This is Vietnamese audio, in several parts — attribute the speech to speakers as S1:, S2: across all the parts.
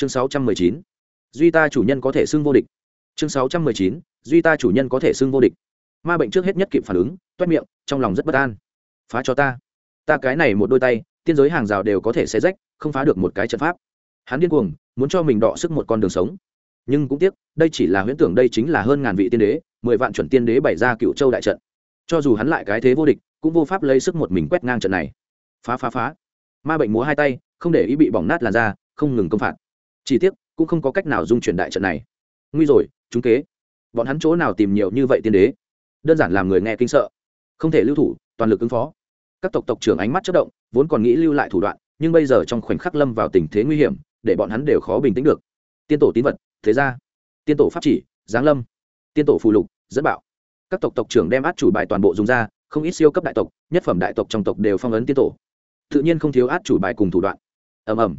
S1: chương sáu trăm mười chín. Duy ta chủ nhân có thể xưng vô địch. Chương sáu trăm mười chín. Duy ta chủ nhân có thể xưng vô địch. Ma bệnh trước hết nhất kịp phản ứng, toét miệng, trong lòng rất bất an. Phá cho ta. Ta cái này một đôi tay, tiên giới hàng rào đều có thể xé rách, không phá được một cái trận pháp. Hắn điên cuồng, muốn cho mình đọ sức một con đường sống. Nhưng cũng tiếc, đây chỉ là huyễn tưởng, đây chính là hơn ngàn vị tiên đế, mười vạn chuẩn tiên đế bày ra cựu châu đại trận. Cho dù hắn lại cái thế vô địch, cũng vô pháp lấy sức một mình quét ngang trận này. Phá phá phá. Ma bệnh múa hai tay, không để ý bị bỏng nát làn da, không ngừng công phạt chỉ tiếc, cũng không có cách nào dung chuyển đại trận này. Nguy rồi, chúng kế. Bọn hắn chỗ nào tìm nhiều như vậy tiên đế? Đơn giản làm người nghe kinh sợ. Không thể lưu thủ, toàn lực ứng phó. Các tộc tộc trưởng ánh mắt chất động, vốn còn nghĩ lưu lại thủ đoạn, nhưng bây giờ trong khoảnh khắc lâm vào tình thế nguy hiểm, để bọn hắn đều khó bình tĩnh được. Tiên tổ tín vật, thế ra. Tiên tổ pháp chỉ, giáng lâm. Tiên tổ phù lục, dẫn bạo. Các tộc tộc trưởng đem át chủ bài toàn bộ dùng ra, không ít siêu cấp đại tộc, nhất phẩm đại tộc trong tộc đều phong ấn tiên tổ. Tự nhiên không thiếu át chủ bài cùng thủ đoạn. Ầm ầm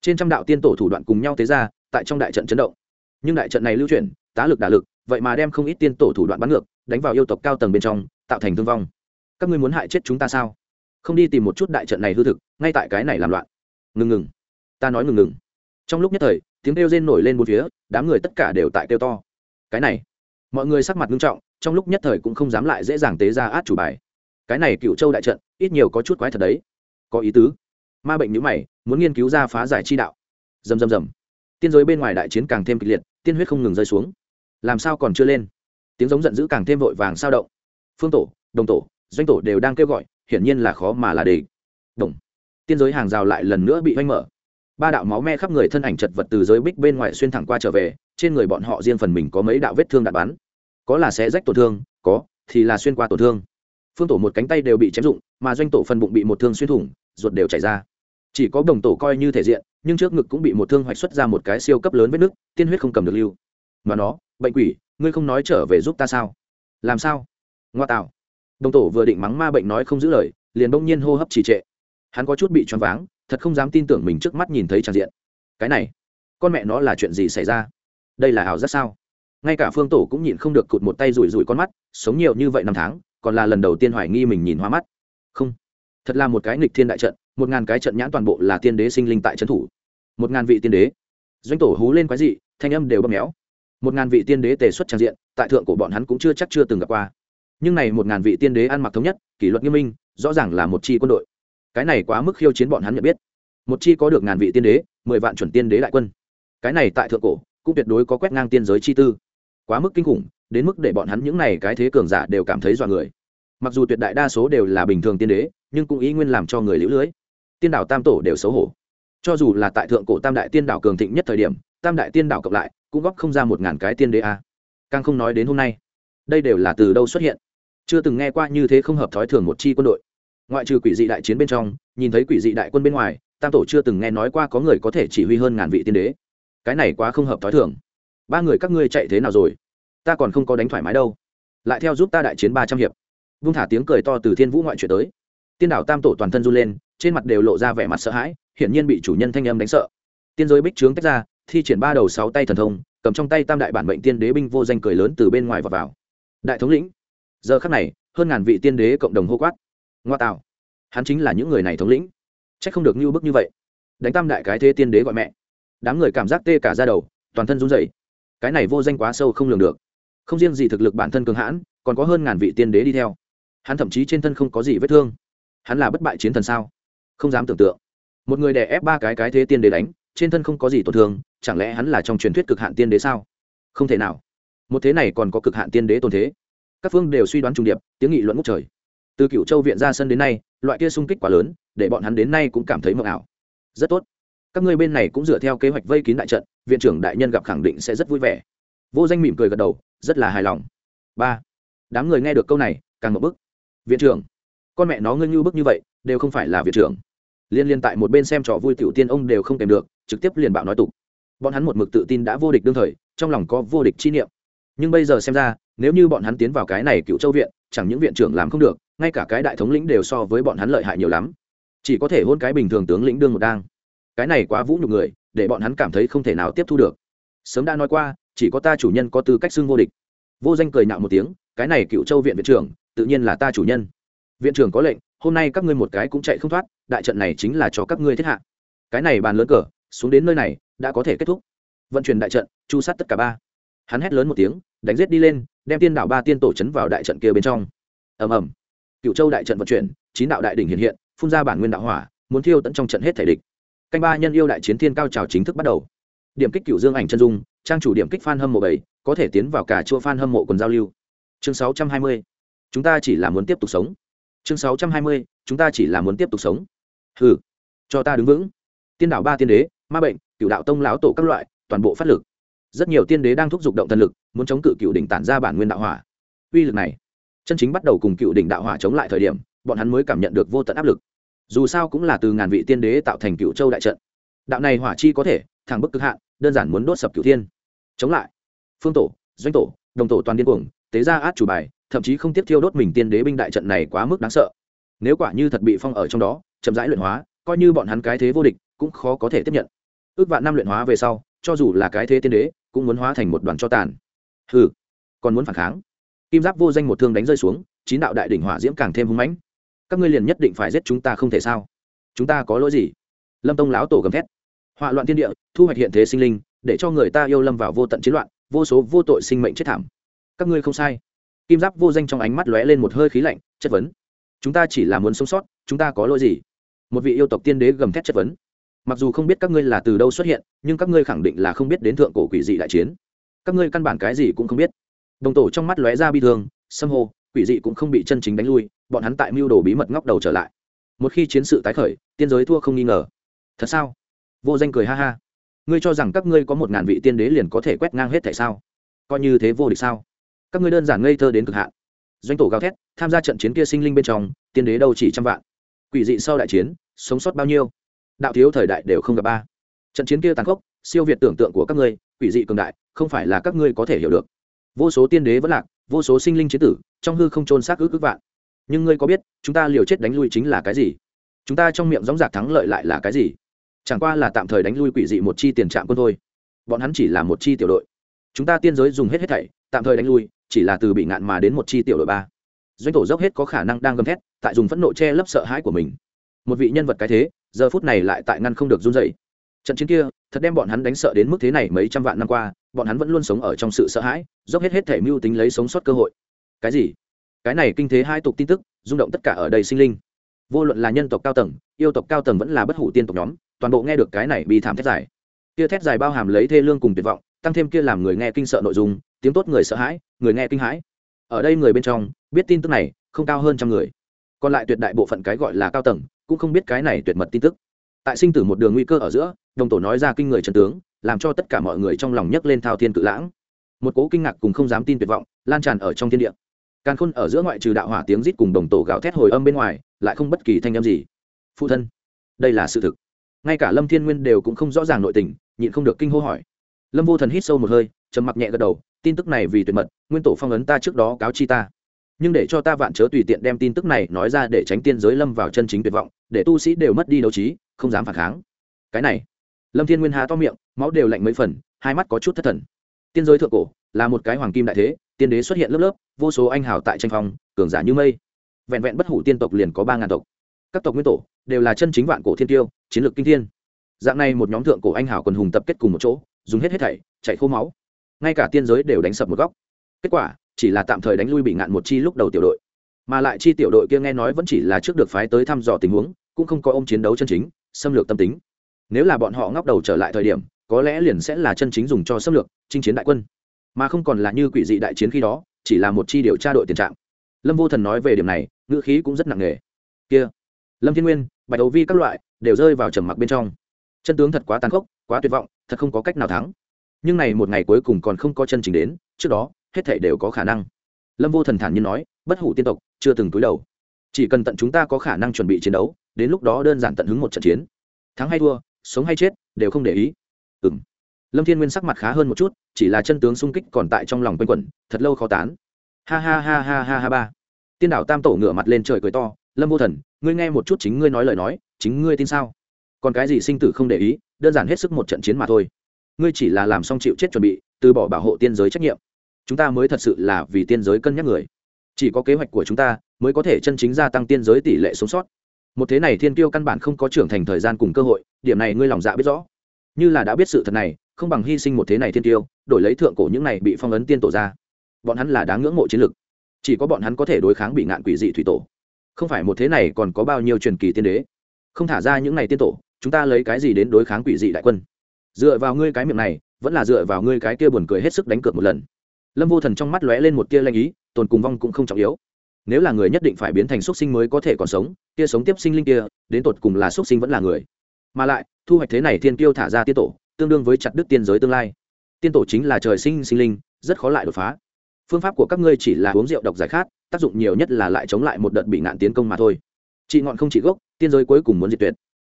S1: trên trăm đạo tiên tổ thủ đoạn cùng nhau tế ra, tại trong đại trận chấn động. Nhưng đại trận này lưu chuyển, tá lực đả lực, vậy mà đem không ít tiên tổ thủ đoạn bắn ngược, đánh vào yêu tộc cao tầng bên trong, tạo thành thương vong. Các ngươi muốn hại chết chúng ta sao? Không đi tìm một chút đại trận này hư thực, ngay tại cái này làm loạn. Ngừng ngừng. Ta nói ngừng ngừng. Trong lúc nhất thời, tiếng kêu rên nổi lên một phía, đám người tất cả đều tại kêu to. Cái này, mọi người sắc mặt nghiêm trọng, trong lúc nhất thời cũng không dám lại dễ dàng tế ra át chủ bài. Cái này cựu châu đại trận, ít nhiều có chút quái thật đấy. Có ý tứ ma bệnh nhữ mày, muốn nghiên cứu ra phá giải chi đạo. Dầm dầm dầm tiên giới bên ngoài đại chiến càng thêm kịch liệt, tiên huyết không ngừng rơi xuống. Làm sao còn chưa lên? Tiếng giống giận dữ càng thêm vội vàng sao động. Phương tổ, đồng tổ, doanh tổ đều đang kêu gọi, hiển nhiên là khó mà là đề đồng. Tiên giới hàng rào lại lần nữa bị oanh mở. Ba đạo máu me khắp người thân ảnh chật vật từ giới bích bên ngoài xuyên thẳng qua trở về, trên người bọn họ riêng phần mình có mấy đạo vết thương đạn bắn. Có là sẽ rách tổn thương, có thì là xuyên qua tổn thương. Phương tổ một cánh tay đều bị chém rụng, mà doanh tổ phần bụng bị một thương xuyên thủng ruột đều chảy ra. Chỉ có đồng tổ coi như thể diện, nhưng trước ngực cũng bị một thương hoạch xuất ra một cái siêu cấp lớn vết nứt, tiên huyết không cầm được lưu. Mà nó, bệnh quỷ, ngươi không nói trở về giúp ta sao? Làm sao? Ngoa tạo. Đồng tổ vừa định mắng ma bệnh nói không giữ lời, liền bỗng nhiên hô hấp trì trệ. Hắn có chút bị choáng váng, thật không dám tin tưởng mình trước mắt nhìn thấy tràn diện. Cái này, con mẹ nó là chuyện gì xảy ra? Đây là ảo giác sao? Ngay cả phương tổ cũng nhịn không được cụt một tay rủi rủi con mắt, sống nhiều như vậy năm tháng, còn là lần đầu tiên hoài nghi mình nhìn hoa mắt. Không thật là một cái nghịch thiên đại trận, một ngàn cái trận nhãn toàn bộ là tiên đế sinh linh tại trấn thủ. Một ngàn vị tiên đế. Doanh tổ hú lên quái dị, thanh âm đều bấm méo. Một ngàn vị tiên đế tề xuất trang diện, tại thượng của bọn hắn cũng chưa chắc chưa từng gặp qua. Nhưng này một ngàn vị tiên đế ăn mặc thống nhất, kỷ luật nghiêm minh, rõ ràng là một chi quân đội. Cái này quá mức khiêu chiến bọn hắn nhận biết. Một chi có được ngàn vị tiên đế, mười vạn chuẩn tiên đế đại quân. Cái này tại thượng cổ, cũng tuyệt đối có quét ngang tiên giới chi tư. Quá mức kinh khủng, đến mức để bọn hắn những này cái thế cường giả đều cảm thấy dọa người. Mặc dù tuyệt đại đa số đều là bình thường tiên đế nhưng cũng ý nguyên làm cho người lũ lưới. Tiên đảo tam tổ đều xấu hổ. Cho dù là tại thượng cổ tam đại tiên đảo cường thịnh nhất thời điểm, tam đại tiên đảo cộng lại, cũng góp không ra một ngàn cái tiên đế a. Càng không nói đến hôm nay, đây đều là từ đâu xuất hiện. Chưa từng nghe qua như thế không hợp thói thường một chi quân đội. Ngoại trừ quỷ dị đại chiến bên trong, nhìn thấy quỷ dị đại quân bên ngoài, tam tổ chưa từng nghe nói qua có người có thể chỉ huy hơn ngàn vị tiên đế. Cái này quá không hợp thói thường. Ba người các ngươi chạy thế nào rồi? Ta còn không có đánh thoải mái đâu. Lại theo giúp ta đại chiến ba trăm hiệp. Vung thả tiếng cười to từ thiên vũ ngoại chuyện tới tiên đảo tam tổ toàn thân run lên, trên mặt đều lộ ra vẻ mặt sợ hãi, hiển nhiên bị chủ nhân thanh âm đánh sợ. Tiên giới bích trướng tách ra, thi triển ba đầu sáu tay thần thông, cầm trong tay tam đại bản mệnh tiên đế binh vô danh cười lớn từ bên ngoài và vào. Đại thống lĩnh, giờ khắc này, hơn ngàn vị tiên đế cộng đồng hô quát. Ngoa tạo, hắn chính là những người này thống lĩnh. C h ắ c không được như bức như vậy. Đánh tam đại cái thế tiên đế gọi mẹ. Đám người cảm giác tê cả ra đầu, toàn thân run rẩy. Cái này vô danh quá sâu không lường được. Không riêng gì thực lực bản thân cường hãn, còn có hơn ngàn vị tiên đế đi theo. Hắn thậm chí trên thân không có gì vết thương hắn là bất bại chiến thần sao? Không dám tưởng tượng. Một người đè ép ba cái cái thế tiên đế đánh, trên thân không có gì tổn thương, chẳng lẽ hắn là trong truyền thuyết cực hạn tiên đế sao? Không thể nào. Một thế này còn có cực hạn tiên đế tồn thế. Các phương đều suy đoán trùng điệp, tiếng nghị luận ngốc trời. Từ cựu châu viện ra sân đến nay, loại kia sung kích quá lớn, để bọn hắn đến nay cũng cảm thấy mờ ảo. Rất tốt. Các ngươi bên này cũng dựa theo kế hoạch vây kín đại trận, viện trưởng đại nhân gặp khẳng định sẽ rất vui vẻ. Vô danh mỉm cười gật đầu, rất là hài lòng. Ba. Đám người nghe được câu này, càng một bức. Viện trưởng con mẹ nó ngươi như bức như vậy, đều không phải là viện trưởng. Liên liên tại một bên xem trò vui tiểu tiên ông đều không kèm được, trực tiếp liền bạo nói tục. Bọn hắn một mực tự tin đã vô địch đương thời, trong lòng có vô địch chi niệm. Nhưng bây giờ xem ra, nếu như bọn hắn tiến vào cái này cựu châu viện, chẳng những viện trưởng làm không được, ngay cả cái đại thống lĩnh đều so với bọn hắn lợi hại nhiều lắm. Chỉ có thể hôn cái bình thường tướng lĩnh đương một đang. Cái này quá vũ nhục người, để bọn hắn cảm thấy không thể nào tiếp thu được. Sớm đã nói qua, chỉ có ta chủ nhân có tư cách xưng vô địch. Vô danh cười nạo một tiếng, cái này cựu châu viện viện trưởng, tự nhiên là ta chủ nhân viện trưởng có lệnh, hôm nay các ngươi một cái cũng chạy không thoát, đại trận này chính là cho các ngươi thiết hạ. Cái này bàn lớn cờ, xuống đến nơi này, đã có thể kết thúc. Vận chuyển đại trận, chu sát tất cả ba. Hắn hét lớn một tiếng, đánh giết đi lên, đem tiên đảo ba tiên tổ chấn vào đại trận kia bên trong. Ầm ầm. Cựu châu đại trận vận chuyển, chín đạo đại đỉnh hiện hiện, phun ra bản nguyên đạo hỏa, muốn thiêu tận trong trận hết thể địch. Canh ba nhân yêu đại chiến thiên cao trào chính thức bắt đầu. Điểm kích cựu dương ảnh chân dung, trang chủ điểm kích f a n hâm mộ bảy, có thể tiến vào cả chua f a n hâm mộ quần giao lưu. Chương sáu trăm hai mươi. Chúng ta chỉ là muốn tiếp tục sống chương sáu trăm hai mươi, chúng ta chỉ là muốn tiếp tục sống. Hừ, cho ta đứng vững. Tiên đạo ba tiên đế, ma bệnh cựu đạo tông lão tổ các loại, toàn bộ phát lực. Rất nhiều tiên đế đang thúc giục động thần lực, muốn chống cự cựu đỉnh tản ra bản nguyên đạo hỏa. Uy lực này, chân chính bắt đầu cùng cựu đỉnh đạo hỏa chống lại thời điểm, bọn hắn mới cảm nhận được vô tận áp lực. Dù sao cũng là từ ngàn vị tiên đế tạo thành cựu châu đại trận. Đạo này hỏa chi có thể, thẳng bức cực hạn, đơn giản muốn đốt sập cựu thiên. Chống lại. Phương tổ, doanh tổ, đồng tổ toàn điên cuồng, tế ra át chủ bài thậm chí không tiếp thiêu đốt mình tiên đế binh đại trận này quá mức đáng sợ. Nếu quả như thật bị phong ở trong đó, chậm rãi luyện hóa, coi như bọn hắn cái thế vô địch, cũng khó có thể tiếp nhận. Ước vạn năm luyện hóa về sau, cho dù là cái thế tiên đế, cũng muốn hóa thành một đoàn cho tàn. Hừ, còn muốn phản kháng. Kim giáp vô danh một thương đánh rơi xuống, chín đạo đại đỉnh hỏa diễm càng thêm hung mãnh. Các ngươi liền nhất định phải giết chúng ta không thể sao? Chúng ta có lỗi gì? Lâm tông lão tổ gầm thét. Họa loạn thiên địa, thu hoạch hiện thế sinh linh, để cho người ta yêu lâm vào vô tận chiến loạn, vô số vô tội sinh mệnh chết thảm. Các ngươi không sai kim giáp vô danh trong ánh mắt lóe lên một hơi khí lạnh, chất vấn. Chúng ta chỉ là muốn sống sót, chúng ta có lỗi gì? Một vị yêu tộc tiên đế gầm thét chất vấn. Mặc dù không biết các ngươi là từ đâu xuất hiện, nhưng các ngươi khẳng định là không biết đến thượng cổ quỷ dị đại chiến. Các ngươi căn bản cái gì cũng không biết. Đồng tổ trong mắt lóe ra bi thương, xâm hô, quỷ dị cũng không bị chân chính đánh lui, bọn hắn tại mưu đồ bí mật ngóc đầu trở lại. Một khi chiến sự tái khởi, tiên giới thua không nghi ngờ. Thật sao? Vô danh cười ha ha. Ngươi cho rằng các ngươi có một ngàn vị tiên đế liền có thể quét ngang hết tại sao? Coi như thế vô địch sao? Các ngươi đơn giản ngây thơ đến cực hạn. Doanh tổ gào thét, tham gia trận chiến kia sinh linh bên trong, tiên đế đâu chỉ trăm vạn. Quỷ dị sau đại chiến, sống sót bao nhiêu? Đạo thiếu thời đại đều không gặp ba. Trận chiến kia tàn khốc, siêu việt tưởng tượng của các ngươi, quỷ dị cường đại, không phải là các ngươi có thể hiểu được. Vô số tiên đế vẫn lạc, vô số sinh linh chế tử, trong hư không trôn xác ước ước vạn. Nhưng ngươi có biết, chúng ta liều chết đánh lui chính là cái gì? Chúng ta trong miệng gióng giạc thắng lợi lại là cái gì? Chẳng qua là tạm thời đánh lui quỷ dị một chi tiền trạm quân thôi. Bọn hắn chỉ là một chi tiểu đội. Chúng ta tiên giới dùng hết hết thảy, tạm thời đánh lui chỉ là từ bị ngạn mà đến một chi tiểu đội ba. Doanh tổ dốc hết có khả năng đang gầm thét, tại dùng phẫn nộ che lấp sợ hãi của mình. Một vị nhân vật cái thế, giờ phút này lại tại ngăn không được run dậy trận chiến kia, thật đem bọn hắn đánh sợ đến mức thế này mấy trăm vạn năm qua, bọn hắn vẫn luôn sống ở trong sự sợ hãi, dốc hết hết thể mưu tính lấy sống sót cơ hội. Cái gì? Cái này kinh thế hai tục tin tức, rung động tất cả ở đây sinh linh. Vô luận là nhân tộc cao tầng, yêu tộc cao tầng vẫn là bất hủ tiên tộc nhóm, toàn bộ nghe được cái này bị thảm thét dài. Kia thét dài bao hàm lấy thê lương cùng tuyệt vọng, tăng thêm kia làm người nghe kinh sợ nội dung tiếng tốt người sợ hãi, người nghe kinh hãi. Ở đây người bên trong, biết tin tức này, không cao hơn trăm người. Còn lại tuyệt đại bộ phận cái gọi là cao tầng, cũng không biết cái này tuyệt mật tin tức. Tại sinh tử một đường nguy cơ ở giữa, đồng tổ nói ra kinh người trần tướng, làm cho tất cả mọi người trong lòng nhấc lên thao thiên cự lãng. Một cố kinh ngạc cùng không dám tin tuyệt vọng, lan tràn ở trong thiên địa. Càn khôn ở giữa ngoại trừ đạo hỏa tiếng rít cùng đồng tổ gào thét hồi âm bên ngoài, lại không bất kỳ thanh âm gì. Phụ thân, đây là sự thực. Ngay cả lâm thiên nguyên đều cũng không rõ ràng nội tình, nhịn không được kinh hô hỏi. Lâm vô thần hít sâu một hơi, trầm mặc nhẹ gật đầu tin tức này vì tuyệt mật, nguyên tổ phong ấn ta trước đó cáo chi ta. Nhưng để cho ta vạn chớ tùy tiện đem tin tức này nói ra để tránh tiên giới lâm vào chân chính tuyệt vọng, để tu sĩ đều mất đi đấu trí, không dám phản kháng. Cái này, lâm thiên nguyên há to miệng, máu đều lạnh mấy phần, hai mắt có chút thất thần. Tiên giới thượng cổ, là một cái hoàng kim đại thế, tiên đế xuất hiện lớp lớp, vô số anh hào tại tranh phong, cường giả như mây. Vẹn vẹn bất hủ tiên tộc liền có ba ngàn tộc. Các tộc nguyên tổ, đều là chân chính vạn cổ thiên tiêu, chiến lược kinh thiên. Dạng này một nhóm thượng cổ anh hào còn hùng tập kết cùng một chỗ, dùng hết hết thảy, chạy khô máu ngay cả tiên giới đều đánh sập một góc. Kết quả, chỉ là tạm thời đánh lui bị ngạn một chi lúc đầu tiểu đội. Mà lại chi tiểu đội kia nghe nói vẫn chỉ là trước được phái tới thăm dò tình huống, cũng không có ôm chiến đấu chân chính, xâm lược tâm tính. Nếu là bọn họ ngóc đầu trở lại thời điểm, có lẽ liền sẽ là chân chính dùng cho xâm lược, chinh chiến đại quân. Mà không còn là như quỷ dị đại chiến khi đó, chỉ là một chi điều tra đội tiền trạng. Lâm vô thần nói về điểm này, ngữ khí cũng rất nặng nề. Kia, lâm thiên nguyên, bạch đấu vi các loại, đều rơi vào trầm mặc bên trong. Chân tướng thật quá tàn khốc, quá tuyệt vọng, thật không có cách nào thắng nhưng này một ngày cuối cùng còn không có chân chính đến, trước đó, hết thể đều có khả năng. Lâm vô thần thản nhiên nói, bất hủ tiên tộc, chưa từng túi đầu. Chỉ cần tận chúng ta có khả năng chuẩn bị chiến đấu, đến lúc đó đơn giản tận hứng một trận chiến. Thắng hay thua, sống hay chết, đều không để ý. Ừ m lâm thiên nguyên sắc mặt khá hơn một chút, chỉ là chân tướng sung kích còn tại trong lòng quanh quẩn, thật lâu khó tán. Ha ha ha ha ha ha ba. Tiên đảo tam tổ ngửa mặt lên trời cười to, lâm vô thần, ngươi nghe một chút chính ngươi nói lời nói, chính ngươi tin sao? Còn cái gì sinh tử không để ý, đơn giản hết sức một trận chiến mà thôi ngươi chỉ là làm xong chịu chết chuẩn bị, từ bỏ bảo hộ tiên giới trách nhiệm. Chúng ta mới thật sự là vì tiên giới cân nhắc người. Chỉ có kế hoạch của chúng ta mới có thể chân chính gia tăng tiên giới tỷ lệ sống sót. Một thế này thiên tiêu căn bản không có trưởng thành thời gian cùng cơ hội, điểm này ngươi lòng dạ biết rõ. Như là đã biết sự thật này, không bằng hy sinh một thế này thiên tiêu đổi lấy thượng cổ những này bị phong ấn tiên tổ ra. Bọn hắn là đáng ngưỡng mộ chiến lực. Chỉ có bọn hắn có thể đối kháng bị ngạn quỷ dị thủy tổ. Không phải một thế này còn có bao nhiêu truyền kỳ tiên đế? Không thả ra những này tiên tổ, chúng ta lấy cái gì đến đối kháng quỷ dị đại quân? Dựa vào ngươi cái miệng này, vẫn là dựa vào ngươi cái kia buồn cười hết sức đánh cược một lần. Lâm vô thần trong mắt lóe lên một tia lanh ý, tồn cùng vong cũng không trọng yếu. Nếu là người nhất định phải biến thành x sinh mới có thể còn sống, kia sống tiếp sinh linh kia, đến tột cùng là x sinh vẫn là người. Mà lại, thu hoạch thế này thiên tiêu thả ra tiên tổ, tương đương với chặt đức tiên giới tương lai. Tiên tổ chính là trời sinh sinh linh, rất khó lại đột phá. Phương pháp của các ngươi chỉ là uống rượu độc giải khát, tác dụng nhiều nhất là lại chống lại một đợt bị nạn tiến công mà thôi. Chị ngọn không chỉ gốc, tiên giới cuối cùng muốn diệt tuyệt.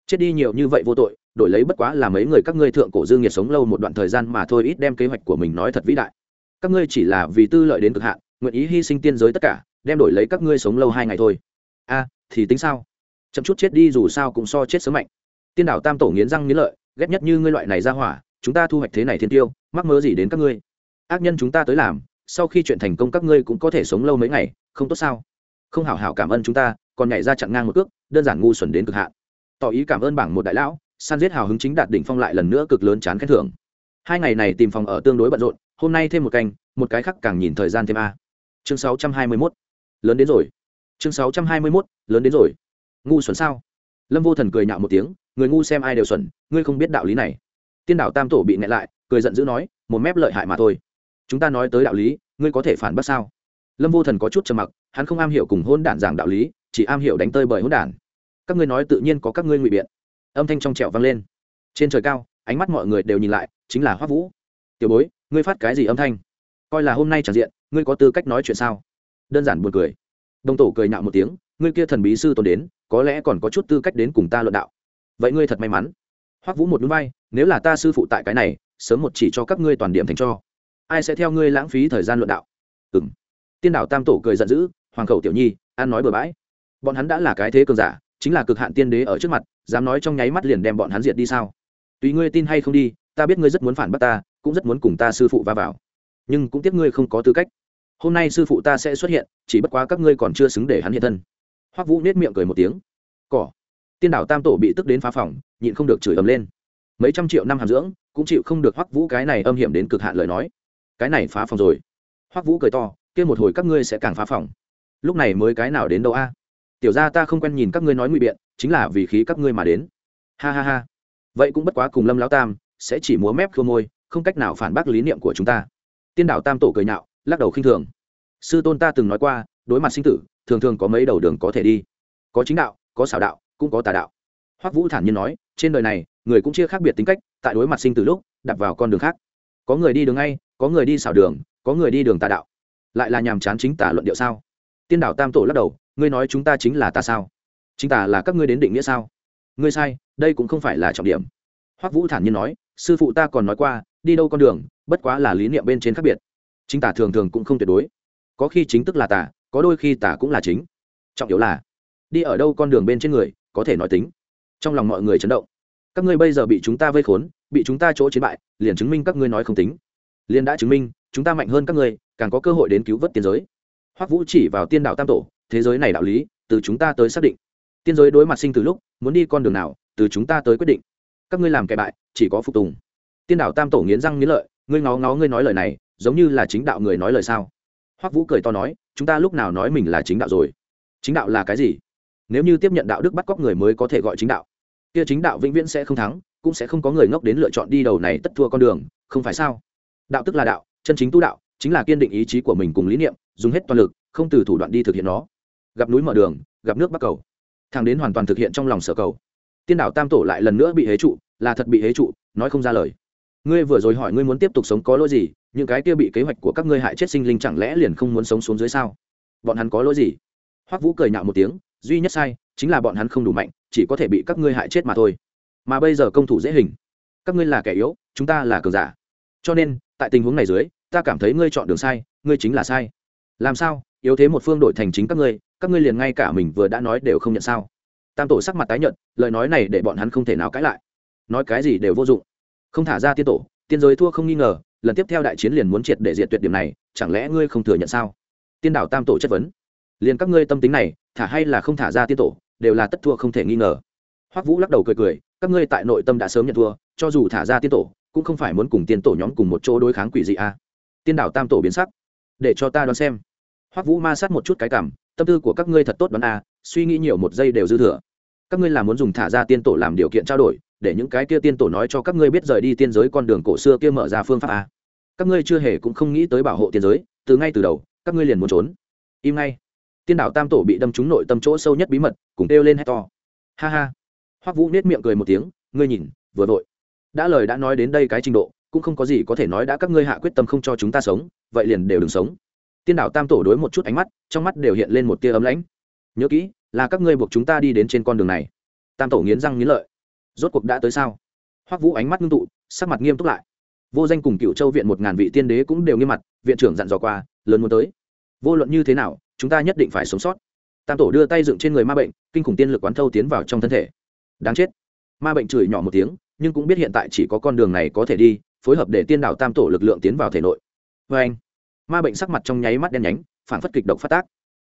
S1: Chết đi nhiều như vậy vô tội đổi lấy bất quá là mấy người các ngươi thượng cổ dương nhiệt sống lâu một đoạn thời gian mà thôi ít đem kế hoạch của mình nói thật vĩ đại. Các ngươi chỉ là vì tư lợi đến cực hạn, nguyện ý hy sinh tiên giới tất cả, đem đổi lấy các ngươi sống lâu hai ngày thôi. A, thì tính sao? Chậm chút chết đi dù sao cũng so chết sớm mạnh. Tiên đảo tam tổ nghiến răng nghiến lợi, ghét nhất như ngươi loại này ra hỏa, chúng ta thu hoạch thế này thiên tiêu, mắc mơ gì đến các ngươi? Ác nhân chúng ta tới làm, sau khi chuyện thành công các ngươi cũng có thể sống lâu mấy ngày, không tốt sao? Không hảo hảo cảm ơn chúng ta, còn nhảy ra chặn ngang một cước, đơn giản ngu xuẩn đến cực hạn. Tỏ ý cảm ơn bảng một đại lão san giết hào hứng chính đạt đỉnh phong lại lần nữa cực lớn chán khen thưởng. Hai ngày này tìm phòng ở tương đối bận rộn hôm nay thêm một canh một cái khác càng nhìn thời gian thêm a. Chương 621. lớn đến rồi. Chương 621, lớn đến rồi. Ngu xuẩn sao? Lâm vô thần cười nhạo một tiếng người ngu xem ai đều xuẩn ngươi không biết đạo lý này. Tiên đạo tam tổ bị nẹ lại cười giận dữ nói một mép lợi hại mà thôi. Chúng ta nói tới đạo lý ngươi có thể phản bác sao? Lâm vô thần có chút trầm mặc hắn không am hiểu cùng hôn đản giảng đạo lý chỉ am hiểu đánh tơi bởi hôn đản. Các ngươi nói tự nhiên có các ngươi ngụy biện âm thanh trong trẻo vang lên. Trên trời cao, ánh mắt mọi người đều nhìn lại, chính là hoắc vũ. Tiểu bối, ngươi phát cái gì âm thanh? Coi là hôm nay tràn diện, ngươi có tư cách nói chuyện sao? Đơn giản buồn cười. Đồng tổ cười nhạo một tiếng, ngươi kia thần bí sư tồn đến, có lẽ còn có chút tư cách đến cùng ta luận đạo. Vậy ngươi thật may mắn. Hoắc vũ một núi bay, nếu là ta sư phụ tại cái này, sớm một chỉ cho các ngươi toàn điểm thành cho. Ai sẽ theo ngươi lãng phí thời gian luận đạo? Ừng tiên đảo tam tổ cười giận dữ, hoàng khẩu tiểu nhi an nói bừa bãi. Bọn hắn đã là cái thế cường giả, chính là cực hạn tiên đế ở trước mặt dám nói trong nháy mắt liền đem bọn hắn diệt đi sao? Tùy ngươi tin hay không đi, ta biết ngươi rất muốn phản bác ta, cũng rất muốn cùng ta sư phụ va vào. Nhưng cũng tiếc ngươi không có tư cách. Hôm nay sư phụ ta sẽ xuất hiện, chỉ bất quá các ngươi còn chưa xứng để hắn hiện thân. Hoắc vũ nết miệng cười một tiếng. Cỏ. Tiên đảo tam tổ bị tức đến phá phòng, nhịn không được chửi ầm lên. Mấy trăm triệu năm hàm dưỡng, cũng chịu không được hoắc vũ cái này âm hiểm đến cực hạn lời nói. Cái này phá phòng rồi. Hoắc vũ cười to, kia một hồi các ngươi sẽ càng phá phòng. Lúc này mới cái nào đến đâu a? Tiểu ra ta không quen nhìn các ngươi nói ngụy biện, chính là vì khí các ngươi mà đến. Ha ha ha. Vậy cũng bất quá cùng lâm lão tam sẽ chỉ múa mép khô môi, không cách nào phản bác lý niệm của chúng ta. Tiên đảo tam tổ cười nhạo, lắc đầu khinh thường. Sư tôn ta từng nói qua, đối mặt sinh tử, thường thường có mấy đầu đường có thể đi. Có chính đạo, có xảo đạo, cũng có tà đạo. Hoắc vũ thản nhiên nói, trên đời này, người cũng chia khác biệt tính cách, tại đối mặt sinh tử lúc đặt vào con đường khác. Có người đi đường ngay, có người đi xảo đường, có người đi đường tà đạo. Lại là nhàm chán chính tà luận điệu sao? Tiên đảo tam tổ lắc đầu ngươi nói chúng ta chính là ta sao? Chính tà là các ngươi đến định nghĩa sao? Ngươi sai, đây cũng không phải là trọng điểm. Hoắc vũ thản nhiên nói, sư phụ ta còn nói qua, đi đâu con đường, bất quá là lý niệm bên trên khác biệt. Chính tà thường thường cũng không tuyệt đối. Có khi chính tức là tà có đôi khi tà cũng là chính. Trọng yếu là, đi ở đâu con đường bên trên người, có thể nói tính. Trong lòng mọi người chấn động. Các ngươi bây giờ bị chúng ta vây khốn, bị chúng ta chỗ chiến bại, liền chứng minh các ngươi nói không tính. Liền đã chứng minh, chúng ta mạnh hơn các ngươi, càng có cơ hội đến cứu vớt tiên giới. Hoắc vũ chỉ vào tiên đạo tam tổ thế giới này đạo lý, từ chúng ta tới xác định. Tiên giới đối mặt sinh từ lúc, muốn đi con đường nào, từ chúng ta tới quyết định. Các ngươi làm kẻ bại, chỉ có phục tùng. Tiên đạo tam tổ nghiến răng nghiến lợi, ngươi ngó ngó ngươi nói lời này, giống như là chính đạo người nói lời sao? Hoắc vũ cười to nói, chúng ta lúc nào nói mình là chính đạo rồi? Chính đạo là cái gì? Nếu như tiếp nhận đạo đức bắt cóc người mới có thể gọi chính đạo. Kia chính đạo vĩnh viễn sẽ không thắng, cũng sẽ không có người ngốc đến lựa chọn đi đầu này tất thua con đường, không phải sao? Đạo tức là đạo, chân chính tu đạo, chính là kiên định ý chí của mình cùng lý niệm, dùng hết toàn lực, không từ thủ đoạn đi thực hiện nó gặp núi mở đường, gặp nước bắc cầu. Thằng đến hoàn toàn thực hiện trong lòng sở cầu. Tiên đảo tam tổ lại lần nữa bị hế trụ, là thật bị hế trụ, nói không ra lời. Ngươi vừa rồi hỏi ngươi muốn tiếp tục sống có lỗi gì, những cái kia bị kế hoạch của các ngươi hại chết sinh linh chẳng lẽ liền không muốn sống xuống dưới sao? Bọn hắn có lỗi gì? Hoắc vũ cười nhạo một tiếng, duy nhất sai, chính là bọn hắn không đủ mạnh, chỉ có thể bị các ngươi hại chết mà thôi. Mà bây giờ công thủ dễ hình. Các ngươi là kẻ yếu, chúng ta là cường giả. Cho nên, tại tình huống này dưới, ta cảm thấy ngươi chọn đường sai, ngươi chính là sai. Làm sao, yếu thế một phương đổi thành chính các ngươi các ngươi liền ngay cả mình vừa đã nói đều không nhận sao? Tam tổ sắc mặt tái nhận lời nói này để bọn hắn không thể nào cãi lại. Nói cái gì đều vô dụng. Không thả ra tiên tổ, tiên giới thua không nghi ngờ, lần tiếp theo đại chiến liền muốn triệt để diệt tuyệt điểm này, chẳng lẽ ngươi không thừa nhận sao? Tiên đảo tam tổ chất vấn. Liền các ngươi tâm tính này, thả hay là không thả ra tiên tổ, đều là tất thua không thể nghi ngờ. Hoắc vũ lắc đầu cười cười, các ngươi tại nội tâm đã sớm nhận thua, cho dù thả ra tiên tổ, cũng không phải muốn cùng tiên tổ nhóm cùng một chỗ đối kháng quỷ dị a. À. tiên đảo tam tổ biến sắc. Để cho ta đoán xem. Hoắc vũ ma sát một chút cái cảm tâm tư của các ngươi thật tốt đoán a à, suy nghĩ nhiều một giây đều dư thừa. Các ngươi là muốn dùng thả ra tiên tổ làm điều kiện trao đổi để những cái kia tiên tổ nói cho các ngươi biết rời đi tiên giới con đường cổ xưa kia mở ra phương pháp a. Các ngươi chưa hề cũng không nghĩ tới bảo hộ tiên giới từ ngay từ đầu các ngươi liền muốn trốn. Im ngay. Tiên đảo tam tổ bị đâm trúng nội tâm chỗ sâu nhất bí mật cùng kêu lên hét to. Ha ha. Hoắc vũ nết miệng cười một tiếng ngươi nhìn vừa vội. Đã lời đã nói đến đây cái trình độ cũng không có gì có thể nói đã các ngươi hạ quyết tâm không cho chúng ta sống vậy liền đều đừng sống tiên đảo tam tổ đối một chút ánh mắt, trong mắt đều hiện lên một tia ấm lãnh. Nhớ kỹ, là các ngươi buộc chúng ta đi đến trên con đường này. Tam tổ nghiến răng nghiến lợi. Rốt cuộc đã tới sao? Hoắc vũ ánh mắt ngưng tụ, sắc mặt nghiêm túc lại. Vô danh cùng cựu châu viện một ngàn vị tiên đế cũng đều nghiêm mặt, viện trưởng dặn dò qua, lớn muốn tới. Vô luận như thế nào, chúng ta nhất định phải sống sót. Tam tổ đưa tay dựng trên người ma bệnh, kinh khủng tiên lực quán thâu tiến vào trong thân thể. Đáng chết. Ma bệnh chửi nhỏ một tiếng, nhưng cũng biết hiện tại chỉ có con đường này có thể đi, phối hợp để tiên đảo tam tổ lực lượng tiến vào thể nội. Vê anh ma bệnh sắc mặt trong nháy mắt đen nhánh phản phất kịch độc phát tác.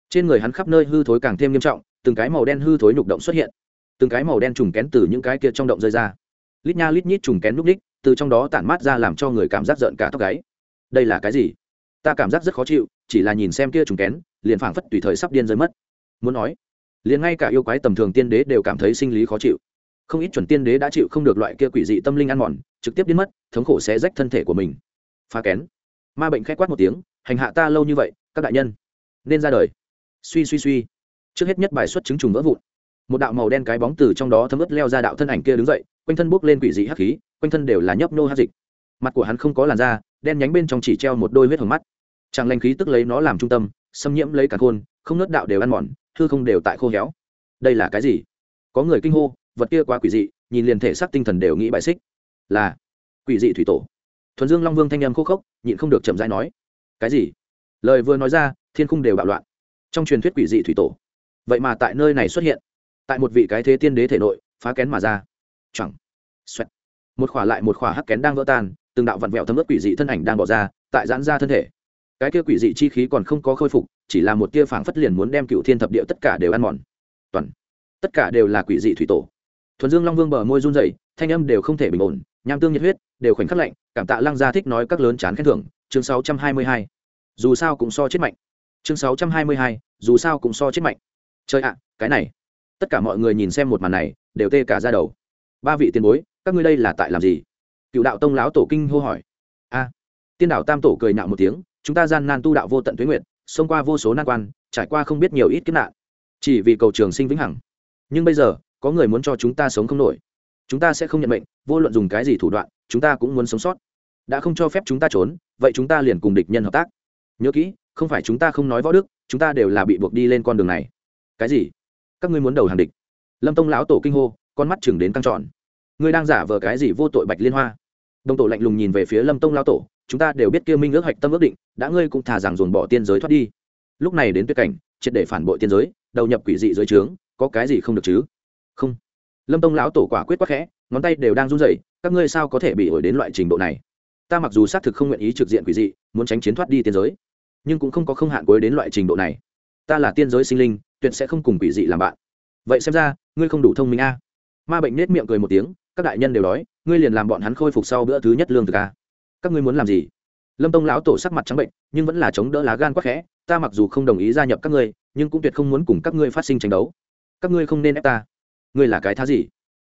S1: Trên người hắn khắp nơi hư thối càng thêm nghiêm trọng, từng cái màu đen hư thối nhục động xuất hiện. Từng cái màu đen trùng kén từ những cái kia trong động rơi ra. Lít nha lít nhít trùng kén núp ních từ trong đó tản mát ra làm cho người cảm giác giận cả tóc gáy. Đây là cái gì? Ta cảm giác rất khó chịu, chỉ là nhìn xem kia trùng kén, liền phảng phất tùy thời sắp điên rơi mất. Muốn nói, liền ngay cả yêu quái tầm thường tiên đế đều cảm thấy sinh lý khó chịu. Không ít chuẩn tiên đế đã chịu không được loại kia quỷ dị tâm linh ăn mòn, trực tiếp biến mất, thống khổ sẽ rách thân thể của mình. Phá kén. Ma bệnh k h á quát một tiếng hành hạ ta lâu như vậy, các đại nhân, nên ra đời. Suy suy suy. Trước hết nhất bài xuất chứng trùng vỡ vụn. Một đạo màu đen cái bóng từ trong đó thấm ướt leo ra đạo thân ảnh kia đứng dậy, quanh thân bốc lên quỷ dị hắc khí, quanh thân đều là nhấp nô hát dịch. Mặt của hắn không có làn da, đen nhánh bên trong chỉ treo một đôi huyết hồng mắt. Chẳng lành khí tức lấy nó làm trung tâm, xâm nhiễm lấy cả khôn, không nớt đạo đều ăn mòn thư không đều tại khô héo. Đây là cái gì? Có người kinh hô, vật kia quá quỷ dị, nhìn liền thể xác tinh thần đều nghĩ bại xích. Là quỷ dị thủy tổ. Thuần dương long vương thanh em khô khốc, nhịn không được chậm rãi nói cái gì? Lời vừa nói ra, thiên khung đều bạo loạn. Trong truyền thuyết quỷ dị thủy tổ. Vậy mà tại nơi này xuất hiện. Tại một vị cái thế tiên đế thể nội, phá kén mà ra. Chẳng xoẹt. Một khỏa lại một khỏa hắc kén đang vỡ tan, từng đạo vặn vẹo thấm ướt quỷ dị thân ảnh đang bỏ ra, tại giãn ra thân thể. Cái kia quỷ dị chi khí còn không có khôi phục, chỉ là một tia phảng phất liền muốn đem cựu thiên thập địa tất cả đều ăn mòn. Toàn. Tất cả đều là quỷ dị thủy tổ. Thuần dương long vương bờ môi run rẩy, thanh âm đều không thể bình ổn, nham tương nhiệt huyết, đều khoảnh khắc lạnh, cảm tạ lăng gia thích nói các lớn chán khen thưởng, chương 622 dù sao cũng so chết mạnh. Chương 622, dù sao cũng so chết mạnh. Chơi ạ cái này. Tất cả mọi người nhìn xem một màn này đều tê cả ra đầu. Ba vị tiền bối các ngươi đây là tại làm gì? Cựu đạo tông lão tổ kinh hô hỏi. A. Tiên đạo tam tổ cười nhạo một tiếng chúng ta gian nan tu đạo vô tận tuế nguyện xông qua vô số nan quan trải qua không biết nhiều ít kiếp nạn. Chỉ vì cầu trường sinh vĩnh hằng. Nhưng bây giờ có người muốn cho chúng ta sống không nổi. Chúng ta sẽ không nhận mệnh vô luận dùng cái gì thủ đoạn chúng ta cũng muốn sống sót. Đã không cho phép chúng ta trốn vậy chúng ta liền cùng địch nhân hợp tác nhớ kỹ, không phải chúng ta không nói võ đức, chúng ta đều là bị buộc đi lên con đường này. Cái gì? Các ngươi muốn đầu hàng địch? Lâm tông lão tổ kinh hô, con mắt chừng đến căng tròn. Ngươi đang giả vờ cái gì vô tội bạch liên hoa? Đồng tổ lạnh lùng nhìn về phía lâm tông lão tổ, chúng ta đều biết kia minh ước hoạch tâm ước định, đã ngươi cũng thà rằng dồn bỏ tiên giới thoát đi. Lúc này đến tuyệt cảnh, triệt để phản bội tiên giới, đầu nhập quỷ dị dưới trướng, có cái gì không được chứ? Không. Lâm tông lão tổ quả quyết quắc khẽ, ngón tay đều đang run rẩy, các ngươi sao có thể bị ổi đến loại trình độ này? Ta mặc dù xác thực không nguyện ý trực diện quỷ dị, muốn tránh chiến thoát đi tiên giới, nhưng cũng không có không hạn cuối đến loại trình độ này. Ta là tiên giới sinh linh, tuyệt sẽ không cùng quỷ dị làm bạn. Vậy xem ra, ngươi không đủ thông minh a. Ma bệnh nết miệng cười một tiếng, các đại nhân đều đói, ngươi liền làm bọn hắn khôi phục sau bữa thứ nhất lương thực a. Các ngươi muốn làm gì? Lâm tông lão tổ sắc mặt trắng bệnh, nhưng vẫn là chống đỡ lá gan quắc khẽ, ta mặc dù không đồng ý gia nhập các ngươi, nhưng cũng tuyệt không muốn cùng các ngươi phát sinh tranh đấu. Các ngươi không nên ép ta. Ngươi là cái thá gì?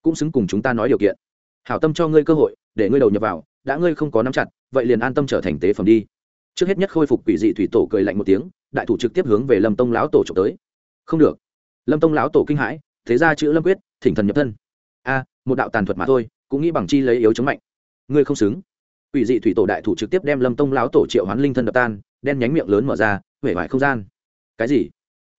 S1: Cũng xứng cùng chúng ta nói điều kiện. Hảo tâm cho ngươi cơ hội, để ngươi đầu nhập vào đã ngươi không có nắm chặt, vậy liền an tâm trở thành tế phẩm đi. Trước hết nhất khôi phục quỷ dị thủy tổ cười lạnh một tiếng, đại thủ trực tiếp hướng về lâm tông lão tổ trộm tới. Không được. Lâm tông lão tổ kinh hãi, thế ra chữ lâm quyết, thỉnh thần nhập thân. A, một đạo tàn thuật mà thôi, cũng nghĩ bằng chi lấy yếu chống mạnh. Ngươi không xứng. Quỷ dị thủy tổ đại thủ trực tiếp đem lâm tông lão tổ triệu hoán linh thân đập tan, đen nhánh miệng lớn mở ra huệ vải không gian. Cái gì?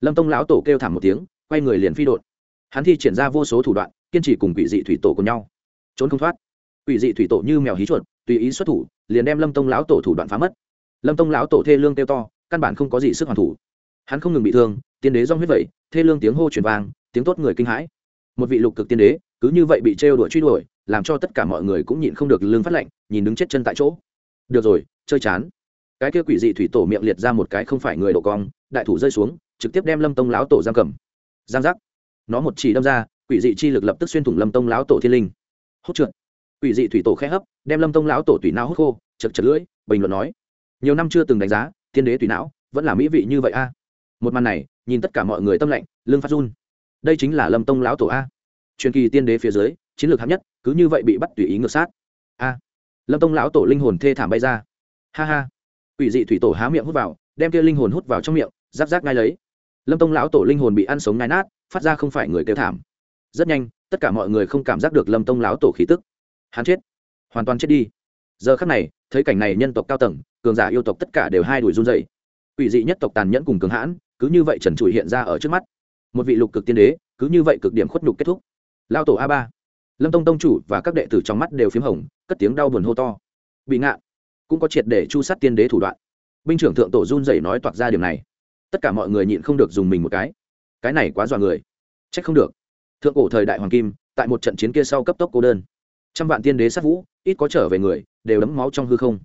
S1: Lâm tông lão tổ kêu thảm một tiếng, quay người liền phi đột. Hắn thi triển ra vô số thủ đoạn, kiên trì cùng quỷ dị thủy tổ cùng nhau. Trốn không thoát. Quỷ dị thủy tổ như mèo hí chuột tùy ý xuất thủ liền đem lâm tông lão tổ thủ đoạn phá mất. Lâm tông lão tổ thê lương kêu to căn bản không có gì sức hoàn thủ. Hắn không ngừng bị thương tiên đế do huyết vậy, thê lương tiếng hô truyền vang tiếng tốt người kinh hãi. Một vị lục cực tiên đế cứ như vậy bị trêu đuổi truy đuổi làm cho tất cả mọi người cũng nhịn không được lương phát lạnh nhìn đứng chết chân tại chỗ. Được rồi chơi chán. Cái kia quỷ dị thủy tổ miệng liệt ra một cái không phải người độ cong đại thủ rơi xuống trực tiếp đem lâm tông lão tổ giam cầm. Giang giác. Nó một chỉ đâm ra quỷ dị chi lực lập tức xuyên thủng lâm tông lão tổ thiên linh. Hốt trượt quỷ dị thủy tổ khẽ hấp, đem lâm tông lão tổ tùy não hút khô, chật chật lưỡi, bình luận nói, nhiều năm chưa từng đánh giá tiên đế tùy não, vẫn là mỹ vị như vậy a. Một màn này, nhìn tất cả mọi người tâm lạnh lương phát run. Đây chính là lâm tông lão tổ a. Truyền kỳ tiên đế phía dưới, chiến lược hạng nhất, cứ như vậy bị bắt tùy ý ngược sát. A. Lâm tông lão tổ linh hồn thê thảm bay ra. Ha ha. Quỷ dị thủy tổ há miệng hút vào, đem kia linh hồn hút vào trong miệng, giáp giáp ngay lấy. Lâm tông lão tổ linh hồn bị ăn sống ngai nát, phát ra không phải người kêu thảm. Rất nhanh, tất cả mọi người không cảm giác được lâm tông lão tổ khí tức hắn chết. Hoàn toàn chết đi. Giờ khắc này, thấy cảnh này nhân tộc cao tầng, cường giả yêu tộc tất cả đều hai đuổi run dậy quỷ dị nhất tộc tàn nhẫn cùng cường hãn, cứ như vậy trần trụi hiện ra ở trước mắt. Một vị lục cực tiên đế, cứ như vậy cực điểm khuất nhục kết thúc. Lao tổ a ba. Lâm tông tông chủ và các đệ tử trong mắt đều p h í m hồng, cất tiếng đau buồn hô to. Bị ngạn cũng có triệt để chu sát tiên đế thủ đoạn. Binh trưởng thượng tổ run dậy nói toạc ra điều này. Tất cả mọi người nhịn không được dùng mình một cái. Cái này quá dọa người. C h ắ c không được. Thượng cổ thời đại hoàng kim, tại một trận chiến kia sau cấp tốc cô đơn trăm vạn tiên đế sát vũ, ít có trở về người, đều đấm máu trong hư không.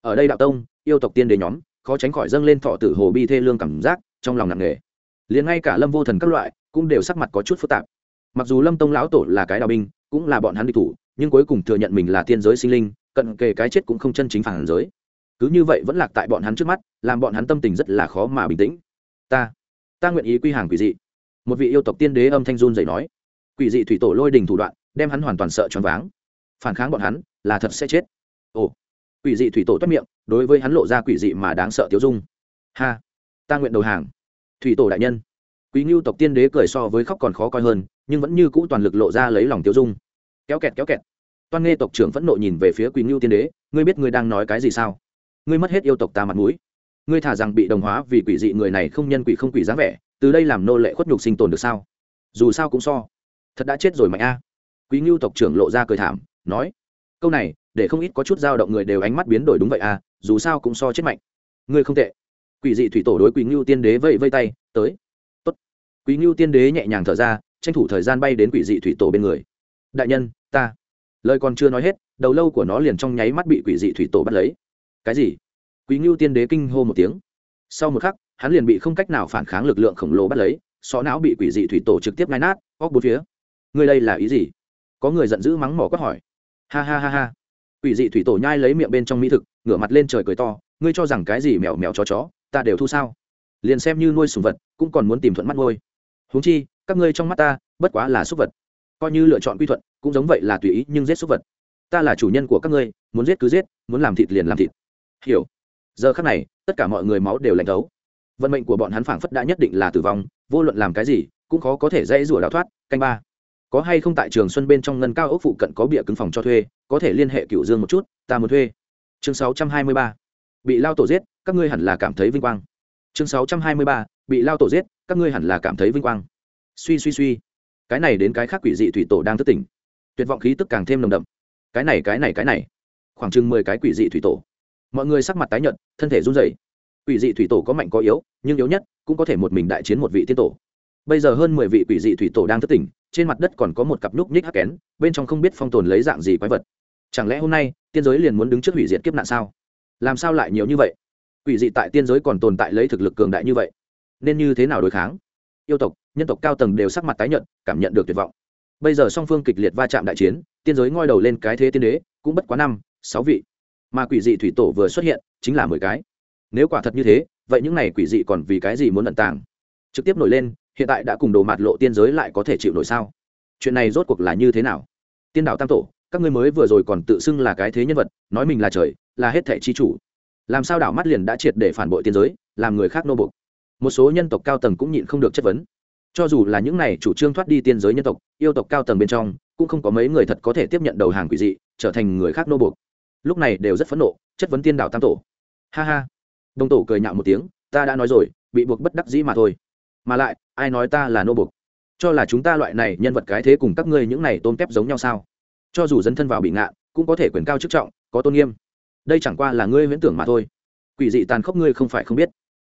S1: Ở đây đạo tông, yêu tộc tiên đế nhóm, khó tránh khỏi dâng lên thọ tử hồ bi thê lương cảm giác, trong lòng nặng nề. Liền ngay cả lâm vô thần các loại, cũng đều sắc mặt có chút phức tạp. Mặc dù lâm tông lão tổ là cái đạo binh, cũng là bọn hắn địch thủ, nhưng cuối cùng thừa nhận mình là tiên giới sinh linh, cận kề cái chết cũng không chân chính phản giới. Cứ như vậy vẫn lạc tại bọn hắn trước mắt, làm bọn hắn tâm tình rất là khó mà bình tĩnh. Ta ta nguyện ý quy hàng quỷ dị. Một vị yêu tộc tiên đế âm thanh run dậy nói. Quỷ dị thủy tổ lôi đình thủ đoạn, đem hắn hoàn toàn sợ choáng váng phản kháng bọn hắn, là thật sẽ chết. Ồ, quỷ dị thủy tổ toát miệng, đối với hắn lộ ra quỷ dị mà đáng sợ tiêu dung. Ha, ta nguyện đầu hàng. Thủy tổ đại nhân. Quý ngưu tộc tiên đế cười so với khóc còn khó coi hơn, nhưng vẫn như cũ toàn lực lộ ra lấy lòng tiêu dung. Kéo kẹt kéo kẹt. Toan nghe tộc trưởng vẫn nộ nhìn về phía quý ngưu tiên đế, ngươi biết ngươi đang nói cái gì sao? Ngươi mất hết yêu tộc ta mặt mũi. Ngươi thả rằng bị đồng hóa vì quỷ dị người này không nhân quỷ không quỷ dáng vẻ, từ đây làm nô lệ khuất nhục sinh tồn được sao? Dù sao cũng so. Thật đã chết rồi mạnh a. Quý ngưu tộc trưởng lộ ra cười thảm nói, câu này, để không ít có chút dao động người đều ánh mắt biến đổi đúng vậy à dù sao cũng so chết mạnh. Ngươi không tệ. Quỷ dị thủy tổ đối quý ngưu tiên đế vây vây tay, tới. Tốt. quý ngưu tiên đế nhẹ nhàng thở ra, tranh thủ thời gian bay đến quỷ dị thủy tổ bên người. Đại nhân, ta. Lời còn chưa nói hết, đầu lâu của nó liền trong nháy mắt bị quỷ dị thủy tổ bắt lấy. Cái gì? Quý ngưu tiên đế kinh hô một tiếng. Sau một khắc, hắn liền bị không cách nào phản kháng lực lượng khổng lồ bắt lấy, xó não bị quỷ dị thủy tổ trực tiếp ngai nát, óc bốn phía. Người đây là ý gì? Có người giận dữ mắng mỏ quát hỏi ha ha ha ha. Quỷ dị thủy tổ nhai lấy miệng bên trong mỹ thực, ngửa mặt lên trời cười to, ngươi cho rằng cái gì mèo mèo chó chó, ta đều thu sao? Liền xem như nuôi sùng vật, cũng còn muốn tìm thuận mắt ngôi huống chi, các ngươi trong mắt ta, bất quá là súc vật. Coi như lựa chọn quy thuận, cũng giống vậy là tùy ý nhưng giết súc vật. Ta là chủ nhân của các ngươi, muốn giết cứ giết, muốn làm thịt liền làm thịt. Hiểu. Giờ khắc này, tất cả mọi người máu đều lạnh thấu. Vận mệnh của bọn hắn phảng phất đã nhất định là tử vong, vô luận làm cái gì, cũng khó có thể dễ rủa đào thoát, canh ba có hay không tại trường xuân bên trong ngân cao ốc phụ cận có bịa cứng phòng cho thuê, có thể liên hệ cựu dương một chút, ta muốn thuê. Chương sáu trăm hai mươi ba. Bị lao tổ giết, các ngươi hẳn là cảm thấy vinh quang. Chương sáu trăm hai mươi ba. Bị lao tổ giết, các ngươi hẳn là cảm thấy vinh quang. Suy suy suy. Cái này đến cái khác quỷ dị thủy tổ đang thức tỉnh. Tuyệt vọng khí tức càng thêm nồng đậm. Cái này cái này cái này. Khoảng chừng mười cái quỷ dị thủy tổ. Mọi người sắc mặt tái nhợt, thân thể run rẩy. Quỷ dị thủy tổ có mạnh có yếu, nhưng yếu nhất cũng có thể một mình đại chiến một vị tiên tổ bây giờ hơn mười vị quỷ dị thủy tổ đang thức tỉnh, trên mặt đất còn có một cặp núc ních hắc kén, bên trong không biết phong tồn lấy dạng gì quái vật. Chẳng lẽ hôm nay, tiên giới liền muốn đứng trước hủy diệt kiếp nạn sao? Làm sao lại nhiều như vậy? Quỷ dị tại tiên giới còn tồn tại lấy thực lực cường đại như vậy, nên như thế nào đối kháng? Yêu tộc, nhân tộc cao tầng đều sắc mặt tái nhợt, cảm nhận được tuyệt vọng. Bây giờ song phương kịch liệt va chạm đại chiến, tiên giới ngoi đầu lên cái thế tiên đế, cũng bất quá năm, sáu vị. Mà quỷ dị thủy tổ vừa xuất hiện, chính là mười cái. Nếu quả thật như thế, vậy những này quỷ dị còn vì cái gì muốn ẩn tàng? Trực tiếp nổi lên hiện tại đã cùng đồ mạt lộ tiên giới lại có thể chịu nổi sao? Chuyện này rốt cuộc là như thế nào? Tiên đạo tam tổ, các ngươi mới vừa rồi còn tự xưng là cái thế nhân vật, nói mình là trời, là hết thẻ chi chủ. Làm sao đảo mắt liền đã triệt để phản bội tiên giới, làm người khác nô bục một số nhân tộc cao tầng cũng nhịn không được chất vấn. Cho dù là những này chủ trương thoát đi tiên giới nhân tộc, yêu tộc cao tầng bên trong, cũng không có mấy người thật có thể tiếp nhận đầu hàng quỷ dị, trở thành người khác nô bục lúc này đều rất phẫn nộ, chất vấn tiên đạo tam tổ. Ha ha. Đông tổ cười nhạo một tiếng, ta đã nói rồi, bị buộc bất đắc dĩ mà thôi mà lại, ai nói ta là nô bục? Cho là chúng ta loại này nhân vật cái thế cùng các ngươi những này tôn kép giống nhau sao? Cho dù dấn thân vào bị ngạ, cũng có thể quyền cao chức trọng, có tôn nghiêm. Đây chẳng qua là ngươi huyễn tưởng mà thôi. Quỷ dị tàn khốc ngươi không phải không biết.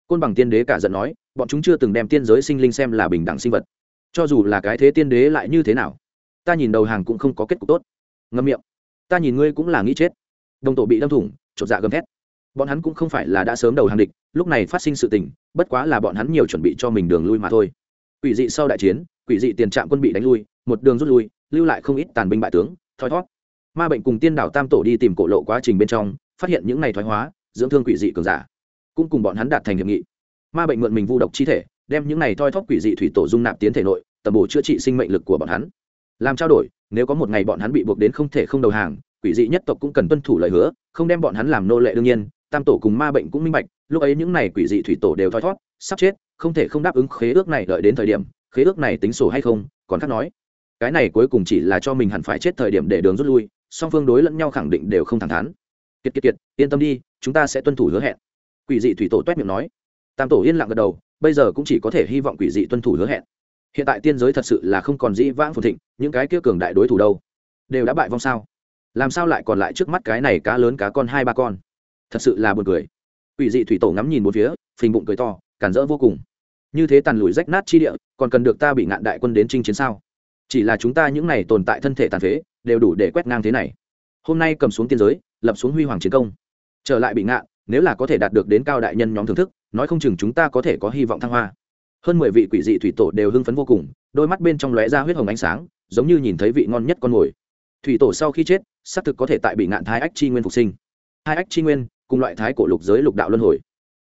S1: Côn bằng tiên đế cả giận nói, bọn chúng chưa từng đem tiên giới sinh linh xem là bình đẳng sinh vật. Cho dù là cái thế tiên đế lại như thế nào? Ta nhìn đầu hàng cũng không có kết cục tốt. Ngâm miệng. Ta nhìn ngươi cũng là nghĩ chết. Đồng tổ bị đâm thủng, chột dạ gầm thét bọn hắn cũng không phải là đã sớm đầu hàng địch, lúc này phát sinh sự tình, bất quá là bọn hắn nhiều chuẩn bị cho mình đường lui mà thôi. Quỷ dị sau đại chiến, quỷ dị tiền trạm quân bị đánh lui, một đường rút lui, lưu lại không ít tàn binh bại tướng, thoi thót. Ma bệnh cùng tiên đảo tam tổ đi tìm cổ lộ quá trình bên trong, phát hiện những này thoái hóa, dưỡng thương quỷ dị cường giả, cũng cùng bọn hắn đạt thành hiệp nghị. Ma bệnh mượn mình vu độc chi thể, đem những này thoi thóp quỷ dị thủy tổ dung nạp tiến thể nội, tầm bổ chữa trị sinh mệnh lực của bọn hắn. Làm trao đổi, nếu có một ngày bọn hắn bị buộc đến không thể không đầu hàng, quỷ dị nhất tộc cũng cần tuân thủ lời hứa, không đem bọn hắn làm nô lệ đương nhiên tam tổ cùng ma bệnh cũng minh bạch, lúc ấy những này quỷ dị thủy tổ đều thoi thót, sắp chết, không thể không đáp ứng khế ước này đợi đến thời điểm, khế ước này tính sổ hay không, còn khác nói. Cái này cuối cùng chỉ là cho mình hẳn phải chết thời điểm để đường rút lui, song phương đối lẫn nhau khẳng định đều không thẳng thắn. Kiệt kiệt kiệt, yên tâm đi, chúng ta sẽ tuân thủ hứa hẹn. Quỷ dị thủy tổ toét miệng nói. Tam tổ yên lặng gật đầu, bây giờ cũng chỉ có thể hy vọng quỷ dị tuân thủ hứa hẹn. Hiện tại tiên giới thật sự là không còn dĩ vãng phồn thịnh, những cái kia cường đại đối thủ đâu? Đều đã bại vong sao? Làm sao lại còn lại trước mắt cái này cá lớn cá con hai ba con? Thật sự là buồn cười. Quỷ dị thủy tổ ngắm nhìn một phía, phình bụng cười to cản rỡ vô cùng. Như thế tàn lùi rách nát chi địa, còn cần được ta bị ngạn đại quân đến chinh chiến sao? Chỉ là chúng ta những này tồn tại thân thể tàn phế, đều đủ để quét ngang thế này. Hôm nay cầm xuống tiên giới, lập xuống huy hoàng chiến công. Trở lại bị ngạn, nếu là có thể đạt được đến cao đại nhân nhóm thưởng thức, nói không chừng chúng ta có thể có hy vọng thăng hoa. Hơn mười vị quỷ dị thủy tổ đều hưng phấn vô cùng, đôi mắt bên trong lóe ra huyết hồng ánh sáng, giống như nhìn thấy vị ngon nhất con mồi. Thủy tổ sau khi chết, xác thực có thể tại bị ngạn thái ách chi nguyên phục sinh. Hai ách chi nguyên cùng loại thái cổ lục giới lục đạo luân hồi.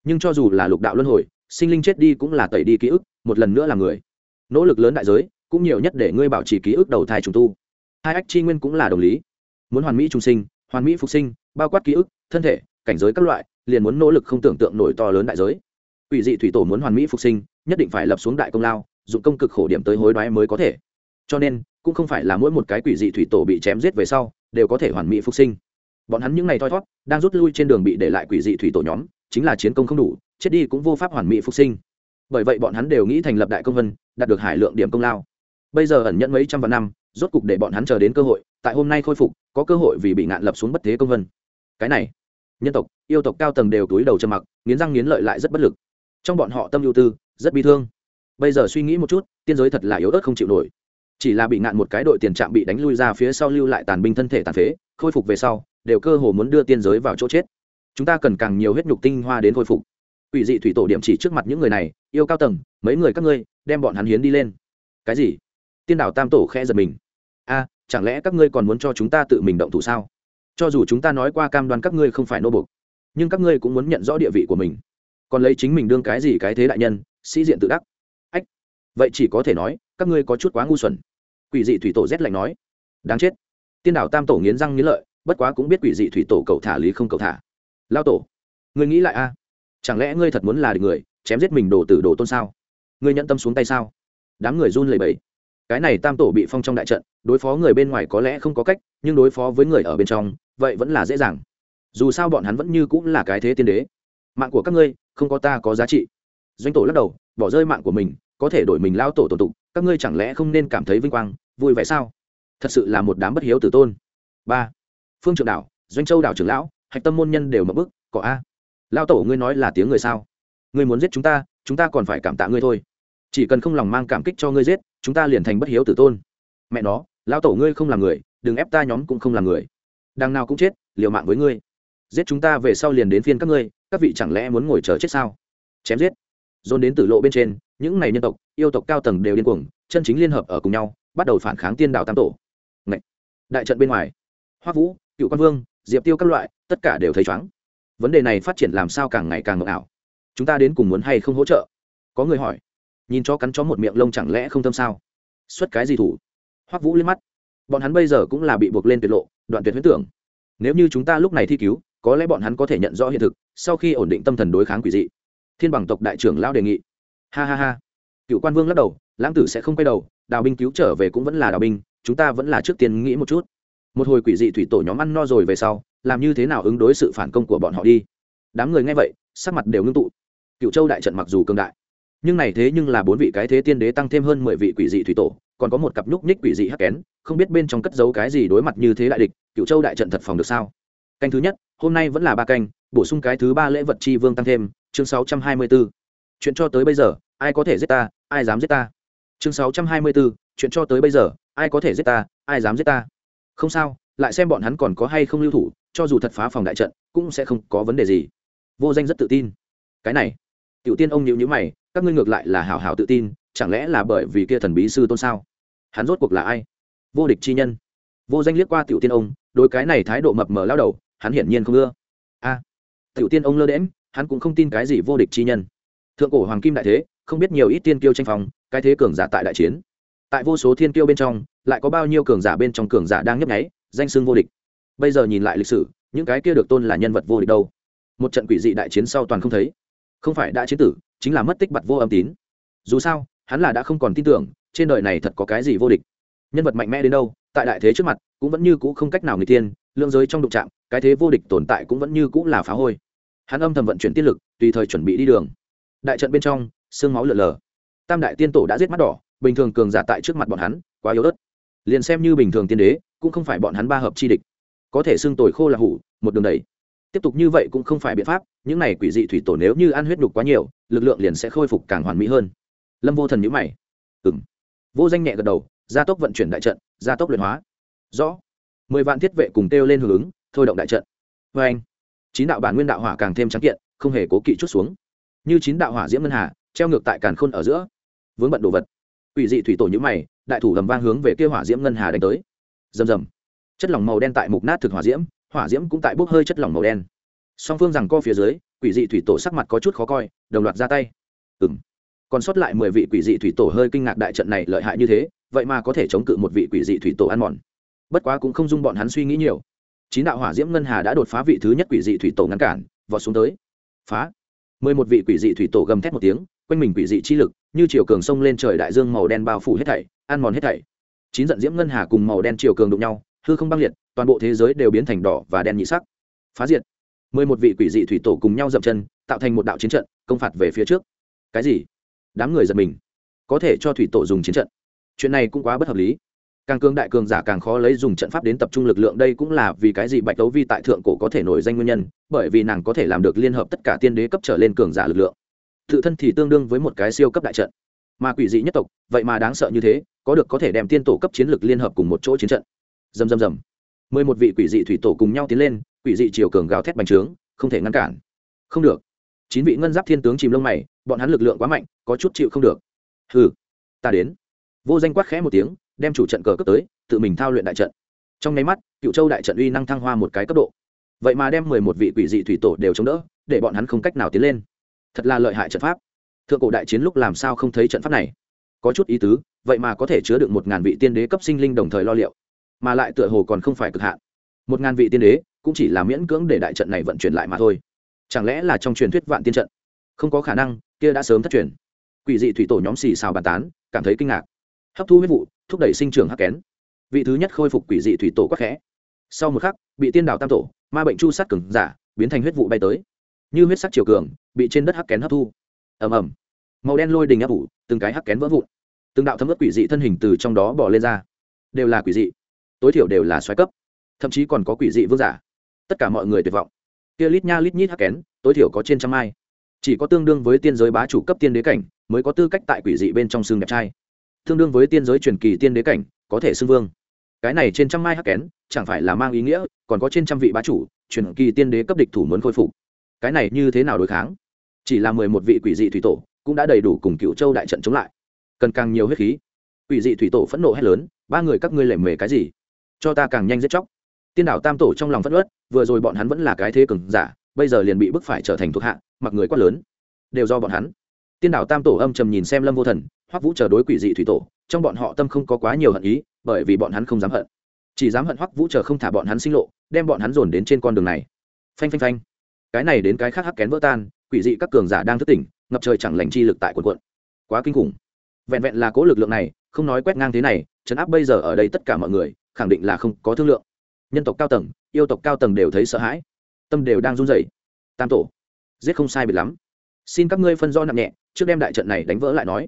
S1: Nhưng cho dù là lục đạo luân hồi, sinh linh chết đi cũng là tẩy đi ký ức, một lần nữa là người. Nỗ lực lớn đại giới, cũng nhiều nhất để ngươi bảo trì ký ức đầu thai trùng tu. Hai ách chi nguyên cũng là đồng lý. Muốn hoàn mỹ trùng sinh, hoàn mỹ phục sinh, bao quát ký ức, thân thể, cảnh giới các loại, liền muốn nỗ lực không tưởng tượng nổi to lớn đại giới. Ủy dị thủy tổ muốn hoàn mỹ phục sinh, nhất định phải lập xuống đại công lao, dụng công cực khổ điểm tới hối đoái mới có thể. Cho nên, cũng không phải là mỗi một cái quỷ dị thủy tổ bị chém giết về sau, đều có thể hoàn mỹ phục sinh bọn hắn những ngày thoi thót đang rút lui trên đường bị để lại quỷ dị thủy tổ nhóm, chính là chiến công không đủ, chết đi cũng vô pháp hoàn mỹ phục sinh. Bởi vậy bọn hắn đều nghĩ thành lập đại công vân, đạt được hải lượng điểm công lao. Bây giờ ẩn nhận mấy trăm vạn năm, rốt cục để bọn hắn chờ đến cơ hội, tại hôm nay khôi phục, có cơ hội vì bị ngạn lập xuống bất thế công vân. Cái này, nhân tộc, yêu tộc cao tầng đều túi đầu trầm mặc, nghiến răng nghiến lợi lại rất bất lực. Trong bọn họ tâm ưu tư, rất bi thương. Bây giờ suy nghĩ một chút, tiên giới thật là yếu ớt không chịu nổi chỉ là bị ngạn một cái đội tiền trạm bị đánh lui ra phía sau lưu lại tàn binh thân thể tàn phế, khôi phục về sau, đều cơ hồ muốn đưa tiên giới vào chỗ chết. Chúng ta cần càng nhiều huyết nhục tinh hoa đến khôi phục. Ủy dị thủy tổ điểm chỉ trước mặt những người này, yêu cao tầng, mấy người các ngươi, đem bọn hắn hiến đi lên. Cái gì? Tiên đảo tam tổ khẽ giật mình. A, chẳng lẽ các ngươi còn muốn cho chúng ta tự mình động thủ sao? Cho dù chúng ta nói qua cam đoan các ngươi không phải nô bục nhưng các ngươi cũng muốn nhận rõ địa vị của mình. Còn lấy chính mình đương cái gì cái thế đại nhân, sĩ diện tự đắc. Ách, vậy chỉ có thể nói các ngươi có chút quá ngu xuẩn. Quỷ dị thủy tổ rét lạnh nói. Đáng chết. Tiên đảo tam tổ nghiến răng nghiến lợi, bất quá cũng biết quỷ dị thủy tổ cầu thả lý không cầu thả. Lao tổ, ngươi nghĩ lại a. Chẳng lẽ ngươi thật muốn là người, chém giết mình đồ tử đồ tôn sao? Ngươi nhận tâm xuống tay sao? Đám người run lẩy bẩy. Cái này tam tổ bị phong trong đại trận, đối phó người bên ngoài có lẽ không có cách, nhưng đối phó với người ở bên trong, vậy vẫn là dễ dàng. Dù sao bọn hắn vẫn như cũng là cái thế tiên đế. Mạng của các ngươi, không có ta có giá trị. Doanh tổ lắc đầu, bỏ rơi mạng của mình, có thể đổi mình lao tổ tổ tục các ngươi chẳng lẽ không nên cảm thấy vinh quang, vui vẻ sao? Thật sự là một đám bất hiếu tử tôn. Ba, phương trưởng đảo, doanh châu đảo trưởng lão, hạch tâm môn nhân đều mập bức có a lao tổ ngươi nói là tiếng người sao? Ngươi muốn giết chúng ta chúng ta còn phải cảm tạ ngươi thôi. Chỉ cần không lòng mang cảm kích cho ngươi giết, chúng ta liền thành bất hiếu tử tôn. Mẹ nó lao tổ ngươi không làm người, đừng ép ta nhóm cũng không làm người. Đằng nào cũng chết, liều mạng với ngươi. Giết chúng ta về sau liền đến phiên các ngươi, các vị chẳng lẽ muốn ngồi chờ chết sao? Chém giết dồn đến tử lộ bên trên, những này nhân tộc, yêu tộc cao tầng đều điên cuồng, chân chính liên hợp ở cùng nhau, bắt đầu phản kháng tiên đạo tam tổ. Ngậy! đại trận bên ngoài hoa vũ, cựu quan vương, diệp tiêu các loại, tất cả đều thấy chóng vấn đề này phát triển làm sao càng ngày càng ngộng ảo? Chúng ta đến cùng muốn hay không hỗ trợ? Có người hỏi. Nhìn cho cắn chó một miệng lông chẳng lẽ không tâm sao? Xuất cái gì thủ? Hoắc vũ lên mắt. Bọn hắn bây giờ cũng là bị buộc lên tuyệt lộ, đoạn tuyệt huyết tưởng. Nếu như chúng ta lúc này thi cứu, có lẽ bọn hắn có thể nhận rõ hiện thực, sau khi ổn định tâm thần đối kháng quỷ dị thiên bằng tộc đại trưởng lao đề nghị. Ha ha ha. Cựu quan vương lắc đầu, lãng tử sẽ không quay đầu, đào binh cứu trở về cũng vẫn là đào binh, chúng ta vẫn là trước tiên nghĩ một chút. Một hồi quỷ dị thủy tổ nhóm ăn no rồi về sau, làm như thế nào ứng đối sự phản công của bọn họ đi. Đám người nghe vậy, sắc mặt đều ngưng tụ. Cựu châu đại trận mặc dù cường đại, nhưng này thế nhưng là bốn vị cái thế tiên đế tăng thêm hơn mười vị quỷ dị thủy tổ, còn có một cặp nhúc nhích quỷ dị hắc kén, không biết bên trong cất giấu cái gì đối mặt như thế đại địch, cựu châu đại trận thật phòng được sao? Canh thứ nhất, hôm nay vẫn là ba canh, bổ sung cái thứ ba lễ vật chi vương tăng thêm chương sáu trăm hai mươi 624. chuyện cho tới bây giờ ai có thể giết ta ai dám giết ta? Chương sáu trăm hai mươi 624, chuyện cho tới bây giờ ai có thể giết ta ai dám giết ta? Không sao lại xem bọn hắn còn có hay không lưu thủ cho dù thật phá phòng đại trận cũng sẽ không có vấn đề gì. Vô danh rất tự tin. Cái này tiểu tiên ông nhíu nhíu mày các ngươi ngược lại là hảo hảo tự tin chẳng lẽ là bởi vì kia thần bí sư tôn sao? Hắn rốt cuộc là ai? Vô địch chi nhân. Vô danh liếc qua tiểu tiên ông đối cái này thái độ mập mờ lao đầu hắn hiển nhiên không ưa. A tiểu tiên ông lơ đễm hắn cũng không tin cái gì vô địch chi nhân. Thượng cổ hoàng kim đại thế, không biết nhiều ít tiên kiêu tranh phòng cái thế cường giả tại đại chiến. Tại vô số thiên kiêu bên trong, lại có bao nhiêu cường giả bên trong cường giả đang nhấp nháy, danh xưng vô địch. Bây giờ nhìn lại lịch sử, những cái kia được tôn là nhân vật vô địch đâu? Một trận quỷ dị đại chiến sau toàn không thấy. Không phải đã chiến tử, chính là mất tích bặt vô âm tín. Dù sao, hắn là đã không còn tin tưởng, trên đời này thật có cái gì vô địch. Nhân vật mạnh mẽ đến đâu, tại đại thế trước mặt, cũng vẫn như cũ không cách nào người tiên lương giới trong đụng trạm cái thế vô địch tồn tại cũng vẫn như cũ là phá hôi hắn âm thầm vận chuyển tiết lực, tùy thời chuẩn bị đi đường. Đại trận bên trong, sương máu lở lở tam đại tiên tổ đã giết mắt đỏ, bình thường cường giả tại trước mặt bọn hắn, quá yếu ớt. Liền xem như bình thường tiên đế, cũng không phải bọn hắn ba hợp chi địch. Có thể xương tồi khô là hủ, một đường đầy. Tiếp tục như vậy cũng không phải biện pháp, những này quỷ dị thủy tổ nếu như ăn huyết đục quá nhiều, lực lượng liền sẽ khôi phục càng hoàn mỹ hơn. Lâm vô thần nhữ mày. Ừng vô danh nhẹ gật đầu, gia tốc vận chuyển đại trận, gia tốc luyện hóa. Rõ. Mười vạn thiết vệ cùng kêu lên hưởng ứng, thôi động đại trận. Vê anh chín đạo bản nguyên đạo hỏa càng thêm trắng kiện, không hề cố kỵ chút xuống. Như chín đạo hỏa diễm ngân hà, treo ngược tại càn khôn ở giữa. Vướng bận đồ vật. Quỷ dị thủy tổ nhữ mày, đại thủ lầm vang hướng về kia hỏa diễm ngân hà đánh tới. Rầm rầm. Chất lỏng màu đen tại mục nát thực hỏa diễm hỏa diễm cũng tại bốc hơi chất lỏng màu đen. Song phương rằng co phía dưới, quỷ dị thủy tổ sắc mặt có chút khó coi, đồng loạt ra tay. Ừ m còn sót lại mười vị quỷ dị thủy tổ hơi kinh ngạc đại trận này lợi hại như thế, vậy mà có thể chống cự một vị quỷ dị thủy tổ ăn mòn. Bất quá cũng không dung bọn hắn suy nghĩ nhiều chín đạo hỏa diễm ngân hà đã đột phá vị thứ nhất quỷ dị thủy tổ ngăn cản, vọt xuống tới. Phá. Mười một vị quỷ dị thủy tổ gầm thét một tiếng, quanh mình quỷ dị chi lực, như chiều cường sông lên trời đại dương màu đen bao phủ hết thảy, ăn mòn hết thảy. Chín giận diễm ngân hà cùng màu đen chiều cường đụng nhau, hư không băng liệt, toàn bộ thế giới đều biến thành đỏ và đen nhị sắc. Phá diệt. Mười một vị quỷ dị thủy tổ cùng nhau dậm chân, tạo thành một đạo chiến trận, công phạt về phía trước. Cái gì? Đám người giật mình. Có thể cho thủy tổ dùng chiến trận. Chuyện này cũng quá bất hợp lý càng cường đại cường giả càng khó lấy dùng trận pháp đến tập trung lực lượng, đây cũng là vì cái gì bạch đấu vi tại thượng cổ có thể nổi danh nguyên nhân, bởi vì nàng có thể làm được liên hợp tất cả tiên đế cấp trở lên cường giả lực lượng. Tự thân thì tương đương với một cái siêu cấp đại trận. Mà quỷ dị nhất tộc, vậy mà đáng sợ như thế, có được có thể đem tiên tổ cấp chiến lược liên hợp cùng một chỗ chiến trận. Dầm dầm dầm mười một vị quỷ dị thủy tổ cùng nhau tiến lên, quỷ dị chiều cường gào thét bành trướng, không thể ngăn cản. Không được. Chín vị ngân giáp thiên tướng chìm lông mày, bọn hắn lực lượng quá mạnh, có chút chịu không được. Hừ, ta đến. Vô danh quát khẽ một tiếng đem chủ trận cờ cấp tới, tự mình thao luyện đại trận. Trong nháy mắt, cựu châu đại trận uy năng thăng hoa một cái cấp độ. Vậy mà đem mười một vị quỷ dị thủy tổ đều chống đỡ, để bọn hắn không cách nào tiến lên. Thật là lợi hại trận pháp. Thượng cổ đại chiến lúc làm sao không thấy trận pháp này? Có chút ý tứ, vậy mà có thể chứa được một ngàn vị tiên đế cấp sinh linh đồng thời lo liệu. Mà lại tựa hồ còn không phải cực hạn. Một ngàn vị tiên đế, cũng chỉ là miễn cưỡng để đại trận này vận chuyển lại mà thôi. Chẳng lẽ là trong truyền thuyết vạn tiên trận? Không có khả năng, kia đã sớm thất truyền. Quỷ dị thủy tổ nhóm xì xào bàn tán, cảm thấy kinh ngạc hấp thu huyết vụ thúc đẩy sinh trưởng hắc kén. Vị thứ nhất khôi phục quỷ dị thủy tổ quắc khẽ. Sau một khắc bị tiên đảo tam tổ ma bệnh chu sát cứng giả biến thành huyết vụ bay tới. Như huyết sắc chiều cường bị trên đất hắc kén hấp thu. Ầm ầm. Màu đen lôi đình áp ủ từng cái hắc kén vỡ vụn. Từng đạo thấm ướt quỷ dị thân hình từ trong đó bỏ lên ra. Đều là quỷ dị. Tối thiểu đều là xoáy cấp. Thậm chí còn có quỷ dị vương giả. Tất cả mọi người tuyệt vọng. Kia lít nha lít nhít hắc kén tối thiểu có trên trăm ai, chỉ có tương đương với tiên giới bá chủ cấp tiên đế cảnh mới có tư cách tại quỷ dị bên trong xương đẹp trai tương đương với tiên giới truyền kỳ tiên đế cảnh, có thể xưng vương. Cái này trên trăm mai hắc kén, chẳng phải là mang ý nghĩa, còn có trên trăm vị bá chủ, truyền kỳ tiên đế cấp địch thủ muốn khôi phục. Cái này như thế nào đối kháng? Chỉ là mười một vị quỷ dị thủy tổ, cũng đã đầy đủ cùng cựu châu đại trận chống lại. Cần càng nhiều huyết khí. Quỷ dị thủy tổ phẫn nộ hét lớn, ba người các ngươi lệ mề cái gì? Cho ta càng nhanh giết chóc. Tiên đảo tam tổ trong lòng phất ớt vừa rồi bọn hắn vẫn là cái thế cường giả, bây giờ liền bị bức phải trở thành thuộc hạ, mặc người quát lớn. Đều do bọn hắn. Tiên đảo tam tổ âm trầm nhìn xem lâm vô thần hoắc vũ chờ đối quỷ dị thủy tổ, trong bọn họ tâm không có quá nhiều hận ý, bởi vì bọn hắn không dám hận. Chỉ dám hận hoắc vũ chờ không thả bọn hắn sinh lộ, đem bọn hắn dồn đến trên con đường này. Phanh phanh phanh. Cái này đến cái khác hắc kén vỡ tan, quỷ dị các cường giả đang thức tỉnh, ngập trời chẳng lành chi lực tại quần quận quá kinh khủng. Vẹn vẹn là cố lực lượng này, không nói quét ngang thế này chấn áp bây giờ ở đây tất cả mọi người, khẳng định là không có thương lượng. Nhân tộc cao tầng, yêu tộc cao tầng đều thấy sợ hãi. Tâm đều đang run rẩy. Tam tổ. Giết không sai biệt lắm. Xin các ngươi phân do nặng nhẹ, trước đem đại trận này đánh vỡ lại nói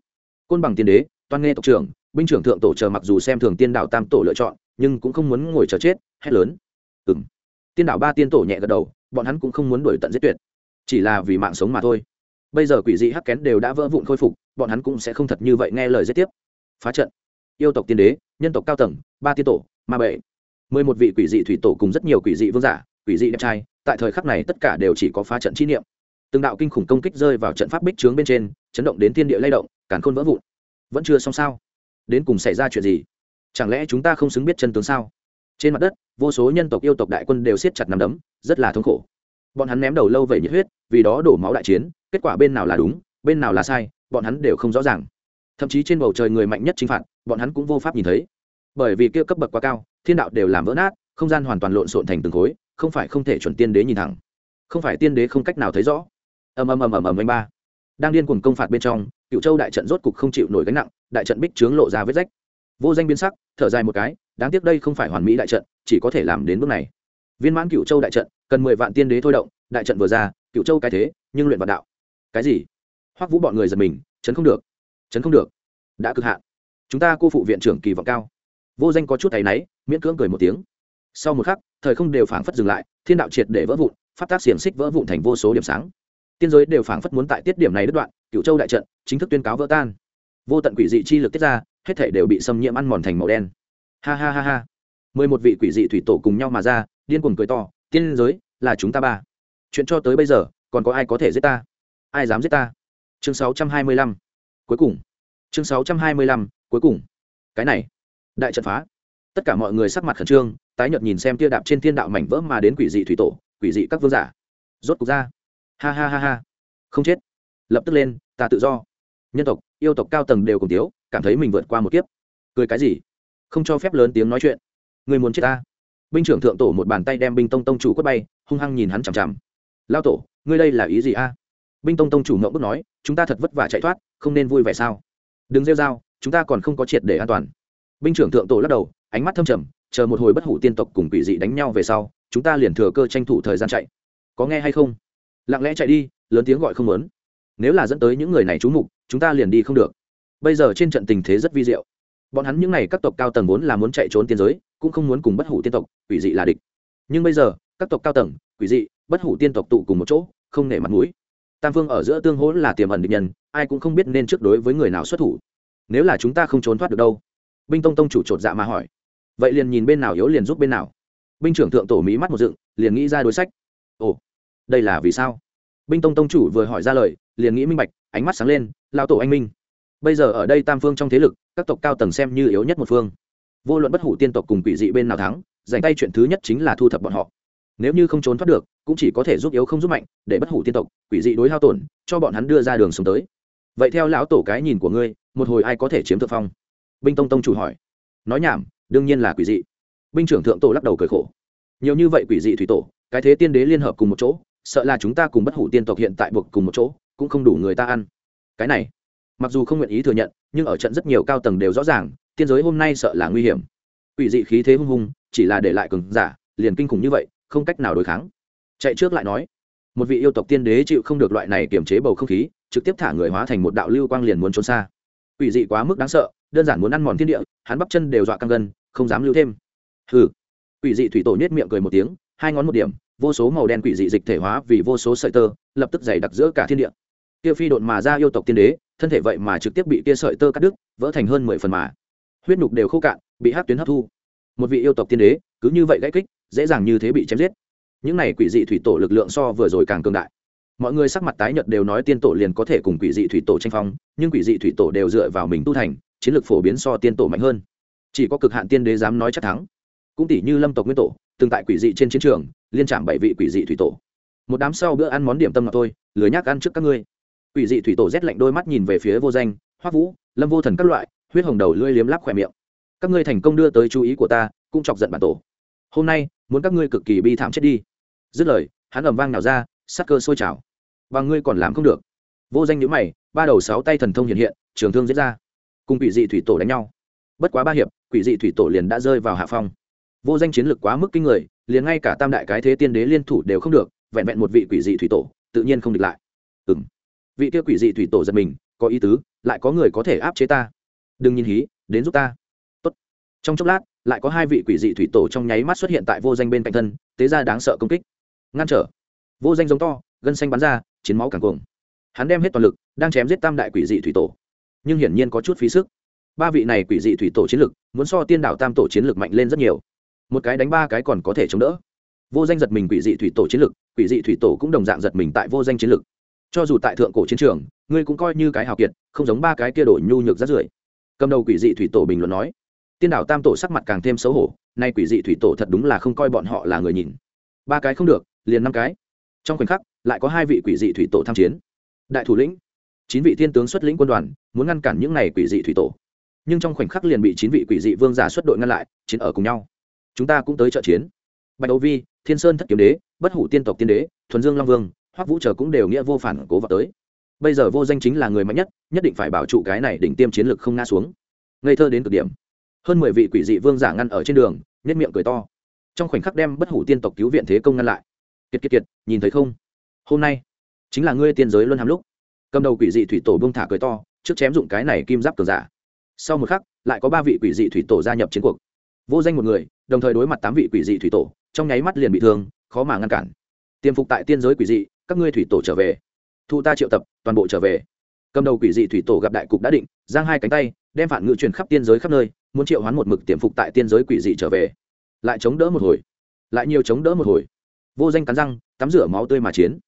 S1: côn bằng tiên đế, toan nghe tộc trưởng, binh trưởng thượng tổ chờ mặc dù xem thường tiên đạo tam tổ lựa chọn, nhưng cũng không muốn ngồi chờ chết, hét lớn. Ừng tiên đạo ba tiên tổ nhẹ gật đầu, bọn hắn cũng không muốn đuổi tận giết tuyệt. Chỉ là vì mạng sống mà thôi. Bây giờ quỷ dị hắc kén đều đã vỡ vụn khôi phục, bọn hắn cũng sẽ không thật như vậy nghe lời giết tiếp. Phá trận. Yêu tộc tiên đế, nhân tộc cao tầng, ba tiên tổ, ma bệ. Mười một vị quỷ dị thủy tổ cùng rất nhiều quỷ dị vương giả, quỷ dị đẹp trai, tại thời khắc này tất cả đều chỉ có phá trận chi niệm từng đạo kinh khủng công kích rơi vào trận pháp bích trướng bên trên, chấn động đến thiên địa lay động, càn khôn vỡ vụn. Vẫn chưa xong sao? Đến cùng xảy ra chuyện gì? Chẳng lẽ chúng ta không xứng biết chân tướng sao? Trên mặt đất, vô số nhân tộc yêu tộc đại quân đều siết chặt nắm đấm, rất là thống khổ. Bọn hắn ném đầu lâu về nhiệt huyết, vì đó đổ máu đại chiến, kết quả bên nào là đúng, bên nào là sai, bọn hắn đều không rõ ràng. Thậm chí trên bầu trời người mạnh nhất chinh phạt, bọn hắn cũng vô pháp nhìn thấy. Bởi vì kia cấp bậc quá cao, thiên đạo đều làm vỡ nát, không gian hoàn toàn lộn xộn thành từng khối, không phải không thể chuẩn tiên đế nhìn thẳng. Không phải tiên đế không cách nào thấy rõ ầm ầm ầm ầm ầm anh ba. Đang điên cuồng công phạt bên trong cựu châu đại trận rốt cục không chịu nổi gánh nặng, đại trận bích trướng lộ ra vết rách. Vô danh biến sắc, thở dài một cái, đáng tiếc đây không phải hoàn mỹ đại trận, chỉ có thể làm đến bước này. Viên mãn cựu châu đại trận, cần mười vạn tiên đế thôi động, đại trận vừa ra cựu châu cái thế, nhưng luyện vạn đạo. Cái gì? Hoắc vũ bọn người giật mình, chấn không được, chấn không được. Đã cực hạn. Chúng ta cô phụ viện trưởng kỳ vọng cao. Vô danh có chút thấy náy, miễn cưỡng cười một tiếng. Sau một khắc, thời không đều phảng phất dừng lại, thiên đạo triệt để vỡ vụn phát tác xiềng xích vỡ vụn thành vô số điểm sáng tiên giới đều phảng phất muốn tại tiết điểm này đứt đoạn cựu châu đại trận chính thức tuyên cáo vỡ tan. Vô tận quỷ dị chi lực tiết ra, hết thể đều bị xâm nhiễm ăn mòn thành màu đen. Ha ha ha ha. Mười một vị quỷ dị thủy tổ cùng nhau mà ra, điên cuồng cười to, tiên giới, là chúng ta ba. Chuyện cho tới bây giờ, còn có ai có thể giết ta? Ai dám giết ta? Chương sáu trăm hai mươi lăm. Cuối cùng. Chương sáu trăm hai mươi lăm, cuối cùng. Cái này, đại trận phá. Tất cả mọi người sắc mặt khẩn trương, tái nhợt nhìn xem tia đạp trên thiên đạo mảnh vỡ mà đến quỷ dị thủy tổ, quỷ dị các vương giả. Rốt cục ra ha ha ha ha. Không chết. Lập tức lên, ta tự do. Nhân tộc, yêu tộc cao tầng đều cùng tiếu, cảm thấy mình vượt qua một kiếp. Cười cái gì? Không cho phép lớn tiếng nói chuyện. Người muốn chết ta. Binh trưởng thượng tổ một bàn tay đem binh tông tông chủ quất bay, hung hăng nhìn hắn chằm chằm. Lao tổ, ngươi đây là ý gì a? Binh tông tông chủ ngậm bức nói, chúng ta thật vất vả chạy thoát, không nên vui vẻ sao? Đừng rêu r a o chúng ta còn không có triệt để an toàn. Binh trưởng thượng tổ lắc đầu, ánh mắt thâm trầm, chờ một hồi bất hủ tiên tộc cùng quỷ dị đánh nhau về sau, chúng ta liền thừa cơ tranh thủ thời gian chạy. Có nghe hay không? Lặng lẽ chạy đi, lớn tiếng gọi không lớn nếu là dẫn tới những người này trú mục, chúng ta liền đi không được. Bây giờ trên trận tình thế rất vi diệu. Bọn hắn những n à y các tộc cao tầng vốn là muốn chạy trốn tiên giới, cũng không muốn cùng bất hủ tiên tộc, quỷ dị là địch. Nhưng bây giờ, các tộc cao tầng, quỷ dị, bất hủ tiên tộc tụ cùng một chỗ, không nể mặt mũi. Tam phương ở giữa tương hỗn là tiềm ẩn địch nhân, ai cũng không biết nên trước đối với người nào xuất thủ. Nếu là chúng ta không trốn thoát được đâu? Binh tông tông chủ chột dạ mà hỏi. Vậy liền nhìn bên nào yếu liền giúp bên nào. Binh trưởng thượng tổ mỹ mắt một dựng, liền nghĩ ra đối sách. Ồ đây là vì sao? Binh tông tông chủ vừa hỏi ra lời, liền nghĩ minh bạch, ánh mắt sáng lên lao tổ anh minh, bây giờ ở đây tam phương trong thế lực, các tộc cao tầng xem như yếu nhất một phương. Vô luận bất hủ tiên tộc cùng quỷ dị bên nào thắng dành tay chuyện thứ nhất chính là thu thập bọn họ. Nếu như không trốn thoát được, cũng chỉ có thể giúp yếu không giúp mạnh, để bất hủ tiên tộc, quỷ dị đối hao tổn, cho bọn hắn đưa ra đường sống tới. Vậy theo lão tổ cái nhìn của ngươi, một hồi ai có thể chiếm thượng phong? Binh tông tông chủ hỏi. Nói nhảm, đương nhiên là quỷ dị. Binh trưởng thượng tổ lắc đầu cười khổ. Nhiều như vậy quỷ dị thủy tổ, cái thế tiên đế liên hợp cùng một chỗ sợ là chúng ta cùng bất hủ tiên tộc hiện tại buộc cùng một chỗ, cũng không đủ người ta ăn. Cái này, mặc dù không nguyện ý thừa nhận, nhưng ở trận rất nhiều cao tầng đều rõ ràng, tiên giới hôm nay sợ là nguy hiểm. Quỷ dị khí thế hung hung, chỉ là để lại cường giả, liền kinh khủng như vậy, không cách nào đối kháng. Chạy trước lại nói, một vị yêu tộc tiên đế chịu không được loại này kiềm chế bầu không khí, trực tiếp thả người hóa thành một đạo lưu quang liền muốn trốn xa. Quỷ dị quá mức đáng sợ, đơn giản muốn ăn mòn thiên địa, hắn bắp chân đều dọa căng gân, không dám lưu thêm. Hừ. Quỷ dị thủy tổ nhét miệng cười một tiếng, hai ngón một điểm vô số màu đen quỷ dị dịch thể hóa vì vô số sợi tơ, lập tức dày đặc giữa cả thiên địa. Kia phi độn mà ra yêu tộc tiên đế, thân thể vậy mà trực tiếp bị kia sợi tơ cắt đứt, vỡ thành hơn mười phần mà. Huyết nhục đều khô cạn, bị hát tuyến hấp thu. Một vị yêu tộc tiên đế, cứ như vậy gãy kích, dễ dàng như thế bị chém giết. Những này quỷ dị thủy tổ lực lượng so vừa rồi càng cường đại. Mọi người sắc mặt tái nhợt đều nói tiên tổ liền có thể cùng quỷ dị thủy tổ tranh phong, nhưng quỷ dị thủy tổ đều dựa vào mình tu thành, chiến lược phổ biến so tiên tổ mạnh hơn. Chỉ có cực hạn tiên đế dám nói chắc thắng. Cũng tỷ như lâm tộc nguyên tổ từng tại quỷ dị trên chiến trường, liên trạm bảy vị quỷ dị thủy tổ. Một đám sau bữa ăn món điểm tâm ngọc tôi lười nhác ăn trước các ngươi. Quỷ dị thủy tổ rét lạnh đôi mắt nhìn về phía vô danh, hoắc vũ, lâm vô thần các loại, huyết hồng đầu lưỡi liếm lắp khỏe miệng. Các ngươi thành công đưa tới chú ý của ta, cũng chọc giận bản tổ. Hôm nay, muốn các ngươi cực kỳ bi thảm chết đi. Dứt lời, hắn ầm vang nào ra, sắc cơ sôi trào. Và ngươi còn làm không được. Vô danh nhữ mày, ba đầu sáu tay thần thông hiện hiện, trường thương diễn ra. Cùng quỷ dị thủy tổ đánh nhau. Bất quá ba hiệp, quỷ dị thủy tổ liền đã rơi vào hạ phong vô danh chiến lược quá mức kinh người, liền ngay cả tam đại cái thế tiên đế liên thủ đều không được, vẹn vẹn một vị quỷ dị thủy tổ, tự nhiên không địch lại. Ừ m vị kia quỷ dị thủy tổ giật mình, có ý tứ, lại có người có thể áp chế ta. Đừng nhìn hí, đến giúp ta. Tốt. trong chốc lát, lại có hai vị quỷ dị thủy tổ trong nháy mắt xuất hiện tại vô danh bên cạnh thân, tế ra đáng sợ công kích. Ngăn trở. Vô danh giống to, gân xanh bắn ra, chiến máu càng cuồng. Hắn đem hết toàn lực, đang chém giết tam đại quỷ dị thủy tổ. Nhưng hiển nhiên có chút phí sức. Ba vị này quỷ dị thủy tổ chiến lực, muốn so tiên đảo tam tổ chiến lực mạnh lên rất nhiều một cái đánh ba cái còn có thể chống đỡ. Vô danh giật mình quỷ dị thủy tổ chiến lực, quỷ dị thủy tổ cũng đồng dạng giật mình tại vô danh chiến lực. Cho dù tại thượng cổ chiến trường, ngươi cũng coi như cái hào kiệt, không giống ba cái kia đổi nhu nhược rất rưởi. Cầm đầu quỷ dị thủy tổ bình luận nói, tiên đảo tam tổ sắc mặt càng thêm xấu hổ, nay quỷ dị thủy tổ thật đúng là không coi bọn họ là người nhìn. Ba cái không được, liền năm cái. Trong khoảnh khắc, lại có hai vị quỷ dị thủy tổ tham chiến. Đại thủ lĩnh, chín vị thiên tướng xuất lĩnh quân đoàn, muốn ngăn cản những này quỷ dị thủy tổ. Nhưng trong khoảnh khắc liền bị chín vị quỷ dị vương giả xuất đội ngăn lại, chiến ở cùng nhau chúng ta cũng tới trợ chiến. Bạch âu vi, thiên sơn thất kiếm đế, bất hủ tiên tộc tiên đế, thuần dương long vương, hoắc vũ chờ cũng đều nghĩa vô phản cố vào tới. Bây giờ vô danh chính là người mạnh nhất nhất định phải bảo trụ cái này đỉnh tiêm chiến lực không ngã xuống. Ngây thơ đến cực điểm. Hơn mười vị quỷ dị vương giả ngăn ở trên đường nhất miệng cười to. Trong khoảnh khắc đem bất hủ tiên tộc cứu viện thế công ngăn lại. Kiệt kiệt kiệt, nhìn thấy không? Hôm nay, chính là ngươi tiên giới luân hàm lúc. Cầm đầu quỷ dị thủy tổ bông thả cười to, trước chém dụng cái này kim giáp cường giả. Sau một khắc, lại có ba vị quỷ dị thủy tổ gia nhập chiến cuộc vô danh một người, đồng thời đối mặt tám vị quỷ dị thủy tổ, trong nháy mắt liền bị thương, khó mà ngăn cản. Tiêm phục tại tiên giới quỷ dị, các ngươi thủy tổ trở về. Thu ta triệu tập, toàn bộ trở về. Cầm đầu quỷ dị thủy tổ gặp đại cục đã định, giang hai cánh tay, đem phản ngự truyền khắp tiên giới khắp nơi, muốn triệu hoán một mực tiềm phục tại tiên giới quỷ dị trở về. Lại chống đỡ một hồi. Lại nhiều chống đỡ một hồi. Vô danh cắn răng, tắm rửa máu tươi mà chiến.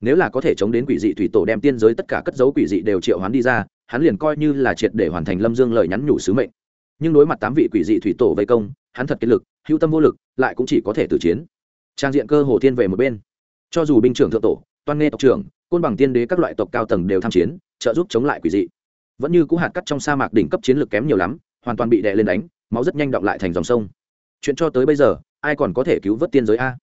S1: Nếu là có thể chống đến quỷ dị thủy tổ đem tiên giới tất cả cất dấu quỷ dị đều triệu hoán đi ra, hắn liền coi như là triệt để hoàn thành lâm dương lời nhắn nhủ sứ mệnh nhưng đối mặt tám vị quỷ dị thủy tổ vây công, hắn thật kiệt lực, hữu tâm vô lực, lại cũng chỉ có thể tử chiến. Trang diện cơ hồ thiên về một bên. Cho dù binh trưởng thượng tổ, toan nghe tộc trưởng, côn bằng tiên đế các loại tộc cao tầng đều tham chiến, trợ giúp chống lại quỷ dị. Vẫn như cũ hạt cắt trong sa mạc đỉnh cấp chiến lược kém nhiều lắm, hoàn toàn bị đè lên đánh, máu rất nhanh động lại thành dòng sông. Chuyện cho tới bây giờ, ai còn có thể cứu vớt tiên giới a?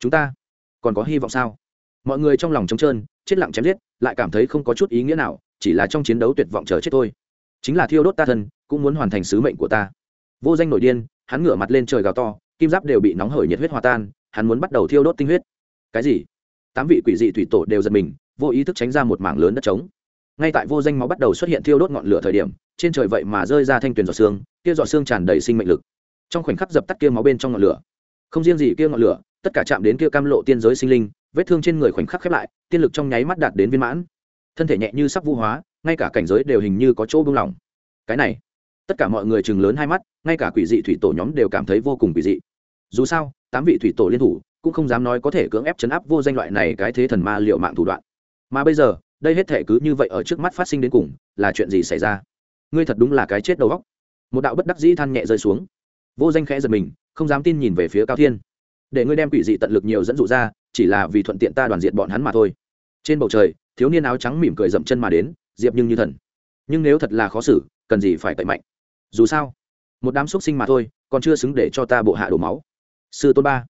S1: Chúng ta còn có hy vọng sao? Mọi người trong lòng trống trơn, chết lặng chém giết, lại cảm thấy không có chút ý nghĩa nào, chỉ là trong chiến đấu tuyệt vọng chờ chết thôi chính là thiêu đốt ta thân, cũng muốn hoàn thành sứ mệnh của ta. Vô danh nổi điên, hắn ngửa mặt lên trời gào to, kim giáp đều bị nóng hởi nhiệt huyết hòa tan, hắn muốn bắt đầu thiêu đốt tinh huyết. Cái gì? Tám vị quỷ dị thủy tổ đều giật mình, vô ý thức tránh ra một mảng lớn đất trống. Ngay tại vô danh máu bắt đầu xuất hiện thiêu đốt ngọn lửa thời điểm, trên trời vậy mà rơi ra thanh tuyền giọt xương kia giọt xương tràn đầy sinh mệnh lực. Trong khoảnh khắc dập tắt kia máu bên trong ngọn lửa. Không riêng gì kia ngọn lửa, tất cả chạm đến kia cam lộ tiên giới sinh linh, vết thương trên người khoảnh khắc khép lại, tiên lực trong nháy mắt đạt đến viên mãn. Thân thể nhẹ như sắp vu hóa ngay cả cảnh giới đều hình như có chỗ buông lỏng. Cái này, tất cả mọi người chừng lớn hai mắt, ngay cả quỷ dị thủy tổ nhóm đều cảm thấy vô cùng quỷ dị. Dù sao, tám vị thủy tổ liên thủ cũng không dám nói có thể cưỡng ép chấn áp vô danh loại này cái thế thần ma liệu mạng thủ đoạn. Mà bây giờ, đây hết thể cứ như vậy ở trước mắt phát sinh đến cùng, là chuyện gì xảy ra? Ngươi thật đúng là cái chết đầu góc một đạo bất đắc dĩ than nhẹ rơi xuống. Vô danh khẽ giật mình, không dám tin nhìn về phía cao thiên. Để ngươi đem quỷ dị tận lực nhiều dẫn dụ ra, chỉ là vì thuận tiện ta đoàn diện bọn hắn mà thôi. Trên bầu trời, thiếu niên áo trắng mỉm cười dậm chân mà đến diệp nhưng như thần. Nhưng nếu thật là khó xử, cần gì phải tẩy mạnh? Dù sao, một đám xúc sinh mà thôi, còn chưa xứng để cho ta bộ hạ đổ máu. Sư tôn ba.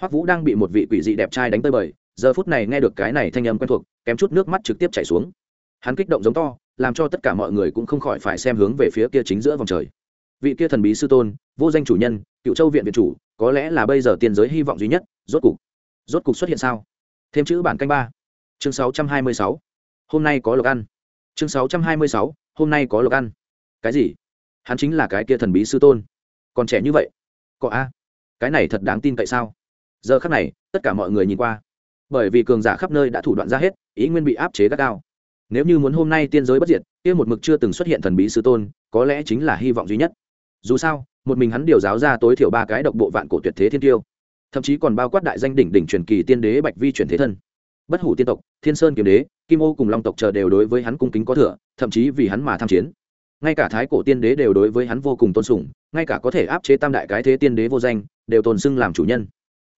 S1: Hoắc vũ đang bị một vị quỷ dị đẹp trai đánh tơi bời, giờ phút này nghe được cái này thanh âm quen thuộc, kém chút nước mắt trực tiếp chảy xuống. Hắn kích động giống to, làm cho tất cả mọi người cũng không khỏi phải xem hướng về phía kia chính giữa vòng trời. Vị kia thần bí sư tôn, vô danh chủ nhân, cựu châu viện viện chủ, có lẽ là bây giờ tiền giới hy vọng duy nhất, rốt cục rốt cục xuất hiện sao? Thêm chữ bản canh ba. Chương sáu trăm hai mươi sáu. Hôm nay có lộc ăn chương sáu trăm hai mươi sáu, hôm nay có lộc ăn. Cái gì? Hắn chính là cái kia thần bí sư tôn. Còn trẻ như vậy? Có a. Cái này thật đáng tin tại sao? Giờ khắc này, tất cả mọi người nhìn qua. Bởi vì cường giả khắp nơi đã thủ đoạn ra hết, ý nguyên bị áp chế gắt gao. Nếu như muốn hôm nay tiên giới bất diệt, kia một mực chưa từng xuất hiện thần bí sư tôn, có lẽ chính là hy vọng duy nhất. Dù sao, một mình hắn điều giáo ra tối thiểu ba cái độc bộ vạn cổ tuyệt thế thiên tiêu. Thậm chí còn bao quát đại danh đỉnh đỉnh truyền kỳ tiên đế bạch vi truyền thế thân. Bất hủ tiên tộc, thiên sơn kiếm đế kim ô cùng long tộc chờ đều đối với hắn cung kính có thừa, thậm chí vì hắn mà tham chiến. Ngay cả thái cổ tiên đế đều đối với hắn vô cùng tôn sùng, ngay cả có thể áp chế tam đại cái thế tiên đế vô danh, đều tồn xưng làm chủ nhân.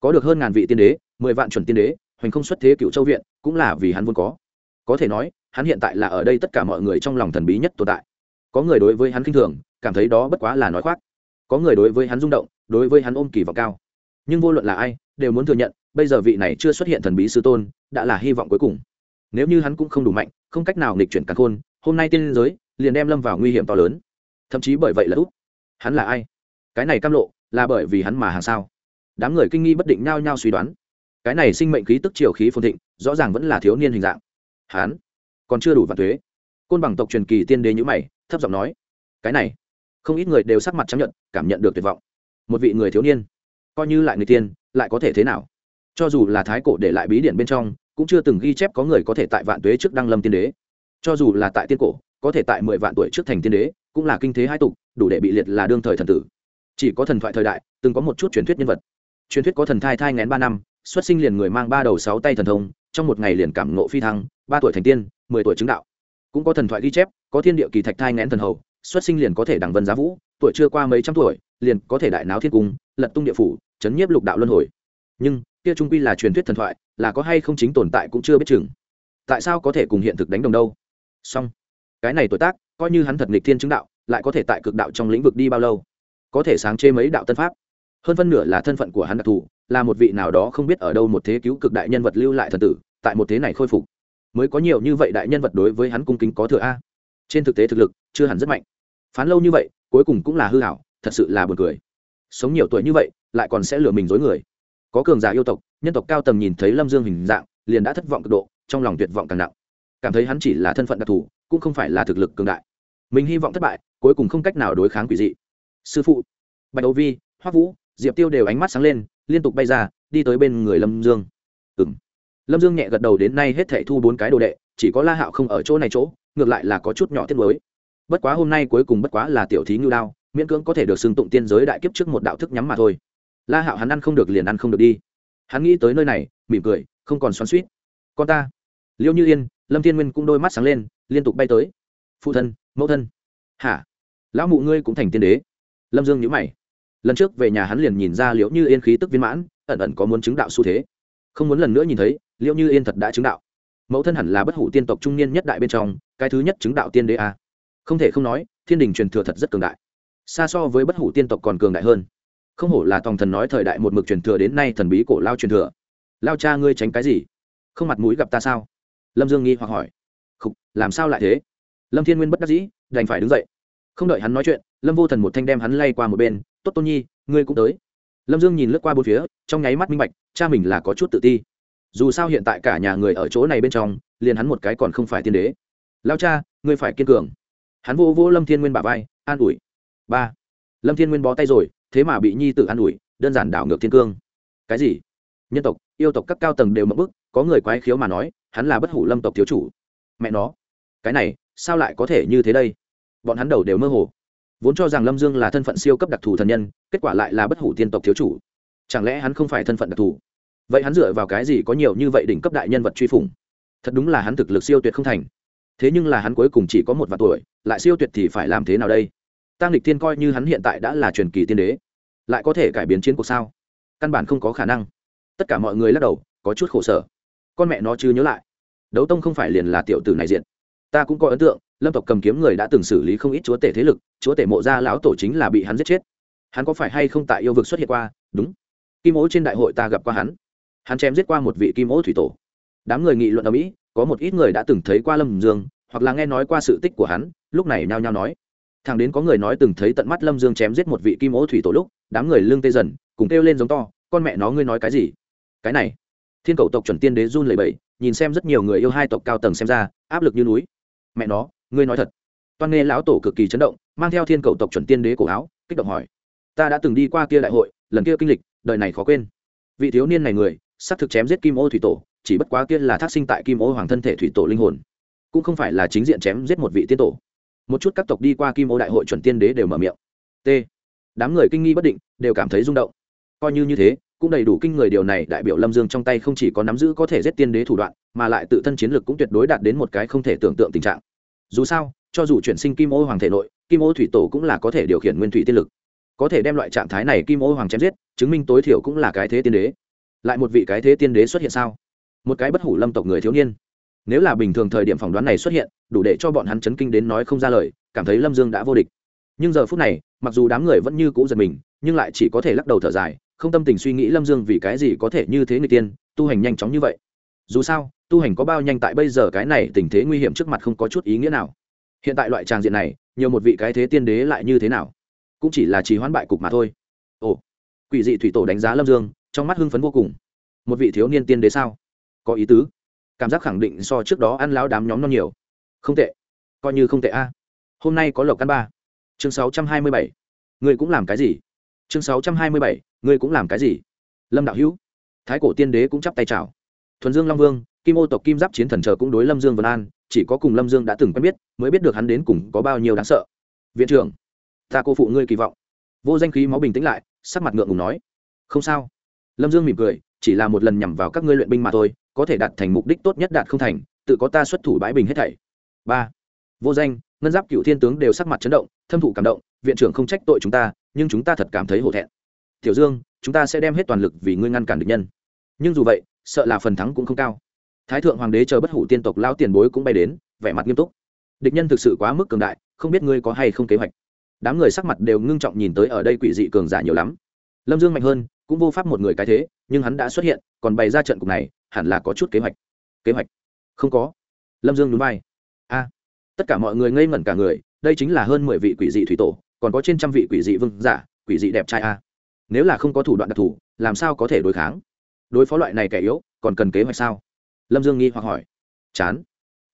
S1: Có được hơn ngàn vị tiên đế, mười vạn chuẩn tiên đế, hoành không xuất thế cựu châu viện, cũng là vì hắn vốn có. Có thể nói, hắn hiện tại là ở đây tất cả mọi người trong lòng thần bí nhất tồn tại. Có người đối với hắn k i n h thường, cảm thấy đó bất quá là nói khoác. Có người đối với hắn rung động, đối với hắn ôm kỳ vọng cao. Nhưng vô luận là ai, đều muốn thừa nhận, bây giờ vị này chưa xuất hiện thần bí sư tôn, đã là hy vọng cuối cùng nếu như hắn cũng không đủ mạnh, không cách nào nghịch chuyển càn khôn, hôm nay tiên giới liền đem lâm vào nguy hiểm to lớn. Thậm chí bởi vậy là út. Hắn là ai? Cái này cam lộ là bởi vì hắn mà hàng sao? Đám người kinh nghi bất định nhao nhao suy đoán. Cái này sinh mệnh khí tức triều khí phồn thịnh, rõ ràng vẫn là thiếu niên hình dạng. Hán còn chưa đủ vạn thuế côn bằng tộc truyền kỳ tiên đế nhữ mày, thấp giọng nói, cái này, không ít người đều sắc mặt chấp nhận cảm nhận được tuyệt vọng. Một vị người thiếu niên, coi như lại người tiên, lại có thể thế nào? Cho dù là thái cổ để lại bí điển bên trong cũng chưa từng ghi chép có người có thể tại vạn tuế trước đăng lâm tiên đế. Cho dù là tại tiên cổ, có thể tại mười vạn tuổi trước thành tiên đế, cũng là kinh thế hai tục, đủ để bị liệt là đương thời thần tử. Chỉ có thần thoại thời đại, từng có một chút truyền thuyết nhân vật. Truyền thuyết có thần thai thai ngén ba năm, xuất sinh liền người mang ba đầu sáu tay thần thông, trong một ngày liền cảm ngộ phi thăng, ba tuổi thành tiên, mười tuổi chứng đạo. Cũng có thần thoại ghi chép, có thiên địa kỳ thạch thai ngén thần hầu, xuất sinh liền có thể đẳng vân giá vũ, tuổi chưa qua mấy trăm tuổi, liền có thể đại náo thiên cung, lật tung địa phủ, chấn nhiếp lục đạo luân hồi. Nhưng kia trung quy là truyền thuyết thần thoại, là có hay không chính tồn tại cũng chưa biết chừng. Tại sao có thể cùng hiện thực đánh đồng đâu? Song cái này tuổi tác, coi như hắn thật nghịch thiên chứng đạo, lại có thể tại cực đạo trong lĩnh vực đi bao lâu? Có thể sáng chế mấy đạo tân pháp. Hơn phân nửa là thân phận của hắn đặc thù, là một vị nào đó không biết ở đâu một thế cứu cực đại nhân vật lưu lại thần tử, tại một thế này khôi phục. Mới có nhiều như vậy đại nhân vật đối với hắn cung kính có thừa a. Trên thực tế thực lực, chưa hẳn rất mạnh. Phán lâu như vậy, cuối cùng cũng là hư hảo, thật sự là buồn cười. Sống nhiều tuổi như vậy, lại còn sẽ lừa mình dối người có cường giả yêu tộc, nhân tộc cao tầng nhìn thấy lâm dương hình dạng, liền đã thất vọng cực độ, trong lòng tuyệt vọng càng nặng. Cảm thấy hắn chỉ là thân phận đặc thù, cũng không phải là thực lực cường đại. Mình hy vọng thất bại, cuối cùng không cách nào đối kháng quỷ dị. Sư phụ, bạch âu vi, hoắc vũ, diệp tiêu đều ánh mắt sáng lên, liên tục bay ra, đi tới bên người lâm dương. Ừng lâm dương nhẹ gật đầu đến nay hết thảy thu bốn cái đồ đệ, chỉ có la hạo không ở chỗ này chỗ, ngược lại là có chút nhỏ tiết mới bất quá hôm nay cuối cùng bất quá là tiểu thí ngưu đao, miễn cưỡng có thể được xưng tụng tiên giới đại kiếp trước một đạo thức nhắm mà thôi la hạo hắn ăn không được liền ăn không được đi. Hắn nghĩ tới nơi này, mỉm cười, không còn xoắn suýt con ta. Liêu như yên, lâm thiên nguyên cũng đôi mắt sáng lên, liên tục bay tới. Phụ thân, mẫu thân. Hả? Lão mụ ngươi cũng thành tiên đế. Lâm dương nhữ mày. Lần trước về nhà hắn liền nhìn ra liễu như yên khí tức viên mãn, ẩn ẩn có muốn chứng đạo xu thế. Không muốn lần nữa nhìn thấy, liễu như yên thật đã chứng đạo. Mẫu thân hẳn là bất hủ tiên tộc trung niên nhất đại bên trong, cái thứ nhất chứng đạo tiên đế a. Không thể không nói, thiên đình truyền thừa thật rất cường đại. Xa so với bất hủ tiên tộc còn cường đại hơn không hổ là tòng thần nói thời đại một mực truyền thừa đến nay thần bí cổ lao truyền thừa. Lao cha ngươi tránh cái gì? Không mặt mũi gặp ta sao? Lâm dương nghi hoặc hỏi. Khúc, làm sao lại thế? Lâm thiên nguyên bất đắc dĩ đành phải đứng dậy. Không đợi hắn nói chuyện lâm vô thần một thanh đem hắn lay qua một bên tốt tôn nhi ngươi cũng tới. Lâm dương nhìn lướt qua bốn phía trong nháy mắt minh bạch cha mình là có chút tự ti. Dù sao hiện tại cả nhà người ở chỗ này bên trong liền hắn một cái còn không phải tiên đế. Lao cha ngươi phải kiên cường. Hắn vô vô lâm thiên nguyên bà vai an ủi. Ba. Lâm thiên nguyên bó tay rồi thế mà bị nhi Tử an ủi, đơn giản đảo ngược thiên cương. Cái gì? Nhân tộc, yêu tộc các cao tầng đều mất bức, có người quái khiếu mà nói, hắn là bất hủ lâm tộc thiếu chủ. Mẹ nó, cái này, sao lại có thể như thế đây? Bọn hắn đầu đều mơ hồ. Vốn cho rằng lâm dương là thân phận siêu cấp đặc thù thần nhân, kết quả lại là bất hủ tiên tộc thiếu chủ. Chẳng lẽ hắn không phải thân phận đặc thù? Vậy hắn dựa vào cái gì có nhiều như vậy đỉnh cấp đại nhân vật truy phủng? Thật đúng là hắn thực lực siêu tuyệt không thành. Thế nhưng là hắn cuối cùng chỉ có một vạn tuổi, lại siêu tuyệt thì phải làm thế nào đây? Tăng lịch tiên coi như hắn hiện tại đã là truyền kỳ tiên đế lại có thể cải biến chiến cuộc sao? Căn bản không có khả năng. Tất cả mọi người lắc đầu, có chút khổ sở. Con mẹ nó chưa nhớ lại. Đấu tông không phải liền là tiểu tử này diện. Ta cũng có ấn tượng, lâm tộc cầm kiếm người đã từng xử lý không ít chúa tể thế lực, chúa tể mộ gia lão tổ chính là bị hắn giết chết. Hắn có phải hay không tại yêu vực xuất hiện qua? Đúng. Kim ố trên đại hội ta gặp qua hắn. Hắn chém giết qua một vị kim ố thủy tổ. Đám người nghị luận ở mỹ, có một ít người đã từng thấy qua lâm dương, hoặc là nghe nói qua sự tích của hắn, lúc này nhao nhao nói. Thằng đến có người nói từng thấy tận mắt lâm dương chém giết một vị kim ố thủy tổ lúc đám người lương tê dần, cùng kêu lên giống to, con mẹ nó, ngươi nói cái gì? Cái này. Thiên cầu tộc chuẩn tiên đế run lầy bẫy nhìn xem rất nhiều người yêu hai tộc cao tầng xem ra, áp lực như núi. Mẹ nó, ngươi nói thật. Toan nghe lão tổ cực kỳ chấn động, mang theo thiên cầu tộc chuẩn tiên đế cổ áo, kích động hỏi. Ta đã từng đi qua kia đại hội, lần kia kinh lịch, đời này khó quên. Vị thiếu niên này người xác thực chém giết kim ô thủy tổ, chỉ bất quá kia là thác sinh tại kim ô hoàng thân thể thủy tổ linh hồn. Cũng không phải là chính diện chém giết một vị tiên tổ. Một chút các tộc đi qua kim ô đại hội chuẩn tiên đế đều mở miệng. T đám người kinh nghi bất định, đều cảm thấy rung động. Coi như như thế, cũng đầy đủ kinh người điều này, đại biểu lâm dương trong tay không chỉ có nắm giữ có thể giết tiên đế thủ đoạn, mà lại tự thân chiến lực cũng tuyệt đối đạt đến một cái không thể tưởng tượng tình trạng. Dù sao, cho dù chuyển sinh kim ô hoàng thể nội, kim ô thủy tổ cũng là có thể điều khiển nguyên thủy tiên lực. Có thể đem loại trạng thái này kim ô hoàng chém giết, chứng minh tối thiểu cũng là cái thế tiên đế. Lại một vị cái thế tiên đế xuất hiện sao? Một cái bất hủ lâm tộc người thiếu niên. Nếu là bình thường thời điểm phỏng đoán này xuất hiện, đủ để cho bọn hắn chấn kinh đến nói không ra lời, cảm thấy lâm dương đã vô địch nhưng giờ phút này, mặc dù đám người vẫn như cũ giật mình, nhưng lại chỉ có thể lắc đầu thở dài, không tâm tình suy nghĩ lâm dương vì cái gì có thể như thế người tiên, tu hành nhanh chóng như vậy. Dù sao, tu hành có bao nhanh tại bây giờ cái này tình thế nguy hiểm trước mặt không có chút ý nghĩa nào. Hiện tại loại tràng diện này, nhiều một vị cái thế tiên đế lại như thế nào? Cũng chỉ là trì hoãn bại cục mà thôi. Ồ, quỷ dị thủy tổ đánh giá lâm dương, trong mắt hưng phấn vô cùng. Một vị thiếu niên tiên đế sao? Có ý tứ. Cảm giác khẳng định so trước đó ăn láo đám nhóm non nhiều. Không tệ. Coi như không tệ a. Hôm nay có lộc căn ba chương sáu trăm hai mươi bảy. Ngươi cũng làm cái gì? Chương sáu trăm hai mươi bảy, ngươi cũng làm cái gì? Lâm đạo hữu. Thái cổ tiên đế cũng chắp tay chào. Thuần dương long vương, kim ô tộc kim giáp chiến thần chờ cũng đối lâm dương vân an, chỉ có cùng lâm dương đã từng quen biết, mới biết được hắn đến cùng có bao nhiêu đáng sợ. Viện trưởng, ta cô phụ ngươi kỳ vọng. Vô danh khí máu bình tĩnh lại, sắc mặt ngượng ngùng nói. Không sao. Lâm dương mỉm cười, chỉ là một lần nhằm vào các ngươi luyện binh mà thôi, có thể đạt thành mục đích tốt nhất đạt không thành, tự có ta xuất thủ bãi bình hết thảy. Ba. Vô danh, ngân giáp cựu thiên tướng đều sắc mặt chấn động thâm thụ cảm động, viện trưởng không trách tội chúng ta, nhưng chúng ta thật cảm thấy hổ thẹn. Tiểu dương, chúng ta sẽ đem hết toàn lực vì ngươi ngăn cản địch nhân. Nhưng dù vậy, sợ là phần thắng cũng không cao. Thái thượng hoàng đế chờ bất hủ tiên tộc lao tiền bối cũng bay đến, vẻ mặt nghiêm túc. Địch nhân thực sự quá mức cường đại, không biết ngươi có hay không kế hoạch. Đám người sắc mặt đều ngưng trọng nhìn tới ở đây quỷ dị cường giả nhiều lắm. Lâm dương mạnh hơn, cũng vô pháp một người cái thế, nhưng hắn đã xuất hiện, còn bày ra trận cục này, hẳn là có chút kế hoạch. Kế hoạch? Không có. Lâm dương núi bay a tất cả mọi người ngây ngẩn cả người đây chính là hơn mười vị quỷ dị thủy tổ, còn có trên trăm vị quỷ dị vương giả, quỷ dị đẹp trai a. Nếu là không có thủ đoạn đặc thù, làm sao có thể đối kháng? Đối phó loại này kẻ yếu, còn cần kế hoạch sao? Lâm dương nghi hoặc hỏi. Chán.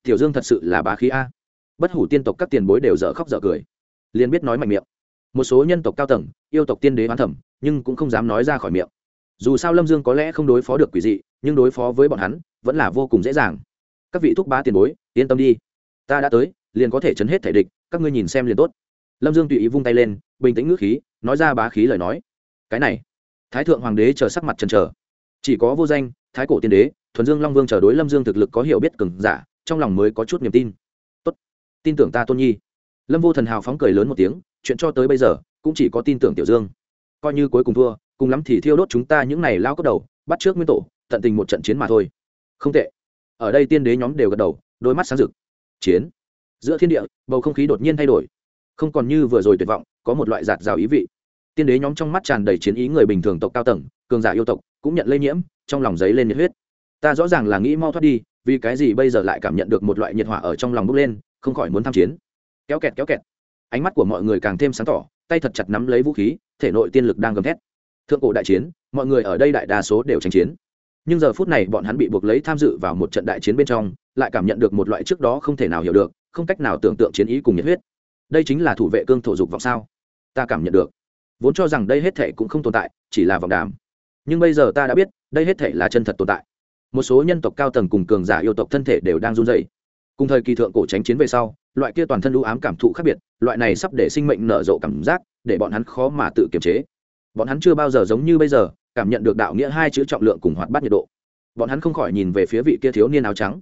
S1: Tiểu dương thật sự là bá khí a. Bất hủ tiên tộc các tiền bối đều dở khóc dở cười. Liền biết nói mạnh miệng. Một số nhân tộc cao tầng, yêu tộc tiên đế hoán thẩm nhưng cũng không dám nói ra khỏi miệng. Dù sao lâm dương có lẽ không đối phó được quỷ dị, nhưng đối phó với bọn hắn, vẫn là vô cùng dễ dàng. Các vị thúc bá tiền bối, yên tâm đi. Ta đã tới liền có thể chấn hết thể địch, các ngươi nhìn xem liền tốt. Lâm dương tùy ý vung tay lên, bình tĩnh ngữ khí, nói ra bá khí lời nói. Cái này, thái thượng hoàng đế chờ sắc mặt trần trờ chỉ có vô danh, thái cổ tiên đế, thuần dương long vương chờ đối lâm dương thực lực có hiểu biết cừng giả, trong lòng mới có chút niềm tin. Tốt, tin tưởng ta tôn nhi. Lâm vô thần hào phóng cười lớn một tiếng, chuyện cho tới bây giờ, cũng chỉ có tin tưởng tiểu dương. Coi như cuối cùng thua, cùng lắm thì thiêu đốt chúng ta những này lao cốc đầu, bắt trước nguyên tổ, tận tình một trận chiến mà thôi. Không tệ. Ở đây tiên đế nhóm đều gật đầu, đôi mắt sáng rực. Chiến giữa thiên địa, bầu không khí đột nhiên thay đổi. Không còn như vừa rồi tuyệt vọng, có một loại giạt rào ý vị. Tiên đế nhóm trong mắt tràn đầy chiến ý người bình thường tộc cao tầng, cường giả yêu tộc, cũng nhận lây nhiễm, trong lòng giấy lên nhiệt huyết. Ta rõ ràng là nghĩ mau thoát đi, vì cái gì bây giờ lại cảm nhận được một loại nhiệt hỏa ở trong lòng bốc lên, không khỏi muốn tham chiến. Kéo kẹt kéo kẹt. Ánh mắt của mọi người càng thêm sáng tỏ, tay thật chặt nắm lấy vũ khí, thể nội tiên lực đang gầm thét. Thượng cổ đại chiến, mọi người ở đây đại đa số đều tranh chiến. Nhưng giờ phút này bọn hắn bị buộc lấy tham dự vào một trận đại chiến bên trong, lại cảm nhận được một loại trước đó không thể nào hiểu được không cách nào tưởng tượng chiến ý cùng nhiệt huyết. Đây chính là thủ vệ cương thổ dục vọng sao? Ta cảm nhận được. Vốn cho rằng đây hết thể cũng không tồn tại, chỉ là vọng đàm. Nhưng bây giờ ta đã biết, đây hết thể là chân thật tồn tại. Một số nhân tộc cao tầng cùng cường giả yêu tộc thân thể đều đang run dày cùng thời kỳ thượng cổ tránh chiến về sau, loại kia toàn thân lũ ám cảm thụ khác biệt, loại này sắp để sinh mệnh nở rộ cảm giác, để bọn hắn khó mà tự kiềm chế. Bọn hắn chưa bao giờ giống như bây giờ, cảm nhận được đạo nghĩa hai chữ trọng lượng cùng hoạt bát nhiệt độ. Bọn hắn không khỏi nhìn về phía vị kia thiếu niên áo trắng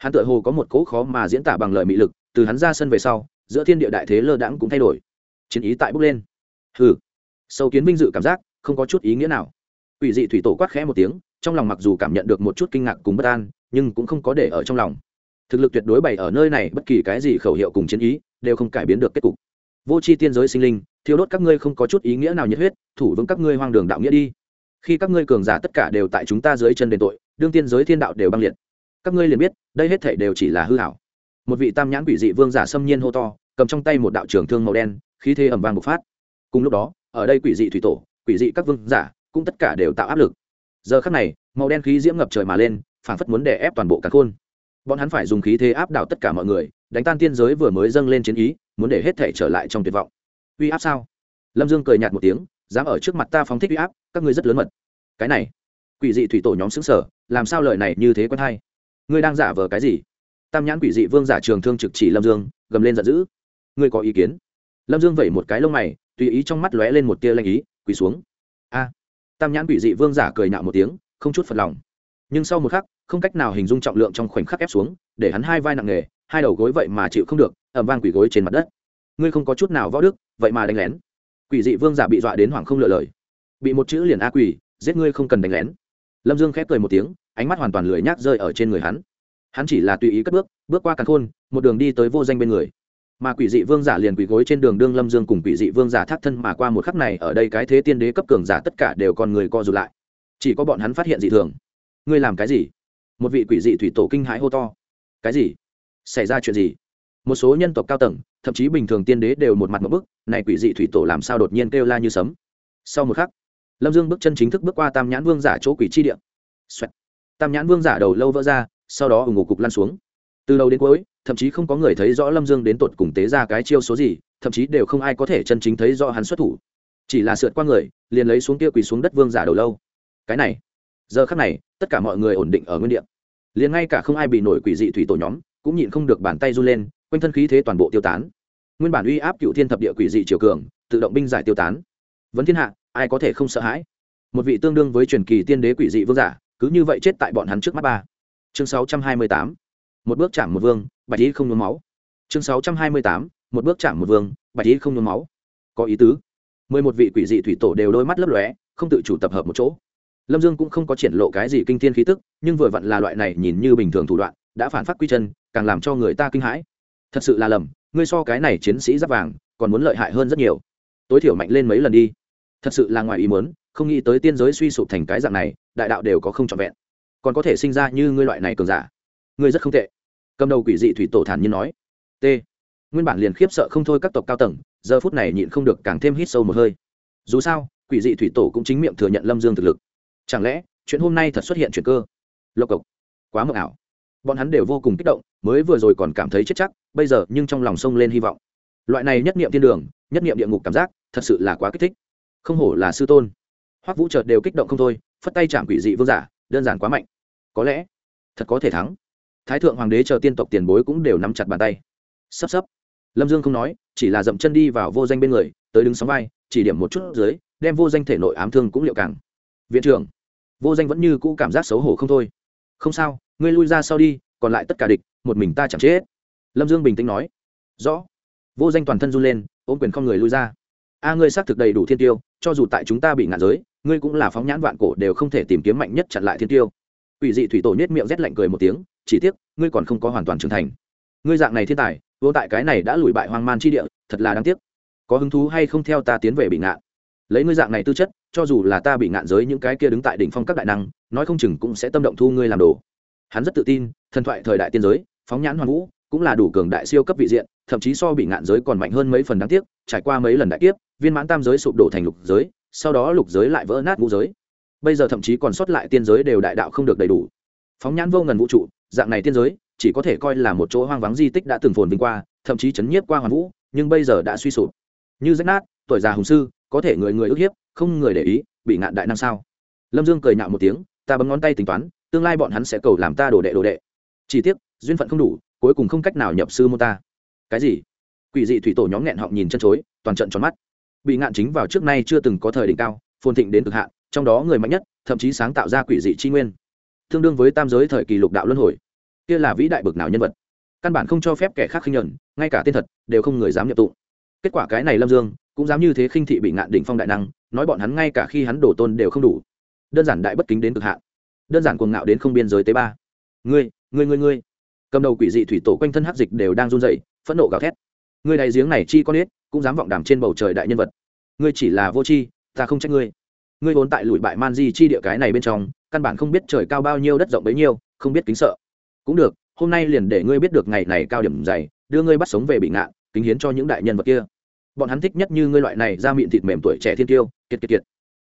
S1: hắn tựa hồ có một cỗ khó mà diễn tả bằng lời mị lực, từ hắn ra sân về sau, giữa thiên địa đại thế lơ đãng cũng thay đổi. Chiến ý tại bước lên. Hừ. Sâu kiến vinh dự cảm giác, không có chút ý nghĩa nào. Ủy dị thủy tổ quát khẽ một tiếng, trong lòng mặc dù cảm nhận được một chút kinh ngạc cùng bất an, nhưng cũng không có để ở trong lòng. Thực lực tuyệt đối bày ở nơi này, bất kỳ cái gì khẩu hiệu cùng chiến ý, đều không cải biến được kết cục. Vô c h i tiên giới sinh linh thiếu đốt các ngươi không có chút ý nghĩa nào nhiệt huyết, thủ vững các ngươi hoang đường đạo nghĩa đi. Khi các ngươi cường giả tất cả đều tại chúng ta dưới chân đền tội, đương tiên giới thiên đạo đều băng liệt các ngươi liền biết, đây hết thể đều chỉ là hư hảo một vị tam nhãn quỷ dị vương giả xâm nhiên hô to, cầm trong tay một đạo trường thương màu đen, khí thế ẩm vang bộc phát. Cùng lúc đó, ở đây quỷ dị thủy tổ, quỷ dị các vương giả, cũng tất cả đều tạo áp lực. Giờ khắc này, màu đen khí diễm ngập trời mà lên, phảng phất muốn đè ép toàn bộ cả khôn. Bọn hắn phải dùng khí thế áp đảo tất cả mọi người, đánh tan tiên giới vừa mới dâng lên chiến ý, muốn để hết thể trở lại trong tuyệt vọng. Uy áp sao? Lâm dương cười nhạt một tiếng, dám ở trước mặt ta phóng thích uy áp, các ngươi rất lớn mật. Cái này, quỷ dị thủy tổ nhóm xứng sở làm sao lời này như thế quen hay? Ngươi đang giả vờ cái gì? Tam nhãn quỷ dị vương giả trường thương trực chỉ lâm dương, gầm lên giận dữ. Ngươi có ý kiến? Lâm dương vẩy một cái lông mày, tùy ý trong mắt lóe lên một tia lanh ý, quỳ xuống. A! Tam nhãn quỷ dị vương giả cười nhạo một tiếng, không chút phật lòng. Nhưng sau một khắc, không cách nào hình dung trọng lượng trong khoảnh khắc ép xuống, để hắn hai vai nặng nề, hai đầu gối vậy mà chịu không được ẩm vang quỷ gối trên mặt đất. Ngươi không có chút nào võ đức, vậy mà đánh lén. Quỷ dị vương giả bị dọa đến hoảng không lựa lời. Bị một chữ liền a quỷ giết ngươi không cần đánh lén. Lâm dương khép cười một tiếng ánh mắt hoàn toàn lười nhác rơi ở trên người hắn. Hắn chỉ là tùy ý cất bước bước qua càn khôn, một đường đi tới vô danh bên người. Mà quỷ dị vương giả liền quỳ gối trên đường đương lâm dương cùng quỷ dị vương giả thác thân mà qua một khắc này, ở đây cái thế tiên đế cấp cường giả tất cả đều còn người co rụt lại. Chỉ có bọn hắn phát hiện dị thường. Ngươi làm cái gì? Một vị quỷ dị thủy tổ kinh hãi hô to. Cái gì? Xảy ra chuyện gì? Một số nhân tộc cao tầng, thậm chí bình thường tiên đế đều một mặt một bức, này quỷ dị thủy tổ làm sao đột nhiên kêu la như sấm? Sau một khắc, lâm dương bước chân chính thức bước qua tam nhãn vương giả chỗ quỷ chi điện tam nhãn vương giả đầu lâu vỡ ra, sau đó ủng ngục cục lăn xuống. Từ đầu đến cuối, thậm chí không có người thấy rõ lâm dương đến tột cùng tế ra cái chiêu số gì, thậm chí đều không ai có thể chân chính thấy rõ hắn xuất thủ. Chỉ là sượt qua người, liền lấy xuống kia quỳ xuống đất vương giả đầu lâu. Cái này, giờ khắc này, tất cả mọi người ổn định ở nguyên địa. Liền ngay cả không ai bị nổi quỷ dị thủy tổ nhóm, cũng nhịn không được bàn tay run lên, quanh thân khí thế toàn bộ tiêu tán. Nguyên bản uy áp cựu thiên thập địa quỷ dị triều cường, tự động binh giải tiêu tán. Vấn thiên hạ, ai có thể không sợ hãi? Một vị tương đương với truyền kỳ tiên đế quỷ dị vương giả cứ như vậy chết tại bọn hắn trước mắt ba. Chương sáu trăm hai mươi tám, một bước chạm một vương, bạch ý không nhuốm máu. Chương sáu trăm hai mươi tám, một bước chạm một vương, bạch ý không nhuốm máu. Có ý tứ. Mười một vị quỷ dị thủy tổ đều đôi mắt lấp lóe, không tự chủ tập hợp một chỗ. Lâm dương cũng không có triển lộ cái gì kinh thiên khí tức, nhưng vừa vặn là loại này nhìn như bình thường thủ đoạn, đã phản phát quy chân, càng làm cho người ta kinh hãi. Thật sự là lầm, ngươi so cái này chiến sĩ giáp vàng, còn muốn lợi hại hơn rất nhiều. Tối thiểu mạnh lên mấy lần đi. Thật sự là ngoài ý muốn không nghĩ tới tiên giới suy sụp thành cái dạng này, đại đạo đều có không trọn vẹn. Còn có thể sinh ra như ngươi loại này cường giả. Ngươi rất không tệ. Cầm đầu quỷ dị thủy tổ thản nhiên nói. T. Nguyên bản liền khiếp sợ không thôi các tộc cao tầng, giờ phút này nhịn không được càng thêm hít sâu một hơi. Dù sao, quỷ dị thủy tổ cũng chính miệng thừa nhận lâm dương thực lực. Chẳng lẽ, chuyện hôm nay thật xuất hiện chuyện cơ? Lộc cộc. Quá mộng ảo. Bọn hắn đều vô cùng kích động, mới vừa rồi còn cảm thấy chết chắc, bây giờ nhưng trong lòng sông lên hy vọng. Loại này nhất niệm thiên đường, nhất niệm địa ngục cảm giác, thật sự là quá kích thích. Không hổ là sư tôn hoắc vũ chợt đều kích động không thôi phất tay chạm quỷ dị vương giả đơn giản quá mạnh có lẽ thật có thể thắng thái thượng hoàng đế chờ tiên tộc tiền bối cũng đều nắm chặt bàn tay sắp sắp lâm dương không nói chỉ là dậm chân đi vào vô danh bên người tới đứng sóng vai chỉ điểm một chút dưới đem vô danh thể nội ám thương cũng liệu càng viện trưởng vô danh vẫn như cũ cảm giác xấu hổ không thôi không sao ngươi lui ra sau đi còn lại tất cả địch một mình ta chẳng chết lâm dương bình tĩnh nói rõ vô danh toàn thân run lên ôm quyền không người lui ra a ngươi xác thực đầy đủ thiên tiêu, cho dù tại chúng ta bị ngạn giới, ngươi cũng là phóng nhãn vạn cổ đều không thể tìm kiếm mạnh nhất chặn lại thiên tiêu. Ủy dị thủy tổ nhét miệng rét lạnh cười một tiếng, chỉ tiếc, ngươi còn không có hoàn toàn trưởng thành. Ngươi dạng này thiên tài, vô tại cái này đã lùi bại hoang man chi địa, thật là đáng tiếc. Có hứng thú hay không theo ta tiến về bị ngạn? Lấy ngươi dạng này tư chất, cho dù là ta bị ngạn giới những cái kia đứng tại đỉnh phong các đại năng, nói không chừng cũng sẽ tâm động thu ngươi làm đồ. Hắn rất tự tin, thần thoại thời đại tiên giới, phóng nhãn hoàn vũ, cũng là đủ cường đại siêu cấp vị diện, thậm chí so bị ngạn giới còn mạnh hơn mấy phần đáng tiếc, trải qua mấy lần đại kiếp viên mãn tam giới sụp đổ thành lục giới, sau đó lục giới lại vỡ nát ngũ giới. Bây giờ thậm chí còn sót lại tiên giới đều đại đạo không được đầy đủ. Phóng nhãn vô ngần vũ trụ, dạng này tiên giới, chỉ có thể coi là một chỗ hoang vắng di tích đã từng phồn vinh qua, thậm chí chấn nhiếp qua hoàn vũ, nhưng bây giờ đã suy sụp. Như rách nát, tuổi già hùng sư, có thể người người ức hiếp, không người để ý, bị ngạn đại năng sao? Lâm dương cười nhạo một tiếng, ta bấm ngón tay tính toán, tương lai bọn hắn sẽ cầu làm ta đồ đệ đồ đệ. Chỉ tiếc, duyên phận không đủ, cuối cùng không cách nào nhập sư mô ta. Cái gì? Quỷ dị thủy tổ nhóm nghẹn họng nhìn chân chối, toàn trận tròn mắt bị ngạn chính vào trước nay chưa từng có thời đỉnh cao, phồn thịnh đến cực hạn, trong đó người mạnh nhất, thậm chí sáng tạo ra quỷ dị tri nguyên. Tương đương với tam giới thời kỳ lục đạo luân hồi. Kia là vĩ đại bực nào nhân vật? Căn bản không cho phép kẻ khác khinh nhuận ngay cả tên thật, đều không người dám nhập tụ kết quả cái này lâm dương, cũng dám như thế khinh thị bị ngạn đỉnh phong đại năng, nói bọn hắn ngay cả khi hắn đổ tôn đều không đủ. Đơn giản đại bất kính đến cực hạn. Đơn giản cuồng ngạo đến không biên giới tế ba. Ngươi ngươi ngươi ngươi. Cầm đầu quỷ dị thủy tổ quanh thân hắc dịch đều đang run rẩy, phẫn nộ gào thét. Người đại giếng này chi con ít cũng dám vọng đàm trên bầu trời đại nhân vật. Ngươi chỉ là vô tri, ta không trách ngươi. Ngươi vốn tại lùi bại man di chi địa cái này bên trong, căn bản không biết trời cao bao nhiêu đất rộng bấy nhiêu, không biết kính sợ. Cũng được, hôm nay liền để ngươi biết được ngày này cao điểm dày, đưa ngươi bắt sống về bị ngạn, kính hiến cho những đại nhân vật kia. Bọn hắn thích nhất như ngươi loại này ra miệng thịt mềm tuổi trẻ thiên tiêu, kiệt kiệt kiệt.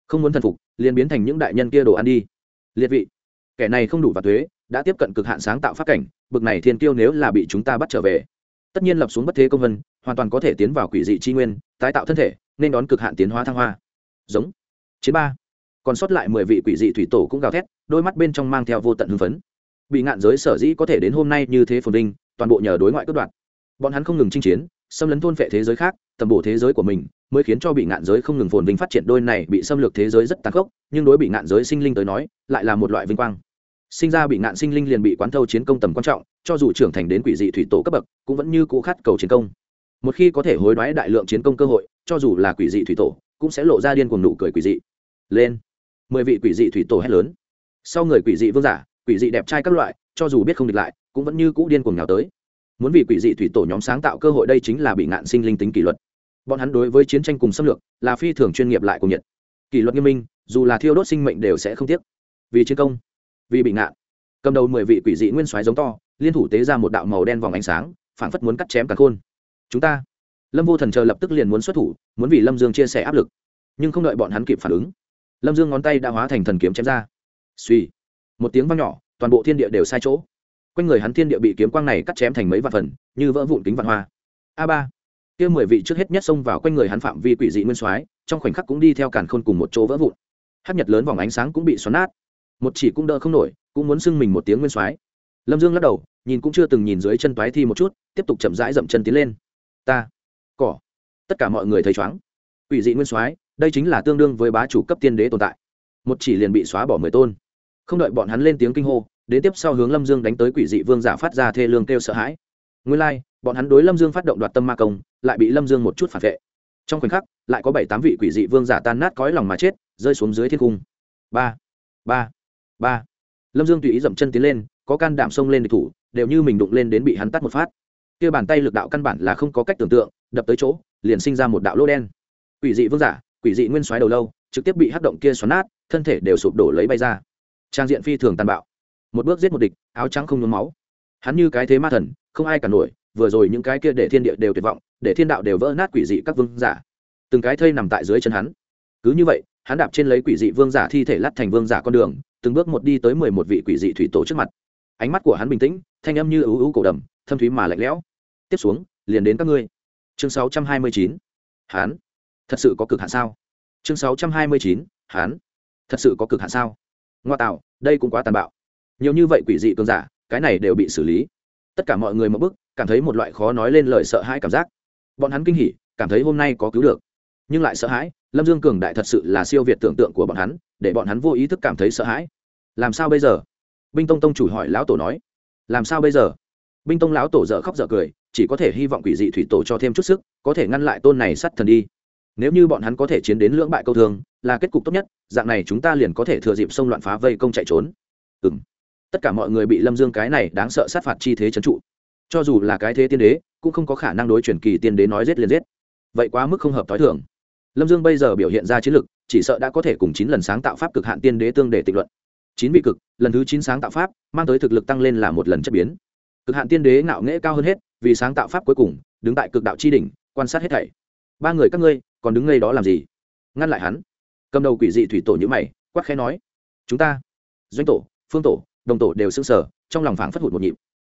S1: Không muốn thần phục, liền biến thành những đại nhân kia đồ ăn đi. Liệt vị, kẻ này không đủ và thuế, đã tiếp cận cực hạn sáng tạo phát cảnh, bực này thiên tiêu nếu là bị chúng ta bắt trở về tất nhiên lập xuống bất thế công vân, hoàn toàn có thể tiến vào quỷ dị chi nguyên, tái tạo thân thể, nên đón cực hạn tiến hóa thăng hoa. Giống. Chiến ba. Còn sót lại mười vị quỷ dị thủy tổ cũng gào thét, đôi mắt bên trong mang theo vô tận hưng phấn. Bị ngạn giới sở dĩ có thể đến hôm nay như thế phồn vinh, toàn bộ nhờ đối ngoại cướp đoạt. Bọn hắn không ngừng chinh chiến, xâm lấn thôn vệ thế giới khác, tầm bổ thế giới của mình, mới khiến cho bị ngạn giới không ngừng phồn vinh phát triển đôi này bị xâm lược thế giới rất tàn khốc, nhưng đối bị ngạn giới sinh linh tới nói, lại là một loại vinh quang sinh ra bị ngạn sinh linh liền bị quán thâu chiến công tầm quan trọng, cho dù trưởng thành đến quỷ dị thủy tổ cấp bậc, cũng vẫn như cũ khát cầu chiến công. Một khi có thể hối đoái đại lượng chiến công cơ hội, cho dù là quỷ dị thủy tổ, cũng sẽ lộ ra điên cuồng nụ cười quỷ dị. Lên. Mười vị quỷ dị thủy tổ hét lớn. Sau người quỷ dị vương giả, quỷ dị đẹp trai các loại, cho dù biết không địch lại, cũng vẫn như cũ điên cuồng nhào tới. Muốn vì quỷ dị thủy tổ nhóm sáng tạo cơ hội đây chính là bị ngạn sinh linh tính kỷ luật. Bọn hắn đối với chiến tranh cùng xâm lược, là phi thường chuyên nghiệp lại cùng nhiệt. Kỷ luật nghiêm minh, dù là thiêu đốt sinh mệnh đều sẽ không tiếc. Vì chiến công vì bị ngạn. Cầm đầu mười vị quỷ dị nguyên soái giống to, liên thủ tế ra một đạo màu đen vòng ánh sáng, phảng phất muốn cắt chém cả khôn. Chúng ta. Lâm vô thần chờ lập tức liền muốn xuất thủ, muốn vì lâm dương chia sẻ áp lực. Nhưng không đợi bọn hắn kịp phản ứng, lâm dương ngón tay đã hóa thành thần kiếm chém ra. Suy một tiếng vang nhỏ, toàn bộ thiên địa đều sai chỗ. Quanh người hắn thiên địa bị kiếm quang này cắt chém thành mấy vạn phần, như vỡ vụn kính vạn hoa. A ba. Kia mười vị trước hết nhất xông vào quanh người hắn phạm vi quỷ dị nguyên soái, trong khoảnh khắc cũng đi theo càn khôn cùng một chỗ vỡ vụn. Hát nhật lớn vòng ánh sáng cũng bị xoắn nát một chỉ cũng đỡ không nổi cũng muốn xưng mình một tiếng nguyên soái. Lâm dương lắc đầu nhìn cũng chưa từng nhìn dưới chân toái thi một chút tiếp tục chậm rãi dậm chân tiến lên. Ta cỏ tất cả mọi người thấy chóng quỷ dị nguyên soái đây chính là tương đương với bá chủ cấp tiên đế tồn tại. Một chỉ liền bị xóa bỏ mười tôn. Không đợi bọn hắn lên tiếng kinh hô đến tiếp sau hướng lâm dương đánh tới quỷ dị vương giả phát ra thê lương kêu sợ hãi. Nguyên lai、like, bọn hắn đối lâm dương phát động đoạt tâm ma công lại bị lâm dương một chút phản vệ. Trong khoảnh khắc lại có bảy tám vị quỷ dị vương giả tan nát cõi lòng mà chết rơi xuống dưới thiên cung. Ba ba ba lâm dương tùy ý dậm chân tiến lên có can đảm xông lên địch thủ đều như mình đụng lên đến bị hắn tắt một phát kia bàn tay lực đạo căn bản là không có cách tưởng tượng đập tới chỗ liền sinh ra một đạo lỗ đen quỷ dị vương giả quỷ dị nguyên xoáy đầu lâu trực tiếp bị hắc động kia xoắn nát thân thể đều sụp đổ lấy bay ra trang diện phi thường tàn bạo một bước giết một địch áo trắng không nhuốm máu hắn như cái thế ma thần không ai cả nổi vừa rồi những cái kia để thiên địa đều tuyệt vọng để thiên đạo đều vỡ nát quỷ dị các vương giả từng cái thây nằm tại dưới chân hắn cứ như vậy hắn đạp trên lấy quỷ dị vương giả thi thể lắt thành vương giả con đường, từng bước một đi tới mười một vị quỷ dị thủy tổ trước mặt. Ánh mắt của hắn bình tĩnh, thanh âm như ưu ưu cổ đầm, thâm thúy mà lạnh lẽo. Tiếp xuống, liền đến các ngươi. Chương sáu trăm hai mươi chín. Hắn thật sự có cực hạn sao? Chương sáu trăm hai mươi chín. Hắn thật sự có cực hạn sao? Ngoa tạo, đây cũng quá tàn bạo. Nhiều như vậy quỷ dị cường giả, cái này đều bị xử lý. Tất cả mọi người một bức, cảm thấy một loại khó nói lên lời sợ hãi cảm giác. Bọn hắn kinh hỉ, cảm thấy hôm nay có cứu được. Nhưng lại sợ hãi lâm dương cường đại thật sự là siêu việt tưởng tượng của bọn hắn, để bọn hắn vô ý thức cảm thấy sợ hãi. Làm sao bây giờ? Binh tông tông chủ hỏi lão tổ nói. Làm sao bây giờ? Binh tông lão tổ dở khóc dở cười, chỉ có thể hy vọng quỷ dị thủy tổ cho thêm chút sức, có thể ngăn lại tôn này sắt thần đi. Nếu như bọn hắn có thể chiến đến lưỡng bại câu thương, là kết cục tốt nhất, dạng này chúng ta liền có thể thừa dịp xông loạn phá vây công chạy trốn. Ừ m tất cả mọi người bị lâm dương cái này đáng sợ sát phạt chi thế trấn trụ. Cho dù là cái thế tiên đế, cũng không có khả năng đối chuyển kỳ tiên đế nói giết liền giết. Vậy quá mức không hợp t h o i thường lâm dương bây giờ biểu hiện ra chiến lực, chỉ sợ đã có thể cùng chín lần sáng tạo pháp cực hạn tiên đế tương để tịch luận. Chín vị cực, lần thứ chín sáng tạo pháp, mang tới thực lực tăng lên là một lần chất biến. Cực hạn tiên đế ngạo nghễ cao hơn hết, vì sáng tạo pháp cuối cùng, đứng tại cực đạo tri đỉnh, quan sát hết thảy. Ba người các ngươi, còn đứng ngay đó làm gì? Ngăn lại hắn. Cầm đầu quỷ dị thủy tổ nhữ mày quắc khẽ nói. Chúng ta, doanh tổ, phương tổ, đồng tổ đều s ư n g sở trong lòng phảng phất hụt một nhịp.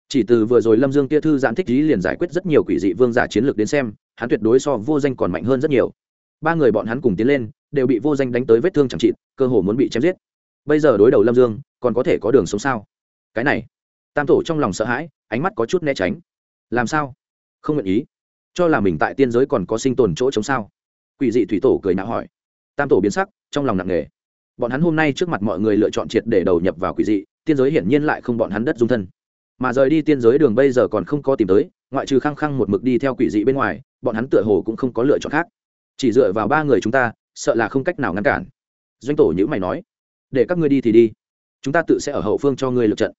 S1: Chỉ từ vừa rồi lâm dương kia thư giãn thích lý liền giải quyết rất nhiều quỷ dị vương giả chiến lược đến xem, hắn tuyệt đối so vô danh còn mạnh hơn rất nhiều ba người bọn hắn cùng tiến lên, đều bị vô danh đánh tới vết thương chẳng trị cơ hồ muốn bị chém giết. Bây giờ đối đầu lâm dương, còn có thể có đường sống sao? Cái này, tam tổ trong lòng sợ hãi, ánh mắt có chút né tránh. Làm sao? Không nguyện ý. Cho là mình tại tiên giới còn có sinh tồn chỗ chống sao? Quỷ dị thủy tổ cười nạo hỏi. Tam tổ biến sắc, trong lòng nặng nề. Bọn hắn hôm nay trước mặt mọi người lựa chọn triệt để đầu nhập vào quỷ dị, tiên giới hiển nhiên lại không bọn hắn đất dung thân. Mà rời đi tiên giới đường bây giờ còn không có tìm tới, ngoại trừ khăng khăng một mực đi theo quỷ dị bên ngoài, bọn hắn tựa hồ cũng không có lựa chọn khác chỉ dựa vào ba người chúng ta, sợ là không cách nào ngăn cản. Doanh tổ nhữ mày nói, để các ngươi đi thì đi, chúng ta tự sẽ ở hậu phương cho ngươi lượt trận.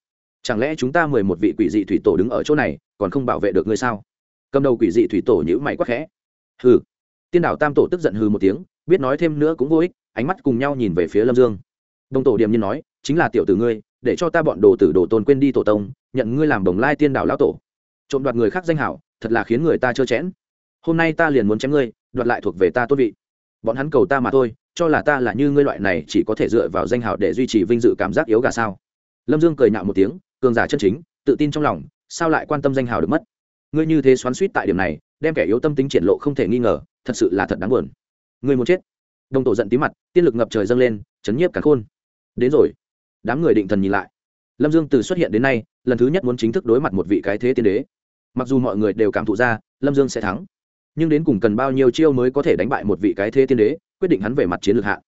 S1: Chẳng lẽ chúng ta mười một vị quỷ dị thủy tổ đứng ở chỗ này, còn không bảo vệ được ngươi sao? Cầm đầu quỷ dị thủy tổ nhữ mày quắc khẽ, hừ. Tiên đảo tam tổ tức giận hừ một tiếng, biết nói thêm nữa cũng vô ích, ánh mắt cùng nhau nhìn về phía lâm dương. Đông tổ điềm nhiên nói, chính là tiểu tử ngươi, để cho ta bọn đồ tử đồ tôn quên đi tổ tông, nhận ngươi làm đồng lai tiên đạo lão tổ. Trộm đoạt người khác danh hảo, thật là khiến người ta trơ chẽn. Hôm nay ta liền muốn chém ngươi đoạt lại thuộc về ta tốt vị. Bọn hắn cầu ta mà thôi, cho là ta là như ngươi loại này chỉ có thể dựa vào danh hào để duy trì vinh dự cảm giác yếu gà sao? Lâm dương cười nhạo một tiếng, cường giả chân chính, tự tin trong lòng, sao lại quan tâm danh hào được mất? Ngươi như thế xoắn suýt tại điểm này, đem kẻ yếu tâm tính triển lộ không thể nghi ngờ, thật sự là thật đáng buồn. Ngươi muốn chết. Đồng tổ giận tí mặt, tiên lực ngập trời dâng lên, chấn nhiếp cả khôn. Đến rồi. Đám người định thần nhìn lại. Lâm dương từ xuất hiện đến nay, lần thứ nhất muốn chính thức đối mặt một vị cái thế tiên đế. Mặc dù mọi người đều cảm thụ ra, lâm dương sẽ thắng nhưng đến cùng cần bao nhiêu chiêu mới có thể đánh bại một vị cái thế tiên đế, quyết định hắn về mặt chiến lược hạ.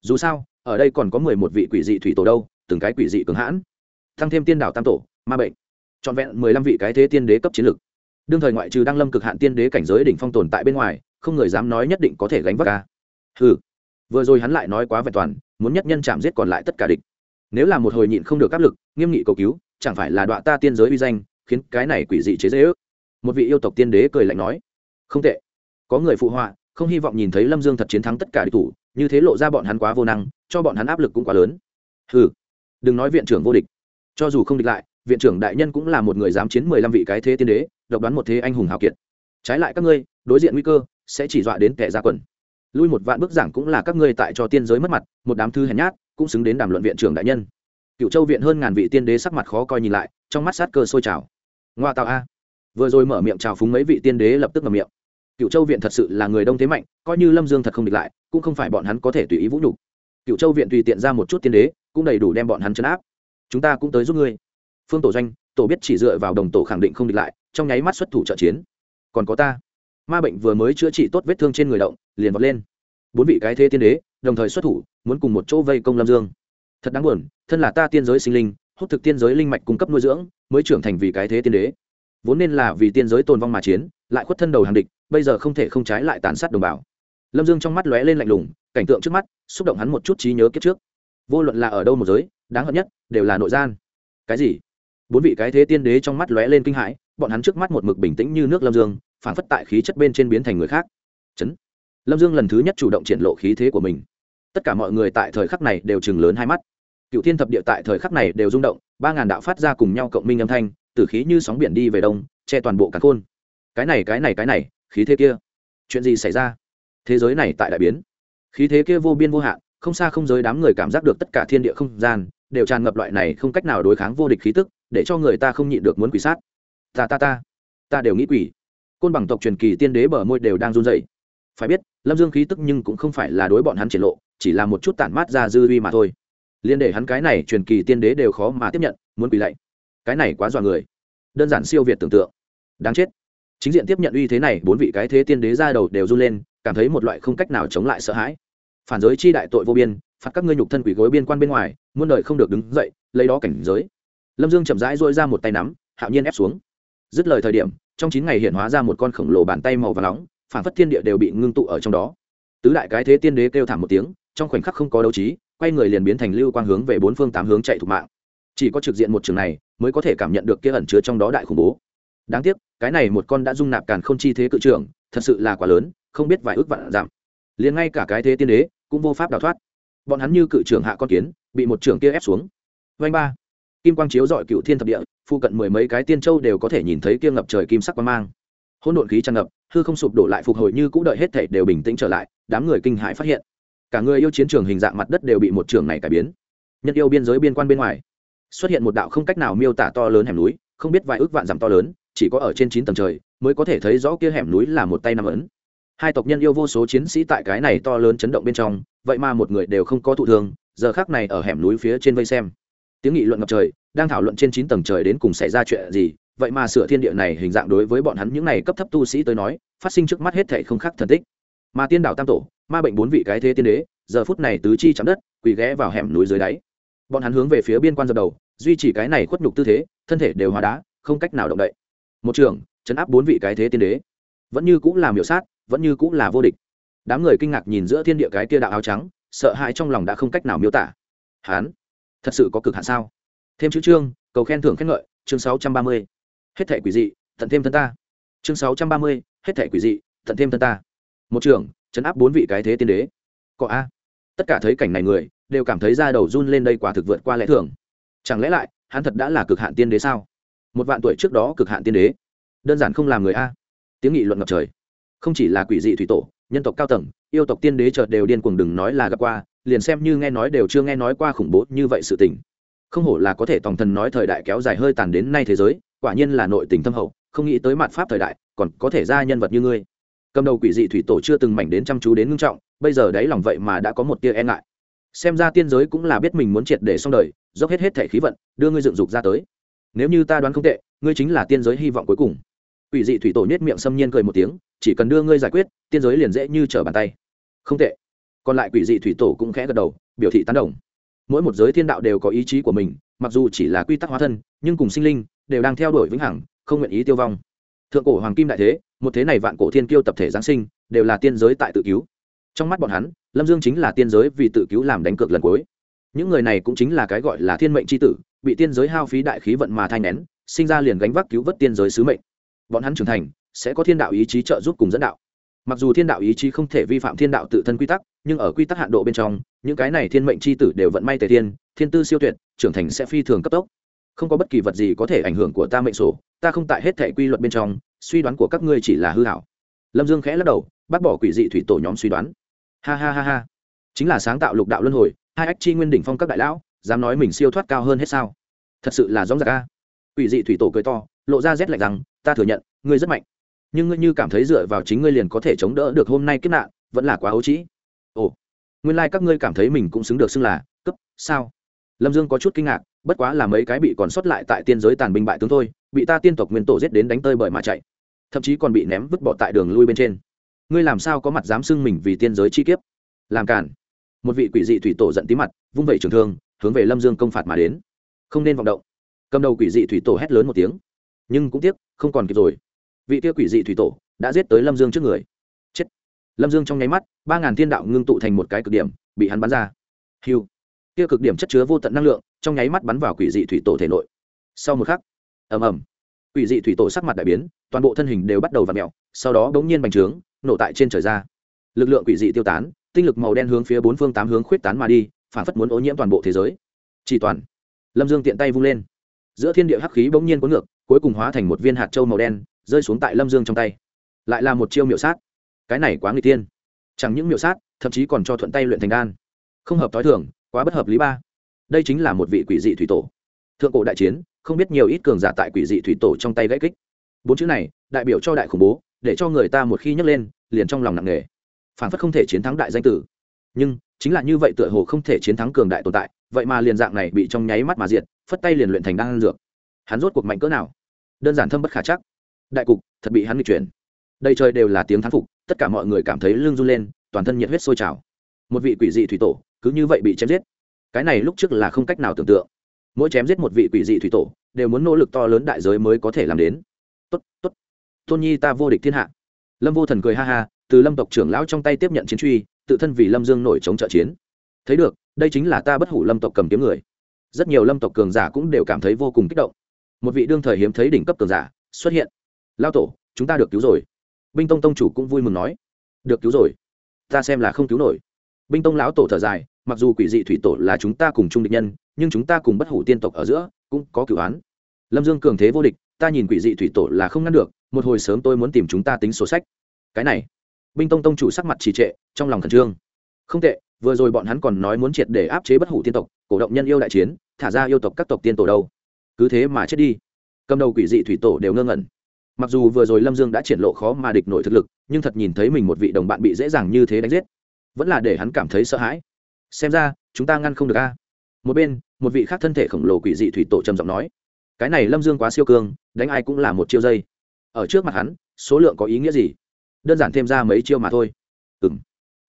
S1: Dù sao, ở đây còn có mười một vị quỷ dị thủy tổ đâu, từng cái quỷ dị cường hãn. Thăng thêm tiên đảo tam tổ, ma bệnh. Trọn vẹn mười lăm vị cái thế tiên đế cấp chiến lược. Đương thời ngoại trừ đăng lâm cực hạn tiên đế cảnh giới đỉnh phong tồn tại bên ngoài, không người dám nói nhất định có thể gánh vác ca ừ vừa rồi hắn lại nói quá vẹn toàn, muốn nhất nhân chạm giết còn lại tất cả địch. Nếu là một hồi nhịn không được áp lực, nghiêm nghị cầu cứu, chẳng phải là đọa ta tiên giới uy danh, khiến cái này quỷ dị chế dễ ước một vị yêu tộc tiên đế cười lạnh nói không tệ. Có người phụ họa, không hy vọng nhìn thấy lâm dương thật chiến thắng tất cả địch thủ, như thế lộ ra bọn hắn quá vô năng, cho bọn hắn áp lực cũng quá lớn. Ừ đừng nói viện trưởng vô địch. Cho dù không địch lại, viện trưởng đại nhân cũng là một người dám chiến mười lăm vị cái thế tiên đế, độc đoán một thế anh hùng hào kiệt. Trái lại các ngươi, đối diện nguy cơ, sẽ chỉ dọa đến kẻ ra quần. Lui một vạn bước giảng cũng là các ngươi tại cho tiên giới mất mặt, một đám thư hèn nhát, cũng xứng đến đàm luận viện trưởng đại nhân. Cựu châu viện hơn ngàn vị tiên đế sắc mặt khó coi nhìn lại, trong mắt sát cơ sôi trào. Ngoa tạo a. Vừa rồi mở miệng chào phúng mấy vị tiên đế lập tức mở miệng cựu châu viện thật sự là người đông thế mạnh, coi như lâm dương thật không địch lại, cũng không phải bọn hắn có thể tùy ý vũ nhục. Cựu châu viện tùy tiện ra một chút tiên đế, cũng đầy đủ đem bọn hắn chấn áp. Chúng ta cũng tới giúp ngươi. Phương tổ doanh, tổ biết chỉ dựa vào đồng tổ khẳng định không địch lại, trong nháy mắt xuất thủ trợ chiến. Còn có ta. Ma bệnh vừa mới chữa trị tốt vết thương trên người động, liền vọt lên. Bốn vị cái thế tiên đế, đồng thời xuất thủ, muốn cùng một chỗ vây công lâm dương. Thật đáng buồn, thân là ta tiên giới sinh linh, hút thực tiên giới linh mạch cung cấp nuôi dưỡng, mới trưởng thành vì cái thế tiên đế. Vốn nên là vì tiên giới tồn vong mà chiến, lại khuất thân đầu hàng địch bây giờ không thể không trái lại tàn sát đồng bào. Lâm dương trong mắt lóe lên lạnh lùng, cảnh tượng trước mắt, xúc động hắn một chút trí nhớ kiếp trước. Vô luận là ở đâu một giới, đáng hận nhất, đều là nội gian. Cái gì? Bốn vị cái thế tiên đế trong mắt lóe lên kinh hãi, bọn hắn trước mắt một mực bình tĩnh như nước lâm dương phản phất tại khí chất bên trên biến thành người khác. Chấn. Lâm dương lần thứ nhất chủ động triển lộ khí thế của mình. Tất cả mọi người tại thời khắc này đều chừng lớn hai mắt. Cựu thiên thập địa tại thời khắc này đều rung động, ba ngàn đạo phát ra cùng nhau cộng minh âm thanh tử khí như sóng biển đi về đông, che toàn bộ cả khôn. Cái này cái này cái này khí thế kia. Chuyện gì xảy ra? Thế giới này tại đại biến. Khí thế kia vô biên vô hạn, không xa không giới đám người cảm giác được tất cả thiên địa không gian, đều tràn ngập loại này không cách nào đối kháng vô địch khí tức, để cho người ta không nhịn được muốn quỷ sát. Ta ta ta ta đều nghĩ quỷ. Côn bằng tộc truyền kỳ tiên đế bờ môi đều đang run rẩy. Phải biết, lâm dương khí tức nhưng cũng không phải là đối bọn hắn triển lộ, chỉ là một chút tản mát ra dư uy mà thôi. Liên để hắn cái này truyền kỳ tiên đế đều khó mà tiếp nhận, muốn quỳ lạy. Cái này quá dọa người. Đơn giản siêu việt tưởng tượng. Đáng chết chính diện tiếp nhận uy thế này, bốn vị cái thế tiên đế ra đầu đều run lên, cảm thấy một loại không cách nào chống lại sợ hãi. Phản giới chi đại tội vô biên, phạt các ngươi nhục thân quỷ gối biên quan bên ngoài, muôn đời không được đứng dậy, lấy đó cảnh giới. Lâm dương chậm rãi dôi ra một tay nắm, hạo nhiên ép xuống. Dứt lời thời điểm, trong chín ngày hiện hóa ra một con khổng lồ bàn tay màu và nóng, phản phất thiên địa đều bị ngưng tụ ở trong đó. Tứ đại cái thế tiên đế kêu thảm một tiếng, trong khoảnh khắc không có đấu trí, quay người liền biến thành lưu quang hướng về bốn phương tám hướng chạy thục mạng. Chỉ có trực diện một trường này, mới có thể cảm nhận được kia ẩn chứa trong đó đại khủng bố đáng tiếc, cái này một con đã dung nạp càn không chi thế cự trưởng, thật sự là quá lớn, không biết vài ước vạn giảm. Liền ngay cả cái thế tiên đế cũng vô pháp đào thoát. Bọn hắn như cự trưởng hạ con kiến, bị một trưởng kia ép xuống. Vanh ba. Kim quang chiếu dọi cựu thiên thập địa phụ cận mười mấy cái tiên châu đều có thể nhìn thấy kia ngập trời kim sắc quang mang. Hỗn độn khí tràn ngập, hư không sụp đổ lại phục hồi như cũ đợi hết thể đều bình tĩnh trở lại, đám người kinh hãi phát hiện. Cả người yêu chiến trường hình dạng mặt đất đều bị một trường này cải biến. Nhân yêu biên giới biên quan bên ngoài, xuất hiện một đạo không cách nào miêu tả to lớn hẻm núi, không biết vài ước vạn dặm to lớn chỉ có ở trên chín tầng trời mới có thể thấy rõ kia hẻm núi là một tay nằm ấn. Hai tộc nhân yêu vô số chiến sĩ tại cái này to lớn chấn động bên trong, vậy mà một người đều không có thụ thương, giờ khác này ở hẻm núi phía trên vây xem. Tiếng nghị luận ngập trời, đang thảo luận trên chín tầng trời đến cùng xảy ra chuyện gì, vậy mà sửa thiên địa này hình dạng đối với bọn hắn những này cấp thấp tu sĩ tới nói, phát sinh trước mắt hết thể không khác thần tích. Mà tiên đảo tam tổ, ma bệnh bốn vị cái thế tiên đế, giờ phút này tứ chi chạm đất, quỳ ghé vào hẻm núi dưới đáy. Bọn hắn hướng về phía biên quan dập đầu, duy trì cái này khuất nhục tư thế, thân thể đều hóa đá, không cách nào động đậy một trưởng chấn áp bốn vị cái thế tiên đế. Vẫn như cũng là miểu sát, vẫn như cũng là vô địch. Đám người kinh ngạc nhìn giữa thiên địa cái kia đạo áo trắng, sợ hãi trong lòng đã không cách nào miêu tả. Hán, thật sự có cực hạn sao? Thêm chữ chương, cầu khen thưởng khen ngợi, chương sáu trăm ba mươi. Hết thẻ quỷ dị, tận thêm thân ta. Chương sáu trăm ba mươi, hết thẻ quỷ dị, tận thêm thân ta. Một trưởng chấn áp bốn vị cái thế tiên đế. Có a. Tất cả thấy cảnh này người, đều cảm thấy da đầu run lên đây quả thực vượt qua lẽ thường. Chẳng lẽ lại, hắn thật đã là cực hạn tiên đế sao? Một vạn tuổi trước đó cực hạn tiên đế. Đơn giản không làm người a. Tiếng nghị luận ngập trời. Không chỉ là quỷ dị thủy tổ, nhân tộc cao tầng, yêu tộc tiên đế chợt đều điên cuồng đừng nói là gặp qua, liền xem như nghe nói đều chưa nghe nói qua khủng bố như vậy sự tình. Không hổ là có thể tòng thần nói thời đại kéo dài hơi tàn đến nay thế giới, quả nhiên là nội tình thâm hậu, không nghĩ tới mặt pháp thời đại, còn có thể ra nhân vật như ngươi. Cầm đầu quỷ dị thủy tổ chưa từng mảnh đến chăm chú đến ngưng trọng, bây giờ đấy lòng vậy mà đã có một tia e ngại. Xem ra tiên giới cũng là biết mình muốn triệt để xong đời, dốc hết hết thể khí vận, đưa ngươi dựng dục ra tới nếu như ta đoán không tệ, ngươi chính là tiên giới hy vọng cuối cùng. Quỷ dị thủy tổ nhét miệng xâm nhiên cười một tiếng, chỉ cần đưa ngươi giải quyết, tiên giới liền dễ như trở bàn tay. Không tệ. Còn lại quỷ dị thủy tổ cũng khẽ gật đầu, biểu thị tán đồng. Mỗi một giới thiên đạo đều có ý chí của mình, mặc dù chỉ là quy tắc hóa thân, nhưng cùng sinh linh đều đang theo đuổi vĩnh hằng, không nguyện ý tiêu vong. Thượng cổ hoàng kim đại thế, một thế này vạn cổ thiên kiêu tập thể giáng sinh, đều là tiên giới tại tự cứu. Trong mắt bọn hắn, lâm dương chính là tiên giới vì tự cứu làm đánh cược lần cuối. Những người này cũng chính là cái gọi là thiên mệnh c h i tử bị tiên giới hao phí đại khí vận mà thai nén, sinh ra liền gánh vác cứu vớt tiên giới sứ mệnh. Bọn hắn trưởng thành, sẽ có thiên đạo ý chí trợ giúp cùng dẫn đạo. Mặc dù thiên đạo ý chí không thể vi phạm thiên đạo tự thân quy tắc, nhưng ở quy tắc hạn độ bên trong, những cái này thiên mệnh c h i tử đều vận may tề thiên thiên tư siêu tuyệt, trưởng thành sẽ phi thường cấp tốc. Không có bất kỳ vật gì có thể ảnh hưởng của ta mệnh sổ ta không tại hết thể quy luật bên trong, suy đoán của các ngươi chỉ là hư hảo. Lâm dương khẽ lắc đầu, bác bỏ quỷ dị thủy tổ nhóm suy đoán. Ha ha ha ha. Chính là sáng tạo lục đạo luân hồi, hai ách chi nguyên đỉnh phong các đại lão dám nói mình siêu thoát cao hơn hết sao? Thật sự là rõ ràng a. Quỷ dị thủy tổ cười to, lộ ra rét lạnh rằng, ta thừa nhận, ngươi rất mạnh. Nhưng ngươi như cảm thấy dựa vào chính ngươi liền có thể chống đỡ được hôm nay kiếp nạn, vẫn là quá ấu trĩ. Ồ, nguyên lai、like、các ngươi cảm thấy mình cũng xứng được xưng là cấp, sao? Lâm dương có chút kinh ngạc, bất quá là mấy cái bị còn sót lại tại tiên giới tàn binh bại tướng thôi, bị ta tiên tộc nguyên tổ giết đến đánh tơi bởi mà chạy. Thậm chí còn bị ném vứt bỏ tại đường lui bên trên. Ngươi làm sao có mặt dám xưng mình vì tiên giới chi kiếp? Làm cản một vị quỷ dị thủy tổ giận tí mặt, vung vẩy trường thương hướng về lâm dương công phạt mà đến. Không nên vọng động. Cầm đầu quỷ dị thủy tổ hét lớn một tiếng. Nhưng cũng tiếc, không còn kịp rồi. Vị kia quỷ dị thủy tổ đã giết tới lâm dương trước người. Chết. Lâm dương trong nháy mắt, ba ngàn thiên đạo ngưng tụ thành một cái cực điểm, bị hắn bắn ra. Hiu. Kia cực điểm chất chứa vô tận năng lượng, trong nháy mắt bắn vào quỷ dị thủy tổ thể nội. Sau một khắc, ầm ầm. Quỷ dị thủy tổ sắc mặt đại biến, toàn bộ thân hình đều bắt đầu v ặ mẹo sau đó bỗng nhiên bành trướng, nổ tại trên trời ra. Lực lượng quỷ dị tiêu tán, tinh lực màu đen hướng phía bốn phương tám hướng khuyết tán mà đi phản phất muốn ô nhiễm toàn bộ thế giới. Chỉ toàn. Lâm dương tiện tay vung lên. Giữa thiên địa hắc khí bỗng nhiên cuốn ngược, cuối cùng hóa thành một viên hạt trâu màu đen, rơi xuống tại lâm dương trong tay. Lại là một chiêu miệu sát. Cái này quá người tiên chẳng những miệu sát, thậm chí còn cho thuận tay luyện thành đan. Không hợp t h i thường, quá bất hợp lý ba. Đây chính là một vị quỷ dị thủy tổ. Thượng cổ đại chiến, không biết nhiều ít cường giả tại quỷ dị thủy tổ trong tay gãy kích. Bốn chữ này, đại biểu cho đại khủng bố, để cho người ta một khi nhấc lên, liền trong lòng nặng nề. Phản phất không thể chiến thắng đại danh tử. Nhưng chính là như vậy tựa hồ không thể chiến thắng cường đại tồn tại, vậy mà liền dạng này bị trong nháy mắt mà diệt, phất tay liền luyện thành đan dược. Hắn rốt cuộc mạnh cỡ nào? Đơn giản thâm bất khả chắc. Đại cục, thật bị hắn nghịch chuyển. Đây trời đều là tiếng thán phục, tất cả mọi người cảm thấy lưng run lên, toàn thân nhiệt huyết sôi trào. Một vị quỷ dị thủy tổ, cứ như vậy bị chém giết. Cái này lúc trước là không cách nào tưởng tượng. Mỗi chém giết một vị quỷ dị thủy tổ, đều muốn nỗ lực to lớn đại giới mới có thể làm đến. Tốt tốt. Tôn nhi ta vô địch thiên hạ. Lâm vô thần cười ha ha, từ lâm tộc trưởng lão trong tay tiếp nhận chiến truy tự thân vì lâm dương nổi chống trợ chiến. Thấy được, đây chính là ta bất hủ lâm tộc cầm kiếm người. Rất nhiều lâm tộc cường giả cũng đều cảm thấy vô cùng kích động. Một vị đương thời hiếm thấy đỉnh cấp cường giả xuất hiện. Lao tổ, chúng ta được cứu rồi. Binh tông tông chủ cũng vui mừng nói. Được cứu rồi? Ta xem là không cứu nổi. Binh tông lão tổ thở dài, mặc dù quỷ dị thủy tổ là chúng ta cùng chung địch nhân, nhưng chúng ta cùng bất hủ tiên tộc ở giữa cũng có cửu án lâm dương cường thế vô địch, ta nhìn quỷ dị thủy tổ là không ngăn được, một hồi sớm tôi muốn tìm chúng ta tính sổ sách. Cái này binh tông tông chủ sắc mặt trì trệ, trong lòng khẩn trương. Không tệ, vừa rồi bọn hắn còn nói muốn triệt để áp chế bất hủ tiên tộc, cổ động nhân yêu đại chiến, thả ra yêu tộc các tộc tiên tổ đâu. Cứ thế mà chết đi. Cầm đầu quỷ dị thủy tổ đều ngơ ngẩn. Mặc dù vừa rồi lâm dương đã triển lộ khó mà địch nổi thực lực, nhưng thật nhìn thấy mình một vị đồng bạn bị dễ dàng như thế đánh giết. Vẫn là để hắn cảm thấy sợ hãi. Xem ra, chúng ta ngăn không được a. Một bên, một vị khác thân thể khổng lồ quỷ dị thủy tổ trầm giọng nói, cái này lâm dương quá siêu cương, đánh ai cũng là một chiêu dây. Ở trước mặt hắn, số lượng có ý nghĩa gì? Đơn giản thêm ra mấy chiêu mà thôi. Ừ m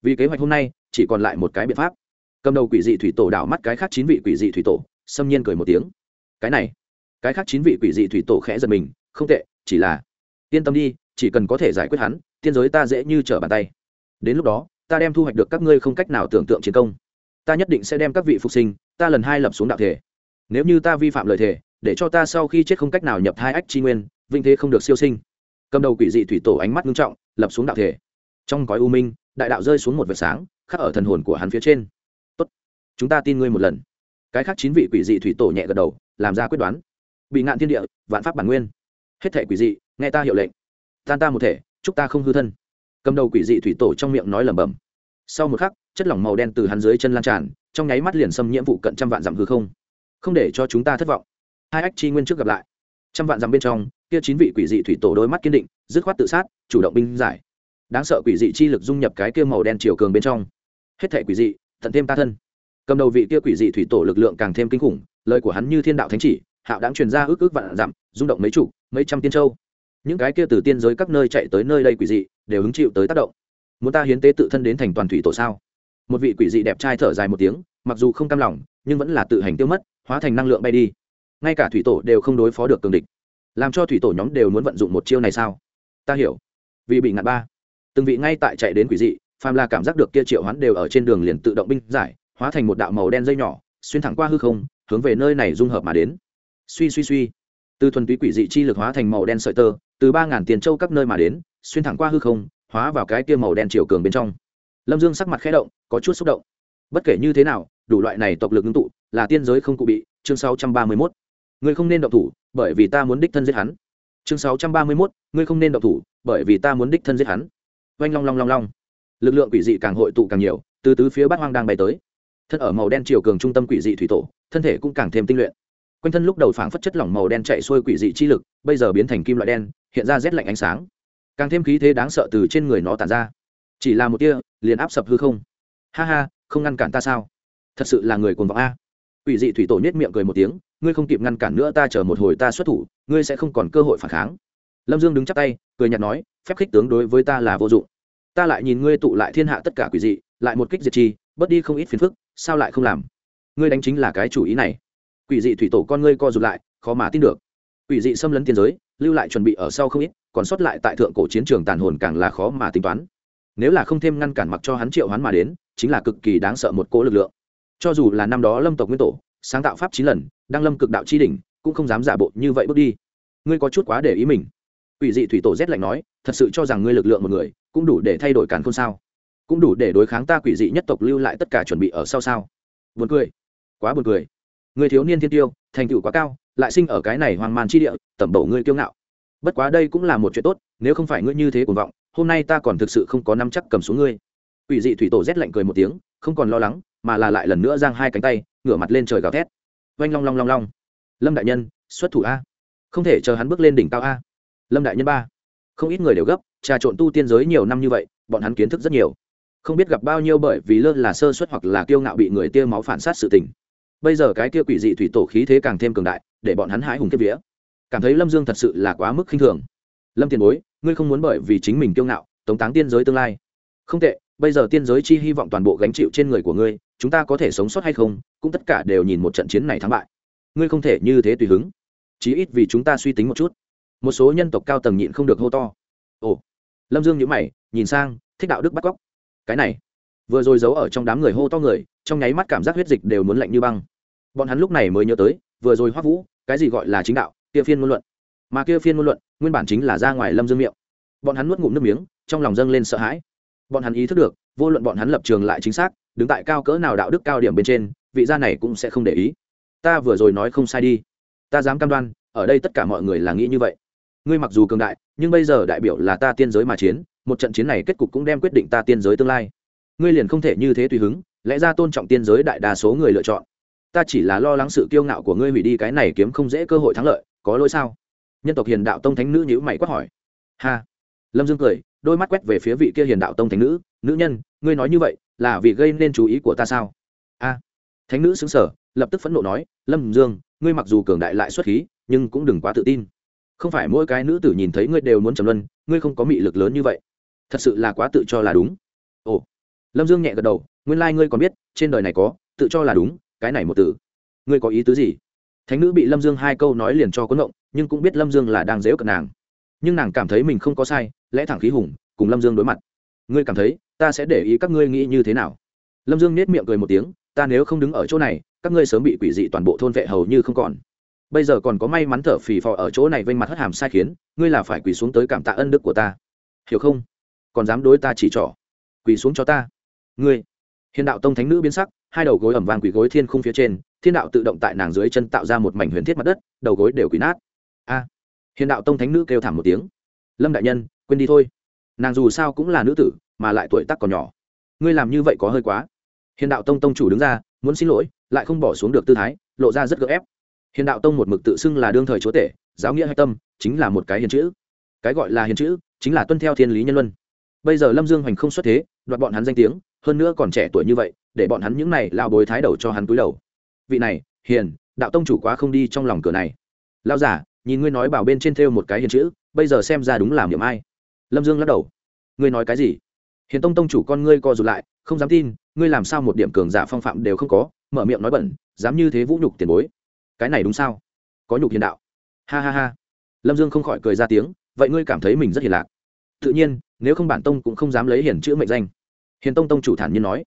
S1: vì kế hoạch hôm nay, chỉ còn lại một cái biện pháp. Cầm đầu quỷ dị thủy tổ đảo mắt cái khác chín vị quỷ dị thủy tổ, xâm nhiên cười một tiếng. Cái này, cái khác chín vị quỷ dị thủy tổ khẽ giật mình, không tệ, chỉ là, yên tâm đi, chỉ cần có thể giải quyết hắn, tiên giới ta dễ như trở bàn tay. Đến lúc đó, ta đem thu hoạch được các ngươi không cách nào tưởng tượng chiến công. Ta nhất định sẽ đem các vị phục sinh, ta lần hai lập xuống đạo thể. Nếu như ta vi phạm lời thề, để cho ta sau khi chết không cách nào nhập hai ách chi nguyên vinh thế không được siêu sinh. Cầm đầu quỷ dị thủy tổ ánh mắt nghiêm trọng lập xuống đạo thể. Trong cõi u minh, đại đạo rơi xuống một vệt sáng, khắc ở thần hồn của hắn phía trên. Tốt, chúng ta tin ngươi một lần. Cái khác chín vị quỷ dị thủy tổ nhẹ gật đầu, làm ra quyết đoán. Bị ngạn thiên địa, vạn pháp bản nguyên. Hết thể quỷ dị, nghe ta hiệu lệnh. Tan ta một thể, chúc ta không hư thân. Cầm đầu quỷ dị thủy tổ trong miệng nói lẩm bẩm. Sau một khắc, chất lỏng màu đen từ hắn dưới chân lan tràn, trong nháy mắt liền xâm nhiễm vụ cận trăm vạn dặm hư không. Không để cho chúng ta thất vọng. Hai ách chi nguyên trước gặp lại. Trăm vạn dặm bên trong kia chín vị quỷ dị thủy tổ đôi mắt kiên định, dứt khoát tự sát, chủ động binh giải. Đáng sợ quỷ dị chi lực dung nhập cái kia màu đen chiều cường bên trong. Hết thể quỷ dị, tận thêm ta thân. Cầm đầu vị kia quỷ dị thủy tổ lực lượng càng thêm kinh khủng, lời của hắn như thiên đạo thánh chỉ, hạo đáng truyền ra ước ước vạn dặm, rung động mấy chủ mấy trăm tiên châu. Những cái kia từ tiên giới các nơi chạy tới nơi đây quỷ dị, đều hứng chịu tới tác động. Muốn ta hiến tế tự thân đến thành toàn thủy tổ sao? Một vị quỷ dị đẹp trai thở dài một tiếng, mặc dù không cam lòng, nhưng vẫn là tự hành tiêu mất, hóa thành năng lượng bay đi. Ngay cả thủy tổ đều không đối phó được cường địch làm cho thủy tổ nhóm đều muốn vận dụng một chiêu này sao? Ta hiểu. Vì bị ngạn ba. Từng vị ngay tại chạy đến quỷ dị phàm là cảm giác được kia triệu hoán đều ở trên đường liền tự động binh giải, hóa thành một đạo màu đen dây nhỏ, xuyên thẳng qua hư không, hướng về nơi này dung hợp mà đến. Suy suy suy. Từ thuần túy quỷ dị chi lực hóa thành màu đen sợi tơ, từ ba ngàn tiền châu các nơi mà đến, xuyên thẳng qua hư không, hóa vào cái kia màu đen chiều cường bên trong. Lâm dương sắc mặt khẽ động, có chút xúc động. Bất kể như thế nào, đủ loại này tộc lực ngưng tụ, là tiên giới không cụ bị, chương sáu trăm ba mươi mốt. Người không nên động thủ bởi vì ta muốn đích thân giết hắn. Chương sáu trăm ba mươi mốt, ngươi không nên động thủ, bởi vì ta muốn đích thân giết hắn. Oanh long long long long. Lực lượng quỷ dị càng hội tụ càng nhiều, từ tứ phía bát hoang đang bay tới. Thân ở màu đen chiều cường trung tâm quỷ dị thủy tổ, thân thể cũng càng thêm tinh luyện. Quanh thân lúc đầu phảng phất chất lỏng màu đen chạy xuôi quỷ dị chi lực, bây giờ biến thành kim loại đen, hiện ra rét lạnh ánh sáng. Càng thêm khí thế đáng sợ từ trên người nó tàn ra. Chỉ là một tia, liền áp sập hư không. Ha ha, không ngăn cản ta sao? Thật sự là người cuồng vọng a quỷ dị thủy tổ nhếch miệng cười một tiếng, ngươi không kịp ngăn cản nữa ta chờ một hồi ta xuất thủ, ngươi sẽ không còn cơ hội phản kháng. Lâm dương đứng chắp tay, cười nhạt nói, phép khích tướng đối với ta là vô dụng. Ta lại nhìn ngươi tụ lại thiên hạ tất cả quỷ dị, lại một kích diệt chi, bớt đi không ít phiền phức, sao lại không làm? Ngươi đánh chính là cái chủ ý này. Quỷ dị thủy tổ con ngươi co rụt lại, khó mà tin được. Quỷ dị xâm lấn tiên giới, lưu lại chuẩn bị ở sau không ít, còn sót lại tại thượng cổ chiến trường tàn hồn càng là khó mà tính toán. Nếu là không thêm ngăn cản mặc cho hắn triệu hắn mà đến, chính là cực kỳ đáng sợ một cỗ lực lượng cho dù là năm đó lâm tộc nguyên tổ, sáng tạo pháp chín lần đang lâm cực đạo chi đỉnh, cũng không dám giả bộ như vậy bước đi. Ngươi có chút quá để ý mình. Quỷ dị thủy tổ rét lạnh nói, thật sự cho rằng ngươi lực lượng một người, cũng đủ để thay đổi càn khôn sao? Cũng đủ để đối kháng ta quỷ dị nhất tộc lưu lại tất cả chuẩn bị ở sau sao? Buồn cười. Quá buồn cười. Người thiếu niên thiên tiêu, thành tựu quá cao, lại sinh ở cái này hoang man chi địa, tẩm bổ ngươi kiêu ngạo. Bất quá đây cũng là một chuyện tốt, nếu không phải ngươi như thế cuồng vọng, hôm nay ta còn thực sự không có nắm chắc cầm xuống ngươi. Quỷ dị thủy tổ rét lạnh cười một tiếng không còn lo lắng, mà là lại lần nữa giang hai cánh tay, ngửa mặt lên trời gào thét. Oanh long long long long. Lâm đại nhân, xuất thủ a. Không thể chờ hắn bước lên đỉnh cao a. Lâm đại nhân ba. Không ít người đều gấp, trà trộn tu tiên giới nhiều năm như vậy, bọn hắn kiến thức rất nhiều. Không biết gặp bao nhiêu bởi vì lơ là sơ suất hoặc là kiêu ngạo bị người tia máu phản sát sự tình. Bây giờ cái kia quỷ dị thủy tổ khí thế càng thêm cường đại, để bọn hắn hãi hùng kiếp vía. Cảm thấy lâm dương thật sự là quá mức khinh thường. Lâm tiền bối, ngươi không muốn bởi vì chính mình kiêu ngạo, tống táng tiên giới tương lai. Không tệ bây giờ tiên giới chi hy vọng toàn bộ gánh chịu trên người của ngươi, chúng ta có thể sống sót hay không, cũng tất cả đều nhìn một trận chiến này thắng bại. Ngươi không thể như thế tùy hứng. Chí ít vì chúng ta suy tính một chút. Một số nhân tộc cao tầng nhịn không được hô to. Ồ. Lâm dương nhữ mày, nhìn sang, thích đạo đức bắt cóc. Cái này. Vừa rồi giấu ở trong đám người hô to người, trong nháy mắt cảm giác huyết dịch đều muốn lạnh như băng. Bọn hắn lúc này mới nhớ tới, vừa rồi hoắc vũ, cái gì gọi là chính đạo, kia phiên ngôn luận. Mà kia phiên ngôn luận, nguyên bản chính là ra ngoài lâm dương miệng. Bọn hắn nuốt ngụm nước miếng, trong lòng dâng lên sợ hãi bọn hắn ý thức được, vô luận bọn hắn lập trường lại chính xác, đứng tại cao cỡ nào đạo đức cao điểm bên trên, vị gia này cũng sẽ không để ý. Ta vừa rồi nói không sai đi. Ta dám cam đoan, ở đây tất cả mọi người là nghĩ như vậy. Ngươi mặc dù cường đại, nhưng bây giờ đại biểu là ta tiên giới mà chiến, một trận chiến này kết cục cũng đem quyết định ta tiên giới tương lai. Ngươi liền không thể như thế tùy hứng, lẽ ra tôn trọng tiên giới đại đa số người lựa chọn. Ta chỉ là lo lắng sự kiêu ngạo của ngươi hủy đi cái này kiếm không dễ cơ hội thắng lợi, có lỗi sao? Nhân tộc hiền đạo tông thánh nữ nhữ mày quát hỏi. Ha! Lâm dương cười đôi mắt quét về phía vị kia hiền đạo tông thánh nữ nữ nhân, ngươi nói như vậy, là vì gây nên chú ý của ta sao? A. Thánh nữ xứng sở lập tức phẫn nộ nói, lâm dương, ngươi mặc dù cường đại lại xuất khí, nhưng cũng đừng quá tự tin. Không phải mỗi cái nữ tử nhìn thấy ngươi đều muốn trầm luân, ngươi không có mị lực lớn như vậy. Thật sự là quá tự cho là đúng. Ồ. Lâm dương nhẹ gật đầu, nguyên lai、like、ngươi còn biết, trên đời này có, tự cho là đúng, cái này một từ ngươi có ý tứ gì? Thánh nữ bị lâm dương hai câu nói liền cho có ngộng nhưng cũng biết lâm dương là đang dễu cận nàng. Nhưng nàng cảm thấy mình không có sai lẽ thẳng khí hùng, cùng lâm dương đối mặt. Ngươi cảm thấy, ta sẽ để ý các ngươi nghĩ như thế nào? Lâm dương nết miệng cười một tiếng, ta nếu không đứng ở chỗ này, các ngươi sớm bị quỷ dị toàn bộ thôn vệ hầu như không còn. Bây giờ còn có may mắn thở phì phò ở chỗ này vênh mặt hất hàm sai khiến, ngươi là phải quỳ xuống tới cảm tạ ân đức của ta. Hiểu không? Còn dám đối ta chỉ trỏ. Quỳ xuống cho ta. Ngươi. Hiền đạo tông thánh nữ biến sắc, hai đầu gối ẩm vàng quỳ gối thiên khung phía trên, thiên đạo tự động tại nàng dưới chân tạo ra một mảnh huyền thiết mặt đất, đầu gối đều quỳ nát. A. Hiền đạo tông thánh nữ kêu thảm một tiếng. Lâm đại nhân quên đi thôi. Nàng dù sao cũng là nữ tử, mà lại tuổi tác còn nhỏ. Ngươi làm như vậy có hơi quá. Hiền đạo tông tông chủ đứng ra, muốn xin lỗi, lại không bỏ xuống được tư thái, lộ ra rất gỡ ép. Hiền đạo tông một mực tự xưng là đương thời chúa tể, giáo nghĩa hay tâm, chính là một cái hiền chữ. Cái gọi là hiền chữ, chính là tuân theo thiên lý nhân luân. Bây giờ lâm dương hoành không xuất thế, đoạt bọn hắn danh tiếng, hơn nữa còn trẻ tuổi như vậy, để bọn hắn những này lao bồi thái đầu cho hắn túi đầu. Vị này, hiền, đạo tông chủ quá không đi trong lòng cửa này. Lao giả nhìn ngươi nói bảo bên trên thêu một cái hiền chữ, bây giờ xem ra đúng làm điểm ai lâm dương lắc đầu. Ngươi nói cái gì? Hiền tông tông chủ con ngươi co rụt lại, không dám tin, ngươi làm sao một điểm cường giả phong phạm đều không có, mở miệng nói bẩn, dám như thế vũ nhục tiền bối. Cái này đúng sao? Có nhục hiền đạo. Ha ha ha. Lâm dương không khỏi cười ra tiếng, vậy ngươi cảm thấy mình rất hiền lạc. Tự nhiên, nếu không bản tông cũng không dám lấy hiền chữ mệnh danh. Hiền tông tông chủ thản nhiên nói,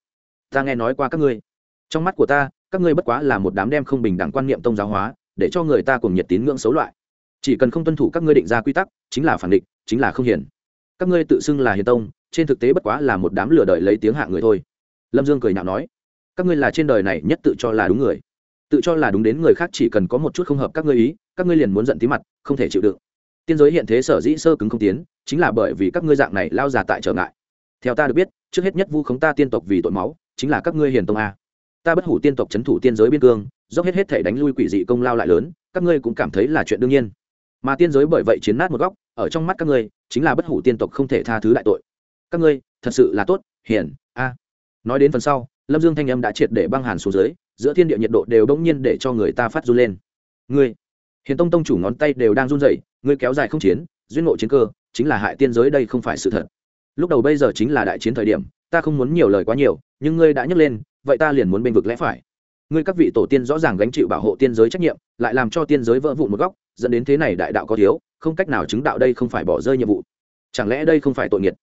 S1: ta nghe nói qua các ngươi. Trong mắt của ta, các ngươi bất quá là một đám đem không bình đẳng quan niệm tông giáo hóa, để cho người ta cùng nhiệt tín ngưỡng xấu loại. Chỉ cần không tuân thủ các ngươi định ra quy tắc, chính là phản định chính là không hiền các ngươi tự xưng là hiền tông, trên thực tế bất quá là một đám lừa đợi lấy tiếng hạ người thôi. Lâm dương cười nhạo nói, các ngươi là trên đời này nhất tự cho là đúng người. Tự cho là đúng đến người khác chỉ cần có một chút không hợp các ngươi ý, các ngươi liền muốn giận tí mặt, không thể chịu đựng. Tiên giới hiện thế sở dĩ sơ cứng không tiến, chính là bởi vì các ngươi dạng này lao già tại trở ngại. Theo ta được biết, trước hết nhất vu khống ta tiên tộc vì tội máu, chính là các ngươi hiền tông a. Ta bất hủ tiên tộc c h ấ n thủ tiên giới biên cương, dốc hết hết thể đánh lui quỷ dị công lao lại lớn, các ngươi cũng cảm thấy là chuyện đương nhiên. Mà tiên giới bởi vậy chiến nát một góc ở trong mắt các ngươi, chính là bất hủ tiên tộc không thể tha thứ đại tội. Các ngươi, thật sự là tốt, hiền, a. Nói đến phần sau, lâm dương thanh âm đã triệt để băng hàn xuống dưới, giữa thiên địa nhiệt độ đều bỗng nhiên để cho người ta phát run lên. Ngươi, hiền tông tông chủ ngón tay đều đang run rẩy, ngươi kéo dài không chiến, duyên ngộ chiến cơ, chính là hại tiên giới đây không phải sự thật. Lúc đầu bây giờ chính là đại chiến thời điểm, ta không muốn nhiều lời quá nhiều, nhưng ngươi đã nhấc lên, vậy ta liền muốn bênh vực lẽ phải. Ngươi các vị tổ tiên rõ ràng gánh chịu bảo hộ tiên giới trách nhiệm, lại làm cho tiên giới vỡ vụn một góc dẫn đến thế này đại đạo có thiếu, không cách nào chứng đạo đây không phải bỏ rơi nhiệm vụ. Chẳng lẽ đây không phải tội nghiệt?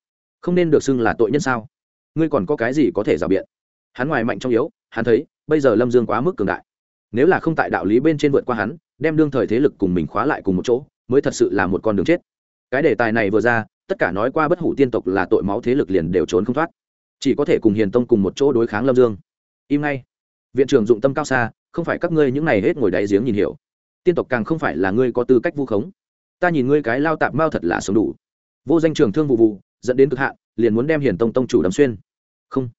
S1: Không nên được xưng là tội nhân sao? Ngươi còn có cái gì có thể rào biện? Hắn ngoài mạnh trong yếu, hắn thấy, bây giờ lâm dương quá mức cường đại. Nếu là không tại đạo lý bên trên vượt qua hắn, đem đương thời thế lực cùng mình khóa lại cùng một chỗ, mới thật sự là một con đường chết. Cái đề tài này vừa ra, tất cả nói qua bất hủ tiên tộc là tội máu thế lực liền đều trốn không thoát. Chỉ có thể cùng hiền tông cùng một chỗ đối kháng lâm dương. Im ngay. Viện trưởng dụng tâm cao xa, không phải các ngươi những này hết ngồi đáy giếng nhìn hiểu tiên tộc càng không phải là ngươi có tư cách vu khống. Ta nhìn ngươi cái lao tạp mao thật là sống đủ. Vô danh trường thương vụ vụ, dẫn đến cực hạn, liền muốn đem hiền tông tông chủ đấm xuyên. Không.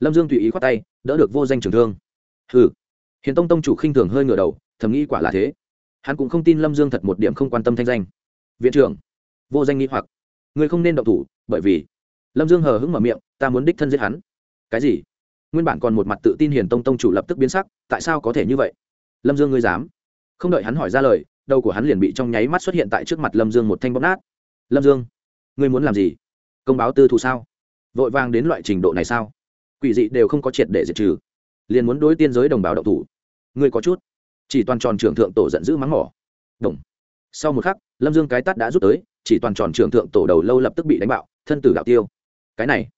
S1: Lâm dương tùy ý khoát tay, đỡ được vô danh trường thương. Hừ. Hiền tông tông chủ khinh thường hơi ngửa đầu, thầm nghĩ quả là thế. Hắn cũng không tin lâm dương thật một điểm không quan tâm thanh danh. Viện trưởng. Vô danh nghĩ hoặc. Ngươi không nên động thủ, bởi vì lâm dương hờ hững mở miệng, ta muốn đích thân giết hắn. Cái gì? Nguyên bản còn một mặt tự tin hiền tông tông chủ lập tức biến sắc, tại sao có thể như vậy? Lâm dương ngươi dám? Không đợi hắn hỏi ra lời, đầu của hắn liền bị trong nháy mắt xuất hiện tại trước mặt lâm dương một thanh bóp nát. Lâm dương, ngươi muốn làm gì? Công báo tư thù sao? Vội vàng đến loại trình độ này sao? Quỷ dị đều không có triệt để diệt trừ. Liền muốn đối tiên giới đồng bào đậu thủ. Ngươi có chút. Chỉ toàn tròn trưởng thượng tổ giận dữ mắng mỏ. Đồng sau một khắc, lâm dương cái tắt đã rút tới, chỉ toàn tròn trưởng thượng tổ đầu lâu lập tức bị đánh bạo, thân tử đạo tiêu. Cái này,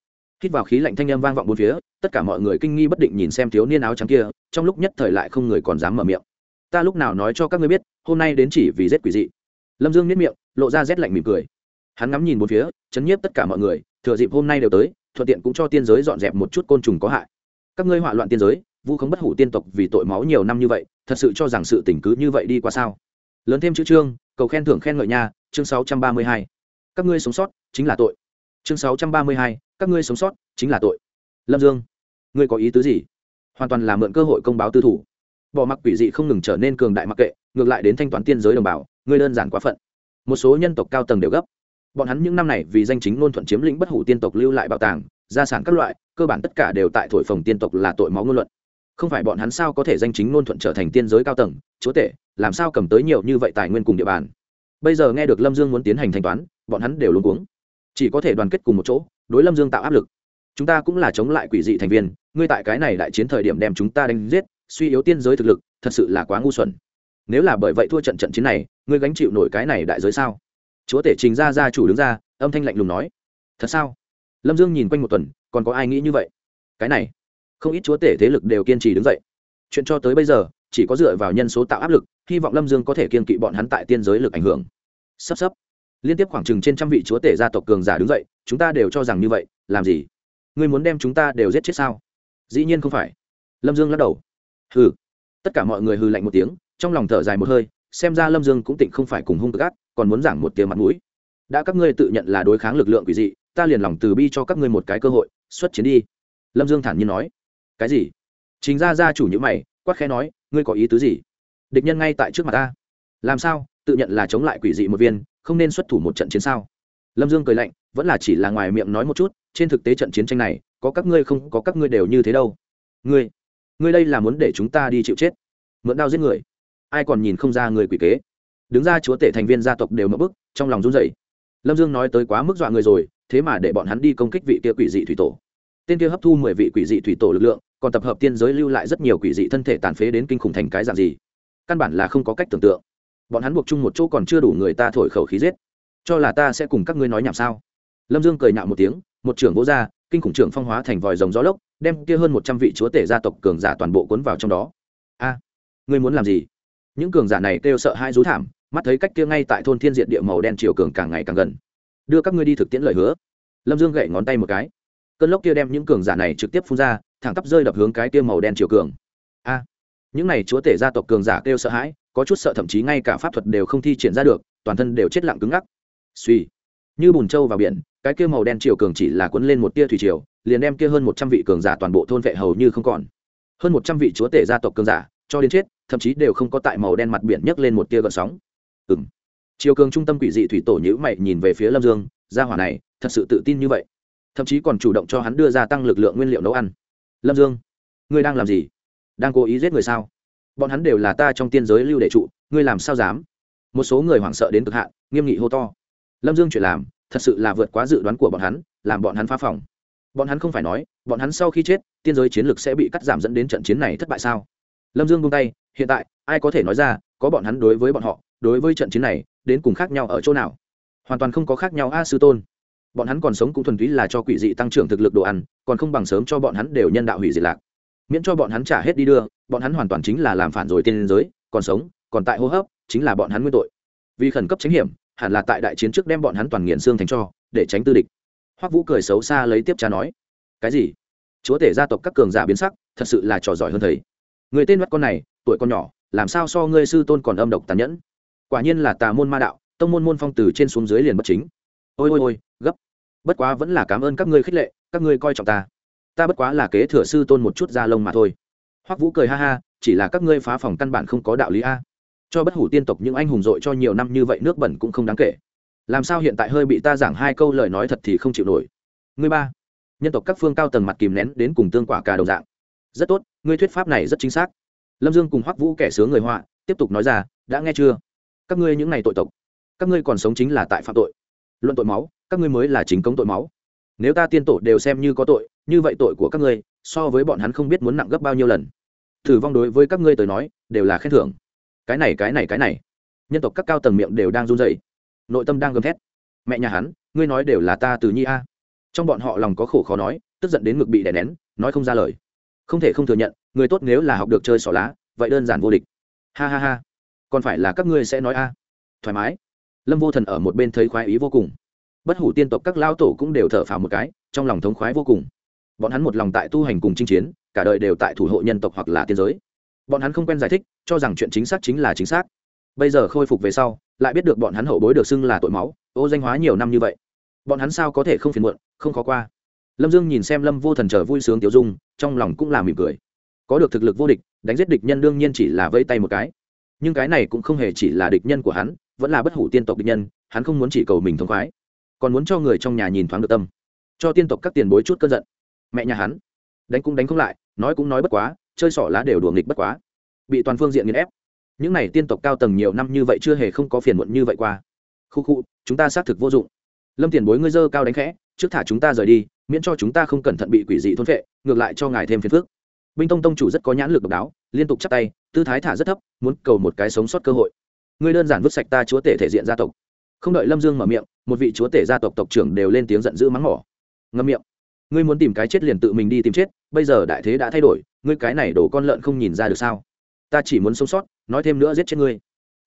S1: hít vào khí lạnh thanh âm vang vọng bốn phía, tất cả mọi người kinh nghi bất định nhìn xem thiếu niên áo trắng kia, trong lúc nhất thời lại không người còn dám mở miệng ta lúc nào nói cho các ngươi biết, hôm nay đến chỉ vì rét quỷ dị. Lâm dương miết miệng, lộ ra rét lạnh mỉm cười. Hắn ngắm nhìn một phía, chấn nhiếp tất cả mọi người, thừa dịp hôm nay đều tới, thuận tiện cũng cho tiên giới dọn dẹp một chút côn trùng có hại. Các ngươi hỏa loạn tiên giới, vu không bất hủ tiên tộc vì tội máu nhiều năm như vậy, thật sự cho rằng sự tình cứ như vậy đi qua sao? Lớn thêm chữ chương, cầu khen thưởng khen ngợi nha, chương sáu trăm ba mươi hai. Các ngươi sống sót, chính là tội. Chương sáu trăm ba mươi hai, các ngươi sống sót, chính là tội. Lâm dương, ngươi có ý tứ gì? Hoàn toàn là mượn cơ hội công báo tư thủ bỏ mặc quỷ dị không ngừng trở nên cường đại mặc kệ, ngược lại đến thanh toán tiên giới đồng bào ngươi đơn giản quá phận. Một số nhân tộc cao tầng đều gấp. Bọn hắn những năm này vì danh chính ngôn thuận chiếm lĩnh bất hủ tiên tộc lưu lại bảo tàng, gia sản các loại, cơ bản tất cả đều tại thổi phồng tiên tộc là tội máu ngôn luận. Không phải bọn hắn sao có thể danh chính ngôn thuận trở thành tiên giới cao tầng, chúa tể, làm sao cầm tới nhiều như vậy tài nguyên cùng địa bàn? Bây giờ nghe được lâm dương muốn tiến hành thanh toán, bọn hắn đều luôn cuống. Chỉ có thể đoàn kết cùng một chỗ, đối lâm dương tạo áp lực. Chúng ta cũng là chống lại quỷ dị thành viên, ngươi tại cái này đại chiến thời điểm đem chúng ta đánh giết suy yếu tiên giới thực lực, thật sự là quá ngu xuẩn. Nếu là bởi vậy thua trận trận chiến này, ngươi gánh chịu nổi cái này đại giới sao? Chúa tể trình ra gia chủ đứng ra, âm thanh lạnh lùng nói. Thật sao? Lâm dương nhìn quanh một tuần, còn có ai nghĩ như vậy? Cái này, không ít chúa tể thế lực đều kiên trì đứng dậy. Chuyện cho tới bây giờ, chỉ có dựa vào nhân số tạo áp lực, hy vọng lâm dương có thể kiên kỵ bọn hắn tại tiên giới lực ảnh hưởng. Sắp sắp. Liên tiếp khoảng chừng trên trăm vị chúa tể gia tộc cường giả đứng dậy, chúng ta đều cho rằng như vậy, làm gì? Ngươi muốn đem chúng ta đều giết chết sao? Dĩ nhiên không phải. Lâm dương lắc đầu hừ. Tất cả mọi người hừ lạnh một tiếng, trong lòng thở dài một hơi, xem ra lâm dương cũng tịnh không phải cùng hung tức ác, còn muốn giảng một tiếng mặt mũi. Đã các ngươi tự nhận là đối kháng lực lượng quỷ dị, ta liền lòng từ bi cho các ngươi một cái cơ hội, xuất chiến đi. Lâm dương thản nhiên nói. Cái gì? Chính ra gia chủ nhữ mày, quát khẽ nói, ngươi có ý tứ gì? Địch nhân ngay tại trước mặt ta. Làm sao? Tự nhận là chống lại quỷ dị một viên, không nên xuất thủ một trận chiến sao? Lâm dương cười lạnh, vẫn là chỉ là ngoài miệng nói một chút, trên thực tế trận chiến tranh này, có các ngươi không, có các ngươi đều như thế đâu. Ngươi? Ngươi đây là muốn để chúng ta đi chịu chết, mượn đao giết người. Ai còn nhìn không ra người quỷ kế. Đứng ra chúa tể thành viên gia tộc đều mất bức, trong lòng run rẩy. Lâm dương nói tới quá mức dọa người rồi, thế mà để bọn hắn đi công kích vị kia quỷ dị thủy tổ. Tên kia hấp thu mười vị quỷ dị thủy tổ lực lượng, còn tập hợp tiên giới lưu lại rất nhiều quỷ dị thân thể tàn phế đến kinh khủng thành cái dạng gì? Căn bản là không có cách tưởng tượng. Bọn hắn buộc chung một chỗ còn chưa đủ người ta thổi khẩu khí giết. Cho là ta sẽ cùng các ngươi nói nhảm sao? Lâm dương cười nhạo một tiếng, một trưởng vỗ ra kinh khủng trưởng phong hóa thành vòi rồng gió lốc, đem kia hơn một trăm vị chúa tể gia tộc cường giả toàn bộ cuốn vào trong đó. A, ngươi muốn làm gì? Những cường giả này kêu sợ hai rú thảm, mắt thấy cách kia ngay tại thôn thiên diện địa màu đen chiều cường càng ngày càng gần. Đưa các ngươi đi thực tiễn lời hứa. Lâm dương gậy ngón tay một cái. Cơn lốc kia đem những cường giả này trực tiếp phun ra, thẳng tắp rơi đập hướng cái kia màu đen chiều cường. A, những này chúa tể gia tộc cường giả kêu sợ hãi, có chút sợ thậm chí ngay cả pháp thuật đều không thi triển ra được, toàn thân đều chết lặng cứng ngắc. Suy như bùn trâu vào biển, cái kia màu đen chiều cường chỉ là cuốn lên một tia thủy triều, liền đem kia hơn một trăm vị cường giả toàn bộ thôn vệ hầu như không còn. Hơn một trăm vị chúa tể gia tộc cường giả, cho đến chết, thậm chí đều không có tại màu đen mặt biển nhấc lên một tia gợn sóng. Ừ m chiều cường trung tâm quỷ dị thủy tổ nhữ mày nhìn về phía lâm dương, gia hỏa này, thật sự tự tin như vậy. Thậm chí còn chủ động cho hắn đưa ra tăng lực lượng nguyên liệu nấu ăn. Lâm dương, ngươi đang làm gì? Đang cố ý giết người sao? Bọn hắn đều là ta trong tiên giới lưu đệ trụ, ngươi làm sao dám? Một số người hoảng sợ đến cực hạn, nghiêm nghị hô to lâm dương chuyện làm, thật sự là vượt quá dự đoán của bọn hắn, làm bọn hắn phá phòng. Bọn hắn không phải nói, bọn hắn sau khi chết, tiên giới chiến lược sẽ bị cắt giảm dẫn đến trận chiến này thất bại sao? Lâm dương buông tay, hiện tại, ai có thể nói ra, có bọn hắn đối với bọn họ, đối với trận chiến này, đến cùng khác nhau ở chỗ nào? Hoàn toàn không có khác nhau a sư tôn. Bọn hắn còn sống cũng thuần túy là cho quỷ dị tăng trưởng thực lực đồ ăn, còn không bằng sớm cho bọn hắn đều nhân đạo hủy diệt lạc. Miễn cho bọn hắn trả hết đi đưa, bọn hắn hoàn toàn chính là làm phản rồi tiên giới, còn sống, còn tại hô hấp, chính là bọn hắn nguyên tội. Vì khẩn cấp tránh hiểm hẳn là tại đại chiến trước đem bọn hắn toàn nghiền xương thành cho, để tránh tư địch. Hoắc vũ cười xấu xa lấy tiếp cha nói, cái gì? Chúa tể gia tộc các cường giả biến sắc, thật sự là trò giỏi hơn thầy. Người tên mắt con này, tuổi con nhỏ, làm sao so ngươi sư tôn còn âm độc tàn nhẫn? Quả nhiên là tà môn ma đạo, tông môn môn phong từ trên xuống dưới liền bất chính. Ôi ôi ôi, gấp. Bất quá vẫn là cảm ơn các ngươi khích lệ, các ngươi coi trọng ta. Ta bất quá là kế thừa sư tôn một chút da lông mà thôi. Hoắc vũ cười ha ha, chỉ là các ngươi phá phòng căn bản không có đạo lý a cho bất hủ tiên tộc những anh hùng dội cho nhiều năm như vậy nước bẩn cũng không đáng kể. Làm sao hiện tại hơi bị ta giảng hai câu lời nói thật thì không chịu nổi. Ngươi ba, nhân tộc các phương cao tầng mặt kìm nén đến cùng tương quả cả đồng dạng. Rất tốt, ngươi thuyết pháp này rất chính xác. Lâm dương cùng hoắc vũ kẻ sướng người họa, tiếp tục nói ra, đã nghe chưa? Các ngươi những n à y tội tộc, các ngươi còn sống chính là tại phạm tội. Luận tội máu, các ngươi mới là chính cống tội máu. Nếu ta tiên tổ đều xem như có tội, như vậy tội của các ngươi, so với bọn hắn không biết muốn nặng gấp bao nhiêu lần. Thử vong đối với các ngươi tới nói, đều là khen thưởng cái này cái này cái này. Nhân tộc các cao tầng miệng đều đang run dậy nội tâm đang gầm thét. Mẹ nhà hắn, ngươi nói đều là ta từ nhi a. À. Trong bọn họ lòng có khổ khó nói, tức giận đến ngực bị đè nén, nói không ra lời. Không thể không thừa nhận, người tốt nếu là học được chơi xỏ lá, vậy đơn giản vô địch. Ha ha ha. Còn phải là các ngươi sẽ nói a. À. Thoải mái. Lâm vô thần ở một bên thấy khoái ý vô cùng. Bất hủ tiên tộc các lao tổ cũng đều thở phào một cái, trong lòng thống khoái vô cùng. Bọn hắn một lòng tại tu hành cùng chinh chiến, cả đời đều tại thủ hộ nhân tộc hoặc là tiên giới bọn hắn không quen giải thích, cho rằng chuyện chính xác chính là chính xác. Bây giờ khôi phục về sau, lại biết được bọn hắn hậu bối được xưng là tội máu, ô danh hóa nhiều năm như vậy. Bọn hắn sao có thể không phiền muộn, không khó qua. Lâm dương nhìn xem lâm vô thần chờ vui sướng tiểu dung, trong lòng cũng là mỉm cười. Có được thực lực vô địch, đánh giết địch nhân đương nhiên chỉ là vây tay một cái. Nhưng cái này cũng không hề chỉ là địch nhân của hắn, vẫn là bất hủ tiên tộc địch nhân, hắn không muốn chỉ cầu mình thông khoái. Còn muốn cho người trong nhà nhìn thoáng được tâm. Cho tiên tộc các tiền bối chút cơn giận. Mẹ nhà hắn. Đánh cũng đánh không lại, nói cũng nói bất quá chơi sỏ lá đều đùa nghịch bất quá. Bị toàn phương diện nghiền ép. Những n à y tiên tộc cao tầng nhiều năm như vậy chưa hề không có phiền muộn như vậy qua. Khu khu, chúng ta xác thực vô dụng. Lâm tiền bối ngươi dơ cao đánh khẽ, trước thả chúng ta rời đi, miễn cho chúng ta không cẩn thận bị quỷ dị thôn vệ ngược lại cho ngài thêm phiền phước binh tông tông chủ rất có nhãn lực độc đáo, liên tục chắp tay, tư thái thả rất thấp, muốn cầu một cái sống sót cơ hội. Ngươi đơn giản vứt sạch ta chúa tể thể diện gia tộc. Không đợi lâm dương mở miệng, một vị chúa tể gia tộc tộc trưởng đều lên tiếng giận dữ mắng mỏ. Ngâm miệng ngươi muốn tìm cái chết liền tự mình đi tìm chết, bây giờ đại thế đã thay đổi, ngươi cái này đổ con lợn không nhìn ra được sao? Ta chỉ muốn sống sót, nói thêm nữa giết chết ngươi.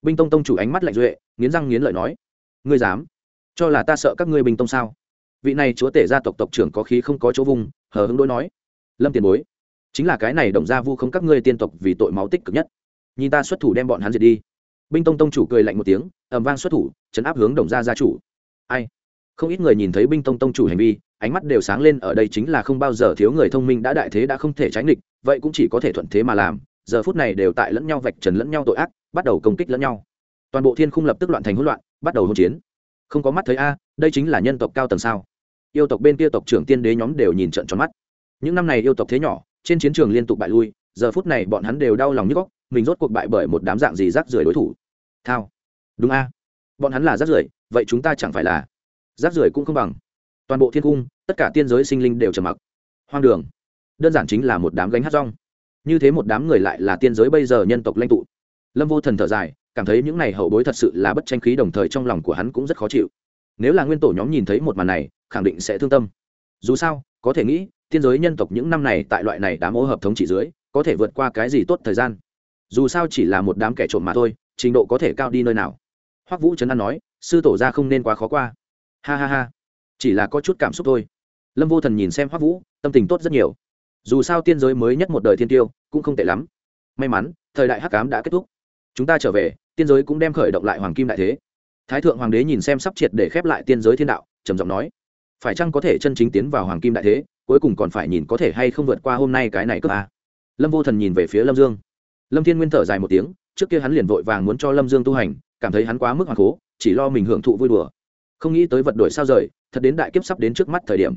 S1: Binh tông tông chủ ánh mắt lạnh duệ, nghiến răng nghiến lợi nói, ngươi dám? Cho là ta sợ các ngươi binh tông sao? Vị này chúa tể gia tộc tộc trưởng có khí không có chỗ vùng, hờ hững đôi nói, lâm tiền bối, chính là cái này đồng gia vu không các ngươi tiên tộc vì tội máu tích cực nhất. Nhìn ta xuất thủ đem bọn hắn diệt đi. Binh tông tông chủ cười lạnh một tiếng ẩm vang xuất thủ, chấn áp hướng đồng gia gia chủ. Ai? Không ít người nhìn thấy binh tông tông chủ hành vi, ánh mắt đều sáng lên, ở đây chính là không bao giờ thiếu người thông minh đã đại thế đã không thể tránh địch vậy cũng chỉ có thể thuận thế mà làm, giờ phút này đều tại lẫn nhau vạch trần lẫn nhau tội ác, bắt đầu công kích lẫn nhau. Toàn bộ thiên khung lập tức loạn thành hỗn loạn, bắt đầu hỗn chiến. Không có mắt thấy a, đây chính là nhân tộc cao tầng sao? Yêu tộc bên kia tộc trưởng tiên đế nhóm đều nhìn trận tròn mắt. Những năm này yêu tộc thế nhỏ, trên chiến trường liên tục bại lui, giờ phút này bọn hắn đều đau lòng như góc, mình rốt cuộc bại bởi một đám dạng gì rác rưởi đối thủ? Thao. Đúng a. Bọn hắn là rác rưởi, vậy chúng ta chẳng phải là rác rưởi cũng không bằng. Toàn bộ thiên cung, tất cả tiên giới sinh linh đều trầm mặc. Hoang đường, đơn giản chính là một đám gánh hát rong. Như thế một đám người lại là tiên giới bây giờ nhân tộc lãnh tụ. Lâm vô thần thở dài, cảm thấy những này hậu bối thật sự là bất tranh khí đồng thời trong lòng của hắn cũng rất khó chịu. Nếu là nguyên tổ nhóm nhìn thấy một màn này, khẳng định sẽ thương tâm. Dù sao, có thể nghĩ, tiên giới nhân tộc những năm này tại loại này đám ô hợp thống trị dưới, có thể vượt qua cái gì tốt thời gian. Dù sao chỉ là một đám kẻ trộm mà thôi, trình độ có thể cao đi nơi nào. Hoắc vũ trấn an nói, sư tổ ra không nên quá khó qua ha ha ha. Chỉ là có chút cảm xúc thôi. Lâm vô thần nhìn xem hoắc vũ, tâm tình tốt rất nhiều. Dù sao tiên giới mới nhất một đời thiên tiêu, cũng không tệ lắm. May mắn, thời đại hắc cám đã kết thúc. Chúng ta trở về, tiên giới cũng đem khởi động lại hoàng kim đại thế. Thái thượng hoàng đế nhìn xem sắp triệt để khép lại tiên giới thiên đạo, trầm giọng nói, phải chăng có thể chân chính tiến vào hoàng kim đại thế, cuối cùng còn phải nhìn có thể hay không vượt qua hôm nay cái này cướp a lâm vô thần nhìn về phía lâm dương. Lâm thiên nguyên thở dài một tiếng, trước kia hắn liền vội vàng muốn cho lâm dương tu hành, cảm thấy hắn quá mức hoàng cố, chỉ lo mình hưởng thụ vui đùa không nghĩ tới vật đổi sao rời, thật đến đại kiếp sắp đến trước mắt thời điểm.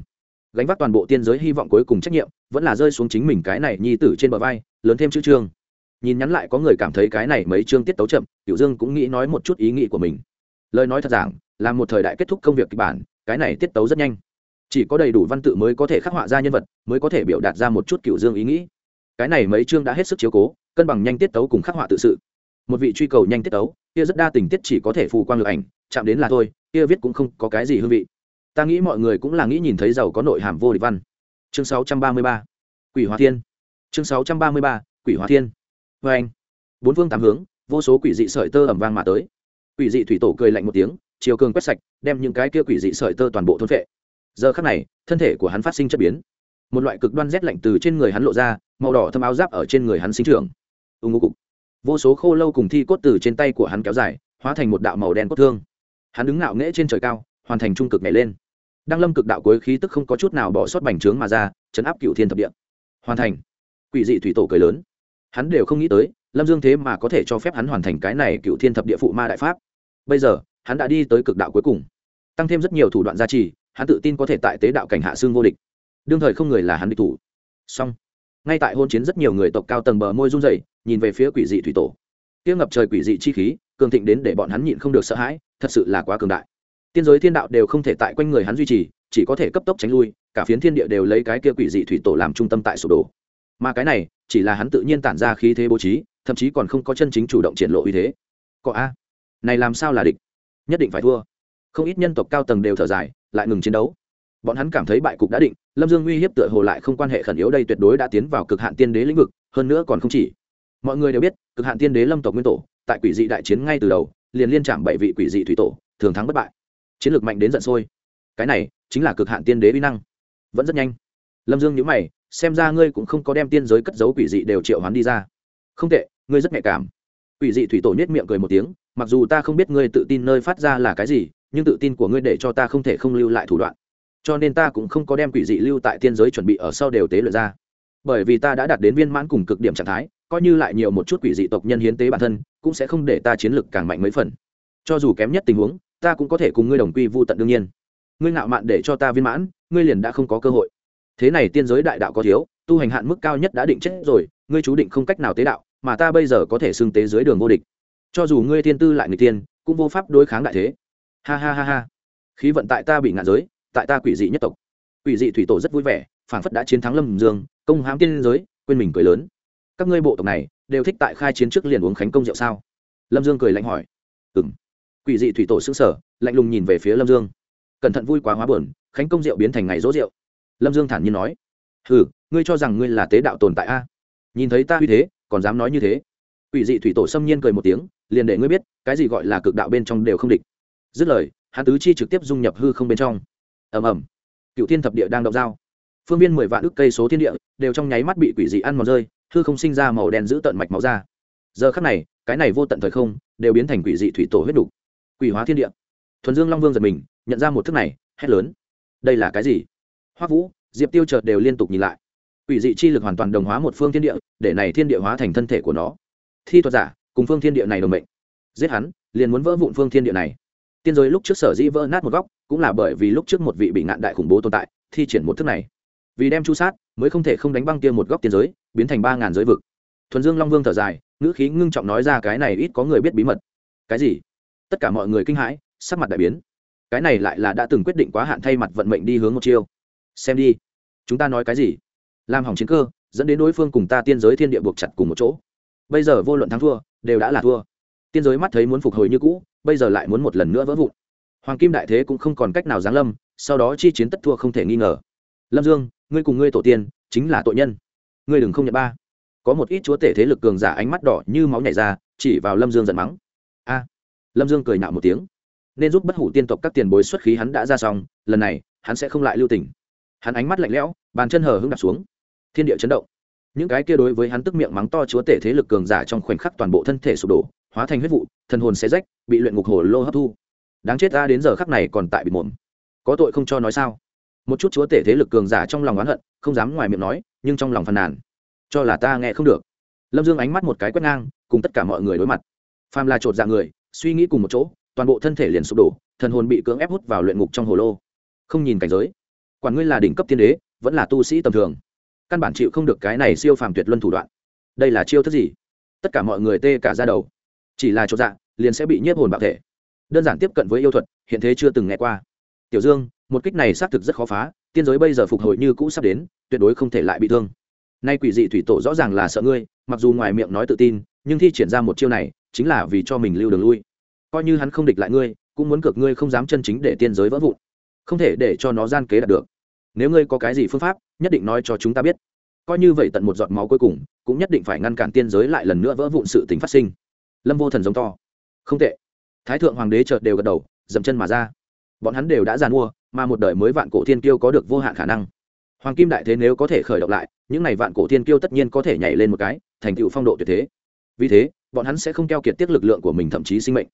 S1: Gánh vác toàn bộ tiên giới hy vọng cuối cùng trách nhiệm, vẫn là rơi xuống chính mình cái này nhi tử trên bờ vai, lớn thêm chữ trương. Nhìn nhắn lại có người cảm thấy cái này mấy chương tiết tấu chậm, tiểu dương cũng nghĩ nói một chút ý nghĩ của mình. Lời nói thật giảng, là một thời đại kết thúc công việc kịch bản, cái này tiết tấu rất nhanh. Chỉ có đầy đủ văn tự mới có thể khắc họa ra nhân vật, mới có thể biểu đạt ra một chút kiểu dương ý nghĩ. Cái này mấy chương đã hết sức chiếu cố, cân bằng nhanh tiết tấu cùng khắc họa tự sự. Một vị truy cầu nhanh tiết tấu, kia rất đa tình tiết chỉ có thể phù quang lực ảnh, chạm đến là thôi kia viết cũng không có cái gì hương vị. Ta nghĩ mọi người cũng là nghĩ nhìn thấy giàu có nội hàm vô địch văn. Chương 633. quỷ hóa thiên. Chương 633. quỷ hóa thiên. Vê anh, bốn phương tám hướng, vô số quỷ dị sợi tơ ẩm vang mà tới. Quỷ dị thủy tổ cười lạnh một tiếng, chiều cường quét sạch, đem những cái kia quỷ dị sợi tơ toàn bộ thôn vệ giờ khắc này, thân thể của hắn phát sinh chất biến. Một loại cực đoan rét lạnh từ trên người hắn lộ ra, màu đỏ thâm áo giáp ở trên người hắn sinh trưởng. Ưng ngô cục. Vô số khô lâu cùng thi cốt từ trên tay của hắn kéo dài, hóa thành một đạo màu đen cốt thương hắn đứng ngạo nghễ trên trời cao, hoàn thành trung cực nhảy lên. Đăng lâm cực đạo cuối khí tức không có chút nào bỏ sót bành trướng mà ra, chấn áp cựu thiên thập địa. Hoàn thành. Quỷ dị thủy tổ cười lớn. Hắn đều không nghĩ tới, lâm dương thế mà có thể cho phép hắn hoàn thành cái này cựu thiên thập địa phụ ma đại pháp. Bây giờ, hắn đã đi tới cực đạo cuối cùng. Tăng thêm rất nhiều thủ đoạn gia trì, hắn tự tin có thể tại tế đạo cảnh hạ xương vô địch. Đương thời không người là hắn địch thủ. Song ngay tại hôn chiến rất nhiều người tộc cao tầng bờ môi run rẩy, nhìn về phía quỷ dị thủy tổ. Tiêu ngập trời quỷ dị chi khí, cường thịnh đến để bọn hắn nhịn không được sợ hãi thật sự là quá cường đại. Tiên giới thiên đạo đều không thể tại quanh người hắn duy trì, chỉ có thể cấp tốc tránh lui, cả phiến thiên địa đều lấy cái kia quỷ dị thủy tổ làm trung tâm tại sụp đổ. Mà cái này, chỉ là hắn tự nhiên tản ra khí thế bố trí, thậm chí còn không có chân chính chủ động triển lộ uy thế. Có a. Này làm sao là địch? Nhất định phải thua. Không ít nhân tộc cao tầng đều thở dài, lại ngừng chiến đấu. Bọn hắn cảm thấy bại cục đã định, lâm dương uy hiếp tựa hồ lại không quan hệ khẩn yếu đây tuyệt đối đã tiến vào cực hạn tiên đế lĩnh vực, hơn nữa còn không chỉ. Mọi người đều biết, cực hạn tiên đế lâm tộc nguyên tổ, tại quỷ dị đại chiến ngay từ đầu liền liên chạm bảy vị quỷ dị thủy tổ, thường thắng bất bại. Chiến lược mạnh đến giận sôi. Cái này chính là cực hạn tiên đế uy năng. Vẫn rất nhanh. Lâm dương nhữ mày, xem ra ngươi cũng không có đem tiên giới cất giấu quỷ dị đều triệu hoán đi ra. Không tệ, ngươi rất nhạy cảm. Quỷ dị thủy tổ nhét miệng cười một tiếng, mặc dù ta không biết ngươi tự tin nơi phát ra là cái gì, nhưng tự tin của ngươi để cho ta không thể không lưu lại thủ đoạn. Cho nên ta cũng không có đem quỷ dị lưu tại tiên giới chuẩn bị ở sau đều tế luyện ra. Bởi vì ta đã đạt đến viên mãn cùng cực điểm trạng thái coi như lại nhiều một chút quỷ dị tộc nhân hiến tế bản thân, cũng sẽ không để ta chiến lực càng mạnh mấy phần. Cho dù kém nhất tình huống, ta cũng có thể cùng ngươi đồng quy vô tận đương nhiên. Ngươi ngạo mạn để cho ta viên mãn, ngươi liền đã không có cơ hội. Thế này tiên giới đại đạo có thiếu, tu hành hạn mức cao nhất đã định chết rồi, ngươi chú định không cách nào tế đạo, mà ta bây giờ có thể xưng tế dưới đường vô địch. Cho dù ngươi thiên tư lại người tiên, cũng vô pháp đối kháng đại thế. Ha ha ha ha. Khí vận tại ta bị ngạn giới, tại ta quỷ dị nhất tộc. Quỷ dị thủy tổ rất vui vẻ, phảng phất đã chiến thắng lâm dương, công hám tiên giới, quên mình cười lớn các ngươi bộ tộc này đều thích tại khai chiến trước liền uống khánh công rượu sao? Lâm dương cười lạnh hỏi. Ừ m quỷ dị thủy tổ xứng sở lạnh lùng nhìn về phía lâm dương. Cẩn thận vui quá hóa buồn, khánh công rượu biến thành ngày rỗ rượu. Lâm dương thản nhiên nói. Ừ ngươi cho rằng ngươi là tế đạo tồn tại a? Nhìn thấy ta uy thế, còn dám nói như thế? Quỷ dị thủy tổ xâm nhiên cười một tiếng, liền để ngươi biết, cái gì gọi là cực đạo bên trong đều không địch. Dứt lời, hắn tứ chi trực tiếp dung nhập hư không bên trong. Ầm ầm. Cựu thiên thập địa đang động dao phương viên mười vạn ức cây số thiên địa đều trong nháy mắt bị quỷ dị ăn mòn rơi hư không sinh ra màu đen giữ tận mạch máu ra. Giờ khắc này, cái này vô tận thời không đều biến thành quỷ dị thủy tổ huyết đủ. quỷ hóa thiên địa. Thuần dương long vương giật mình, nhận ra một thức này, hét lớn. Đây là cái gì? Hoắc vũ, diệp tiêu chợt đều liên tục nhìn lại. Quỷ dị chi lực hoàn toàn đồng hóa một phương thiên địa, để này thiên địa hóa thành thân thể của nó. Thi thuật giả, cùng phương thiên địa này đồng mệnh. Giết hắn, liền muốn vỡ vụn phương thiên địa này. Tiên giới lúc trước sở dĩ vỡ nát một góc, cũng là bởi vì lúc trước một vị bị nạn đại khủng bố tồn tại, thi triển một thức này. Vì đem chu sát, mới không thể không đánh băng kia một góc tiên giới biến thành ba ngàn giới vực. Thuần dương long vương thở dài, ngữ khí ngưng trọng nói ra cái này ít có người biết bí mật. Cái gì? Tất cả mọi người kinh hãi, sắc mặt đại biến. Cái này lại là đã từng quyết định quá hạn thay mặt vận mệnh đi hướng một chiêu. Xem đi. Chúng ta nói cái gì? Làm hỏng chiến cơ, dẫn đến đối phương cùng ta tiên giới thiên địa buộc chặt cùng một chỗ. Bây giờ vô luận thắng thua, đều đã là thua. Tiên giới mắt thấy muốn phục hồi như cũ, bây giờ lại muốn một lần nữa vỡ vụn. Hoàng kim đại thế cũng không còn cách nào giáng lâm, sau đó chi chiến tất thua không thể nghi ngờ. Lâm dương, ngươi cùng ngươi tổ tiên, chính là tội nhân ngươi đừng không nhận ba. Có một ít chúa tể thế lực cường giả ánh mắt đỏ như máu nhảy ra, chỉ vào lâm dương giận mắng. A. Lâm dương cười nạo một tiếng. Nên giúp bất hủ tiên tộc các tiền bối xuất khí hắn đã ra xong, lần này, hắn sẽ không lại lưu tình. Hắn ánh mắt lạnh lẽo, bàn chân hờ hững đặt xuống. Thiên địa chấn động. Những cái kia đối với hắn tức miệng mắng to chúa tể thế lực cường giả trong khoảnh khắc toàn bộ thân thể sụp đổ, hóa thành huyết vụ, thần hồn xé rách, bị luyện ngục hồ lô hấp thu. Đáng chết ta đến giờ khắc này còn tại bị mồm. Có tội không cho nói sao? Một chút chúa tể thế lực cường giả trong lòng oán hận, không dám ngoài miệng nói nhưng trong lòng phàn nàn. Cho là ta nghe không được. Lâm dương ánh mắt một cái quét ngang, cùng tất cả mọi người đối mặt. Phàm là chột dạ người, suy nghĩ cùng một chỗ, toàn bộ thân thể liền sụp đổ, thần hồn bị cưỡng ép hút vào luyện ngục trong hồ lô. Không nhìn cảnh giới. Quản ngươi là đỉnh cấp tiên đế, vẫn là tu sĩ tầm thường. Căn bản chịu không được cái này siêu phàm tuyệt luân thủ đoạn. Đây là chiêu thức gì? Tất cả mọi người tê cả ra đầu. Chỉ là chột dạ liền sẽ bị nhiếp hồn bạo thể. Đơn giản tiếp cận với yêu thuật, hiện thế chưa từng nghe qua. Tiểu dương một kích này xác thực rất khó phá, tiên giới bây giờ phục hồi như cũ sắp đến, tuyệt đối không thể lại bị thương. Nay quỷ dị thủy tổ rõ ràng là sợ ngươi, mặc dù ngoài miệng nói tự tin, nhưng thi triển ra một chiêu này, chính là vì cho mình lưu đường lui. Coi như hắn không địch lại ngươi, cũng muốn cược ngươi không dám chân chính để tiên giới vỡ vụn. Không thể để cho nó gian kế đạt được. Nếu ngươi có cái gì phương pháp, nhất định nói cho chúng ta biết. Coi như vậy tận một giọt máu cuối cùng, cũng nhất định phải ngăn cản tiên giới lại lần nữa vỡ vụn sự tính phát sinh. Lâm vô thần giống to. Không tệ. Thái thượng hoàng đế chợt đều gật đầu, dậm chân mà ra. Bọn hắn đều đã giàn mua mà một đời mới vạn cổ thiên kiêu có được vô hạn khả năng. Hoàng kim đại thế nếu có thể khởi động lại, những n à y vạn cổ thiên kiêu tất nhiên có thể nhảy lên một cái, thành tựu phong độ tuyệt thế. Vì thế, bọn hắn sẽ không keo kiệt tiết lực lượng của mình thậm chí sinh mệnh.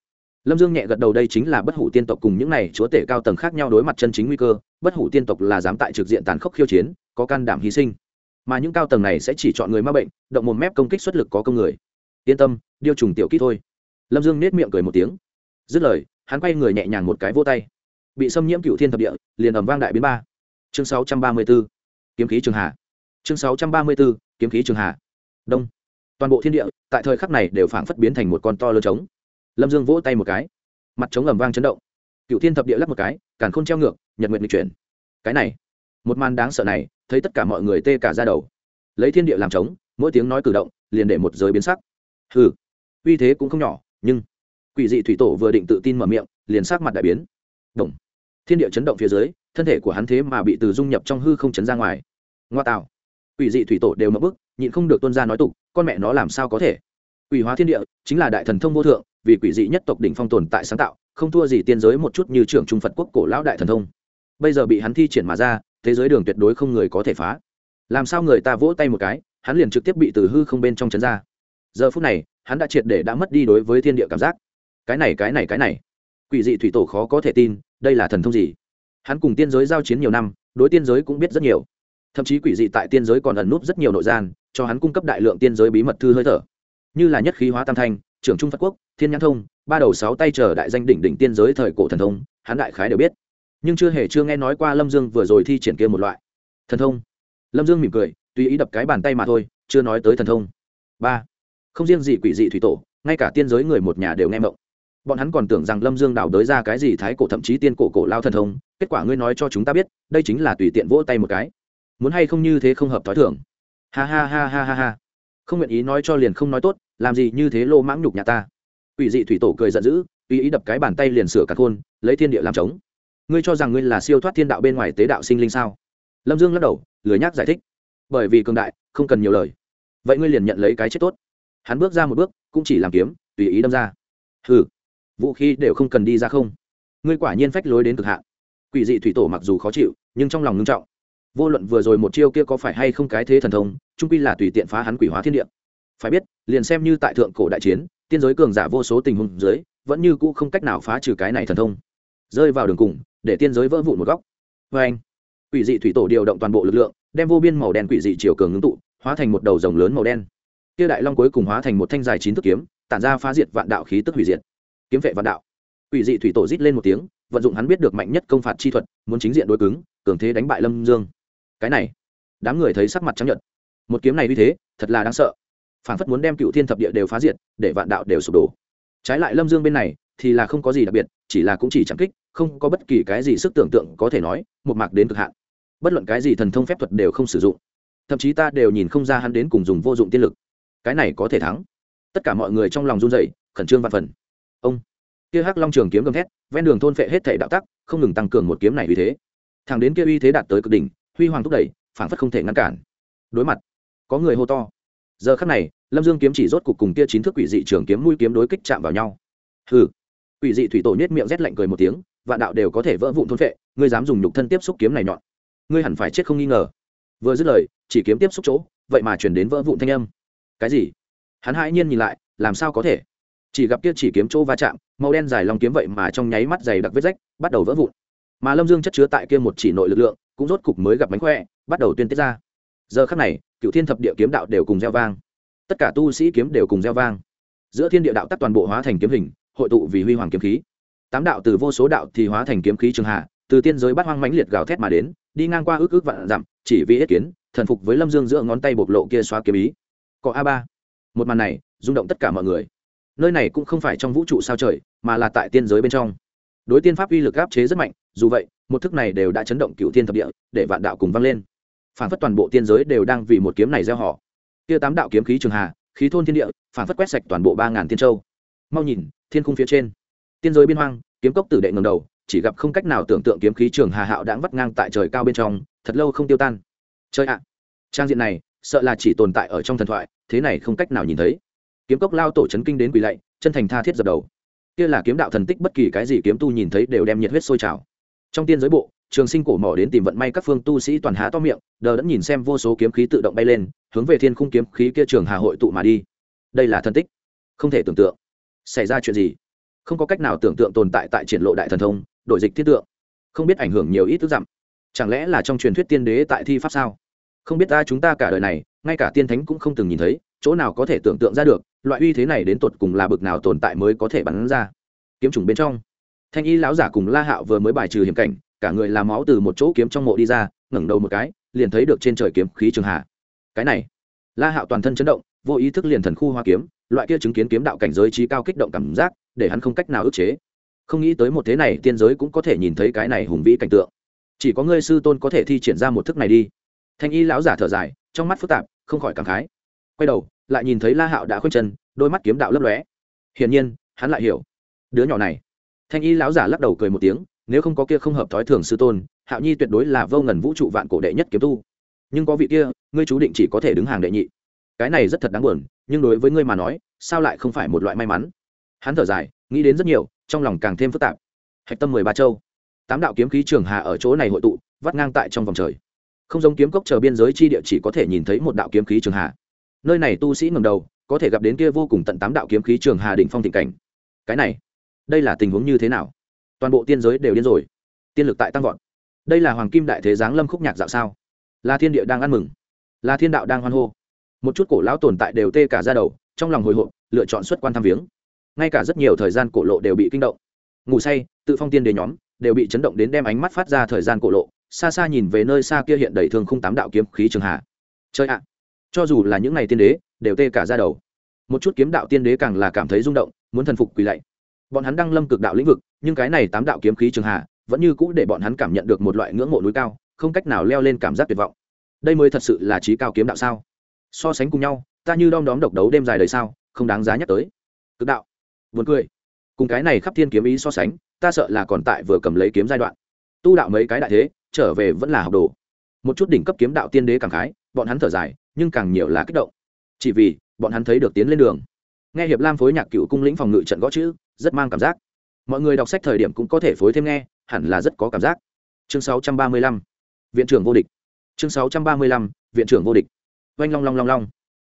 S1: Lâm dương nhẹ gật đầu đây chính là bất hủ tiên tộc cùng những n à y chúa tể cao tầng khác nhau đối mặt chân chính nguy cơ, bất hủ tiên tộc là dám tại trực diện tàn khốc khiêu chiến, có can đảm hy sinh. Mà những cao tầng này sẽ chỉ chọn người m a bệnh, động một mép công kích xuất lực có công người. Yên tâm, điêu trùng tiểu kỹ thôi. Lâm dương nết miệng cười một tiếng. Dứt lời, hắn quay người nhẹ nhàng một cái vô tay bị xâm nhiễm cựu thiên thập địa, liền ẩm vang đại biến ba. Chương sáu trăm ba mươi b ố kiếm khí trường hà chương sáu trăm ba mươi b ố kiếm khí trường hà đông. Toàn bộ thiên địa, tại thời khắc này đều phảng phất biến thành một con to lớn trống. Lâm dương vỗ tay một cái. Mặt trống ẩm vang chấn động. Cựu thiên thập địa lắp một cái, càn k h ô n treo ngược, nhật nguyện nghịch chuyển. Cái này, một màn đáng sợ này, thấy tất cả mọi người tê cả ra đầu. Lấy thiên địa làm trống, mỗi tiếng nói cử động, liền để một giới biến sắc. Hừ, uy thế cũng không nhỏ, nhưng quỷ dị thủy tổ vừa định tự tin mở miệng, liền sắc mặt đại biến. Đồng thiên địa chấn động phía dưới, thân thể của hắn thế mà bị từ dung nhập trong hư không chấn ra ngoài. Ngoa tạo. Quỷ dị thủy tổ đều mất bức, nhịn không được tuân ra nói tục, con mẹ nó làm sao có thể? Quỷ hóa thiên địa, chính là đại thần thông vô thượng, vì quỷ dị nhất tộc đỉnh phong tồn tại sáng tạo, không thua gì tiên giới một chút như trưởng trung phật quốc cổ lão đại thần thông. Bây giờ bị hắn thi triển mà ra, thế giới đường tuyệt đối không người có thể phá. Làm sao người ta vỗ tay một cái, hắn liền trực tiếp bị từ hư không bên trong chấn ra. Giờ phút này, hắn đã triệt để đã mất đi đối với thiên địa cảm giác. Cái này cái này cái này. Quỷ dị thủy tổ khó có thể tin đây là thần thông gì? Hắn cùng tiên giới giao chiến nhiều năm, đối tiên giới cũng biết rất nhiều. Thậm chí quỷ dị tại tiên giới còn ẩn núp rất nhiều nội gian, cho hắn cung cấp đại lượng tiên giới bí mật thư hơi thở. Như là nhất khí hóa tam thanh, trưởng trung phật quốc, thiên nhãn thông, ba đầu sáu tay chờ đại danh đỉnh đỉnh tiên giới thời cổ thần thông, hắn đại khái đều biết. Nhưng chưa hề chưa nghe nói qua lâm dương vừa rồi thi triển kia một loại thần thông. Lâm dương mỉm cười, tùy ý đập cái bàn tay mà thôi, chưa nói tới thần thông. Ba. Không riêng gì quỷ dị thủy tổ, ngay cả tiên giới người một nhà đều nghe mộng bọn hắn còn tưởng rằng lâm dương đào đới ra cái gì thái cổ thậm chí tiên cổ cổ lao thần thông, kết quả ngươi nói cho chúng ta biết, đây chính là tùy tiện vỗ tay một cái. Muốn hay không như thế không hợp t h ó i thưởng ha ha ha ha ha ha. Không nguyện ý nói cho liền không nói tốt, làm gì như thế lô mãng nhục nhà ta. Ủy dị thủy tổ cười giận dữ, tùy ý đập cái bàn tay liền sửa cả khôn, lấy thiên địa làm trống. Ngươi cho rằng ngươi là siêu thoát thiên đạo bên ngoài tế đạo sinh linh sao? Lâm dương lắc đầu, lười nhác giải thích. Bởi vì cường đại, không cần nhiều lời. Vậy ngươi liền nhận lấy cái chết tốt. Hắn bước ra một bước, cũng chỉ làm kiếm, tùy ý đâm ra. Hừ vũ khí đều không cần đi ra không? Ngươi quả nhiên phách lối đến cực hạn. Quỷ dị thủy tổ mặc dù khó chịu, nhưng trong lòng ngưng trọng. Vô luận vừa rồi một chiêu kia có phải hay không cái thế thần thông trung quy là tùy tiện phá hắn quỷ hóa thiên địa. Phải biết, liền xem như tại thượng cổ đại chiến, tiên giới cường giả vô số tình huống dưới, vẫn như cũ không cách nào phá trừ cái này thần thông. Rơi vào đường cùng, để tiên giới vỡ vụn một góc. Vê anh, quỷ dị thủy tổ điều động toàn bộ lực lượng, đem vô biên màu đen quỷ dị chiều cường ngưng tụ, hóa thành một đầu rồng lớn màu đen. Kia đại long cuối cùng hóa thành một thanh dài chín thức kiếm, tản ra phá diệt vạn đạo khí tức hủy diệt kiếm vệ vạn đạo. Ủy dị thủy tổ rít lên một tiếng, vận dụng hắn biết được mạnh nhất công phạt chi thuật, muốn chính diện đối cứng, cường thế đánh bại lâm dương. Cái này, đám người thấy sắc mặt trắng nhợt. Một kiếm này như thế, thật là đáng sợ. Phản phất muốn đem cựu thiên thập địa đều phá diệt, để vạn đạo đều sụp đổ. Trái lại lâm dương bên này, thì là không có gì đặc biệt, chỉ là cũng chỉ chẳng kích, không có bất kỳ cái gì sức tưởng tượng có thể nói, một mạc đến cực hạn. Bất luận cái gì thần thông phép thuật đều không sử dụng. Thậm chí ta đều nhìn không ra hắn đến cùng dùng vô dụng tiên lực. Cái này có thể thắng. Tất cả mọi người trong lòng run dậy khẩn trương văn phần ông. Kia hắc long trường kiếm gầm thét, ven đường thôn phệ hết thể đạo tắc, không ngừng tăng cường một kiếm này uy thế. Thằng đến kia uy thế đạt tới cực đỉnh, huy hoàng thúc đẩy phản phất không thể ngăn cản. Đối mặt, có người hô to. Giờ khắc này, lâm dương kiếm chỉ rốt cục cùng kia chín thước quỷ dị trường kiếm mũi kiếm đối kích chạm vào nhau. Hừ. Quỷ dị thủy tổ nhất miệng rét lạnh cười một tiếng, vạn đạo đều có thể vỡ vụn thôn phệ, ngươi dám dùng nhục thân tiếp xúc kiếm này nhọn. Ngươi hẳn phải chết không nghi ngờ. Vừa dứt lời, chỉ kiếm tiếp xúc chỗ, vậy mà chuyển đến vỡ vụn thanh âm. Cái gì? Hắn hãi nhiên nhìn lại, làm sao có thể? Chỉ gặp kia chỉ kiếm chỗ va chạm, màu đen dài lòng kiếm vậy mà trong nháy mắt dày đặc vết rách, bắt đầu vỡ vụn. Mà lâm dương chất chứa tại kia một chỉ nội lực lượng, cũng rốt cục mới gặp mánh khỏe, bắt đầu tuyên tiết ra. Giờ khắc này cựu thiên thập địa kiếm đạo đều cùng gieo vang. Tất cả tu sĩ kiếm đều cùng gieo vang. Giữa thiên địa đạo tắt toàn bộ hóa thành kiếm hình, hội tụ vì huy hoàng kiếm khí. Tám đạo từ vô số đạo thì hóa thành kiếm khí trường hạ, từ tiên giới bắt hoang mãnh liệt gào thét mà đến, đi ngang qua ước ước vạn dặm, chỉ vì ít kiến, thần phục với lâm dương giữa ngón tay bộc lộ kia xóa kiếm ý. Có a ba. Một màn này, rung động tất cả mọi người nơi này cũng không phải trong vũ trụ sao trời, mà là tại tiên giới bên trong. Đối tiên pháp uy lực áp chế rất mạnh, dù vậy, một thức này đều đã chấn động cựu thiên thập địa, để vạn đạo cùng vang lên. Phản phất toàn bộ tiên giới đều đang vì một kiếm này gieo họ. Tia tám đạo kiếm khí trường hà, khí thôn thiên địa, phản phất quét sạch toàn bộ ba ngàn tiên châu. Mau nhìn, thiên khung phía trên. Tiên giới biên hoang, kiếm cốc tử đệ ngầm đầu, chỉ gặp không cách nào tưởng tượng kiếm khí trường hà hạo đãng vắt ngang tại trời cao bên trong, thật lâu không tiêu tan. Chơi ạ! Trang diện này, sợ là chỉ tồn tại ở trong thần thoại, thế này không cách nào nhìn thấy kiếm cốc lao tổ chấn kinh đến quỳ lạy, chân thành tha thiết dập đầu. Kia là kiếm đạo thần tích, bất kỳ cái gì kiếm tu nhìn thấy đều đem nhiệt huyết sôi trào. Trong tiên giới bộ, trường sinh cổ mỏ đến tìm vận may các phương tu sĩ toàn há to miệng, đờ đẫn nhìn xem vô số kiếm khí tự động bay lên, hướng về thiên khung kiếm khí kia trường hà hội tụ mà đi. Đây là thần tích. Không thể tưởng tượng. Xảy ra chuyện gì? Không có cách nào tưởng tượng tồn tại tại triển lộ đại thần thông, đổi dịch thiết tượng. Không biết ảnh hưởng nhiều ít thức dặm chẳng lẽ là trong truyền thuyết tiên đế tại thi pháp sao? Không biết ta chúng ta cả đời này, ngay cả tiên thánh cũng không từng nhìn thấy, chỗ nào có thể tưởng tượng ra được loại uy thế này đến tột cùng là bực nào tồn tại mới có thể bắn ra. Kiếm trùng bên trong. Thanh y lão giả cùng la hạo vừa mới bài trừ hiểm cảnh, cả người làm máu từ một chỗ kiếm trong mộ đi ra, ngẩng đầu một cái, liền thấy được trên trời kiếm khí trường hạ. Cái này, la hạo toàn thân chấn động, vô ý thức liền thần khu hoa kiếm, loại kia chứng kiến kiếm đạo cảnh giới trí cao kích động cảm giác, để hắn không cách nào ức chế. Không nghĩ tới một thế này, tiên giới cũng có thể nhìn thấy cái này hùng vĩ cảnh tượng. Chỉ có ngươi sư tôn có thể thi triển ra một thức này đi. Thanh y lão giả thở dài, trong mắt phức tạp, không khỏi cảm khái quay đầu, lại nhìn thấy la hạo đã khoanh chân, đôi mắt kiếm đạo lấp lóe. Hiển nhiên, hắn lại hiểu. Đứa nhỏ này. Thanh y lão giả lắc đầu cười một tiếng, nếu không có kia không hợp thói thường sư tôn, hạo nhi tuyệt đối là vô ngần vũ trụ vạn cổ đệ nhất kiếm tu. Nhưng có vị kia, ngươi chú định chỉ có thể đứng hàng đệ nhị. Cái này rất thật đáng buồn, nhưng đối với ngươi mà nói, sao lại không phải một loại may mắn? Hắn thở dài, nghĩ đến rất nhiều, trong lòng càng thêm phức tạp. Hạch tâm mười ba châu. Tám đạo kiếm khí trường hà ở chỗ này hội tụ, vắt ngang tại trong vòng trời. Không giống kiếm cốc chờ biên giới chi địa chỉ có thể nhìn thấy một đạo kiếm khí trường hà nơi này tu sĩ ngầm đầu, có thể gặp đến kia vô cùng tận tám đạo kiếm khí trường hà đỉnh phong thịnh cảnh. Cái này, đây là tình huống như thế nào? Toàn bộ tiên giới đều điên rồi. Tiên lực tại tăng vọt. Đây là hoàng kim đại thế giáng lâm khúc nhạc dạo sao? Là thiên địa đang ăn mừng. Là thiên đạo đang hoan hô. Một chút cổ lão tồn tại đều tê cả ra đầu, trong lòng hồi hộp, lựa chọn xuất quan thăm viếng. Ngay cả rất nhiều thời gian cổ lộ đều bị kinh động. Ngủ say, tự phong tiên đề nhóm đều bị chấn động đến đem ánh mắt phát ra thời gian cổ lộ, xa xa nhìn về nơi xa kia hiện đầy thường không tám đạo kiếm khí trường hạ chơi ạ cho dù là những ngày tiên đế, đều tê cả ra đầu. Một chút kiếm đạo tiên đế càng là cảm thấy rung động, muốn thần phục quỳ lạy. Bọn hắn đang lâm cực đạo lĩnh vực, nhưng cái này tám đạo kiếm khí trường hạ, vẫn như cũ để bọn hắn cảm nhận được một loại ngưỡng mộ núi cao, không cách nào leo lên cảm giác tuyệt vọng. Đây mới thật sự là trí cao kiếm đạo sao? So sánh cùng nhau, ta như đom đóm độc đấu đêm dài đời sao, không đáng giá nhắc tới. Cực đạo. Vượt cười. Cùng cái này khắp thiên kiếm ý so sánh, ta sợ là còn tại vừa cầm lấy kiếm giai đoạn. Tu đạo mấy cái đại thế, trở về vẫn là học đồ. Một chút đỉnh cấp kiếm đạo tiên đế cảm khái, bọn hắn thở dài nhưng càng nhiều là kích động. Chỉ vì bọn hắn thấy được tiến lên đường. Nghe hiệp lam phối nhạc cựu cung lĩnh phòng ngự trận gõ chữ rất mang cảm giác. Mọi người đọc sách thời điểm cũng có thể phối thêm nghe hẳn là rất có cảm giác. Chương 635, viện trưởng vô địch. Chương 635, viện trưởng vô địch. Oanh long long long long.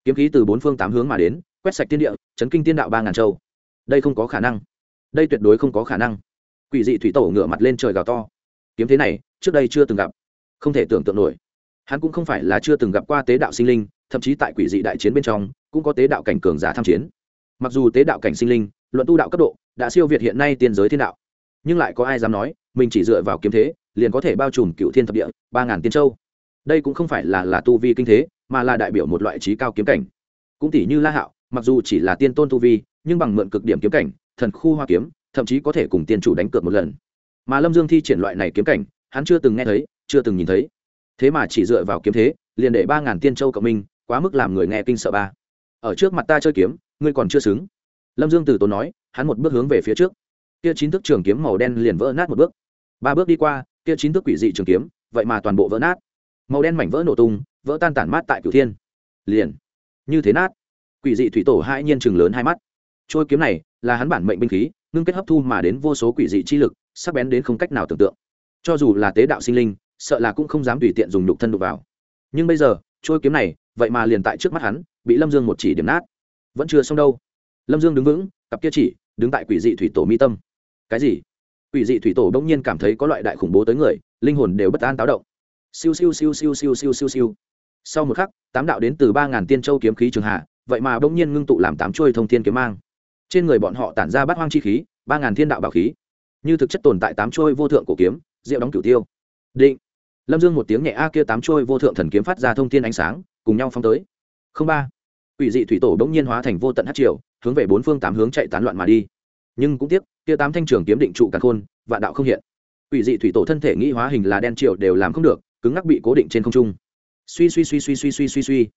S1: Kiếm khí từ bốn phương tám hướng mà đến quét sạch tiên địa chấn kinh tiên đạo ba ngàn châu. Đây không có khả năng. Đây tuyệt đối không có khả năng. Quỷ dị thủy tổ ngửa mặt lên trời gào to. Kiếm thế này trước đây chưa từng gặp. Không thể tưởng tượng nổi hắn cũng không phải là chưa từng gặp qua tế đạo sinh linh, thậm chí tại quỷ dị đại chiến bên trong, cũng có tế đạo cảnh cường giả tham chiến. Mặc dù tế đạo cảnh sinh linh, luận tu đạo cấp độ, đã siêu việt hiện nay tiên giới thiên đạo. Nhưng lại có ai dám nói, mình chỉ dựa vào kiếm thế, liền có thể bao trùm cựu thiên thập địa, ba ngàn tiên châu. Đây cũng không phải là là tu vi kinh thế, mà là đại biểu một loại trí cao kiếm cảnh. Cũng tỷ như la hạo, mặc dù chỉ là tiên tôn tu vi, nhưng bằng mượn cực điểm kiếm cảnh, thần khu hoa kiếm, thậm chí có thể cùng tiên chủ đánh cược một lần. Mà lâm dương thi triển loại này kiếm cảnh, hắn chưa từng nghe thấy, chưa từng nhìn thấy thế mà chỉ dựa vào kiếm thế, liền để ba ngàn tiên châu cộng minh, quá mức làm người nghe kinh sợ ba. Ở trước mặt ta chơi kiếm, ngươi còn chưa xứng. Lâm dương từ tốn nói, hắn một bước hướng về phía trước. Kia chín thước trường kiếm màu đen liền vỡ nát một bước. Ba bước đi qua, kia chín thước quỷ dị trường kiếm, vậy mà toàn bộ vỡ nát. Màu đen mảnh vỡ nổ tung, vỡ tan tản mát tại cửu thiên. Liền, như thế nát. Quỷ dị thủy tổ hai nhiên chừng lớn hai mắt. Trôi kiếm này là hắn bản mệnh binh khí, ngưng kết hấp thu mà đến vô số quỷ dị chi lực, sắc bén đến không cách nào tưởng tượng. Cho dù là tế đạo sinh linh sợ là cũng không dám tùy tiện dùng nhục thân đục vào. Nhưng bây giờ trôi kiếm này, vậy mà liền tại trước mắt hắn, bị lâm dương một chỉ điểm nát. Vẫn chưa xong đâu. Lâm dương đứng vững, cặp kia chỉ, đứng tại quỷ dị thủy tổ mi tâm. Cái gì? Quỷ dị thủy tổ đông nhiên cảm thấy có loại đại khủng bố tới người, linh hồn đều bất an táo động. Siêu siêu siêu siêu siêu siêu siêu siêu. Sau một khắc, tám đạo đến từ ba ngàn tiên châu kiếm khí trường hạ, vậy mà đông nhiên ngưng tụ làm tám trôi thông thiên kiếm mang. Trên người bọn họ tản ra bát hoang chi khí, ba ngàn thiên đạo bảo khí. Như thực chất tồn tại tám trôi vô thượng cổ kiếm rượu đóng cửu tiêu. Định lâm dương một tiếng nhẹ a kia tám trôi vô thượng thần kiếm phát ra thông thiên ánh sáng, cùng nhau phóng tới. Không ba. Quỷ dị thủy tổ bỗng nhiên hóa thành vô tận hát triều, hướng về bốn phương tám hướng chạy tán loạn mà đi. Nhưng cũng tiếc, kia tám thanh trường kiếm định trụ cả khôn, vạn đạo không hiện. Quỷ dị thủy tổ thân thể nghĩ hóa hình là đen triều đều làm không được, cứng ngắc bị cố định trên không trung. Suy suy suy suy suy suy suy suy.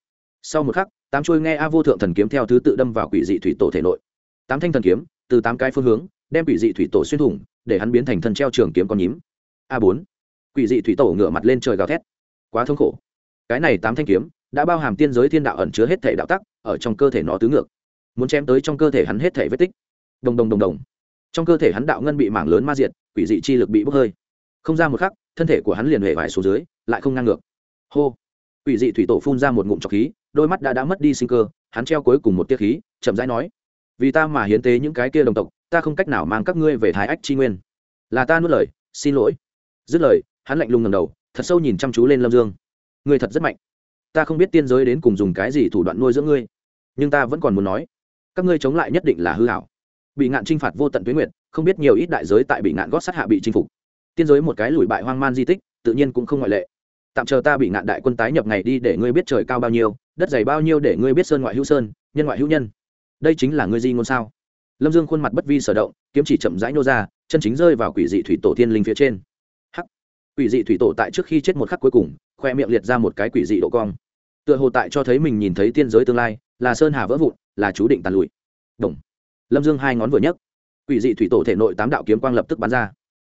S1: Sau một khắc, tám trôi nghe a vô thượng thần kiếm theo thứ tự đâm vào quỷ dị thủy tổ thể nội. Tám thanh thần kiếm, từ tám cái phương hướng, đem quỷ dị thủy tổ xuyên thủng, để hắn biến thành thân treo trường kiếm con nhím. A bốn quỷ dị thủy tổ ngửa mặt lên trời gào thét. Quá thống khổ. Cái này tám thanh kiếm đã bao hàm tiên giới thiên đạo ẩn chứa hết thể đạo tắc, ở trong cơ thể nó tứ ngược. Muốn chém tới trong cơ thể hắn hết thể vết tích. Đồng đồng đồng đồng. Trong cơ thể hắn đạo ngân bị mảng lớn ma diệt, quỷ dị chi lực bị bốc hơi. Không ra một khắc, thân thể của hắn liền hề vải xuống dưới, lại không ngang ngược. Hô. Quỷ dị thủy tổ phun ra một ngụm trọc khí, đôi mắt đã đã mất đi sinh cơ, hắn treo cuối cùng một tiết khí, chậm rãi nói, vì ta mà hiến tế những cái kia đồng tộc, ta không cách nào mang các ngươi về thái ách chi nguyên. Là ta nuốt lời, xin lỗi. Dứt lời hắn lạnh lùng ngầm đầu thật sâu nhìn chăm chú lên lâm dương. Ngươi thật rất mạnh. Ta không biết tiên giới đến cùng dùng cái gì thủ đoạn nuôi dưỡng ngươi nhưng ta vẫn còn muốn nói các ngươi chống lại nhất định là hư hảo. Bị ngạn t r i n h phạt vô tận tuyến nguyện, không biết nhiều ít đại giới tại bị ngạn gót sát hạ bị chinh phục. Tiên giới một cái lùi bại hoang man di tích tự nhiên cũng không ngoại lệ. Tạm chờ ta bị ngạn đại quân tái nhập ngày đi để ngươi biết trời cao bao nhiêu đất dày bao nhiêu để ngươi biết sơn ngoại hữu sơn nhân ngoại hữu nhân. Đây chính là ngươi di ngôn sao? Lâm dương khuôn mặt bất vi sở động kiếm chỉ chậm rãi nô ra chân chính rơi vào quỷ dị thủy tổ thiên linh phía trên quỷ dị thủy tổ tại trước khi chết một khắc cuối cùng, khoe miệng liệt ra một cái quỷ dị độ cong. Tựa hồ tại cho thấy mình nhìn thấy tiên giới tương lai, là sơn hà vỡ vụn, là chú định tàn lụi. Đồng. Lâm dương hai ngón vừa nhấc. Quỷ dị thủy tổ thể nội tám đạo kiếm quang lập tức bắn ra.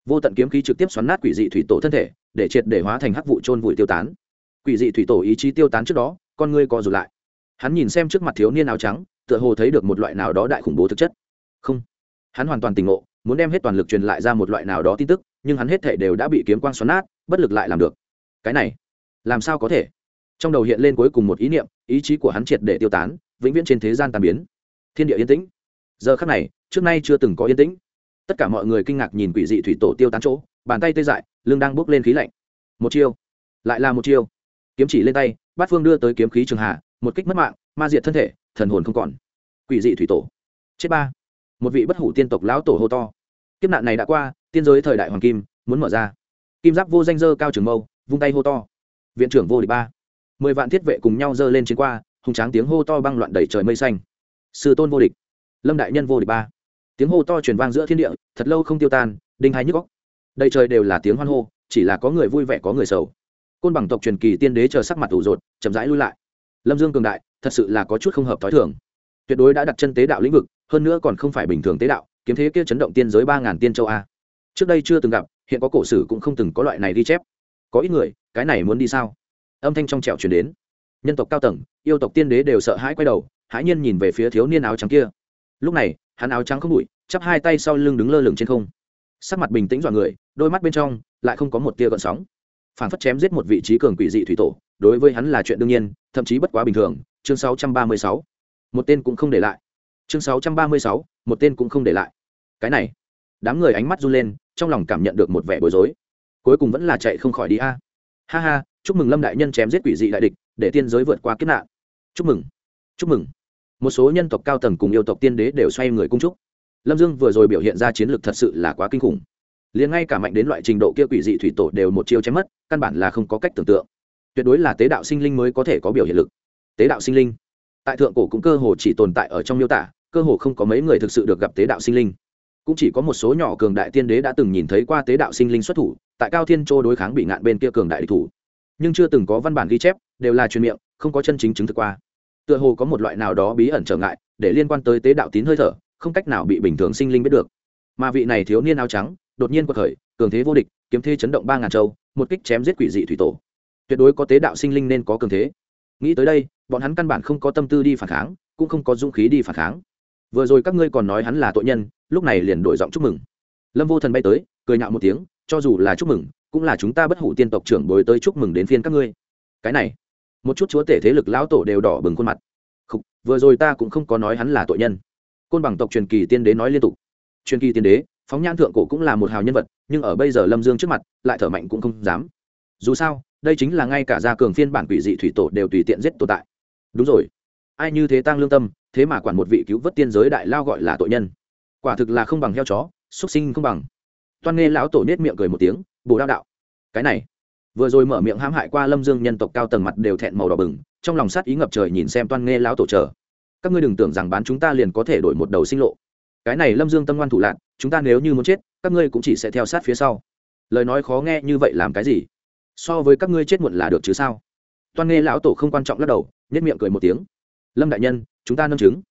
S1: Vô tận kiếm khí trực tiếp xoắn nát quỷ dị thủy tổ thân thể, để triệt để hóa thành hắc vụ trôn vùi tiêu tán. Quỷ dị thủy tổ ý chí tiêu tán trước đó, con ngươi co rụt lại. Hắn nhìn xem trước mặt thiếu niên áo trắng, tựa hồ thấy được một loại nào đó đại khủng bố thực chất. Không. Hắn hoàn toàn tỉnh ngộ, muốn đem hết toàn lực truyền lại ra một loại nào đó tin tức nhưng hắn hết thể đều đã bị kiếm quang xoắn nát, bất lực lại làm được. Cái này, làm sao có thể? Trong đầu hiện lên cuối cùng một ý niệm, ý chí của hắn triệt để tiêu tán, vĩnh viễn trên thế gian tàn biến. Thiên địa yên tĩnh. Giờ khắc này, trước nay chưa từng có yên tĩnh. Tất cả mọi người kinh ngạc nhìn quỷ dị thủy tổ tiêu tán chỗ, bàn tay tê dại, lưng đang bốc lên khí lạnh. Một chiêu, lại là một chiêu. Kiếm chỉ lên tay, bát phương đưa tới kiếm khí trường hạ, một kích mất mạng, ma diệt thân thể, thần hồn không còn. Quỷ dị thủy tổ. Chết ba. Một vị bất hủ tiên tộc lão tổ hô to. Kiếp nạn này đã qua tiên giới thời đại hoàng kim muốn mở ra. Kim giáp vô danh dơ cao trường mâu, vung tay hô to. Viện trưởng vô địch ba. Mười vạn thiết vệ cùng nhau dơ lên chiến qua, hùng tráng tiếng hô to băng loạn đầy trời mây xanh. Sư tôn vô địch. Lâm đại nhân vô địch ba. Tiếng hô to truyền vang giữa thiên địa, thật lâu không tiêu tan, đinh hai nhức góc đầy trời đều là tiếng hoan hô, chỉ là có người vui vẻ có người sầu. Côn bằng tộc truyền kỳ tiên đế chờ sắc mặt ủ rột, chậm rãi lui lại. Lâm dương cường đại, thật sự là có chút không hợp t h ó i thường. Tuyệt đối đã đặt chân tế đạo lĩnh vực, hơn nữa còn không phải bình thường tế đạo, kiếm thế kia chấn động tiên giới ba ngàn tiên châu a trước đây chưa từng gặp hiện có cổ sử cũng không từng có loại này ghi chép. Có ít người cái này muốn đi sao? Âm thanh trong trẻo chuyển đến. Nhân tộc cao tầng yêu tộc tiên đế đều sợ hãi quay đầu hãi nhiên nhìn về phía thiếu niên áo trắng kia. Lúc này hắn áo trắng không bụi chắp hai tay sau lưng đứng lơ lửng trên không. Sắc mặt bình tĩnh dọa người đôi mắt bên trong lại không có một tia gợn sóng. Phản phất chém giết một vị trí cường quỷ dị thủy tổ đối với hắn là chuyện đương nhiên thậm chí bất quá bình thường. Chương 636. một tên cũng không để lại. Chương 636, một tên cũng không để lại. Cái này đám người ánh mắt run lên, trong lòng cảm nhận được một vẻ bối rối. Cuối cùng vẫn là chạy không khỏi đi a. Ha ha, chúc mừng lâm đại nhân chém giết quỷ dị đại địch, để tiên giới vượt qua kiếp nạn. Chúc mừng chúc mừng. Một số nhân tộc cao tầng cùng yêu tộc tiên đế đều xoay người cung trúc. Lâm dương vừa rồi biểu hiện ra chiến lược thật sự là quá kinh khủng. Liền ngay cả mạnh đến loại trình độ kia quỷ dị thủy tổ đều một chiêu chém mất, căn bản là không có cách tưởng tượng. Tuyệt đối là tế đạo sinh linh mới có thể có biểu hiện lực. Tế đạo sinh linh. Tại thượng cổ cũng cơ hồ chỉ tồn tại ở trong miêu tả, cơ hồ không có mấy người thực sự được gặp tế đạo sinh linh cũng chỉ có một số nhỏ cường đại tiên đế đã từng nhìn thấy qua tế đạo sinh linh xuất thủ, tại cao thiên châu đối kháng bị ngạn bên kia cường đại địch thủ. Nhưng chưa từng có văn bản ghi chép, đều là truyền miệng, không có chân chính chứng thực qua. Tựa hồ có một loại nào đó bí ẩn trở ngại, để liên quan tới tế đạo tín hơi thở, không cách nào bị bình thường sinh linh biết được. Mà vị này thiếu niên áo trắng, đột nhiên quật khởi, cường thế vô địch, kiếm thế chấn động ba ngàn châu, một kích chém giết quỷ dị thủy tổ. Tuyệt đối có tế đạo sinh linh nên có cường thế. Nghĩ tới đây, bọn hắn căn bản không có tâm tư đi phản kháng, cũng không có dũng khí đi phản kháng vừa rồi các ngươi còn nói hắn là tội nhân lúc này liền đổi giọng chúc mừng. Lâm vô thần bay tới cười nhạo một tiếng cho dù là chúc mừng cũng là chúng ta bất hủ tiên tộc trưởng bồi tới chúc mừng đến phiên các ngươi. Cái này một chút chúa tể thế lực lão tổ đều đỏ bừng khuôn mặt. Khúc, vừa rồi ta cũng không có nói hắn là tội nhân. Côn bằng tộc truyền kỳ tiên đế nói liên tục. Truyền kỳ tiên đế phóng nhan thượng cổ cũng là một hào nhân vật nhưng ở bây giờ lâm dương trước mặt lại thở mạnh cũng không dám. Dù sao đây chính là ngay cả gia cường phiên bản quỷ dị thủy tổ đều tùy tiện giết tồn tại. Đúng rồi. Ai như thế tăng lương tâm thế mà quản một vị cứu vớt tiên giới đại lao gọi là tội nhân. Quả thực là không bằng heo chó xuất sinh không bằng. Toan nghe lão tổ nết miệng cười một tiếng, bồ đao đạo, cái này. Vừa rồi mở miệng hãm hại qua lâm dương nhân tộc cao tầng mặt đều thẹn màu đỏ bừng, trong lòng sát ý ngập trời nhìn xem toan nghe lão tổ chờ. Các ngươi đừng tưởng rằng bán chúng ta liền có thể đổi một đầu sinh lộ. Cái này lâm dương tâm ngoan thủ lạc chúng ta nếu như muốn chết, các ngươi cũng chỉ sẽ theo sát phía sau. Lời nói khó nghe như vậy làm cái gì? So với các ngươi chết muộn là được chứ sao? Toan nghe lão tổ không quan trọng lắc đầu nhất miệng cười một tiếng. Lâm đại nhân chúng ta nâng chứng.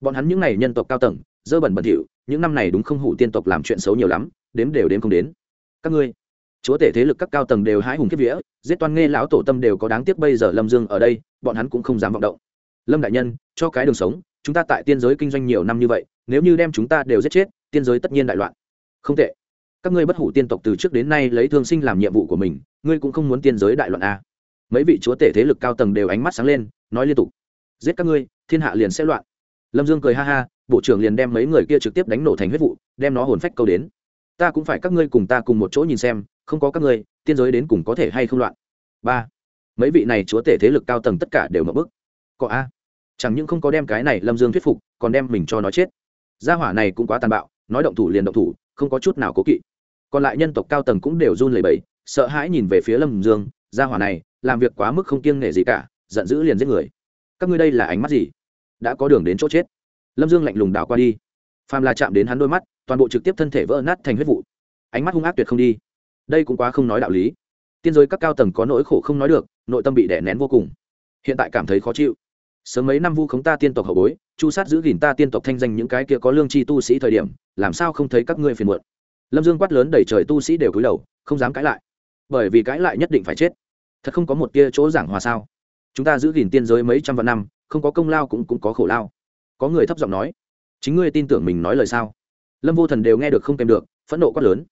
S1: Bọn hắn những n à y nhân tộc cao tầng, dơ bẩn bẩn thỉu, những năm này đúng không hủ tiên tộc làm chuyện xấu nhiều lắm, đếm đều đếm không đến. Các ngươi, chúa tể thế lực các cao tầng đều hái hùng kiếp vía, giết toan nghe lão tổ tâm đều có đáng tiếc bây giờ lâm dương ở đây, bọn hắn cũng không dám vọng động. Lâm đại nhân, cho cái đường sống, chúng ta tại tiên giới kinh doanh nhiều năm như vậy, nếu như đem chúng ta đều giết chết, tiên giới tất nhiên đại loạn. Không tệ. Các ngươi bất hủ tiên tộc từ trước đến nay lấy thương sinh làm nhiệm vụ của mình, ngươi cũng không muốn tiên giới đại loạn a mấy vị chúa tể thế lực cao tầng đều ánh mắt sáng lên, nói liên tục giết các ngươi, thiên hạ liền sẽ loạn. Lâm dương cười ha ha, bộ trưởng liền đem mấy người kia trực tiếp đánh nổ thành huyết vụ, đem nó hồn phách câu đến. Ta cũng phải các ngươi cùng ta cùng một chỗ nhìn xem, không có các ngươi, tiên giới đến cùng có thể hay không loạn. Ba. Mấy vị này chúa tể thế lực cao tầng tất cả đều mở bức. Có a. Chẳng những không có đem cái này lâm dương thuyết phục, còn đem mình cho nó chết. Gia hỏa này cũng quá tàn bạo, nói động thủ liền động thủ, không có chút nào cố kỵ. Còn lại nhân tộc cao tầng cũng đều run lẩy bẩy, sợ hãi nhìn về phía lâm dương, gia hỏa này, làm việc quá mức không kiêng nể gì cả, giận dữ liền giết người các ngươi đây là ánh mắt gì? Đã có đường đến chỗ chết. Lâm dương lạnh lùng đảo qua đi. Phàm là chạm đến hắn đôi mắt, toàn bộ trực tiếp thân thể vỡ nát thành huyết vụ. Ánh mắt hung ác tuyệt không đi. Đây cũng quá không nói đạo lý. Tiên giới các cao tầng có nỗi khổ không nói được, nội tâm bị đè nén vô cùng. Hiện tại cảm thấy khó chịu. Sớm mấy năm vu khống ta tiên tộc hậu bối, chu sát giữ gìn ta tiên tộc thanh danh những cái kia có lương tri tu sĩ thời điểm, làm sao không thấy các ngươi phiền muộn? Lâm dương quát lớn đẩy trời tu sĩ đều cúi đầu, không dám cãi lại. Bởi vì cãi lại nhất định phải chết. Thật không có một tia chỗ giảng hòa sao? Chúng ta giữ gìn tiên giới mấy trăm vạn năm, không có công lao cũng cũng có khổ lao. Có người thấp giọng nói, chính ngươi tin tưởng mình nói lời sao? Lâm vô thần đều nghe được không kèm được, phẫn nộ quát lớn.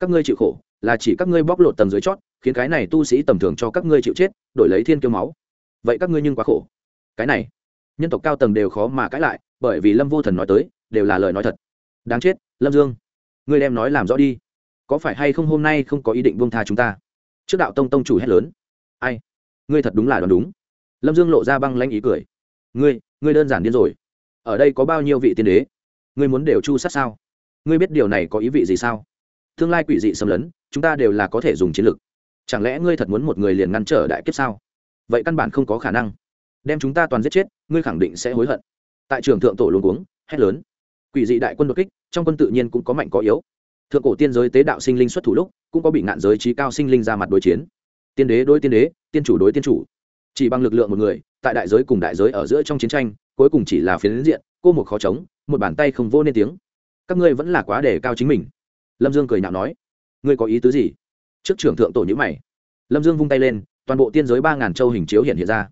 S1: Các ngươi chịu khổ, là chỉ các ngươi bóc lột tầng dưới chót, khiến cái này tu sĩ tầm thường cho các ngươi chịu chết, đổi lấy thiên kiêu máu. Vậy các ngươi nhưng quá khổ. Cái này, nhân tộc cao tầng đều khó mà cãi lại, bởi vì lâm vô thần nói tới, đều là lời nói thật. Đáng chết, lâm dương. Ngươi đem nói làm rõ đi. Có phải hay không hôm nay không có ý định buông tha chúng ta? Trước đạo tông tông chủ hét lớn. Ai? Ngươi thật đúng là đoán đúng lâm dương lộ ra băng lanh ý cười. Ngươi ngươi đơn giản điên rồi. Ở đây có bao nhiêu vị tiên đế? Ngươi muốn đều chu sát sao? Ngươi biết điều này có ý vị gì sao? Tương lai quỷ dị xâm lấn, chúng ta đều là có thể dùng chiến lược chẳng lẽ ngươi thật muốn một người liền ngăn trở đại kiếp sao? Vậy căn bản không có khả năng. Đem chúng ta toàn giết chết, ngươi khẳng định sẽ hối hận. Tại trường thượng tổ luôn uống hét lớn. Quỷ dị đại quân đột kích, trong quân tự nhiên cũng có mạnh có yếu. Thượng cổ tiên giới tế đạo sinh linh xuất thủ lúc, cũng có bị ngạn giới trí cao sinh linh ra mặt đối chiến. Tiên đế đối tiên đế, tiên chủ đối tiên chủ chỉ bằng lực lượng một người, tại đại giới cùng đại giới ở giữa trong chiến tranh, cuối cùng chỉ là phiến diện, cô một khó chống, một bàn tay không vô nên tiếng. Các ngươi vẫn là quá đề cao chính mình. Lâm dương cười nhạo nói, ngươi có ý tứ gì? Trước trưởng thượng tổ nhữ mày. Lâm dương vung tay lên, toàn bộ tiên giới ba ngàn châu hình chiếu hiện hiện ra.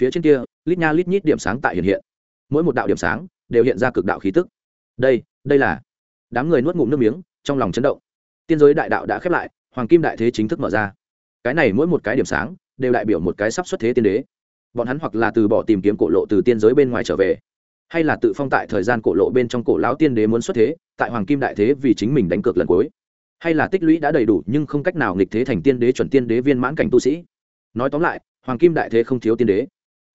S1: Phía trên kia, lít nha lít nhít điểm sáng tại hiện hiện. Mỗi một đạo điểm sáng đều hiện ra cực đạo khí tức. Đây đây là đám người nuốt ngụm nước miếng, trong lòng chấn động. Tiên giới đại đạo đã khép lại, hoàng kim đại thế chính thức mở ra. Cái này mỗi một cái điểm sáng đều đại biểu một cái sắp xuất thế tiên đế. Bọn hắn hoặc là từ bỏ tìm kiếm cổ lộ từ tiên giới bên ngoài trở về, hay là tự phong tại thời gian cổ lộ bên trong cổ lão tiên đế muốn xuất thế, tại hoàng kim đại thế vì chính mình đánh cược lần cuối. Hay là tích lũy đã đầy đủ nhưng không cách nào nghịch thế thành tiên đế chuẩn tiên đế viên mãn cảnh tu sĩ. Nói tóm lại, hoàng kim đại thế không thiếu tiên đế.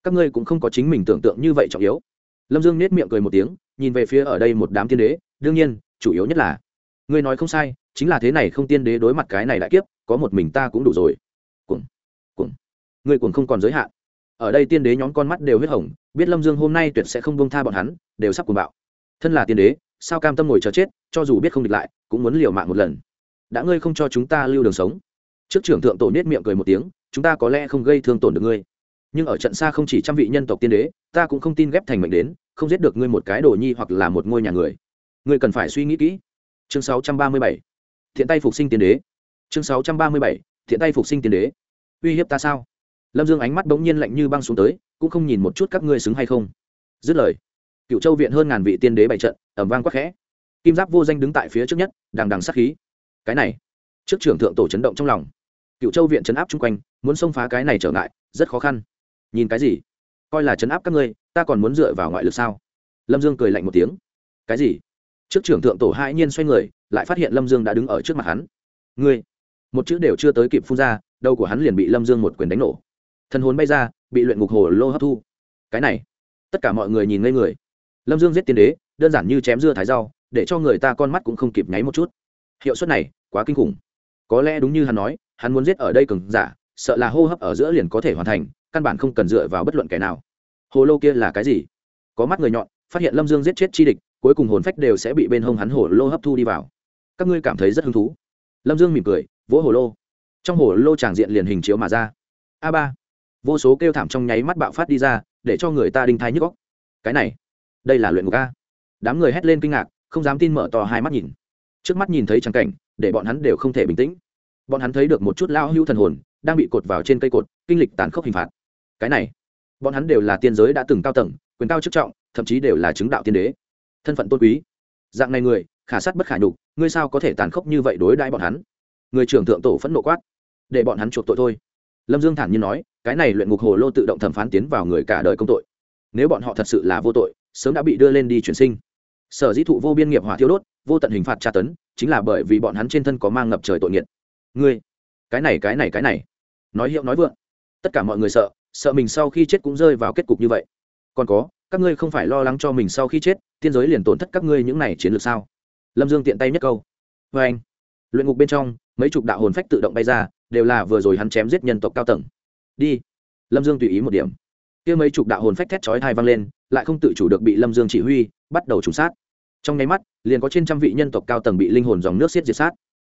S1: Các ngươi cũng không có chính mình tưởng tượng như vậy trọng yếu. Lâm dương nết miệng cười một tiếng, nhìn về phía ở đây một đám tiên đế, đương nhiên, chủ yếu nhất là, ngươi nói không sai, chính là thế này không tiên đế đối mặt cái này đại kiếp, có một mình ta cũng đủ rồi ngươi cuồng không còn giới hạn. Ở đây tiên đế nhóm con mắt đều huyết hồng, biết lâm dương hôm nay tuyệt sẽ không bông tha bọn hắn, đều sắp cuồng bạo. Thân là tiên đế, sao cam tâm ngồi chờ chết, cho dù biết không địch lại, cũng muốn liều mạng một lần. Đã ngươi không cho chúng ta lưu đường sống. Trước trưởng thượng tổ nết miệng cười một tiếng, chúng ta có lẽ không gây thương tổn được ngươi. Nhưng ở trận xa không chỉ trăm vị nhân tộc tiên đế, ta cũng không tin ghép thành mệnh đến, không giết được ngươi một cái đồ nhi hoặc là một ngôi nhà người. Ngươi cần phải suy nghĩ kỹ. Chương 637. thiện tay phục sinh tiên đế. Chương 637. thiện tay phục sinh tiên đế. Uy hiếp ta sao? Lâm dương ánh mắt bỗng nhiên lạnh như băng xuống tới, cũng không nhìn một chút các ngươi xứng hay không. Dứt lời, cựu châu viện hơn ngàn vị tiên đế bày trận ẩm vang quắc khẽ. Kim giáp vô danh đứng tại phía trước nhất, đằng đằng sát khí. Cái này, trước trưởng thượng tổ chấn động trong lòng. Cựu châu viện chấn áp chung quanh, muốn xông phá cái này trở ngại, rất khó khăn. Nhìn cái gì? Coi là chấn áp các ngươi, ta còn muốn dựa vào ngoại lực sao? Lâm dương cười lạnh một tiếng. Cái gì? Trước trưởng thượng tổ hai nhiên xoay người, lại phát hiện lâm dương đã đứng ở trước mặt hắn. Ngươi, một chữ đều chưa tới kịp phun ra, đầu của hắn liền bị lâm dương một quyền đánh nổ thân hồn bay ra, bị luyện ngục hồ lô hấp thu. Cái này, tất cả mọi người nhìn ngây người. Lâm dương giết tiên đế, đơn giản như chém dưa thái rau, để cho người ta con mắt cũng không kịp nháy một chút. Hiệu suất này, quá kinh khủng. Có lẽ đúng như hắn nói, hắn muốn giết ở đây cừng giả, sợ là hô hấp ở giữa liền có thể hoàn thành, căn bản không cần dựa vào bất luận kẻ nào. Hồ lô kia là cái gì? Có mắt người nhọn, phát hiện lâm dương giết chết chi địch, cuối cùng hồn phách đều sẽ bị bên hông hắn hồ lô hấp thu đi vào. Các ngươi cảm thấy rất hứng thú. Lâm dương mỉm cười, vỗ hồ lô. Trong hồ lô tràng diện liền hình chiếu mà ra. A ba vô số kêu thảm trong nháy mắt bạo phát đi ra, để cho người ta đinh thái nhức góc cái này, đây là luyện ngục a. Đám người hét lên kinh ngạc, không dám tin mở to hai mắt nhìn. Trước mắt nhìn thấy trắng cảnh, để bọn hắn đều không thể bình tĩnh. Bọn hắn thấy được một chút lao hưu thần hồn, đang bị cột vào trên cây cột, kinh lịch tàn khốc hình phạt. Cái này, bọn hắn đều là tiên giới đã từng cao tầng, quyền cao chức trọng, thậm chí đều là chứng đạo tiên đế. Thân phận tôn quý. Dạng này người, khả sát bất khả nhục, ngươi sao có thể tàn khốc như vậy đối đãi bọn hắn? Người trưởng thượng tổ phẫn nộ quát. Để bọn hắn chuộc tội thôi lâm dương thản nhiên nói, cái này luyện ngục hồ lô tự động thẩm phán tiến vào người cả đời công tội. Nếu bọn họ thật sự là vô tội, sớm đã bị đưa lên đi chuyển sinh. Sở dĩ thụ vô biên nghiệp hỏa thiêu đốt, vô tận hình phạt tra tấn, chính là bởi vì bọn hắn trên thân có mang ngập trời tội nghiệt. Ngươi, cái này cái này cái này. Nói hiệu nói vượng. Tất cả mọi người sợ sợ mình sau khi chết cũng rơi vào kết cục như vậy. Còn có, các ngươi không phải lo lắng cho mình sau khi chết, tiên giới liền tổn thất các ngươi những này chiến lược sao? Lâm dương tiện tay nhất câu. Vê anh luyện ngục bên trong, mấy chục đạo hồn phách tự động bay ra đều là vừa rồi hắn chém giết nhân tộc cao tầng. Đi. Lâm dương tùy ý một điểm. Kia mấy chục đạo hồn phách thét chói thai vang lên, lại không tự chủ được bị lâm dương chỉ huy, bắt đầu trùng sát. Trong nháy mắt, liền có trên trăm vị nhân tộc cao tầng bị linh hồn dòng nước xiết diệt sát.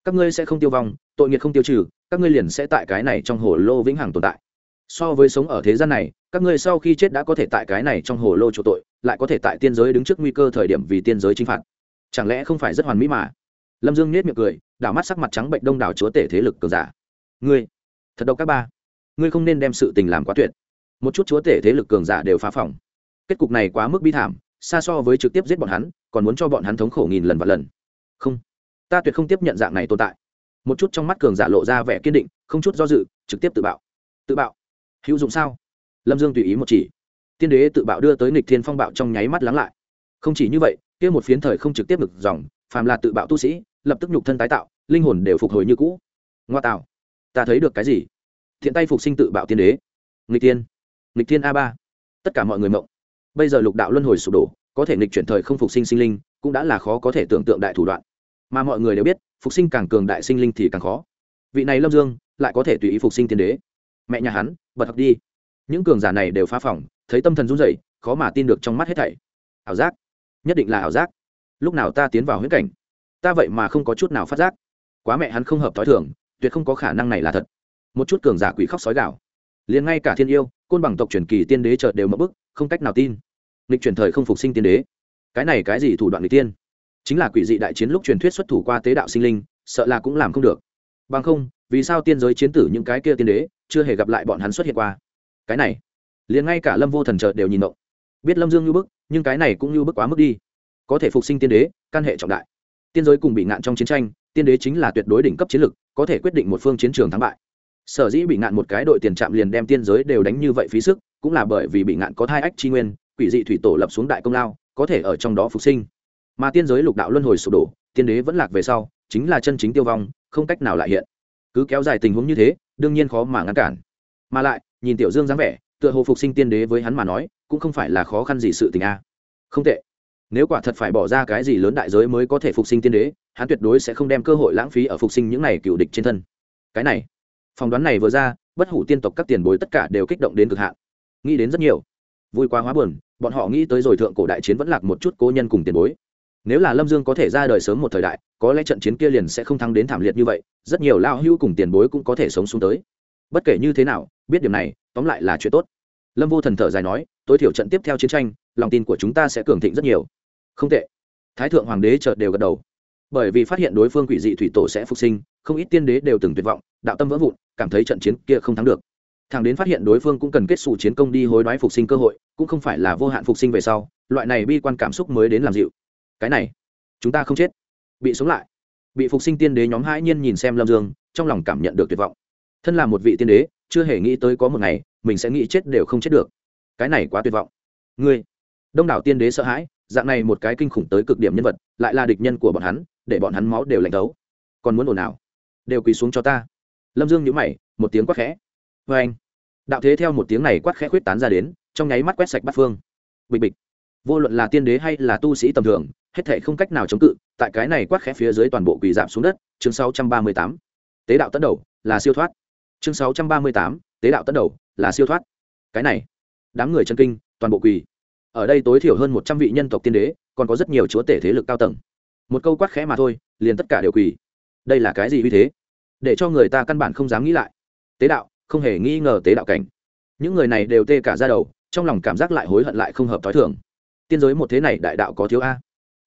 S1: Các ngươi sẽ không tiêu vong, tội nghiệt không tiêu trừ, các ngươi liền sẽ tại cái này trong hồ lô vĩnh hằng tồn tại. So với sống ở thế gian này, các ngươi sau khi chết đã có thể tại cái này trong hồ lô chỗ tội, lại có thể tại tiên giới đứng trước nguy cơ thời điểm vì tiên giới chinh phạt. Chẳng lẽ không phải rất hoàn mỹ mà? Lâm dương nết miệng cười, đảo mắt sắc mặt trắng bệnh đông đảo chúa tể thế lực cường giả ngươi, thật độc các ba. Ngươi không nên đem sự tình làm quá tuyệt. Một chút chúa tể thế lực cường giả đều phá phỏng kết cục này quá mức bi thảm, xa so với trực tiếp giết bọn hắn, còn muốn cho bọn hắn thống khổ nghìn lần và lần. Không, ta tuyệt không tiếp nhận dạng này tồn tại. Một chút trong mắt cường giả lộ ra vẻ kiên định, không chút do dự, trực tiếp tự bạo. Tự bạo? Hữu dụng sao? Lâm dương tùy ý một chỉ. Tiên đế tự bạo đưa tới nịch thiên phong bạo trong nháy mắt lắng lại. Không chỉ như vậy, kia một phiến thời không trực tiếp ngực dòng, phàm là tự bạo tu sĩ, lập tức nhục thân tái tạo, linh hồn đều phục hồi như cũ. Ngoa tạo ta thấy được cái gì? Thiện tay phục sinh tự bạo tiên đế. Nghịch tiên. Nghịch tiên a ba. Tất cả mọi người mộng. Bây giờ lục đạo luân hồi sụp đổ, có thể nghịch chuyển thời không phục sinh sinh linh, cũng đã là khó có thể tưởng tượng đại thủ đoạn. Mà mọi người đều biết, phục sinh càng cường đại sinh linh thì càng khó. Vị này lâm dương, lại có thể tùy ý phục sinh tiên đế. Mẹ nhà hắn, bật học đi. Những cường giả này đều phá phỏng thấy tâm thần run rẩy, khó mà tin được trong mắt hết thảy. Ảo giác. Nhất định là ảo giác. Lúc nào ta tiến vào huyết cảnh, ta vậy mà không có chút nào phát giác. Quá mẹ hắn không hợp t h o i thường tuyệt không có khả năng này là thật. Một chút cường giả quỷ khóc sói gạo liền ngay cả thiên yêu, côn bằng tộc truyền kỳ tiên đế chợt đều mất bức, không cách nào tin. Lịch truyền thời không phục sinh tiên đế. Cái này cái gì thủ đoạn lịch tiên? Chính là quỷ dị đại chiến lúc truyền thuyết xuất thủ qua tế đạo sinh linh, sợ là cũng làm không được. Bằng không, vì sao tiên giới chiến tử những cái kia tiên đế chưa hề gặp lại bọn hắn xuất hiện qua? Cái này, liền ngay cả lâm vô thần chợt đều nhìn động biết lâm dương như bức, nhưng cái này cũng như bức quá mức đi. Có thể phục sinh tiên đế, căn hệ trọng đại. Tiên giới cùng bị ngạn trong chiến tranh tiên đế chính là tuyệt đối đỉnh cấp chiến lực, có thể quyết định một phương chiến trường thắng bại. Sở dĩ bị ngạn một cái đội tiền trạm liền đem tiên giới đều đánh như vậy phí sức, cũng là bởi vì bị ngạn có thai ách chi nguyên, quỷ dị thủy tổ lập xuống đại công lao, có thể ở trong đó phục sinh. Mà tiên giới lục đạo luân hồi sụp đổ, tiên đế vẫn lạc về sau, chính là chân chính tiêu vong, không cách nào lại hiện. Cứ kéo dài tình huống như thế, đương nhiên khó mà ngăn cản. Mà lại, nhìn tiểu dương dáng vẻ, tựa hồ phục sinh tiên đế với hắn mà nói, cũng không phải là khó khăn gì sự tình a. Không tệ. Nếu quả thật phải bỏ ra cái gì lớn đại giới mới có thể phục sinh tiên đế hắn tuyệt đối sẽ không đem cơ hội lãng phí ở phục sinh những này cựu địch trên thân. Cái này, phỏng đoán này vừa ra, bất hủ tiên tộc các tiền bối tất cả đều kích động đến cực hạn. Nghĩ đến rất nhiều. Vui quá hóa buồn, bọn họ nghĩ tới rồi thượng cổ đại chiến vẫn lạc một chút cố nhân cùng tiền bối. Nếu là lâm dương có thể ra đời sớm một thời đại, có lẽ trận chiến kia liền sẽ không thắng đến thảm liệt như vậy, rất nhiều lao hưu cùng tiền bối cũng có thể sống xuống tới. Bất kể như thế nào, biết điểm này, tóm lại là chuyện tốt. Lâm vô thần thở dài nói, tối thiểu trận tiếp theo chiến tranh, lòng tin của chúng ta sẽ cường thịnh rất nhiều. Không tệ. Thái thượng hoàng đế chợt đều gật đầu bởi vì phát hiện đối phương quỷ dị thủy tổ sẽ phục sinh, không ít tiên đế đều từng tuyệt vọng, đạo tâm vỡ vụn, cảm thấy trận chiến kia không thắng được. Thằng đến phát hiện đối phương cũng cần kết xù chiến công đi hối đoái phục sinh cơ hội, cũng không phải là vô hạn phục sinh về sau, loại này bi quan cảm xúc mới đến làm dịu. Cái này, chúng ta không chết. Bị sống lại. Bị phục sinh tiên đế nhóm hãi nhiên nhìn xem lâm dương, trong lòng cảm nhận được tuyệt vọng. Thân là một vị tiên đế, chưa hề nghĩ tới có một ngày, mình sẽ nghĩ chết đều không chết được. Cái này quá tuyệt vọng. Ngươi, đông đảo tiên đế sợ hãi, dạng này một cái kinh khủng tới cực điểm nhân vật, lại là địch nhân của bọn hắn để bọn hắn máu đều lạnh tấu, còn muốn ồn nào đều quỳ xuống cho ta. Lâm dương nhữ mày một tiếng quát khẽ. Vê anh đạo thế theo một tiếng này quát khẽ khuyết tán ra đến trong nháy mắt quét sạch bắt phương. Bịch bịch. Vô luận là tiên đế hay là tu sĩ tầm thường hết thể không cách nào chống cự tại cái này quát khẽ phía dưới toàn bộ quỳ giảm xuống đất chương 638. tế đạo tấn đầu là siêu thoát. Chương 638, tế đạo tấn đầu là siêu thoát. Cái này đám người chân kinh toàn bộ quỳ. Ở đây tối thiểu hơn một trăm vị nhân tộc tiên đế còn có rất nhiều chúa tể thế lực cao tầng một câu quát khẽ mà thôi, liền tất cả đều quỳ. Đây là cái gì uy thế? Để cho người ta căn bản không dám nghĩ lại. Tế đạo, không hề nghi ngờ tế đạo cảnh. Những người này đều tê cả ra đầu, trong lòng cảm giác lại hối hận lại không hợp t h o i thường. Tiên giới một thế này đại đạo có thiếu a.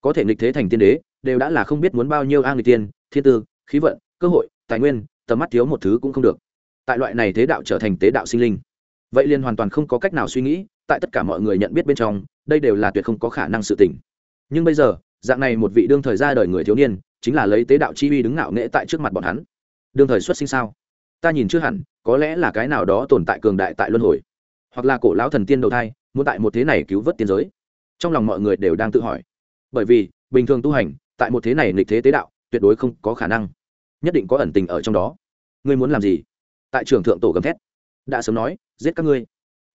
S1: Có thể nghịch thế thành tiên đế, đều đã là không biết muốn bao nhiêu a người tiên, thiên tư, khí vận, cơ hội, tài nguyên, tầm mắt thiếu một thứ cũng không được. Tại loại này thế đạo trở thành tế đạo sinh linh. Vậy liền hoàn toàn không có cách nào suy nghĩ, tại tất cả mọi người nhận biết bên trong, đây đều là tuyệt không có khả năng sự tỉnh nhưng bây giờ dạng này một vị đương thời ra đời người thiếu niên, chính là lấy tế đạo chi uy đứng ngạo nghễ tại trước mặt bọn hắn. Đương thời xuất sinh sao? Ta nhìn chưa hẳn, có lẽ là cái nào đó tồn tại cường đại tại luân hồi. Hoặc là cổ lão thần tiên đầu thai, muốn tại một thế này cứu vớt tiên giới. Trong lòng mọi người đều đang tự hỏi. Bởi vì, bình thường tu hành, tại một thế này nghịch thế tế đạo, tuyệt đối không có khả năng. Nhất định có ẩn tình ở trong đó. Ngươi muốn làm gì? Tại trường thượng tổ gầm thét. Đã sớm nói, giết các ngươi.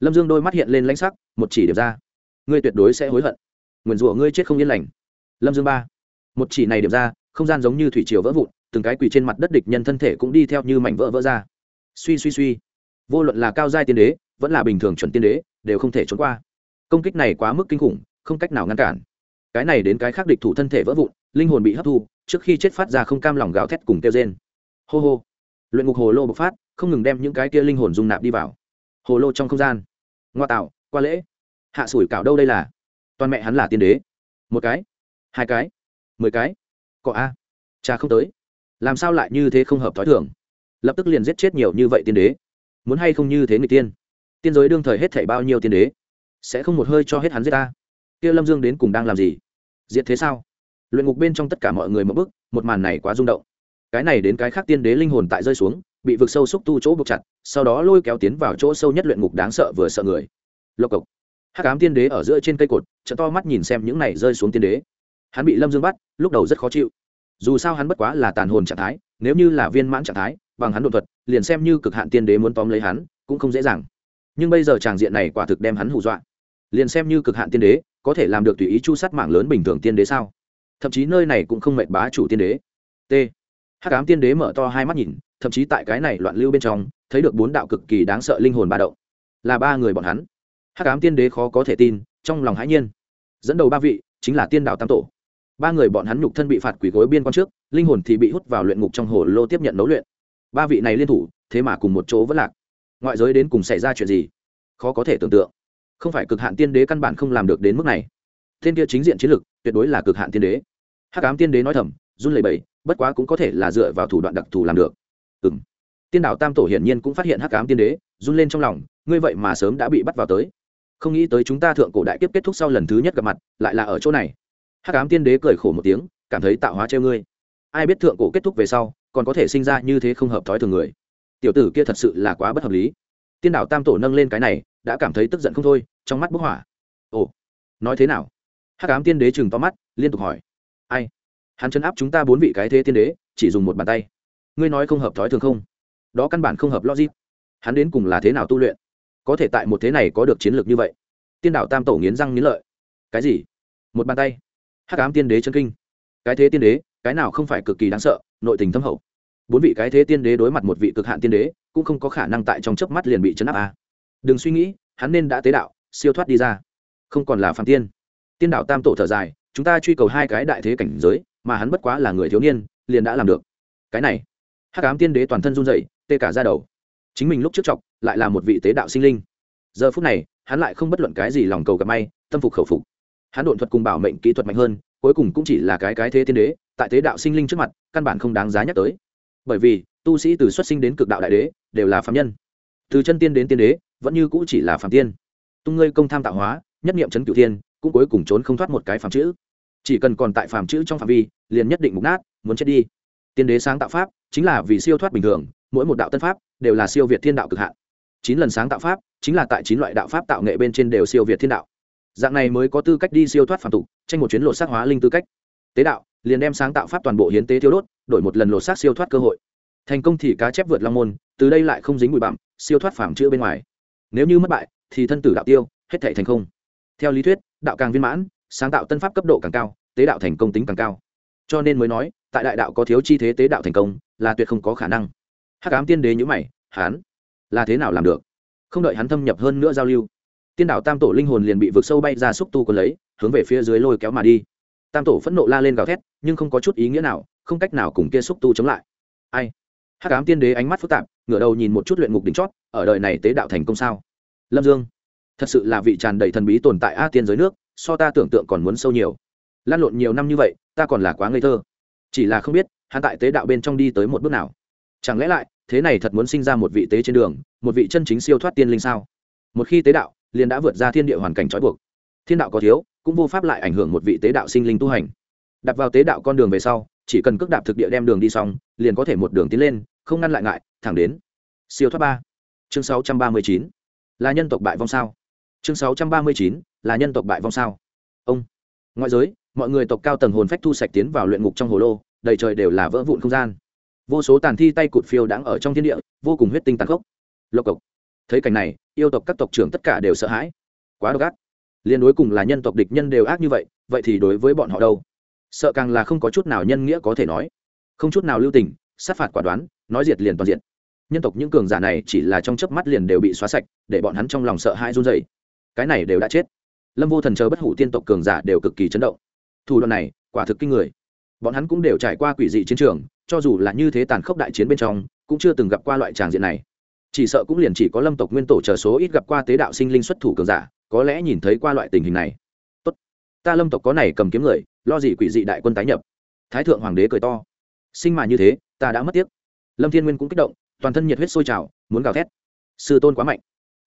S1: Lâm dương đôi mắt hiện lên lãnh sắc, một chỉ điểm ra. Ngươi tuyệt đối sẽ hối hận. Nguyền rủa ngươi chết không yên lành lâm dương ba. Một chỉ này điểm ra, không gian giống như thủy triều vỡ vụn, từng cái quỳ trên mặt đất địch nhân thân thể cũng đi theo như mảnh vỡ vỡ ra. Suy suy suy. Vô luận là cao giai tiên đế, vẫn là bình thường chuẩn tiên đế, đều không thể trốn qua. Công kích này quá mức kinh khủng, không cách nào ngăn cản. Cái này đến cái khác địch thủ thân thể vỡ vụn, linh hồn bị hấp thu, trước khi chết phát ra không cam lòng gào thét cùng kêu trên hô hô. Luyện ngục hồ lô bộc phát, không ngừng đem những cái kia linh hồn dung nạp đi vào. Hồ lô trong không gian. Ngoa tạo, qua lễ. Hạ sủi cảo đâu đây là? Toàn mẹ hắn là tiên đế. Một cái hai cái. Mười cái. Cọ a. Cha không tới. Làm sao lại như thế không hợp thói thường? Lập tức liền giết chết nhiều như vậy tiên đế. Muốn hay không như thế người tiên? Tiên giới đương thời hết thảy bao nhiêu tiên đế? Sẽ không một hơi cho hết hắn giết ta? Kia lâm dương đến cùng đang làm gì? Diệt thế sao? Luyện ngục bên trong tất cả mọi người một bức một màn này quá rung động. Cái này đến cái khác tiên đế linh hồn tại rơi xuống, bị vực sâu xúc tu chỗ buộc chặt, sau đó lôi kéo tiến vào chỗ sâu nhất luyện ngục đáng sợ vừa sợ người. Lộc cộc. Hắc ám tiên đế ở giữa trên cây cột chợ to mắt nhìn xem những này rơi xuống tiên đế hắn bị lâm dương bắt, lúc đầu rất khó chịu. Dù sao hắn bất quá là tàn hồn trạng thái, nếu như là viên mãn trạng thái, bằng hắn đột thuật, liền xem như cực hạn tiên đế muốn tóm lấy hắn, cũng không dễ dàng. Nhưng bây giờ tràng diện này quả thực đem hắn hù dọa. Liền xem như cực hạn tiên đế, có thể làm được tùy ý chu sát mạng lớn bình thường tiên đế sao? Thậm chí nơi này cũng không mệt bá chủ tiên đế. T. Hắc ám tiên đế mở to hai mắt nhìn, thậm chí tại cái này loạn lưu bên trong, thấy được bốn đạo cực kỳ đáng sợ linh hồn ba động. Là ba người bọn hắn. Hắc ám tiên đế khó có thể tin, trong lòng hãi nhiên. Dẫn đầu ba vị, chính là tiên đạo tam tổ ba người bọn hắn nhục thân bị phạt quỷ gối biên quan trước, linh hồn thì bị hút vào luyện ngục trong hồ lô tiếp nhận nấu luyện. Ba vị này liên thủ, thế mà cùng một chỗ vẫn lạc. Ngoại giới đến cùng xảy ra chuyện gì? Khó có thể tưởng tượng. Không phải cực hạn tiên đế căn bản không làm được đến mức này. Thiên kia chính diện chiến lực, tuyệt đối là cực hạn tiên đế. Hắc ám tiên đế nói thầm, run lẩy bẩy, bất quá cũng có thể là dựa vào thủ đoạn đặc thù làm được. Ừ m tiên đạo tam tổ hiển nhiên cũng phát hiện hắc ám tiên đế, run lên trong lòng, ngươi vậy mà sớm đã bị bắt vào tới. Không nghĩ tới chúng ta thượng cổ đại kiếp kết thúc sau lần thứ nhất gặp mặt, lại là ở chỗ này hắc ám tiên đế cười khổ một tiếng, cảm thấy tạo hóa treo ngươi. Ai biết thượng cổ kết thúc về sau, còn có thể sinh ra như thế không hợp thói thường người. Tiểu tử kia thật sự là quá bất hợp lý. Tiên Đảo tam tổ nâng lên cái này, đã cảm thấy tức giận không thôi, trong mắt bức hỏa. Ồ, nói thế nào? Hắc ám tiên đế chừng to mắt, liên tục hỏi. Ai? Hắn chấn áp chúng ta bốn vị cái thế tiên đế, chỉ dùng một bàn tay. Ngươi nói không hợp thói thường không? Đó căn bản không hợp logic. Hắn đến cùng là thế nào tu luyện? Có thể tại một thế này có được chiến lược như vậy? Tiên Đảo tam tổ nghiến răng nghiến lợi. Cái gì? Một bàn tay hắc ám tiên đế chân kinh. Cái thế tiên đế, cái nào không phải cực kỳ đáng sợ, nội tình thâm hậu. Bốn vị cái thế tiên đế đối mặt một vị cực hạn tiên đế, cũng không có khả năng tại trong chớp mắt liền bị chấn áp à. đừng suy nghĩ, hắn nên đã tế đạo, siêu thoát đi ra. Không còn là phạm tiên. Tiên đạo tam tổ thở dài, chúng ta truy cầu hai cái đại thế cảnh giới, mà hắn bất quá là người thiếu niên, liền đã làm được. Cái này, hắc ám tiên đế toàn thân run dậy tê cả ra đầu. Chính mình lúc trước chọc, lại là một vị tế đạo sinh linh. Giờ phút này, hắn lại không bất luận cái gì lòng cầu gặp may, tâm phục khẩu phục hắn độn thuật cùng bảo mệnh kỹ thuật mạnh hơn, cuối cùng cũng chỉ là cái cái thế tiên đế, tại thế đạo sinh linh trước mặt, căn bản không đáng giá nhắc tới. Bởi vì, tu sĩ từ xuất sinh đến cực đạo đại đế, đều là phạm nhân. Từ chân tiên đến tiên đế, vẫn như cũ chỉ là phạm tiên. Tung ngươi công tham tạo hóa, nhất niệm chấn cửu thiên, cũng cuối cùng trốn không thoát một cái phạm chữ. Chỉ cần còn tại phạm chữ trong phạm vi, liền nhất định mục nát, muốn chết đi. Tiên đế sáng tạo pháp, chính là vì siêu thoát bình thường, mỗi một đạo tân pháp, đều là siêu việt thiên đạo cực hạn. Chín lần sáng tạo pháp, chính là tại chín loại đạo pháp tạo nghệ bên trên đều siêu việt thiên đạo dạng này mới có tư cách đi siêu thoát phản tục, tranh một chuyến lột xác hóa linh tư cách. Tế đạo, liền đem sáng tạo pháp toàn bộ hiến tế thiếu đốt, đổi một lần lột xác siêu thoát cơ hội. Thành công thì cá chép vượt long môn, từ đây lại không dính bụi bặm, siêu thoát phản chữa bên ngoài. Nếu như mất bại, thì thân tử đạo tiêu, hết thể thành không theo lý thuyết, đạo càng viên mãn, sáng tạo tân pháp cấp độ càng cao, tế đạo thành công tính càng cao. Cho nên mới nói, tại đại đạo có thiếu chi thế tế đạo thành công, là tuyệt không có khả năng. Hắc ám tiên đế nhữ mày, hán, là thế nào làm được? Không đợi hắn thâm nhập hơn nữa giao lưu tiên đảo tam tổ linh hồn liền bị vượt sâu bay ra xúc tu còn lấy, hướng về phía dưới lôi kéo mà đi. Tam tổ phẫn nộ la lên gào thét, nhưng không có chút ý nghĩa nào, không cách nào cùng kia xúc tu chống lại. Ai? Hát cám tiên đế ánh mắt phức tạp, ngửa đầu nhìn một chút luyện ngục đỉnh chót, ở đời này tế đạo thành công sao? Lâm dương, thật sự là vị tràn đầy thần bí tồn tại a tiên giới nước, so ta tưởng tượng còn muốn sâu nhiều. Lan lộn nhiều năm như vậy, ta còn là quá ngây thơ. Chỉ là không biết, hắn tại tế đạo bên trong đi tới một bước nào. Chẳng lẽ lại, thế này thật muốn sinh ra một vị tế trên đường, một vị chân chính siêu thoát tiên linh sao? Một khi tế đạo liền đã vượt ra thiên địa hoàn cảnh trói buộc. Thiên đạo có thiếu, cũng vô pháp lại ảnh hưởng một vị tế đạo sinh linh tu hành. Đặt vào tế đạo con đường về sau, chỉ cần cước đạp thực địa đem đường đi xong, liền có thể một đường tiến lên, không ngăn lại ngại, thẳng đến siêu thoát ba. Chương sáu trăm ba mươi chín, là nhân tộc bại vong sao? Chương sáu trăm ba mươi chín, là nhân tộc bại vong sao? Ông, ngoại giới, mọi người tộc cao tầng hồn phách thu sạch tiến vào luyện ngục trong hồ lô, đầy trời đều là vỡ vụn không gian. Vô số tàn thi tay cụt phiêu đang ở trong thiên địa, vô cùng huyết tinh tàn khốc. Lộc cộc thấy cảnh này, yêu tộc các tộc trưởng tất cả đều sợ hãi. Quá độc ác. Liên đối cùng là nhân tộc địch nhân đều ác như vậy vậy thì đối với bọn họ đâu? Sợ càng là không có chút nào nhân nghĩa có thể nói. Không chút nào lưu tình, sát phạt quả đoán, nói diệt liền toàn diện. Nhân tộc những cường giả này chỉ là trong chớp mắt liền đều bị xóa sạch, để bọn hắn trong lòng sợ hãi run dày cái này đều đã chết. Lâm vô thần chờ bất hủ tiên tộc cường giả đều cực kỳ chấn động. Thủ đoạn này, quả thực kinh người. Bọn hắn cũng đều trải qua quỷ dị chiến trường, cho dù là như thế tàn khốc đại chiến bên trong, cũng chưa từng gặp qua loại tràng diện này chỉ sợ cũng liền chỉ có lâm tộc nguyên tổ chờ số ít gặp qua tế đạo sinh linh xuất thủ cường giả, có lẽ nhìn thấy qua loại tình hình này. Tốt, ta lâm tộc có này cầm kiếm người, lo gì quỷ dị đại quân tái nhập. Thái thượng hoàng đế cười to. Sinh mà như thế, ta đã mất tiếc. Lâm thiên nguyên cũng kích động, toàn thân nhiệt huyết sôi trào, muốn gào thét. Sư tôn quá mạnh.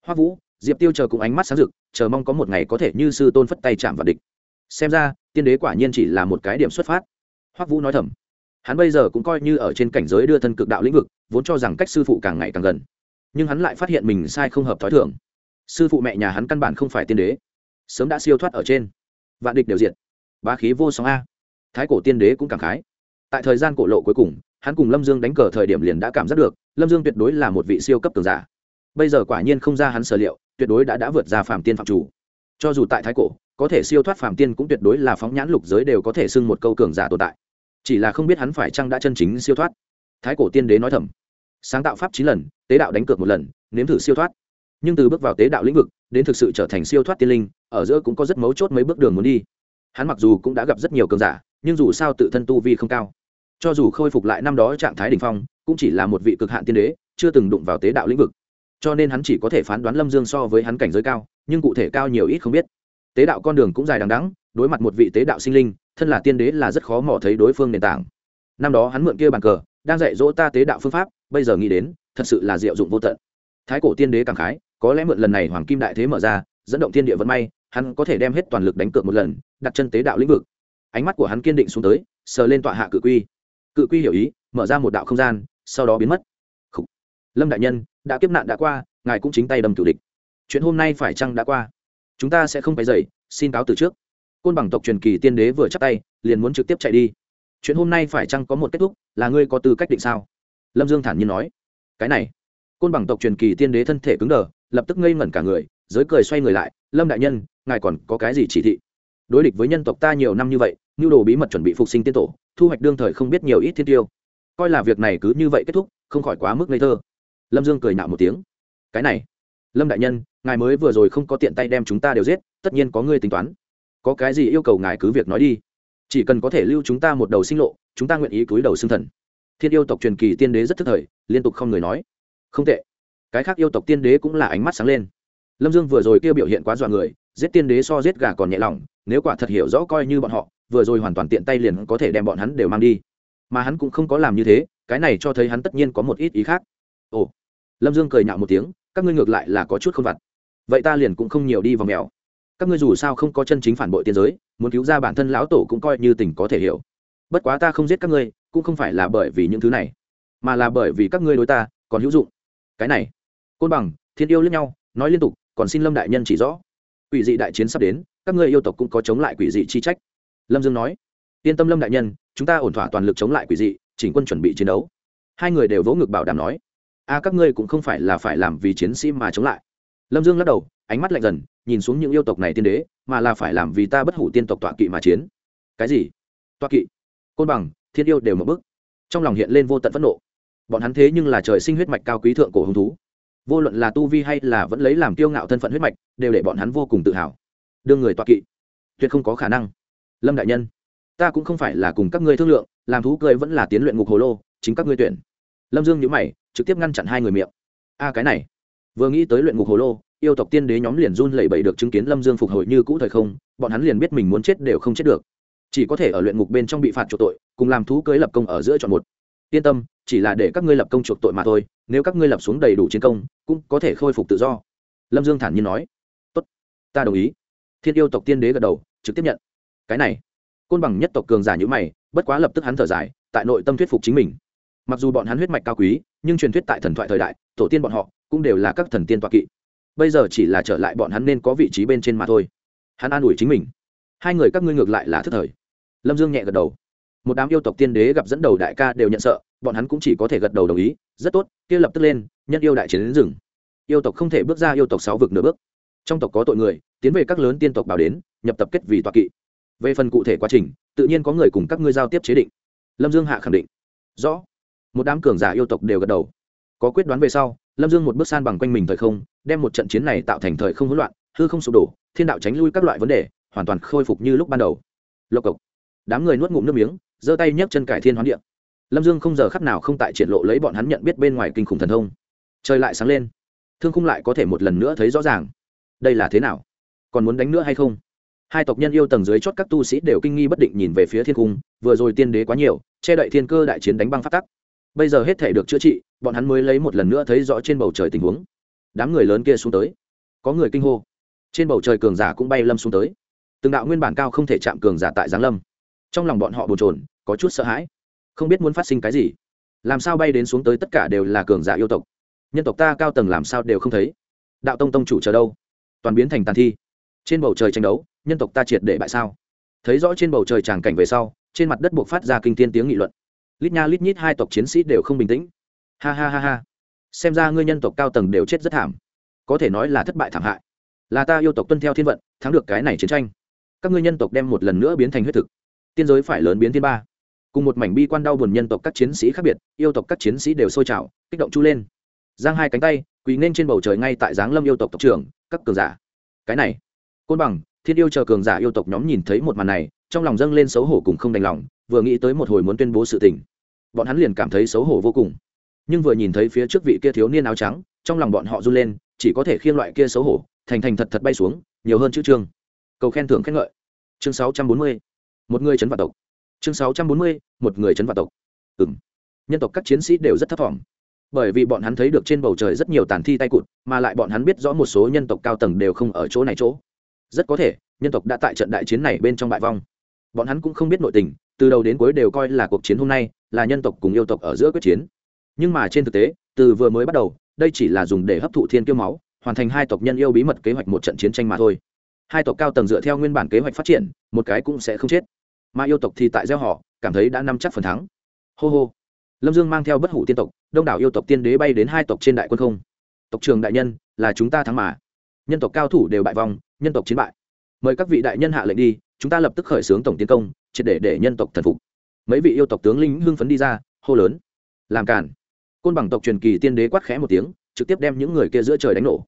S1: Hoa vũ, diệp tiêu chờ cùng ánh mắt sáng rực, chờ mong có một ngày có thể như sư tôn phất tay chạm vào địch. Xem ra, tiên đế quả nhiên chỉ là một cái điểm xuất phát. Hoắc vũ nói thầm. Hắn bây giờ cũng coi như ở trên cảnh giới đưa thân cực đạo lĩnh vực, vốn cho rằng cách sư phụ càng ngày càng gần nhưng hắn lại phát hiện mình sai không hợp thói thường. sư phụ mẹ nhà hắn căn bản không phải tiên đế. Sớm đã siêu thoát ở trên. Vạn địch đều diệt. Bá khí vô sóng a. Thái cổ tiên đế cũng cảm khái. Tại thời gian cổ lộ cuối cùng, hắn cùng lâm dương đánh cờ thời điểm liền đã cảm giác được, lâm dương tuyệt đối là một vị siêu cấp cường giả. Bây giờ quả nhiên không ra hắn sở liệu, tuyệt đối đã đã vượt ra phạm tiên phạm chủ. Cho dù tại thái cổ, có thể siêu thoát phạm tiên cũng tuyệt đối là phóng nhãn lục giới đều có thể xưng một câu cường giả tồn tại. Chỉ là không biết hắn phải chăng đã chân chính siêu thoát. Thái cổ tiên đế nói thầm sáng tạo pháp chín lần, tế đạo đánh cược một lần, nếm thử siêu thoát. Nhưng từ bước vào tế đạo lĩnh vực, đến thực sự trở thành siêu thoát tiên linh, ở giữa cũng có rất mấu chốt mấy bước đường muốn đi. Hắn mặc dù cũng đã gặp rất nhiều cường giả, nhưng dù sao tự thân tu vi không cao. Cho dù khôi phục lại năm đó trạng thái đ ỉ n h phong, cũng chỉ là một vị cực hạn tiên đế, chưa từng đụng vào tế đạo lĩnh vực. Cho nên hắn chỉ có thể phán đoán lâm dương so với hắn cảnh giới cao, nhưng cụ thể cao nhiều ít không biết. Tế đạo con đường cũng dài đằng đắng đối mặt một vị tế đạo sinh linh, thân là tiên đế là rất khó mò thấy đối phương nền tảng. Năm đó hắn mượn kia bàn cờ, đang dạy dỗ ta tế đạo phương pháp bây giờ nghĩ đến, thật sự là diệu dụng vô tận. Thái cổ tiên đế cảm khái, có lẽ mượn lần này hoàng kim đại thế mở ra, dẫn động thiên địa vận may, hắn có thể đem hết toàn lực đánh cược một lần, đặt chân tế đạo lĩnh vực. Ánh mắt của hắn kiên định xuống tới, sờ lên tọa hạ cự quy. Cự quy hiểu ý, mở ra một đạo không gian, sau đó biến mất、Khủ. Lâm đại nhân, đã kiếp nạn đã qua, ngài cũng chính tay đâm tử địch. Chuyện hôm nay phải chăng đã qua? Chúng ta sẽ không phải dậy xin cáo từ trước. Côn bằng tộc truyền kỳ tiên đế vừa chắc tay, liền muốn trực tiếp chạy đi. Chuyện hôm nay phải chăng có một kết thúc, là ngươi có tư cách định sao? Lâm dương thản nhiên nói, cái này. Côn bằng tộc truyền kỳ tiên đế thân thể cứng đờ, lập tức ngây ngẩn cả người, giới cười xoay người lại, lâm đại nhân, ngài còn có cái gì chỉ thị? Đối địch với nhân tộc ta nhiều năm như vậy, nhu đồ bí mật chuẩn bị phục sinh tiên tổ, thu hoạch đương thời không biết nhiều ít thiên tiêu. Coi là việc này cứ như vậy kết thúc, không khỏi quá mức ngây thơ. Lâm dương cười nạo một tiếng, cái này, lâm đại nhân, ngài mới vừa rồi không có tiện tay đem chúng ta đều giết, tất nhiên có ngươi tính toán. Có cái gì yêu cầu ngài cứ việc nói đi. Chỉ cần có thể lưu chúng ta một đầu sinh lộ, chúng ta nguyện ý cúi đầu xưng thần thiên yêu tộc truyền kỳ tiên đế rất thức thời, liên tục không người nói. Không tệ. Cái khác yêu tộc tiên đế cũng là ánh mắt sáng lên. Lâm dương vừa rồi kêu biểu hiện quá dọa người, giết tiên đế so giết gà còn nhẹ lòng, nếu quả thật hiểu rõ coi như bọn họ, vừa rồi hoàn toàn tiện tay liền có thể đem bọn hắn đều mang đi. Mà hắn cũng không có làm như thế, cái này cho thấy hắn tất nhiên có một ít ý khác. Ồ. Lâm dương cười nhạo một tiếng, các ngươi ngược lại là có chút không vặt. Vậy ta liền cũng không nhiều đi vào mèo. Các ngươi dù sao không có chân chính phản bội tiên giới, muốn cứu ra bản thân lão tổ cũng coi như tình có thể hiểu. Bất quá ta không giết các ngươi cũng không phải là bởi vì những thứ này, mà là bởi vì các ngươi đối ta còn hữu dụng. Cái này, côn bằng, thiên yêu lẫn nhau, nói liên tục, còn xin lâm đại nhân chỉ rõ. Quỷ dị đại chiến sắp đến, các ngươi yêu tộc cũng có chống lại quỷ dị chi trách. Lâm dương nói, yên tâm lâm đại nhân, chúng ta ổn thỏa toàn lực chống lại quỷ dị, chỉnh quân chuẩn bị chiến đấu. Hai người đều vỗ ngực bảo đảm nói, a, các ngươi cũng không phải là phải làm vì chiến sĩ mà chống lại. Lâm dương lắc đầu, ánh mắt lạnh dần, nhìn xuống những yêu tộc này tiên đế, mà là phải làm vì ta bất hủ tiên tộc tọa kỵ mà chiến. Cái gì? Tọa kỵ? Côn bằng thiên yêu đều mở bức. Trong lòng hiện lên vô tận phẫn nộ. Bọn hắn thế nhưng là trời sinh huyết mạch cao quý thượng cổ hứng thú. Vô luận là tu vi hay là vẫn lấy làm kiêu ngạo thân phận huyết mạch, đều để bọn hắn vô cùng tự hào. Đương người tọa kỵ, tuyệt không có khả năng. Lâm đại nhân, ta cũng không phải là cùng các ngươi thương lượng, làm thú cười vẫn là tiến luyện ngục hồ lô, chính các ngươi tuyển. Lâm dương nhữ mày, trực tiếp ngăn chặn hai người miệng. A, cái này. Vừa nghĩ tới luyện ngục hồ lô, yêu tộc tiên đế nhóm liền run lẩy bẩy được chứng kiến lâm dương phục hồi như cũ thời không, bọn hắn liền biết mình muốn chết đều không chết được chỉ có thể ở luyện ngục bên trong bị phạt chuộc tội, cùng làm thú cưới lập công ở giữa chọn một. Yên tâm, chỉ là để các ngươi lập công chuộc tội mà thôi, nếu các ngươi lập xuống đầy đủ chiến công, cũng có thể khôi phục tự do. Lâm dương thản nhiên nói. Tốt, ta đồng ý. Thiên yêu tộc tiên đế gật đầu, trực tiếp nhận. Cái này. Côn bằng nhất tộc cường giả như mày, bất quá lập tức hắn thở dài, tại nội tâm thuyết phục chính mình. Mặc dù bọn hắn huyết mạch cao quý, nhưng truyền thuyết tại thần thoại thời đại, tổ tiên bọn họ cũng đều là các thần tiên toa kỵ. Bây giờ chỉ là trở lại bọn hắn nên có vị trí bên trên mà thôi. Hắn an ủi chính mình. Hai người các ngươi ngược lại là thức thời lâm dương nhẹ gật đầu. Một đám yêu tộc tiên đế gặp dẫn đầu đại ca đều nhận sợ, bọn hắn cũng chỉ có thể gật đầu đồng ý, rất tốt, kia lập tức lên, nhân yêu đại chiến đến rừng. Yêu tộc không thể bước ra yêu tộc sáu vực nửa bước. Trong tộc có tội người, tiến về các lớn tiên tộc bảo đến, nhập tập kết vì toạ kỵ. Về phần cụ thể quá trình, tự nhiên có người cùng các ngươi giao tiếp chế định. Lâm dương hạ khẳng định. Rõ. Một đám cường giả yêu tộc đều gật đầu. Có quyết đoán về sau, lâm dương một bước san bằng quanh mình thời không, đem một trận chiến này tạo thành thời không hỗn loạn, hư không sụp đổ, thiên đạo tránh lui các loại vấn đề, hoàn toàn khôi phục như lúc ban đầu. Lộc cộc đám người nuốt ngụm nước miếng, giơ tay nhấc chân cải thiên hoán điện lâm dương không giờ khắc nào không tại triển lộ lấy bọn hắn nhận biết bên ngoài kinh khủng thần thông. Trời lại sáng lên. Thương khung lại có thể một lần nữa thấy rõ ràng. Đây là thế nào? Còn muốn đánh nữa hay không? Hai tộc nhân yêu tầng dưới chót các tu sĩ đều kinh nghi bất định nhìn về phía thiên cung vừa rồi tiên đế quá nhiều, che đậy thiên cơ đại chiến đánh băng phát tắc. Bây giờ hết thể được chữa trị, bọn hắn mới lấy một lần nữa thấy rõ trên bầu trời tình huống. Đám người lớn kia xuống tới. Có người kinh hô. Trên bầu trời cường giả cũng bay lâm xuống tới. Từng đạo nguyên bản cao không thể chạm cường giả tại giáng lâm trong lòng bọn họ bồn trồn có chút sợ hãi. Không biết muốn phát sinh cái gì. Làm sao bay đến xuống tới tất cả đều là cường giả yêu tộc? Nhân tộc ta cao tầng làm sao đều không thấy. Đạo tông tông chủ chờ đâu? Toàn biến thành tàn thi. Trên bầu trời tranh đấu, nhân tộc ta triệt để bại sao? Thấy rõ trên bầu trời tràng cảnh về sau, trên mặt đất buộc phát ra kinh tiên tiếng nghị luận. Lít nha lít nhít hai tộc chiến sĩ đều không bình tĩnh. Ha ha ha ha. Xem ra ngươi nhân tộc cao tầng đều chết rất thảm. Có thể nói là thất bại thảm hại. Là ta yêu tộc tuân theo thiên vận, thắng được cái này chiến tranh. Các ngươi nhân tộc đem một lần nữa biến thành huyết thực tiên giới phải lớn biến thiên ba. Cùng một mảnh bi quan đau buồn nhân tộc các chiến sĩ khác biệt, yêu tộc các chiến sĩ đều sôi trào, kích động chu lên. Giang hai cánh tay, quỳ nên trên bầu trời ngay tại giáng lâm yêu tộc tộc trưởng, các cường giả. Cái này, côn bằng, thiên yêu chờ cường giả yêu tộc nhóm nhìn thấy một màn này, trong lòng dâng lên xấu hổ cùng không đành lòng, vừa nghĩ tới một hồi muốn tuyên bố sự tình. Bọn hắn liền cảm thấy xấu hổ vô cùng. Nhưng vừa nhìn thấy phía trước vị kia thiếu niên áo trắng, trong lòng bọn họ run lên, chỉ có thể khiêng loại kia xấu hổ, thành thành thật thật bay xuống, nhiều hơn chữ chương. Cầu khen thưởng khen ngợi. Chương 640 một người chấn vạn tộc. Chương 640. một người chấn vạn tộc. Ừ nhân tộc các chiến sĩ đều rất thấp thỏm. Bởi vì bọn hắn thấy được trên bầu trời rất nhiều tàn thi tay cụt, mà lại bọn hắn biết rõ một số nhân tộc cao tầng đều không ở chỗ này chỗ. Rất có thể, nhân tộc đã tại trận đại chiến này bên trong bại vong. Bọn hắn cũng không biết nội tình, từ đầu đến cuối đều coi là cuộc chiến hôm nay, là nhân tộc cùng yêu tộc ở giữa quyết chiến. Nhưng mà trên thực tế, từ vừa mới bắt đầu, đây chỉ là dùng để hấp thụ thiên kiêu máu, hoàn thành hai tộc nhân yêu bí mật kế hoạch một trận chiến tranh mà thôi. Hai tộc cao tầng dựa theo nguyên bản kế hoạch phát triển, một cái cũng sẽ không chết mà yêu tộc thì tại gieo họ, cảm thấy đã nắm chắc phần thắng. Hô hô. Lâm dương mang theo bất hủ tiên tộc, đông đảo yêu tộc tiên đế bay đến hai tộc trên đại quân không. Tộc trường đại nhân, là chúng ta thắng mà. Nhân tộc cao thủ đều bại vong, nhân tộc chiến bại. Mời các vị đại nhân hạ lệnh đi, chúng ta lập tức khởi xướng tổng tiến công, triệt để để nhân tộc thần phục. Mấy vị yêu tộc tướng linh hưng phấn đi ra, hô lớn. Làm cản côn bằng tộc truyền kỳ tiên đế quát khẽ một tiếng, trực tiếp đem những người kia giữa trời đánh nổ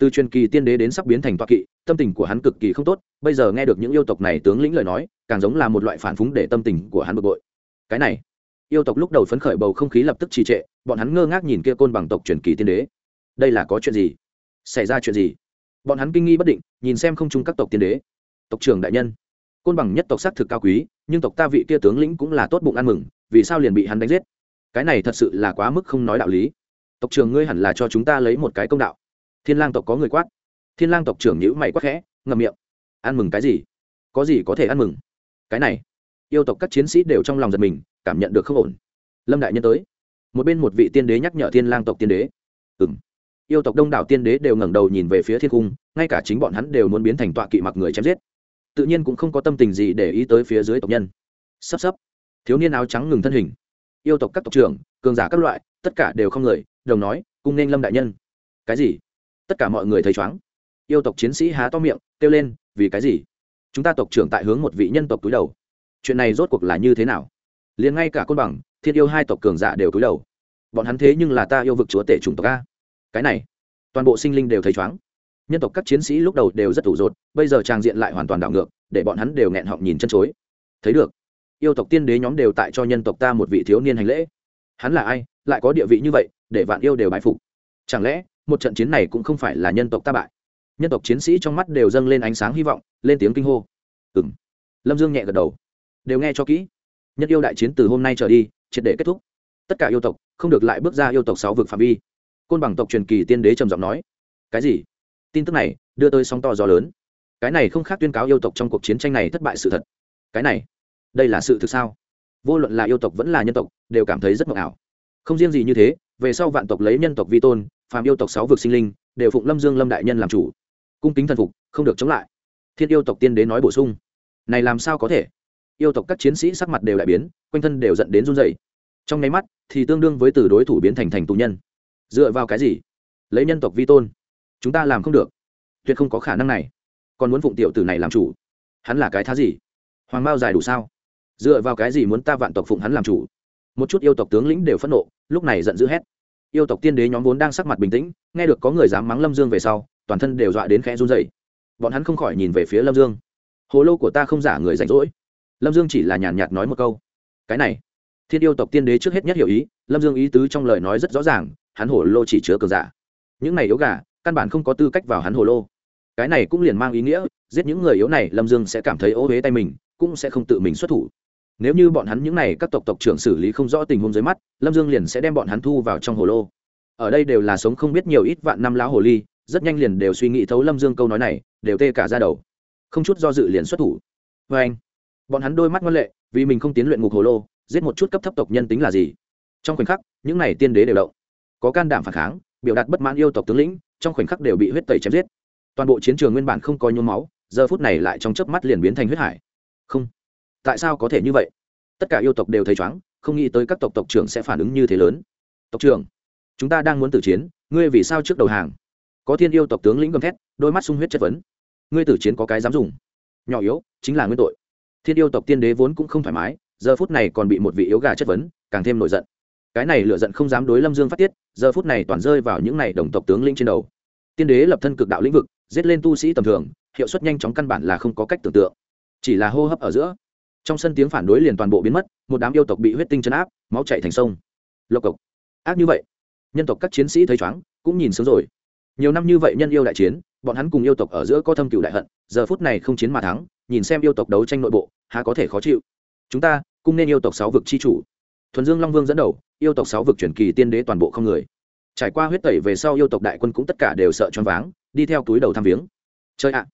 S1: từ truyền kỳ tiên đế đến sắp biến thành toa kỵ, tâm tình của hắn cực kỳ không tốt, bây giờ nghe được những yêu tộc này tướng lĩnh lời nói, càng giống là một loại phản phúng để tâm tình của hắn bực bội. Cái này, yêu tộc lúc đầu phấn khởi bầu không khí lập tức trì trệ, bọn hắn ngơ ngác nhìn kia côn bằng tộc truyền kỳ tiên đế. Đây là có chuyện gì? Xảy ra chuyện gì? Bọn hắn kinh nghi bất định, nhìn xem không chung các tộc tiên đế. Tộc trưởng đại nhân, côn bằng nhất tộc xác thực cao quý, nhưng tộc ta vị kia tướng lĩnh cũng là tốt bụng ăn mừng, vì sao liền bị hắn đánh giết? Cái này thật sự là quá mức không nói đạo lý. Tộc trưởng ngươi hẳn là cho chúng ta lấy một cái công đạo thiên lang tộc có người quát. Thiên lang tộc trưởng nhữ mày quát khẽ, ngậm miệng. Ăn mừng cái gì? Có gì có thể ăn mừng? Cái này, yêu tộc các chiến sĩ đều trong lòng giật mình, cảm nhận được không ổn. Lâm đại nhân tới. Một bên một vị tiên đế nhắc nhở thiên lang tộc tiên đế. Ừng yêu tộc đông đảo tiên đế đều ngẩng đầu nhìn về phía thiên cung, ngay cả chính bọn hắn đều muốn biến thành tọa kỵ mặc người chém giết. Tự nhiên cũng không có tâm tình gì để ý tới phía dưới tộc nhân. Sắp sắp. Thiếu niên áo trắng ngừng thân hình. Yêu tộc các tộc trưởng, cường giả các loại, tất cả đều không người, đồng nói, cung nên lâm đại nhân. Cái gì? Tất cả mọi người thấy chóng. Yêu tộc chiến sĩ há to miệng, kêu lên, vì cái gì? Chúng ta tộc trưởng tại hướng một vị nhân tộc túi đầu. Chuyện này rốt cuộc là như thế nào? Liền ngay cả côn bằng, thiên yêu hai tộc cường giả đều túi đầu. Bọn hắn thế nhưng là ta yêu vực chúa tể chủng tộc a. Cái này, toàn bộ sinh linh đều thấy chóng. Nhân tộc các chiến sĩ lúc đầu đều rất thủ rột, bây giờ trang diện lại hoàn toàn đảo ngược, để bọn hắn đều nghẹn họng nhìn chân chối. Thấy được, yêu tộc tiên đế nhóm đều tại cho nhân tộc ta một vị thiếu niên hành lễ. Hắn là ai? Lại có địa vị như vậy, để vạn yêu đều bái phục. Chẳng lẽ một trận chiến này cũng không phải là nhân tộc ta bại. Nhân tộc chiến sĩ trong mắt đều dâng lên ánh sáng hy vọng, lên tiếng kinh hô. Ừ m lâm dương nhẹ gật đầu. Đều nghe cho kỹ. Nhân yêu đại chiến từ hôm nay trở đi, triệt để kết thúc. Tất cả yêu tộc, không được lại bước ra yêu tộc sáu vực phạm vi. Côn bằng tộc truyền kỳ tiên đế trầm giọng nói. Cái gì? Tin tức này, đưa tới sóng to gió lớn. Cái này không khác tuyên cáo yêu tộc trong cuộc chiến tranh này thất bại sự thật. Cái này, đây là sự thực sao? Vô luận là yêu tộc vẫn là nhân tộc, đều cảm thấy rất mộng ảo không riêng gì như thế, về sau vạn tộc lấy nhân tộc vi tôn phàm yêu tộc sáu vực sinh linh đều phụng lâm dương lâm đại nhân làm chủ cung kính thần phục không được chống lại thiên yêu tộc tiên đế nói bổ sung này làm sao có thể yêu tộc các chiến sĩ sắc mặt đều đại biến quanh thân đều dẫn đến run dày trong nháy mắt thì tương đương với từ đối thủ biến thành thành tù nhân dựa vào cái gì lấy nhân tộc vi tôn chúng ta làm không được tuyệt không có khả năng này còn muốn phụng tiểu tử này làm chủ hắn là cái thá gì hoàng bao dài đủ sao dựa vào cái gì muốn ta vạn tộc phụng hắn làm chủ một chút yêu tộc tướng lĩnh đều phẫn nộ lúc này giận dữ hét yêu tộc tiên đế nhóm vốn đang sắc mặt bình tĩnh, nghe được có người dám mắng lâm dương về sau, toàn thân đều dọa đến khẽ run dậy bọn hắn không khỏi nhìn về phía lâm dương. Hồ lô của ta không giả người rảnh rỗi. Lâm dương chỉ là nhàn nhạt nói một câu. Cái này, thiên yêu tộc tiên đế trước hết nhất hiểu ý, lâm dương ý tứ trong lời nói rất rõ ràng, hắn hồ lô chỉ chứa cờ giả. Những này yếu gà, căn bản không có tư cách vào hắn hồ lô. Cái này cũng liền mang ý nghĩa, giết những người yếu này, lâm dương sẽ cảm thấy ô huế tay mình, cũng sẽ không tự mình xuất thủ nếu như bọn hắn những này các tộc tộc trưởng xử lý không rõ tình huống dưới mắt, lâm dương liền sẽ đem bọn hắn thu vào trong hồ lô. Ở đây đều là sống không biết nhiều ít vạn năm lão hồ ly, rất nhanh liền đều suy nghĩ thấu lâm dương câu nói này, đều tê cả ra đầu. Không chút do dự liền xuất thủ. Vê anh, bọn hắn đôi mắt ngân lệ, vì mình không tiến luyện ngục hồ lô, giết một chút cấp thấp tộc nhân tính là gì? Trong khoảnh khắc, những này tiên đế đều động. Có can đảm phản kháng, biểu đạt bất mãn yêu tộc tướng lĩnh, trong khoảnh khắc đều bị huyết tẩy chém giết. Toàn bộ chiến trường nguyên bản không có nhuốm máu, giờ phút này lại trong chớp mắt liền biến thành huyết hải tại sao có thể như vậy? Tất cả yêu tộc đều thấy chóng không nghĩ tới các tộc tộc trưởng sẽ phản ứng như thế lớn. Tộc trưởng, chúng ta đang muốn tử chiến, ngươi vì sao trước đầu hàng? Có thiên yêu tộc tướng lĩnh gầm thét, đôi mắt sung huyết chất vấn. Ngươi tử chiến có cái dám dùng? Nhỏ yếu, chính là nguyên tội. Thiên yêu tộc tiên đế vốn cũng không thoải mái, giờ phút này còn bị một vị yếu gà chất vấn, càng thêm nổi giận. Cái này lựa giận không dám đối lâm dương phát tiết, giờ phút này toàn rơi vào những này đồng tộc tướng lĩnh trên đầu. Tiên đế lập thân cực đạo lĩnh vực, giết lên tu sĩ tầm thường, hiệu suất nhanh chóng căn bản là không có cách tưởng tượng. Chỉ là hô hấp ở giữa trong sân tiếng phản đối liền toàn bộ biến mất, một đám yêu tộc bị huyết tinh chấn áp, máu chạy thành sông. Lộc cộc. Ác như vậy. Nhân tộc các chiến sĩ thấy chóng, cũng nhìn sớm rồi. Nhiều năm như vậy nhân yêu đại chiến, bọn hắn cùng yêu tộc ở giữa có thâm cựu đại hận, giờ phút này không chiến mà thắng, nhìn xem yêu tộc đấu tranh nội bộ, há có thể khó chịu. Chúng ta, cũng nên yêu tộc sáu vực chi chủ. Thuần dương long vương dẫn đầu, yêu tộc sáu vực truyền kỳ tiên đế toàn bộ không người. Trải qua huyết tẩy về sau yêu tộc đại quân cũng tất cả đều sợ choáng váng, đi theo túi đầu thăm viếng. Chơi ạ.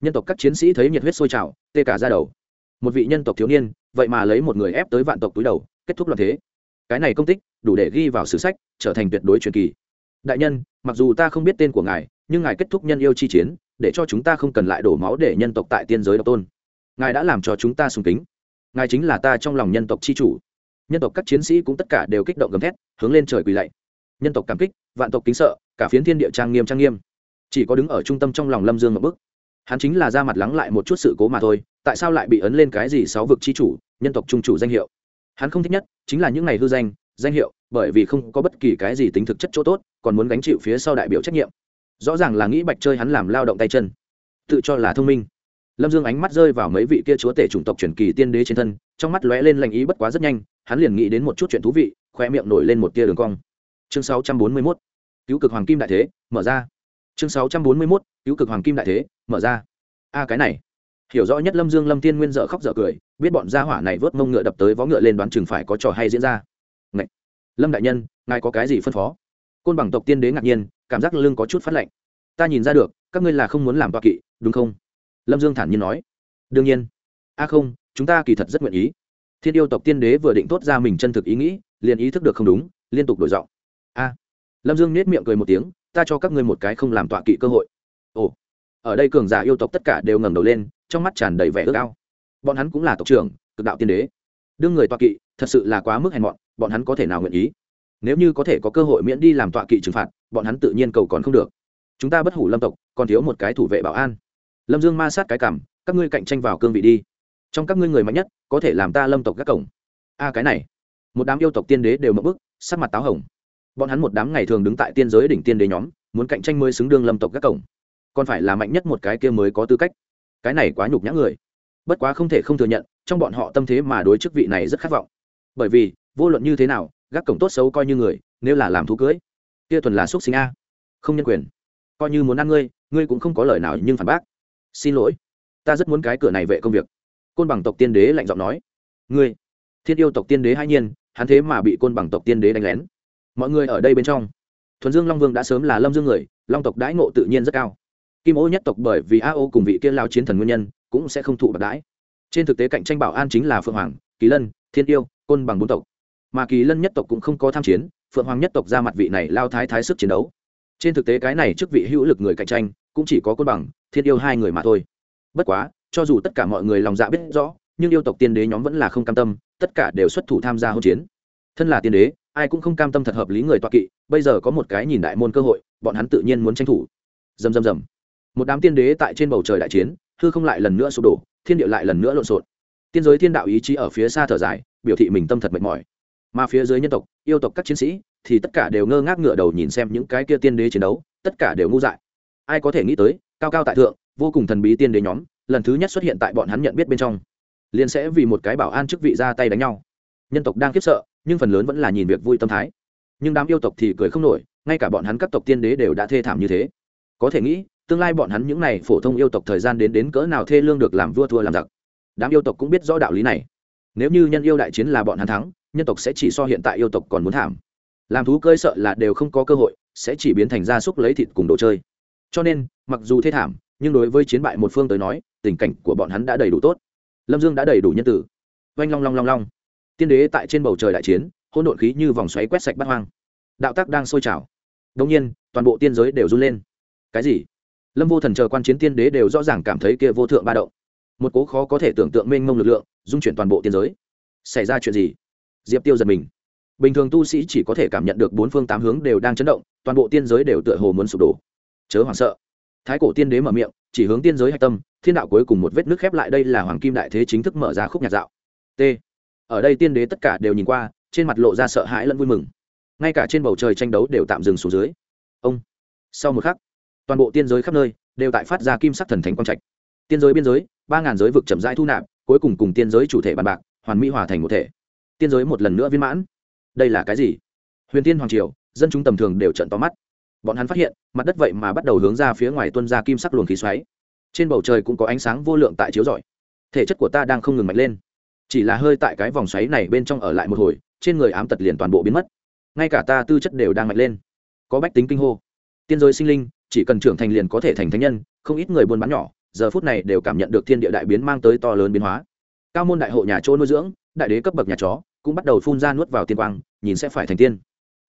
S1: Nhân tộc các chiến sĩ thấy nhiệt huyết sôi trào, tê cả ra đầu một vị nhân tộc thiếu niên, vậy mà lấy một người ép tới vạn tộc túi đầu, kết thúc loạn thế. Cái này công tích, đủ để ghi vào sử sách, trở thành tuyệt đối truyền kỳ. Đại nhân, mặc dù ta không biết tên của ngài, nhưng ngài kết thúc nhân yêu chi chiến, để cho chúng ta không cần lại đổ máu để nhân tộc tại tiên giới độc tôn. Ngài đã làm cho chúng ta sùng kính. Ngài chính là ta trong lòng nhân tộc chi chủ. Nhân tộc các chiến sĩ cũng tất cả đều kích động gầm thét, hướng lên trời quỳ lạy. Nhân tộc cảm kích, vạn tộc kính sợ, cả phiến thiên địa trang nghiêm trang nghiêm. Chỉ có đứng ở trung tâm trong lòng lâm dương một bức hắn chính là ra mặt lắng lại một chút sự cố mà thôi tại sao lại bị ấn lên cái gì sáu vực chi chủ nhân tộc trung chủ danh hiệu? Hắn không thích nhất chính là những ngày hư danh danh hiệu bởi vì không có bất kỳ cái gì tính thực chất chỗ tốt còn muốn gánh chịu phía sau đại biểu trách nhiệm. Rõ ràng là nghĩ bạch chơi hắn làm lao động tay chân. Tự cho là thông minh. Lâm dương ánh mắt rơi vào mấy vị kia chúa tể chủng tộc truyền kỳ tiên đế trên thân trong mắt lóe lên lành ý bất quá rất nhanh hắn liền nghĩ đến một chút chuyện thú vị khoe miệng nổi lên một tia đường cong. Chương 641, cứu cực hoàng kim đại thế mở ra chương 641, cứu cực hoàng kim đại thế mở ra. A cái này. Hiểu rõ nhất lâm dương lâm tiên nguyên dợ khóc dợ cười biết bọn gia hỏa này vớt mông ngựa đập tới vó ngựa lên đoán chừng phải có trò hay diễn ra. Ngậy! lâm đại nhân ngài có cái gì phân phó? Côn bằng tộc tiên đế ngạc nhiên cảm giác lưng có chút phát lạnh. Ta nhìn ra được các ngươi là không muốn làm toa kỵ đúng không? Lâm dương thản nhiên nói. Đương nhiên. A không chúng ta kỳ thật rất nguyện ý. Thiên yêu tộc tiên đế vừa định tốt ra mình chân thực ý nghĩ liền ý thức được không đúng liên tục đổi giọng. A. Lâm dương nết miệng cười một tiếng ta cho các ngươi một cái không làm tọa kỵ cơ hội. Ồ, ở đây cường giả yêu tộc tất cả đều ngẩng đầu lên, trong mắt tràn đầy vẻ ước ao. Bọn hắn cũng là tộc trưởng, cực đạo tiên đế. Đương người tọa kỵ, thật sự là quá mức hèn mọn, bọn hắn có thể nào nguyện ý? Nếu như có thể có cơ hội miễn đi làm tọa kỵ trừng phạt, bọn hắn tự nhiên cầu còn không được. Chúng ta bất hủ lâm tộc, còn thiếu một cái thủ vệ bảo an. Lâm dương ma sát cái cảm các ngươi cạnh tranh vào cương vị đi. Trong các ngươi người mạnh nhất, có thể làm ta lâm tộc các cổng. A, cái này. Một đám yêu tộc tiên đế đều mập bức, sắc mặt táo hồng bọn hắn một đám ngày thường đứng tại tiên giới đỉnh tiên đế nhóm, muốn cạnh tranh mới xứng đương lâm tộc các cổng. Còn phải là mạnh nhất một cái kia mới có tư cách. Cái này quá nhục nhã người. Bất quá không thể không thừa nhận, trong bọn họ tâm thế mà đối chức vị này rất khát vọng. Bởi vì, vô luận như thế nào gác cổng tốt xấu coi như người, nếu là làm thú cưới, kia thuần là xúc sinh a. Không nhân quyền. Coi như muốn ăn ngươi ngươi cũng không có lời nào nhưng phản bác. Xin lỗi. Ta rất muốn cái cửa này vệ công việc. Côn bằng tộc tiên đế lạnh giọng nói. Ngươi, thiên yêu tộc tiên đế hai nhiên, hắn thế mà bị côn bằng tộc tiên đế đánh lén mọi người ở đây bên trong. Thuần dương long vương đã sớm là lâm dương người, long tộc đãi ngộ tự nhiên rất cao. Kim ô nhất tộc bởi vì a ô cùng vị kia lao chiến thần nguyên nhân, cũng sẽ không thụ bạc đãi. Trên thực tế cạnh tranh bảo an chính là phượng hoàng, kỳ lân, thiên yêu, côn bằng bốn tộc. Mà kỳ lân nhất tộc cũng không có tham chiến, phượng hoàng nhất tộc ra mặt vị này lao thái thái sức chiến đấu. Trên thực tế cái này trước vị hữu lực người cạnh tranh, cũng chỉ có côn bằng, thiên yêu hai người mà thôi. Bất quá, cho dù tất cả mọi người lòng dạ biết rõ, nhưng yêu tộc tiên đế nhóm vẫn là không cam tâm, tất cả đều xuất thủ tham gia hỗn chiến. Thân là tiên đế ai cũng không cam tâm thật hợp lý người toa kỵ, bây giờ có một cái nhìn đại môn cơ hội, bọn hắn tự nhiên muốn tranh thủ. Dầm dầm dầm một đám tiên đế tại trên bầu trời đại chiến, hư không lại lần nữa sụp đổ, thiên địa lại lần nữa lộn xộn. Tiên giới thiên đạo ý chí ở phía xa thở dài, biểu thị mình tâm thật mệt mỏi. Mà phía dưới nhân tộc, yêu tộc các chiến sĩ, thì tất cả đều ngơ ngác ngựa đầu nhìn xem những cái kia tiên đế chiến đấu, tất cả đều ngu dại. Ai có thể nghĩ tới, cao cao tại thượng, vô cùng thần bí tiên đế nhóm, lần thứ nhất xuất hiện tại bọn hắn nhận biết bên trong, liền sẽ vì một cái bảo an chức vị ra tay đánh nhau. Nhân tộc đang khiếp sợ nhưng phần lớn vẫn là nhìn việc vui tâm thái. Nhưng đám yêu tộc thì cười không nổi, ngay cả bọn hắn các tộc tiên đế đều đã thê thảm như thế. Có thể nghĩ, tương lai bọn hắn những n à y phổ thông yêu tộc thời gian đến đến cỡ nào thê lương được làm vua thua làm giặc. Đám yêu tộc cũng biết rõ đạo lý này. Nếu như nhân yêu đại chiến là bọn hắn thắng, nhân tộc sẽ chỉ so hiện tại yêu tộc còn muốn thảm. Làm thú cơi sợ là đều không có cơ hội, sẽ chỉ biến thành gia súc lấy thịt cùng đồ chơi. Cho nên, mặc dù thê thảm, nhưng đối với chiến bại một phương tới nói, tình cảnh của bọn hắn đã đầy đủ tốt. Lâm dương đã đầy đủ nhân tử oanh long long long long tiên đế tại trên bầu trời đại chiến hôn độn khí như vòng xoáy quét sạch bắt hoang. Đạo tắc đang sôi trào. Đông nhiên, toàn bộ tiên giới đều run lên. Cái gì? Lâm vô thần chờ quan chiến tiên đế đều rõ ràng cảm thấy kia vô thượng ba động. Một cố khó có thể tưởng tượng mênh mông lực lượng, dung chuyển toàn bộ tiên giới. Xảy ra chuyện gì? Diệp tiêu giật mình. Bình thường tu sĩ chỉ có thể cảm nhận được bốn phương tám hướng đều đang chấn động, toàn bộ tiên giới đều tựa hồ muốn sụp đổ. Chớ hoảng sợ. Thái cổ tiên đế mở miệng, chỉ hướng tiên giới hạch tâm, thiên đạo cuối cùng một vết nước khép lại đây là hoàng kim đại thế chính thức mở ra khúc nhạc dạo. T ở đây tiên đế tất cả đều nhìn qua, trên mặt lộ ra sợ hãi lẫn vui mừng. Ngay cả trên bầu trời tranh đấu đều tạm dừng xuống dưới. Ông, sau một khắc, toàn bộ tiên giới khắp nơi đều tại phát ra kim sắc thần thánh quang trạch. Tiên giới biên giới, ba ngàn giới vực chậm rãi thu nạp, cuối cùng cùng tiên giới chủ thể bàn bạc, hoàn mỹ hòa thành một thể. Tiên giới một lần nữa viên mãn. Đây là cái gì? Huyền tiên hoàng triều, dân chúng tầm thường đều trận to mắt. Bọn hắn phát hiện, mặt đất vậy mà bắt đầu hướng ra phía ngoài tuân ra kim sắc luồng khí xoáy. Trên bầu trời cũng có ánh sáng vô lượng tại chiếu rọi. Thể chất của ta đang không ngừng mạnh lên chỉ là hơi tại cái vòng xoáy này bên trong ở lại một hồi, trên người ám tật liền toàn bộ biến mất. Ngay cả ta tư chất đều đang mạnh lên. Có bách tính kinh hô. Tiên giới sinh linh, chỉ cần trưởng thành liền có thể thành thánh nhân, không ít người buôn bán nhỏ, giờ phút này đều cảm nhận được thiên địa đại biến mang tới to lớn biến hóa. Cao môn đại hộ nhà chỗ nuôi dưỡng, đại đế cấp bậc nhà chó, cũng bắt đầu phun ra nuốt vào tiên quang, nhìn sẽ phải thành tiên.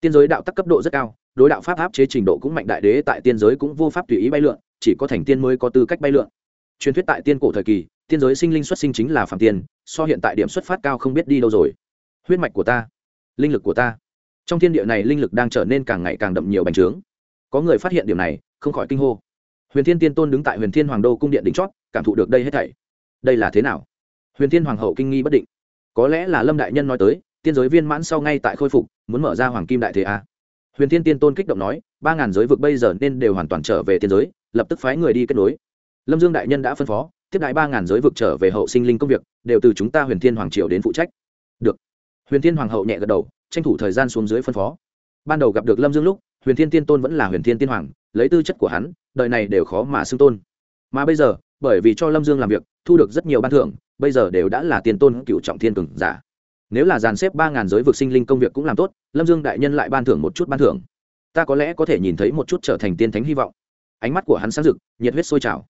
S1: Tiên giới đạo tắc cấp độ rất cao, đối đạo pháp áp chế trình độ cũng mạnh, đại đế tại tiên giới cũng vô pháp tùy ý bay lượn, chỉ có thành tiên mới có tư cách bay lượn truyền thuyết tại tiên cổ thời kỳ, tiên giới sinh linh xuất sinh chính là phạm tiên, so hiện tại điểm xuất phát cao không biết đi đâu rồi. Huyết mạch của ta, linh lực của ta. Trong thiên địa này linh lực đang trở nên càng ngày càng đậm nhiều bành trướng. Có người phát hiện điểm này, không khỏi kinh hô. Huyền thiên tiên tôn đứng tại huyền thiên hoàng đô cung điện đỉnh chót, cảm thụ được đây hết thảy. Đây là thế nào? Huyền thiên hoàng hậu kinh nghi bất định. Có lẽ là lâm đại nhân nói tới, tiên giới viên mãn sau ngay tại khôi phục, muốn mở ra hoàng kim đại thế a. Huyền thiên tiên tôn kích động nói, ba ngàn giới vực bây giờ nên đều hoàn toàn trở về tiên giới, lập tức phái người đi kết nối lâm dương đại nhân đã phân phó, tiếp đại ba ngàn giới vực trở về hậu sinh linh công việc, đều từ chúng ta huyền thiên hoàng triều đến phụ trách. Được. Huyền thiên hoàng hậu nhẹ gật đầu, tranh thủ thời gian xuống dưới phân phó. Ban đầu gặp được lâm dương lúc, huyền thiên tiên tôn vẫn là huyền thiên tiên hoàng, lấy tư chất của hắn, đời này đều khó mà xưng tôn. Mà bây giờ, bởi vì cho lâm dương làm việc, thu được rất nhiều ban thưởng, bây giờ đều đã là tiền tôn cựu trọng thiên cường giả. Nếu là dàn xếp ba ngàn giới vực sinh linh công việc cũng làm tốt, lâm dương đại nhân lại ban thưởng một chút ban thưởng. Ta có lẽ có thể nhìn thấy một chút trở thành tiên thánh hy vọng. Ánh mắt của hắn sáng rực, nhiệt huyết sôi trào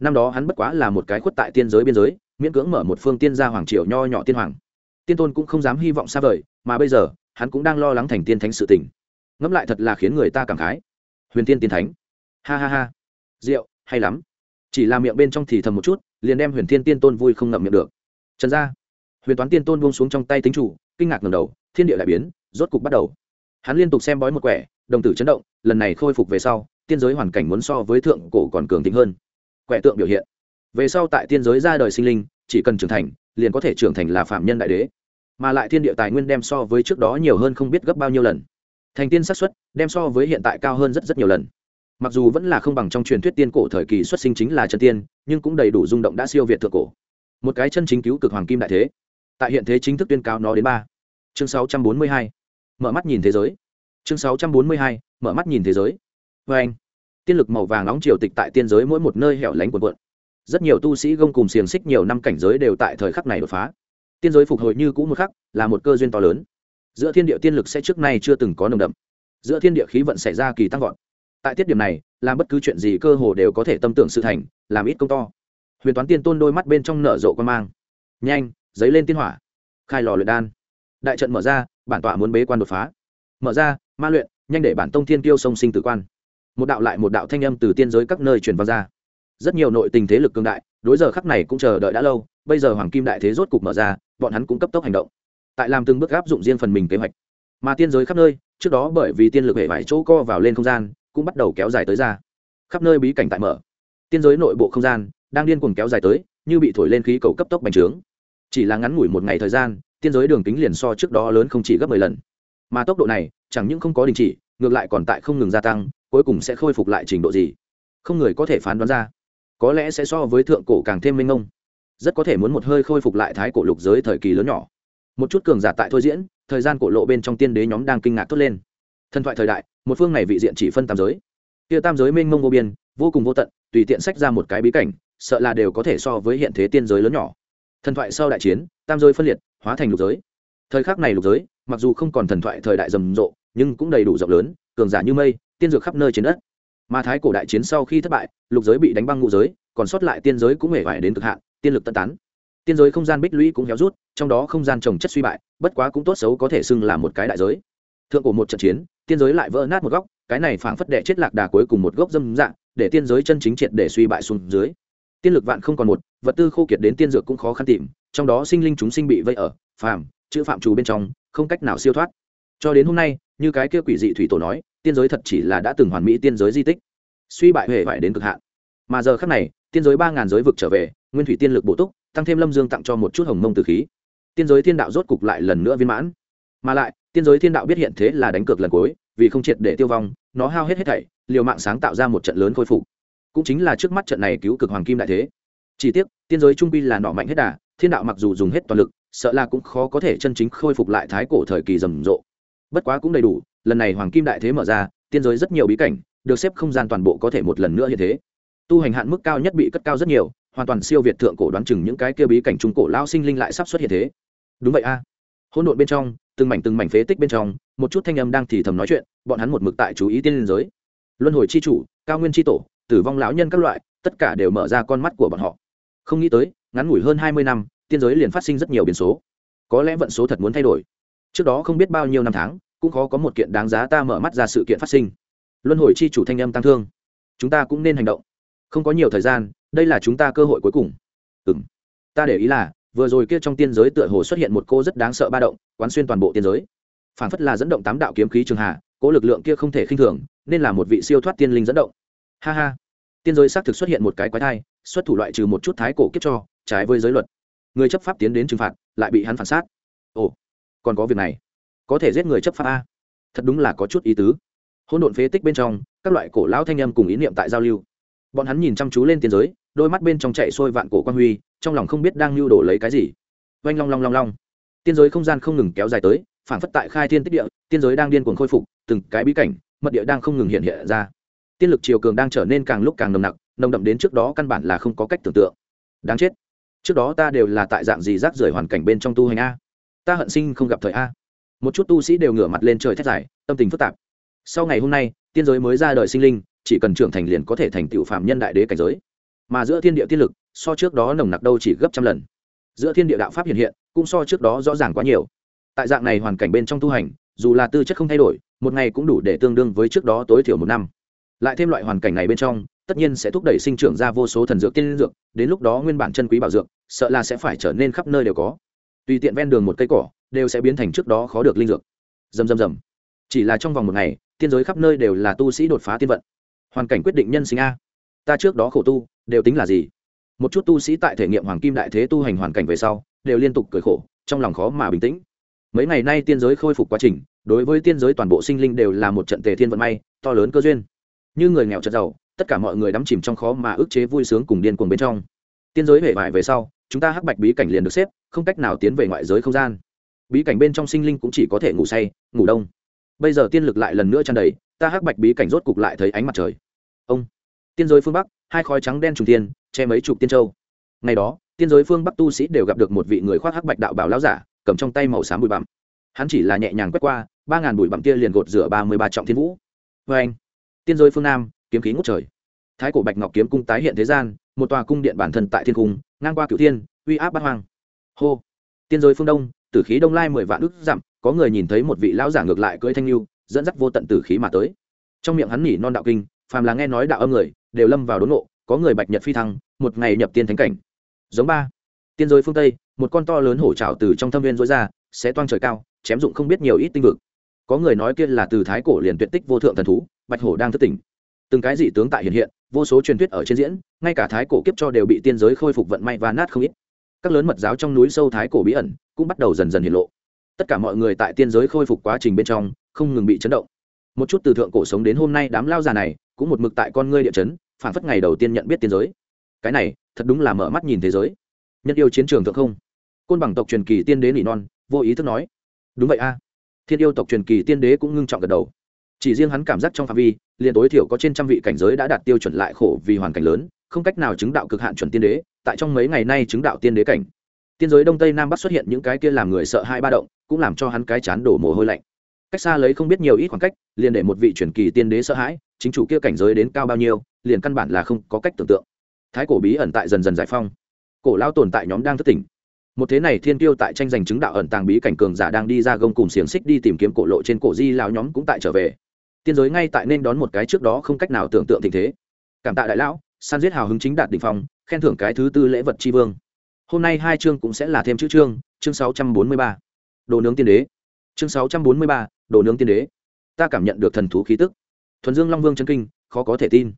S1: năm đó hắn bất quá là một cái khuất tại tiên giới biên giới, miễn cưỡng mở một phương tiên gia hoàng triều nho nhỏ tiên hoàng. Tiên tôn cũng không dám hy vọng xa vời, mà bây giờ, hắn cũng đang lo lắng thành tiên thánh sự tình. Ngẫm lại thật là khiến người ta cảm khái. Huyền tiên tiên thánh. Ha ha ha. Rượu, hay lắm. Chỉ là miệng bên trong thì thầm một chút, liền đem huyền thiên tiên tôn vui không ngậm miệng được. Trần gia. Huyền toán tiên tôn buông xuống trong tay tính chủ, kinh ngạc ngầm đầu, thiên địa đại biến, rốt cục bắt đầu. Hắn liên tục xem bói một quẻ, đồng tử chấn động, lần này khôi phục về sau, tiên giới hoàn cảnh muốn so với thượng cổ còn cường tính hơn quẻ tượng biểu hiện. Về sau tại tiên giới ra đời sinh linh, chỉ cần trưởng thành, liền có thể trưởng thành là phạm nhân đại đế. Mà lại thiên địa tài nguyên đem so với trước đó nhiều hơn không biết gấp bao nhiêu lần. Thành tiên xác suất đem so với hiện tại cao hơn rất rất nhiều lần. Mặc dù vẫn là không bằng trong truyền thuyết tiên cổ thời kỳ xuất sinh chính là chân tiên, nhưng cũng đầy đủ rung động đã siêu việt thượng cổ. Một cái chân chính cứu cực hoàng kim đại thế. Tại hiện thế chính thức tuyên cáo nó đến ba. Chương 642. mở mắt nhìn thế giới. Chương 642. mở mắt nhìn thế giới. Vê anh tiên lực màu vàng nóng triều tịch tại tiên giới mỗi một nơi hẻo lánh quần quận rất nhiều tu sĩ gông cùng xiềng xích nhiều năm cảnh giới đều tại thời khắc này đột phá. Tiên giới phục hồi như cũ một khắc, là một cơ duyên to lớn. Giữa thiên địa tiên lực sẽ trước nay chưa từng có nồng đậm. Giữa thiên địa khí vận xảy ra kỳ tăng vọt. Tại tiết điểm này, làm bất cứ chuyện gì cơ hồ đều có thể tâm tưởng sự thành, làm ít công to. Huyền toán tiên tôn đôi mắt bên trong nở rộ quan mang. Nhanh, giấy lên tiên hỏa. Khai lò luyện đan. Đại trận mở ra, bản tọa muốn bế quan đột phá. Mở ra, ma luyện, nhanh để bản tông thiên tiêu sông sinh tử quan một đạo lại một đạo thanh âm từ tiên giới các nơi truyền vào ra. Rất nhiều nội tình thế lực cương đại, đối giờ khắc này cũng chờ đợi đã lâu, bây giờ hoàng kim đại thế rốt cục mở ra, bọn hắn cũng cấp tốc hành động. Tại làm từng bước áp dụng riêng phần mình kế hoạch. Mà tiên giới khắp nơi, trước đó bởi vì tiên lực hệ vải chỗ co vào lên không gian, cũng bắt đầu kéo dài tới ra. Khắp nơi bí cảnh tại mở. Tiên giới nội bộ không gian, đang điên cuồng kéo dài tới, như bị thổi lên khí cầu cấp tốc bành trướng. Chỉ là ngắn ngủi một ngày thời gian, tiên giới đường kính liền so trước đó lớn không chỉ gấp mười lần. Mà tốc độ này, chẳng những không có đình chỉ, ngược lại còn tại không ngừng gia tăng cuối cùng sẽ khôi phục lại trình độ gì? Không người có thể phán đoán ra. Có lẽ sẽ so với thượng cổ càng thêm minh ông rất có thể muốn một hơi khôi phục lại thái cổ lục giới thời kỳ lớn nhỏ. Một chút cường giả tại thôi diễn, thời gian cổ lộ bên trong tiên đế nhóm đang kinh ngạc thốt lên. Thần thoại thời đại, một phương này vị diện chỉ phân tam giới. Kia tam giới mênh mông vô biên, vô cùng vô tận, tùy tiện sách ra một cái bí cảnh, sợ là đều có thể so với hiện thế tiên giới lớn nhỏ. Thần thoại sau đại chiến, tam giới phân liệt, hóa thành lục giới. Thời khắc này lục giới, mặc dù không còn thần thoại thời đại rầm rộ, nhưng cũng đầy đủ rộng lớn, cường giả như mây tiên dược khắp nơi trên đất. Mà thái cổ đại chiến sau khi thất bại, lục giới bị đánh băng ngũ giới, còn sót lại tiên giới cũng hề vải đến cực hạn, tiên lực tân tán. Tiên giới không gian bích lũy cũng héo rút, trong đó không gian trồng chất suy bại, bất quá cũng tốt xấu có thể xưng là một cái đại giới. Thượng cổ một trận chiến, tiên giới lại vỡ nát một góc, cái này phảng phất đệ chết lạc đà cuối cùng một gốc dâm dạng, để tiên giới chân chính triệt để suy bại xuống dưới. Tiên lực vạn không còn một, vật tư khô kiệt đến tiên dược cũng khó khăn tìm, trong đó sinh linh chúng sinh bị vây ở, phàm, chữ phạm trù bên trong, không cách nào siêu thoát. Cho đến hôm nay, như cái kia quỷ dị thủy tổ nói tiên giới thật chỉ là đã từng hoàn mỹ tiên giới di tích. Suy bại huệ vải đến cực hạn. Mà giờ khác này, tiên giới ba ngàn giới vực trở về, nguyên thủy tiên lực bổ túc, tăng thêm lâm dương tặng cho một chút hồng mông từ khí. Tiên giới thiên đạo rốt cục lại lần nữa viên mãn. Mà lại, tiên giới thiên đạo biết hiện thế là đánh cược lần cuối, vì không triệt để tiêu vong, nó hao hết hết thảy, liều mạng sáng tạo ra một trận lớn khôi phục. Cũng chính là trước mắt trận này cứu cực hoàng kim đại thế. Chỉ tiếc, tiên giới trung bi là nọ mạnh hết đà, thiên đạo mặc dù dùng hết toàn lực, sợ là cũng khó có thể chân chính khôi phục lại thái cổ thời kỳ rầm rộ. Bất quá cũng đầy đủ lần này hoàng kim đại thế mở ra, tiên giới rất nhiều bí cảnh, được xếp không gian toàn bộ có thể một lần nữa như thế. Tu hành hạn mức cao nhất bị cất cao rất nhiều, hoàn toàn siêu việt thượng cổ đoán chừng những cái kia bí cảnh trung cổ lao sinh linh lại sắp xuất hiện thế. Đúng vậy a. À. hỗn độn bên trong, từng mảnh từng mảnh phế tích bên trong, một chút thanh âm đang thì thầm nói chuyện, bọn hắn một mực tại chú ý tiên liên giới. Luân hồi c h i chủ, cao nguyên c h i tổ, tử vong lão nhân các loại, tất cả đều mở ra con mắt của bọn họ. Không nghĩ tới, ngắn ngủi hơn hai mươi năm, tiên giới liền phát sinh rất nhiều biến số. Có lẽ vận số thật muốn thay đổi. Trước đó không biết bao nhiêu năm tháng cũng khó có một kiện đáng giá ta mở mắt ra sự kiện phát sinh. Luân hồi chi chủ thanh âm tăng thương. Chúng ta cũng nên hành động. Không có nhiều thời gian, đây là chúng ta cơ hội cuối cùng. Ừ m ta để ý là, vừa rồi kia trong tiên giới tựa hồ xuất hiện một cô rất đáng sợ ba động, quán xuyên toàn bộ tiên giới. Phản phất là dẫn động tám đạo kiếm khí trường hạ, cố lực lượng kia không thể khinh thường, nên là một vị siêu thoát tiên linh dẫn động. Ha ha. Tiên giới xác thực xuất hiện một cái quái thai, xuất thủ loại trừ một chút thái cổ kiếp cho, trái với giới luật. Người chấp pháp tiến đến trừng phạt, lại bị hắn phản sát. Ồ, còn có việc này có thể giết người chấp pháp a. Thật đúng là có chút ý tứ. Hỗn độn phế tích bên trong, các loại cổ lão thanh âm cùng ý niệm tại giao lưu. Bọn hắn nhìn chăm chú lên tiên giới, đôi mắt bên trong chạy sôi vạn cổ quan huy, trong lòng không biết đang lưu đổ lấy cái gì. Oanh long long long long. Tiên giới không gian không ngừng kéo dài tới phản phất tại khai thiên tích địa, tiên giới đang điên cuồng khôi phục, từng cái bí cảnh, mật địa đang không ngừng hiện hiện ra. Tiên lực chiều cường đang trở nên càng lúc càng nồng nặc, nồng đậm đến trước đó căn bản là không có cách tưởng tượng. Đáng chết. Trước đó ta đều là tại dạng gì rác rưởi hoàn cảnh bên trong tu hành a? Ta hận sinh không gặp thời a một chút tu sĩ đều ngửa mặt lên trời thét dài, tâm tình phức tạp. Sau ngày hôm nay, tiên giới mới ra đời sinh linh, chỉ cần trưởng thành liền có thể thành tựu phạm nhân đại đế cảnh giới. Mà giữa thiên địa tiên lực, so trước đó nồng nặc đâu chỉ gấp trăm lần. Giữa thiên địa đạo pháp hiện hiện, cũng so trước đó rõ ràng quá nhiều. Tại dạng này hoàn cảnh bên trong tu hành, dù là tư chất không thay đổi, một ngày cũng đủ để tương đương với trước đó tối thiểu một năm. Lại thêm loại hoàn cảnh này bên trong, tất nhiên sẽ thúc đẩy sinh trưởng ra vô số thần dược tiên dược, đến lúc đó nguyên bản chân quý bảo dược, sợ là sẽ phải trở nên khắp nơi đều có. Tùy tiện ven đường một cây cỏ đều sẽ biến thành trước đó khó được linh dược. Dầm dầm dầm chỉ là trong vòng một ngày, tiên giới khắp nơi đều là tu sĩ đột phá tiên vận. Hoàn cảnh quyết định nhân sinh a. Ta trước đó khổ tu, đều tính là gì? Một chút tu sĩ tại thể nghiệm hoàng kim đại thế tu hành hoàn cảnh về sau, đều liên tục cười khổ, trong lòng khó mà bình tĩnh. Mấy ngày nay tiên giới khôi phục quá trình, đối với tiên giới toàn bộ sinh linh đều là một trận tề thiên vận may, to lớn cơ duyên. Như người nghèo chật giàu, tất cả mọi người đắm chìm trong khó mà ức chế vui sướng cùng điên cuồng bên trong. Tiên giới hệ vải về sau, chúng ta hắc bạch bí cảnh liền được xếp, không cách nào tiến về ngoại giới không gian bí cảnh bên trong sinh linh cũng chỉ có thể ngủ say, ngủ đông. Bây giờ tiên lực lại lần nữa tràn đầy, ta hắc bạch bí cảnh rốt cục lại thấy ánh mặt trời. Ông, tiên giới phương bắc, hai khói trắng đen trùng tiên che mấy chục tiên châu. Ngày đó, tiên giới phương bắc tu sĩ đều gặp được một vị người khoác hắc bạch đạo bảo lão giả, cầm trong tay màu xám bụi bặm. Hắn chỉ là nhẹ nhàng quét qua, ba ngàn bụi bặm kia liền gột rửa ba mươi ba trọng thiên vũ. Vê anh, tiên giới phương nam, kiếm khí ngút trời. Thái cổ bạch ngọc kiếm cung tái hiện thế gian, một tòa cung điện bản thân tại thiên cung, ngang qua cửu thiên, uy áp bát hoang. Hô, tiên giới phương đông tử khí đông lai mười vạn ức dặm, có người nhìn thấy một vị lão giả ngược lại cưỡi thanh lưu, dẫn dắt vô tận tử khí mà tới. Trong miệng hắn nhỉ non đạo kinh, phàm là nghe nói đạo âm người, đều lâm vào đốn nộ có người bạch nhật phi thăng, một ngày nhập tiên thánh cảnh. Giống ba, tiên giới phương tây, một con to lớn hổ trào từ trong thâm viên rối ra sẽ toang trời cao, chém dụng không biết nhiều ít tinh vực. Có người nói kia là từ thái cổ liền tuyệt tích vô thượng thần thú, bạch hổ đang thất tỉnh. Từng cái dị tướng tại hiện hiện, vô số truyền thuyết ở trên diễn, ngay cả thái cổ kiếp cho đều bị tiên giới khôi phục vận may và nát không ít. Các lớn mật giáo trong núi sâu thái cổ bí ẩn cũng bắt đầu dần dần hiện lộ. Tất cả mọi người tại tiên giới khôi phục quá trình bên trong, không ngừng bị chấn động. Một chút từ thượng cổ sống đến hôm nay đám lao già này, cũng một mực tại con ngươi địa chấn phản phất ngày đầu tiên nhận biết tiên giới. Cái này, thật đúng là mở mắt nhìn thế giới. Nhân yêu chiến trường thượng không? Côn bằng tộc truyền kỳ tiên đế nỉ non, vô ý thức nói. Đúng vậy a. Thiên yêu tộc truyền kỳ tiên đế cũng ngưng trọng gật đầu. Chỉ riêng hắn cảm giác trong phạm vi, liền tối thiểu có trên trăm vị cảnh giới đã đạt tiêu chuẩn lại khổ vì hoàn cảnh lớn, không cách nào chứng đạo cực hạn chuẩn tiên đế, tại trong mấy ngày nay chứng đạo tiên đế cảnh tiên giới đông tây nam bắc xuất hiện những cái kia làm người sợ hai ba động, cũng làm cho hắn cái chán đổ mồ hôi lạnh. Cách xa lấy không biết nhiều ít khoảng cách, liền để một vị truyền kỳ tiên đế sợ hãi, chính chủ kia cảnh giới đến cao bao nhiêu, liền căn bản là không có cách tưởng tượng. Thái cổ bí ẩn tại dần dần giải phong. Cổ lao tồn tại nhóm đang thất tỉnh. Một thế này thiên tiêu tại tranh giành chứng đạo ẩn tàng bí cảnh cường giả đang đi ra gông cùng xiềng xích đi tìm kiếm cổ lộ trên cổ di lao nhóm cũng tại trở về. Tiên giới ngay tại nên đón một cái trước đó không cách nào tưởng tượng tình thế. Cảm tạ đại lão, san giết hào hứng chính đạt đ ỉ n h phong, khen thưởng cái thứ tư lễ vật tri vương hôm nay hai chương cũng sẽ là thêm chữ chương chương sáu trăm bốn mươi ba. Đồ nướng tiên đế. Chương sáu trăm bốn mươi ba, đồ nướng tiên đế. Ta cảm nhận được thần thú khí tức. Thuần dương long vương chân kinh, khó có thể tin.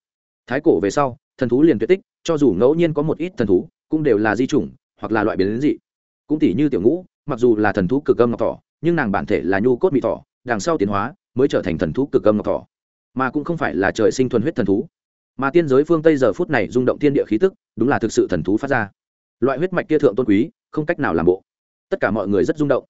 S1: Thái cổ về sau, thần thú liền tuyệt tích, cho dù ngẫu nhiên có một ít thần thú, cũng đều là di chủng, hoặc là loại biến dị. Cũng tỷ như tiểu ngũ, mặc dù là thần thú cực âm ngọc thỏ, nhưng nàng bản thể là nhu cốt mị thỏ, đằng sau tiến hóa, mới trở thành thần thú cực âm ngọc thỏ. Mà cũng không phải là trời sinh thuần huyết thần thú. Mà tiên giới phương tây giờ phút này rung động thiên địa khí tức, đúng là thực sự thần thú phát ra loại huyết mạch kia thượng tôn quý, không cách nào làm bộ. Tất cả mọi người rất rung động.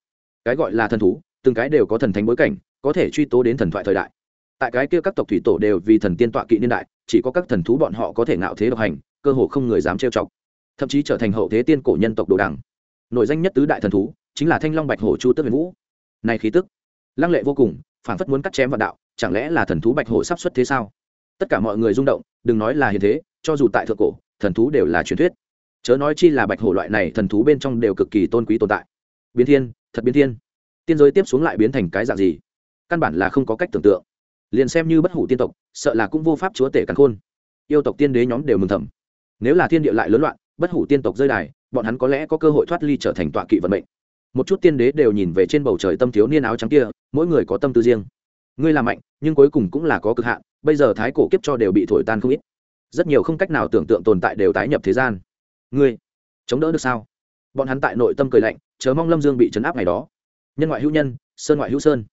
S1: Cái gọi là thần thú, từng cái đều có thần thánh bối cảnh, có thể truy tố đến thần thoại thời đại. Tại cái kia các tộc thủy tổ đều vì thần tiên tọa kỵ niên đại, chỉ có các thần thú bọn họ có thể ngạo thế độc hành, cơ hồ không người dám trêu chọc. Thậm chí trở thành hậu thế tiên cổ nhân tộc đồ đằng. Nội danh nhất tứ đại thần thú, chính là thanh long bạch hổ chu tước huyền vũ. Này khí tức, lăng lệ vô cùng phản phất muốn cắt chém vào đạo, chẳng lẽ là thần thú bạch hổ sắp xuất thế sao? Tất cả mọi người rung động, đừng nói là hiện thế, cho dù tại thượng cổ, thần thú đều là truyền thuyết chớ nói chi là bạch hổ loại này thần thú bên trong đều cực kỳ tôn quý tồn tại. Biến thiên, thật biến thiên. Tiên giới tiếp xuống lại biến thành cái dạng gì? Căn bản là không có cách tưởng tượng. Liền xem như bất hủ tiên tộc, sợ là cũng vô pháp chúa tể cắn khôn. Yêu tộc tiên đế nhóm đều mừng thầm. Nếu là thiên địa lại lớn loạn, bất hủ tiên tộc rơi đài, bọn hắn có lẽ có cơ hội thoát ly trở thành tọa kỵ vận mệnh. Một chút tiên đế đều nhìn về trên bầu trời tâm thiếu niên áo trắng kia, mỗi người có tâm tư riêng. Ngươi là mạnh, nhưng cuối cùng cũng là có cực hạn, bây giờ thái cổ kiếp cho đều bị thổi tan không ít. Rất nhiều không cách nào tưởng tượng tồn tại đều tái nhập thế gian ngươi chống đỡ được sao? Bọn hắn tại nội tâm cười lạnh, chờ mong lâm dương bị chấn áp ngày đó. Nhân ngoại hữu nhân, sơn ngoại hữu sơn.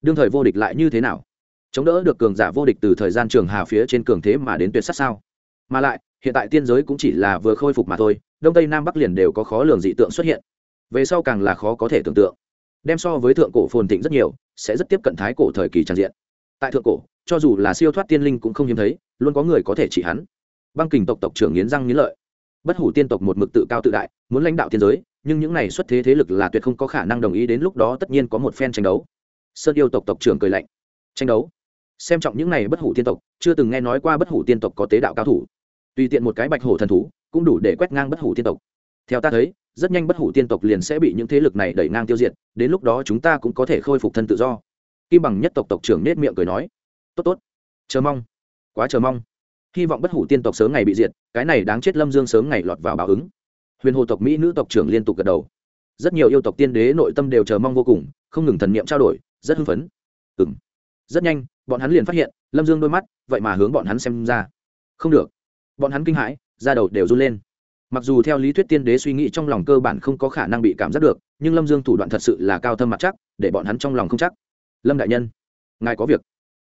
S1: Đương thời vô địch lại như thế nào? Chống đỡ được cường giả vô địch từ thời gian trường hà phía trên cường thế mà đến tuyệt sát sao? Mà lại, hiện tại tiên giới cũng chỉ là vừa khôi phục mà thôi, đông tây nam bắc liền đều có khó lường dị tượng xuất hiện. Về sau càng là khó có thể tưởng tượng. Đem so với thượng cổ phồn thịnh rất nhiều, sẽ rất tiếp cận thái cổ thời kỳ tràn diện. Tại thượng cổ, cho dù là siêu thoát tiên linh cũng không hiếm thấy, luôn có người có thể chỉ hắn. Băng kình tộc tộc trưởng nghiến răng nghiến lợi bất hủ tiên tộc một mực tự cao tự đại, muốn lãnh đạo tiên giới, nhưng những này xuất thế thế lực là tuyệt không có khả năng đồng ý đến lúc đó tất nhiên có một phen tranh đấu. Sơn yêu tộc tộc trưởng cười lạnh. Tranh đấu? Xem trọng những này bất hủ tiên tộc, chưa từng nghe nói qua bất hủ tiên tộc có tế đạo cao thủ. Tùy tiện một cái bạch hổ thần thú, cũng đủ để quét ngang bất hủ tiên tộc. Theo ta thấy, rất nhanh bất hủ tiên tộc liền sẽ bị những thế lực này đẩy ngang tiêu diệt, đến lúc đó chúng ta cũng có thể khôi phục thân tự do. Kim bằng nhất tộc tộc trưởng nết miệng cười nói. Tốt tốt. Chờ mong. Quá chờ mong hy vọng bất hủ tiên tộc sớm ngày bị diệt, cái này đáng chết lâm dương sớm ngày lọt vào báo ứng. Huyền hồ tộc mỹ nữ tộc trưởng liên tục gật đầu. Rất nhiều yêu tộc tiên đế nội tâm đều chờ mong vô cùng, không ngừng thần niệm trao đổi, rất hưng phấn. Ừ m rất nhanh, bọn hắn liền phát hiện, lâm dương đôi mắt, vậy mà hướng bọn hắn xem ra. Không được. Bọn hắn kinh hãi ra đầu đều run lên. Mặc dù theo lý thuyết tiên đế suy nghĩ trong lòng cơ bản không có khả năng bị cảm giác được, nhưng lâm dương thủ đoạn thật sự là cao thâm mặt chắc, để bọn hắn trong lòng không chắc. Lâm đại nhân, ngài có việc.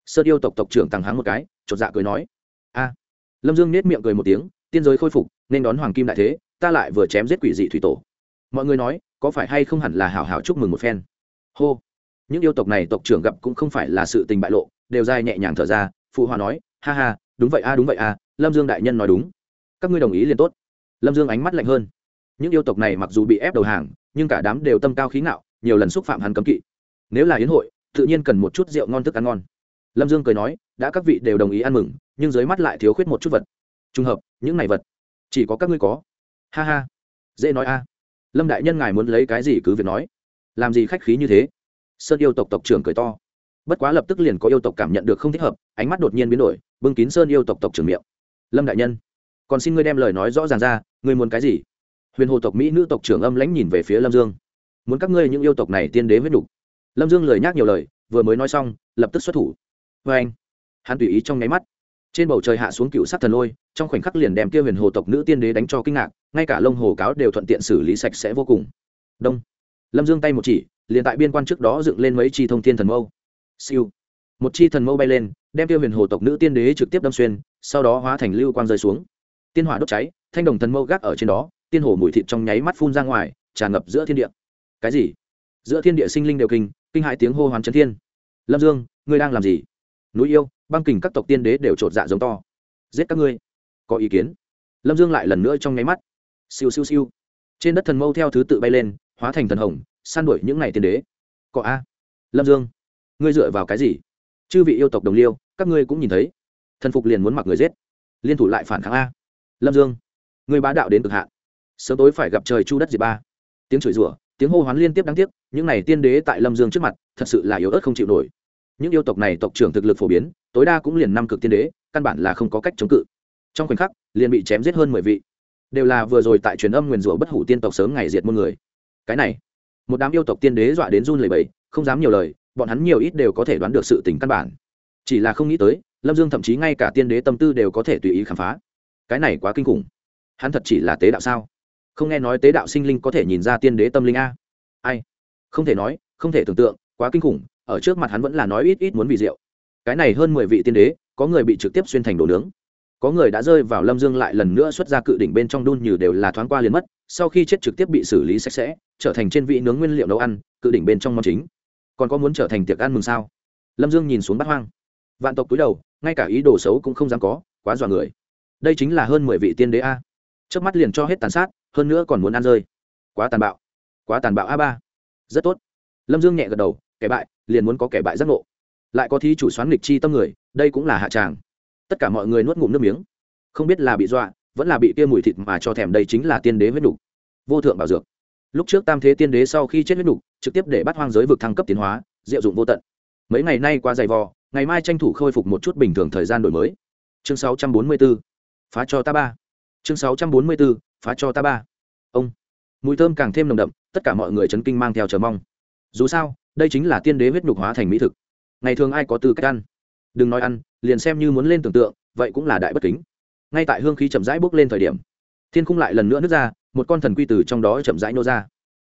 S1: Sơ yêu tộc tộc trưởng tàng háng một cái, chột dạ cười nói a. Lâm dương nết miệng cười một tiếng, tiên giới khôi phục, nên đón hoàng kim đại thế, ta lại vừa chém giết quỷ dị thủy tổ. Mọi người nói, có phải hay không hẳn là hảo hảo chúc mừng một phen? Hô. Những yêu tộc này tộc trưởng gặp cũng không phải là sự tình bại lộ, đều dai nhẹ nhàng thở ra, phụ hòa nói, ha ha, đúng vậy a, đúng vậy a, lâm dương đại nhân nói đúng. Các ngươi đồng ý liền tốt. Lâm dương ánh mắt lạnh hơn. Những yêu tộc này mặc dù bị ép đầu hàng, nhưng cả đám đều tâm cao khí ngạo, nhiều lần xúc phạm hắn cấm kỵ. Nếu là yến hội, tự nhiên cần một chút rượu ngon thức ăn ngon. Lâm dương cười nói, đã các vị đều đồng ý ăn mừng nhưng dưới mắt lại thiếu khuyết một chút vật. Trùng hợp, những này vật, chỉ có các ngươi có. Ha ha, dễ nói a. Lâm đại nhân ngài muốn lấy cái gì cứ việc nói. Làm gì khách khí như thế? Sơn yêu tộc tộc trưởng cười to. Bất quá lập tức liền có yêu tộc cảm nhận được không thích hợp, ánh mắt đột nhiên biến đổi, bưng kín sơn yêu tộc tộc trưởng miệng. Lâm đại nhân, còn xin ngươi đem lời nói rõ ràng ra, ngươi muốn cái gì? Huyền hồ tộc mỹ nữ tộc trưởng âm lãnh nhìn về phía lâm dương. Muốn các ngươi những yêu tộc này tiên đế huyết đục lâm dương lời nhắc nhiều lời, vừa mới nói xong, lập tức xuất thủ. Vê anh hắn tùy ý trong nháy mắt trên bầu trời hạ xuống cựu sát thần lôi, trong khoảnh khắc liền đem kia huyền hồ tộc nữ tiên đế đánh cho kinh ngạc, ngay cả lông hồ cáo đều thuận tiện xử lý sạch sẽ vô cùng. Đông. Lâm dương tay một chỉ, liền tại biên quan trước đó dựng lên mấy chi thông thiên thần mâu. Siêu. Một chi thần mâu bay lên, đem tiêu huyền hồ tộc nữ tiên đế trực tiếp đâm xuyên, sau đó hóa thành lưu quang rơi xuống. Tiên hỏa đốt cháy, thanh đồng thần mâu gác ở trên đó, tiên hồ mùi thịt trong nháy mắt phun ra ngoài, tràn ngập giữa thiên địa. Cái gì? Giữa thiên địa sinh linh đều kinh kinh hại tiếng hô hoán chấn thiên. Lâm dương, ngươi đang làm gì? Núi yêu, băng kình các tộc tiên đế đều trột dạ giống to. Giết các ngươi. Có ý kiến? Lâm dương lại lần nữa trong nháy mắt. Siêu siêu siêu. Trên đất thần mâu theo thứ tự bay lên, hóa thành thần hồng san đuổi những ngày tiên đế. Có a. Lâm dương, ngươi dựa vào cái gì? Chư vị yêu tộc đồng liêu, các ngươi cũng nhìn thấy. Thần phục liền muốn mặc người giết. Liên thủ lại phản kháng a. Lâm dương, ngươi bá đạo đến cực hạn. Sớm tối phải gặp trời chu đất diệt ba. Tiếng chửi rủa, tiếng hô hoán liên tiếp đáng tiếc, những này tiên đế tại lâm dương trước mặt, thật sự là yếu ớt không chịu nổi những yêu tộc này tộc trưởng thực lực phổ biến, tối đa cũng liền năm cực tiên đế, căn bản là không có cách chống cự. Trong khoảnh khắc, liền bị chém giết hơn mười vị. Đều là vừa rồi tại truyền âm nguyền rủa bất hủ tiên tộc sớm ngày diệt muôn người. Cái này, một đám yêu tộc tiên đế dọa đến run lẩy bẩy, không dám nhiều lời, bọn hắn nhiều ít đều có thể đoán được sự tình căn bản. Chỉ là không nghĩ tới, lâm dương thậm chí ngay cả tiên đế tâm tư đều có thể tùy ý khám phá. Cái này quá kinh khủng. Hắn thật chỉ là tế đạo sao? Không nghe nói tế đạo sinh linh có thể nhìn ra tiên đế tâm linh a? Ai? Không thể nói, không thể tưởng tượng, quá kinh khủng ở trước mặt hắn vẫn là nói ít ít muốn vì rượu. Cái này hơn mười vị tiên đế, có người bị trực tiếp xuyên thành đồ nướng. Có người đã rơi vào lâm dương lại lần nữa xuất ra cự đỉnh bên trong đun như đều là thoáng qua liền mất, sau khi chết trực tiếp bị xử lý sạch sẽ, trở thành trên vị nướng nguyên liệu nấu ăn, cự đỉnh bên trong món chính. Còn có muốn trở thành tiệc ăn mừng sao? Lâm dương nhìn xuống bát hoang. Vạn tộc túi đầu, ngay cả ý đồ xấu cũng không dám có, quá dọa người. Đây chính là hơn mười vị tiên đế a. Trước mắt liền cho hết tàn sát, hơn nữa còn muốn ăn rơi. Quá tàn bạo. Quá tàn bạo a ba. Rất tốt. Lâm dương nhẹ gật đầu kẻ bại, liền muốn có kẻ bại giác ngộ. Lại có thí chủ xoán nghịch chi tâm người, đây cũng là hạ tràng. Tất cả mọi người nuốt ngụm nước miếng. Không biết là bị dọa, vẫn là bị kia mùi thịt mà cho thèm, đây chính là tiên đế huyết đục vô thượng bảo dược. Lúc trước tam thế tiên đế sau khi chết huyết đục trực tiếp để bắt hoang giới vực thăng cấp tiến hóa, diệu dụng vô tận. Mấy ngày nay qua dày vò, ngày mai tranh thủ khôi phục một chút bình thường thời gian đổi mới. Chương 644. phá cho ta ba. Chương 644. phá cho ta ba. Ông. Mùi thơm càng thêm nồng đậm, tất cả mọi người chấn kinh mang theo chờ mong. Dù sao đây chính là tiên đế huyết nhục hóa thành mỹ thực. Ngày thường ai có tư cách ăn? Đừng nói ăn, liền xem như muốn lên tưởng tượng, vậy cũng là đại bất kính. Ngay tại hương khí chậm rãi bốc lên thời điểm, thiên khung lại lần nữa nước ra, một con thần quy từ trong đó chậm rãi nô ra.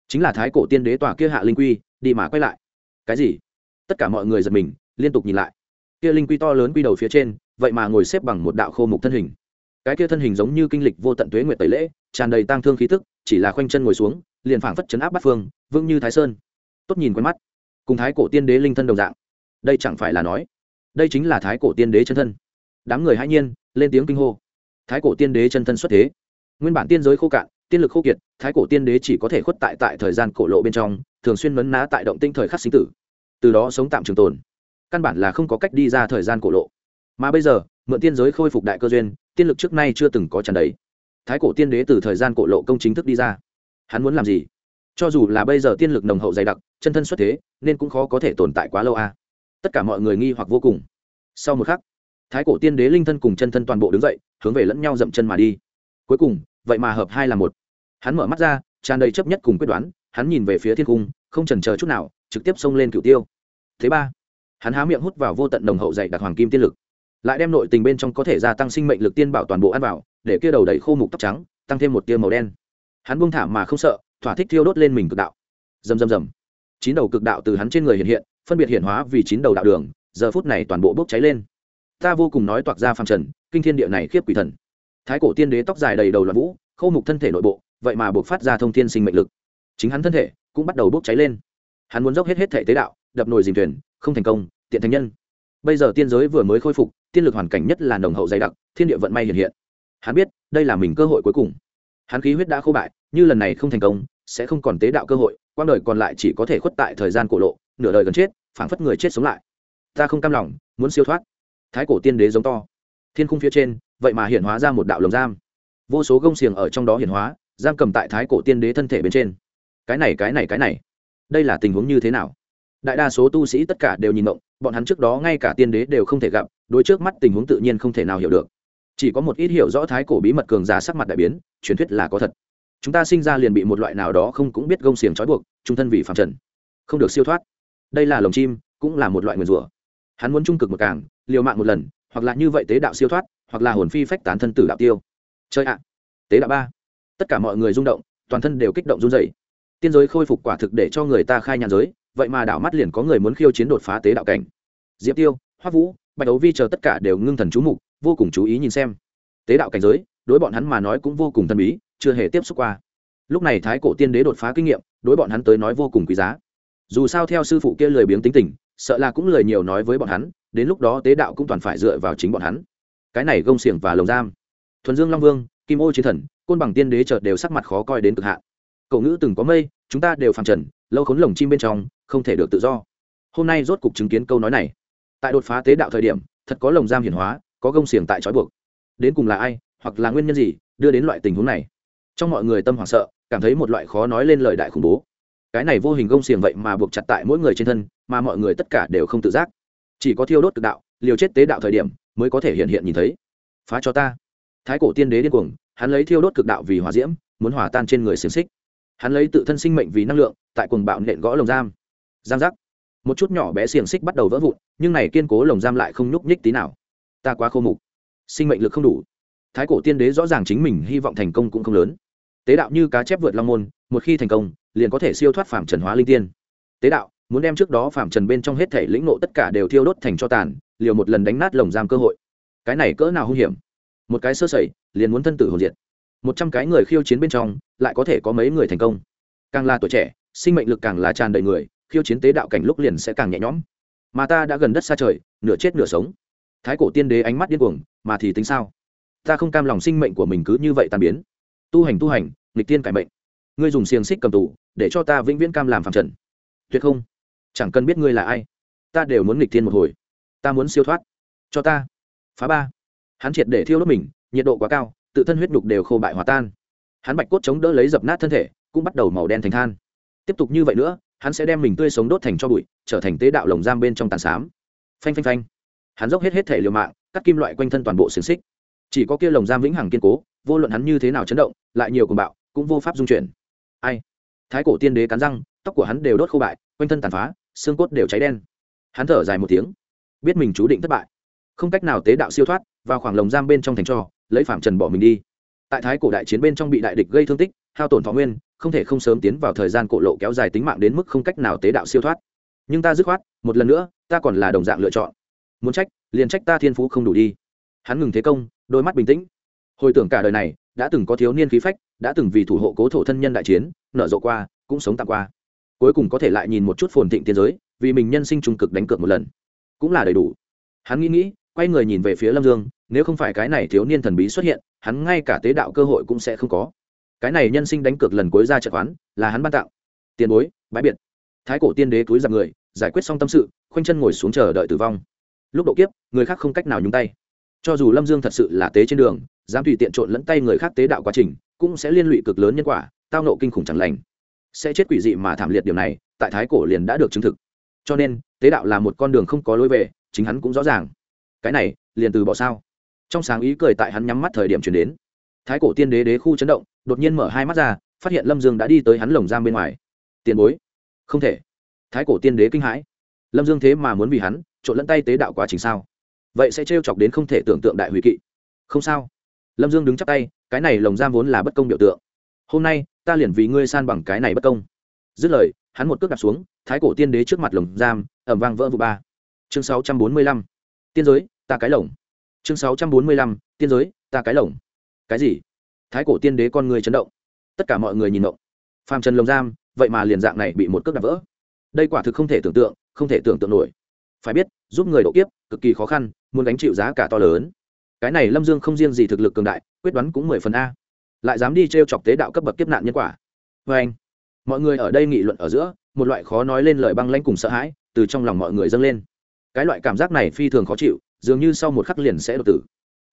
S1: Chính là thái cổ tiên đế tòa kia hạ linh quy, đi mà quay lại. Cái gì? Tất cả mọi người giật mình, liên tục nhìn lại. Kia linh quy to lớn quy đầu phía trên, vậy mà ngồi xếp bằng một đạo khô mục thân hình. Cái kia thân hình giống như kinh lịch vô tận tuế nguyệt tẩy lễ, tràn đầy tang thương khí tức, chỉ là khoanh chân ngồi xuống, liền phảng phất chấn áp bát phương, vững như thái sơn. Tốt nhìn quen mắt cùng thái cổ tiên đế linh thân đồng dạng. Đây chẳng phải là nói, đây chính là thái cổ tiên đế chân thân. Đám người hãy nhiên, lên tiếng kinh hô. Thái cổ tiên đế chân thân xuất thế. Nguyên bản tiên giới khô cạn, tiên lực khô kiệt, thái cổ tiên đế chỉ có thể khuất tại tại thời gian cổ lộ bên trong, thường xuyên mấn ná tại động tinh thời khắc sinh tử. Từ đó sống tạm trường tồn. Căn bản là không có cách đi ra thời gian cổ lộ. Mà bây giờ, mượn tiên giới khôi phục đại cơ duyên, tiên lực trước nay chưa từng có tràn đầy. Thái cổ tiên đế từ thời gian cổ lộ công chính thức đi ra. Hắn muốn làm gì? Cho dù là bây giờ tiên lực nồng hậu dày đặc, chân thân xuất thế, nên cũng khó có thể tồn tại quá lâu a. Tất cả mọi người nghi hoặc vô cùng. Sau một khắc, thái cổ tiên đế linh thân cùng chân thân toàn bộ đứng dậy, hướng về lẫn nhau dậm chân mà đi. Cuối cùng, vậy mà hợp hai là một. Hắn mở mắt ra, tràn đầy chấp nhất cùng quyết đoán, hắn nhìn về phía thiên cung, không trần chờ chút nào, trực tiếp xông lên cửu tiêu. Thứ ba, hắn há miệng hút vào vô tận nồng hậu dày đặc hoàng kim tiên lực, lại đem nội tình bên trong có thể gia tăng sinh mệnh lực tiên bảo toàn bộ ăn vào, để kia đầu đầy khô mục tóc trắng, tăng thêm một tia màu đen. Hắn buông thả mà không sợ thỏa thích thiêu đốt lên mình cực đạo. Rầm rầm rầm chín đầu cực đạo từ hắn trên người hiện hiện, phân biệt hiện hóa vì chín đầu đạo đường, giờ phút này toàn bộ bốc cháy lên. Ta vô cùng nói toạc ra phàm trần, kinh thiên địa này khiếp quỷ thần. Thái cổ tiên đế tóc dài đầy đầu loạn vũ, khâu mục thân thể nội bộ, vậy mà buộc phát ra thông thiên sinh mệnh lực. Chính hắn thân thể cũng bắt đầu bốc cháy lên. Hắn muốn dốc hết hết thể tế đạo, đập nồi dìm thuyền, không thành công, tiện thành nhân. Bây giờ tiên giới vừa mới khôi phục, tiên lực hoàn cảnh nhất là nồng hậu dày đặc, thiên địa vận may hiện hiện. Hắn biết đây là mình cơ hội cuối cùng. Hắn khí huyết đã khô bại, như lần này không thành công sẽ không còn tế đạo cơ hội quang đời còn lại chỉ có thể khuất tại thời gian cổ lộ, nửa đời gần chết, phảng phất người chết sống lại. Ta không cam lòng, muốn siêu thoát. Thái cổ tiên đế giống to. Thiên khung phía trên, vậy mà hiện hóa ra một đạo lồng giam. Vô số gông xiềng ở trong đó hiện hóa, giam cầm tại thái cổ tiên đế thân thể bên trên. Cái này cái này cái này. Đây là tình huống như thế nào? Đại đa số tu sĩ tất cả đều nhìn động bọn hắn trước đó ngay cả tiên đế đều không thể gặp, đối trước mắt tình huống tự nhiên không thể nào hiểu được. Chỉ có một ít hiểu rõ thái cổ bí mật cường giả sắc mặt đại biến, truyền thuyết là có thật chúng ta sinh ra liền bị một loại nào đó không cũng biết gông xiềng trói buộc, trung thân vì phạm trần, không được siêu thoát. Đây là lồng chim, cũng là một loại nguyền rủa. Hắn muốn trung cực một càng, liều mạng một lần, hoặc là như vậy tế đạo siêu thoát, hoặc là hồn phi phách tán thân tử đạo tiêu. Chơi ạ. À. Tế đạo ba. Tất cả mọi người rung động, toàn thân đều kích động run dày tiên giới khôi phục quả thực để cho người ta khai nhàn giới, vậy mà đảo mắt liền có người muốn khiêu chiến đột phá tế đạo cảnh. Diệp tiêu hoa vũ, bạch đấu vi chờ tất cả đều ngưng thần chú mục, vô cùng chú ý nhìn xem. Tế đạo cảnh giới, đối bọn hắn mà nói cũng vô cùng thần bí chưa hề tiếp xúc qua. Lúc này thái cổ tiên đế đột phá kinh nghiệm, đối bọn hắn tới nói vô cùng quý giá. Dù sao theo sư phụ kia lười biếng tính tình, sợ là cũng lời nhiều nói với bọn hắn, đến lúc đó tế đạo cũng toàn phải dựa vào chính bọn hắn. Cái này gông xiềng và lồng giam. Thuần dương long vương, kim ô chiến thần, côn bằng tiên đế chợt đều sắc mặt khó coi đến cực hạn. Cậu ngữ từng có mây, chúng ta đều phàm trần, lâu khốn lồng chim bên trong, không thể được tự do. Hôm nay rốt cục chứng kiến câu nói này. Tại đột phá tế đạo thời điểm, thật có lồng giam hiển hóa, có gông xiềng tại trói buộc. Đến cùng là ai, hoặc là nguyên nhân gì, đưa đến loại tình huống này? Trong mọi người tâm hoảng sợ, cảm thấy một loại khó nói lên lời đại khủng bố. Cái này vô hình gông xiềng vậy mà buộc chặt tại mỗi người trên thân, mà mọi người tất cả đều không tự giác. Chỉ có thiêu đốt cực đạo, liều chết tế đạo thời điểm, mới có thể hiện hiện nhìn thấy. Phá cho ta. Thái cổ tiên đế điên cuồng, hắn lấy thiêu đốt cực đạo vì hòa diễm, muốn hòa tan trên người xiềng xích. Hắn lấy tự thân sinh mệnh vì năng lượng, tại cuồng bạo nện gõ lồng giam. Giang giác. Một chút nhỏ bé xiềng xích bắt đầu vỡ vụn, nhưng này kiên cố lồng giam lại không nhúc nhích tí nào. Ta quá khô mục. Sinh mệnh lực không đủ. Thái cổ tiên đế rõ ràng chính mình hy vọng thành công cũng không lớn tế đạo như cá chép vượt long môn, một khi thành công, liền có thể siêu thoát phạm trần hóa linh tiên. Tế đạo, muốn đem trước đó phạm trần bên trong hết thể lĩnh nộ tất cả đều thiêu đốt thành cho tàn, liều một lần đánh nát lồng giam cơ hội. Cái này cỡ nào hung hiểm? Một cái sơ sẩy, liền muốn thân tử hồn diệt. Một trăm cái người khiêu chiến bên trong, lại có thể có mấy người thành công? Càng là tuổi trẻ, sinh mệnh lực càng là tràn đầy người, khiêu chiến tế đạo cảnh lúc liền sẽ càng nhẹ nhõm. Mà ta đã gần đất xa trời, nửa chết nửa sống. Thái cổ tiên đế ánh mắt điên cuồng, mà thì tính sao? Ta không cam lòng sinh mệnh của mình cứ như vậy tàn biến tu hành tu hành, nghịch tiên cải mệnh. Ngươi dùng xiềng xích cầm tù, để cho ta vĩnh viễn cam làm phạm trần. Tuyệt không. Chẳng cần biết ngươi là ai. Ta đều muốn nghịch tiên một hồi. Ta muốn siêu thoát. Cho ta. Phá ba. Hắn triệt để thiêu đốt mình, nhiệt độ quá cao, tự thân huyết nhục đều khô bại hòa tan. Hắn bạch cốt chống đỡ lấy dập nát thân thể, cũng bắt đầu màu đen thành than. Tiếp tục như vậy nữa, hắn sẽ đem mình tươi sống đốt thành cho bụi, trở thành tế đạo lồng giam bên trong tàn xám. Phanh phanh phanh. Hắn dốc hết hết thể liều mạng, cắt kim loại quanh thân toàn bộ xiềng xích. Chỉ có kia lồng giam vĩnh hằng kiên cố vô luận hắn như thế nào chấn động, lại nhiều cùng bạo, cũng vô pháp dung chuyển. Ai? Thái cổ tiên đế cắn răng, tóc của hắn đều đốt khô bại, quanh thân tàn phá, xương cốt đều cháy đen. Hắn thở dài một tiếng. Biết mình chú định thất bại. Không cách nào tế đạo siêu thoát, vào khoảng lồng giam bên trong thành trò, lấy phạm trần bỏ mình đi. Tại thái cổ đại chiến bên trong bị đại địch gây thương tích, hao tổn thọ nguyên, không thể không sớm tiến vào thời gian cổ lộ kéo dài tính mạng đến mức không cách nào tế đạo siêu thoát. Nhưng ta dứt khoát, một lần nữa, ta còn là đồng dạng lựa chọn. Muốn trách, liền trách ta thiên phú không đủ đi. Hắn ngừng thế công, đôi mắt bình tĩnh hồi tưởng cả đời này, đã từng có thiếu niên khí phách, đã từng vì thủ hộ cố thổ thân nhân đại chiến, nở rộ qua, cũng sống tạm qua. Cuối cùng có thể lại nhìn một chút phồn thịnh tiên giới, vì mình nhân sinh trung cực đánh cược một lần. Cũng là đầy đủ. Hắn nghĩ nghĩ, quay người nhìn về phía lâm dương, nếu không phải cái này thiếu niên thần bí xuất hiện, hắn ngay cả tế đạo cơ hội cũng sẽ không có. Cái này nhân sinh đánh cược lần cuối ra trận khoán là hắn ban tạo tiền bối, bãi biệt. Thái cổ tiên đế túi giặc người, giải quyết xong tâm sự, khoanh chân ngồi xuống chờ đợi tử vong. Lúc độ kiếp, người khác không cách nào nhúng tay. Cho dù lâm dương thật sự là tế trên đường dám tùy tiện trộn lẫn tay người khác tế đạo quá trình, cũng sẽ liên lụy cực lớn nhân quả, tao nộ kinh khủng chẳng lành. Sẽ chết quỷ dị mà thảm liệt điều này, tại thái cổ liền đã được chứng thực. Cho nên, tế đạo là một con đường không có lối về, chính hắn cũng rõ ràng. Cái này, liền từ bỏ sao? Trong sáng ý cười tại hắn nhắm mắt thời điểm chuyển đến. Thái cổ tiên đế đế khu chấn động, đột nhiên mở hai mắt ra, phát hiện lâm dương đã đi tới hắn lồng giam bên ngoài. Tiền bối. Không thể. Thái cổ tiên đế kinh hãi. Lâm dương thế mà muốn vì hắn, trộn lẫn tay tế đạo quá trình sao? Vậy sẽ trêu chọc đến không thể tưởng tượng đại hủy kỵ. Không sao lâm dương đứng chắp tay, cái này lồng giam vốn là bất công biểu tượng. Hôm nay, ta liền vì ngươi san bằng cái này bất công. Dứt lời, hắn một cước đặt xuống, thái cổ tiên đế trước mặt lồng giam ẩm vang vỡ vụ ba. Chương sáu trăm bốn mươi lăm. Tiên giới, ta cái lồng. Chương sáu trăm bốn mươi lăm. Tiên giới, ta cái lồng. Cái gì? Thái cổ tiên đế con người chấn động. Tất cả mọi người nhìn động phàm trần lồng giam, vậy mà liền dạng này bị một cước đạp vỡ. Đây quả thực không thể tưởng tượng, không thể tưởng tượng nổi. Phải biết, giúp người độ kiếp, cực kỳ khó khăn, muốn gánh chịu giá cả to lớn cái này lâm dương không riêng gì thực lực cường đại, quyết đoán cũng mười phần a. Lại dám đi t r e o chọc tế đạo cấp bậc kiếp nạn nhân quả. Vê anh, mọi người ở đây nghị luận ở giữa, một loại khó nói lên lời băng lanh cùng sợ hãi, từ trong lòng mọi người dâng lên. Cái loại cảm giác này phi thường khó chịu, dường như sau một khắc liền sẽ đột tử.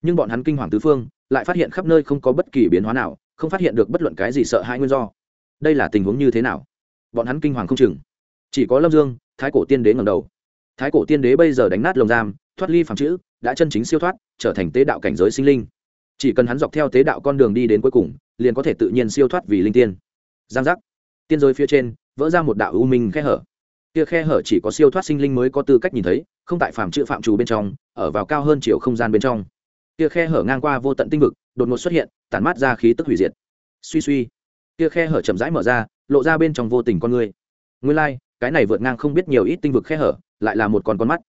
S1: Nhưng bọn hắn kinh hoàng tứ phương, lại phát hiện khắp nơi không có bất kỳ biến hóa nào, không phát hiện được bất luận cái gì sợ hãi nguyên do. Đây là tình huống như thế nào? Bọn hắn kinh hoàng không chừng. Chỉ có lâm dương, thái cổ tiên đế ngầm đầu. Thái cổ tiên đế bây giờ đánh nát lồng giam, thoát ly phạm chữ đã chân chính siêu thoát trở thành tế đạo cảnh giới sinh linh. Chỉ cần hắn dọc theo tế đạo con đường đi đến cuối cùng liền có thể tự nhiên siêu thoát vì linh tiên. Giang giác. Tiên giới phía trên vỡ ra một đạo u minh khe hở. Kia khe hở chỉ có siêu thoát sinh linh mới có tư cách nhìn thấy không tại phạm chữ phạm trù bên trong ở vào cao hơn chiều không gian bên trong. Kia khe hở ngang qua vô tận tinh vực đột ngột xuất hiện tản mát ra khí tức hủy diệt. Suy suy. Kia khe hở chậm rãi mở ra lộ ra bên trong vô tình con người. Nguyên lai、like, cái này vượt ngang không biết nhiều ít tinh vực khe hở lại là một con con mắt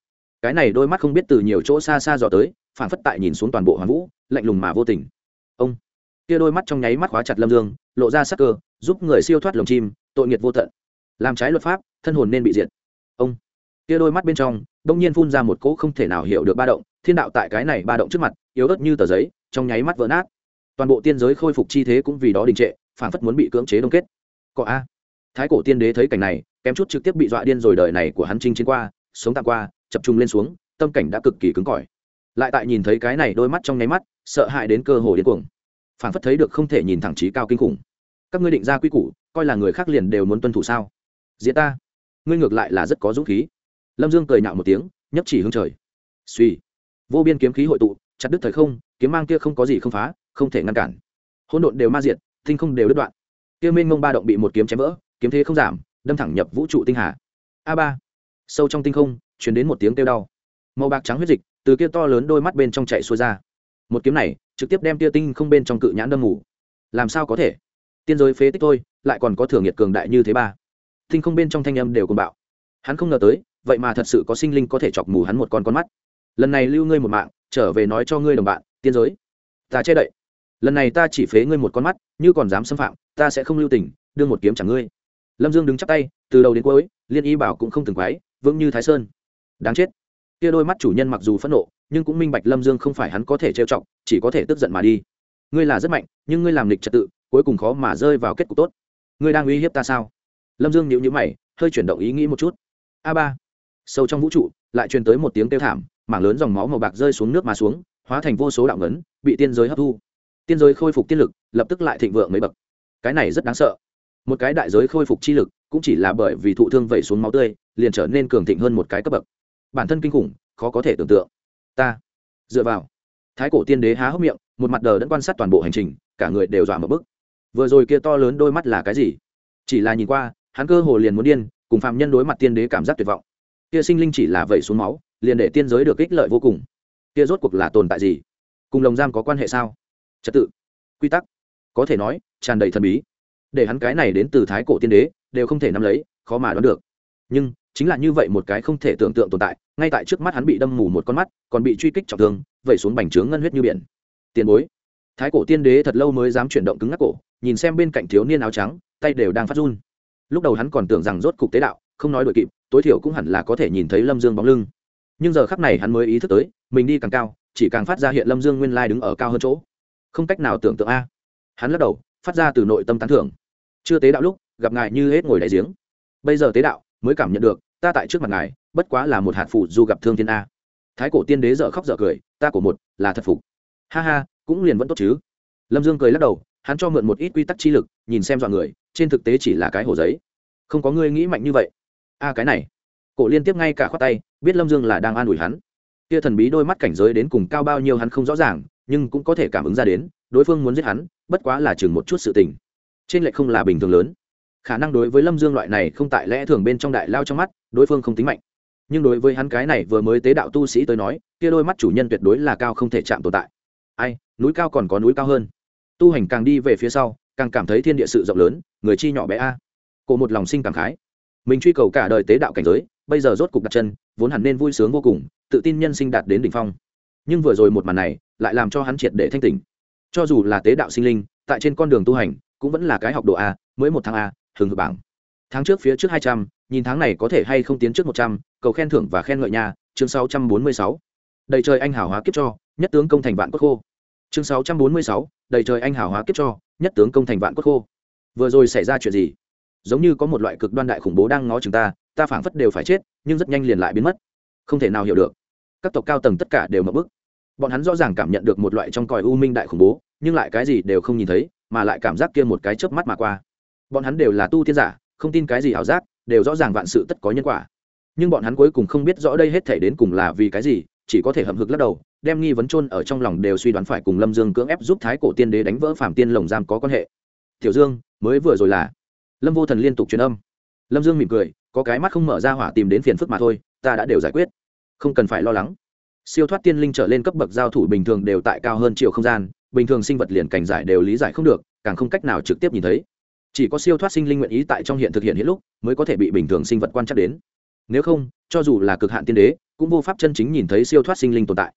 S1: cái này đôi mắt không biết từ nhiều chỗ xa xa dò tới phản phất tại nhìn xuống toàn bộ hoàng vũ, lạnh lùng mà vô tình. Ông, kia đôi mắt trong nháy mắt khóa chặt lâm dương, lộ ra sắc cơ, giúp người siêu thoát lồng chim, tội nghiệt vô tận. Làm trái luật pháp, thân hồn nên bị diệt. Ông, kia đôi mắt bên trong, đông nhiên phun ra một cỗ không thể nào hiểu được ba động, thiên đạo tại cái này ba động trước mặt, yếu ớt như tờ giấy, trong nháy mắt vỡ nát. Toàn bộ tiên giới khôi phục chi thế cũng vì đó đình trệ phản phất muốn bị cưỡng chế đông kết. Cọ a. Thái cổ tiên đế thấy cảnh này, kém chút trực tiếp bị dọa điên rồi đời này của hắn trinh chiến qua, sống tạm qua chập trung lên xuống, tâm cảnh đã cực kỳ cứng cỏi. Lại tại nhìn thấy cái này đôi mắt trong nháy mắt, sợ hãi đến cơ hồ điên cuồng. Phản phất thấy được không thể nhìn thẳng trí cao kinh khủng. Các ngươi định ra quy củ, coi là người khác liền đều muốn tuân thủ sao? Diễn ta. Ngươi ngược lại là rất có dũng khí. Lâm dương cười nhạo một tiếng, nhấp chỉ hướng trời. Suy. Vô biên kiếm khí hội tụ, chặt đứt thời không, kiếm mang kia không có gì không phá, không thể ngăn cản. Hỗn độn đều ma diệt, tinh không đều đứt đoạn. Kia minh mông ba động bị một kiếm chém vỡ, kiếm thế không giảm, đâm thẳng nhập vũ trụ tinh hà. A ba. Sâu trong tinh không chuyển đến một tiếng kêu đau. Màu bạc trắng huyết dịch từ kia to lớn đôi mắt bên trong chạy xuôi ra. Một kiếm này trực tiếp đem tia tinh không bên trong cự nhãn đâm ngủ. Làm sao có thể? Tiên giới phế tích thôi, lại còn có thưởng nhiệt cường đại như thế ba. Tinh không bên trong thanh âm đều cùng bạo. Hắn không ngờ tới, vậy mà thật sự có sinh linh có thể chọc mù hắn một con con mắt. Lần này lưu ngươi một mạng, trở về nói cho ngươi đồng bạn, tiên giới. Ta che đậy. Lần này ta chỉ phế ngươi một con mắt, như còn dám xâm phạm, ta sẽ không lưu tình đưa một kiếm chẳng ngươi. Lâm dương đứng chắp tay, từ đầu đến cuối, liên y bảo cũng không từng quái vững như thái sơn đáng chết. Kia đôi mắt chủ nhân mặc dù phẫn nộ, nhưng cũng minh bạch lâm dương không phải hắn có thể trêu chọc, chỉ có thể tức giận mà đi. Ngươi là rất mạnh, nhưng ngươi làm lịch trật tự, cuối cùng khó mà rơi vào kết cục tốt. Ngươi đang uy hiếp ta sao? Lâm dương nhịu nhữ mày, hơi chuyển động ý nghĩ một chút. A ba. Sâu trong vũ trụ, lại truyền tới một tiếng kêu thảm, mảng lớn dòng máu màu bạc rơi xuống nước mà xuống, hóa thành vô số đạo ngấn, bị tiên giới hấp thu. Tiên giới khôi phục tiên lực, lập tức lại thịnh vượng mấy bậc. Cái này rất đáng sợ. Một cái đại giới khôi phục chi lực, cũng chỉ là bởi vì thụ thương vẩy xuống máu tươi, liền trở nên cường thịnh hơn một cái cấp bậc bản thân kinh khủng, khó có thể tưởng tượng. Ta, dựa vào. Thái cổ tiên đế há hốc miệng, một mặt đờ đẫn quan sát toàn bộ hành trình, cả người đều dọa một bức. Vừa rồi kia to lớn đôi mắt là cái gì? Chỉ là nhìn qua, hắn cơ hồ liền muốn điên, cùng phạm nhân đối mặt tiên đế cảm giác tuyệt vọng. Kia sinh linh chỉ là vẩy xuống máu, liền để tiên giới được ích lợi vô cùng. Kia rốt cuộc là tồn tại gì? Cùng lồng giam có quan hệ sao? Trật tự. Quy tắc. Có thể nói, tràn đầy thần bí. Để hắn cái này đến từ thái cổ tiên đế, đều không thể nắm lấy, khó mà đoán được. Nhưng chính là như vậy một cái không thể tưởng tượng tồn tại, ngay tại trước mắt hắn bị đâm mù một con mắt, còn bị truy kích trọng thương, vẩy xuống bành trướng ngân huyết như biển. Tiền bối. Thái cổ tiên đế thật lâu mới dám chuyển động cứng ngắc cổ, nhìn xem bên cạnh thiếu niên áo trắng, tay đều đang phát run. Lúc đầu hắn còn tưởng rằng rốt cục tế đạo, không nói đội kịp, tối thiểu cũng hẳn là có thể nhìn thấy lâm dương bóng lưng. Nhưng giờ khắc này hắn mới ý thức tới, mình đi càng cao, chỉ càng phát ra hiện lâm dương nguyên lai đứng ở cao hơn chỗ. Không cách nào tưởng tượng a. Hắn lắc đầu, phát ra từ nội tâm tán thưởng. Chưa tế đạo lúc, gặp ngài như hết ngồi đại giếng. Bây giờ tế đạo mới cảm nhận được, ta tại trước mặt ngài, bất quá là một hạt phụ du gặp thương thiên a. Thái cổ tiên đế dở khóc dở cười, ta của một, là thật phục. Ha ha, cũng liền vẫn tốt chứ. Lâm dương cười lắc đầu, hắn cho mượn một ít quy tắc chi lực, nhìn xem dọn người, trên thực tế chỉ là cái hồ giấy. Không có ngươi nghĩ mạnh như vậy. A, cái này. Cổ liên tiếp ngay cả khoát tay, biết lâm dương là đang an ủi hắn. Kia thần bí đôi mắt cảnh giới đến cùng cao bao nhiêu hắn không rõ ràng, nhưng cũng có thể cảm ứng ra đến, đối phương muốn giết hắn, bất quá là chừng một chút sự tình. Trên lệch không là bình thường lớn khả năng đối với lâm dương loại này không tại lẽ thường bên trong đại lao trong mắt, đối phương không tính mạnh. Nhưng đối với hắn cái này vừa mới tế đạo tu sĩ tới nói, kia đôi mắt chủ nhân tuyệt đối là cao không thể chạm tồn tại. Ai, núi cao còn có núi cao hơn. Tu hành càng đi về phía sau, càng cảm thấy thiên địa sự rộng lớn, người chi nhỏ bé a. Cổ một lòng sinh cảm khái. Mình truy cầu cả đời tế đạo cảnh giới, bây giờ rốt cục đặt chân, vốn hẳn nên vui sướng vô cùng, tự tin nhân sinh đạt đến đỉnh phong. Nhưng vừa rồi một màn này, lại làm cho hắn triệt để thanh tỉnh. Cho dù là tế đạo sinh linh, tại trên con đường tu hành, cũng vẫn là cái học độ a, mới một tháng a hừng hực bảng. Tháng trước phía trước hai trăm, nhìn tháng này có thể hay không tiến trước một trăm, cầu khen thưởng và khen ngợi nhà chương sáu trăm bốn mươi sáu. Đầy trời anh hảo hóa kiếp cho, nhất tướng công thành vạn quốc khô. Chương sáu trăm bốn mươi sáu, đầy trời anh hảo hóa kiếp cho, nhất tướng công thành vạn cốt khô. Vừa rồi xảy ra chuyện gì? Giống như có một loại cực đoan đại khủng bố đang ngó chừng ta ta phảng phất đều phải chết, nhưng rất nhanh liền lại biến mất. Không thể nào hiểu được. Các tộc cao tầng tất cả đều mập bức. Bọn hắn rõ ràng cảm nhận được một loại trong còi u minh đại khủng bố, nhưng lại cái gì đều không nhìn thấy, mà lại cảm giác kia một cái chớp mắt mà qua bọn hắn đều là tu tiên giả, không tin cái gì ảo giác, đều rõ ràng vạn sự tất có nhân quả. Nhưng bọn hắn cuối cùng không biết rõ đây hết thể đến cùng là vì cái gì, chỉ có thể hậm hực lắc đầu, đem nghi vấn chôn ở trong lòng đều suy đoán phải cùng lâm dương cưỡng ép giúp thái cổ tiên đế đánh vỡ phạm tiên lồng giam có quan hệ. Tiểu dương, mới vừa rồi là lâm vô thần liên tục truyền âm. Lâm dương mỉm cười, có cái mắt không mở ra hỏa tìm đến phiền phức mà thôi, ta đã đều giải quyết. Không cần phải lo lắng. Siêu thoát tiên linh trở lên cấp bậc giao thủ bình thường đều tại cao hơn chiều không gian, bình thường sinh vật liền cảnh giải đều lý giải không được, càng không cách nào trực tiếp nhìn thấy chỉ có siêu thoát sinh linh nguyện ý tại trong hiện thực hiện hiện lúc, mới có thể bị bình thường sinh vật quan trắc đến. Nếu không, cho dù là cực hạn tiên đế, cũng vô pháp chân chính nhìn thấy siêu thoát sinh linh tồn tại.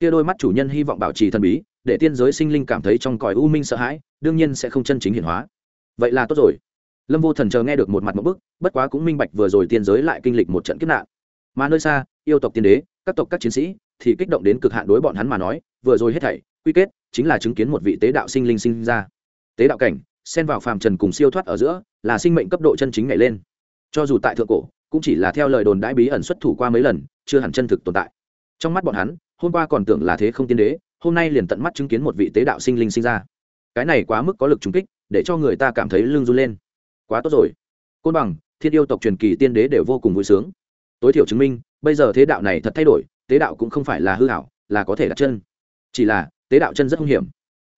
S1: Kia đôi mắt chủ nhân hy vọng bảo trì thần bí, để tiên giới sinh linh cảm thấy trong cõi u minh sợ hãi, đương nhiên sẽ không chân chính hiển hóa. Vậy là tốt rồi. Lâm vô thần chờ nghe được một mặt một bức, bất quá cũng minh bạch vừa rồi tiên giới lại kinh lịch một trận kiếp nạn. Mà nơi xa, yêu tộc tiên đế, các tộc các chiến sĩ, thì kích động đến cực hạn đối bọn hắn mà nói, vừa rồi hết thảy, quy kết, chính là chứng kiến một vị tế đạo sinh linh sinh ra. Tế đạo cảnh xen vào phàm trần cùng siêu thoát ở giữa, là sinh mệnh cấp độ chân chính nhảy lên. Cho dù tại thượng cổ, cũng chỉ là theo lời đồn đãi bí ẩn xuất thủ qua mấy lần, chưa hẳn chân thực tồn tại. Trong mắt bọn hắn, hôm qua còn tưởng là thế không tiên đế, hôm nay liền tận mắt chứng kiến một vị tế đạo sinh linh sinh ra. Cái này quá mức có lực trùng kích, để cho người ta cảm thấy lưng run lên. Quá tốt rồi. Côn bằng, thiên yêu tộc truyền kỳ tiên đế đều vô cùng vui sướng. Tối thiểu chứng minh, bây giờ thế đạo này thật thay đổi, tế đạo cũng không phải là hư hảo là có thể đặt chân. Chỉ là, tế đạo chân rất hung hiểm.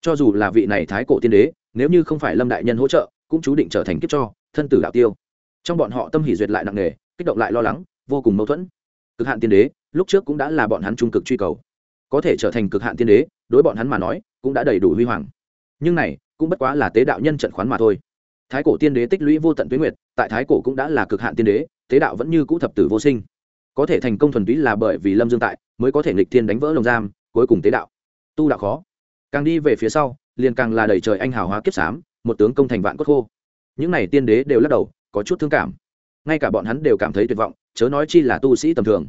S1: Cho dù là vị này thái cổ tiên đế nếu như không phải lâm đại nhân hỗ trợ, cũng chú định trở thành kiếp cho, thân tử đạo tiêu. Trong bọn họ tâm hỉ duyệt lại nặng nề, kích động lại lo lắng, vô cùng mâu thuẫn. Cực hạn tiên đế, lúc trước cũng đã là bọn hắn trung cực truy cầu. Có thể trở thành cực hạn tiên đế, đối bọn hắn mà nói, cũng đã đầy đủ huy hoàng. Nhưng này, cũng bất quá là tế đạo nhân trận khoán mà thôi. Thái cổ tiên đế tích lũy vô tận tuyến nguyệt, tại thái cổ cũng đã là cực hạn tiên đế, tế đạo vẫn như cũ thập tử vô sinh. Có thể thành công thuần túy là bởi vì lâm dương tại, mới có thể nghịch thiên đánh vỡ lồng giam, cuối cùng tế đạo. Tu đạo khó. Càng đi về phía sau liền càng là đầy trời anh hào hóa kiếp xám, một tướng công thành vạn cốt khô. Những n à y tiên đế đều lắc đầu, có chút thương cảm. Ngay cả bọn hắn đều cảm thấy tuyệt vọng, chớ nói chi là tu sĩ tầm thường.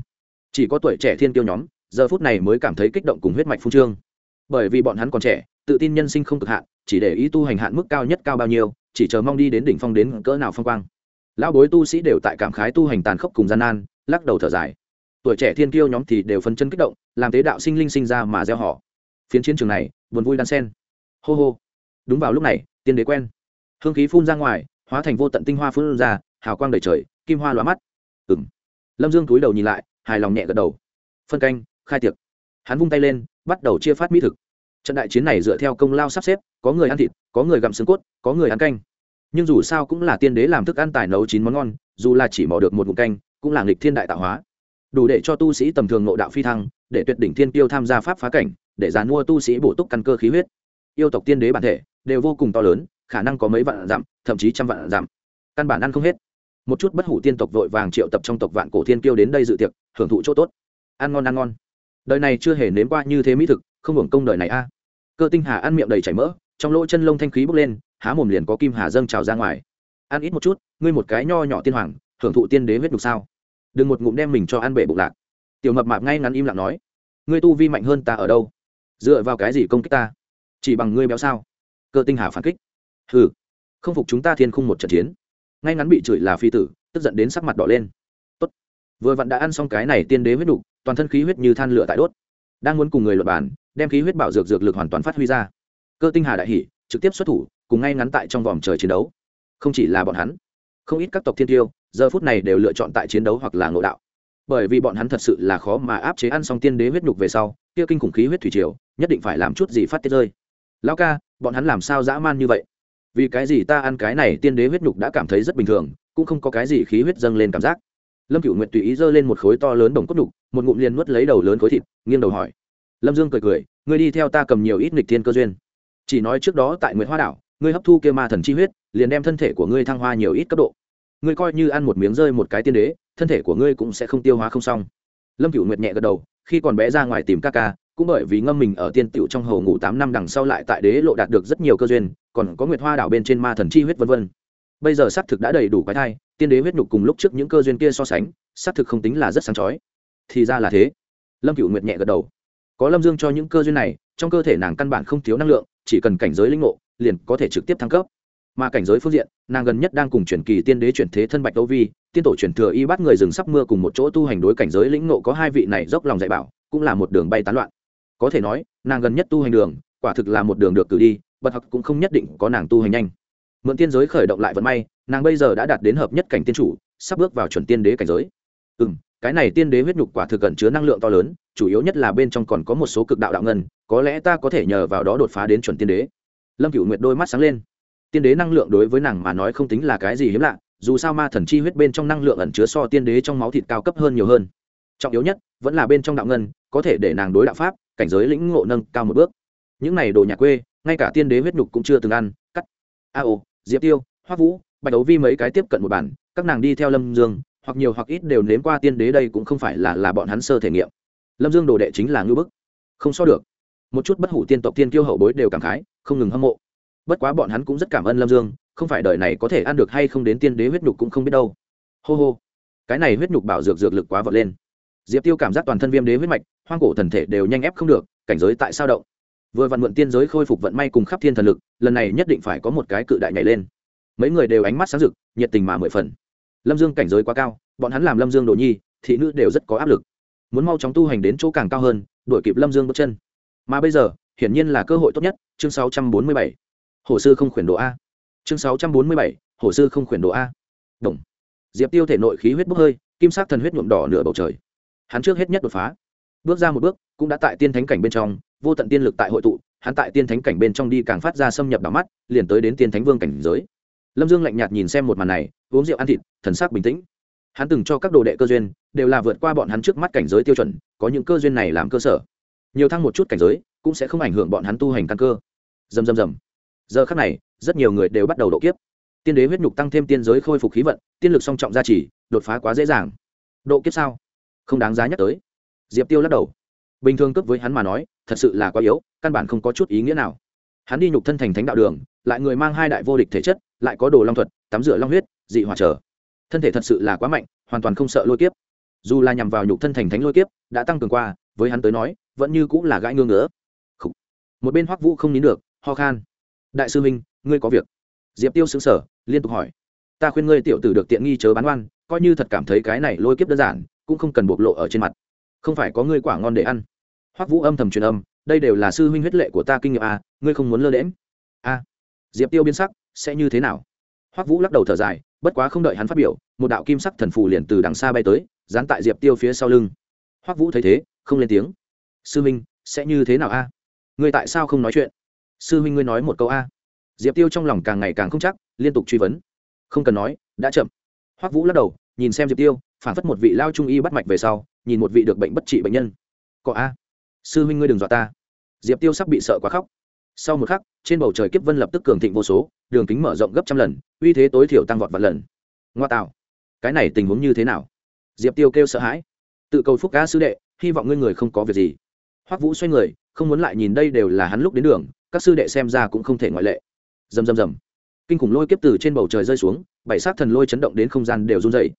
S1: Chỉ có tuổi trẻ thiên kiêu nhóm, giờ phút này mới cảm thấy kích động cùng huyết mạch phung trương. Bởi vì bọn hắn còn trẻ, tự tin nhân sinh không cực hạn, chỉ để ý tu hành hạn mức cao nhất cao bao nhiêu, chỉ chờ mong đi đến đỉnh phong đến cỡ nào phong quang. Lão bối tu sĩ đều tại cảm khái tu hành tàn khốc cùng gian nan, lắc đầu thở dài. Tuổi trẻ thiên kiêu nhóm thì đều phấn chân kích động, làm tế đạo sinh linh sinh ra mà gieo họ. Phiến chiến trường này, buồn vui đan sen hô hô. Đúng vào lúc này, tiên đế quen. Hương khí phun ra ngoài, hóa thành vô tận tinh hoa phun ra, hào quang đầy trời, kim hoa lóa mắt. Ừ m lâm dương túi đầu nhìn lại, hài lòng nhẹ gật đầu. Phân canh, khai tiệc. Hắn vung tay lên, bắt đầu chia phát mỹ thực. Trận đại chiến này dựa theo công lao sắp xếp, có người ăn thịt, có người gặm xương cốt, có người ăn canh. Nhưng dù sao cũng là tiên đế làm thức ăn tài nấu chín món ngon, dù là chỉ mò được một ngụm canh, cũng là nghịch thiên đại tạo hóa. Đủ để cho tu sĩ tầm thường ngộ đạo phi thăng, để tuyệt đỉnh thiên tiêu tham gia pháp phá cảnh, để dàn mua tu sĩ bổ túc căn cơ khí huyết yêu tộc tiên đế bản thể, đều vô cùng to lớn, khả năng có mấy vạn dặm, thậm chí trăm vạn dặm. Căn bản ăn không hết. Một chút bất hủ tiên tộc vội vàng triệu tập trong tộc vạn cổ thiên kiêu đến đây dự tiệc, hưởng thụ chỗ tốt. Ăn ngon ăn ngon. Đời này chưa hề nếm qua như thế mỹ thực, không hưởng công đời này a. Cơ tinh hà ăn miệng đầy chảy mỡ, trong lỗ chân lông thanh khí bốc lên, há mồm liền có kim hà dâng trào ra ngoài. Ăn ít một chút, ngươi một cái nho nhỏ tiên hoàng, hưởng thụ tiên đế huyết đục sao? Đừng một ngụm đem mình cho ăn bể bụng lạc. Tiểu mập mạp ngay ngắn im lặng nói, ngươi tu vi mạnh hơn ta ở đâu? Dựa vào cái gì công kích ta? Chỉ bằng ngươi béo sao? Cơ tinh hà phản kích. Hừ, không phục chúng ta thiên khung một trận chiến. Ngay ngắn bị chửi là phi tử tức giận đến sắc mặt đỏ lên. Tốt. vừa vặn đã ăn xong cái này tiên đế huyết đủ, toàn thân khí huyết như than lửa tại đốt. Đang muốn cùng người luật bản đem khí huyết bảo dược dược lực hoàn toàn phát huy ra. Cơ tinh hà đại hỉ trực tiếp xuất thủ cùng ngay ngắn tại trong vòng trời chiến đấu. Không chỉ là bọn hắn không ít các tộc thiên tiêu giờ phút này đều lựa chọn tại chiến đấu hoặc là ngộ đạo. Bởi vì bọn hắn thật sự là khó mà áp chế ăn xong tiên đế huyết nhục về sau kia kinh khủng khí huyết thủy triều nhất định phải làm chút gì phát tiết rơi lão ca, bọn hắn làm sao dã man như vậy? Vì cái gì ta ăn cái này tiên đế huyết nhục đã cảm thấy rất bình thường, cũng không có cái gì khí huyết dâng lên cảm giác. Lâm cựu nguyệt tùy ý giơ lên một khối to lớn đồng cốt nhục, một ngụm liền nuốt lấy đầu lớn khối thịt, nghiêng đầu hỏi. Lâm dương cười cười, ngươi đi theo ta cầm nhiều ít nghịch thiên cơ duyên. Chỉ nói trước đó tại nguyệt hoa đảo, ngươi hấp thu kia ma thần chi huyết, liền đem thân thể của ngươi thăng hoa nhiều ít cấp độ. Ngươi coi như ăn một miếng rơi một cái tiên đế, thân thể của ngươi cũng sẽ không tiêu hóa không xong. Lâm cựu nguyệt nhẹ gật đầu, khi còn bé ra ngoài tìm ca ca cũng bởi vì ngâm mình ở tiên tiểu trong hầu ngủ tám năm đằng sau lại tại đế lộ đạt được rất nhiều cơ duyên, còn có nguyệt hoa đảo bên trên ma thần chi huyết vân vân. Bây giờ xác thực đã đầy đủ cái thai, tiên đế huyết nhục cùng lúc trước những cơ duyên kia so sánh, xác thực không tính là rất sáng chói. Thì ra là thế. Lâm Cửu nguyệt nhẹ gật đầu. Có lâm dương cho những cơ duyên này, trong cơ thể nàng căn bản không thiếu năng lượng, chỉ cần cảnh giới linh ngộ, liền có thể trực tiếp thăng cấp. Mà cảnh giới phương diện, nàng gần nhất đang cùng truyền kỳ tiên đế chuyển thế thân bạch đấu vi, tiên tổ truyền thừa y bắt người rừng sắp mưa cùng một chỗ tu hành đối cảnh giới lĩnh ngộ có hai vị này dốc lòng dạy bảo, cũng là một đường bay tán loạn có thể nói, nàng gần nhất tu hành đường, quả thực là một đường được cử đi bật học cũng không nhất định có nàng tu hành nhanh. Mượn tiên giới khởi động lại vận may, nàng bây giờ đã đạt đến hợp nhất cảnh tiên chủ, sắp bước vào chuẩn tiên đế cảnh giới. Ừ m cái này tiên đế huyết nhục quả thực gần chứa năng lượng to lớn, chủ yếu nhất là bên trong còn có một số cực đạo đạo ngân, có lẽ ta có thể nhờ vào đó đột phá đến chuẩn tiên đế. Lâm cựu nguyệt đôi mắt sáng lên. Tiên đế năng lượng đối với nàng mà nói không tính là cái gì hiếm lạ, dù sao ma thần chi huyết bên trong năng lượng ẩn chứa so tiên đế trong máu thịt cao cấp hơn nhiều hơn. Trọng yếu nhất, vẫn là bên trong đạo ngân, có thể để nàng đối đạo pháp cảnh giới lĩnh ngộ nâng cao một bước. Những này đồ nhà quê ngay cả tiên đế huyết nhục cũng chưa từng ăn cắt. A à, ồ diệp tiêu hoa vũ bạch đấu vi mấy cái tiếp cận một bản các nàng đi theo lâm dương hoặc nhiều hoặc ít đều nếm qua tiên đế đây cũng không phải là là bọn hắn sơ thể nghiệm. Lâm dương đồ đệ chính là ngưỡng bức. Không so được. Một chút bất hủ tiên tộc tiên kiêu hậu bối đều cảm khái không ngừng hâm mộ. Bất quá bọn hắn cũng rất cảm ơn lâm dương không phải đời này có thể ăn được hay không đến tiên đế huyết nhục cũng không biết đâu. Hô hô. Cái này huyết nhục bảo dược dược lực quá vọt lên diệp tiêu cảm giác toàn thân viêm đế huyết mạch hoang cổ thần thể đều nhanh ép không được cảnh giới tại sao động. Vừa vặn mượn tiên giới khôi phục vận may cùng khắp thiên thần lực lần này nhất định phải có một cái cự đại nhảy lên. Mấy người đều ánh mắt sáng rực nhiệt tình mà mười phần. Lâm dương cảnh giới quá cao bọn hắn làm lâm dương đồ nhi thị nữ đều rất có áp lực. Muốn mau chóng tu hành đến chỗ càng cao hơn đuổi kịp lâm dương bước chân. Mà bây giờ hiển nhiên là cơ hội tốt nhất chương 647. hồ sư không khuyển độ a. Chương 647, hồ sư không khuyển độ a. Đồng. Diệp tiêu thể nội khí huyết bốc hơi kim sắc thần huyết nhuộm đỏ nửa bầu trời hắn trước hết nhất đột phá. Bước ra một bước, cũng đã tại tiên thánh cảnh bên trong, vô tận tiên lực tại hội tụ, hắn tại tiên thánh cảnh bên trong đi càng phát ra xâm nhập đỏ mắt, liền tới đến tiên thánh vương cảnh giới. Lâm dương lạnh nhạt nhìn xem một màn này, uống rượu ăn thịt, thần sắc bình tĩnh. Hắn từng cho các đồ đệ cơ duyên, đều là vượt qua bọn hắn trước mắt cảnh giới tiêu chuẩn, có những cơ duyên này làm cơ sở. Nhiều thăng một chút cảnh giới, cũng sẽ không ảnh hưởng bọn hắn tu hành căn cơ. Dầm dầm dầm giờ khắc này, rất nhiều người đều bắt đầu độ kiếp. Tiên đế huyết nhục tăng thêm tiên giới khôi phục khí vận, tiên lực song trọng gia trì, đột phá quá dễ dàng. Độ kiếp sao? Không đáng giá nhắc tới. Diệp tiêu lắc đầu. Bình thường cướp với hắn mà nói, thật sự là quá yếu, căn bản không có chút ý nghĩa nào. Hắn đi nhục thân thành thánh đạo đường, lại người mang hai đại vô địch thể chất, lại có đồ long thuật, tắm rửa long huyết, dị hòa trở. Thân thể thật sự là quá mạnh, hoàn toàn không sợ lôi kiếp. Dù là nhằm vào nhục thân thành thánh lôi kiếp, đã tăng cường qua, với hắn tới nói, vẫn như cũng là gãi ngương ngỡ một bên hoắc vũ không nín được, ho khan. Đại sư minh ngươi có việc? Diệp tiêu xứng sở liên tục hỏi. Ta khuyên ngươi tiểu tử được tiện nghi chớ bán oan, coi như thật cảm thấy cái này lôi kiếp đơn giản cũng không cần bộc lộ ở trên mặt. Không phải có ngươi quả ngon để ăn. Hoắc vũ âm thầm truyền âm đây đều là sư huynh huyết lệ của ta kinh nghiệm à, ngươi không muốn lơ đễm a à, diệp tiêu biến sắc sẽ như thế nào? Hoắc vũ lắc đầu thở dài bất quá không đợi hắn phát biểu một đạo kim sắc thần phù liền từ đằng xa bay tới dán tại diệp tiêu phía sau lưng. Hoắc vũ thấy thế không lên tiếng. Sư huynh sẽ như thế nào a ngươi tại sao không nói chuyện? Sư huynh ngươi nói một câu a diệp tiêu trong lòng càng ngày càng không chắc liên tục truy vấn. Không cần nói đã chậm. Hoắc vũ lắc đầu nhìn xem diệp tiêu phản phất một vị lao trung y bắt mạch về sau, nhìn một vị được bệnh bất trị bệnh nhân. Có a. Sư huynh ngươi đừng dọa ta. Diệp tiêu sắp bị sợ quá khóc. Sau một khắc, trên bầu trời kiếp vân lập tức cường thịnh vô số, đường kính mở rộng gấp trăm lần, uy thế tối thiểu tăng vọt vạn lần. Ngoa tạo. Cái này tình huống như thế nào? Diệp tiêu kêu sợ hãi. Tự cầu phúc ca sư đệ, hy vọng ngươi người không có việc gì. Hoắc vũ xoay người, không muốn lại nhìn đây đều là hắn lúc đến đường, các sư đệ xem ra cũng không thể ngoại lệ. Rầm rầm rầm. Kinh khủng lôi kiếp từ trên bầu trời rơi xuống, bảy sát thần lôi chấn động đến không gian đều run dày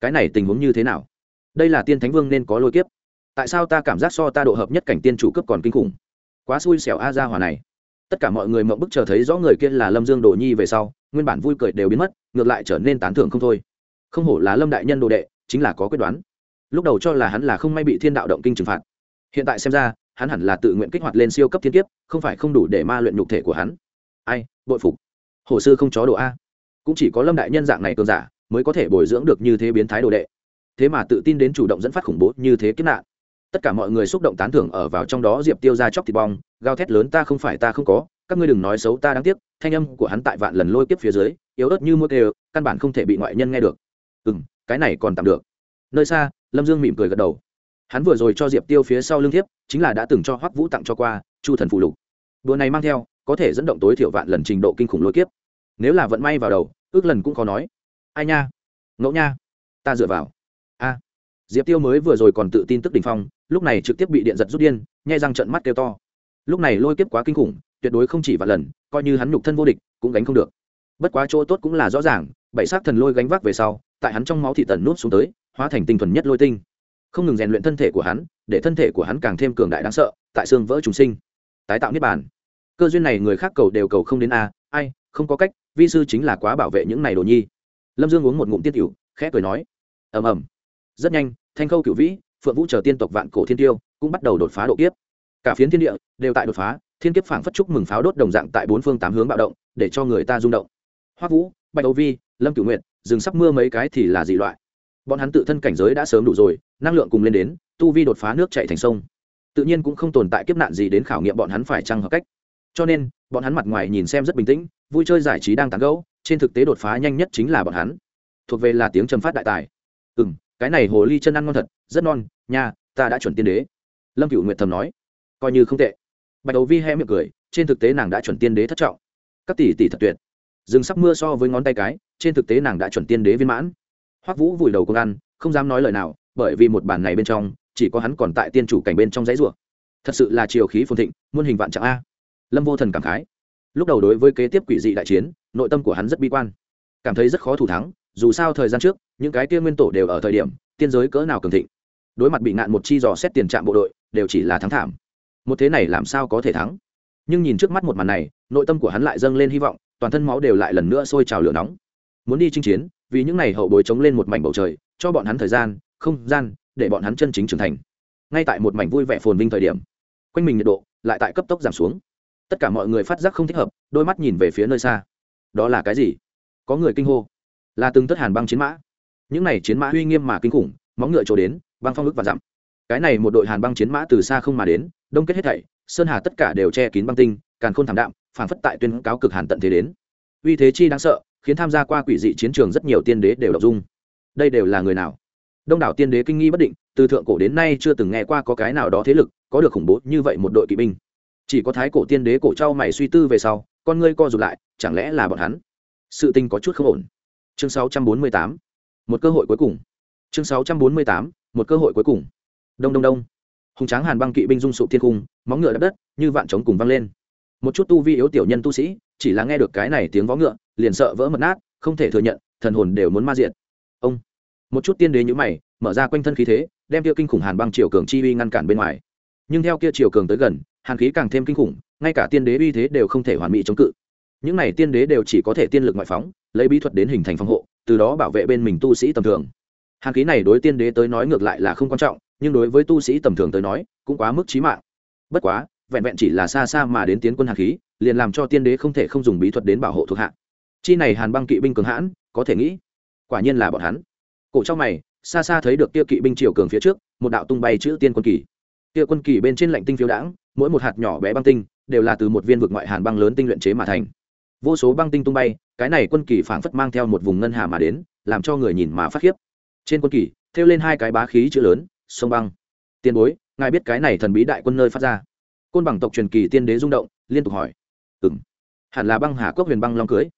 S1: cái này tình huống như thế nào? Đây là tiên thánh vương nên có lôi kiếp. Tại sao ta cảm giác so ta độ hợp nhất cảnh tiên chủ cấp còn kinh khủng? Quá xui xẻo a ra hòa này. Tất cả mọi người mộng bức chờ thấy rõ người kia là lâm dương đồ nhi về sau, nguyên bản vui cười đều biến mất, ngược lại trở nên tán thưởng không thôi. Không hổ là lâm đại nhân đồ đệ, chính là có quyết đoán. Lúc đầu cho là hắn là không may bị thiên đạo động kinh trừng phạt. Hiện tại xem ra, hắn hẳn là tự nguyện kích hoạt lên siêu cấp thiên kiếp, không phải không đủ để ma luyện nhục thể của hắn. Ai, bội phục. Hồ sư không chó đồ a. Cũng chỉ có lâm đại nhân dạng này cường giả mới có thể bồi dưỡng được như thế biến thái đồ đệ. Thế mà tự tin đến chủ động dẫn phát khủng bố như thế kiếp nạn. Tất cả mọi người xúc động tán thưởng ở vào trong đó diệp tiêu ra chóc thịt bong, gào thét lớn ta không phải ta không có, các ngươi đừng nói xấu ta đáng tiếc, thanh âm của hắn tại vạn lần lôi kiếp phía dưới, yếu ớt như mua đều, căn bản không thể bị ngoại nhân nghe được. Ừ m cái này còn tạm được. Nơi xa, lâm dương mỉm cười gật đầu. Hắn vừa rồi cho diệp tiêu phía sau lưng thiếp, chính là đã từng cho hoắc vũ tặng cho qua, chu thần phụ lục. Đùa này mang theo, có thể dẫn động tối thiểu vạn lần trình độ kinh khủng lôi kiếp. Nếu là vận may vào đầu, ước lần cũng khó nói ai nha? Ngẫu nha. Ta dựa vào. A. Diệp tiêu mới vừa rồi còn tự tin tức đình phong, lúc này trực tiếp bị điện giật rút điên, nhai răng trận mắt kêu to. Lúc này lôi kiếp quá kinh khủng, tuyệt đối không chỉ vài lần, coi như hắn nhục thân vô địch, cũng gánh không được. Bất quá chỗ tốt cũng là rõ ràng, bảy sát thần lôi gánh vác về sau, tại hắn trong máu thị tần nút xuống tới, hóa thành tinh thuần nhất lôi tinh. Không ngừng rèn luyện thân thể của hắn, để thân thể của hắn càng thêm cường đại đáng sợ, tại xương vỡ trùng sinh. Tái tạo niết bàn. Cơ duyên này người khác cầu đều cầu không đến a, ai, không có cách, vi sư chính là quá bảo vệ những này đồ nhi lâm dương uống một ngụm tiên cựu khẽ cười nói ầm ầm. Rất nhanh thanh khâu cựu vĩ phượng vũ chờ tiên tộc vạn cổ thiên tiêu cũng bắt đầu đột phá độ kiếp. Cả phiến thiên địa đều tại đột phá thiên kiếp phảng phất chúc mừng pháo đốt đồng dạng tại bốn phương tám hướng bạo động để cho người ta rung động. Hoắc vũ bạch âu vi lâm cửu nguyện, rừng sắp mưa mấy cái thì là dị loại. Bọn hắn tự thân cảnh giới đã sớm đủ rồi năng lượng cùng lên đến tu vi đột phá nước chạy thành sông. Tự nhiên cũng không tồn tại kiếp nạn gì đến khảo nghiệm bọn hắn phải chăng hợp cách. Cho nên bọn hắn mặt ngoài nhìn xem rất bình tĩnh vui chơi giải trí đang tán gẫu trên thực tế đột phá nhanh nhất chính là bọn hắn. Thuộc về là tiếng trầm phát đại tài. Ừ m cái này hồ ly chân ăn ngon thật, rất non nha, ta đã chuẩn tiên đế. Lâm cựu nguyệt thầm nói. Coi như không tệ. Bạch đầu vi hé miệng cười, trên thực tế nàng đã chuẩn tiên đế thất trọng. Các tỷ tỷ thật tuyệt. Rừng sắp mưa so với ngón tay cái, trên thực tế nàng đã chuẩn tiên đế viên mãn. Hoắc vũ vùi đầu công ăn, không dám nói lời nào, bởi vì một bản này bên trong, chỉ có hắn còn tại tiên chủ cảnh bên trong dãy rùa thật sự là chiều khí phồn thịnh, muôn hình vạn trạng a. Lâm vô thần cảm khái lúc đầu đối với kế tiếp quỷ dị đại chiến, nội tâm của hắn rất bi quan. Cảm thấy rất khó thủ thắng, dù sao thời gian trước, những cái kia nguyên tổ đều ở thời điểm, tiên giới cỡ nào cường thịnh. Đối mặt bị nạn một chi dò xét tiền trạm bộ đội, đều chỉ là thắng thảm. Một thế này làm sao có thể thắng? Nhưng nhìn trước mắt một màn này, nội tâm của hắn lại dâng lên hy vọng, toàn thân máu đều lại lần nữa sôi trào lửa nóng. Muốn đi chinh chiến, vì những n à y hậu bối chống lên một mảnh bầu trời, cho bọn hắn thời gian, không gian, để bọn hắn chân chính trưởng thành. Ngay tại một mảnh vui vẻ phồn vinh thời điểm, quanh mình nhiệt độ lại tại cấp tốc giảm xuống tất cả mọi người phát giác không thích hợp, đôi mắt nhìn về phía nơi xa. Đó là cái gì? Có người kinh hô. Là từng tất hàn băng chiến mã. Những này chiến mã uy nghiêm mà kinh khủng, móng ngựa trổ đến, băng phong ức và dặm. Cái này một đội hàn băng chiến mã từ xa không mà đến, đông kết hết thảy, sơn hà tất cả đều che kín băng tinh, càn khôn thảm đạm phản phất tại tuyên cáo cực hàn tận thế đến. Uy thế chi đáng sợ, khiến tham gia qua quỷ dị chiến trường rất nhiều tiên đế đều đọc dung. Đây đều là người nào? Đông đảo tiên đế kinh nghi bất định, từ thượng cổ đến nay chưa từng nghe qua có cái nào đó thế lực, có được khủng bố như vậy một đội kỵ binh chỉ có thái cổ tiên đế cổ trao mày suy tư về sau, con ngươi co rụt lại, chẳng lẽ là bọn hắn? Sự tình có chút không ổn. Chương 648 một cơ hội cuối cùng. Chương 648 một cơ hội cuối cùng. Đông đông đông. Hùng tráng hàn băng kỵ binh dung sụ thiên cung móng ngựa đập đất, như vạn trống cùng văng lên. Một chút tu vi yếu tiểu nhân tu sĩ, chỉ là nghe được cái này tiếng vó ngựa, liền sợ vỡ mật nát, không thể thừa nhận, thần hồn đều muốn ma diện ông. Một chút tiên đế nhữ mày, mở ra quanh thân khí thế, đem kia kinh khủng hàn băng triều cường chi uy ngăn cản bên ngoài. Nhưng theo kia triều cường tới gần hàn khí càng thêm kinh khủng, ngay cả tiên đế uy thế đều không thể hoàn mỹ chống cự. Những này tiên đế đều chỉ có thể tiên lực ngoại phóng, lấy bí thuật đến hình thành phòng hộ, từ đó bảo vệ bên mình tu sĩ tầm thường. Hàn khí này đối tiên đế tới nói ngược lại là không quan trọng, nhưng đối với tu sĩ tầm thường tới nói, cũng quá mức trí mạng. Bất quá, vẹn vẹn chỉ là xa xa mà đến tiến quân hàn khí, liền làm cho tiên đế không thể không dùng bí thuật đến bảo hộ thuộc hạ. Chi này hàn băng kỵ binh cường hãn, có thể nghĩ, quả nhiên là bọn hắn. Cổ trong mày, xa xa thấy được kia kỵ binh triều cường phía trước, một đạo tung bay chữ tiên quân kỳ. Kia quân kỳ bên trên lạnh tinh phiếu đãng mỗi một hạt nhỏ bé băng tinh đều là từ một viên vực ngoại hàn băng lớn tinh luyện chế mà thành. Vô số băng tinh tung bay, cái này quân kỳ phảng phất mang theo một vùng ngân hà mà đến, làm cho người nhìn mà phát khiếp. Trên quân kỳ, thêu lên hai cái bá khí chữ lớn, sông băng. Tiền bối, ngài biết cái này thần bí đại quân nơi phát ra? Côn bằng tộc truyền kỳ tiên đế rung động, liên tục hỏi. Ừng hẳn là băng hà cốc huyền băng long cưới.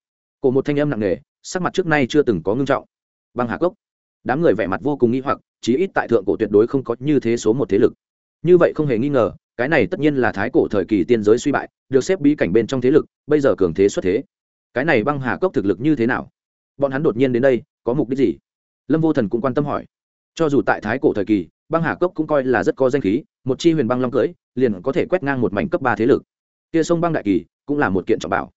S1: Cổ một thanh âm nặng nề, sắc mặt trước nay chưa từng có ngưng trọng. Băng hà cốc. Đám người vẻ mặt vô cùng nghi hoặc, chí ít tại thượng cổ tuyệt đối không có như thế số một thế lực. Như vậy không hề nghi ngờ cái này tất nhiên là thái cổ thời kỳ tiên giới suy bại, được xếp bí cảnh bên trong thế lực, bây giờ cường thế xuất thế. Cái này băng hà cốc thực lực như thế nào? Bọn hắn đột nhiên đến đây, có mục đích gì? Lâm vô thần cũng quan tâm hỏi. Cho dù tại thái cổ thời kỳ, băng hà cốc cũng coi là rất có danh khí, một chi huyền băng long cưỡi, liền có thể quét ngang một mảnh cấp ba thế lực. Kia sông băng đại kỳ, cũng là một kiện trọng bảo.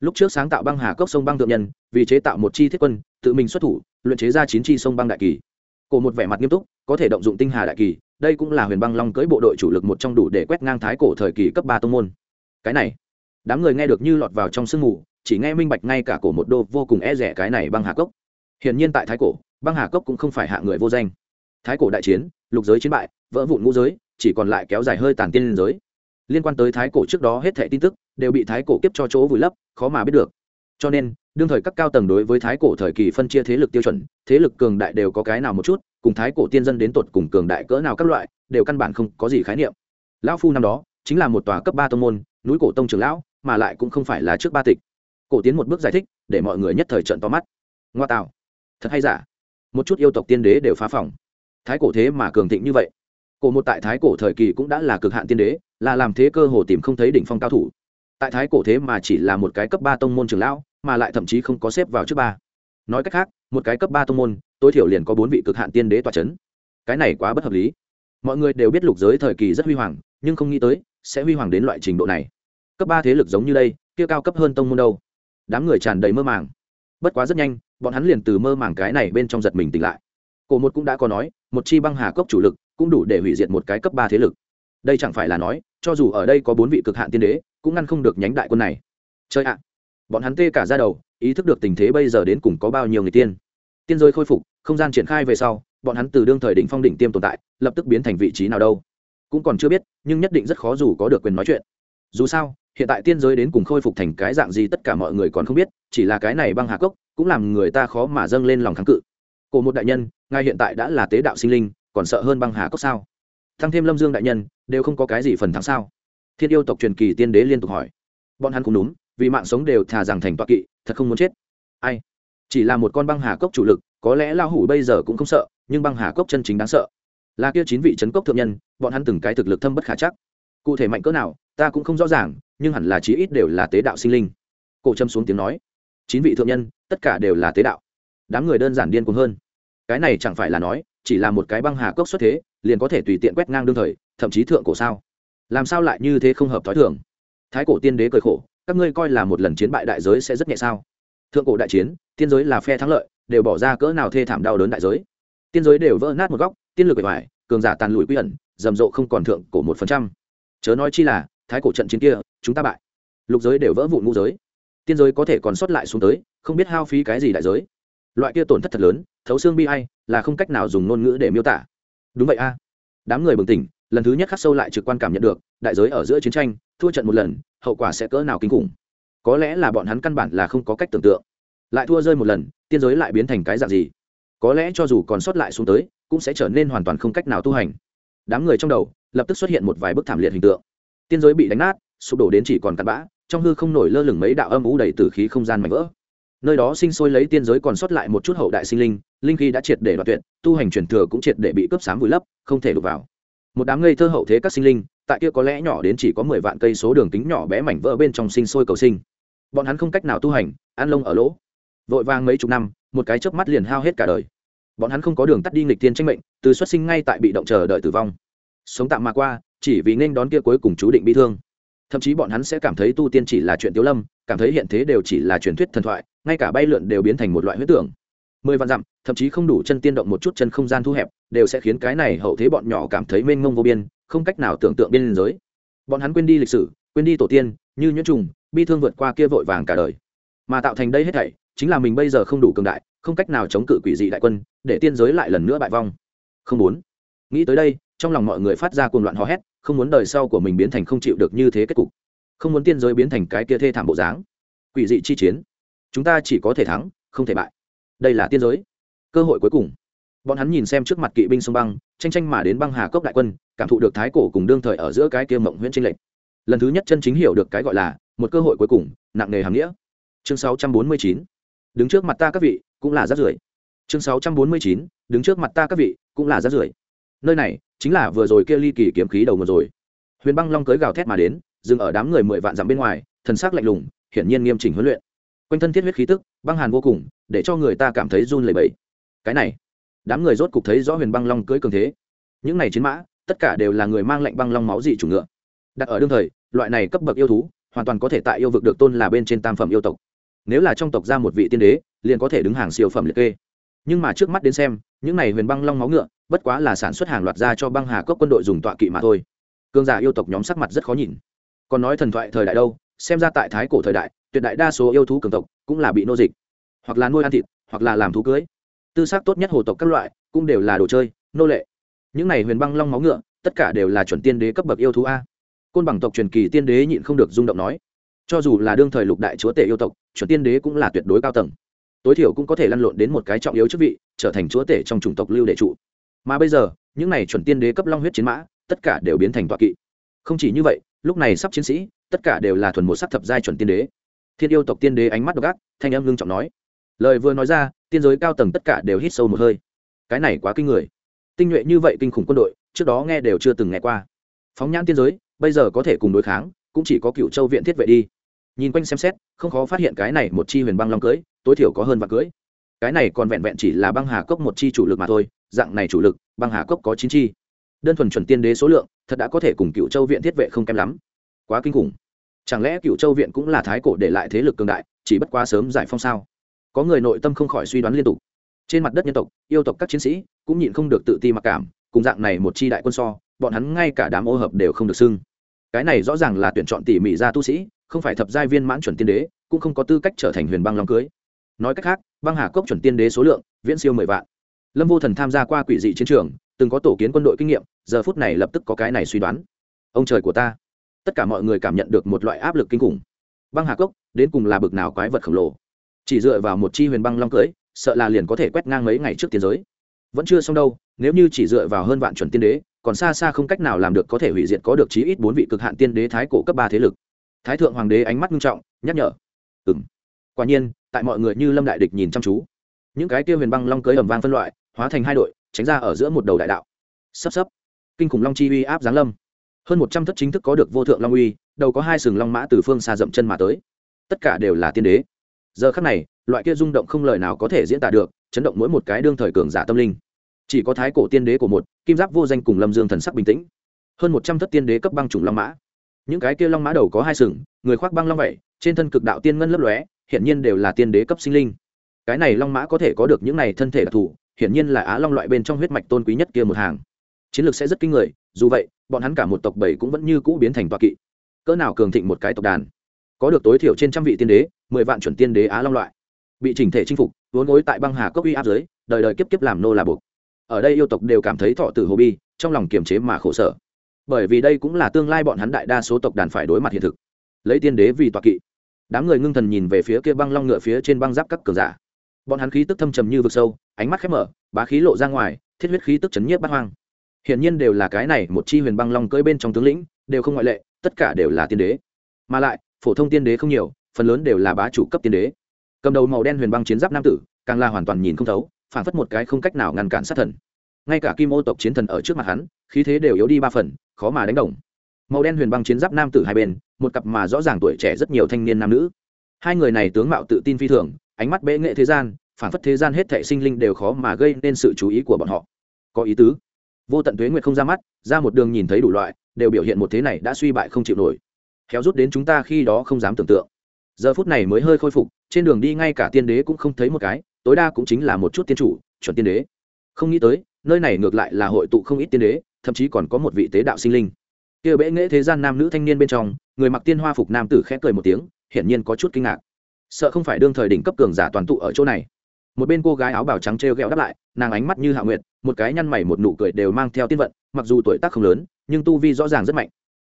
S1: Lúc trước sáng tạo băng hà cốc sông băng thượng nhân, vì chế tạo một chi thiết quân, tự mình xuất thủ, luyện chế ra chín chi sông băng đại kỳ. Cổ một vẻ mặt nghiêm túc, có thể động dụng tinh hà đại kỳ đây cũng là huyền băng long cưỡi bộ đội chủ lực một trong đủ để quét ngang thái cổ thời kỳ cấp ba tông môn. Cái này, đám người nghe được như lọt vào trong sương mù, chỉ nghe minh bạch ngay cả cổ một đô vô cùng e rẻ cái này băng hà cốc. Hiển nhiên tại thái cổ, băng hà cốc cũng không phải hạ người vô danh. Thái cổ đại chiến, lục giới chiến bại, vỡ vụn ngũ giới, chỉ còn lại kéo dài hơi tàn tiên liên giới. Liên quan tới thái cổ trước đó hết thẻ tin tức, đều bị thái cổ kiếp cho chỗ vùi lấp, khó mà biết được. Cho nên, đương thời các cao tầng đối với thái cổ thời kỳ phân chia thế lực tiêu chuẩn, thế lực cường đại đều có cái nào một chút cùng thái cổ tiên dân đến tột cùng cường đại cỡ nào các loại, đều căn bản không có gì khái niệm. Lão phu năm đó, chính là một tòa cấp ba tông môn, núi cổ tông trường lão, mà lại cũng không phải là trước ba tịch. Cổ tiến một bước giải thích, để mọi người nhất thời trận to mắt. Ngoa tạo. Thật hay giả? Một chút yêu tộc tiên đế đều phá phòng. Thái cổ thế mà cường thịnh như vậy. Cổ một tại thái cổ thời kỳ cũng đã là cực hạn tiên đế, là làm thế cơ hồ tìm không thấy đỉnh phong cao thủ. Tại thái cổ thế mà chỉ là một cái cấp ba tông môn trường lão, mà lại thậm chí không có xếp vào trước ba nói cách khác, một cái cấp ba tông môn, tối thiểu liền có bốn vị cực hạn tiên đế tòa c h ấ n cái này quá bất hợp lý. Mọi người đều biết lục giới thời kỳ rất huy hoàng, nhưng không nghĩ tới, sẽ huy hoàng đến loại trình độ này. Cấp ba thế lực giống như đây, kia cao cấp hơn tông môn đâu? Đám người tràn đầy mơ màng. Bất quá rất nhanh, bọn hắn liền từ mơ màng cái này bên trong giật mình tỉnh lại. Cổ một cũng đã có nói, một chi băng hà cốc chủ lực cũng đủ để hủy diệt một cái cấp ba thế lực. Đây chẳng phải là nói, cho dù ở đây có bốn vị cực hạn tiên đế, cũng ngăn không được nhánh đại quân này. Chơi ạ. Bọn hắn tê cả ra đầu ý thức được tình thế bây giờ đến cùng có bao nhiêu người tiên. Tiên giới khôi phục, không gian triển khai về sau, bọn hắn từ đương thời đỉnh phong đỉnh tiêm tồn tại, lập tức biến thành vị trí nào đâu. Cũng còn chưa biết, nhưng nhất định rất khó dù có được quyền nói chuyện. Dù sao, hiện tại tiên giới đến cùng khôi phục thành cái dạng gì tất cả mọi người còn không biết, chỉ là cái này băng hà cốc, cũng làm người ta khó mà dâng lên lòng kháng cự. Cổ một đại nhân, ngài hiện tại đã là tế đạo sinh linh, còn sợ hơn băng hà cốc sao? Thăng thêm lâm dương đại nhân, đều không có cái gì phần thắng sao? Thiên yêu tộc truyền kỳ tiên đế liên tục hỏi. Bọn hắn cũng đúng vì mạng sống đều thà rằng thành toạ kỵ, thật không muốn chết. Ai? Chỉ là một con băng hà cốc chủ lực, có lẽ lao hủ bây giờ cũng không sợ, nhưng băng hà cốc chân chính đáng sợ. Là kia chín vị trấn cốc thượng nhân, bọn hắn từng cái thực lực thâm bất khả chắc. Cụ thể mạnh cỡ nào, ta cũng không rõ ràng, nhưng hẳn là chí ít đều là tế đạo sinh linh. Cổ trâm xuống tiếng nói, chín vị thượng nhân, tất cả đều là tế đạo. Đám người đơn giản điên cuồng hơn. Cái này chẳng phải là nói, chỉ là một cái băng hà cốc xuất thế, liền có thể tùy tiện quét ngang đương thời, thậm chí thượng cổ sao? Làm sao lại như thế không hợp thói thường? Thái cổ tiên đế cười khổ các ngươi coi là một lần chiến bại đại giới sẽ rất nhẹ sao? Thượng cổ đại chiến, tiên giới là phe thắng lợi, đều bỏ ra cỡ nào thê thảm đau đớn đại giới. Tiên giới đều vỡ nát một góc, tiên lực bề ngoài, cường giả tàn lùi quy ẩn, rầm rộ không còn thượng cổ một phần trăm. Chớ nói chi là, thái cổ trận chiến kia, chúng ta bại. Lục giới đều vỡ vụn ngũ giới. Tiên giới có thể còn sót lại xuống tới, không biết hao phí cái gì đại giới. Loại kia tổn thất thật lớn, thấu xương bi hay là không cách nào dùng ngôn ngữ để miêu tả. Đúng vậy a. Đám người bừng tỉnh lần thứ nhất khắc sâu lại trực quan cảm nhận được, đại giới ở giữa chiến tranh, thua trận một lần, hậu quả sẽ cỡ nào kinh khủng. Có lẽ là bọn hắn căn bản là không có cách tưởng tượng. Lại thua rơi một lần, tiên giới lại biến thành cái dạng gì? Có lẽ cho dù còn sót lại xuống tới, cũng sẽ trở nên hoàn toàn không cách nào tu hành. Đám người trong đầu, lập tức xuất hiện một vài bức thảm liệt hình tượng. Tiên giới bị đánh nát, sụp đổ đến chỉ còn cặn bã, trong hư không nổi lơ lửng mấy đạo âm ú đầy từ khí không gian mạnh vỡ. Nơi đó sinh sôi lấy tiên giới còn sót lại một chút hậu đại sinh linh linh khí đã triệt để đoạt tuyệt, tu hành truyền thừa cũng triệt để bị cướp sám vùi lấp, không thể đụng vào một đám ngây thơ hậu thế các sinh linh, tại kia có lẽ nhỏ đến chỉ có mười vạn cây số đường kính nhỏ bé mảnh vỡ bên trong sinh sôi cầu sinh. Bọn hắn không cách nào tu hành, ăn lông ở lỗ. Vội vàng mấy chục năm, một cái chớp mắt liền hao hết cả đời. Bọn hắn không có đường tắt đi nghịch tiên tranh mệnh, từ xuất sinh ngay tại bị động chờ đợi tử vong. Sống tạm mà qua, chỉ vì nên đón kia cuối cùng chú định bị thương. Thậm chí bọn hắn sẽ cảm thấy tu tiên chỉ là chuyện tiếu lâm, cảm thấy hiện thế đều chỉ là truyền thuyết thần thoại, ngay cả bay lượn đều biến thành một loại huyết tưởng mười vạn dặm, thậm chí không đủ chân tiên động một chút chân không gian thu hẹp, đều sẽ khiến cái này hậu thế bọn nhỏ cảm thấy mênh mông vô biên, không cách nào tưởng tượng biên giới. Bọn hắn quên đi lịch sử, quên đi tổ tiên, như nhuyễn trùng, bi thương vượt qua kia vội vàng cả đời. Mà tạo thành đây hết thảy, chính là mình bây giờ không đủ cường đại, không cách nào chống cự quỷ dị đại quân, để tiên giới lại lần nữa bại vong. Không muốn. Nghĩ tới đây, trong lòng mọi người phát ra cuồng loạn hò hét, không muốn đời sau của mình biến thành không chịu được như thế kết cục. Không muốn tiên giới biến thành cái kia thê thảm bộ dáng. Quỷ dị chi chiến. Chúng ta chỉ có thể thắng, không thể bại đây là tiên giới. Cơ hội cuối cùng. Bọn hắn nhìn xem trước mặt kỵ binh sông băng, tranh tranh mà đến băng hà cốc đại quân, cảm thụ được thái cổ cùng đương thời ở giữa cái kia mộng huyễn tranh lệch. Lần thứ nhất chân chính hiểu được cái gọi là một cơ hội cuối cùng, nặng nề hàm nghĩa. Chương 649 đứng trước mặt ta các vị, cũng là rác rưởi. Chương 649 đứng trước mặt ta các vị, cũng là rác rưởi. Nơi này chính là vừa rồi kia ly kỳ kiếm khí đầu một rồi. Huyền băng long cưới gào thét mà đến, dừng ở đám người mười vạn dặm bên ngoài, thần sắc lạnh lùng, hiển nhiên nghiêm chỉnh huấn luyện quanh thân thiết huyết khí tức, băng hàn vô cùng, để cho người ta cảm thấy run lẩy bẩy. Cái này, đám người rốt cục thấy rõ huyền băng long cưới cường thế. Những này chiến mã, tất cả đều là người mang lệnh băng long máu dị chủ ngựa. Đặt ở đương thời, loại này cấp bậc yêu thú, hoàn toàn có thể tại yêu vực được tôn là bên trên tam phẩm yêu tộc. Nếu là trong tộc ra một vị tiên đế, liền có thể đứng hàng siêu phẩm liệt kê. Nhưng mà trước mắt đến xem, những này huyền băng long máu ngựa, bất quá là sản xuất hàng loạt ra cho băng hà cốc quân đội dùng tọa kỵ mà thôi. Cương giả yêu tộc nhóm sắc mặt rất khó nhìn. Còn nói thần thoại thời đại đâu, xem ra tại thái cổ thời đại tuyệt đại đa số yêu thú cường tộc cũng là bị nô dịch, hoặc là nuôi ăn thịt, hoặc là làm thú cưới. Tư xác tốt nhất hồ tộc các loại cũng đều là đồ chơi, nô lệ. Những này huyền băng long máu ngựa, tất cả đều là chuẩn tiên đế cấp bậc yêu thú a. Côn bằng tộc truyền kỳ tiên đế nhịn không được rung động nói, cho dù là đương thời lục đại chúa tể yêu tộc, chuẩn tiên đế cũng là tuyệt đối cao tầng. Tối thiểu cũng có thể lăn lộn đến một cái trọng yếu chức vị, trở thành chúa tể trong chủng tộc lưu đệ trụ. Mà bây giờ, những này chuẩn tiên đế cấp long huyết chiến mã, tất cả đều biến thành tọa kỵ. Không chỉ như vậy, lúc này sắp chiến sĩ, tất cả đều là thuần một sắc thập giai chuẩn tiên đế thiên yêu tộc tiên đế ánh mắt độc ác, thanh em ngưng trọng nói. Lời vừa nói ra, tiên giới cao tầng tất cả đều hít sâu một hơi. Cái này quá kinh người. Tinh nhuệ như vậy kinh khủng quân đội, trước đó nghe đều chưa từng nghe qua. Phóng nhãn tiên giới, bây giờ có thể cùng đối kháng, cũng chỉ có cựu châu viện thiết vệ đi. Nhìn quanh xem xét, không khó phát hiện cái này một chi huyền băng long cưới, tối thiểu có hơn và cưới. Cái này còn vẹn vẹn chỉ là băng hà cốc một chi chủ lực mà thôi, dạng này chủ lực, băng hà cốc có chín chi. Đơn thuần chuẩn tiên đế số lượng, thật đã có thể cùng cựu châu viện thiết vệ không kém lắm. Quá kinh khủng chẳng lẽ cựu châu viện cũng là thái cổ để lại thế lực cường đại, chỉ bất quá sớm giải phong sao? Có người nội tâm không khỏi suy đoán liên tục. Trên mặt đất nhân tộc, yêu tộc các chiến sĩ cũng nhịn không được tự ti mặc cảm, cùng dạng này một chi đại quân so, bọn hắn ngay cả đám ô hợp đều không được xưng. Cái này rõ ràng là tuyển chọn tỉ mỉ ra tu sĩ, không phải thập giai viên mãn chuẩn tiên đế, cũng không có tư cách trở thành huyền băng long cưới. Nói cách khác, băng hà cốc chuẩn tiên đế số lượng, viễn siêu mười vạn. Lâm vô thần tham gia qua quỷ dị chiến trường, từng có tổ kiến quân đội kinh nghiệm, giờ phút này lập tức có cái này suy đoán. Ông trời của ta tất cả mọi người cảm nhận được một loại áp lực kinh khủng. Băng hà cốc, đến cùng là bực nào quái vật khổng lồ. Chỉ dựa vào một chi huyền băng long cưới, sợ là liền có thể quét ngang mấy ngày trước tiến giới. Vẫn chưa xong đâu, nếu như chỉ dựa vào hơn vạn chuẩn tiên đế, còn xa xa không cách nào làm được có thể hủy diệt có được chí ít bốn vị cực hạn tiên đế thái cổ cấp ba thế lực. Thái thượng hoàng đế ánh mắt nghiêm trọng, nhắc nhở. Ừ m quả nhiên, tại mọi người như lâm đại địch nhìn chăm chú. Những cái tiêu huyền băng long cưới ẩm vang phân loại, hóa thành hai đội, tránh ra ở giữa một đầu đại đạo. Sắp sắp. Kinh khủng long chi uy áp giáng lâm hơn một trăm thất chính thức có được vô thượng long uy, đầu có hai sừng long mã từ phương xa dậm chân mà tới. Tất cả đều là tiên đế. Giờ khắc này, loại kia rung động không lời nào có thể diễn tả được, chấn động mỗi một cái đương thời cường giả tâm linh. Chỉ có thái cổ tiên đế của một, kim giáp vô danh cùng lâm dương thần sắc bình tĩnh. Hơn một trăm thất tiên đế cấp băng chủng long mã. Những cái kia long mã đầu có hai sừng, người khoác băng long vậy, trên thân cực đạo tiên ngân lấp lóe hiện nhiên đều là tiên đế cấp sinh linh. Cái này long mã có thể có được những này thân thể đặc thù, hiển nhiên là á long loại bên trong huyết mạch tôn quý nhất kia một hàng. Chiến lược sẽ rất kinh người, dù vậy bọn hắn cả một tộc bảy cũng vẫn như cũ biến thành toa kỵ. Cỡ nào cường thịnh một cái tộc đàn. Có được tối thiểu trên trăm vị tiên đế, mười vạn chuẩn tiên đế á long loại. Bị chỉnh thể chinh phục, vốn gối tại băng hà cốc uy áp giới đời đời kiếp kiếp làm nô là buộc. Ở đây yêu tộc đều cảm thấy thọ tử hồ bi, trong lòng kiềm chế mà khổ sở. Bởi vì đây cũng là tương lai bọn hắn đại đa số tộc đàn phải đối mặt hiện thực. Lấy tiên đế vì toa kỵ. Đám người ngưng thần nhìn về phía kia băng long ngựa phía trên băng giáp các cường giả. Bọn hắn khí tức thâm trầm như vực sâu, ánh mắt khép mở, bá khí lộ ra ngoài, thiết huyết khí tức chấn nhiếp bát hoang hiển nhiên đều là cái này, một chi huyền băng long cưỡi bên trong tướng lĩnh, đều không ngoại lệ, tất cả đều là tiên đế. Mà lại, phổ thông tiên đế không nhiều, phần lớn đều là bá chủ cấp tiên đế. Cầm đầu màu đen huyền băng chiến giáp nam tử, càng là hoàn toàn nhìn không thấu, phản phất một cái không cách nào ngăn cản sát thần. Ngay cả kim ô tộc chiến thần ở trước mặt hắn, khí thế đều yếu đi ba phần, khó mà đánh đồng. Màu đen huyền băng chiến giáp nam tử hai bên, một cặp mà rõ ràng tuổi trẻ rất nhiều thanh niên nam nữ. Hai người này tướng mạo tự tin phi thường, ánh mắt bệ nghệ thế gian, phản phất thế gian hết thệ sinh linh đều khó mà gây nên sự chú ý của bọn họ. Có ý tứ vô tận tuế nguyệt không ra mắt, ra một đường nhìn thấy đủ loại, đều biểu hiện một thế này đã suy bại không chịu nổi. Kéo rút đến chúng ta khi đó không dám tưởng tượng. Giờ phút này mới hơi khôi phục, trên đường đi ngay cả tiên đế cũng không thấy một cái, tối đa cũng chính là một chút tiên chủ, chuẩn tiên đế. Không nghĩ tới, nơi này ngược lại là hội tụ không ít tiên đế, thậm chí còn có một vị tế đạo sinh linh. Kia bệ nghệ thế gian nam nữ thanh niên bên trong, người mặc tiên hoa phục nam tử khẽ cười một tiếng, hiển nhiên có chút kinh ngạc. Sợ không phải đương thời đỉnh cấp cường giả toàn tụ ở chỗ này. Một bên cô gái áo bào trắng t r e o g ẹ o đáp lại nàng ánh mắt như hạ nguyệt, một cái nhăn mày một nụ cười đều mang theo tiên vận, mặc dù tuổi tác không lớn, nhưng tu vi rõ ràng rất mạnh.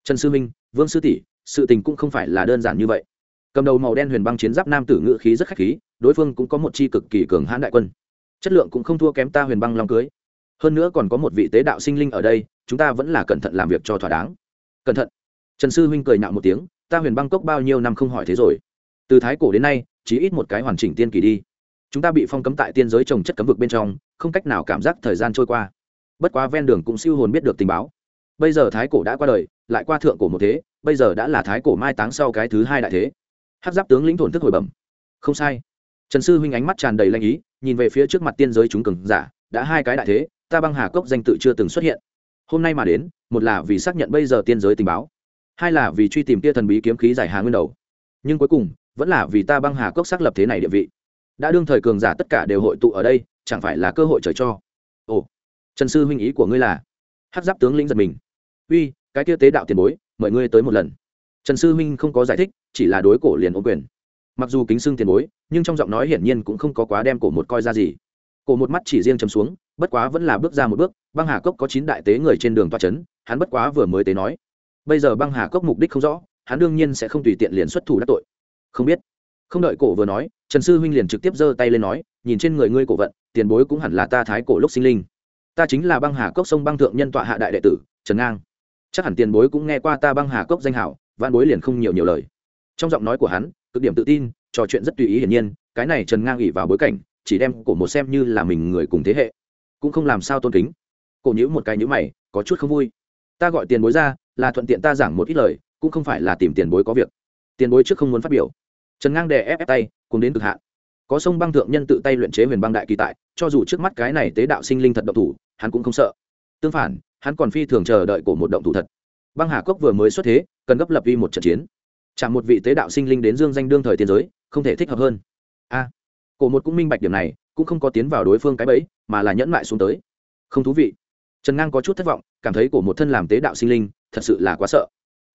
S1: Trần sư minh, vương sư tỷ, sự tình cũng không phải là đơn giản như vậy. Cầm đầu màu đen huyền băng chiến giáp nam tử ngự khí rất khách khí, đối phương cũng có một chi cực kỳ cường hãn đại quân. Chất lượng cũng không thua kém ta huyền băng long cưới. Hơn nữa còn có một vị tế đạo sinh linh ở đây, chúng ta vẫn là cẩn thận làm việc cho thỏa đáng. Cẩn thận. Trần sư huynh cười nạo một tiếng, ta huyền băng cốc bao nhiêu năm không hỏi thế rồi. Từ thái cổ đến nay, chỉ ít một cái hoàn chỉnh tiên kỳ đi chúng ta bị phong cấm tại tiên giới trồng chất cấm vực bên trong, không cách nào cảm giác thời gian trôi qua. Bất quá ven đường cũng siêu hồn biết được tình báo. Bây giờ thái cổ đã qua đời, lại qua thượng cổ một thế, bây giờ đã là thái cổ mai táng sau cái thứ hai đại thế. Hát giáp tướng lĩnh thổn thức hồi bẩm. Không sai. Trần sư huynh ánh mắt tràn đầy lanh ý, nhìn về phía trước mặt tiên giới chúng cường giả, đã hai cái đại thế, ta băng hà cốc danh tự chưa từng xuất hiện. Hôm nay mà đến, một là vì xác nhận bây giờ tiên giới tình báo, hai là vì truy tìm tia thần bí kiếm khí giải hà nguyên đầu. Nhưng cuối cùng, vẫn là vì ta băng hà cốc xác lập thế này địa vị đã đương thời cường giả tất cả đều hội tụ ở đây, chẳng phải là cơ hội trời cho. Ồ, trần sư huynh ý của ngươi là? Hát giáp tướng lĩnh giật mình. Uy, cái kia tế đạo tiền bối, mời ngươi tới một lần. Trần sư huynh không có giải thích, chỉ là đối cổ liền ô quyền. Mặc dù kính xưng tiền bối, nhưng trong giọng nói hiển nhiên cũng không có quá đem cổ một coi ra gì. Cổ một mắt chỉ riêng chấm xuống, bất quá vẫn là bước ra một bước, băng hà cốc có chín đại tế người trên đường toa c h ấ n hắn bất quá vừa mới tế nói. Bây giờ băng hà cốc mục đích không rõ, hắn đương nhiên sẽ không tùy tiện liền xuất thủ đắc tội. Không biết không đợi cổ vừa nói, trần sư huynh liền trực tiếp giơ tay lên nói, nhìn trên người ngươi cổ vận, tiền bối cũng hẳn là ta thái cổ lúc sinh linh. Ta chính là băng hà cốc sông băng thượng nhân tọa hạ đại đệ tử, trần ngang. Chắc hẳn tiền bối cũng nghe qua ta băng hà cốc danh hảo văn bối liền không nhiều nhiều lời. Trong giọng nói của hắn, cực điểm tự tin, trò chuyện rất tùy ý hiển nhiên, cái này trần ngang ỉ vào bối cảnh, chỉ đem cổ một xem như là mình người cùng thế hệ. Cũng không làm sao tôn kính. Cổ nhữ một cái nhữ mày, có chút không vui. Ta gọi tiền bối ra, là thuận tiện ta giảng một ít lời, cũng không phải là tìm tiền bối có việc. Tiền bối trước không muốn phát biểu trần ngang đè ép ép tay cùng đến cực hạn. Có sông băng thượng nhân tự tay luyện chế huyền băng đại kỳ tại, cho dù trước mắt cái này tế đạo sinh linh thật động thủ, hắn cũng không sợ. Tương phản, hắn còn phi thường chờ đợi của một động thủ thật. Băng hà cốc vừa mới xuất thế, cần gấp lập vi một trận chiến. Chạm một vị tế đạo sinh linh đến dương danh đương thời tiên giới, không thể thích hợp hơn. A, cổ một cũng minh bạch điểm này, cũng không có tiến vào đối phương cái bẫy, mà là nhẫn mại xuống tới. Không thú vị. Trần ngang có chút thất vọng, cảm thấy cổ một thân làm tế đạo sinh linh, thật sự là quá sợ.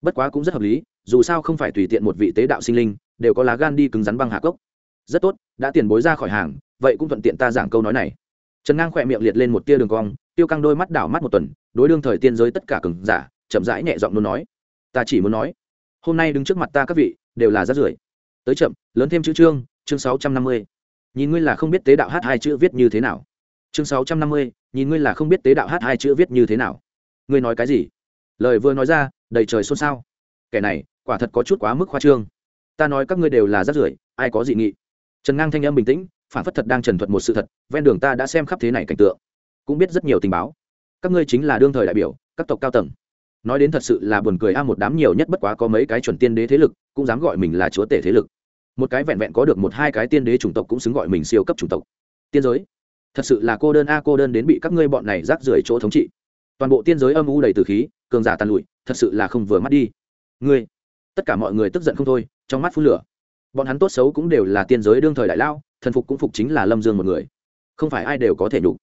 S1: Bất quá cũng rất hợp lý, dù sao không phải tùy tiện một vị tế đạo sinh linh đều có lá gan đi cứng rắn băng hạ cốc. Rất tốt, đã tiền bối ra khỏi hàng, vậy cũng thuận tiện ta giảng câu nói này. Trần ngang khỏe miệng liệt lên một tia đường cong, tiêu căng đôi mắt đảo mắt một tuần, đối đương thời tiên giới tất cả cừng giả, chậm rãi nhẹ giọng luôn nói. Ta chỉ muốn nói, hôm nay đứng trước mặt ta các vị, đều là rát rưởi. Tới chậm, lớn thêm chữ chương chương sáu trăm năm mươi. Nhìn ngươi là không biết tế đạo hát hai chữ viết như thế nào. Chương sáu trăm năm mươi, nhìn ngươi là không biết tế đạo hát hai chữ viết như thế nào. Ngươi nói cái gì? Lời vừa nói ra, đầy trời xôn xao. Kẻ này, quả thật có chút quá mức khoa trương ta nói các ngươi đều là rác rưởi, ai có dị nghị? Trần ngang thanh âm bình tĩnh, phản phất thật đang trần thuật một sự thật, ven đường ta đã xem khắp thế này cảnh tượng. Cũng biết rất nhiều tình báo. Các ngươi chính là đương thời đại biểu, các tộc cao tầng. Nói đến thật sự là buồn cười a, một đám nhiều nhất bất quá có mấy cái chuẩn tiên đế thế lực, cũng dám gọi mình là chúa tể thế lực. Một cái vẹn vẹn có được một hai cái tiên đế chủng tộc cũng xứng gọi mình siêu cấp chủng tộc. Tiên giới. Thật sự là cô đơn a, cô đơn đến bị các ngươi bọn này rác rưởi chỗ thống trị. Toàn bộ tiên giới âm u đầy từ khí, cường giả tàn lụi, thật sự là không vừa mắt đi. Ngươi. Tất cả mọi người tức giận không thôi trong mắt phun lửa. Bọn hắn tốt xấu cũng đều là tiên giới đương thời đại lao thần phục cũng phục chính là lâm dương một người. Không phải ai đều có thể nhục.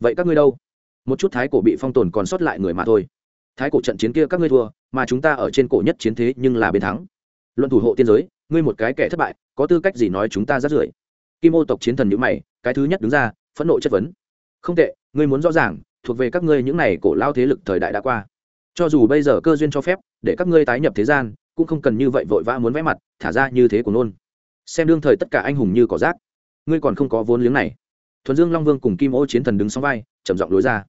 S1: Vậy các ngươi đâu? Một chút thái cổ bị phong tồn còn sót lại người mà thôi. Thái cổ trận chiến kia các ngươi thua, mà chúng ta ở trên cổ nhất chiến thế nhưng là bên thắng. Luận thủ hộ tiên giới, ngươi một cái kẻ thất bại, có tư cách gì nói chúng ta rát rưởi? Kim ô tộc chiến thần nhữ mày, cái thứ nhất đứng ra, phẫn nộ chất vấn. Không tệ, ngươi muốn rõ ràng, thuộc về các ngươi những này cổ lao thế lực thời đại đã qua. Cho dù bây giờ cơ duyên cho phép, để các ngươi tái nhập thế gian cũng không cần như vậy vội vã muốn vẽ mặt, thả ra như thế của nôn. Xem đương thời tất cả anh hùng như cỏ rác. Ngươi còn không có vốn liếng này. Thuần dương long vương cùng kim ô chiến thần đứng sau vai, trầm giọng lối ra.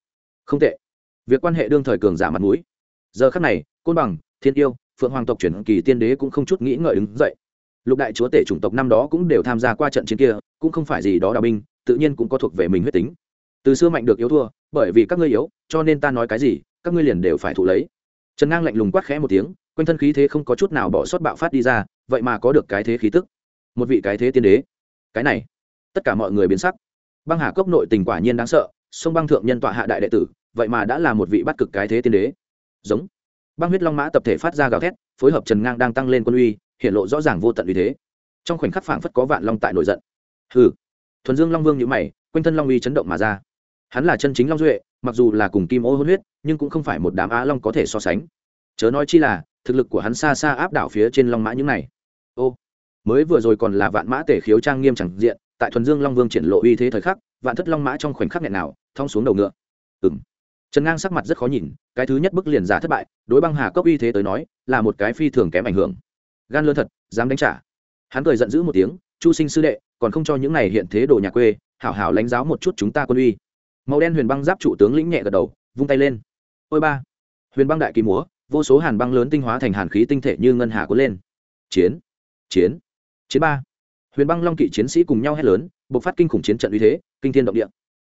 S1: Không tệ. Việc quan hệ đương thời cường giả mặt mũi. Giờ khắc này, côn bằng, thiên yêu, phượng hoàng tộc chuyển kỳ tiên đế cũng không chút nghĩ ngợi đứng dậy. Lục đại chúa tể chủng tộc năm đó cũng đều tham gia qua trận chiến kia, cũng không phải gì đó đào binh, tự nhiên cũng có thuộc về mình huyết tính. Từ xưa mạnh được yếu thua, bởi vì các ngươi yếu, cho nên ta nói cái gì, các ngươi liền đều phải thụ lấy. Trần ngang lạnh lùng quát khẽ một tiếng quanh thân khí thế không có chút nào bỏ sót bạo phát đi ra, vậy mà có được cái thế khí tức. Một vị cái thế tiên đế. Cái này, tất cả mọi người biến sắc. Băng hà cốc nội tình quả nhiên đáng sợ, sông băng thượng nhân tọa hạ đại đệ tử, vậy mà đã là một vị bắt cực cái thế tiên đế. Giống. Băng huyết long mã tập thể phát ra gào thét, phối hợp trần ngang đang tăng lên quân uy, hiện lộ rõ ràng vô tận uy thế. Trong khoảnh khắc phảng phất có vạn long tại nổi giận. Hừ. Thuần dương long vương nhữ mày, quanh thân long uy chấn động mà ra. Hắn là chân chính long duệ, mặc dù là cùng kim ô hôn huyết, nhưng cũng không phải một đám á long có thể so sánh. Chớ nói chi là thực lực của hắn xa xa áp đảo phía trên long mã những này. Ô, mới vừa rồi còn là vạn mã tể khiếu trang nghiêm chẳng diện, tại thuần dương long vương triển lộ uy thế thời khắc, vạn thất long mã trong khoảnh khắc nghẹn nào, thong xuống đầu ngựa. Ừ m trần ngang sắc mặt rất khó nhìn, cái thứ nhất bức liền giả thất bại, đối băng hà cốc uy thế tới nói, là một cái phi thường kém ảnh hưởng. Gan lơ thật, dám đánh trả. Hắn cười giận dữ một tiếng, chu sinh sư đệ, còn không cho những này hiện thế đồ nhà quê, hảo hảo lãnh giáo một chút chúng ta quân uy. Màu đen huyền băng giáp trụ tướng lĩnh nhẹ gật đầu, vung tay lên. Ôi ba, huyền băng đại kỳ múa vô số hàn băng lớn tinh hóa thành hàn khí tinh thể như ngân hà cuốn lên. Chiến chiến chiến ba. Huyền băng long kỵ chiến sĩ cùng nhau hét lớn buộc phát kinh khủng chiến trận uy thế, kinh thiên động địa.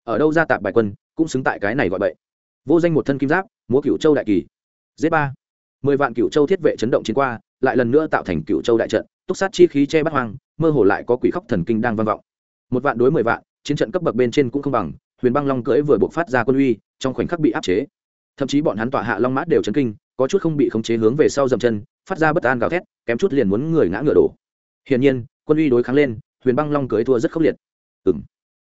S1: Ở đâu ra tạp bài quân, cũng xứng tại cái này gọi bậy. Vô danh một thân kim giáp, múa cửu châu đại kỳ. Z ba. Mười vạn cửu châu thiết vệ chấn động chiến qua, lại lần nữa tạo thành cửu châu đại trận, túc sát chi khí che bắt hoang, mơ hồ lại có quỷ khóc thần kinh đang vang vọng. Một vạn đối mười vạn, chiến trận cấp bậc bên trên cũng không bằng, huyền băng long cưỡi vừa buộc phát ra quân uy, trong khoảnh khắc bị áp chế. Thậm chí bọn hắn tỏa hạ long mã đều chấn kinh có chút không bị khống chế hướng về sau dậm chân, phát ra bất an gào thét, kém chút liền muốn người ngã ngựa đổ. Hiển nhiên, quân uy đối kháng lên, huyền băng long cưới thua rất khốc liệt. Ừng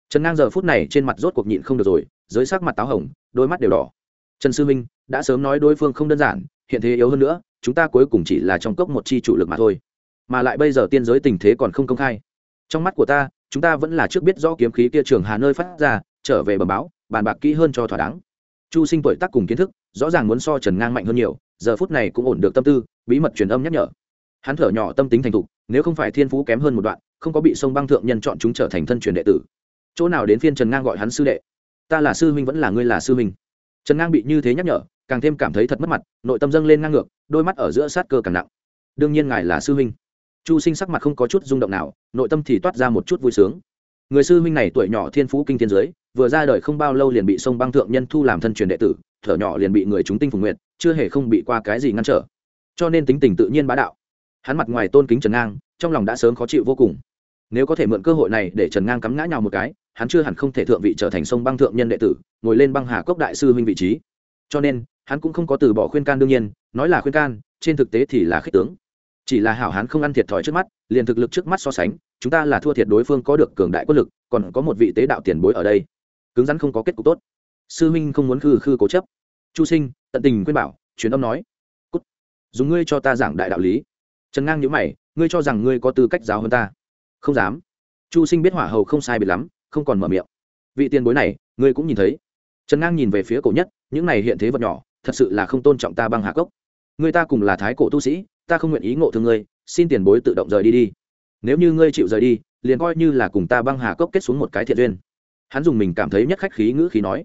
S1: trần ngang giờ phút này trên mặt rốt cuộc nhịn không được rồi, dưới sắc mặt táo hồng, đôi mắt đều đỏ. Trần sư minh, đã sớm nói đối phương không đơn giản, hiện thế yếu hơn nữa, chúng ta cuối cùng chỉ là trong cốc một chi chủ lực mà thôi. Mà lại bây giờ tiên giới tình thế còn không công khai. Trong mắt của ta, chúng ta vẫn là trước biết rõ kiếm khí kia trường hà nơi phát ra, trở về bẩm báo, bàn bạc kỹ hơn cho thỏa đáng. Chu sinh tuổi tác cùng kiến thức rõ ràng muốn so trần ngang mạnh hơn nhiều, giờ phút này cũng ổn được tâm tư, bí mật truyền âm nhắc nhở. Hắn thở nhỏ tâm tính thành thục, nếu không phải thiên phú kém hơn một đoạn, không có bị sông băng thượng nhân chọn chúng trở thành thân truyền đệ tử. Chỗ nào đến phiên trần ngang gọi hắn sư đệ? Ta là sư huynh vẫn là ngươi là sư huynh. Trần ngang bị như thế nhắc nhở, càng thêm cảm thấy thật mất mặt, nội tâm dâng lên ngang ngược, đôi mắt ở giữa sát cơ càng nặng. Đương nhiên ngài là sư huynh. Chu sinh sắc mặt không có chút rung động nào, nội tâm thì toát ra một chút vui sướng. Người sư huynh này tuổi nhỏ thiên phú kinh thiên giới, vừa ra đời không bao lâu liền bị sông băng thượng nhân thu làm thân truyền đệ tử thở nhỏ liền bị người chúng tinh phùng nguyện chưa hề không bị qua cái gì ngăn trở. Cho nên tính tình tự nhiên bá đạo. Hắn mặt ngoài tôn kính trần ngang, trong lòng đã sớm khó chịu vô cùng. Nếu có thể mượn cơ hội này để trần ngang cắm ngã nhào một cái, hắn chưa hẳn không thể thượng vị trở thành sông băng thượng nhân đệ tử, ngồi lên băng hà cốc đại sư huynh vị trí. Cho nên, hắn cũng không có từ bỏ khuyên can đương nhiên, nói là khuyên can, trên thực tế thì là khích tướng. Chỉ là hảo hán không ăn thiệt thòi trước mắt, liền thực lực trước mắt so sánh, chúng ta là thua thiệt đối phương có được cường đại quân lực, còn có một vị tế đạo tiền bối ở đây. Cứng rắn không có kết cục tốt sư Minh không muốn khư khư cố chấp. Chu sinh, tận tình khuyên bảo, truyền âm nói, cút, dùng ngươi cho ta giảng đại đạo lý. Trần ngang nhữ mày, ngươi cho rằng ngươi có tư cách giáo hơn ta? Không dám. Chu sinh biết hỏa hầu không sai biệt lắm, không còn mở miệng. Vị tiền bối này, ngươi cũng nhìn thấy. Trần ngang nhìn về phía cổ nhất, những này hiện thế vật nhỏ, thật sự là không tôn trọng ta băng hạ cốc. Người ta cùng là thái cổ tu sĩ, ta không nguyện ý ngộ thương ngươi, xin tiền bối tự động rời đi đi. Nếu như ngươi chịu rời đi, liền coi như là cùng ta băng hà cốc kết xuống một cái thiện duyên. Hắn dùng mình cảm thấy nhất khách khí ngữ khí nói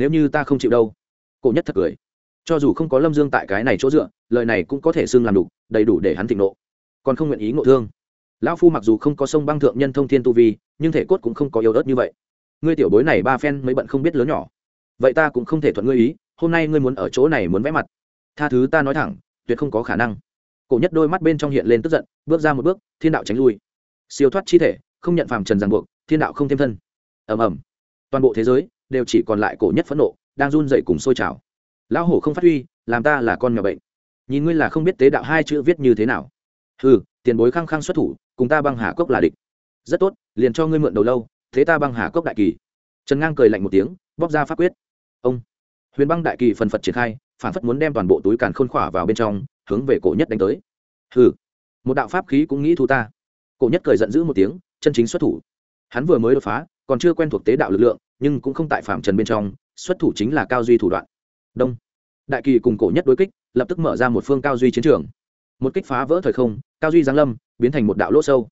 S1: nếu như ta không chịu đâu. Cổ nhất thật cười. Cho dù không có lâm dương tại cái này chỗ dựa, lời này cũng có thể xưng làm đủ, đầy đủ để hắn thịnh nộ. Còn không nguyện ý ngộ thương. Lão phu mặc dù không có sông băng thượng nhân thông thiên tu vi, nhưng thể cốt cũng không có yếu ớt như vậy. Ngươi tiểu bối này ba phen mới bận không biết lớn nhỏ. Vậy ta cũng không thể thuận ngươi ý, hôm nay ngươi muốn ở chỗ này muốn vẽ mặt. Tha thứ ta nói thẳng, tuyệt không có khả năng. Cổ nhất đôi mắt bên trong hiện lên tức giận, bước ra một bước, thiên đạo tránh lui. Siêu thoát chi thể, không nhận phàm trần ràng buộc, thiên đạo không thêm thân. Ầm ầm. Toàn bộ thế giới đều chỉ còn lại cổ nhất phẫn nộ, đang run dậy cùng sôi trào. Lão hổ không phát huy, làm ta là con nhỏ bệnh. Nhìn ngươi là không biết tế đạo hai chữ viết như thế nào. Ừ tiền bối khăng khăng xuất thủ, cùng ta băng hà cốc là địch. Rất tốt, liền cho ngươi mượn đầu lâu, thế ta băng hà cốc đại kỳ. Trần ngang cười lạnh một tiếng, bóp ra pháp quyết. Ông. Huyền băng đại kỳ phần phật triển khai, phản phất muốn đem toàn bộ túi càn khôn khỏa vào bên trong, hướng về cổ nhất đánh tới. Hừ. Một đạo pháp khí cũng nghĩ thu ta. Cổ nhất cười giận dữ một tiếng, chân chính xuất thủ. Hắn vừa mới đột phá, còn chưa quen thuộc tế đạo lực lượng nhưng cũng không tại phạm trần bên trong, xuất thủ chính là cao duy thủ đoạn. Đông. Đại kỳ cùng cổ nhất đối kích, lập tức mở ra một phương cao duy chiến trường. Một kích phá vỡ thời không, cao duy giáng lâm, biến thành một đạo lỗ sâu.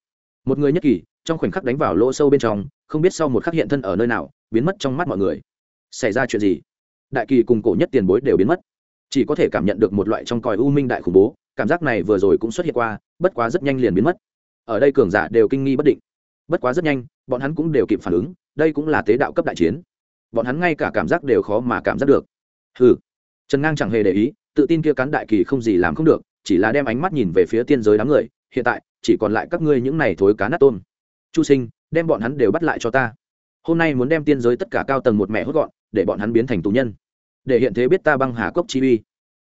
S1: Một người nhất kỳ, trong khoảnh khắc đánh vào lỗ sâu bên trong, không biết sau một khắc hiện thân ở nơi nào, biến mất trong mắt mọi người. Xảy ra chuyện gì? Đại kỳ cùng cổ nhất tiền bối đều biến mất. Chỉ có thể cảm nhận được một loại trong còi u minh đại khủng bố, cảm giác này vừa rồi cũng xuất hiện qua, bất quá rất nhanh liền biến mất. Ở đây cường giả đều kinh nghi bất định. Bất quá rất nhanh, bọn hắn cũng đều kịp phản ứng đây cũng là tế đạo cấp đại chiến. Bọn hắn ngay cả cảm giác đều khó mà cảm giác được. Hừ. Trần ngang chẳng hề để ý, tự tin kia cán đại kỳ không gì làm không được, chỉ là đem ánh mắt nhìn về phía tiên giới đám người, hiện tại, chỉ còn lại các ngươi những này thối cá nát tôm. Chu sinh, đem bọn hắn đều bắt lại cho ta. Hôm nay muốn đem tiên giới tất cả cao tầng một mẹ hốt gọn, để bọn hắn biến thành tù nhân. Để hiện thế biết ta băng hà cốc chi uy.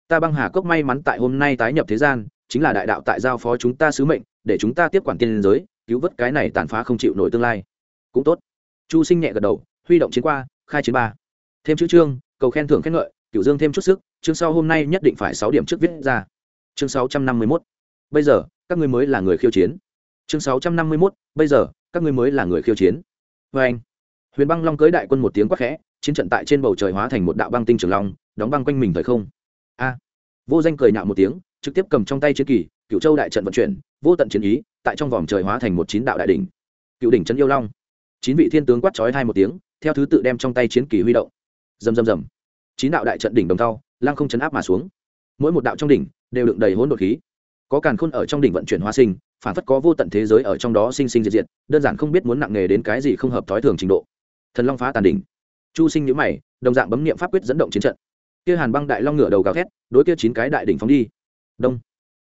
S1: Ta băng hà cốc may mắn tại hôm nay tái nhập thế gian, chính là đại đạo tại giao phó chúng ta sứ mệnh, để chúng ta tiếp quản tiên giới, cứu vớt cái này tàn phá không chịu nổi tương lai. Cũng tốt chu sinh nhẹ gật đầu huy động chiến qua khai chiến ba. Thêm chữ trương, cầu khen thưởng khen ngợi cửu dương thêm chút sức chương sau hôm nay nhất định phải sáu điểm trước viết ra. Chương sáu trăm năm mươi mốt. Bây giờ các ngươi mới là người khiêu chiến. Chương sáu trăm năm mươi mốt bây giờ các ngươi mới là người khiêu chiến. Vê anh huyền băng long cưới đại quân một tiếng quát khẽ chiến trận tại trên bầu trời hóa thành một đạo băng tinh trường long đóng băng quanh mình thời không. A vô danh cười nhạo một tiếng trực tiếp cầm trong tay chiến kỳ cựu châu đại trận vận chuyển vô tận chiến ý tại trong vòng trời hóa thành một chín đạo đại đỉnh. Cựu đỉnh trấn yêu long chín vị thiên tướng quát trói hai một tiếng, theo thứ tự đem trong tay chiến kỳ huy động. Rầm rầm rầm. Chín đạo đại trận đỉnh đồng thau lang không chấn áp mà xuống. Mỗi một đạo trong đỉnh đều đựng đầy hỗn độn khí. Có càn khôn ở trong đỉnh vận chuyển hóa sinh, phản phất có vô tận thế giới ở trong đó sinh sinh diệt diệt, đơn giản không biết muốn nặng nghề đến cái gì không hợp thói thường trình độ. Thần long phá tàn đỉnh. Chu sinh nhữ mày, đồng dạng bấm niệm pháp quyết dẫn động chiến trận. Kia hàn băng đại long ngửa đầu gào thét, đối kia chín cái đại đỉnh phóng đi. Đông.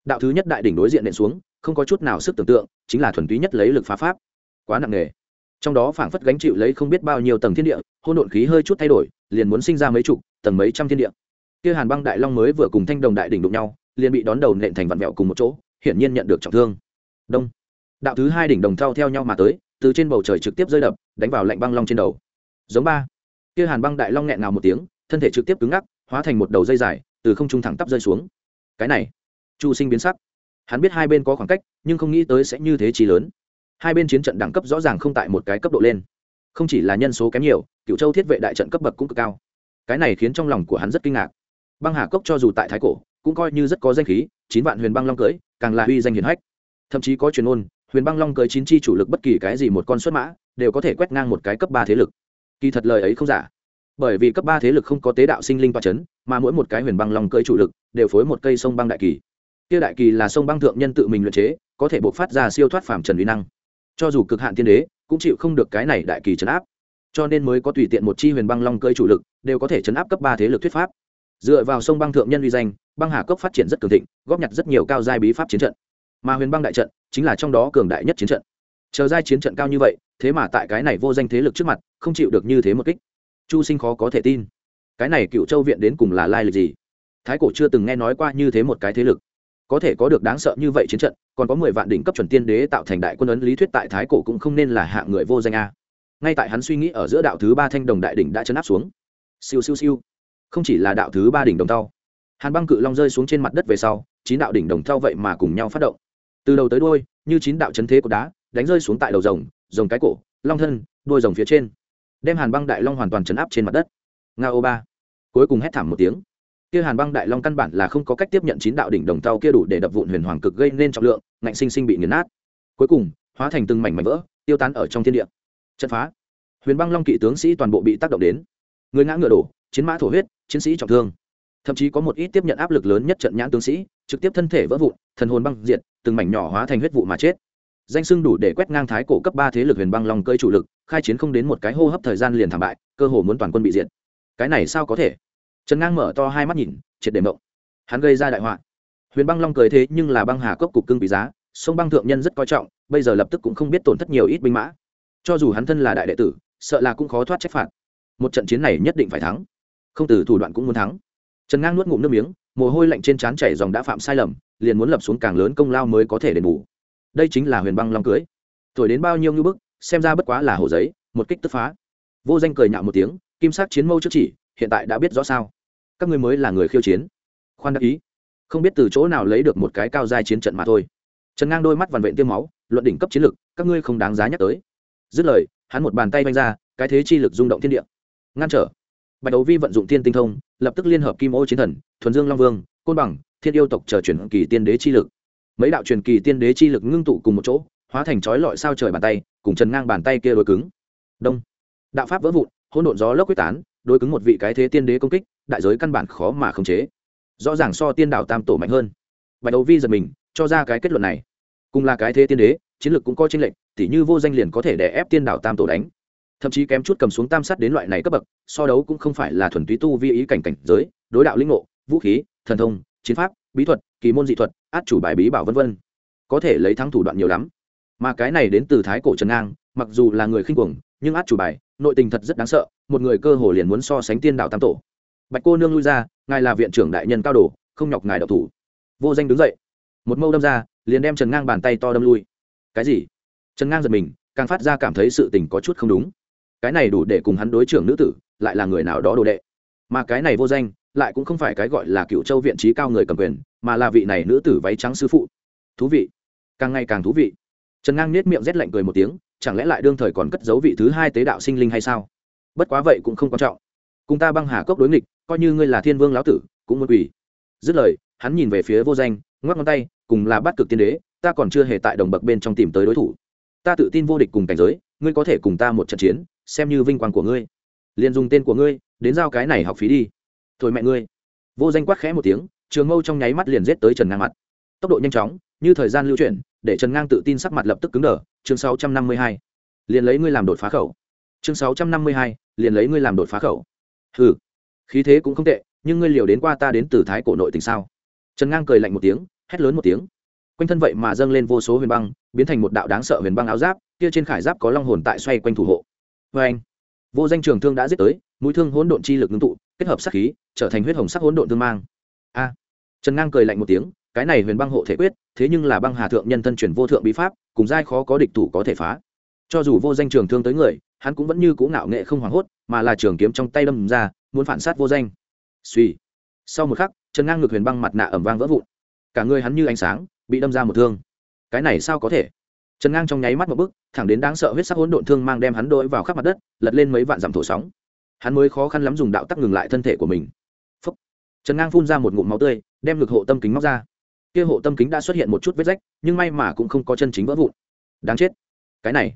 S1: Đạo thứ nhất đại đỉnh đối diện nện xuống, không có chút nào sức tưởng tượng, chính là thuần túy nhất lấy lực phá pháp. Quá nặng nghề trong đó phảng phất gánh chịu lấy không biết bao nhiêu tầng thiên địa hôn độn khí hơi chút thay đổi, liền muốn sinh ra mấy chục, tầng mấy trăm thiên địa. Kia hàn băng đại long mới vừa cùng thanh đồng đại đỉnh đụng nhau, liền bị đón đầu nện thành vặn vẹo cùng một chỗ, hiển nhiên nhận được trọng thương. Đông. Đạo thứ hai đỉnh đồng thao theo nhau mà tới, từ trên bầu trời trực tiếp rơi đập, đánh vào lạnh băng long trên đầu. Giống ba. Kia hàn băng đại long nghẹn ngào một tiếng, thân thể trực tiếp cứng ngắc, hóa thành một đầu dây dài, từ không trung thẳng tắp rơi xuống. Cái này, chu sinh biến sắc. Hắn biết hai bên có khoảng cách, nhưng không nghĩ tới sẽ như thế trí lớn hai bên chiến trận đẳng cấp rõ ràng không tại một cái cấp độ lên. Không chỉ là nhân số kém nhiều cựu châu thiết vệ đại trận cấp bậc cũng cực cao. Cái này khiến trong lòng của hắn rất kinh ngạc. Băng hà cốc cho dù tại thái cổ, cũng coi như rất có danh khí, chín vạn huyền băng long cưới càng là uy danh hiển hách. Thậm chí có truyền ôn huyền băng long cưới chín chi chủ lực bất kỳ cái gì một con xuất mã, đều có thể quét ngang một cái cấp ba thế lực. Kỳ thật lời ấy không giả. Bởi vì cấp ba thế lực không có tế đạo sinh linh toa c h ấ n mà mỗi một cái huyền băng long cưới chủ lực đều phối một cây sông băng đại kỳ. Kia đại kỳ là sông băng thượng nhân tự mình luyện chế, có thể buộc phát ra siêu thoát phàm trần uy năng cho dù cực hạn tiên đế, cũng chịu không được cái này đại kỳ chấn áp. Cho nên mới có tùy tiện một chi huyền băng long cơi chủ lực, đều có thể chấn áp cấp ba thế lực thuyết pháp. Dựa vào sông băng thượng nhân uy danh, băng hà cốc phát triển rất cường thịnh, góp nhặt rất nhiều cao giai bí pháp chiến trận. Mà huyền băng đại trận, chính là trong đó cường đại nhất chiến trận. Chờ giai chiến trận cao như vậy, thế mà tại cái này vô danh thế lực trước mặt, không chịu được như thế một kích. Chu sinh khó có thể tin. Cái này cựu châu viện đến cùng là lai lịch gì? Thái cổ chưa từng nghe nói qua như thế một cái thế lực có thể có được đáng sợ như vậy chiến trận, còn có mười vạn đỉnh cấp chuẩn tiên đế tạo thành đại quân ấn lý thuyết tại thái cổ cũng không nên là hạng người vô danh a. Ngay tại hắn suy nghĩ ở giữa đạo thứ ba thanh đồng đại đỉnh đã chấn áp xuống. Siêu siêu siêu. Không chỉ là đạo thứ ba đỉnh đồng thau. Hàn băng cự long rơi xuống trên mặt đất về sau, chín đạo đỉnh đồng thau vậy mà cùng nhau phát động. Từ đầu tới đôi như chín đạo chấn thế của đá, đánh rơi xuống tại đầu rồng rồng cái cổ, long thân đôi rồng phía trên, đem hàn băng đại long hoàn toàn chấn áp trên mặt đất. Nga ô ba. Cuối cùng hét thảm một tiếng kia hàn băng đại long căn bản là không có cách tiếp nhận chín đạo đỉnh đồng tàu kia đủ để đập vụn huyền hoàng cực gây nên trọng lượng, ngạnh sinh sinh bị nghiền nát. Cuối cùng, hóa thành từng mảnh mảnh vỡ, tiêu tán ở trong thiên địa. Trận phá. Huyền băng long kỵ tướng sĩ toàn bộ bị tác động đến. Người ngã ngựa đổ, chiến mã thổ huyết, chiến sĩ trọng thương. Thậm chí có một ít tiếp nhận áp lực lớn nhất trận nhãn tướng sĩ, trực tiếp thân thể vỡ vụn, thần hồn băng diệt, từng mảnh nhỏ hóa thành huyết vụ mà chết. Danh sưng đủ để quét ngang thái cổ cấp ba thế lực huyền băng long cơi chủ lực, khai chiến không đến một cái hô hấp thời gian liền thảm bại, cơ hồ muốn toàn quân bị diệt. Cái này sao có thể? Trần ngang mở to hai mắt nhìn, triệt để mộng. Hắn gây ra đại họa. Huyền băng long cười thế nhưng là băng hà cốc cục cưng bị giá, sông băng thượng nhân rất coi trọng, bây giờ lập tức cũng không biết tổn thất nhiều ít binh mã. Cho dù hắn thân là đại đệ tử, sợ là cũng khó thoát trách phạt. Một trận chiến này nhất định phải thắng. Không từ thủ đoạn cũng muốn thắng. Trần ngang nuốt ngụm nước miếng, mồ hôi lạnh trên trán chảy dòng đã phạm sai lầm, liền muốn lập xuống càng lớn công lao mới có thể đền bù. Đây chính là huyền băng long cưới thổi đến bao nhiêu như bức, xem ra bất quá là hồ giấy, một kích tức phá. Vô danh cười nhạo một tiếng, kim sắc chiến mâu trước chỉ, hiện tại đã biết rõ sao các ngươi mới là người khiêu chiến. Khoan đắc ý. Không biết từ chỗ nào lấy được một cái cao giai chiến trận mà thôi. Trần ngang đôi mắt vằn vện tiêm máu, luận đỉnh cấp chiến lực, các ngươi không đáng giá nhắc tới. Dứt lời, hắn một bàn tay vanh ra, cái thế chi lực rung động thiên địa. Ngăn trở. Bạch đấu vi vận dụng thiên tinh thông, lập tức liên hợp kim ô chiến thần, thuần dương long vương, côn bằng, thiên yêu tộc chờ chuyển kỳ tiên đế chi lực. Mấy đạo truyền kỳ tiên đế chi lực ngưng tụ cùng một chỗ, hóa thành chói lọi sao trời bàn tay, cùng trần ngang bàn tay kia đối cứng. Đông. Đạo pháp vỡ vụn, hỗn độn gió lốc quyết tán, đối cứng một vị cái thế tiên đế công kích đại giới căn bản khó mà khống chế. Rõ ràng so tiên Đảo tam tổ mạnh hơn. Bạch đấu vi giật mình, cho ra cái kết luận này. Cùng là cái thế tiên đế, chiến lược cũng có tranh lệch, tỉ như vô danh liền có thể đè ép tiên Đảo tam tổ đánh. Thậm chí kém chút cầm xuống tam sát đến loại này cấp bậc, so đấu cũng không phải là thuần túy tu vi ý cảnh cảnh giới, đối đạo linh ngộ, vũ khí, thần thông, chiến pháp, bí thuật, kỳ môn dị thuật, át chủ bài bí bảo vân vân. Có thể lấy thắng thủ đoạn nhiều lắm. Mà cái này đến từ thái cổ trần ngang, mặc dù là người khinh cuồng, nhưng át chủ bài, nội tình thật rất đáng sợ, một người cơ hồ liền muốn so sánh tiên đạo tam tổ bạch cô nương lui ra, ngài là viện trưởng đại nhân cao đồ, không nhọc ngài độc thủ. Vô danh đứng dậy. Một mâu đâm ra, liền đem trần ngang bàn tay to đâm lui. Cái gì? Trần ngang giật mình, càng phát ra cảm thấy sự tình có chút không đúng. Cái này đủ để cùng hắn đối trưởng nữ tử, lại là người nào đó đồ đệ. Mà cái này vô danh, lại cũng không phải cái gọi là cựu châu viện trí cao người cầm quyền, mà là vị này nữ tử váy trắng sư phụ. Thú vị. Càng ngày càng thú vị. Trần ngang nết miệng rét lạnh cười một tiếng, chẳng lẽ lại đương thời còn cất giấu vị thứ hai tế đạo sinh linh hay sao? Bất quá vậy cũng không quan trọng. Cùng ta băng hà cốc đối nghịch coi như ngươi là thiên vương lão tử cũng muốn quỳ. Dứt lời hắn nhìn về phía vô danh ngoắc ngón tay cùng là bắt cực tiên đế ta còn chưa hề tại đồng bậc bên trong tìm tới đối thủ. Ta tự tin vô địch cùng cảnh giới ngươi có thể cùng ta một trận chiến xem như vinh quang của ngươi. Liền dùng tên của ngươi đến giao cái này học phí đi. Thôi mẹ ngươi. Vô danh quát khẽ một tiếng trường mâu trong nháy mắt liền giết tới trần ngang mặt. Tốc độ nhanh chóng như thời gian lưu chuyển để trần ngang tự tin sắc mặt lập tức cứng đờ. Chương 652. liền lấy ngươi làm đột phá khẩu. Chương 652, liền lấy ngươi làm đột phá khẩu. Hừ khí thế cũng không tệ, nhưng ngươi liều đến qua ta đến từ thái cổ nội tình sao? Trần ngang cười lạnh một tiếng, hét lớn một tiếng. Quanh thân vậy mà dâng lên vô số huyền băng, biến thành một đạo đáng sợ huyền băng áo giáp, kia trên khải giáp có long hồn tại xoay quanh thủ hộ. Vê anh, vô danh trường thương đã giết tới, mũi thương hỗn độn chi lực ngưng tụ, kết hợp sắc khí, trở thành huyết hồng sắc hỗn độn thương mang. A, trần ngang cười lạnh một tiếng, cái này huyền băng hộ thể quyết, thế nhưng là băng hà thượng nhân thân chuyển vô thượng bí pháp, cùng giai khó có địch thủ có thể phá. Cho dù vô danh trường thương tới người, hắn cũng vẫn như cũ ngạo nghệ không hoảng hốt, mà là trường kiếm trong tay đâm ra muốn phản sát vô danh. Suy sau một khắc, trần ngang ngược huyền băng mặt nạ ẩm vang vỡ vụn. Cả người hắn như ánh sáng, bị đâm ra một thương. Cái này sao có thể? Trần ngang trong nháy mắt một bức thẳng đến đáng sợ huyết sắc hỗn độn thương mang đem hắn đôi vào khắp mặt đất, lật lên mấy vạn dặm thổ sóng. Hắn mới khó khăn lắm dùng đạo tắc ngừng lại thân thể của mình. Phúc. trần ngang phun ra một ngụm máu tươi, đem ngực hộ tâm kính móc ra. Kia hộ tâm kính đã xuất hiện một chút vết rách, nhưng may mà cũng không có chân chính vỡ vụn. Đáng chết. Cái này.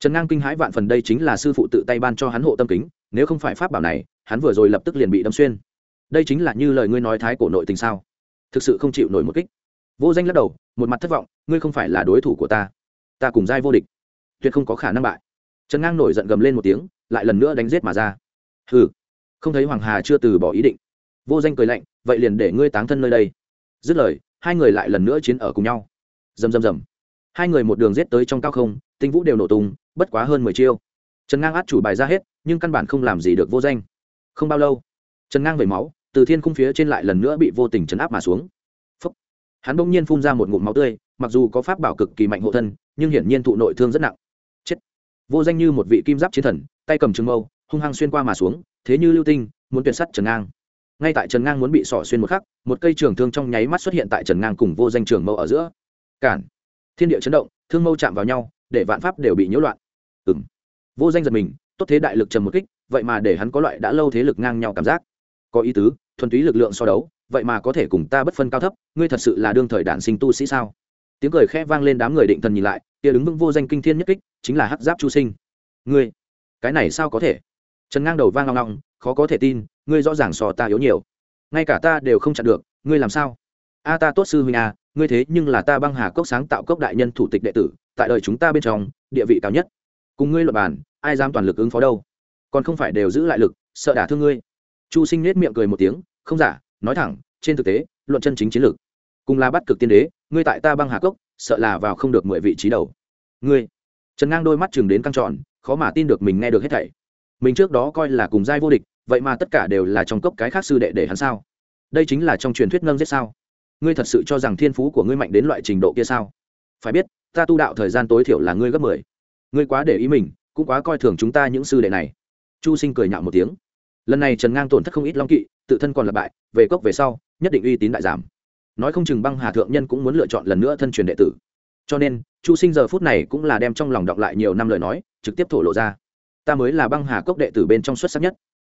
S1: Trần ngang kinh hãi vạn phần đây chính là sư phụ tự tay ban cho hắn hộ tâm kính, nếu không phải pháp bảo này hắn vừa rồi lập tức liền bị đâm xuyên. Đây chính là như lời ngươi nói thái cổ nội tình sao? Thực sự không chịu nổi một kích. Vô danh lắc đầu, một mặt thất vọng, ngươi không phải là đối thủ của ta. Ta cùng giai vô địch. Tuyệt không có khả năng bại. Trần ngang nổi giận gầm lên một tiếng, lại lần nữa đánh giết mà ra. Hừ. Không thấy hoàng hà chưa từ bỏ ý định. Vô danh cười lạnh, vậy liền để ngươi táng thân nơi đây. Dứt lời, hai người lại lần nữa chiến ở cùng nhau. Rầm rầm rầm. Hai người một đường giết tới trong cao không, tinh vũ đều nổ tung, bất quá hơn mười chiêu. Trần ngang át chủ bài ra hết, nhưng căn bản không làm gì được vô danh không bao lâu, trần ngang vẩy máu, từ thiên khung phía trên lại lần nữa bị vô tình chấn áp mà xuống. Hắn bỗng nhiên phun ra một ngụm máu tươi, mặc dù có pháp bảo cực kỳ mạnh hộ thân, nhưng hiển nhiên thụ nội thương rất nặng. Chết. Vô danh như một vị kim giáp chiến thần, tay cầm trường mâu, hung hăng xuyên qua mà xuống, thế như lưu tinh, muốn tuyệt sắt trần ngang. Ngay tại trần ngang muốn bị sỏ xuyên một khắc, một cây trường thương trong nháy mắt xuất hiện tại trần ngang cùng vô danh trường mâu ở giữa. Cản. Thiên địa chấn động, thương mâu chạm vào nhau, để vạn pháp đều bị nhiễu loạn. Ừng vô danh giật mình, tốt thế đại lực trầm một kích vậy mà để hắn có loại đã lâu thế lực ngang nhau cảm giác. Có ý tứ, thuần túy lực lượng so đấu, vậy mà có thể cùng ta bất phân cao thấp, ngươi thật sự là đương thời đản sinh tu sĩ sao? Tiếng cười khẽ vang lên đám người định thần nhìn lại, kia đứng vững vô danh kinh thiên nhất kích, chính là hắc giáp chu sinh. Ngươi, cái này sao có thể? Trần ngang đầu vang long long, khó có thể tin, ngươi rõ ràng so ta yếu nhiều. Ngay cả ta đều không chặn được, ngươi làm sao? A ta tốt sư huynh a ngươi thế nhưng là ta băng hà cốc sáng tạo cốc đại nhân thủ tịch đệ tử, tại đời chúng ta bên trong, địa vị cao nhất. Cùng ngươi luật bàn, ai dám toàn lực ứng phó đâu? Còn không phải đều giữ lại lực, sợ đả thương ngươi. Chu sinh nết miệng cười một tiếng, không giả, nói thẳng, trên thực tế, luận chân chính chiến lược, cùng là bắt cực tiên đế, ngươi tại ta băng hà cốc, sợ là vào không được mười vị trí đầu. Ngươi? Trần ngang đôi mắt chừng đến căng tròn, khó mà tin được mình nghe được hết thảy. Mình trước đó coi là cùng giai vô địch, vậy mà tất cả đều là trong cốc cái khác sư đệ để hắn sao? Đây chính là trong truyền thuyết nâng giết sao? Ngươi thật sự cho rằng thiên phú của ngươi mạnh đến loại trình độ kia sao? Phải biết, ta tu đạo thời gian tối thiểu là ngươi gấp mười. Ngươi quá để ý mình, cũng quá coi thường chúng ta những sư đệ này chu sinh cười nhạo một tiếng. Lần này trần ngang tổn thất không ít long kỵ, tự thân còn là bại, về cốc về sau, nhất định uy tín đại giảm. Nói không chừng băng hà thượng nhân cũng muốn lựa chọn lần nữa thân truyền đệ tử. Cho nên, chu sinh giờ phút này cũng là đem trong lòng đọng lại nhiều năm lời nói, trực tiếp thổ lộ ra. Ta mới là băng hà cốc đệ tử bên trong xuất sắc nhất,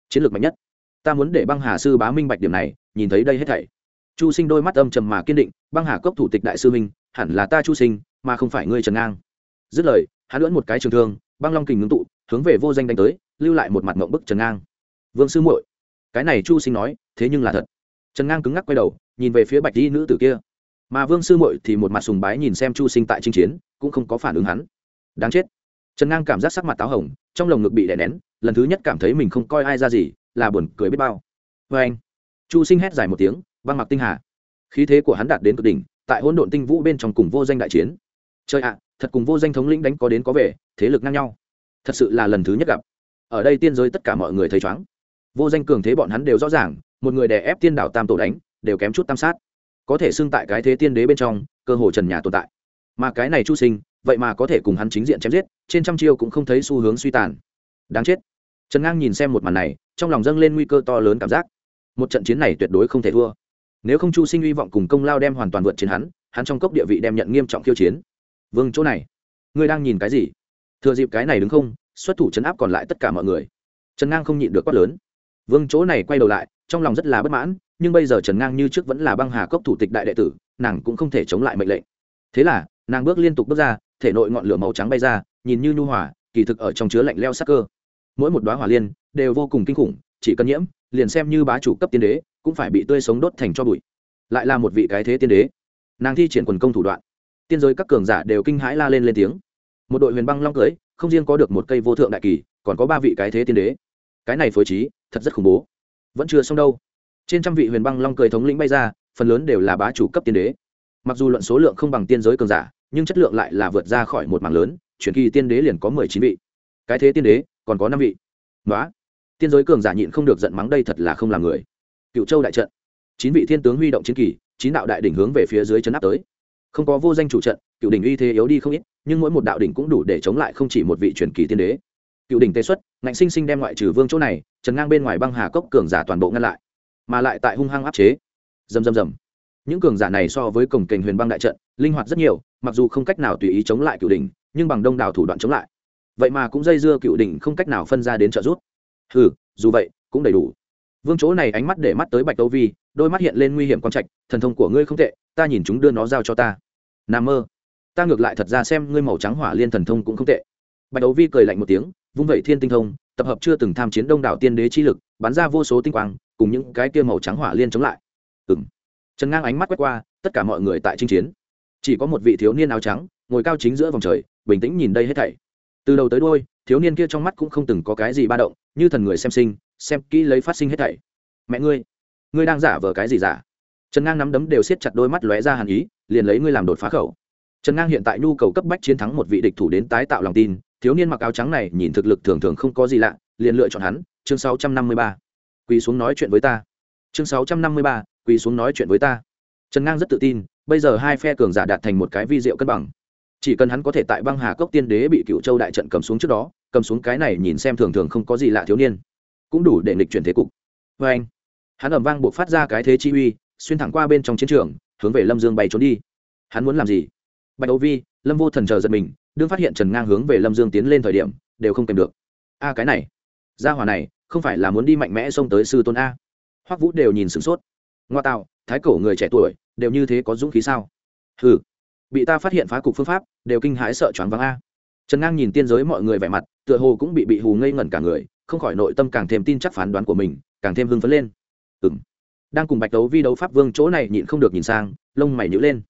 S1: chiến lược mạnh nhất. Ta muốn để băng hà sư bá minh bạch điểm này, nhìn thấy đây hết thảy. Chu sinh đôi mắt âm trầm mà kiên định, băng hà cốc thủ tịch đại sư minh, hẳn là ta chu sinh, mà không phải ngươi trần ngang. Dứt lời, hắn lưỡn một cái trường thương, băng long kình ngưng tụ, hướng về vô danh đánh tới lưu lại một mặt mộng bức trần ngang. Vương sư muội, cái này chu sinh nói, thế nhưng là thật. Trần ngang cứng ngắc quay đầu, nhìn về phía bạch di nữ tử kia. Mà vương sư muội thì một mặt sùng bái nhìn xem chu sinh tại chinh chiến, cũng không có phản ứng hắn. Đáng chết. Trần ngang cảm giác sắc mặt táo hồng, trong lồng ngực bị đè nén, lần thứ nhất cảm thấy mình không coi ai ra gì, là buồn cười biết bao. Vê anh. Chu sinh hét dài một tiếng, băng mặc tinh hà. Khí thế của hắn đạt đến cực đỉnh, tại hỗn độn tinh vũ bên trong cùng vô danh đại chiến. Chơi ạ, thật cùng vô danh thống lĩnh đánh có đến có về, thế lực ngang nhau. Thật sự là lần thứ nhất gặp ở đây tiên giới tất cả mọi người thấy chóng. Vô danh cường thế bọn hắn đều rõ ràng, một người đè ép tiên đảo tam tổ đánh, đều kém chút tam sát. Có thể xưng tại cái thế tiên đế bên trong, cơ hồ trần nhà tồn tại. Mà cái này chu sinh, vậy mà có thể cùng hắn chính diện chém giết, trên trăm chiêu cũng không thấy xu hướng suy tàn. Đáng chết. Trần ngang nhìn xem một màn này, trong lòng dâng lên nguy cơ to lớn cảm giác. Một trận chiến này tuyệt đối không thể thua. Nếu không chu sinh hy vọng cùng công lao đem hoàn toàn vượt chiến hắn hắn trong cốc địa vị đem nhận nghiêm trọng khiêu chiến. Vương chỗ này, ngươi đang nhìn cái gì? Thừa dịp cái này đứng không xuất thủ chấn áp còn lại tất cả mọi người. Trần ngang không nhịn được quát lớn. Vương chỗ này quay đầu lại, trong lòng rất là bất mãn, nhưng bây giờ trần ngang như trước vẫn là băng hà cốc thủ tịch đại đệ tử, nàng cũng không thể chống lại mệnh lệnh. Thế là, nàng bước liên tục bước ra, thể nội ngọn lửa màu trắng bay ra, nhìn như nhu hỏa kỳ thực ở trong chứa lạnh leo sắc cơ. Mỗi một đoá hỏa liên, đều vô cùng kinh khủng, chỉ cần nhiễm, liền xem như bá chủ cấp tiên đế, cũng phải bị tươi sống đốt thành cho bụi. Lại là một vị cái thế tiên đế. Nàng thi triển quần công thủ đoạn. Tiên giới các cường giả đều kinh hãi la lên lên tiếng. Một đội huyền băng long cưới không riêng có được một cây vô thượng đại kỳ, còn có ba vị cái thế tiên đế. Cái này phối trí, thật rất khủng bố. Vẫn chưa xong đâu. Trên trăm vị huyền băng long cười thống lĩnh bay ra, phần lớn đều là bá chủ cấp tiên đế. Mặc dù luận số lượng không bằng tiên giới cường giả, nhưng chất lượng lại là vượt ra khỏi một mảng lớn, chuyển kỳ tiên đế liền có mười chín vị. Cái thế tiên đế, còn có năm vị. Nói tiên giới cường giả nhịn không được giận mắng đây thật là không là người. Cựu châu đại trận. Chín vị thiên tướng huy động chiến kỳ, chín đạo đại đỉnh hướng về phía dưới chấn áp tới. Không có vô danh chủ trận cựu đỉnh uy thế yếu đi không ít, nhưng mỗi một đạo đỉnh cũng đủ để chống lại không chỉ một vị truyền kỳ tiên đế. Cựu đỉnh tê xuất, ngạnh sinh sinh đem ngoại trừ vương chỗ này, trần ngang bên ngoài băng hà cốc cường giả toàn bộ ngăn lại, mà lại tại hung hăng áp chế. Dầm dầm dầm những cường giả này so với cổng kềnh huyền băng đại trận, linh hoạt rất nhiều, mặc dù không cách nào tùy ý chống lại cựu đỉnh, nhưng bằng đông đảo thủ đoạn chống lại. Vậy mà cũng dây dưa cựu đỉnh không cách nào phân ra đến trợ rút ừ dù vậy, cũng đầy đủ. Vương chỗ này ánh mắt để mắt tới bạch tâu vi, đôi mắt hiện lên nguy hiểm quan trạch, thần thông của ngươi không tệ, ta nhìn chúng đưa nó giao cho ta. N a mơ ta ngược lại thật ra xem ngươi màu trắng hỏa liên thần thông cũng không tệ. Bạch đấu vi cười lạnh một tiếng, vung vẩy thiên tinh thông, tập hợp chưa từng tham chiến đông đảo tiên đế chi lực, bắn ra vô số tinh quang, cùng những cái kia màu trắng hỏa liên chống lại. Ừng trần ngang ánh mắt quét qua, tất cả mọi người tại chinh chiến. Chỉ có một vị thiếu niên áo trắng, ngồi cao chính giữa vòng trời, bình tĩnh nhìn đây hết thảy. Từ đầu tới đôi thiếu niên kia trong mắt cũng không từng có cái gì ba động, như thần người xem sinh, xem kỹ lấy phát sinh hết thảy. Mẹ ngươi ngươi đang giả vờ cái gì giả? Trần ngang nắm đấm đều siết chặt đôi mắt lóe ra hàn ý, liền lấy ngươi làm đột phá khẩu trần ngang hiện tại nhu cầu cấp bách chiến thắng một vị địch thủ đến tái tạo lòng tin thiếu niên mặc áo trắng này nhìn thực lực thường thường không có gì lạ liền lựa chọn hắn chương 653. quỳ xuống nói chuyện với ta. Chương 653, quỳ xuống nói chuyện với ta. Trần ngang rất tự tin bây giờ hai phe cường giả đạt thành một cái vi diệu cân bằng. Chỉ cần hắn có thể tại băng hà cốc tiên đế bị cựu châu đại trận cầm xuống trước đó cầm xuống cái này nhìn xem thường thường không có gì lạ thiếu niên. Cũng đủ để nghịch chuyển thế cục. Vê anh hắn ẩm vang buộc phát ra cái thế chi uy xuyên thẳng qua bên trong chiến trường hướng về lâm dương bay trốn đi. Hắn muốn làm gì? Bạch âu vi, lâm vô thần chờ giật mình, đương phát hiện trần ngang hướng về lâm dương tiến lên thời điểm, đều không kèm được. A, cái này, gia hỏa này, không phải là muốn đi mạnh mẽ xông tới sư tôn a. Hoắc vũ đều nhìn sửng sốt. Ngoa tạo, thái cổ người trẻ tuổi, đều như thế có dũng khí sao? Ừ bị ta phát hiện phá cục phương pháp, đều kinh hãi sợ choáng váng a. Trần ngang nhìn tiên giới mọi người vẻ mặt, tựa hồ cũng bị bị hù ngây ngẩn cả người, không khỏi nội tâm càng thêm tin chắc phán đoán của mình, càng thêm hưng phấn lên. Ừng đang cùng bạch đấu vi đấu pháp vương chỗ này nhịn không được nhìn sang, lông mày nhữ lên.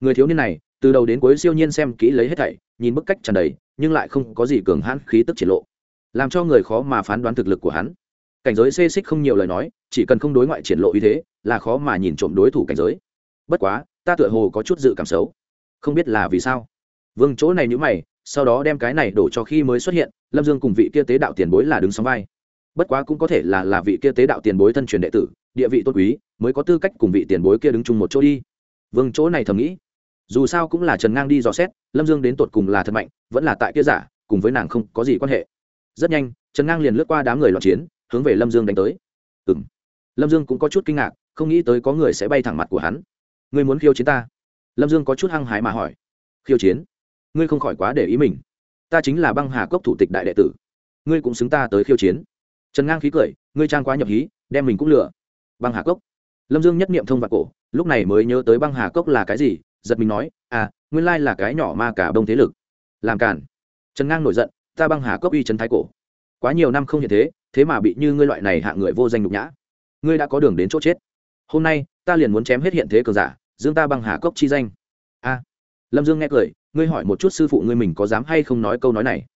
S1: Người thiếu niên này từ đầu đến cuối siêu nhiên xem kỹ lấy hết thảy, nhìn bức cách tràn đầy, nhưng lại không có gì cường hãn khí tức triển lộ, làm cho người khó mà phán đoán thực lực của hắn. Cảnh giới xê xích không nhiều lời nói, chỉ cần không đối ngoại triển lộ như thế, là khó mà nhìn trộm đối thủ cảnh giới. Bất quá, ta tựa hồ có chút dự cảm xấu. Không biết là vì sao. Vương chỗ này nhữ mày, sau đó đem cái này đổ cho khi mới xuất hiện, lâm dương cùng vị kia tế đạo tiền bối là đứng sóng vai. Bất quá cũng có thể là là vị kia tế đạo tiền bối thân truyền đệ tử, địa vị tốt quý, mới có tư cách cùng vị tiền bối kia đứng chung một chỗ đi. Vương chỗ này thầm nghĩ dù sao cũng là trần ngang đi dò xét, lâm dương đến tột cùng là thật mạnh, vẫn là tại kia giả, cùng với nàng không có gì quan hệ. Rất nhanh, trần ngang liền lướt qua đám người loạn chiến, hướng về lâm dương đánh tới. Ừ m lâm dương cũng có chút kinh ngạc, không nghĩ tới có người sẽ bay thẳng mặt của hắn. Ngươi muốn khiêu chiến ta? Lâm dương có chút hăng hái mà hỏi. Khiêu chiến? Ngươi không khỏi quá để ý mình. Ta chính là băng hà cốc thủ tịch đại đệ tử. Ngươi cũng xứng ta tới khiêu chiến. Trần ngang khí cười, ngươi trang quá nhập hí, đem mình cũng lừa. Băng hà cốc. Lâm dương nhất niệm thông vào cổ, lúc này mới nhớ tới băng hà cốc là cái gì giật mình nói à nguyên lai là cái nhỏ ma cả bông thế lực. Làm cản trần ngang nổi giận, ta băng hà cốc uy trấn thái cổ. Quá nhiều năm không hiện thế thế mà bị như ngươi loại này hạ người vô danh nhục nhã. Ngươi đã có đường đến chỗ chết. Hôm nay, ta liền muốn chém hết hiện thế cường giả, dương ta băng hà cốc chi danh. A. Lâm dương nghe cười, ngươi hỏi một chút sư phụ ngươi mình có dám hay không nói câu nói này?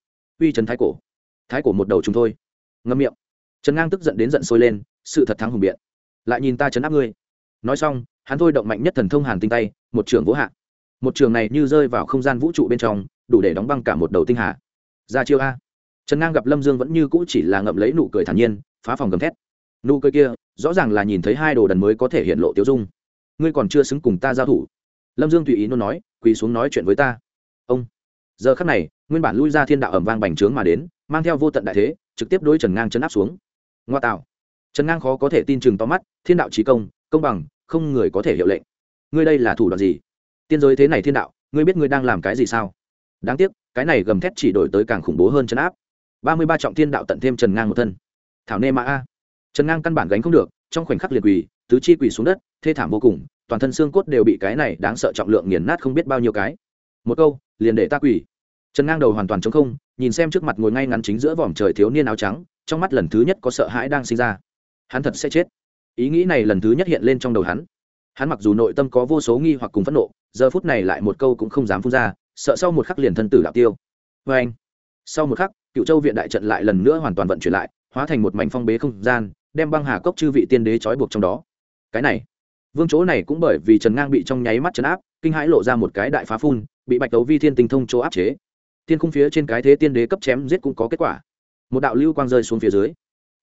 S1: Uy trấn thái cổ. Thái cổ một đầu chúng thôi. Ngâm miệng. Trần ngang tức giận đến giận sôi lên, sự thật thắng hùng biện. Lại nhìn ta chấn áp ngươi. Nói xong, hắn thôi động mạnh nhất thần thông hàn tinh tay một trường vỗ hạ. Một trường này như rơi vào không gian vũ trụ bên trong, đủ để đóng băng cả một đầu tinh hà. Ra chiêu a. Trần ngang gặp lâm dương vẫn như cũ chỉ là ngậm lấy nụ cười thản nhiên, phá phòng gầm thét. Nụ cười kia, rõ ràng là nhìn thấy hai đồ đần mới có thể hiện lộ tiêu dung. Ngươi còn chưa xứng cùng ta giao thủ. Lâm dương tùy ý nôn nói, quỳ xuống nói chuyện với ta. Ông. Giờ khắc này, nguyên bản lui ra thiên đạo ẩm vang bành trướng mà đến, mang theo vô tận đại thế, trực tiếp đối trần ngang chấn áp xuống. Ngoa tạo. Trần ngang khó có thể tin chừng to mắt, thiên đạo trí công công bằng, không người có thể hiệu lệnh ngươi đây là thủ đoạn gì? Tiên giới thế này thiên đạo, ngươi biết ngươi đang làm cái gì sao? Đáng tiếc, cái này gầm thét chỉ đổi tới càng khủng bố hơn chấn áp. Ba mươi ba trọng thiên đạo tận thêm trần ngang một thân. Thảo nê mã a. Trần ngang căn bản gánh không được, trong khoảnh khắc liệt quỳ, tứ chi quỳ xuống đất, thê thảm vô cùng, toàn thân xương cốt đều bị cái này đáng sợ trọng lượng nghiền nát không biết bao nhiêu cái. Một câu, liền để ta quỳ. Trần ngang đầu hoàn toàn chống không, nhìn xem trước mặt ngồi ngay ngắn chính giữa vòm trời thiếu niên áo trắng, trong mắt lần thứ nhất có sợ hãi đang sinh ra. Hắn thật sẽ chết. Ý nghĩ này lần thứ nhất hiện lên trong đầu hắn hắn mặc dù nội tâm có vô số nghi hoặc cùng phẫn nộ, giờ phút này lại một câu cũng không dám phun ra, sợ sau một khắc liền thân tử đạo tiêu. Vê anh, sau một khắc, cựu châu viện đại trận lại lần nữa hoàn toàn vận chuyển lại, hóa thành một mảnh phong bế không gian, đem băng hà cốc chư vị tiên đế trói buộc trong đó. Cái này, vương chỗ này cũng bởi vì trần ngang bị trong nháy mắt chấn áp, kinh hãi lộ ra một cái đại phá phun, bị bạch đấu vi thiên tinh thông chỗ áp chế. Thiên khung phía trên cái thế tiên đế cấp chém giết cũng có kết quả. Một đạo lưu quang rơi xuống phía dưới.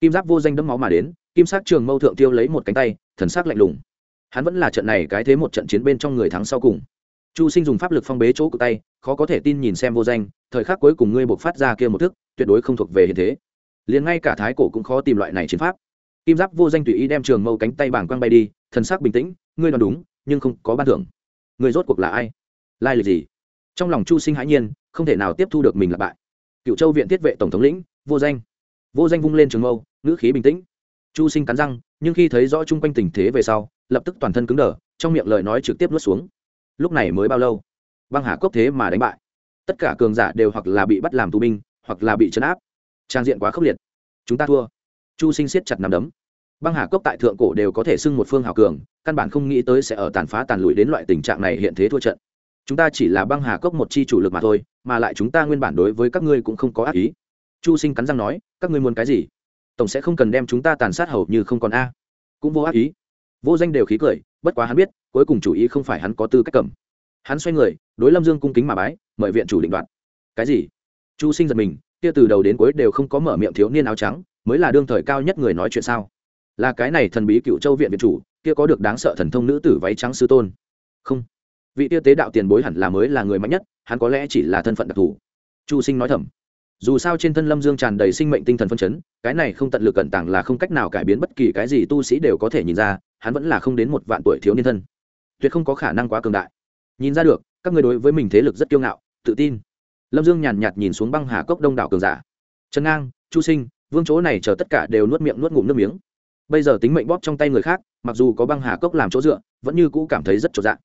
S1: Kim giáp vô danh đấm máu mà đến, kim sắc trường mâu thượng tiêu lấy một cánh tay, thần sắc lạnh lùng hắn vẫn là trận này cái thế một trận chiến bên trong người thắng sau cùng. Chu sinh dùng pháp lực phong bế chỗ của tay, khó có thể tin nhìn xem vô danh, thời khắc cuối cùng ngươi buộc phát ra kia một thức, tuyệt đối không thuộc về hiện thế. Liền ngay cả thái cổ cũng khó tìm loại này chiến pháp. Kim giáp vô danh tùy ý đem trường mâu cánh tay bảng quang bay đi, thần sắc bình tĩnh, ngươi đoán đúng, nhưng không có ban thưởng. Người rốt cuộc là ai? Lai lịch gì? Trong lòng chu sinh hãi nhiên, không thể nào tiếp thu được mình là bại. Cựu châu viện tiết vệ tổng thống lĩnh, vô danh. Vô danh vung lên trường mâu, ngữ khí bình tĩnh chu sinh cắn răng, nhưng khi thấy rõ chung quanh tình thế về sau, lập tức toàn thân cứng đờ, trong miệng lời nói trực tiếp nuốt xuống. Lúc này mới bao lâu? Băng hà cốc thế mà đánh bại. Tất cả cường giả đều hoặc là bị bắt làm tù binh, hoặc là bị chấn áp. Trang diện quá khốc liệt. Chúng ta thua. Chu sinh siết chặt nằm đấm. Băng hà cốc tại thượng cổ đều có thể xưng một phương hào cường, căn bản không nghĩ tới sẽ ở tàn phá tàn lụi đến loại tình trạng này hiện thế thua trận. Chúng ta chỉ là băng hà cốc một chi chủ lực mà thôi, mà lại chúng ta nguyên bản đối với các ngươi cũng không có ác ý. Chu sinh cắn răng nói, các ngươi muốn cái gì? Tổng sẽ không cần đem chúng ta tàn sát hầu như không còn a. Cũng vô ác ý. Vô danh đều khí cười, bất quá hắn biết, cuối cùng chủ ý không phải hắn có tư cách cầm. Hắn xoay người, đối lâm dương cung kính mà bái, mời viện chủ định đoạt. Cái gì? Chu sinh giật mình, kia từ đầu đến cuối đều không có mở miệng thiếu niên áo trắng, mới là đương thời cao nhất người nói chuyện sao? Là cái này thần bí cựu châu viện viện chủ, kia có được đáng sợ thần thông nữ tử váy trắng sư tôn. Không. Vị tiêu tế đạo tiền bối hẳn là mới là người mạnh nhất, hắn có lẽ chỉ là thân phận đặc thù. Chu sinh nói thầm dù sao trên thân lâm dương tràn đầy sinh mệnh tinh thần phân chấn, cái này không tận lực cẩn tàng là không cách nào cải biến bất kỳ cái gì tu sĩ đều có thể nhìn ra, hắn vẫn là không đến một vạn tuổi thiếu niên thân. Tuyệt không có khả năng quá cường đại. Nhìn ra được, các người đối với mình thế lực rất kiêu ngạo, tự tin. Lâm dương nhàn nhạt nhìn xuống băng hà cốc đông đảo cường giả. Trần ngang, chu sinh, vương chỗ này chờ tất cả đều nuốt miệng nuốt ngụm nước miếng. Bây giờ tính mệnh bóp trong tay người khác, mặc dù có băng hà cốc làm chỗ dựa, vẫn như cũ cảm thấy rất trộn dạng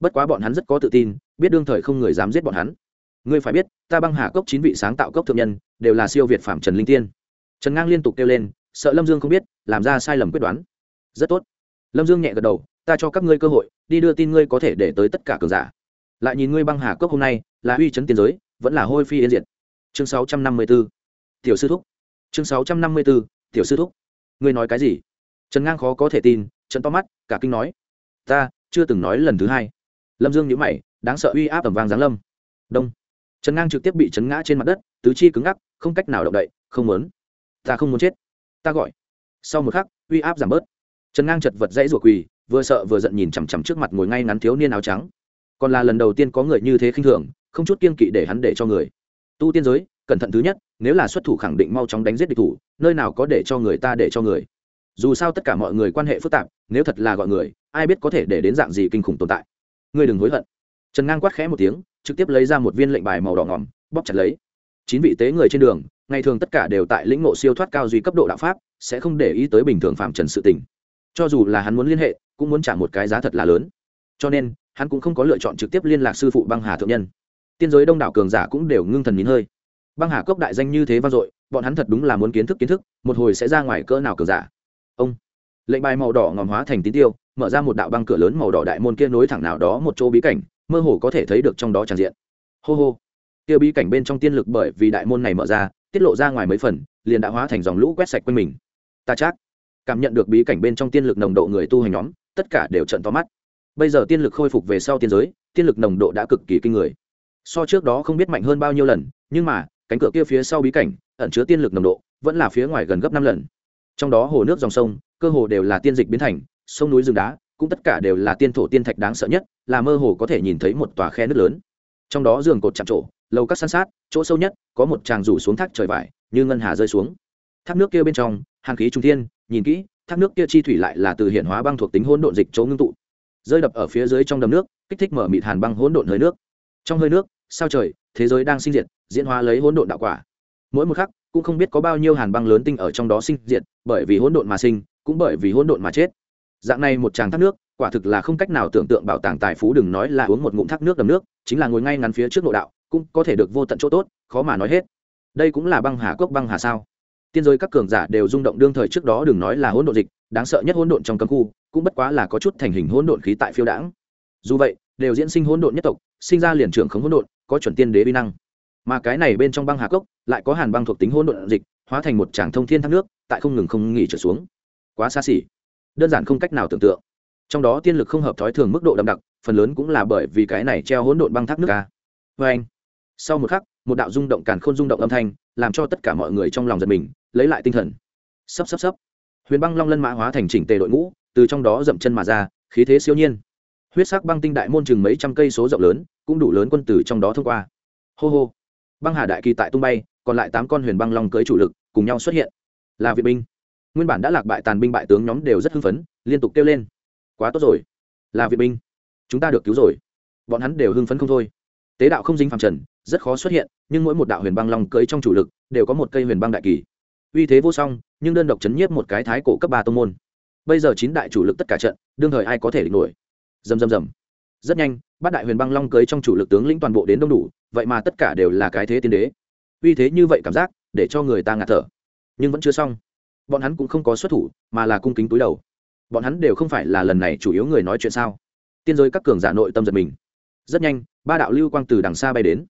S1: bất quá bọn hắn rất có tự tin, biết đương thời không người dám giết bọn hắn ngươi phải biết, ta băng hà cốc chín vị sáng tạo cốc thượng nhân, đều là siêu việt phạm trần linh tiên. Trần ngang liên tục kêu lên, sợ lâm dương không biết, làm ra sai lầm quyết đoán. Rất tốt. Lâm dương nhẹ gật đầu, ta cho các ngươi cơ hội, đi đưa tin ngươi có thể để tới tất cả cường giả. Lại nhìn ngươi băng hà cốc hôm nay, là uy chấn tiến giới, vẫn là hôi phi yên diệt. Chương sáu trăm năm mươi b ố tiểu sư thúc. Chương sáu trăm năm mươi b ố tiểu sư thúc. Ngươi nói cái gì? Trần ngang khó có thể tin trần to mắt, cả kinh nói. Ta, chưa từng nói lần thứ hai. Lâm dương nhữ mày, đáng sợ uy áp tầm vang giáng lâm. Đông trần ngang trực tiếp bị chấn ngã trên mặt đất tứ chi cứng ngắc không cách nào động đậy không muốn ta không muốn chết ta gọi sau một khắc uy áp giảm bớt trần ngang chật vật dãy ruột quỳ vừa sợ vừa giận nhìn chằm chằm trước mặt ngồi ngay ngắn thiếu niên áo trắng còn là lần đầu tiên có người như thế khinh thường không chút kiên kỵ để hắn để cho người tu tiên giới cẩn thận thứ nhất nếu là xuất thủ khẳng định mau chóng đánh giết địch thủ nơi nào có để cho người ta để cho người dù sao tất cả mọi người quan hệ phức tạp nếu thật là gọi người ai biết có thể để đến dạng gì kinh khủng tồn tại ngươi đừng hối hận trần ngang quát khẽ một tiếng trực tiếp lấy ra một viên lệnh bài màu đỏ ngỏm, bóp chặt lấy. Chín vị tế người trên đường, ngày thường tất cả đều tại lĩnh ngộ siêu thoát cao duy cấp độ đạo pháp, sẽ không để ý tới bình thường phạm trần sự tình. Cho dù là hắn muốn liên hệ, cũng muốn trả một cái giá thật là lớn. Cho nên, hắn cũng không có lựa chọn trực tiếp liên lạc sư phụ băng hà thượng nhân. Tiên giới đông đảo cường giả cũng đều ngưng thần nín hơi. Băng hà cốc đại danh như thế vang dội, bọn hắn thật đúng là muốn kiến thức kiến thức, một hồi sẽ ra ngoài cỡ nào cường giả. Ông, lệnh bài màu đỏ ngòm hóa thành tín tiêu, mở ra một đạo băng cửa lớn màu đỏ đại môn kia nối thẳng nào đó một chỗ bí cảnh mơ hồ có thể thấy được trong đó tràn diện. Hô hô. Kia bí cảnh bên trong tiên lực bởi vì đại môn này mở ra, tiết lộ ra ngoài mấy phần, liền đã hóa thành dòng lũ quét sạch quanh mình. Ta chắc, cảm nhận được bí cảnh bên trong tiên lực nồng độ người tu hành nhóm, tất cả đều trận to mắt. Bây giờ tiên lực khôi phục về sau tiên giới, tiên lực nồng độ đã cực kỳ kinh người. So trước đó không biết mạnh hơn bao nhiêu lần, nhưng mà, cánh cửa kia phía sau bí cảnh, ẩn chứa tiên lực nồng độ, vẫn là phía ngoài gần gấp năm lần. Trong đó hồ nước dòng sông, cơ hồ đều là tiên dịch biến thành, sông núi rừng đá cũng tất cả đều là tiên thổ tiên thạch đáng sợ nhất, là mơ hồ có thể nhìn thấy một tòa khe nước lớn. Trong đó giường cột chạm trổ, lầu các san sát, chỗ sâu nhất có một tràng rủ xuống thác trời vải, như ngân hà rơi xuống. Thác nước kia bên trong, hàng khí trung thiên, nhìn kỹ, thác nước kia chi thủy lại là từ hiện hóa băng thuộc tính hỗn độn dịch chỗ ngưng tụ. Rơi đập ở phía dưới trong đầm nước, kích thích mở mịt hàn băng hỗn độn hơi nước. Trong hơi nước, sao trời, thế giới đang sinh diệt, diễn hóa lấy hỗn độn đạo quả. Mỗi một khắc, cũng không biết có bao nhiêu hàn băng lớn tinh ở trong đó sinh diệt, bởi vì hỗn độn mà sinh, cũng bởi vì hỗn độn mà chết dạng này một tràng thác nước, quả thực là không cách nào tưởng tượng bảo tàng tài phú đừng nói là uống một ngụm thác nước đầm nước, chính là ngồi ngay ngắn phía trước nội đạo, cũng có thể được vô tận chỗ tốt, khó mà nói hết. Đây cũng là băng hà cốc băng hà sao? Tiên giới các cường giả đều rung động đương thời trước đó đừng nói là hỗn độn dịch, đáng sợ nhất hỗn độn trong cấm khu, cũng bất quá là có chút thành hình hỗn độn khí tại phiêu đãng. Dù vậy, đều diễn sinh hỗn độn nhất tộc, sinh ra liền trưởng khống hỗn độn, có chuẩn tiên đế vi năng. Mà cái này bên trong băng hà cốc, lại có hàn băng thuộc tính hỗn độn dịch, hóa thành một tràng thông thiên thác nước, tại không ngừng không nghỉ trở xuống. Quá xa xỉ đơn giản không cách nào tưởng tượng. Trong đó tiên lực không hợp thói thường mức độ đậm đặc, phần lớn cũng là bởi vì cái này treo hỗn độn băng thác nước ca vê anh, sau một khắc, một đạo rung động càn khôn rung động âm thanh, làm cho tất cả mọi người trong lòng giật mình, lấy lại tinh thần. Sắp sắp sắp huyền băng long lân mã hóa thành chỉnh tề đội ngũ, từ trong đó dậm chân mà ra, khí thế siêu nhiên. Huyết sắc băng tinh đại môn chừng mấy trăm cây số rộng lớn, cũng đủ lớn quân tử trong đó thông qua. Hô hô. Băng hà đại kỳ tại tung bay, còn lại tám con huyền băng long cưới chủ lực cùng nhau xuất hiện. Là viện binh nguyên bản đã lạc bại tàn binh bại tướng nhóm đều rất hưng phấn, liên tục kêu lên. Quá tốt rồi. Là viện binh. Chúng ta được cứu rồi. Bọn hắn đều hưng phấn không thôi. Tế đạo không dính phàm trần, rất khó xuất hiện, nhưng mỗi một đạo huyền băng long cưới trong chủ lực đều có một cây huyền băng đại kỳ. Uy thế vô song, nhưng đơn độc chấn nhiếp một cái thái cổ cấp ba tô môn. Bây giờ chín đại chủ lực tất cả trận, đương thời ai có thể địch nổi? Dầm dầm dầm rất nhanh, bát đại huyền băng long cưới trong chủ lực tướng lĩnh toàn bộ đến đông đủ, vậy mà tất cả đều là cái thế tiên đế. Uy thế như vậy cảm giác, để cho người ta ngạt thở. Nhưng vẫn chưa xong bọn hắn cũng không có xuất thủ, mà là cung kính túi đầu. Bọn hắn đều không phải là lần này chủ yếu người nói chuyện sao? Tiên giới các cường giả nội tâm giật mình. Rất nhanh, ba đạo lưu quang từ đằng xa bay đến.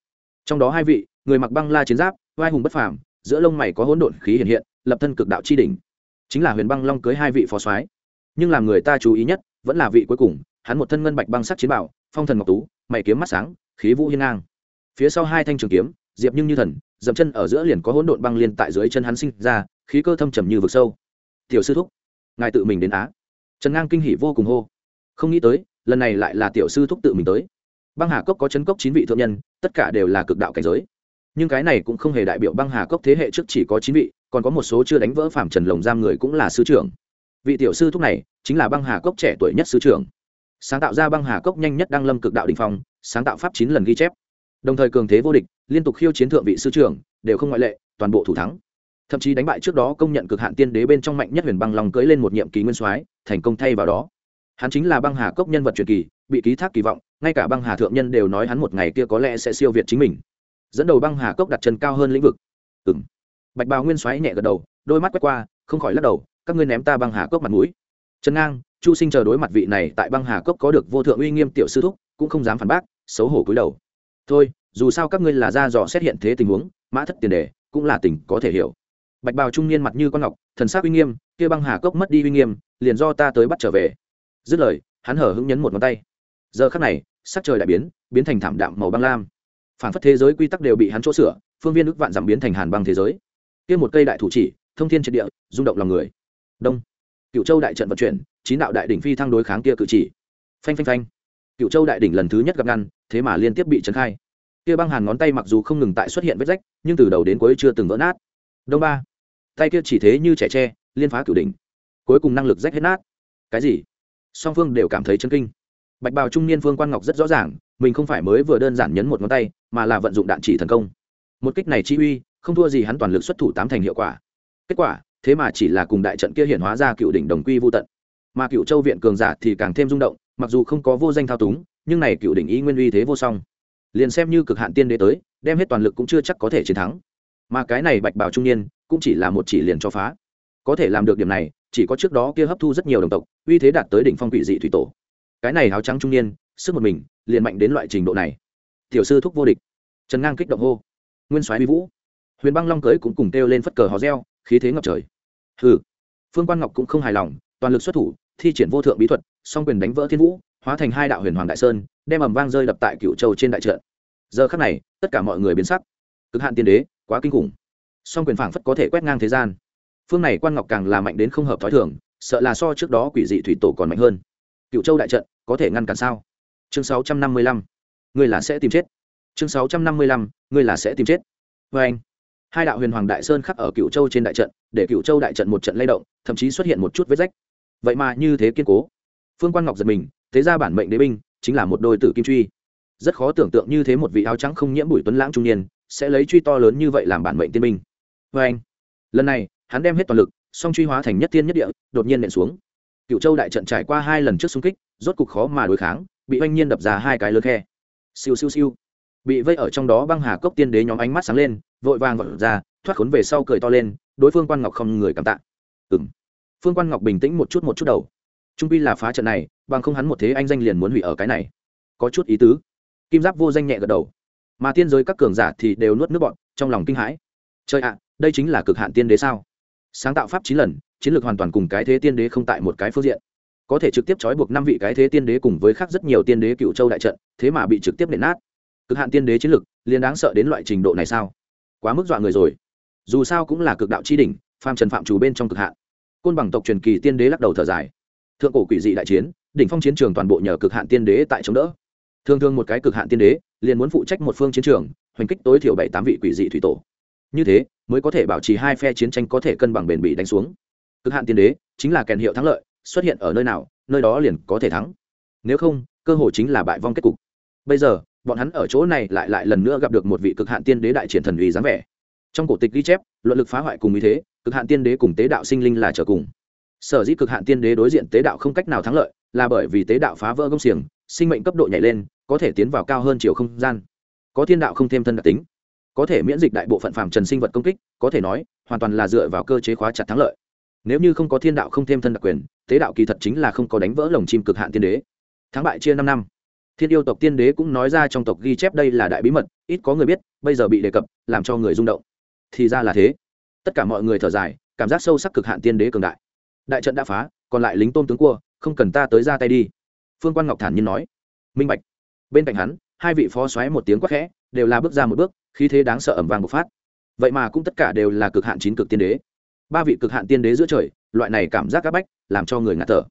S1: Trong đó hai vị, người mặc băng la chiến giáp, vai hùng bất phàm, giữa lông mày có hỗn độn khí hiện hiện, lập thân cực đạo chi đỉnh. Chính là huyền băng long cưới hai vị phó soái. Nhưng làm người ta chú ý nhất, vẫn là vị cuối cùng, hắn một thân ngân bạch băng sắc chiến bảo, phong thần ngọc tú, mày kiếm mắt sáng, khí vũ hiên ngang. Phía sau hai thanh trường kiếm, diệp nhưng như thần, dậm chân ở giữa liền có hỗn độn băng liên tại dưới chân hắn sinh ra khí cơ thâm trầm như vực sâu. Tiểu sư thúc, ngài tự mình đến á. Trần ngang kinh hỉ vô cùng hô. Không nghĩ tới, lần này lại là tiểu sư thúc tự mình tới. Băng hà cốc có chấn cốc chín vị thượng nhân, tất cả đều là cực đạo cảnh giới. Nhưng cái này cũng không hề đại biểu băng hà cốc thế hệ trước chỉ có chín vị, còn có một số chưa đánh vỡ phạm trần lồng giam người cũng là sư trưởng. Vị tiểu sư thúc này, chính là băng hà cốc trẻ tuổi nhất sư trưởng. Sáng tạo ra băng hà cốc nhanh nhất đăng lâm cực đạo đình phong, sáng tạo pháp chín lần ghi chép. Đồng thời cường thế vô địch, liên tục khiêu chiến thượng vị sư trưởng, đều không ngoại lệ, toàn bộ thủ thắng thậm chí đánh bại trước đó công nhận cực hạn tiên đế bên trong mạnh nhất huyền băng long cưỡi lên một nhiệm kỳ nguyên soái, thành công thay vào đó. Hắn chính là băng hà cốc nhân vật truyền kỳ, bị ký thác kỳ vọng, ngay cả băng hà thượng nhân đều nói hắn một ngày kia có lẽ sẽ siêu việt chính mình. Dẫn đầu băng hà cốc đặt chân cao hơn lĩnh vực. Ừ m bạch bào nguyên xoáy nhẹ gật đầu, đôi mắt quét qua, không khỏi lắc đầu, các ngươi ném ta băng hà cốc mặt mũi. Trần ngang, chu sinh chờ đối mặt vị này tại băng hà cốc có được vô thượng uy nghiêm tiểu sư thúc, cũng không dám phản bác, xấu hổ cúi đầu. Thôi, dù sao các ngươi là ra dò xét hiện thế tình huống, mã thất tiền đề, cũng là tình có thể hiểu bạch bào trung niên mặt như con ngọc, thần sắc uy nghiêm, kia băng hà cốc mất đi uy nghiêm, liền do ta tới bắt trở về. Dứt lời, hắn hở hứng nhấn một ngón tay. Giờ khắc này, sắc trời đại biến biến thành thảm đạm màu băng lam. Phản phất thế giới quy tắc đều bị hắn chỗ sửa, phương viên đức vạn giảm biến thành hàn băng thế giới. Kia một cây đại thủ chỉ, thông thiên triệt địa, rung động lòng người. Đông. Cựu châu đại trận vận chuyển, chín đạo đại đỉnh phi thăng đối kháng kia cự chỉ. Phanh phanh phanh. Cựu châu đại đỉnh lần thứ nhất gặp ngăn, thế mà liên tiếp bị trấn khai. Kia băng hàn ngón tay mặc dù không ngừng tại xuất hiện vết rách, nhưng từ đầu đến cuối chưa từng vỡ nát. Đông ba tay kia chỉ thế như trẻ tre, liên phá cửu đỉnh. Cuối cùng năng lực rách hết nát. Cái gì? Song phương đều cảm thấy chân kinh. Bạch bào trung niên phương quan ngọc rất rõ ràng, mình không phải mới vừa đơn giản nhấn một ngón tay, mà là vận dụng đạn chỉ thần công. Một kích này chi uy, không thua gì hắn toàn lực xuất thủ tám thành hiệu quả. Kết quả, thế mà chỉ là cùng đại trận kia hiện hóa ra cựu đỉnh đồng quy vô tận. Mà cựu châu viện cường giả thì càng thêm rung động, mặc dù không có vô danh thao túng, nhưng này cựu đỉnh ý nguyên uy thế vô song. Liền xem như cực hạn tiên đế tới, đem hết toàn lực cũng chưa chắc có thể chiến thắng. Mà cái này bạch bào trung niên cũng chỉ là một chỉ liền cho phá. Có thể làm được điểm này, chỉ có trước đó kia hấp thu rất nhiều đồng tộc, uy thế đạt tới đỉnh phong quỷ dị thủy tổ. Cái này áo trắng trung niên, sức một mình, liền mạnh đến loại trình độ này. Tiểu sư thúc vô địch. Trần ngang kích động hô. Nguyên soái uy vũ. Huyền băng long cưới cũng cùng kêu lên phất cờ hò reo, khí thế ngập trời. Hừ. Phương quan ngọc cũng không hài lòng, toàn lực xuất thủ, thi triển vô thượng bí thuật, song quyền đánh vỡ thiên vũ, hóa thành hai đạo huyền hoàng đại sơn, đem ầm vang rơi đập tại cựu châu trên đại trận. Giờ khắc này, tất cả mọi người biến sắc. Cực hạn tiên đế, quá kinh khủng song quyền phảng phất có thể quét ngang thế gian. Phương này quan ngọc càng là mạnh đến không hợp t h ó i thường, sợ là so trước đó quỷ dị thủy tổ còn mạnh hơn. Cựu châu đại trận, có thể ngăn cản sao? Chương sáu trăm năm mươi lăm người là sẽ tìm chết. Chương sáu trăm năm mươi lăm người là sẽ tìm chết. Vê anh, hai đạo huyền hoàng đại sơn khắc ở cựu châu trên đại trận, để cựu châu đại trận một trận lay động, thậm chí xuất hiện một chút vết rách. Vậy mà như thế kiên cố. Phương quan ngọc giật mình, thế ra bản mệnh đế binh, chính là một đôi tử kim truy. Rất khó tưởng tượng như thế một vị áo trắng không nhiễm bụi tuấn lãng trung niên, sẽ lấy truy to lớn như vậy làm bản mệnh tiên binh vê anh. Lần này, hắn đem hết toàn lực, song truy hóa thành nhất thiên nhất địa, đột nhiên nện xuống. Cựu châu đại trận trải qua hai lần trước xung kích, rốt cục khó mà đối kháng, bị oanh nhiên đập ra hai cái lớn khe. Siêu siêu siêu. Bị vây ở trong đó băng hà cốc tiên đế nhóm ánh mắt sáng lên, vội vàng vọt ra, thoát khốn về sau cười to lên, đối phương quan ngọc không người cảm tạ. Ừng phương quan ngọc bình tĩnh một chút một chút đầu. Trung pi là phá trận này, bằng không hắn một thế anh danh liền muốn hủy ở cái này. Có chút ý tứ. Kim giáp vô danh nhẹ gật đầu. Mà tiên giới các cường giả thì đều nuốt nước bọn, trong lòng kinh hãi chơi ạ, đây chính là cực hạn tiên đế sao? Sáng tạo pháp chín lần, chiến lược hoàn toàn cùng cái thế tiên đế không tại một cái phương diện. Có thể trực tiếp trói buộc năm vị cái thế tiên đế cùng với khác rất nhiều tiên đế cựu châu đại trận, thế mà bị trực tiếp nện nát. Cực hạn tiên đế chiến lược, liền đáng sợ đến loại trình độ này sao? Quá mức dọa người rồi. Dù sao cũng là cực đạo chi đỉnh, phàm trần phạm chủ bên trong cực hạn. Côn bằng tộc truyền kỳ tiên đế lắc đầu thở dài. Thượng cổ quỷ dị đại chiến, đỉnh phong chiến trường toàn bộ nhờ cực hạn tiên đế tại chống đỡ. Thường thường một cái cực hạn tiên đế, liền muốn phụ trách một phương chiến trường, hoành kích tối thiểu bảy tám vị quỷ dị thủy tổ như thế, mới có thể bảo trì hai phe chiến tranh có thể cân bằng bền bỉ đánh xuống. Cực hạn tiên đế chính là kèn hiệu thắng lợi, xuất hiện ở nơi nào, nơi đó liền có thể thắng. Nếu không, cơ hội chính là bại vong kết cục. Bây giờ, bọn hắn ở chỗ này lại lại lần nữa gặp được một vị cực hạn tiên đế đại triển thần uy dáng vẻ. Trong cổ tịch ghi chép, luận lực phá hoại cùng ý thế, cực hạn tiên đế cùng tế đạo sinh linh là trở cùng. Sở dĩ cực hạn tiên đế đối diện tế đạo không cách nào thắng lợi, là bởi vì tế đạo phá vỡ công xiềng, sinh mệnh cấp độ nhảy lên, có thể tiến vào cao hơn chiều không gian. Có thiên đạo không thêm thân đặc tính có thể miễn dịch đại bộ phận phàm trần sinh vật công kích, có thể nói, hoàn toàn là dựa vào cơ chế khóa chặt thắng lợi. Nếu như không có thiên đạo không thêm thân đặc quyền, tế đạo kỳ thật chính là không có đánh vỡ lồng chim cực hạn tiên đế. Thắng bại chia năm năm. Thiên yêu tộc tiên đế cũng nói ra trong tộc ghi chép đây là đại bí mật, ít có người biết, bây giờ bị đề cập, làm cho người rung động. Thì ra là thế. Tất cả mọi người thở dài, cảm giác sâu sắc cực hạn tiên đế cường đại. Đại trận đã phá, còn lại lính tôm tướng cua, không cần ta tới ra tay đi. Phương quan ngọc thản nhiên nói. Minh bạch. Bên cạnh hắn, hai vị phó xoáy một tiếng quát khẽ đều là bước ra một bước, khí thế đáng sợ ẩm vàng bộc phát. Vậy mà cũng tất cả đều là cực hạn chín cực tiên đế. Ba vị cực hạn tiên đế giữa trời, loại này cảm giác áp bách, làm cho người ngạt thở.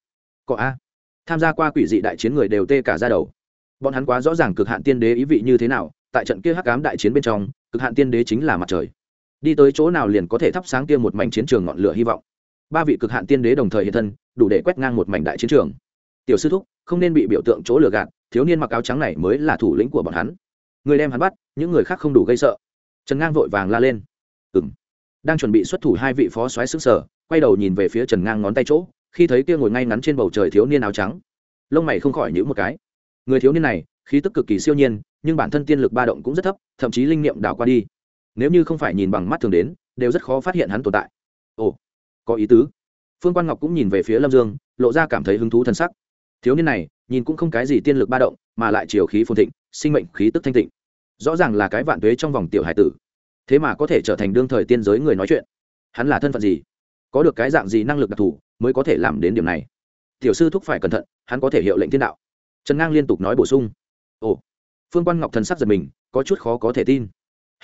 S1: Có a. Tham gia qua quỷ dị đại chiến người đều tê cả ra đầu. Bọn hắn quá rõ ràng cực hạn tiên đế ý vị như thế nào, tại trận kia hắc ám đại chiến bên trong, cực hạn tiên đế chính là mặt trời. Đi tới chỗ nào liền có thể thắp sáng kia một mảnh chiến trường ngọn lửa hy vọng. Ba vị cực hạn tiên đế đồng thời hiện thân, đủ để quét ngang một mảnh đại chiến trường. Tiểu sư thúc, không nên bị biểu tượng chỗ lừa gạt, thiếu niên mặc áo trắng này mới là thủ lĩnh của bọn hắn người đem hắn bắt, những người khác không đủ gây sợ. Trần ngang vội vàng la lên. Ừ m đang chuẩn bị xuất thủ hai vị phó soái xứ sở, quay đầu nhìn về phía trần ngang ngón tay chỗ, khi thấy kia ngồi ngay ngắn trên bầu trời thiếu niên áo trắng. Lông mày không khỏi nhữ một cái. Người thiếu niên này, khí tức cực kỳ siêu nhiên, nhưng bản thân tiên lực ba động cũng rất thấp, thậm chí linh nghiệm đảo qua đi. Nếu như không phải nhìn bằng mắt thường đến, đều rất khó phát hiện hắn tồn tại. Ồ, có ý tứ. Phương quan ngọc cũng nhìn về phía lâm dương, lộ ra cảm thấy hứng thú t sắc. Thiếu niên này, nhìn cũng không cái gì tiên lực ba động, mà lại chiều khí phồn thịnh sinh mệnh khí tức thanh tịnh. Rõ ràng là cái vạn tuế trong vòng tiểu hải tử. Thế mà có thể trở thành đương thời tiên giới người nói chuyện. Hắn là thân phận gì? Có được cái dạng gì năng lực đặc thù mới có thể làm đến điểm này? Tiểu sư thúc phải cẩn thận, hắn có thể hiệu lệnh thiên đạo. Trần ngang liên tục nói bổ sung. Ồ. Phương quan ngọc thần sắc giật mình, có chút khó có thể tin.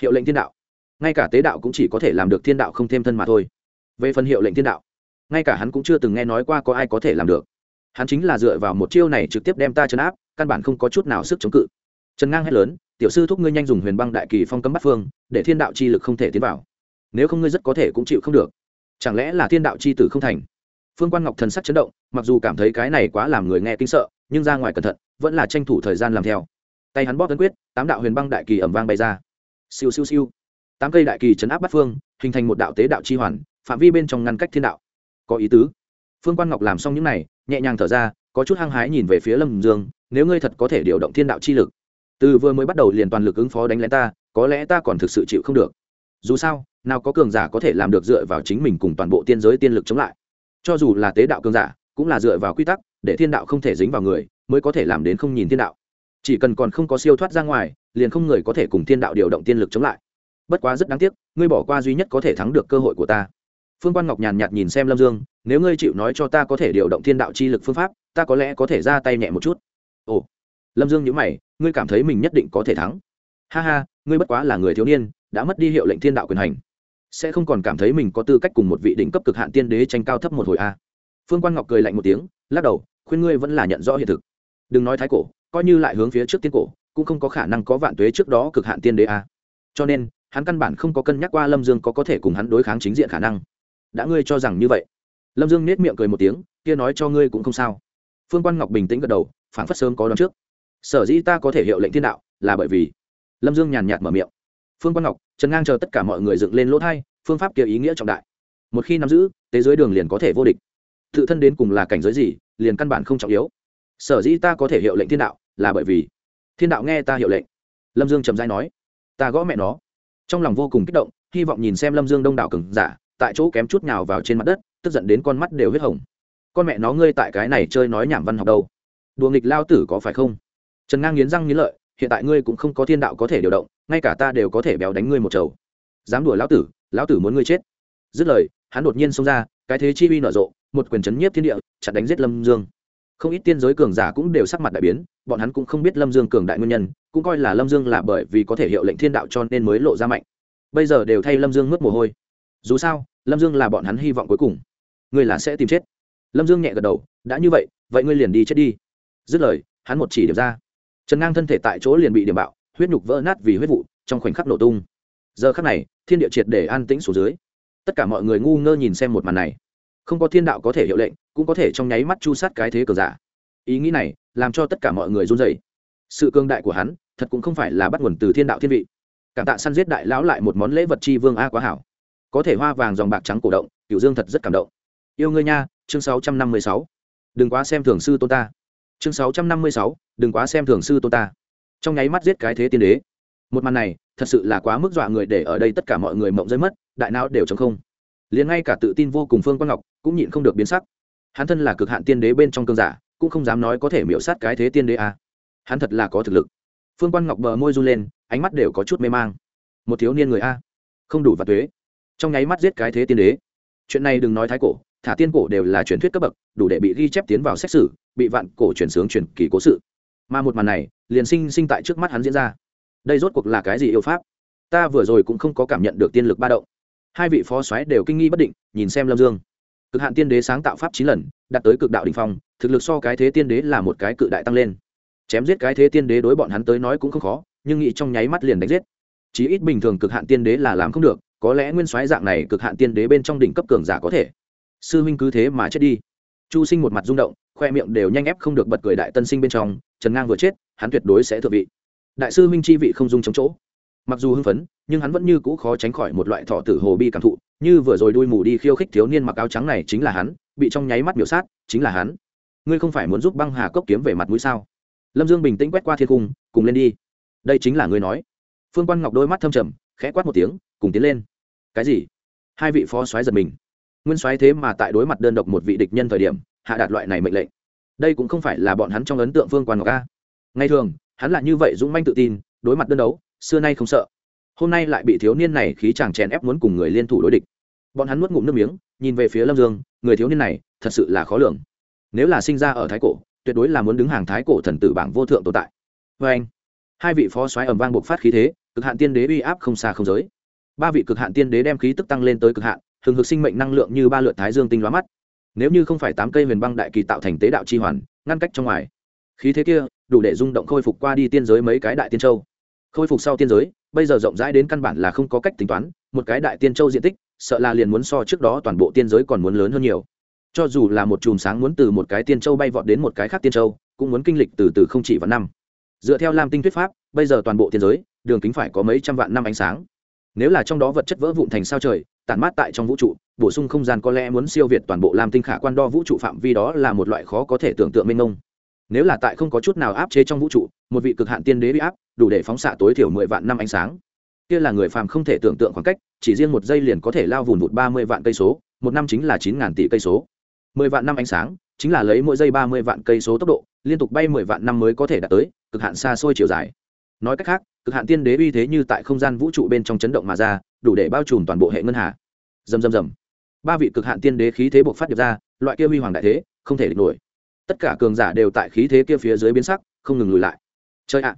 S1: Hiệu lệnh thiên đạo. Ngay cả tế đạo cũng chỉ có thể làm được thiên đạo không thêm thân mà thôi. Về phần hiệu lệnh thiên đạo, ngay cả hắn cũng chưa từng nghe nói qua có ai có thể làm được. Hắn chính là dựa vào một chiêu này trực tiếp đem ta chấn áp, căn bản không có chút nào sức chống cự trần ngang hét lớn, tiểu sư thúc ngươi nhanh dùng huyền băng đại kỳ phong cấm bắt phương, để thiên đạo chi lực không thể tiến vào. Nếu không ngươi rất có thể cũng chịu không được. Chẳng lẽ là thiên đạo chi tử không thành? Phương quan ngọc thần sắc chấn động, mặc dù cảm thấy cái này quá làm người nghe kinh sợ, nhưng ra ngoài cẩn thận, vẫn là tranh thủ thời gian làm theo. Tay hắn bóp tấn quyết, tám đạo huyền băng đại kỳ ẩm vang bay ra. Siêu siêu siêu. Tám cây đại kỳ chấn áp bắt phương, hình thành một đạo tế đạo chi hoàn, phạm vi bên trong ngăn cách thiên đạo. Có ý tứ. Phương quan ngọc làm xong những này, nhẹ nhàng thở ra, có chút hăng hái nhìn về phía lâm dương, nếu ngươi thật có thể điều động thiên đạo chi lực từ vừa mới bắt đầu liền toàn lực ứng phó đánh lén ta, có lẽ ta còn thực sự chịu không được. Dù sao, nào có cường giả có thể làm được dựa vào chính mình cùng toàn bộ tiên giới tiên lực chống lại. Cho dù là tế đạo cường giả, cũng là dựa vào quy tắc, để thiên đạo không thể dính vào người, mới có thể làm đến không nhìn thiên đạo. Chỉ cần còn không có siêu thoát ra ngoài, liền không người có thể cùng thiên đạo điều động tiên lực chống lại. Bất quá rất đáng tiếc, ngươi bỏ qua duy nhất có thể thắng được cơ hội của ta. Phương quan ngọc nhàn nhạt nhìn xem lâm dương, nếu ngươi chịu nói cho ta có thể điều động thiên đạo chi lực phương pháp, ta có lẽ có thể ra tay nhẹ một chút. Ồ lâm dương nhữ mày, ngươi cảm thấy mình nhất định có thể thắng. Ha ha, ngươi bất quá là người thiếu niên, đã mất đi hiệu lệnh thiên đạo quyền hành. Sẽ không còn cảm thấy mình có tư cách cùng một vị đỉnh cấp cực hạn tiên đế tranh cao thấp một hồi a. À. phương quan ngọc cười lạnh một tiếng, lắc đầu, khuyên ngươi vẫn là nhận rõ hiện thực. Đừng nói thái cổ, coi như lại hướng phía trước tiên cổ, cũng không có khả năng có vạn tuế trước đó cực hạn tiên đế a. À. cho nên, hắn căn bản không có cân nhắc qua lâm dương có có thể cùng hắn đối kháng chính diện khả năng. Đã ngươi cho rằng như vậy. Lâm dương nết miệng cười một tiếng, kia nói cho ngươi cũng không sao. Phương quan ngọc bình tĩnh gật đầu phản phất sớm có đón trước sở dĩ ta có thể hiệu lệnh thiên đạo là bởi vì lâm dương nhàn nhạt mở miệng phương quan ngọc trần ngang chờ tất cả mọi người dựng lên lỗ thai phương pháp kia ý nghĩa trọng đại một khi nắm giữ tế giới đường liền có thể vô địch tự thân đến cùng là cảnh giới gì liền căn bản không trọng yếu sở dĩ ta có thể hiệu lệnh thiên đạo là bởi vì thiên đạo nghe ta hiệu lệnh lâm dương trầm dai nói ta gõ mẹ nó trong lòng vô cùng kích động hy vọng nhìn xem lâm dương đông đảo cừng giả tại chỗ kém chút nhào vào trên mặt đất tức giận đến con mắt đều huyết hồng con mẹ nó ngươi tại cái này chơi nói nhảm văn học đâu đùa nghịch lao tử có phải không trần ngang nghiến răng nghiến lợi, hiện tại ngươi cũng không có thiên đạo có thể điều động, ngay cả ta đều có thể béo đánh ngươi một chầu. Dám đùa lão tử lão tử muốn ngươi chết. Dứt lời, hắn đột nhiên xông ra, cái thế chi uy nở rộ, một quyền chấn nhiếp thiên địa chặt đánh giết lâm dương. Không ít tiên giới cường giả cũng đều sắc mặt đại biến, bọn hắn cũng không biết lâm dương cường đại nguyên nhân, cũng coi là lâm dương là bởi vì có thể hiệu lệnh thiên đạo cho nên mới lộ ra mạnh. Bây giờ đều thay lâm dương mất mồ hôi. Dù sao, lâm dương là bọn hắn hy vọng cuối cùng. Ngươi là sẽ tìm chết. Lâm dương nhẹ gật đầu, đã như vậy vậy ngươi liền đi chết đi. Dứt lời, hắn một chỉ điểm ra trần ngang thân thể tại chỗ liền bị điểm bạo, huyết nhục vỡ nát vì huyết vụ, trong khoảnh khắc nổ tung. Giờ khắc này, thiên địa triệt để an tĩnh xuống dưới. Tất cả mọi người ngu ngơ nhìn xem một màn này. Không có thiên đạo có thể hiệu lệnh, cũng có thể trong nháy mắt chu sát cái thế cờ giả. Ý nghĩ này, làm cho tất cả mọi người run rẩy. Sự cương đại của hắn, thật cũng không phải là bắt nguồn từ thiên đạo thiên vị. Cảm tạ săn giết đại lão lại một món lễ vật chi vương a quá hảo. Có thể hoa vàng dòng bạc trắng cổ động cựu dương thật rất cảm động. Yêu ngươi nha, chương sáu trăm năm mươi sáu. Đừng quá xem thường sư tôn ta chương sáu trăm năm mươi sáu, đừng quá xem thường sư tôn ta. Trong nháy mắt giết cái thế tiên đế. Một màn này, thật sự là quá mức dọa người để ở đây tất cả mọi người mộng rơi mất, đại não đều chống không. Liền ngay cả tự tin vô cùng phương quang ngọc cũng nhịn không được biến sắc. Hắn thân là cực hạn tiên đế bên trong cơn giả, cũng không dám nói có thể miễu sát cái thế tiên đế à. hắn thật là có thực lực. Phương quan ngọc bờ môi run lên, ánh mắt đều có chút mê mang. Một thiếu niên người a. Không đủ và thuế trong nháy mắt giết cái thế tiên đế. Chuyện này đừng nói thái cổ, thả tiên cổ đều là truyền thuyết cấp bậc, đủ để bị ghi chép tiến vào xét xử bị vạn cổ truyền sướng truyền kỳ cố sự. Mà một màn này, liền sinh sinh tại trước mắt hắn diễn ra. Đây rốt cuộc là cái gì yêu pháp? Ta vừa rồi cũng không có cảm nhận được tiên lực ba động. Hai vị phó soái đều kinh nghi bất định, nhìn xem lâm dương. Cực hạn tiên đế sáng tạo pháp chín lần, đạt tới cực đạo đình phong, thực lực so cái thế tiên đế là một cái cự đại tăng lên. Chém giết cái thế tiên đế đối bọn hắn tới nói cũng không khó, nhưng nghĩ trong nháy mắt liền đánh giết. Chí ít bình thường cực hạn tiên đế là làm không được, có lẽ nguyên soái dạng này cực hạn tiên đế bên trong đỉnh cấp cường giả có thể. Sư huynh cứ thế mà chết đi. Chu sinh một mặt rung động khoe miệng đều nhanh ép không được bật cười đại tân sinh bên trong, trần ngang vừa chết, hắn tuyệt đối sẽ thượng vị. Đại sư minh chi vị không dung chống chỗ. Mặc dù hưng phấn, nhưng hắn vẫn như cũ khó tránh khỏi một loại thọ tử hồ bi cảm thụ, như vừa rồi đuôi mù đi khiêu khích thiếu niên mặc áo trắng này chính là hắn, bị trong nháy mắt biểu sát, chính là hắn. Ngươi không phải muốn giúp băng hà cốc kiếm về mặt mũi sao? Lâm dương bình tĩnh quét qua thiên cung, cùng lên đi. Đây chính là ngươi nói. Phương quan ngọc đôi mắt thâm trầm, khẽ quát một tiếng, cùng tiến lên. Cái gì? Hai vị phó soái giật mình. Nguyên soái thế mà tại đối mặt đơn độc một vị địch nhân thời điểm hạ đạt loại này mệnh lệnh. Đây cũng không phải là bọn hắn trong ấn tượng vương quan ngọc a. Ngay thường, hắn là như vậy dũng manh tự tin, đối mặt đơn đấu, xưa nay không sợ. Hôm nay lại bị thiếu niên này khí chàng chèn ép muốn cùng người liên thủ đối địch. Bọn hắn nuốt ngụm nước miếng, nhìn về phía lâm dương, người thiếu niên này, thật sự là khó lường. Nếu là sinh ra ở thái cổ, tuyệt đối là muốn đứng hàng thái cổ thần tử bảng vô thượng tồn tại. Vê anh, hai vị phó soái ẩm vang bộc phát khí thế, cực hạn tiên đế uy áp không xa không giới. Ba vị cực hạn tiên đế đem khí tức tăng lên tới cực hạn, hừng hực sinh mệnh năng lượng như ba lượt thái dương tinh lóa mắt nếu như không phải tám cây huyền băng đại kỳ tạo thành tế đạo chi hoàn, ngăn cách trong ngoài. Khí thế kia, đủ để rung động khôi phục qua đi tiên giới mấy cái đại tiên châu. Khôi phục sau tiên giới, bây giờ rộng rãi đến căn bản là không có cách tính toán, một cái đại tiên châu diện tích, sợ là liền muốn so trước đó toàn bộ tiên giới còn muốn lớn hơn nhiều. Cho dù là một chùm sáng muốn từ một cái tiên châu bay vọt đến một cái khác tiên châu, cũng muốn kinh lịch từ từ không chỉ vạn năm. Dựa theo lam tinh thuyết pháp, bây giờ toàn bộ tiên giới, đường kính phải có mấy trăm vạn năm ánh sáng. Nếu là trong đó vật chất vỡ vụn thành sao trời tản mát tại trong vũ trụ, bổ sung không gian có lẽ muốn siêu việt toàn bộ lam tinh khả quan đo vũ trụ phạm vi đó là một loại khó có thể tưởng tượng mênh mông. Nếu là tại không có chút nào áp chế trong vũ trụ, một vị cực hạn tiên đế bị áp, đủ để phóng xạ tối thiểu mười vạn năm ánh sáng. Kia là người phàm không thể tưởng tượng khoảng cách, chỉ riêng một giây liền có thể lao vùn vụt ba mươi vạn cây số, một năm chính là chín ngàn tỷ cây số. mười vạn năm ánh sáng, chính là lấy mỗi giây ba mươi vạn cây số tốc độ, liên tục bay mười vạn năm mới có thể đạt tới, cực hạn xa xôi chiều dài. Nói cách khác, cực hạn tiên đế uy thế như tại không gian vũ trụ bên trong chấn động mà ra đủ để bao trùm toàn bộ hệ ngân hà. Dầm dầm dầm ba vị cực hạn tiên đế khí thế buộc phát điệp ra, loại kia huy hoàng đại thế, không thể địch nổi. Tất cả cường giả đều tại khí thế kia phía dưới biến sắc, không ngừng lùi lại. Chơi ạ!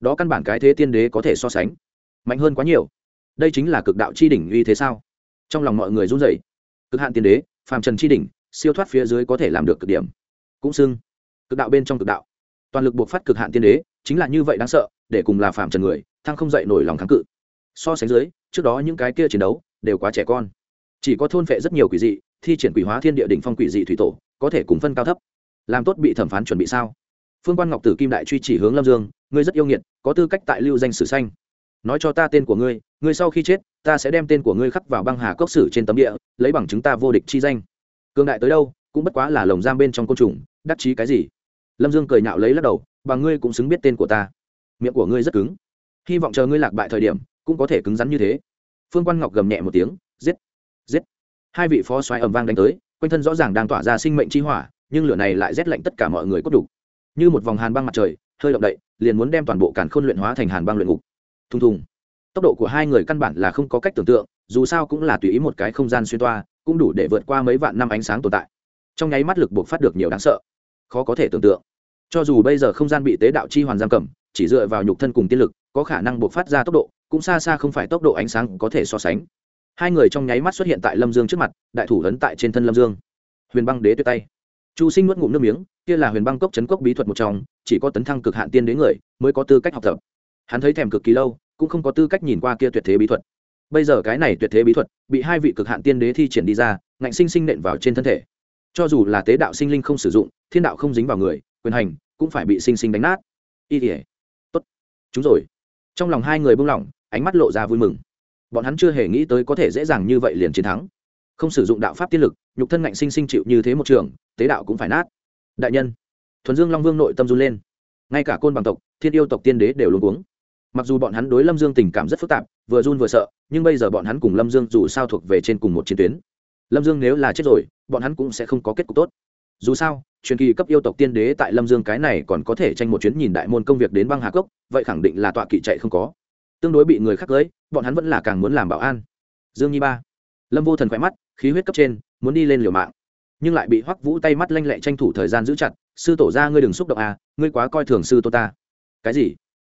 S1: Đó căn bản cái thế tiên đế có thể so sánh. Mạnh hơn quá nhiều. Đây chính là cực đạo chi đỉnh uy thế sao? Trong lòng mọi người run rẩy. Cực hạn tiên đế, phàm trần chi đỉnh, siêu thoát phía dưới có thể làm được cực điểm. Cũng xưng, cực đạo bên trong cực đạo. Toàn lực buộc phát cực hạn tiên đế, chính là như vậy đáng sợ, để cùng là phàm trần người, thăng không dậy nổi lòng kháng cự. So sánh dưới trước đó những cái kia chiến đấu đều quá trẻ con. Chỉ có thôn phệ rất nhiều quỷ dị, thi triển quỷ hóa thiên địa đỉnh phong quỷ dị thủy tổ, có thể cùng phân cao thấp. Làm tốt bị thẩm phán chuẩn bị sao? Phương quan ngọc tử kim đại truy chỉ hướng lâm dương, ngươi rất yêu nghiệt, có tư cách tại lưu danh sử xanh nói cho ta tên của ngươi ngươi sau khi chết, ta sẽ đem tên của ngươi khắc vào băng hà cốc sử trên tấm địa, lấy bằng chứng ta vô địch chi danh. Cương đại tới đâu, cũng bất quá là lồng giam bên trong côn trùng, đắc chí cái gì? Lâm dương cười nhạo lấy lắc đầu bằng ngươi cũng xứng biết tên của ta. Miệng của ngươi rất cứng. Hy vọng chờ ngươi lạc bại thời điểm cũng có thể cứng rắn như thế. Phương quan ngọc gầm nhẹ một tiếng, giết giết. Hai vị phó xoáy ầm vang đánh tới, quanh thân rõ ràng đang tỏa ra sinh mệnh chi hỏa, nhưng lửa này lại rét lạnh tất cả mọi người cốt đủ. Như một vòng hàn băng mặt trời, hơi động đậy, liền muốn đem toàn bộ càn khôn luyện hóa thành hàn băng luyện ngục. Thùng thùng. Tốc độ của hai người căn bản là không có cách tưởng tượng, dù sao cũng là tùy ý một cái không gian xuyên toa, cũng đủ để vượt qua mấy vạn năm ánh sáng tồn tại. Trong nháy mắt lực buộc phát được nhiều đáng sợ. Khó có thể tưởng tượng. Cho dù bây giờ không gian bị tế đạo chi hoàn giam cầm, chỉ dựa vào nhục thân cùng tiên lực có khả năng buộc phát ra tốc độ, cũng xa xa không phải tốc độ ánh sáng có thể so sánh. Hai người trong nháy mắt xuất hiện tại lâm dương trước mặt, đại thủ lớn tại trên thân lâm dương. Huyền băng đế tuyệt tay. Chu sinh nuốt ngụm nước miếng, kia là huyền băng cốc chấn cốc bí thuật một trong, chỉ có tấn thăng cực hạn tiên đến người mới có tư cách học tập. Hắn thấy thèm cực kỳ lâu, cũng không có tư cách nhìn qua kia tuyệt thế bí thuật. Bây giờ cái này tuyệt thế bí thuật, bị hai vị cực hạn tiên đế thi triển đi ra, ngạnh sinh sinh nện vào trên thân thể. Cho dù là tế đạo sinh linh không sử dụng, thiên đạo không dính vào người, quyền hành, cũng phải bị sinh sinh đánh nát. Y tỉa tốt. Chúng rồi trong lòng hai người buông lỏng, ánh mắt lộ ra vui mừng. Bọn hắn chưa hề nghĩ tới có thể dễ dàng như vậy liền chiến thắng. Không sử dụng đạo pháp tiên lực, nhục thân ngạnh sinh sinh chịu như thế một trường, tế đạo cũng phải nát. Đại nhân, thuần dương long vương nội tâm run lên. Ngay cả côn bằng tộc, thiên yêu tộc tiên đế đều luôn uống mặc dù bọn hắn đối lâm dương tình cảm rất phức tạp, vừa run vừa sợ, nhưng bây giờ bọn hắn cùng lâm dương dù sao thuộc về trên cùng một chiến tuyến. Lâm dương nếu là chết rồi, bọn hắn cũng sẽ không có kết cục tốt dù sao, truyền kỳ cấp yêu tộc tiên đế tại lâm dương cái này còn có thể tranh một chuyến nhìn đại môn công việc đến băng hà cốc, vậy khẳng định là tọa kỵ chạy không có. Tương đối bị người khác cưới, bọn hắn vẫn là càng muốn làm bảo an. Dương nhi ba. Lâm vô thần khỏe mắt, khí huyết cấp trên, muốn đi lên liều mạng. Nhưng lại bị hoắc vũ tay mắt lanh lẹ tranh thủ thời gian giữ chặt, sư tổ ra ngươi đừng xúc động à ngươi quá coi thường sư tô ta. Cái gì?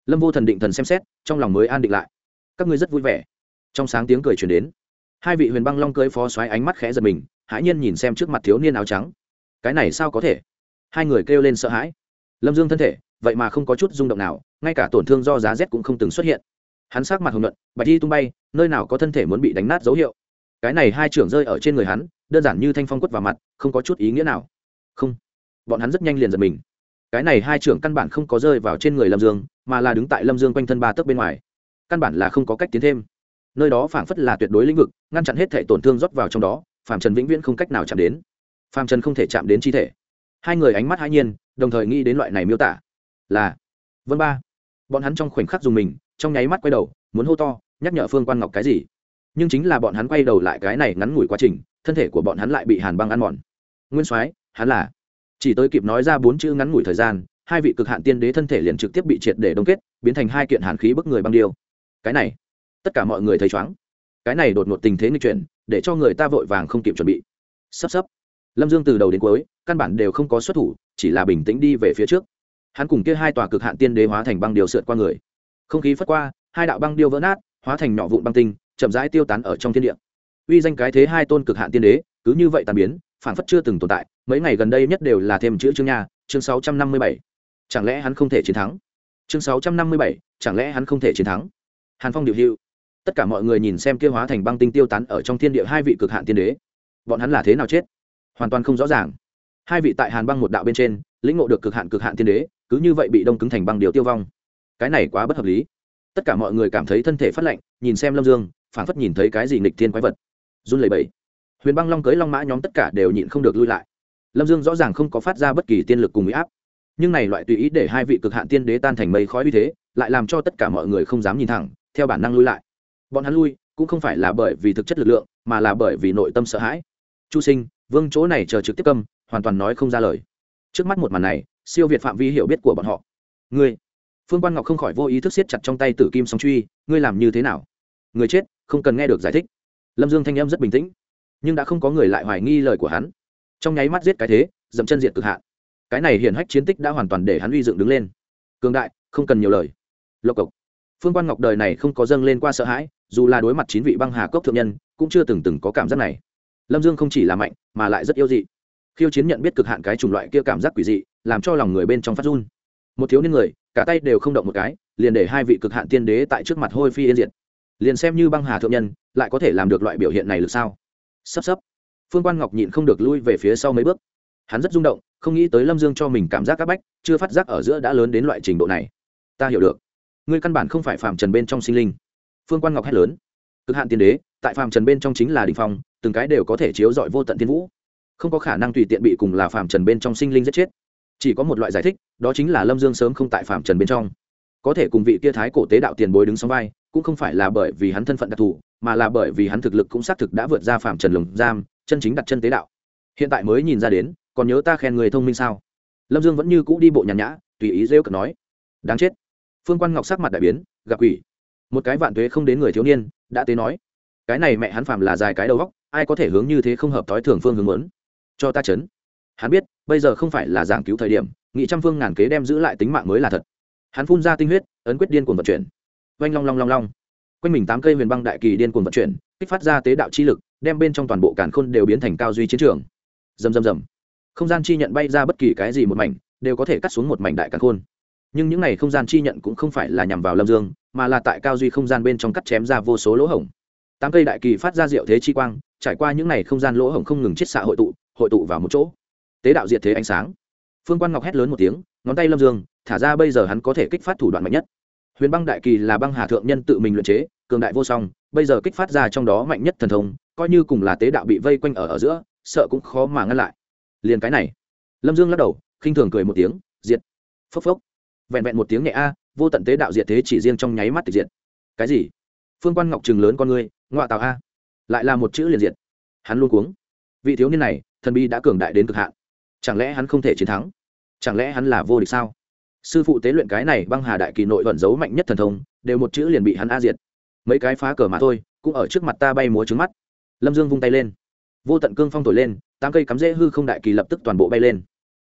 S1: Lâm vô thần định thần xem xét, trong lòng mới an định lại. Các ngươi rất vui vẻ. Trong sáng tiếng cười chuyển đến. Hai vị huyền băng long cưới phó xoáy ánh mắt khẽ giật mình, hãi nhiên nhìn xem trước mặt thiếu niên áo trắng cái này sao có thể? Hai người kêu lên sợ hãi. Lâm dương thân thể, vậy mà không có chút rung động nào, ngay cả tổn thương do giá rét cũng không từng xuất hiện. Hắn sát mặt hồng nhuận, bạch đi tung bay, nơi nào có thân thể muốn bị đánh nát dấu hiệu. Cái này hai trưởng rơi ở trên người hắn, đơn giản như thanh phong quất vào mặt, không có chút ý nghĩa nào. Không, bọn hắn rất nhanh liền giật mình. Cái này hai trưởng căn bản không có rơi vào trên người lâm dương, mà là đứng tại lâm dương quanh thân ba tấc bên ngoài. Căn bản là không có cách tiến thêm. Nơi đó phảng phất là tuyệt đối lĩnh vực, ngăn chặn hết thể tổn thương rót vào trong đó, phạm trần vĩnh viễn không cách nào chạm đến phàm trần không thể chạm đến chi thể. Hai người ánh mắt hai nhiên, đồng thời nghĩ đến loại này miêu tả là, vân ba. Bọn hắn trong khoảnh khắc dùng mình, trong nháy mắt quay đầu, muốn hô to, nhắc nhở phương quan ngọc cái gì. Nhưng chính là bọn hắn quay đầu lại cái này ngắn ngủi quá trình, thân thể của bọn hắn lại bị hàn băng ăn mòn. Nguyên soái, hắn là, chỉ tới kịp nói ra bốn chữ ngắn ngủi thời gian, hai vị cực hạn tiên đế thân thể liền trực tiếp bị triệt để đông kết, biến thành hai kiện hàn khí bức người băng điêu. Cái này, tất cả mọi người thấy chóng. Cái này đột ngột tình thế nghịch chuyển, để cho người ta vội vàng không kịp chuẩn bị. Sắp sắp lâm dương từ đầu đến cuối, căn bản đều không có xuất thủ, chỉ là bình tĩnh đi về phía trước. Hắn cùng kia hai tòa cực hạn tiên đế hóa thành băng điều sượt qua người. Không khí phất qua, hai đạo băng điêu vỡ nát, hóa thành nhỏ vụn băng tinh, chậm rãi tiêu tán ở trong thiên địa. Uy danh cái thế hai tôn cực hạn tiên đế, cứ như vậy tàn biến phản phất chưa từng tồn tại, mấy ngày gần đây nhất đều là thêm chữ chương nha, chương sáu trăm năm mươi bảy. Chẳng lẽ hắn không thể chiến thắng? Chương sáu trăm năm mươi bảy, chẳng lẽ hắn không thể chiến thắng? Hàn phong điều hưu tất cả mọi người nhìn xem kia hóa thành băng tinh tiêu tán ở trong thiên địa hai vị cực hạn tiên đế. Bọn hắn là thế nào chết? Hoàn toàn không rõ ràng. Hai vị tại hàn băng một đạo bên trên, lĩnh ngộ được cực hạn cực hạn tiên đế, cứ như vậy bị đông cứng thành băng điều tiêu vong. Cái này quá bất hợp lý. Tất cả mọi người cảm thấy thân thể phát lạnh, nhìn xem lâm dương phản phất nhìn thấy cái gì nghịch thiên quái vật. Run lẩy bẩy. Huyền băng long cưới long mã nhóm tất cả đều nhịn không được lui lại. Lâm dương rõ ràng không có phát ra bất kỳ tiên lực cùng huy áp. Nhưng này loại tùy ý để hai vị cực hạn tiên đế tan thành mây khói uy thế, lại làm cho tất cả mọi người không dám nhìn thẳng, theo bản năng lui lại. Bọn hắn lui, cũng không phải là bởi vì thực chất lực lượng, mà là bởi vì nội tâm sợ hãi. Chu sinh vương chỗ này chờ trực tiếp câm, hoàn toàn nói không ra lời. Trước mắt một màn này, siêu việt phạm vi hiểu biết của bọn họ. Ngươi, phương quan ngọc không khỏi vô ý thức siết chặt trong tay tử kim song truy, ngươi làm như thế nào? Người chết, không cần nghe được giải thích. Lâm dương thanh em rất bình tĩnh, nhưng đã không có người lại hoài nghi lời của hắn. Trong nháy mắt giết cái thế, dậm chân diện cực hạn. Cái này hiển hách chiến tích đã hoàn toàn để hắn uy dựng đứng lên. Cường đại, không cần nhiều lời. Lộc cộc. Phương quan ngọc đời này không có dâng lên qua sợ hãi, dù là đối mặt chín vị băng hà cốc thượng nhân, cũng chưa từng từng có cảm giác này lâm dương không chỉ là mạnh, mà lại rất yêu dị. Khiêu chiến nhận biết cực hạn cái chủng loại kia cảm giác quỷ dị, làm cho lòng người bên trong phát run. Một thiếu niên người, cả tay đều không động một cái, liền để hai vị cực hạn tiên đế tại trước mặt hôi phi yên diệt. Liền xem như băng hà thượng nhân, lại có thể làm được loại biểu hiện này được sao? Sắp sắp. Phương quan ngọc nhịn không được lui về phía sau mấy bước. Hắn rất rung động, không nghĩ tới lâm dương cho mình cảm giác c áp bách, chưa phát giác ở giữa đã lớn đến loại trình độ này. Ta hiểu được. Ngươi căn bản không phải phạm trần bên trong sinh linh. Phương quan ngọc hét lớn. Cực hạn tiên đế tại phàm trần bên trong chính là đình phong, từng cái đều có thể chiếu dọi vô tận thiên vũ. Không có khả năng tùy tiện bị cùng là phàm trần bên trong sinh linh giết chết. Chỉ có một loại giải thích, đó chính là lâm dương sớm không tại phàm trần bên trong. Có thể cùng vị kia thái cổ tế đạo tiền bối đứng sau vai, cũng không phải là bởi vì hắn thân phận đặc thù, mà là bởi vì hắn thực lực cũng xác thực đã vượt ra phàm trần lồng giam, chân chính đặt chân tế đạo. Hiện tại mới nhìn ra đến, còn nhớ ta khen người thông minh sao? Lâm dương vẫn như cũ đi bộ nhàn nhã, tùy ý rêu cực nói. Đáng chết. Phương quan ngọc sắc mặt đại biến, gặp quỷ. Một cái vạn tuế không đến người thiếu niên, đã tế nói cái này mẹ hắn phạm là dài cái đầu góc ai có thể hướng như thế không hợp thói thường phương hướng muốn? Cho ta chấn. Hắn biết, bây giờ không phải là giảng cứu thời điểm, nghị trăm phương ngàn kế đem giữ lại tính mạng mới là thật. Hắn phun ra tinh huyết, ấn quyết điên cuồng vận chuyển. Oanh long long long long. Quanh mình tám cây huyền băng đại kỳ điên cuồng vận chuyển, kích phát ra tế đạo chi lực, đem bên trong toàn bộ cản khôn đều biến thành cao duy chiến trường. Rầm rầm rầm. Không gian chi nhận bay ra bất kỳ cái gì một mảnh, đều có thể cắt xuống một mảnh đại cản khôn. Nhưng những này không gian chi nhận cũng không phải là nhằm vào lâm dương, mà là tại cao duy không gian bên trong cắt chém ra vô số lỗ hổng tám cây đại kỳ phát ra diệu thế chi quang, trải qua những này không gian lỗ hổng không ngừng chiết xạ hội tụ hội tụ vào một chỗ. Tế đạo diệt thế ánh sáng. Phương quan ngọc hét lớn một tiếng, ngón tay lâm dương, thả ra bây giờ hắn có thể kích phát thủ đoạn mạnh nhất. Huyền băng đại kỳ là băng hà thượng nhân tự mình luyện chế, cường đại vô song, bây giờ kích phát ra trong đó mạnh nhất thần thông, coi như cùng là tế đạo bị vây quanh ở ở giữa, sợ cũng khó mà ngăn lại. Liền cái này. Lâm dương lắc đầu, khinh thường cười một tiếng, diệt. Phốc phốc. Vẹn vẹn một tiếng nhẹ a, vô tận tế đạo diệt thế chỉ riêng trong nháy mắt tịch diệt. Cái gì? Phương quan ngọc chừng lớn con ngươi ngoại tào a lại là một chữ liền diệt hắn luôn cuống vị thiếu niên này thần bi đã cường đại đến cực hạn chẳng lẽ hắn không thể chiến thắng chẳng lẽ hắn là vô địch sao sư phụ tế luyện cái này băng hà đại kỳ nội vận giấu mạnh nhất thần thông đều một chữ liền bị hắn a diệt mấy cái phá cờ mà thôi cũng ở trước mặt ta bay múa trứng mắt lâm dương vung tay lên vô tận cương phong thổi lên tám cây cắm rễ hư không đại kỳ lập tức toàn bộ bay lên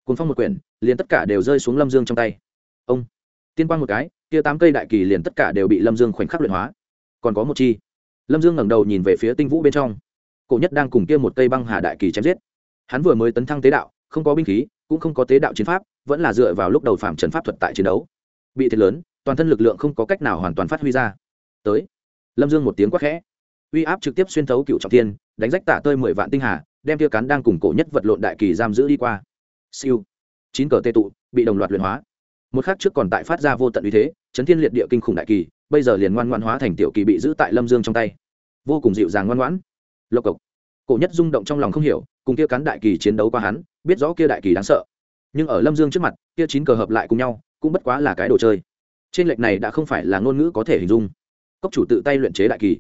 S1: cuốn phong một quyển liền tất cả đều rơi xuống lâm dương trong tay ông tiên quang một cái kia tám cây đại kỳ liền tất cả đều bị lâm dương khoảnh khắc luyện hóa còn có một chi lâm dương ngẩng đầu nhìn về phía tinh vũ bên trong. Cổ nhất đang cùng kia một cây băng hà đại kỳ chém giết. Hắn vừa mới tấn thăng tế đạo, không có binh khí, cũng không có tế đạo chiến pháp, vẫn là dựa vào lúc đầu phạm trần pháp thuật tại chiến đấu. Bị thiệt lớn, toàn thân lực lượng không có cách nào hoàn toàn phát huy ra. Tới. Lâm dương một tiếng quát khẽ. Uy áp trực tiếp xuyên thấu cựu trọng tiên đánh rách tả tơi mười vạn tinh hà, đem kia cắn đang cùng cổ nhất vật lộn đại kỳ giam giữ đi qua. Siêu. Chín cờ tê tụ, bị đồng loạt luyện hóa. Một khắc trước còn tại phát ra vô tận uy thế, chấn thiên liệt địa kinh khủng đại kỳ bây giờ liền ngoan ngoãn hóa thành tiểu kỳ bị giữ tại lâm dương trong tay. Vô cùng dịu dàng ngoan ngoãn. Lộc cộc. Cổ nhất rung động trong lòng không hiểu, cùng kia cắn đại kỳ chiến đấu qua hắn, biết rõ kia đại kỳ đáng sợ. Nhưng ở lâm dương trước mặt, kia chín cờ hợp lại cùng nhau, cũng bất quá là cái đồ chơi. Trên lệch này đã không phải là ngôn ngữ có thể hình dung. Cốc chủ tự tay luyện chế đại kỳ.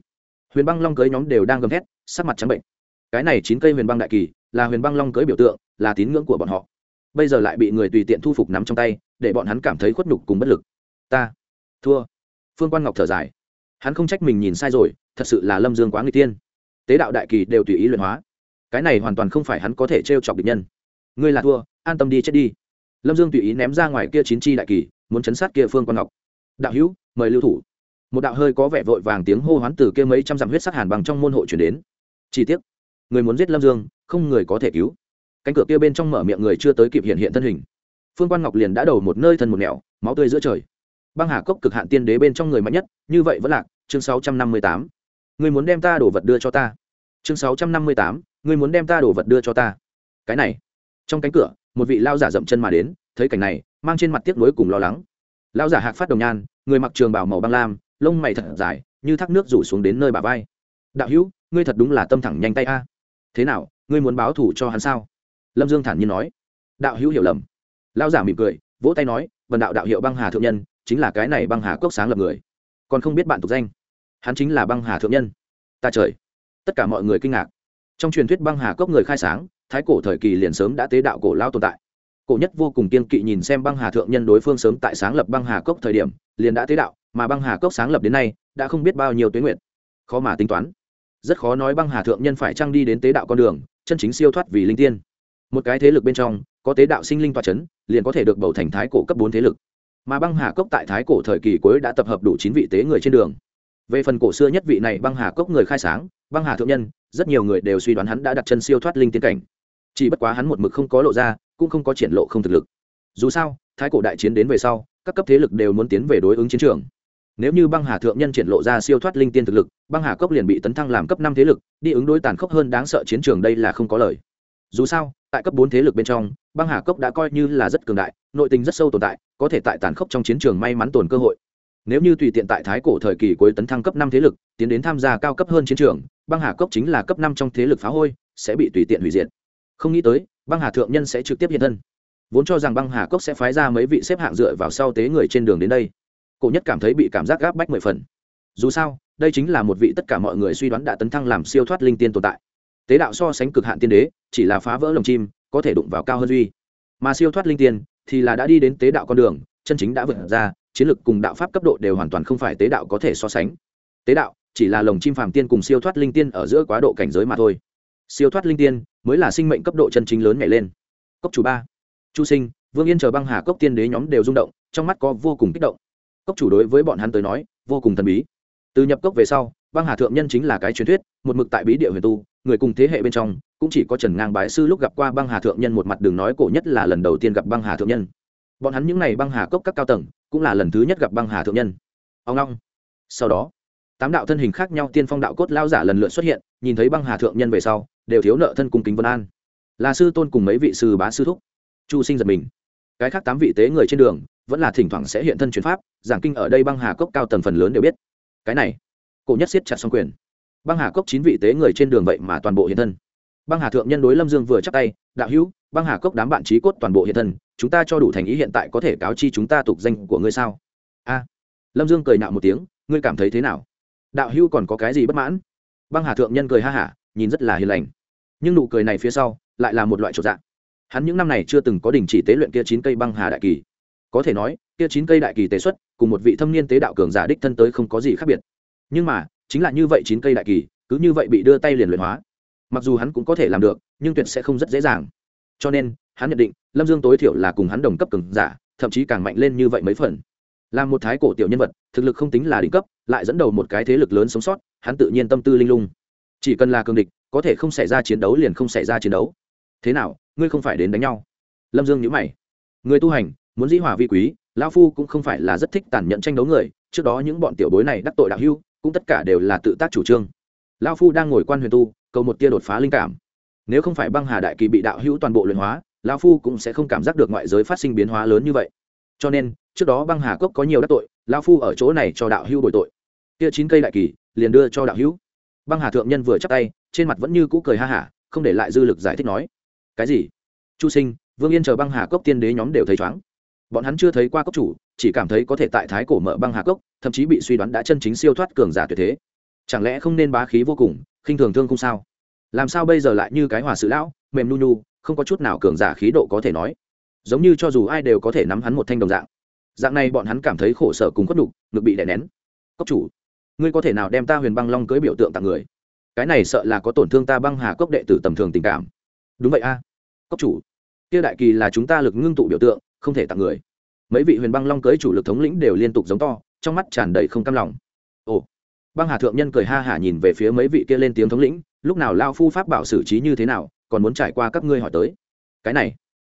S1: Huyền băng long cưới nhóm đều đang gầm thét, sắc mặt trắng bệnh. Cái này chín cây huyền băng đại kỳ, là huyền băng long cưới biểu tượng, là tín ngưỡng của bọn họ. Bây giờ lại bị người tùy tiện thu phục nắm trong tay, để bọn hắn cảm thấy khuất nhục cùng bất lực. Ta. Thua phương quan ngọc thở dài. Hắn không trách mình nhìn sai rồi, thật sự là lâm dương quá người tiên. Tế đạo đại kỳ đều tùy ý luyện hóa. Cái này hoàn toàn không phải hắn có thể t r e o chọc địch nhân. Ngươi là thua, an tâm đi chết đi. Lâm dương tùy ý ném ra ngoài kia chín chi đại kỳ, muốn chấn sát kia phương quan ngọc. Đạo hữu, mời lưu thủ. Một đạo hơi có vẻ vội vàng tiếng hô hoán từ kia mấy trăm dặm huyết sắc hàn bằng trong môn hộ chuyển đến. Chi tiết người muốn giết lâm dương, không người có thể cứu. Cánh cửa kia bên trong mở miệng người chưa tới kịp hiện hiện thân hình. Phương quan ngọc liền đã đầu một nơi thân một nẻo, máu tươi giữa trời băng hà cốc cực hạn tiên đế bên trong người mạnh nhất, như vậy vẫn lạc, chương sáu trăm năm mươi tám. Người muốn đem ta đổ vật đưa cho ta. Chương sáu trăm năm mươi tám người muốn đem ta đổ vật đưa cho ta. Cái này, trong cánh cửa, một vị lao giả dậm chân mà đến, thấy cảnh này, mang trên mặt tiếc nuối cùng lo lắng. Lao giả hạc phát đồng nhan, người mặc trường bảo màu băng lam, lông mày thật dài, như thác nước rủ xuống đến nơi bà vai. Đạo hữu, ngươi thật đúng là tâm thẳng nhanh tay a. Thế nào, ngươi muốn báo thủ cho hắn sao? Lâm dương thản nhiên nói. Đạo hữu hiểu lầm. Lao giả mỉm cười, vỗ tay nói vần đạo đạo hiệu băng hà thượng nhân chính là cái này băng hà cốc sáng lập người. Còn không biết bạn tục danh. Hắn chính là băng hà thượng nhân. Ta trời. Tất cả mọi người kinh ngạc. Trong truyền thuyết băng hà cốc người khai sáng, thái cổ thời kỳ liền sớm đã tế đạo cổ lao tồn tại. Cổ nhất vô cùng kiên kỵ nhìn xem băng hà thượng nhân đối phương sớm tại sáng lập băng hà cốc thời điểm, liền đã tế đạo, mà băng hà cốc sáng lập đến nay, đã không biết bao nhiêu tuyến nguyện khó mà tính toán. Rất khó nói băng hà thượng nhân phải trăng đi đến tế đạo con đường, chân chính siêu thoát vì linh tiên. Một cái thế lực bên trong, có tế đạo sinh linh toa c h ấ n liền có thể được bầu thành thái cổ cấp bốn thế lực mà băng hà cốc tại thái cổ thời kỳ cuối đã tập hợp đủ chín vị tế người trên đường. Về phần cổ xưa nhất vị này băng hà cốc người khai sáng, băng hà thượng nhân, rất nhiều người đều suy đoán hắn đã đặt chân siêu thoát linh tiên cảnh. Chỉ bất quá hắn một mực không có lộ ra, cũng không có triển lộ không thực lực. Dù sao, thái cổ đại chiến đến về sau, các cấp thế lực đều muốn tiến về đối ứng chiến trường. Nếu như băng hà thượng nhân triển lộ ra siêu thoát linh tiên thực lực, băng hà cốc liền bị tấn thăng làm cấp năm thế lực, đi ứng đối tàn khốc hơn đáng sợ chiến trường đây là không có lời. Dù sao, tại cấp bốn thế lực bên trong, băng hà cốc đã coi như là rất cường đại, nội tình rất sâu tồn tại có thể tại tàn khốc trong chiến trường may mắn tồn cơ hội. Nếu như tùy tiện tại thái cổ thời kỳ cuối tấn thăng cấp năm thế lực, tiến đến tham gia cao cấp hơn chiến trường, băng hà cốc chính là cấp năm trong thế lực phá hôi, sẽ bị tùy tiện hủy diệt. Không nghĩ tới, băng hà thượng nhân sẽ trực tiếp hiện thân. Vốn cho rằng băng hà cốc sẽ phái ra mấy vị xếp hạng dựa vào sau tế người trên đường đến đây. Cổ nhất cảm thấy bị cảm giác gáp bách mười phần. Dù sao, đây chính là một vị tất cả mọi người suy đoán đã tấn thăng làm siêu thoát linh tiên tồn tại. Tế đạo so sánh cực hạn tiên đế, chỉ là phá vỡ lồng chim, có thể đụng vào cao hơn duy. Mà siêu thoát linh tiên thì là đã đi đến tế đạo con đường, chân chính đã vượt ra, chiến lược cùng đạo pháp cấp độ đều hoàn toàn không phải tế đạo có thể so sánh. Tế đạo chỉ là lồng chim phàm tiên cùng siêu thoát linh tiên ở giữa quá độ cảnh giới mà thôi. Siêu thoát linh tiên mới là sinh mệnh cấp độ chân chính lớn nhảy lên. Cốc chủ ba, chu sinh, vương yên chờ băng hà cốc tiên đế nhóm đều rung động, trong mắt có vô cùng kích động. Cốc chủ đối với bọn hắn tới nói, vô cùng thần bí. Từ nhập cốc về sau, băng hà thượng nhân chính là cái truyền thuyết, một mực tại bí địa huyền tu người cùng thế hệ bên trong, cũng chỉ có trần ngang bái sư lúc gặp qua băng hà thượng nhân một mặt đường nói cổ nhất là lần đầu tiên gặp băng hà thượng nhân. Bọn hắn những n à y băng hà cốc các cao tầng, cũng là lần thứ nhất gặp băng hà thượng nhân. Ông long. Sau đó, tám đạo thân hình khác nhau tiên phong đạo cốt lao giả lần lượt xuất hiện, nhìn thấy băng hà thượng nhân về sau, đều thiếu nợ thân cung kính vân an. Là sư tôn cùng mấy vị sư bá sư thúc. Chu sinh giật mình. Cái khác tám vị tế người trên đường, vẫn là thỉnh thoảng sẽ hiện thân chuyển pháp, giảng kinh ở đây băng hà cốc cao tầng phần lớn đều biết. Cái này, cổ nhất siết chặt xong quyền băng hà cốc chín vị tế người trên đường vậy mà toàn bộ hiện thân. Băng hà thượng nhân đối lâm dương vừa chắc tay, đạo hữu, băng hà cốc đám bạn trí cốt toàn bộ hiện thân, chúng ta cho đủ thành ý hiện tại có thể cáo chi chúng ta tục danh của ngươi sao? A. Lâm dương cười nạo một tiếng, ngươi cảm thấy thế nào? Đạo hữu còn có cái gì bất mãn? Băng hà thượng nhân cười ha hả, nhìn rất là hiền lành. Nhưng nụ cười này phía sau lại là một loại trộn dạng hắn những năm này chưa từng có đình chỉ tế luyện kia chín cây băng hà đại kỳ. Có thể nói, kia chín cây đại kỳ tế xuất cùng một vị thâm niên tế đạo cường giả đích thân tới không có gì khác biệt. Nhưng mà chính là như vậy chín cây đại kỳ, cứ như vậy bị đưa tay liền luyện hóa. Mặc dù hắn cũng có thể làm được, nhưng tuyệt sẽ không rất dễ dàng. Cho nên, hắn nhận định, lâm dương tối thiểu là cùng hắn đồng cấp cường giả, thậm chí càng mạnh lên như vậy mấy phần. Là một thái cổ tiểu nhân vật, thực lực không tính là đỉnh cấp, lại dẫn đầu một cái thế lực lớn sống sót, hắn tự nhiên tâm tư linh lung. Chỉ cần là cường địch, có thể không xảy ra chiến đấu liền không xảy ra chiến đấu. Thế nào, ngươi không phải đến đánh nhau? Lâm dương nhữ mày. Người tu hành, muốn dĩ hòa vi quý lao phu cũng không phải là rất thích tàn nhẫn tranh đấu người, trước đó những bọn tiểu bối này đắc tội đạo hưu cũng tất cả đều là tự tác chủ trương. Lao phu đang ngồi quan huyền tu, cầu một tia đột phá linh cảm. Nếu không phải băng hà đại kỳ bị đạo hữu toàn bộ luyện hóa lao phu cũng sẽ không cảm giác được ngoại giới phát sinh biến hóa lớn như vậy. Cho nên, trước đó băng hà cốc có nhiều đắc tội lao phu ở chỗ này cho đạo hữu bồi tội. Tia chín cây đại kỳ, liền đưa cho đạo hữu. Băng hà thượng nhân vừa chắc tay, trên mặt vẫn như cũ cười ha hả, không để lại dư lực giải thích nói. Cái gì? Chu sinh, vương yên chờ băng hà cốc tiên đế nhóm đều thấy chóng bọn hắn chưa thấy qua cốc chủ chỉ cảm thấy có thể tại thái cổ mở băng hà cốc, thậm chí bị suy đoán đã chân chính siêu thoát cường giả tuyệt thế. Chẳng lẽ không nên bá khí vô cùng, khinh thường thương không sao? Làm sao bây giờ lại như cái hòa sự lão, mềm nu nu, không có chút nào cường giả khí độ có thể nói? Giống như cho dù ai đều có thể nắm hắn một thanh đồng dạng. Dạng này bọn hắn cảm thấy khổ sở cùng khuất đục ngực bị đè nén. Cốc chủ, ngươi có thể nào đem ta huyền băng long cưới biểu tượng tặng người? Cái này sợ là có tổn thương ta băng hà cốc đệ tử tầm thường tình cảm. Đúng vậy a. Cốc chủ, kia đại kỳ là chúng ta lực ngưng tụ biểu tượng, không thể tặng người mấy vị huyền băng long cưới chủ lực thống lĩnh đều liên tục giống to, trong mắt tràn đầy không cam lòng. Ồ, băng hà thượng nhân cười ha hả nhìn về phía mấy vị kia lên tiếng thống lĩnh, lúc nào lao phu pháp bảo xử trí như thế nào, còn muốn trải qua các ngươi hỏi tới. Cái này,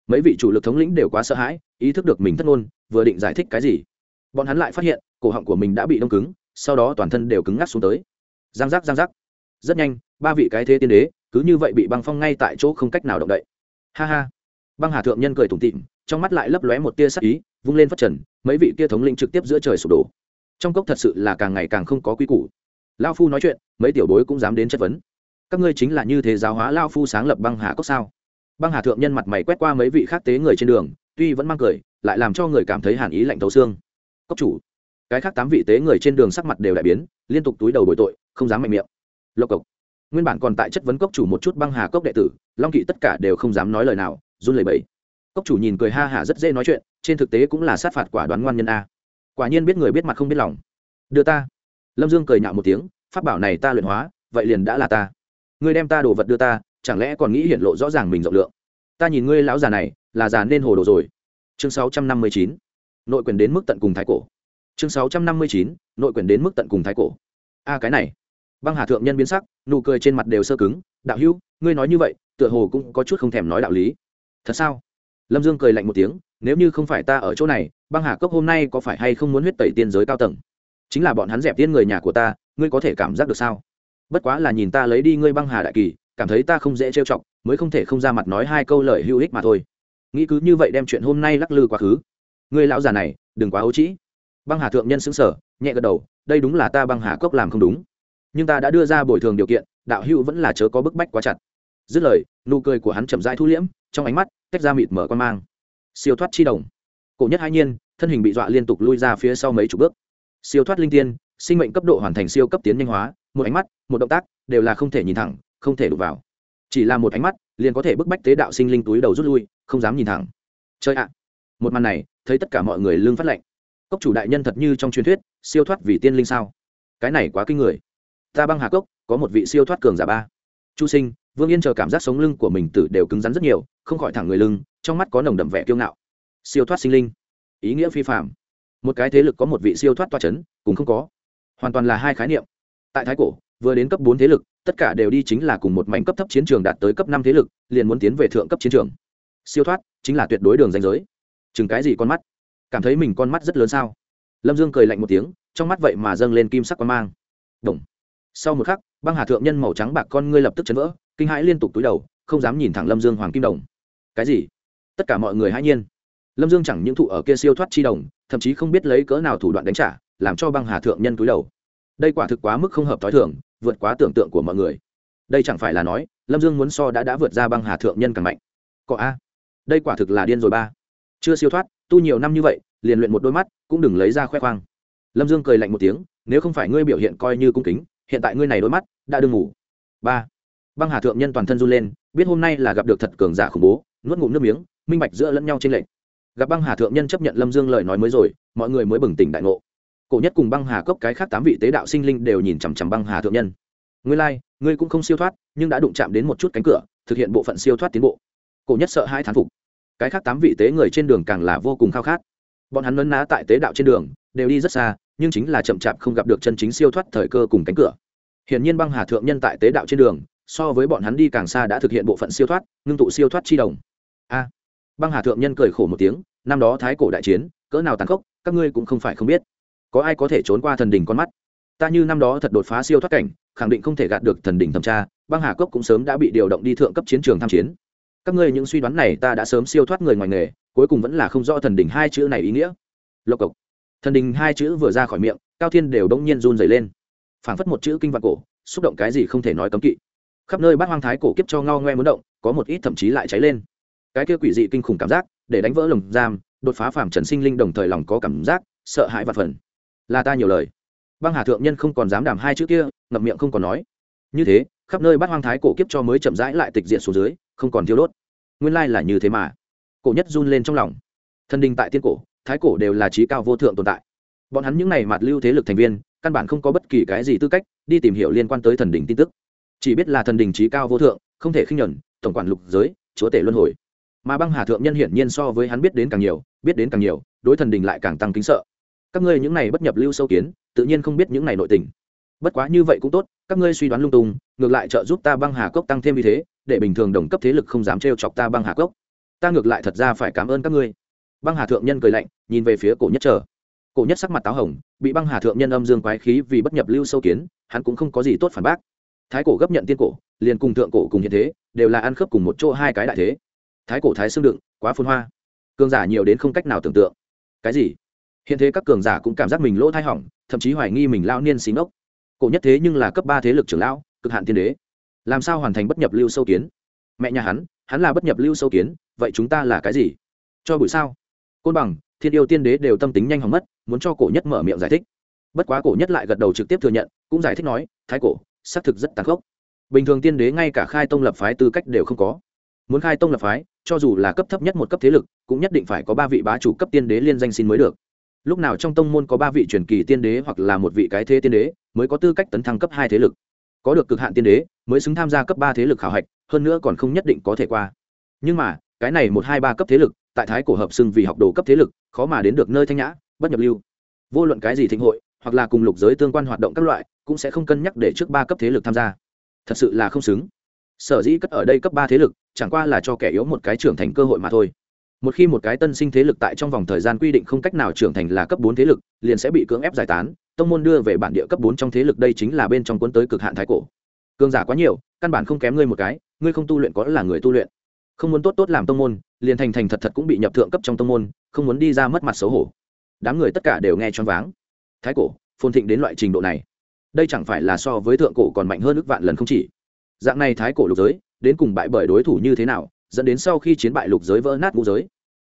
S1: mấy vị chủ lực thống lĩnh đều quá sợ hãi, ý thức được mình thất ngôn, vừa định giải thích cái gì. Bọn hắn lại phát hiện, cổ họng của mình đã bị đông cứng, sau đó toàn thân đều cứng ngắc xuống tới. Giang giác giang giác. Rất nhanh, ba vị cái thế tiên đế, cứ như vậy bị băng phong ngay tại chỗ không cách nào động đậy. Ha ha. Băng hà thượng nhân cười tủm tịm trong mắt lại lấp lóe một tia sắc ý vung lên phát trần, mấy vị kia thống linh trực tiếp giữa trời sụp đổ. Trong cốc thật sự là càng ngày càng không có quy củ. Lao phu nói chuyện, mấy tiểu bối cũng dám đến chất vấn. Các ngươi chính là như thế giáo hóa lao phu sáng lập băng hà cốc sao? Băng hà thượng nhân mặt mày quét qua mấy vị khác tế người trên đường, tuy vẫn mang cười, lại làm cho người cảm thấy hàn ý lạnh thấu xương. Cốc chủ, cái khác tám vị tế người trên đường sắc mặt đều đại biến, liên tục túi đầu bồi tội, không dám mạnh miệng. Lộc cộc. Nguyên bản còn tại chất vấn cốc chủ một chút băng hà cốc đệ tử, long kỵ tất cả đều không dám nói lời nào, run lẩy bẩy cốc chủ nhìn cười ha hả rất dễ nói chuyện, trên thực tế cũng là sát phạt quả đoán ngoan nhân a. Quả nhiên biết người biết mặt không biết lòng. Đưa ta. Lâm dương cười nhạo một tiếng, pháp bảo này ta luyện hóa, vậy liền đã là ta. Ngươi đem ta đồ vật đưa ta, chẳng lẽ còn nghĩ hiện lộ rõ ràng mình rộng lượng? Ta nhìn ngươi lão già này, là già nên hồ đồ rồi. Chương sáu trăm năm mươi chín. Nội quyền đến mức tận cùng thái cổ. Chương sáu trăm năm mươi chín. Nội quyền đến mức tận cùng thái cổ. A, cái này. Băng hà thượng nhân biến sắc, nụ cười trên mặt đều sơ cứng. Đạo hữu, ngươi nói như vậy, tựa hồ cũng có chút không thèm nói đạo lý. Thật sao? Lâm dương cười lạnh một tiếng, nếu như không phải ta ở chỗ này, băng hà cốc hôm nay có phải hay không muốn huyết tẩy tiên giới cao tầng? Chính là bọn hắn dẹp tiên người nhà của ta, ngươi có thể cảm giác được sao? Bất quá là nhìn ta lấy đi ngươi băng hà đại kỳ, cảm thấy ta không dễ trêu chọc, mới không thể không ra mặt nói hai câu lời hữu ích mà thôi. Nghĩ cứ như vậy đem chuyện hôm nay lắc lư quá khứ. Ngươi lão già này, đừng quá ấu trĩ. Băng hà thượng nhân xứng sở nhẹ gật đầu, đây đúng là ta băng hà cốc làm không đúng. Nhưng ta đã đưa ra bồi thường điều kiện, đạo hữu vẫn là chớ có bức bách quá chặt. Dứt lời, nụ cười của hắn chậm rãi thu liễm, trong ánh mắt tách ra mịt mở con mang. Siêu thoát chi đồng. Cổ nhất hai nhiên, thân hình bị dọa liên tục lui ra phía sau mấy chục bước. Siêu thoát linh tiên, sinh mệnh cấp độ hoàn thành siêu cấp tiến nhanh hóa, một ánh mắt, một động tác, đều là không thể nhìn thẳng, không thể đụng vào. Chỉ là một ánh mắt, liền có thể bức bách tế đạo sinh linh túi đầu rút lui, không dám nhìn thẳng. Chơi ạ! Một màn này, thấy tất cả mọi người lương phát lệnh cốc chủ đại nhân thật như trong truyền thuyết, siêu thoát vì tiên linh sao? Cái này quá kinh người. Ta băng hà cốc, có một vị siêu thoát cường giả ba. Chu sinh vương yên chờ cảm giác sống lưng của mình tử đều cứng rắn rất nhiều, không khỏi thẳng người lưng, trong mắt có nồng đậm vẻ kiêu ngạo. Siêu thoát sinh linh. Ý nghĩa phi phạm một cái thế lực có một vị siêu thoát toa c h ấ n cũng không có. Hoàn toàn là hai khái niệm. Tại thái cổ, vừa đến cấp bốn thế lực, tất cả đều đi chính là cùng một mảnh cấp thấp chiến trường đạt tới cấp năm thế lực, liền muốn tiến về thượng cấp chiến trường. Siêu thoát, chính là tuyệt đối đường danh giới. Chừng cái gì con mắt? Cảm thấy mình con mắt rất lớn sao? Lâm dương cười lạnh một tiếng, trong mắt vậy mà dâng lên kim sắc quan mang. Đồng. sau một khắc, băng hà thượng nhân màu trắng bạc con ngươi lập tức chấn vỡ kinh hãi liên tục túi đầu, không dám nhìn thẳng lâm dương hoàng kim đồng. Cái gì? Tất cả mọi người hãy nhiên. Lâm dương chẳng những thụ ở kia siêu thoát chi đồng, thậm chí không biết lấy cỡ nào thủ đoạn đánh trả, làm cho băng hà thượng nhân túi đầu. Đây quả thực quá mức không hợp t h o i thưởng vượt quá tưởng tượng của mọi người. Đây chẳng phải là nói, lâm dương muốn so đã đã vượt ra băng hà thượng nhân càng mạnh. Có a. Đây quả thực là điên rồi ba. Chưa siêu thoát, tu nhiều năm như vậy, liền luyện một đôi mắt, cũng đừng lấy ra khoe khoang. Lâm dương cười lạnh một tiếng, nếu không phải ngươi biểu hiện coi như cung kính, hiện tại ngươi này đôi mắt, đã đương ngủ. Ba băng hà thượng nhân toàn thân run lên biết hôm nay là gặp được thật cường giả khủng bố nuốt ngụm nước miếng minh bạch giữa lẫn nhau trên lệnh gặp băng hà thượng nhân chấp nhận lâm dương lời nói mới rồi mọi người mới bừng tỉnh đại ngộ. Cổ nhất cùng băng hà cốc cái khác tám vị tế đạo sinh linh đều nhìn chằm chằm băng hà thượng nhân. Ngươi lai、like, ngươi cũng không siêu thoát nhưng đã đụng chạm đến một chút cánh cửa thực hiện bộ phận siêu thoát tiến bộ. Cổ nhất sợ hai thán phục. Cái khác tám vị tế người trên đường càng là vô cùng khao khát. Bọn hắn lấn ná tại tế đạo trên đường đều đi rất xa nhưng chính là chậm chạp không gặp được chân chính siêu thoát thời cơ cùng cánh cửa. Hiển nhiên băng hà thượng nhân tại tế đạo trên đường so với bọn hắn đi càng xa đã thực hiện bộ phận siêu thoát, ngưng tụ siêu thoát chi đồng. A. Băng hà thượng nhân cười khổ một tiếng, năm đó thái cổ đại chiến, cỡ nào tàn khốc, các ngươi cũng không phải không biết. Có ai có thể trốn qua thần đình con mắt? Ta như năm đó thật đột phá siêu thoát cảnh, khẳng định không thể gạt được thần đình thẩm tra, băng hà cốc cũng sớm đã bị điều động đi thượng cấp chiến trường tham chiến. Các ngươi những suy đoán này ta đã sớm siêu thoát người ngoài nghề, cuối cùng vẫn là không rõ thần đình hai chữ này ý nghĩa. Lộc cộc. Thần đình hai chữ vừa ra khỏi miệng, cao thiên đều đông nhiên run dày lên. Phảng phất một chữ kinh văn cổ, xúc động cái gì không thể nói cấm kỵ khắp nơi bát hoang thái cổ kiếp cho ngao ngoe muốn động, có một ít thậm chí lại cháy lên. Cái kia quỷ dị kinh khủng cảm giác, để đánh vỡ lồng giam, đột phá phàm trần sinh linh đồng thời lòng có cảm giác, sợ hãi và phần. Là ta nhiều lời. Băng hà thượng nhân không còn dám đàm hai chữ kia, ngậm miệng không còn nói. Như thế, khắp nơi bát hoang thái cổ kiếp cho mới chậm rãi lại tịch diện xuống dưới, không còn thiêu đốt. Nguyên lai là như thế mà. Cổ nhất run lên trong lòng. Thân đình tại tiên cổ, thái cổ đều là trí cao vô thượng tồn tại. Bọn hắn những n à y mặt lưu thế lực thành viên, căn bản không có bất kỳ cái gì tư cách, đi tìm hiểu liên quan tới thần đình tin tức chỉ biết là thần đình trí cao vô thượng, không thể khinh nhuận, tổng quản lục giới, chúa tể luân hồi. Mà băng hà thượng nhân hiển nhiên so với hắn biết đến càng nhiều, biết đến càng nhiều, đối thần đình lại càng tăng kính sợ. Các ngươi những này bất nhập lưu sâu kiến, tự nhiên không biết những này nội tình. Bất quá như vậy cũng tốt, các ngươi suy đoán lung tung, ngược lại trợ giúp ta băng hà cốc tăng thêm như thế, để bình thường đồng cấp thế lực không dám trêu chọc ta băng hà cốc. Ta ngược lại thật ra phải cảm ơn các ngươi. Băng hà thượng nhân cười lạnh, nhìn về phía cổ nhất trở cổ nhất sắc mặt táo hồng, bị băng hà thượng nhân âm dương quái khí vì bất nhập lưu sâu kiến, hắn cũng không có gì tốt phản bác thái cổ gấp nhận tiên cổ, liền cùng thượng cổ cùng hiện thế, đều là ăn khớp cùng một chỗ hai cái đại thế. Thái cổ thái xương đựng, quá phun hoa. Cường giả nhiều đến không cách nào tưởng tượng. Cái gì? Hiện thế các cường giả cũng cảm giác mình lỗ thai hỏng, thậm chí hoài nghi mình lao niên xí ngốc. Cổ nhất thế nhưng là cấp ba thế lực trưởng lão, cực hạn tiên đế. Làm sao hoàn thành bất nhập lưu sâu kiến? Mẹ nhà hắn hắn là bất nhập lưu sâu kiến, vậy chúng ta là cái gì? Cho buổi sao? Côn bằng, thiên yêu tiên đế đều tâm tính nhanh hỏng mất, muốn cho cổ nhất mở miệng giải thích. Bất quá cổ nhất lại gật đầu trực tiếp thừa nhận, cũng giải thích nói, thái cổ xác thực rất tàn khốc. Bình thường tiên đế ngay cả khai tông lập phái tư cách đều không có. Muốn khai tông lập phái, cho dù là cấp thấp nhất một cấp thế lực, cũng nhất định phải có ba vị bá chủ cấp tiên đế liên danh xin mới được. Lúc nào trong tông môn có ba vị truyền kỳ tiên đế hoặc là một vị cái thế tiên đế, mới có tư cách tấn thăng cấp hai thế lực. Có được cực hạn tiên đế, mới xứng tham gia cấp ba thế lực khảo hạch, hơn nữa còn không nhất định có thể qua. Nhưng mà, cái này một hai ba cấp thế lực, tại thái cổ hợp xưng vì học đồ cấp thế lực, khó mà đến được nơi thanh nhã, bất nhập lưu. Vô luận cái gì thịnh hội, hoặc là cùng lục giới tương quan hoạt động các loại cũng sẽ không cân nhắc để trước ba cấp thế lực tham gia. Thật sự là không xứng. Sở dĩ cất ở đây cấp ba thế lực, chẳng qua là cho kẻ yếu một cái trưởng thành cơ hội mà thôi. Một khi một cái tân sinh thế lực tại trong vòng thời gian quy định không cách nào trưởng thành là cấp bốn thế lực, liền sẽ bị cưỡng ép giải tán, tông môn đưa về bản địa cấp bốn trong thế lực đây chính là bên trong cuốn tới cực hạn thái cổ. Cường giả quá nhiều, căn bản không kém ngươi một cái, ngươi không tu luyện có là người tu luyện. Không muốn tốt tốt làm tông môn, liền thành thành thật thật cũng bị nhập thượng cấp trong tông môn, không muốn đi ra mất mặt xấu hổ. Đám người tất cả đều nghe choáng váng. Thái cổ, phồn thịnh đến loại trình độ này đây chẳng phải là so với thượng cổ còn mạnh hơn ước vạn lần không chỉ. Dạng này thái cổ lục giới, đến cùng bại bởi đối thủ như thế nào, dẫn đến sau khi chiến bại lục giới vỡ nát ngũ giới?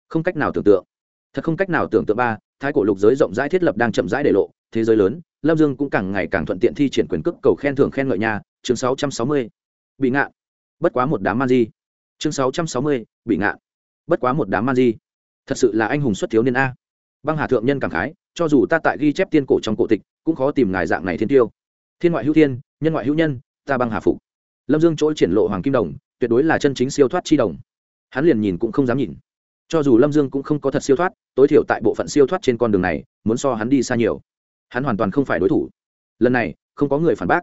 S1: Không cách nào tưởng tượng. Thật không cách nào tưởng tượng ba, thái cổ lục giới rộng rãi thiết lập đang chậm rãi để lộ, thế giới lớn, lâm dương cũng càng ngày càng thuận tiện thi triển quyền cước cầu khen thưởng khen ngợi nhà chương sáu trăm sáu mươi. Bị ngạn. Bất quá một đám man di. Chương sáu trăm sáu mươi, bị ngạn. Bất quá một đám man di. Thật sự là anh hùng xuất thiếu niên a. Băng hà thượng nhân cảm khái cho dù ta tại ghi chép tiên cổ trong cổ tịch, cũng khó tìm ngài dạng này thiên tiêu. Thiên ngoại hữu thiên, nhân ngoại hữu nhân, ta băng hà phục. Lâm dương chỗ triển lộ hoàng kim đồng, tuyệt đối là chân chính siêu thoát chi đồng. Hắn liền nhìn cũng không dám nhìn. Cho dù lâm dương cũng không có thật siêu thoát, tối thiểu tại bộ phận siêu thoát trên con đường này, muốn so hắn đi xa nhiều. Hắn hoàn toàn không phải đối thủ. Lần này, không có người phản bác.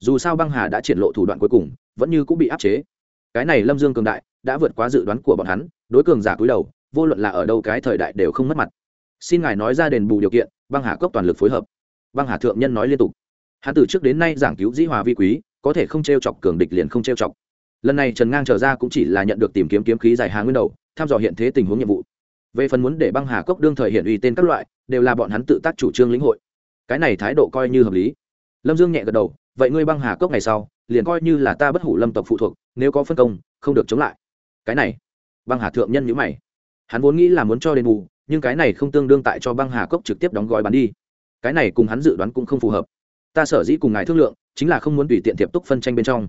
S1: Dù sao băng hà đã triển lộ thủ đoạn cuối cùng, vẫn như cũng bị áp chế. Cái này lâm dương cường đại, đã vượt quá dự đoán của bọn hắn, đối cường giả cúi đầu, vô luận là ở đâu cái thời đại đều không mất mặt xin ngài nói ra đền bù điều kiện, băng hà cốc toàn lực phối hợp. Băng hà thượng nhân nói liên tục. Hắn từ trước đến nay giảng cứu dĩ hòa vi quý, có thể không t r e o chọc cường địch liền không t r e o chọc. Lần này trần ngang trở ra cũng chỉ là nhận được tìm kiếm kiếm khí dài hà nguyên đầu thăm dò hiện thế tình huống nhiệm vụ. Về phần muốn để băng hà cốc đương thời hiện uy tên các loại, đều là bọn hắn tự tác chủ trương lĩnh hội. Cái này thái độ coi như hợp lý. Lâm dương nhẹ gật đầu, vậy ngươi băng hà cốc ngày sau, liền coi như là ta bất hủ lâm tộc phụ thuộc, nếu có phân công, không được chống lại. Cái này, băng hà thượng nhân nhữ mày. Hắn vốn nghĩ là muốn cho đền bù nhưng cái này không tương đương tại cho băng hà cốc trực tiếp đóng gói bán đi. Cái này cùng hắn dự đoán cũng không phù hợp. Ta sở dĩ cùng ngài thương lượng, chính là không muốn tùy tiện thiệp túc phân tranh bên trong.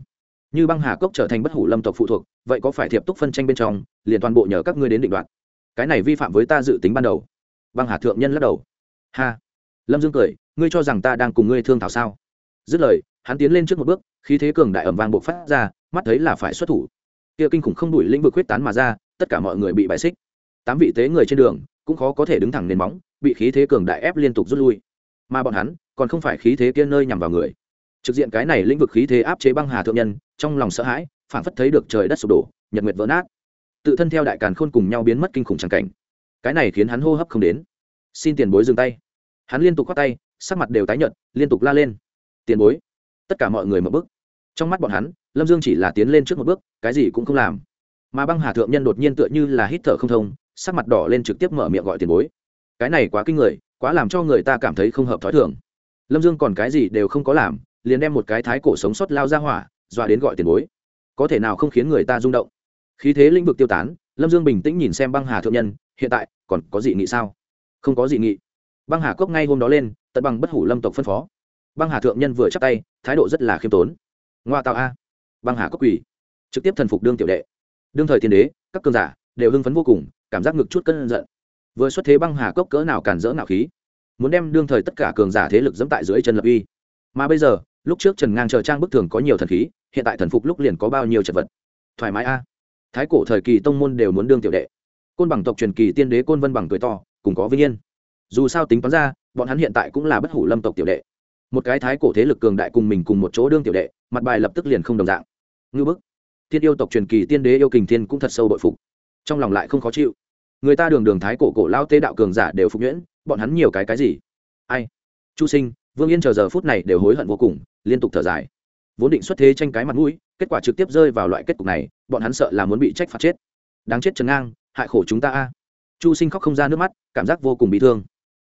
S1: Như băng hà cốc trở thành bất hủ lâm tộc phụ thuộc, vậy có phải thiệp túc phân tranh bên trong, liền toàn bộ nhờ các ngươi đến định đoạt? Cái này vi phạm với ta dự tính ban đầu. Băng hà thượng nhân lắc đầu. Ha. Lâm dương cười, ngươi cho rằng ta đang cùng ngươi thương thảo sao? Dứt lời, hắn tiến lên trước một bước, khí thế cường đại ẩm vàng buộc phát ra, mắt thấy là phải xuất thủ. Kia kinh khủng không đủi lĩnh vực huyết tán mà ra, tất cả mọi người bị bại xích. Tám vị tế người trên đường cũng khó có thể đứng thẳng nền móng, bị khí thế cường đại ép liên tục rút lui. Mà bọn hắn, còn không phải khí thế kia nơi nhằm vào người. Trực diện cái này lĩnh vực khí thế áp chế băng hà thượng nhân, trong lòng sợ hãi phản phất thấy được trời đất sụp đổ, nhật nguyệt vỡ nát. Tự thân theo đại càn khôn cùng nhau biến mất kinh khủng tràng cảnh. Cái này khiến hắn hô hấp không đến. Xin tiền bối dừng tay. Hắn liên tục quát tay, sắc mặt đều tái nhợt, liên tục la lên. Tiền bối. Tất cả mọi người mở bước. Trong mắt bọn hắn, lâm dương chỉ là tiến lên trước một bước, cái gì cũng không làm. Mà băng hà thượng nhân đột nhiên tựa như là hít thở không thông sắc mặt đỏ lên trực tiếp mở miệng gọi tiền bối. Cái này quá kinh người, quá làm cho người ta cảm thấy không hợp t h ó i thường. Lâm dương còn cái gì đều không có làm, liền đem một cái thái cổ sống sót lao ra hỏa, dọa đến gọi tiền bối. Có thể nào không khiến người ta rung động? Khí thế lĩnh vực tiêu tán, lâm dương bình tĩnh nhìn xem băng hà thượng nhân, hiện tại, còn có dị nghị sao? Không có dị nghị. Băng hà cốc ngay hôm đó lên, tận bằng bất hủ lâm tộc phân phó. Băng hà thượng nhân vừa chắc tay, thái độ rất là khiêm tốn. Ngoa tạo a. Băng hà cốc quỷ trực tiếp thần phục đương tiểu đệ. Đương thời tiên đế, các cơn giả đều hưng phấn vô cùng cảm giác ngực chút cơn giận. Vừa xuất thế băng hà cốc cỡ nào cản dỡ nào khí. Muốn đem đương thời tất cả cường giả thế lực dẫm tại dưới chân lập uy. Mà bây giờ, lúc trước trần ngang chờ trang bức thường có nhiều thần khí, hiện tại thần phục lúc liền có bao nhiêu chật vật. Thoải mái a. À. Thái cổ thời kỳ tông môn đều muốn đương tiểu đệ. Côn bằng tộc truyền kỳ tiên đế côn vân bằng cười to, cùng có vinh yên. Dù sao tính toán ra, bọn hắn hiện tại cũng là bất hủ lâm tộc tiểu đệ. Một cái thái cổ thế lực cường đại cùng mình cùng một chỗ đương tiểu đệ, mặt bài lập tức liền không đồng dạng. Ngư bức. Thiên yêu tộc truyền kỳ tiên đế yêu kình thiên cũng thật sâu bội phục. Trong lòng lại không khó chịu người ta đường đường thái cổ cổ lao tế đạo cường giả đều phục nhuyễn, bọn hắn nhiều cái cái gì? Ai? Chu sinh, vương yên chờ giờ phút này đều hối hận vô cùng, liên tục thở dài. Vốn định xuất thế tranh cái mặt mũi, kết quả trực tiếp rơi vào loại kết cục này, bọn hắn sợ là muốn bị trách phạt chết. Đáng chết trần ngang, hại khổ chúng ta a. Chu sinh khóc không ra nước mắt, cảm giác vô cùng bị thương.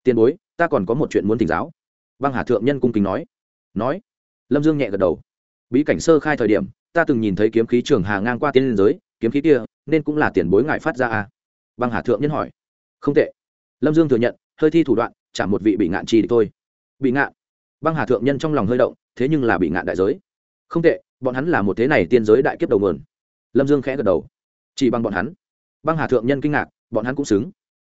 S1: Tiền bối, ta còn có một chuyện muốn thỉnh giáo. Băng hà thượng nhân cung kính nói. Nói. Lâm dương nhẹ gật đầu. Bí cảnh sơ khai thời điểm, ta từng nhìn thấy kiếm khí trường hà ngang qua tiên liên giới, kiếm khí kia, nên cũng là tiền bối ngại phát ra à? Băng hà thượng nhân hỏi. Không tệ. Lâm dương thừa nhận, hơi thi thủ đoạn, chả một vị bị ngạn chi thôi. Bị ngạn. Băng hà thượng nhân trong lòng hơi động, thế nhưng là bị ngạn đại giới. Không tệ, bọn hắn là một thế này tiên giới đại kiếp đầu nguồn. Lâm dương khẽ gật đầu. Chỉ bằng bọn hắn. Băng hà thượng nhân kinh ngạc, bọn hắn cũng xứng.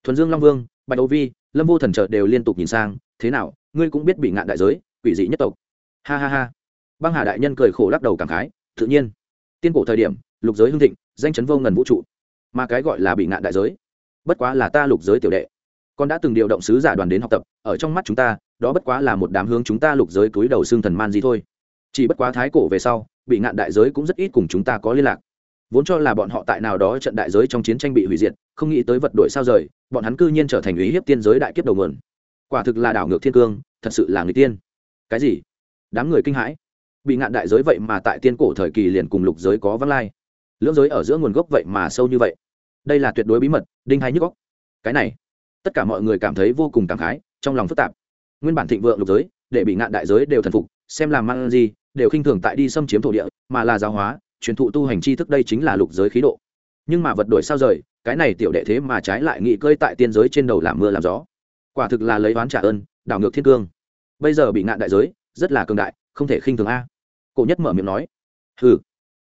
S1: Thuần dương long vương, bạch âu vi, lâm vô thần trợ đều liên tục nhìn sang, thế nào, ngươi cũng biết bị ngạn đại giới, quỷ dị nhất tộc. Ha ha ha. Băng hà đại nhân cười khổ lắc đầu cảm khái, tự nhiên. Tiên cổ thời điểm, lục giới hưng thịnh, danh chấn vô ngần vũ trụ mà cái gọi là bị ngạn đại giới. Bất quá là ta lục giới tiểu đệ. Con đã từng điều động sứ giả đoàn đến học tập, ở trong mắt chúng ta, đó bất quá là một đám hướng chúng ta lục giới túi đầu xương thần man gì thôi. Chỉ bất quá thái cổ về sau, bị ngạn đại giới cũng rất ít cùng chúng ta có liên lạc. Vốn cho là bọn họ tại nào đó trận đại giới trong chiến tranh bị hủy diệt, không nghĩ tới vật đổi sao rời, bọn hắn cư nhiên trở thành ý hiếp tiên giới đại kiếp đầu nguồn. Quả thực là đảo ngược thiên cương, thật sự là người tiên. Cái gì? Đám người kinh hãi. Bị ngạn đại giới vậy mà tại tiên cổ thời kỳ liền cùng lục giới có văng lai. Lưỡng giới ở giữa nguồn gốc vậy mà sâu như vậy đây là tuyệt đối bí mật, đinh hay nhức góc cái này, tất cả mọi người cảm thấy vô cùng cảm khái, trong lòng phức tạp. Nguyên bản thịnh vượng lục giới, để bị ngạn đại giới đều thần phục, xem làm mang gì, đều khinh thường tại đi xâm chiếm thổ địa, mà là giáo hóa, truyền thụ tu hành tri thức đây chính là lục giới khí độ. Nhưng mà vật đổi sao rời, cái này tiểu đệ thế mà trái lại nghị cơi tại tiên giới trên đầu làm mưa làm gió. Quả thực là lấy oán trả ơn, đảo ngược thiên cương. Bây giờ bị ngạn đại giới, rất là cường đại, không thể khinh thường a. Cổ nhất mở miệng nói, hừ,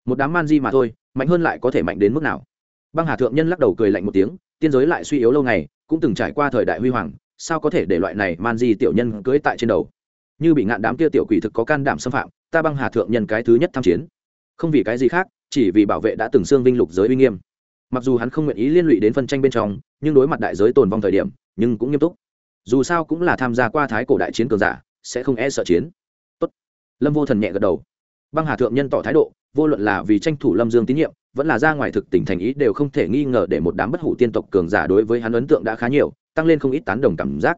S1: một đám man di mà thôi, mạnh hơn lại có thể mạnh đến mức nào? Băng hà thượng nhân lắc đầu cười lạnh một tiếng, tiên giới lại suy yếu lâu ngày, cũng từng trải qua thời đại huy hoàng, sao có thể để loại này man di tiểu nhân cưới tại trên đầu? Như bị ngạn đám kia tiểu quỷ thực có can đảm xâm phạm, ta băng hà thượng nhân cái thứ nhất tham chiến. Không vì cái gì khác, chỉ vì bảo vệ đã từng xương vinh lục giới uy nghiêm. Mặc dù hắn không nguyện ý liên lụy đến phân tranh bên trong, nhưng đối mặt đại giới tồn vong thời điểm, nhưng cũng nghiêm túc. Dù sao cũng là tham gia qua thái cổ đại chiến cường giả, sẽ không e sợ chiến. Tốt. lâm vô thần nhẹ gật đầu. Băng hà thượng nhân tỏ thái độ, vô luận là vì tranh thủ lâm dương tín nhiệm vẫn là ra ngoài thực tình thành ý đều không thể nghi ngờ để một đám bất hủ tiên tộc cường giả đối với hắn ấn tượng đã khá nhiều, tăng lên không ít tán đồng cảm giác.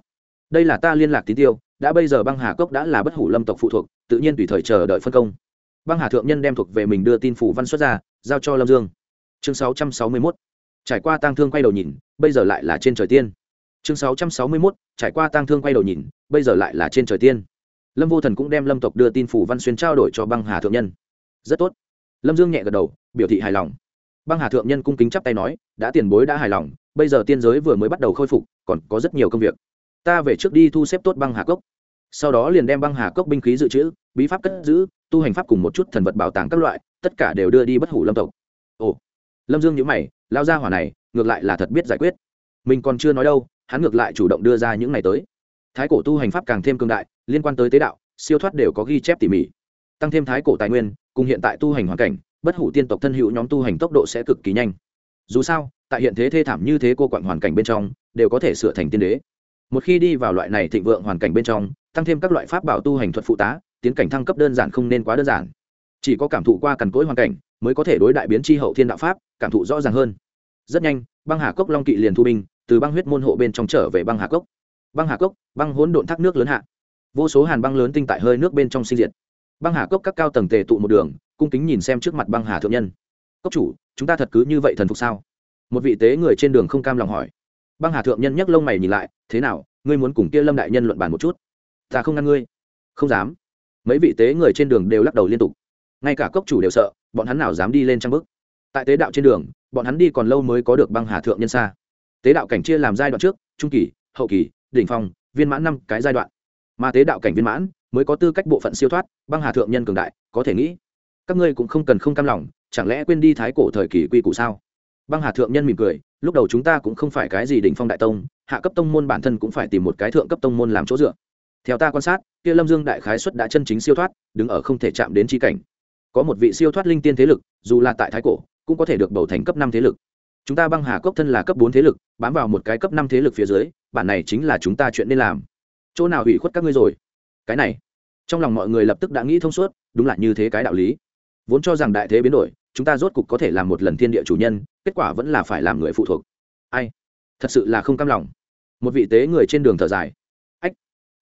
S1: Đây là ta liên lạc tín tiêu, đã bây giờ băng hà cốc đã là bất hủ lâm tộc phụ thuộc, tự nhiên tùy thời chờ đợi phân công. Băng hà thượng nhân đem thuộc về mình đưa tin phủ văn xuất ra, giao cho lâm dương. Chương 661. trải qua tang thương quay đầu nhìn, bây giờ lại là trên trời tiên. Chương 661. trải qua tang thương quay đầu nhìn, bây giờ lại là trên trời tiên. Lâm vô thần cũng đem lâm tộc đưa tin phủ văn xuyên trao đổi cho băng hà thượng nhân. Rất tốt. Lâm dương nhẹ gật đầu biểu thị hài lòng. Băng hà thượng nhân cung kính chắp tay nói, đã tiền bối đã hài lòng, bây giờ tiên giới vừa mới bắt đầu khôi phục, còn có rất nhiều công việc. Ta về trước đi thu xếp tốt băng hà cốc. Sau đó liền đem băng hà cốc binh khí dự trữ, bí pháp cất giữ, tu hành pháp cùng một chút thần vật bảo tàng các loại, tất cả đều đưa đi bất hủ lâm tộc. Ồ, lâm dương nhữ mày lao ra hỏa này, ngược lại là thật biết giải quyết. Mình còn chưa nói đâu, hắn ngược lại chủ động đưa ra những ngày tới. Thái cổ tu hành pháp càng thêm cương đại, liên quan tới tế đạo, siêu thoát đều có ghi chép tỉ mỉ. Tăng thêm thái cổ tài nguyên, cùng hiện tại tu hành hoàn cảnh bất hủ tiên tộc thân hữu nhóm tu hành tốc độ sẽ cực kỳ nhanh. Dù sao, tại hiện thế thê thảm như thế cô quặng hoàn cảnh bên trong, đều có thể sửa thành tiên đế. Một khi đi vào loại này thịnh vượng hoàn cảnh bên trong, tăng thêm các loại pháp bảo tu hành thuật phụ tá, tiến cảnh thăng cấp đơn giản không nên quá đơn giản. Chỉ có cảm thụ qua cằn cỗi hoàn cảnh, mới có thể đối đại biến tri hậu thiên đạo pháp, cảm thụ rõ ràng hơn. Rất nhanh, băng hà cốc long kỵ liền thu binh, từ băng huyết môn hộ bên trong trở về băng hà cốc. Băng hà cốc, băng hỗn độn thác nước lớn hạ. Vô số hàn băng lớn tinh tại hơi nước bên trong sinh diệt. Băng hà cốc các cao tầng tề tụ một đường cung kính nhìn xem trước mặt băng hà thượng nhân. Cốc chủ, chúng ta thật cứ như vậy thần phục sao? Một vị tế người trên đường không cam lòng hỏi. Băng hà thượng nhân nhấc lông mày nhìn lại, thế nào, ngươi muốn cùng kia lâm đại nhân luận bàn một chút? Ta không ngăn ngươi. Không dám. Mấy vị tế người trên đường đều lắc đầu liên tục. Ngay cả cốc chủ đều sợ, bọn hắn nào dám đi lên trang bức tại tế đạo trên đường, bọn hắn đi còn lâu mới có được băng hà thượng nhân xa. Tế đạo cảnh chia làm giai đoạn trước, trung kỳ, hậu kỳ, đỉnh phong, viên mãn năm cái giai đoạn. Mà tế đạo cảnh viên mãn, mới có tư cách bộ phận siêu thoát, băng hà thượng nhân cường đại, có thể nghĩ các ngươi cũng không cần không cam lòng, chẳng lẽ quên đi thái cổ thời kỳ quy củ sao? Băng hà thượng nhân mỉm cười, lúc đầu chúng ta cũng không phải cái gì đỉnh phong đại tông, hạ cấp tông môn bản thân cũng phải tìm một cái thượng cấp tông môn làm chỗ dựa. Theo ta quan sát, kia lâm dương đại khái xuất đã chân chính siêu thoát, đứng ở không thể chạm đến trí cảnh. Có một vị siêu thoát linh tiên thế lực, dù là tại thái cổ, cũng có thể được bầu thành cấp năm thế lực. Chúng ta băng hà cốc thân là cấp bốn thế lực, bám vào một cái cấp năm thế lực phía dưới, bản này chính là chúng ta chuyện nên làm. Chỗ nào hủy khuất các ngươi rồi? Cái này, trong lòng mọi người lập tức đã nghĩ thông suốt, đúng là như thế cái đạo lý vốn cho rằng đại thế biến đổi, chúng ta rốt cục có thể làm một lần thiên địa chủ nhân, kết quả vẫn là phải làm người phụ thuộc. Ai? Thật sự là không cam lòng. Một vị tế người trên đường thở dài. Ách!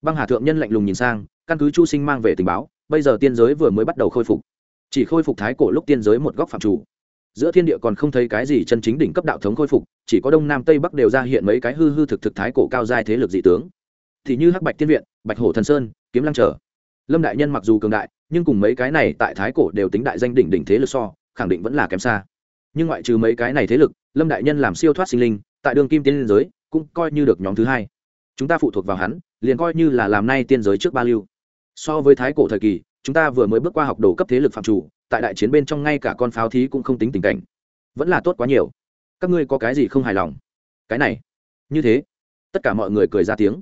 S1: Băng hà thượng nhân lạnh lùng nhìn sang, căn cứ chu sinh mang về tình báo, bây giờ tiên giới vừa mới bắt đầu khôi phục. Chỉ khôi phục thái cổ lúc tiên giới một góc phạm chủ. Giữa thiên địa còn không thấy cái gì chân chính đỉnh cấp đạo thống khôi phục, chỉ có đông nam tây bắc đều ra hiện mấy cái hư hư thực thực thái cổ cao giai thế lực dị tướng. Thì như hắc bạch tiên viện, bạch hổ thần sơn, kiếm lăng trở. Lâm đại nhân mặc dù cường đại nhưng cùng mấy cái này tại thái cổ đều tính đại danh đỉnh đỉnh thế lực so, khẳng định vẫn là kém xa. Nhưng ngoại trừ mấy cái này thế lực, lâm đại nhân làm siêu thoát sinh linh, tại đường kim tiên liên giới, cũng coi như được nhóm thứ hai. Chúng ta phụ thuộc vào hắn, liền coi như là làm nay tiên giới trước ba lưu. So với thái cổ thời kỳ, chúng ta vừa mới bước qua học đồ cấp thế lực phạm chủ, tại đại chiến bên trong ngay cả con pháo thí cũng không tính tình cảnh. Vẫn là tốt quá nhiều. Các ngươi có cái gì không hài lòng? Cái này. Như thế. Tất cả mọi người cười ra tiếng.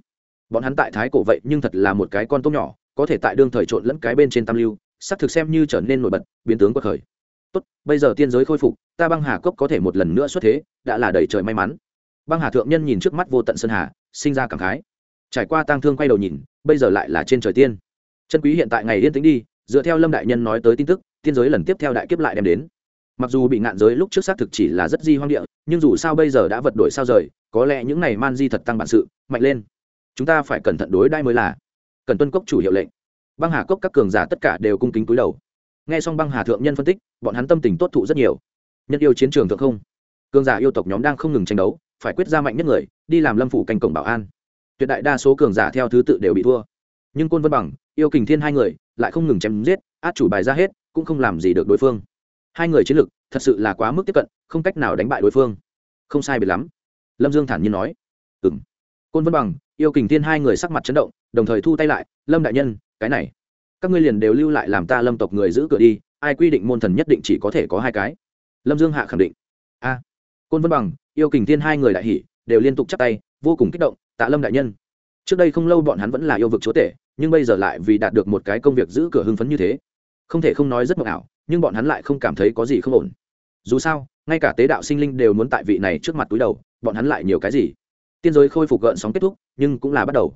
S1: Bọn hắn tại thái cổ vậy nhưng thật là một cái con tốt nhỏ có thể tại đương thời trộn lẫn cái bên trên tam lưu, xác thực xem như trở nên nổi bật, biến tướng quật khởi. Tốt, bây giờ tiên giới khôi phục, ta băng hà cốc có thể một lần nữa xuất thế, đã là đầy trời may mắn. Băng hà thượng nhân nhìn trước mắt vô tận sơn hà, sinh ra cảm khái. Trải qua tang thương quay đầu nhìn, bây giờ lại là trên trời tiên. Chân quý hiện tại ngày yên tĩnh đi, dựa theo lâm đại nhân nói tới tin tức, tiên giới lần tiếp theo đại kiếp lại đem đến. Mặc dù bị ngạn giới lúc trước xác thực chỉ là rất di hoang địa, nhưng dù sao bây giờ đã vật đổi sao rời, có lẽ những này man di thật tăng bản sự, mạnh lên. Chúng ta phải cẩn thận đối đai mới là cần tuân cốc chủ hiệu lệnh. Băng hà cốc các cường giả tất cả đều cung kính túi đầu. Nghe xong băng hà thượng nhân phân tích, bọn hắn tâm tình tốt thụ rất nhiều. Nhân yêu chiến trường thượng không. Cường giả yêu tộc nhóm đang không ngừng tranh đấu, phải quyết ra mạnh nhất người, đi làm lâm phủ canh cổng bảo an. Tuyệt đại đa số cường giả theo thứ tự đều bị thua. Nhưng côn vân bằng, yêu kình thiên hai người, lại không ngừng chém giết, át chủ bài ra hết, cũng không làm gì được đối phương. Hai người chiến lực, thật sự là quá mức tiếp cận, không cách nào đánh bại đối phương. Không sai biệt lắm. Lâm dương thản nhiên nói. Ừ m côn vân bằng, yêu kình thiên hai người sắc mặt chấn động đồng thời thu tay lại, lâm đại nhân, cái này, các ngươi liền đều lưu lại làm ta lâm tộc người giữ cửa đi, ai quy định môn thần nhất định chỉ có thể có hai cái. Lâm dương hạ khẳng định. A, côn vân bằng, yêu kình thiên hai người đại hỷ đều liên tục chắp tay, vô cùng kích động, tạ lâm đại nhân. Trước đây không lâu bọn hắn vẫn là yêu vực chúa tể, nhưng bây giờ lại vì đạt được một cái công việc giữ cửa hưng phấn như thế. Không thể không nói rất mộng ảo, nhưng bọn hắn lại không cảm thấy có gì không ổn. Dù sao, ngay cả tế đạo sinh linh đều muốn tại vị này trước mặt túi đầu, bọn hắn lại nhiều cái gì? Tiên giới khôi phục gợn sóng kết thúc, nhưng cũng là bắt đầu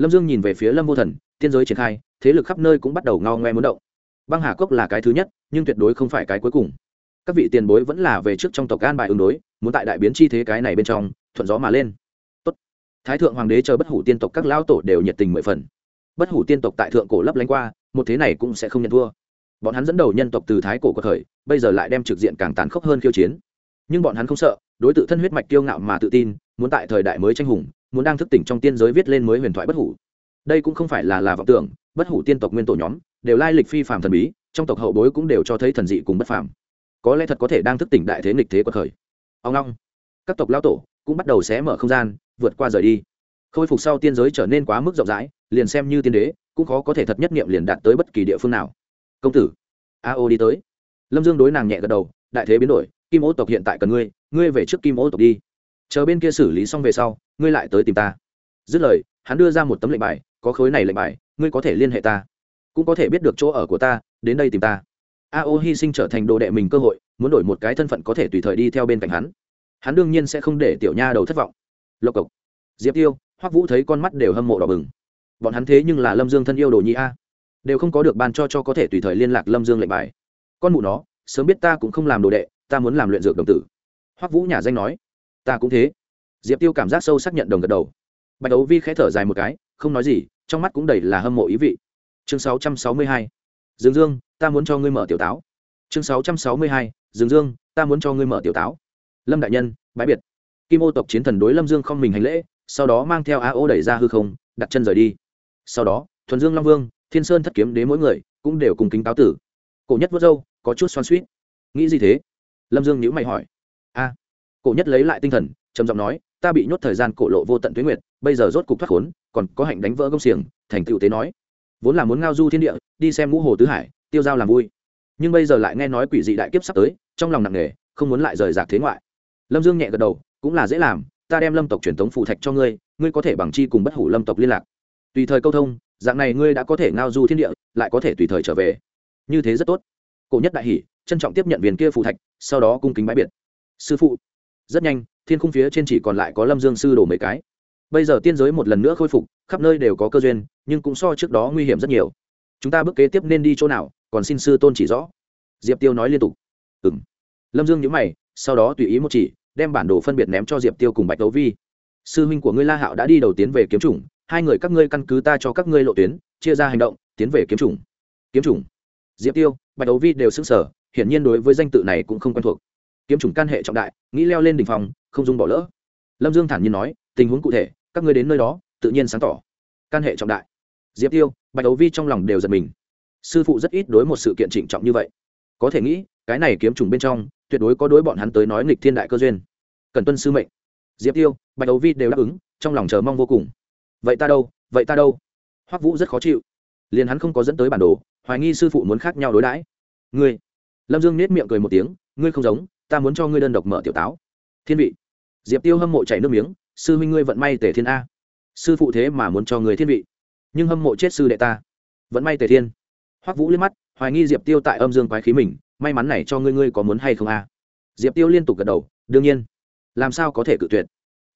S1: lâm dương nhìn về phía lâm vô thần, tiên giới triển khai, thế lực khắp nơi cũng bắt đầu ngao ngoe muốn động. Băng hà cốc là cái thứ nhất, nhưng tuyệt đối không phải cái cuối cùng. Các vị tiền bối vẫn là về trước trong tộc gan bài ứng đối, muốn tại đại biến chi thế cái này bên trong, thuận gió mà lên. Tốt. thái thượng hoàng đế chờ bất hủ tiên tộc các lão tổ đều nhiệt tình mười phần. Bất hủ tiên tộc tại thượng cổ lấp lánh qua, một thế này cũng sẽ không nhận thua. Bọn hắn dẫn đầu nhân tộc từ thái cổ có thời, bây giờ lại đem trực diện càng tàn khốc hơn khiêu chiến. Nhưng bọn hắn không sợ, đối tượng thân huyết mạch kiêu ngạo mà tự tin, muốn tại thời đại mới tranh hùng muốn đang thức tỉnh trong tiên giới viết lên mới huyền thoại bất hủ. Đây cũng không phải là là vọng tưởng, bất hủ tiên tộc nguyên tổ nhóm, đều lai lịch phi phàm thần bí, trong tộc hậu bối cũng đều cho thấy thần dị cùng bất phàm. Có lẽ thật có thể đang thức tỉnh đại thế nghịch thế quật khởi ông long, các tộc lao tổ cũng bắt đầu xé mở không gian, vượt qua rời đi. Khôi phục sau tiên giới trở nên quá mức rộng rãi, liền xem như tiên đế, cũng khó có thể thật nhất nghiệm liền đạt tới bất kỳ địa phương nào. Công tử, a ô đi tới. Lâm dương đối nàng nhẹ gật đầu, đại thế biến đổi, kim ô tộc hiện tại cần ngươi ngươi về trước kim ô tộc đi chờ bên kia xử lý xong về sau, ngươi lại tới tìm ta. Dứt lời, hắn đưa ra một tấm lệnh bài, có khối này lệnh bài, ngươi có thể liên hệ ta. Cũng có thể biết được chỗ ở của ta, đến đây tìm ta. A O hy sinh trở thành đồ đệ mình cơ hội, muốn đổi một cái thân phận có thể tùy thời đi theo bên cạnh hắn. Hắn đương nhiên sẽ không để tiểu nha đầu thất vọng. Lộc cộc. Diệp tiêu, hoắc vũ thấy con mắt đều hâm mộ đỏ bừng. Bọn hắn thế nhưng là lâm dương thân yêu đồ nhi a. Đều không có được ban cho cho có thể tùy thời liên lạc lâm dương lệnh bài. Con mụ nó, sớm biết ta cũng không làm đồ đệ, ta muốn làm luyện dược đồng tử. Hoắc vũ nhà danh nói ta cũng thế. Diệp tiêu cảm giác sâu xác nhận đồng gật đầu. Bạch đấu vi khẽ thở dài một cái, không nói gì, trong mắt cũng đầy là hâm mộ ý vị. Chương 662. dương dương, ta muốn cho ngươi mở tiểu táo. Chương 662. dương dương, ta muốn cho ngươi mở tiểu táo. Lâm đại nhân, bãi biệt. Kim ô tộc chiến thần đối lâm dương không mình hành lễ, sau đó mang theo a ô đẩy ra hư không, đặt chân rời đi. Sau đó, thuần dương long vương, thiên sơn thất kiếm đế mỗi người, cũng đều cùng kính táo tử. Cổ nhất vớt râu, có chút xoan suýt nghĩ gì thế? Lâm dương nhữ mày hỏi. A cổ nhất lấy lại tinh thần, trầm giọng nói, ta bị nhốt thời gian cổ lộ vô tận tuyến nguyệt, bây giờ rốt cục thoát khốn, còn có hạnh đánh vỡ gông xiềng, thành tựu tế nói. Vốn là muốn ngao du thiên địa, đi xem ngũ hồ tứ hải, tiêu giao làm vui. Nhưng bây giờ lại nghe nói quỷ dị đại kiếp sắp tới, trong lòng nặng nề, không muốn lại rời rạc thế ngoại. Lâm dương nhẹ gật đầu, cũng là dễ làm, ta đem lâm tộc truyền thống phụ thạch cho ngươi ngươi có thể bằng chi cùng bất hủ lâm tộc liên lạc. Tùy thời câu thông, dạng này ngươi đã có thể ngao du thiên địa, lại có thể tùy thời trở về. Như thế rất tốt. Cổ nhất đại hỷ trân trọng tiếp nhận viên kia phụ thạch, sau đó cung kính bãi biệt. Sư phụ rất nhanh, thiên khung phía trên chỉ còn lại có lâm dương sư đổ mấy cái. Bây giờ tiên giới một lần nữa khôi phục, khắp nơi đều có cơ duyên, nhưng cũng so trước đó nguy hiểm rất nhiều. Chúng ta bước kế tiếp nên đi chỗ nào, còn xin sư tôn chỉ rõ. Diệp tiêu nói liên tục. Ừ m lâm dương nhớ mày, sau đó tùy ý một chỉ, đem bản đồ phân biệt ném cho diệp tiêu cùng bạch đấu vi. Sư huynh của ngươi la hạo đã đi đầu tiến về kiếm chủng, hai người các ngươi căn cứ ta cho các ngươi lộ tuyến, chia ra hành động, tiến về kiếm chủng. Kiếm chủng. Diệp tiêu, bạch đấu vi đều xứng sở hiển nhiên đối với danh tự này cũng không quen thuộc kiếm chủng can hệ trọng đại, nghĩ leo lên đ ỉ n h phòng không dùng bỏ lỡ. Lâm dương thản nhiên nói, tình huống cụ thể, các ngươi đến nơi đó, tự nhiên sáng tỏ. Can hệ trọng đại. Diệp tiêu, bạch đấu vi trong lòng đều giật mình. Sư phụ rất ít đối một sự kiện trịnh trọng như vậy. Có thể nghĩ, cái này kiếm trùng bên trong, tuyệt đối có đối bọn hắn tới nói nghịch thiên đại cơ duyên. Cần tuân sư mệnh. Diệp tiêu, bạch đấu vi đều đáp ứng, trong lòng chờ mong vô cùng. Vậy ta đâu, vậy ta đâu? Hoắc vũ rất khó chịu. Liền hắn không có dẫn tới bản đồ, hoài nghi sư phụ muốn khác nhau đối đãi. Ngươi. Lâm dương nết miệng cười một tiếng, ngươi không giống ta muốn cho ngươi đơn độc mở tiểu táo. Thiên vị. Diệp tiêu hâm mộ chảy nước miếng, sư huynh ngươi vận may tề thiên a. Sư phụ thế mà muốn cho người thiên vị. Nhưng hâm mộ chết sư đệ ta. Vẫn may tề thiên. Hoắc vũ liếc mắt, hoài nghi diệp tiêu tại âm dương quái khí mình, may mắn này cho ngươi ngươi có muốn hay không a. Diệp tiêu liên tục gật đầu, đương nhiên. Làm sao có thể cự tuyệt?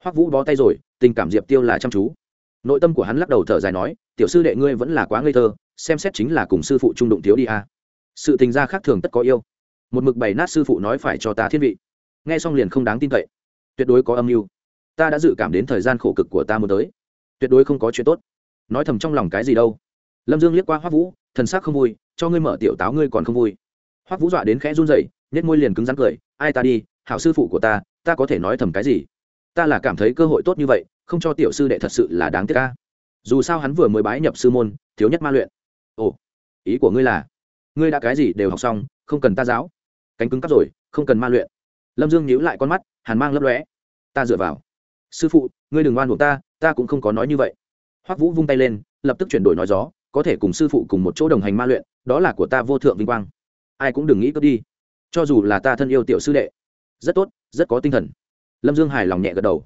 S1: Hoắc vũ bó tay rồi, tình cảm diệp tiêu là chăm chú. Nội tâm của hắn lắc đầu thở dài nói, tiểu sư đệ ngươi vẫn là quá ngây thơ, xem xét chính là cùng sư phụ trung đụng thiếu đi a. Sự tình gia khác thường tất có yêu một mực bày nát sư phụ nói phải cho ta thiên vị. Nghe xong liền không đáng tin cậy. Tuyệt đối có âm mưu. Ta đã dự cảm đến thời gian khổ cực của ta muốn tới. Tuyệt đối không có chuyện tốt. Nói thầm trong lòng cái gì đâu. Lâm dương liếc qua hoác vũ, thần sắc không vui, cho ngươi mở tiểu táo ngươi còn không vui. Hoác vũ dọa đến khẽ run rẩy nhét môi liền cứng rắn cười, ai ta đi, hảo sư phụ của ta ta có thể nói thầm cái gì? Ta là cảm thấy cơ hội tốt như vậy, không cho tiểu sư đệ thật sự là đáng tiếc ca. Dù sao hắn vừa mới bái nhập sư môn, thiếu nhất ma luyện. Ồ, ý của ngươi là, ngươi đã cái gì đều học xong, không cần ta giáo? Cánh cứng cắp rồi, không cần ma luyện. Lâm dương nhíu lại con mắt, hàn mang lấp lóe. Ta dựa vào. Sư phụ, ngươi đừng oan buộc ta ta cũng không có nói như vậy. Hoắc vũ vung tay lên, lập tức chuyển đổi nói gió, có thể cùng sư phụ cùng một chỗ đồng hành ma luyện, đó là của ta vô thượng vinh quang. Ai cũng đừng nghĩ cướp đi. Cho dù là ta thân yêu tiểu sư đệ. Rất tốt, rất có tinh thần. Lâm dương hài lòng nhẹ gật đầu.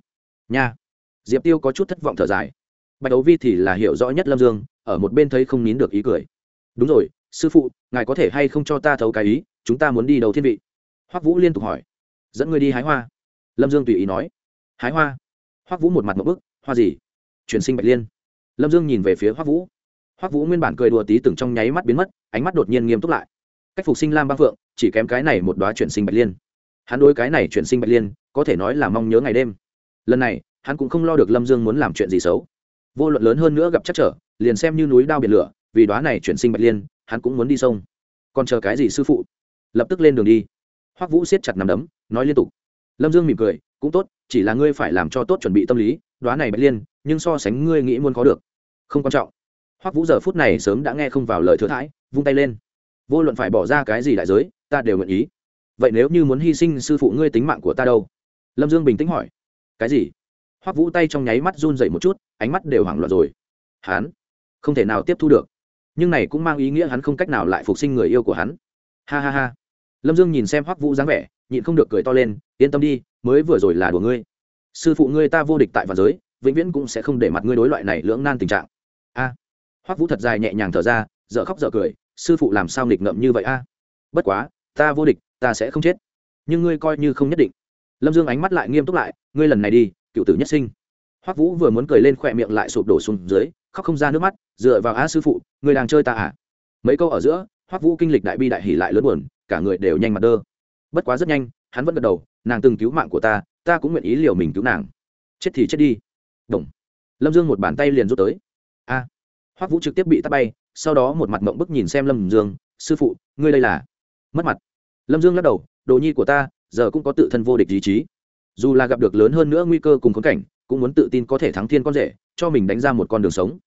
S1: Nha. Diệp tiêu có chút thất vọng thở dài. Bạch đấu vi thì là hiểu rõ nhất lâm dương, ở một bên thấy không nín được ý cười. Đúng rồi, sư phụ, ngài có thể hay không cho ta thấu cái ý chúng ta muốn đi đầu thiên vị? Hoắc vũ liên tục hỏi. Dẫn ngươi đi hái hoa. Lâm dương tùy ý nói. Hái hoa? Hoắc vũ một mặt một bức. Hoa gì? Chuyển sinh bạch liên. Lâm dương nhìn về phía hoắc vũ. Hoắc vũ nguyên bản cười đùa tí từng trong nháy mắt biến mất, ánh mắt đột nhiên nghiêm túc lại. Cách phục sinh lam băng phượng, chỉ kém cái này một đoá chuyển sinh bạch liên. Hắn đối cái này chuyển sinh bạch liên, có thể nói là mong nhớ ngày đêm. Lần này, hắn cũng không lo được lâm dương muốn làm chuyện gì xấu. Vô luận lớn hơn nữa gặp chắc trở, liền xem như núi đao biển lửa, vì đoá này chuyển sinh bạch liên, hắn cũng muốn đi sông. Còn chờ cái gì sư phụ? Lập tức lên đường đi. Hoắc vũ siết chặt nằm đấm, nói liên tục. Lâm dương mỉm cười, cũng tốt, chỉ là ngươi phải làm cho tốt chuẩn bị tâm lý đoá này bạch liên, nhưng so sánh ngươi nghĩ muốn có được, không quan trọng. Hoắc vũ giờ phút này sớm đã nghe không vào lời thừa thãi, vung tay lên. Vô luận phải bỏ ra cái gì đại giới, ta đều nguyện ý. Vậy nếu như muốn hy sinh sư phụ ngươi tính mạng của ta đâu? Lâm dương bình tĩnh hỏi. Cái gì? Hoắc vũ tay trong nháy mắt run dậy một chút, ánh mắt đều hoảng loạn rồi. Hắn không thể nào tiếp thu được. Nhưng này cũng mang ý nghĩa hắn không cách nào lại phục sinh người yêu của hắn. Ha ha ha lâm dương nhìn xem hoắc vũ dáng vẻ, nhịn không được cười to lên, yên tâm đi, mới vừa rồi là đùa ngươi. Sư phụ ngươi ta vô địch tại và giới, vĩnh viễn cũng sẽ không để mặt ngươi đối loại này lưỡng nan tình trạng. A. Hoắc vũ thật dài nhẹ nhàng thở ra dợ khóc dợ cười, sư phụ làm sao nghịch ngợm như vậy a? Bất quá, ta vô địch, ta sẽ không chết. Nhưng ngươi coi như không nhất định. Lâm dương ánh mắt lại nghiêm túc lại, ngươi lần này đi, cựu tử nhất sinh. Hoắc vũ vừa muốn cười lên khỏe miệng lại sụp đổ xuống dưới, khóc không ra nước mắt, dựa vào a sư phụ, ngươi đang chơi ta à? Mấy câu ở giữa, hoắc vũ kinh lịch đại bi đại hỉ lại lớn buồn cả người đều nhanh mặt đơ. Bất quá rất nhanh, hắn vẫn gật đầu, nàng từng cứu mạng của ta ta cũng nguyện ý liều mình cứu nàng. Chết thì chết đi. Động. lâm dương một bàn tay liền rút tới. A. Hoắc vũ trực tiếp bị tắt bay, sau đó một mặt mộng bức nhìn xem lâm dương, sư phụ, ngươi đây là? Mất mặt. Lâm dương lắc đầu, đồ nhi của ta, giờ cũng có tự thân vô địch ý chí. Dù là gặp được lớn hơn nữa nguy cơ cùng khốn cảnh, cũng muốn tự tin có thể thắng thiên con rể, cho mình đánh ra một con đường sống.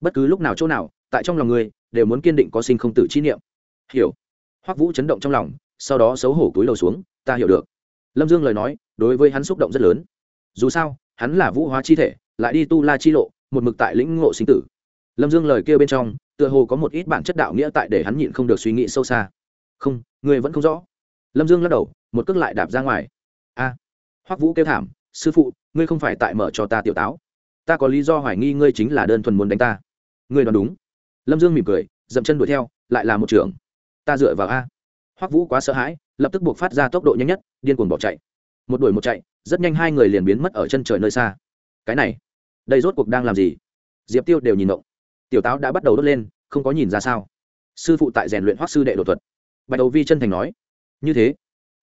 S1: Bất cứ lúc nào chỗ nào, tại trong lòng ngươi, đều muốn kiên định có sinh không tử chi niệm. Hiểu hoắc vũ chấn động trong lòng sau đó xấu hổ cúi đầu xuống ta hiểu được lâm dương lời nói đối với hắn xúc động rất lớn dù sao hắn là vũ hóa chi thể lại đi tu la chi lộ một mực tại lĩnh ngộ sinh tử lâm dương lời kêu bên trong tựa hồ có một ít bản chất đạo nghĩa tại để hắn nhịn không được suy nghĩ sâu xa không người vẫn không rõ lâm dương lắc đầu một cước lại đạp ra ngoài a hoắc vũ kêu thảm sư phụ ngươi không phải tại mở cho ta tiểu táo ta có lý do hoài nghi ngươi chính là đơn thuần muốn đánh ta ngươi đoán đúng lâm dương mỉm cười dậm chân đuổi theo lại là một trưởng ta dựa vào a. Hoắc vũ quá sợ hãi, lập tức buộc phát ra tốc độ nhanh nhất, điên cuồng bỏ chạy. Một đuổi một chạy, rất nhanh hai người liền biến mất ở chân trời nơi xa. Cái này, đây rốt cuộc đang làm gì? Diệp tiêu đều nhìn động tiểu táo đã bắt đầu đốt lên, không có nhìn ra sao. Sư phụ tại rèn luyện Hoắc sư đệ đột thuật. Bạch đầu vi chân thành nói, như thế,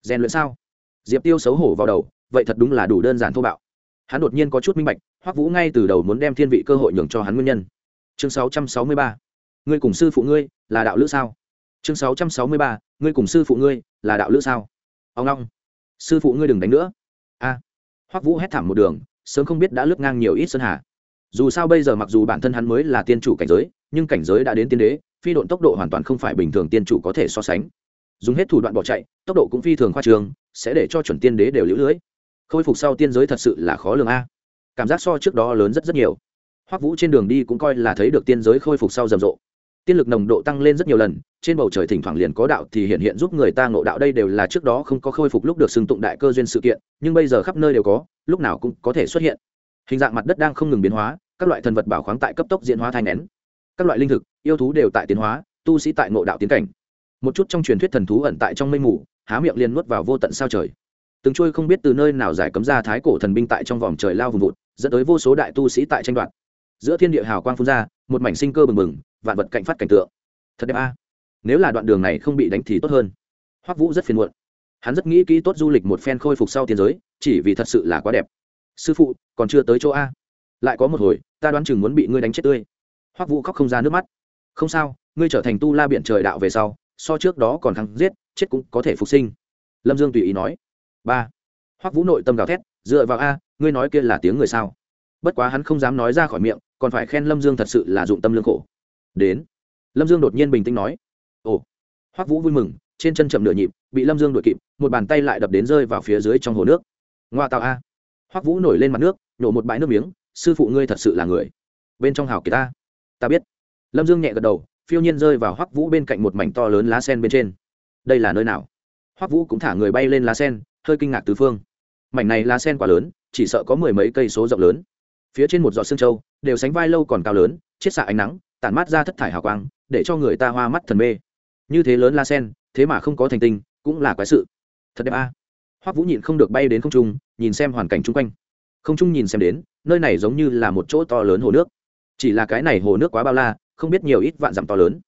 S1: rèn luyện sao? Diệp tiêu xấu hổ vào đầu, vậy thật đúng là đủ đơn giản thô bạo. Hắn đột nhiên có chút minh bạch, hoắc vũ ngay từ đầu muốn đem thiên vị cơ hội nhường cho hắn nguyên nhân. Chương 663. ngươi cùng sư phụ ngươi là đạo lữ sao? Chương 663. ngươi cùng sư phụ ngươi là đạo lữ sao? Ông long, sư phụ ngươi đừng đánh nữa. A. Hoắc vũ hét thảm một đường, sớm không biết đã lướt ngang nhiều ít sơn hà. Dù sao bây giờ mặc dù bản thân hắn mới là tiên chủ cảnh giới, nhưng cảnh giới đã đến tiên đế, phi độn tốc độ hoàn toàn không phải bình thường tiên chủ có thể so sánh. Dùng hết thủ đoạn bỏ chạy, tốc độ cũng phi thường khoa trường, sẽ để cho chuẩn tiên đế đều lưỡi lưới. Khôi phục sau tiên giới thật sự là khó lường a. Cảm giác so trước đó lớn rất rất nhiều. Hoắc vũ trên đường đi cũng coi là thấy được tiên giới khôi phục sau rầm rộ tiên lực nồng độ tăng lên rất nhiều lần, trên bầu trời thỉnh thoảng liền có đạo thì hiện hiện giúp người ta ngộ đạo, đây đều là trước đó không có khôi phục lúc được xưng tụng đại cơ duyên sự kiện, nhưng bây giờ khắp nơi đều có, lúc nào cũng có thể xuất hiện. Hình dạng mặt đất đang không ngừng biến hóa, các loại thần vật bảo khoáng tại cấp tốc diễn hóa thai nén. Các loại linh thực, yêu thú đều tại tiến hóa, tu sĩ tại ngộ đạo tiến cảnh. Một chút trong truyền thuyết thần thú ẩn tại trong mây mù, há miệng liền nuốt vào vô tận sao trời. Từng trôi không biết từ nơi nào giải cấm ra thái cổ thần binh tại trong vòng trời lao vùng vụt, dẫn tới vô số đại tu sĩ tại tranh đoạt. Giữa thiên địa hào quang phun ra một mảnh sinh cơ bừng bừng, vạn vật cạnh phát cảnh tượng. Thật đẹp a. Nếu là đoạn đường này không bị đánh thì tốt hơn. Hoắc vũ rất phiền muộn. Hắn rất nghĩ kỹ tốt du lịch một phen khôi phục sau tiền giới, chỉ vì thật sự là quá đẹp. Sư phụ, còn chưa tới chỗ a. Lại có một hồi, ta đoán chừng muốn bị ngươi đánh chết tươi. Hoắc vũ khóc không ra nước mắt. Không sao, ngươi trở thành tu la biển trời đạo về sau, so trước đó còn thắng giết, chết cũng có thể phục sinh. Lâm dương tùy ý nói. Ba. Hoắc vũ nội tâm gào thét, dựa vào a, ngươi nói kia là tiếng người sao? Bất quá hắn không dám nói ra khỏi miệng, còn phải khen lâm dương thật sự là dụng tâm lương khổ. Đến. Lâm dương đột nhiên bình tĩnh nói, ồ. Hoắc vũ vui mừng, trên chân chậm nửa nhịp, bị lâm dương đuổi kịp, một bàn tay lại đập đến rơi vào phía dưới trong hồ nước. Ngoa tạo a. Hoắc vũ nổi lên mặt nước, nhổ một bãi nước miếng, sư phụ ngươi thật sự là người. Bên trong hào kỳ ta. Ta biết. Lâm dương nhẹ gật đầu, phiêu nhiên rơi vào hoắc vũ bên cạnh một mảnh to lớn lá sen bên trên. Đây là nơi nào? Hoắc vũ cũng thả người bay lên lá sen, hơi kinh ngạc tứ phương. Mảnh này lá sen quá lớn, chỉ sợ có mười mấy cây số rộng lớn phía trên một giọt xương châu, đều sánh vai lâu còn cao lớn, chiết xạ ánh nắng, tản mát ra thất thải hào quang, để cho người ta hoa mắt thần mê. Như thế lớn lá sen, thế mà không có thành tinh, cũng là quái sự. Thật đẹp a. À. hoắc vũ nhịn không được bay đến không trung, nhìn xem hoàn cảnh chung quanh. Không trung nhìn xem đến, nơi này giống như là một chỗ to lớn hồ nước. Chỉ là cái này hồ nước quá bao la, không biết nhiều ít vạn dặm to lớn.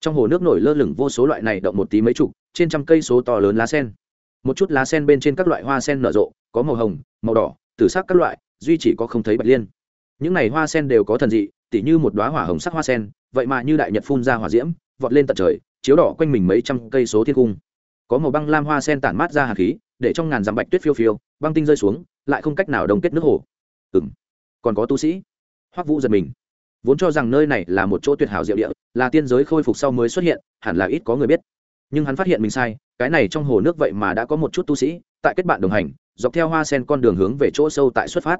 S1: Trong hồ nước nổi lơ lửng vô số loại này động một tí mấy chục, trên trăm cây số to lớn lá sen. Một chút lá sen bên trên các loại hoa sen nở rộ, có màu hồng, màu đỏ, tử sắc các loại, duy chỉ có không thấy bạch liên những này hoa sen đều có thần dị, tỉ như một đoá hỏa hồng sắc hoa sen, vậy mà như đại nhật phun ra hỏa diễm, vọt lên tận trời, chiếu đỏ quanh mình mấy trăm cây số thiên cung. Có màu băng lam hoa sen tản mát ra hà khí, để trong ngàn dặm bạch tuyết phiêu phiêu, băng tinh rơi xuống, lại không cách nào đồng kết nước hồ. Ừ m còn có tu sĩ. Hoắc vũ giật mình. Vốn cho rằng nơi này là một chỗ tuyệt hảo diệu địa, là tiên giới khôi phục sau mới xuất hiện, hẳn là ít có người biết. Nhưng hắn phát hiện mình sai, cái này trong hồ nước vậy mà đã có một chút tu sĩ, tại kết bạn đồng hành, dọc theo hoa sen con đường hướng về chỗ sâu tại xuất phát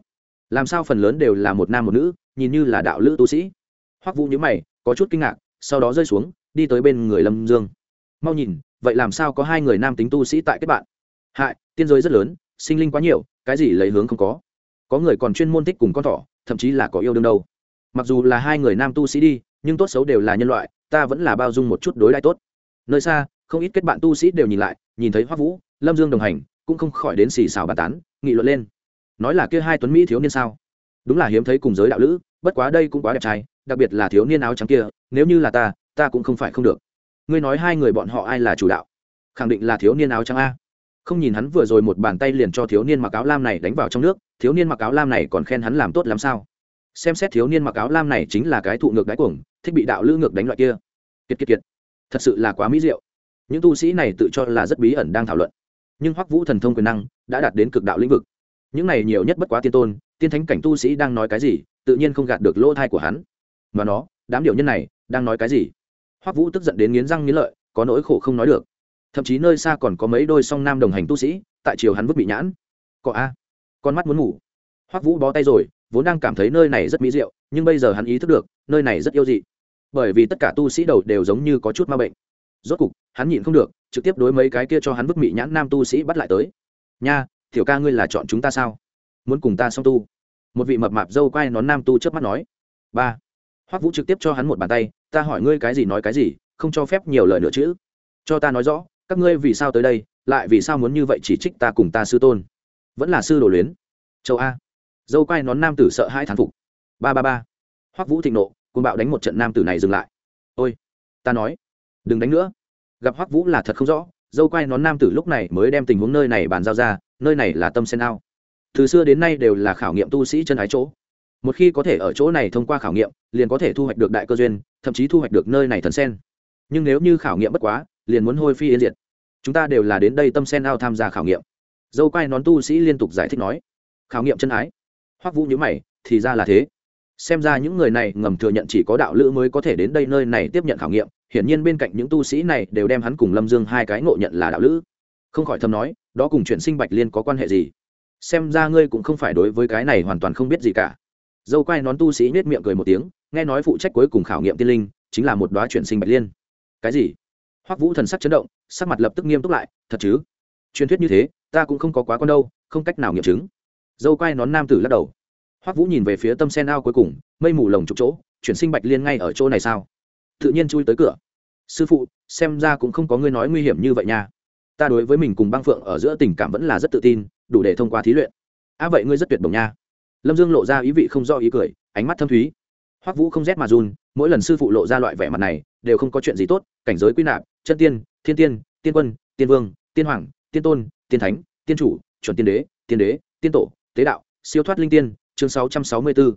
S1: làm sao phần lớn đều là một nam một nữ, nhìn như là đạo lữ tu sĩ. Hoắc vũ nhíu mày, có chút kinh ngạc, sau đó rơi xuống, đi tới bên người lâm dương. Mau nhìn, vậy làm sao có hai người nam tính tu sĩ tại kết bạn? Hại, tiên giới rất lớn, sinh linh quá nhiều, cái gì lấy hướng không có. Có người còn chuyên môn thích cùng con thỏ, thậm chí là có yêu đương đâu. Mặc dù là hai người nam tu sĩ đi, nhưng tốt xấu đều là nhân loại, ta vẫn là bao dung một chút đối lại tốt. Nơi xa, không ít kết bạn tu sĩ đều nhìn lại, nhìn thấy hoắc vũ, lâm dương đồng hành, cũng không khỏi đến xì xào bàn tán, nghị luận lên nói là kia hai tuấn mỹ thiếu niên sao? Đúng là hiếm thấy cùng giới đạo lữ, bất quá đây cũng quá đẹp trai, đặc biệt là thiếu niên áo trắng kia, nếu như là ta ta cũng không phải không được. Ngươi nói hai người bọn họ ai là chủ đạo? Khẳng định là thiếu niên áo trắng a. Không nhìn hắn vừa rồi một bàn tay liền cho thiếu niên mặc áo lam này đánh vào trong nước, thiếu niên mặc áo lam này còn khen hắn làm tốt lắm sao? Xem xét thiếu niên mặc áo lam này chính là cái thụ ngược đáy cuồng, thích bị đạo lữ ngược đánh loại kia. Kiệt kiệt kiệt. Thật sự là quá mỹ diệu. Những tu sĩ này tự cho là rất bí ẩn đang thảo luận. Nhưng hoắc vũ thần thông quyền năng đã đạt đến cực đạo lĩnh vực những này nhiều nhất bất quá tiên tôn, tiên thánh cảnh tu sĩ đang nói cái gì, tự nhiên không gạt được lỗ thai của hắn. Và nó, đám điệu nhân này, đang nói cái gì? Hoắc vũ tức giận đến nghiến răng nghiến lợi, có nỗi khổ không nói được. Thậm chí nơi xa còn có mấy đôi song nam đồng hành tu sĩ, tại chiều hắn vứt bị nhãn. Cọ a. Con mắt muốn ngủ. Hoắc vũ bó tay rồi, vốn đang cảm thấy nơi này rất mỹ diệu, nhưng bây giờ hắn ý thức được, nơi này rất yêu dị. Bởi vì tất cả tu sĩ đầu đều giống như có chút ma bệnh. Rốt cục, hắn nhịn không được, trực tiếp đối mấy cái kia cho hắn vứt mị nhãn nam tu sĩ bắt lại tới. Nha Tiểu ca ngươi là chọn chúng ta sao? Muốn cùng ta song tu? Một vị mập mạp dâu quai nón nam tu trước mắt nói. Ba. Hoắc vũ trực tiếp cho hắn một bàn tay, ta hỏi ngươi cái gì nói cái gì, không cho phép nhiều lời nữa chứ. Cho ta nói rõ, các ngươi vì sao tới đây, lại vì sao muốn như vậy chỉ trích ta cùng ta sư tôn? Vẫn là sư đồ luyến. Châu a. Dâu quai nón nam tử sợ hai thán phục. Ba ba ba. Hoắc vũ thịnh nộ cùng bạo đánh một trận nam tử này dừng lại. Ôi, ta nói. Đừng đánh nữa. Gặp hoắc vũ là thật không rõ dâu quai nón nam tử lúc này mới đem tình huống nơi này bàn giao ra, nơi này là tâm sen ao. Từ xưa đến nay đều là khảo nghiệm tu sĩ chân ái chỗ. Một khi có thể ở chỗ này thông qua khảo nghiệm, liền có thể thu hoạch được đại cơ duyên, thậm chí thu hoạch được nơi này thần sen. Nhưng nếu như khảo nghiệm bất quá, liền muốn hôi phi yên diệt. Chúng ta đều là đến đây tâm sen ao tham gia khảo nghiệm. Dâu quai nón tu sĩ liên tục giải thích nói. Khảo nghiệm chân ái. Hoắc vũ nhớ mày, thì ra là thế xem ra những người này ngầm thừa nhận chỉ có đạo lữ mới có thể đến đây nơi này tiếp nhận khảo nghiệm, hiển nhiên bên cạnh những tu sĩ này đều đem hắn cùng lâm dương hai cái ngộ nhận là đạo lữ. Không khỏi thầm nói, đó cùng chuyển sinh bạch liên có quan hệ gì? Xem ra ngươi cũng không phải đối với cái này hoàn toàn không biết gì cả. Dâu quai nón tu sĩ nết miệng cười một tiếng, nghe nói phụ trách cuối cùng khảo nghiệm tiên linh, chính là một đoá chuyển sinh bạch liên. Cái gì? Hoắc vũ thần sắc chấn động, sắc mặt lập tức nghiêm túc lại, thật chứ? Truyền thuyết như thế, ta cũng không có quá con đâu, không cách nào nghiệm chứng. Dâu quai nón nam tử lắc đầu hoắc vũ nhìn về phía tâm sen ao cuối cùng, mây mù lồng trục chỗ, chuyển sinh bạch liên ngay ở chỗ này sao? Tự nhiên chui tới cửa. Sư phụ, xem ra cũng không có ngươi nói nguy hiểm như vậy nha. Ta đối với mình cùng băng phượng ở giữa tình cảm vẫn là rất tự tin, đủ để thông qua thí luyện. Á à vậy ngươi rất tuyệt đồng nha. Lâm dương lộ ra ý vị không do ý cười, ánh mắt thâm thúy. Hoắc vũ không rét mà run, mỗi lần sư phụ lộ ra loại vẻ mặt này, đều không có chuyện gì tốt, cảnh giới quy nạp, chân tiên, thiên tiên tiên quân, tiên vương, tiên hoàng, tiên tôn, tiên thánh, tiên chủ, chuẩn tiên đế tiên đế, tiên tổ, tế đạo, siêu thoát linh tiên chương 664.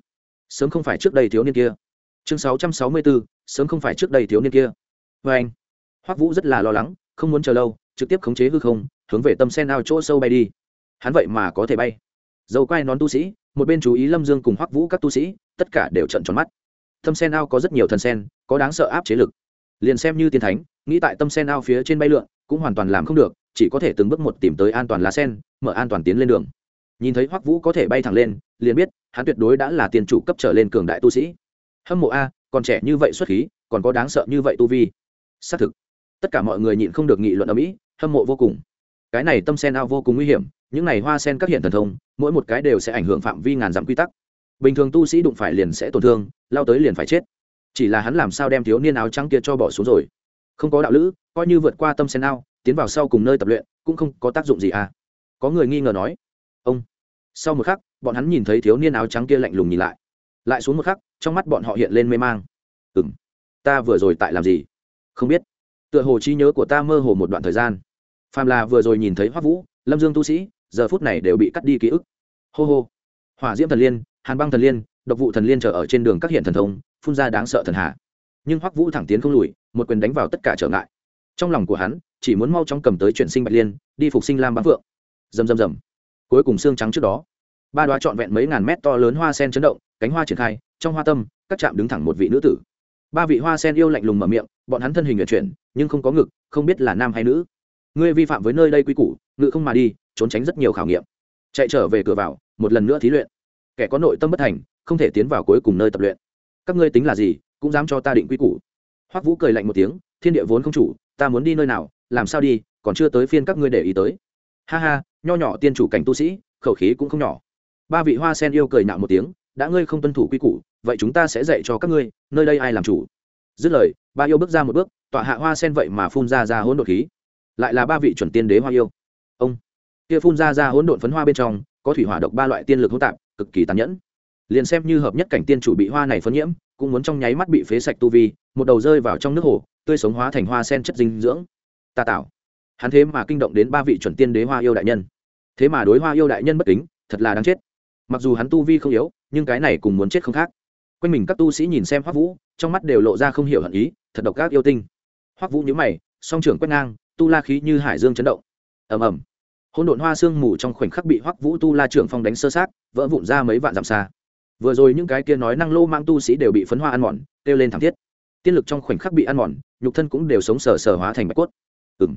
S1: sớm không phải trước đây thiếu niên kia. Chương 664, sớm không phải trước đây thiếu niên kia. Vê anh hoắc vũ rất là lo lắng không muốn chờ lâu trực tiếp khống chế hư không hướng về tâm sen ao chỗ sâu bay đi. Hắn vậy mà có thể bay. Dầu quai nón tu sĩ một bên chú ý lâm dương cùng hoắc vũ các tu sĩ tất cả đều trận tròn mắt. Tâm sen ao có rất nhiều thần sen có đáng sợ áp chế lực. Liền xem như tiên thánh nghĩ tại tâm sen ao phía trên bay lượn cũng hoàn toàn làm không được chỉ có thể từng bước một tìm tới an toàn lá sen mở an toàn tiến lên đường. Nhìn thấy hoắc vũ có thể bay thẳng lên liền biết, hắn tuyệt đối đã là tiền chủ cấp trở lên cường đại tu sĩ. Hâm mộ a, còn trẻ như vậy xuất khí, còn có đáng sợ như vậy tu vi. Xác thực, tất cả mọi người nhịn không được nghị luận ở mỹ hâm mộ vô cùng. Cái này tâm sen ao vô cùng nguy hiểm, những này hoa sen các hiện thần thông, mỗi một cái đều sẽ ảnh hưởng phạm vi ngàn dặm quy tắc. Bình thường tu sĩ đụng phải liền sẽ tổn thương, lao tới liền phải chết. Chỉ là hắn làm sao đem thiếu niên áo trắng kia cho bỏ xuống rồi? Không có đạo lữ, coi như vượt qua tâm sen ao, tiến vào sau cùng nơi tập luyện, cũng không có tác dụng gì à. Có người nghi ngờ nói. Ông, sau một khắc bọn hắn nhìn thấy thiếu niên áo trắng kia lạnh lùng nhìn lại. Lại xuống một khắc, trong mắt bọn họ hiện lên mê mang. Ừ m ta vừa rồi tại làm gì? Không biết. Tựa hồ trí nhớ của ta mơ hồ một đoạn thời gian. Phàm là vừa rồi nhìn thấy hoắc vũ, lâm dương tu sĩ, giờ phút này đều bị cắt đi ký ức. Hô hô. Hỏa diễm thần liên, hàn băng thần liên, độc vụ thần liên chờ ở trên đường các hiện thần thông, phun ra đáng sợ thần hạ nhưng hoắc vũ thẳng tiến không lùi, một quyền đánh vào tất cả trở ngại. Trong lòng của hắn, chỉ muốn mau chóng cầm tới chuyển sinh bạch liên, đi phục sinh lam bá phượng. Rầm rầm rầm. Cuối cùng xương trắng trước đó ba đoá trọn vẹn mấy ngàn mét to lớn hoa sen chấn động, cánh hoa triển khai, trong hoa tâm, các trạm đứng thẳng một vị nữ tử. Ba vị hoa sen yêu lạnh lùng mở miệng, bọn hắn thân hình nguyện chuyển, nhưng không có ngực, không biết là nam hay nữ. Ngươi vi phạm với nơi đây quy củ, ngự không mà đi, trốn tránh rất nhiều khảo nghiệm. Chạy trở về cửa vào, một lần nữa thí luyện. Kẻ có nội tâm bất thành, không thể tiến vào cuối cùng nơi tập luyện. Các ngươi tính là gì, cũng dám cho ta định quy củ. Hoắc vũ cười lạnh một tiếng, thiên địa vốn không chủ, ta muốn đi nơi nào, làm sao đi, còn chưa tới phiên các ngươi để ý tới. Ha ha, nho nhỏ tiên chủ cảnh tu sĩ, khẩu khí cũng không nhỏ ba vị hoa sen yêu cười nạo một tiếng, đã ngươi không tuân thủ quy củ, vậy chúng ta sẽ dạy cho các ngươi, nơi đây ai làm chủ? Dứt lời, ba yêu bước ra một bước tọa hạ hoa sen vậy mà phun ra ra hỗn độn khí. Lại là ba vị chuẩn tiên đế hoa yêu. Ông, kia phun ra ra hỗn độn phấn hoa bên trong, có thủy hỏa độc ba loại tiên lực hỗn tạp, cực kỳ tàn nhẫn. Liền xem như hợp nhất cảnh tiên chủ bị hoa này phấn nhiễm, cũng muốn trong nháy mắt bị phế sạch tu vi, một đầu rơi vào trong nước hồ, tươi sống hóa thành hoa sen chất dinh dưỡng. Tà tạo hắn thế mà kinh động đến ba vị chuẩn tiên đế hoa yêu đại nhân. Thế mà đối hoa yêu đại nhân bất kính, thật là đáng chết mặc dù hắn tu vi không yếu, nhưng cái này cùng muốn chết không khác. Quanh mình các tu sĩ nhìn xem hoắc vũ, trong mắt đều lộ ra không hiểu hận ý, thật độc các yêu tinh. Hoắc vũ nhíu mày, song trưởng quét ngang, tu la khí như hải dương chấn động. Ầm ầm. Hỗn độn hoa sương mù trong khoảnh khắc bị hoắc vũ tu la trưởng phong đánh sơ sát vỡ vụn ra mấy vạn dặm xa. Vừa rồi những cái kia nói năng lô mang tu sĩ đều bị phấn hoa ăn mòn, kêu lên thảm thiết. Tiên lực trong khoảnh khắc bị ăn mòn, nhục thân cũng đều sống sờ sờ hóa thành bạch cốt. Ừng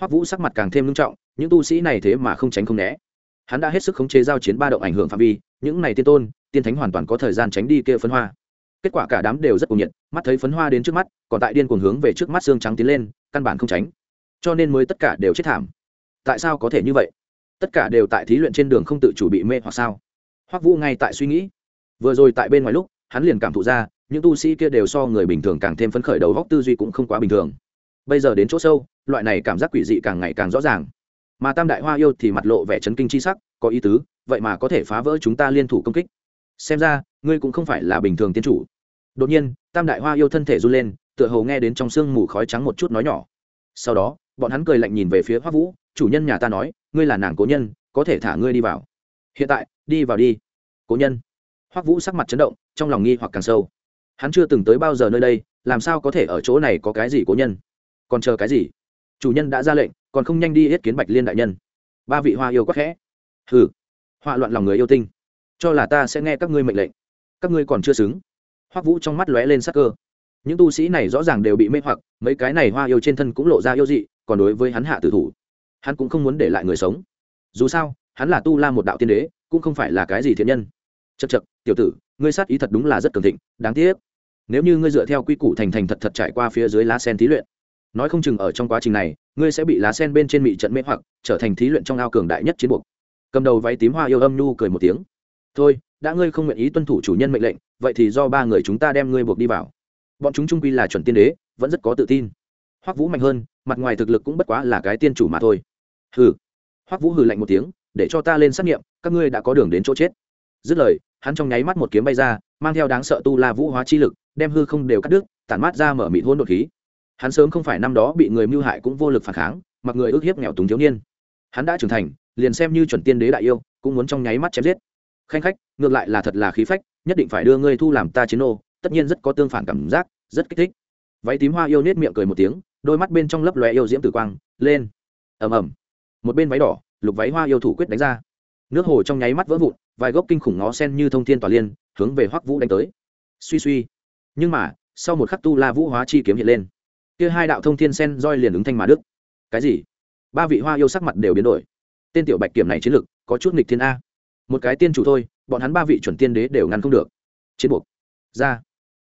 S1: hoắc vũ sắc mặt càng thêm nghiêm trọng, những tu sĩ này thế mà không tránh không né hắn đã hết sức khống chế giao chiến ba động ảnh hưởng phạm vi, những này tiên tôn, tiên thánh hoàn toàn có thời gian tránh đi kia phấn hoa. Kết quả cả đám đều rất cuồng nhiệt, mắt thấy phấn hoa đến trước mắt, còn tại điên cuồng hướng về trước mắt xương trắng tiến lên, căn bản không tránh. Cho nên mới tất cả đều chết thảm. Tại sao có thể như vậy? Tất cả đều tại thí luyện trên đường không tự chủ bị mê hoặc sao? Hoắc vũ ngay tại suy nghĩ. Vừa rồi tại bên ngoài lúc, hắn liền cảm thụ ra, những tu sĩ kia đều so người bình thường càng thêm phấn khởi đầu góc tư duy cũng không quá bình thường. Bây giờ đến chỗ sâu, loại này cảm giác quỷ dị càng ngày càng rõ ràng mà tam đại hoa yêu thì mặt lộ vẻ chấn kinh c h i sắc, có ý tứ, vậy mà có thể phá vỡ chúng ta liên thủ công kích. Xem ra, ngươi cũng không phải là bình thường tiên chủ. Đột nhiên, tam đại hoa yêu thân thể run lên, tựa hồ nghe đến trong sương mù khói trắng một chút nói nhỏ. Sau đó, bọn hắn cười lạnh nhìn về phía hoa vũ, chủ nhân nhà ta nói, ngươi là nàng cố nhân, có thể thả ngươi đi vào. Hiện tại, đi vào đi. Cố nhân? Hoắc vũ sắc mặt chấn động, trong lòng nghi hoặc càng sâu. Hắn chưa từng tới bao giờ nơi đây, làm sao có thể ở chỗ này có cái gì cố nhân? Còn chờ cái gì? Chủ nhân đã ra lệnh, còn không nhanh đi yết kiến bạch liên đại nhân. Ba vị hoa yêu quắc khẽ. Hừ, họa loạn lòng người yêu tinh. Cho là ta sẽ nghe các ngươi mệnh lệnh. Các ngươi còn chưa xứng. Hoắc vũ trong mắt lóe lên sắc cơ. Những tu sĩ này rõ ràng đều bị mê hoặc, mấy cái này hoa yêu trên thân cũng lộ ra yêu dị, còn đối với hắn hạ tử thủ. Hắn cũng không muốn để lại người sống. Dù sao, hắn là tu la một đạo tiên đế, cũng không phải là cái gì thiện nhân. Chật chật tiểu tử, ngươi sát ý thật đúng là rất cường thịnh, đáng tiếc. Nếu như ngươi dựa theo quy củ thành thành thật thật trải qua phía dưới lá sen thí luyện nói không chừng ở trong quá trình này, ngươi sẽ bị lá sen bên trên mị trận mê hoặc, trở thành thí luyện trong ao cường đại nhất chiến buộc. Cầm đầu váy tím hoa yêu âm nhu cười một tiếng. Thôi, đã ngươi không nguyện ý tuân thủ chủ nhân mệnh lệnh, vậy thì do ba người chúng ta đem ngươi buộc đi vào. Bọn chúng trung quy là chuẩn tiên đế, vẫn rất có tự tin. Hoắc vũ mạnh hơn, mặt ngoài thực lực cũng bất quá là cái tiên chủ mà thôi. Hừ. Hoắc vũ hừ lạnh một tiếng, để cho ta lên xét nghiệm, các ngươi đã có đường đến chỗ chết. Dứt lời, hắn trong nháy mắt một kiếm bay ra, mang theo đáng sợ tu la vũ hóa chi lực, đem hư không đều cắt đứt, tản mát ra mở mịt hôn đột khí hắn sớm không phải năm đó bị người mưu hại cũng vô lực phản kháng, mặc người ước hiếp nghèo túng thiếu niên. Hắn đã trưởng thành, liền xem như chuẩn tiên đế đại yêu, cũng muốn trong nháy mắt chém giết. Khanh khách, ngược lại là thật là khí phách, nhất định phải đưa ngươi thu làm ta chiến ô tất nhiên rất có tương phản cảm giác, rất kích thích. Váy tím hoa yêu nết miệng cười một tiếng, đôi mắt bên trong lấp lóe yêu diễm tử quang, lên. Ầm ầm. Một bên váy đỏ, lục váy hoa yêu thủ quyết đánh ra. Nước hồ trong nháy mắt vỡ vụn, vài gốc kinh khủng ngó sen như thông thiên tỏa liên, hướng về hoắc vũ đánh tới. Suy suy. Nhưng mà, sau một khắc tu la vũ hóa chi kiếm hiện lên kia hai đạo thông thiên sen roi liền ứng thanh mà đức. Cái gì? Ba vị hoa yêu sắc mặt đều biến đổi. Tên tiểu bạch kiểm này chiến lực, có chút nghịch thiên a. Một cái tiên chủ thôi, bọn hắn ba vị chuẩn tiên đế đều ngăn không được. Chiến buộc. Ra.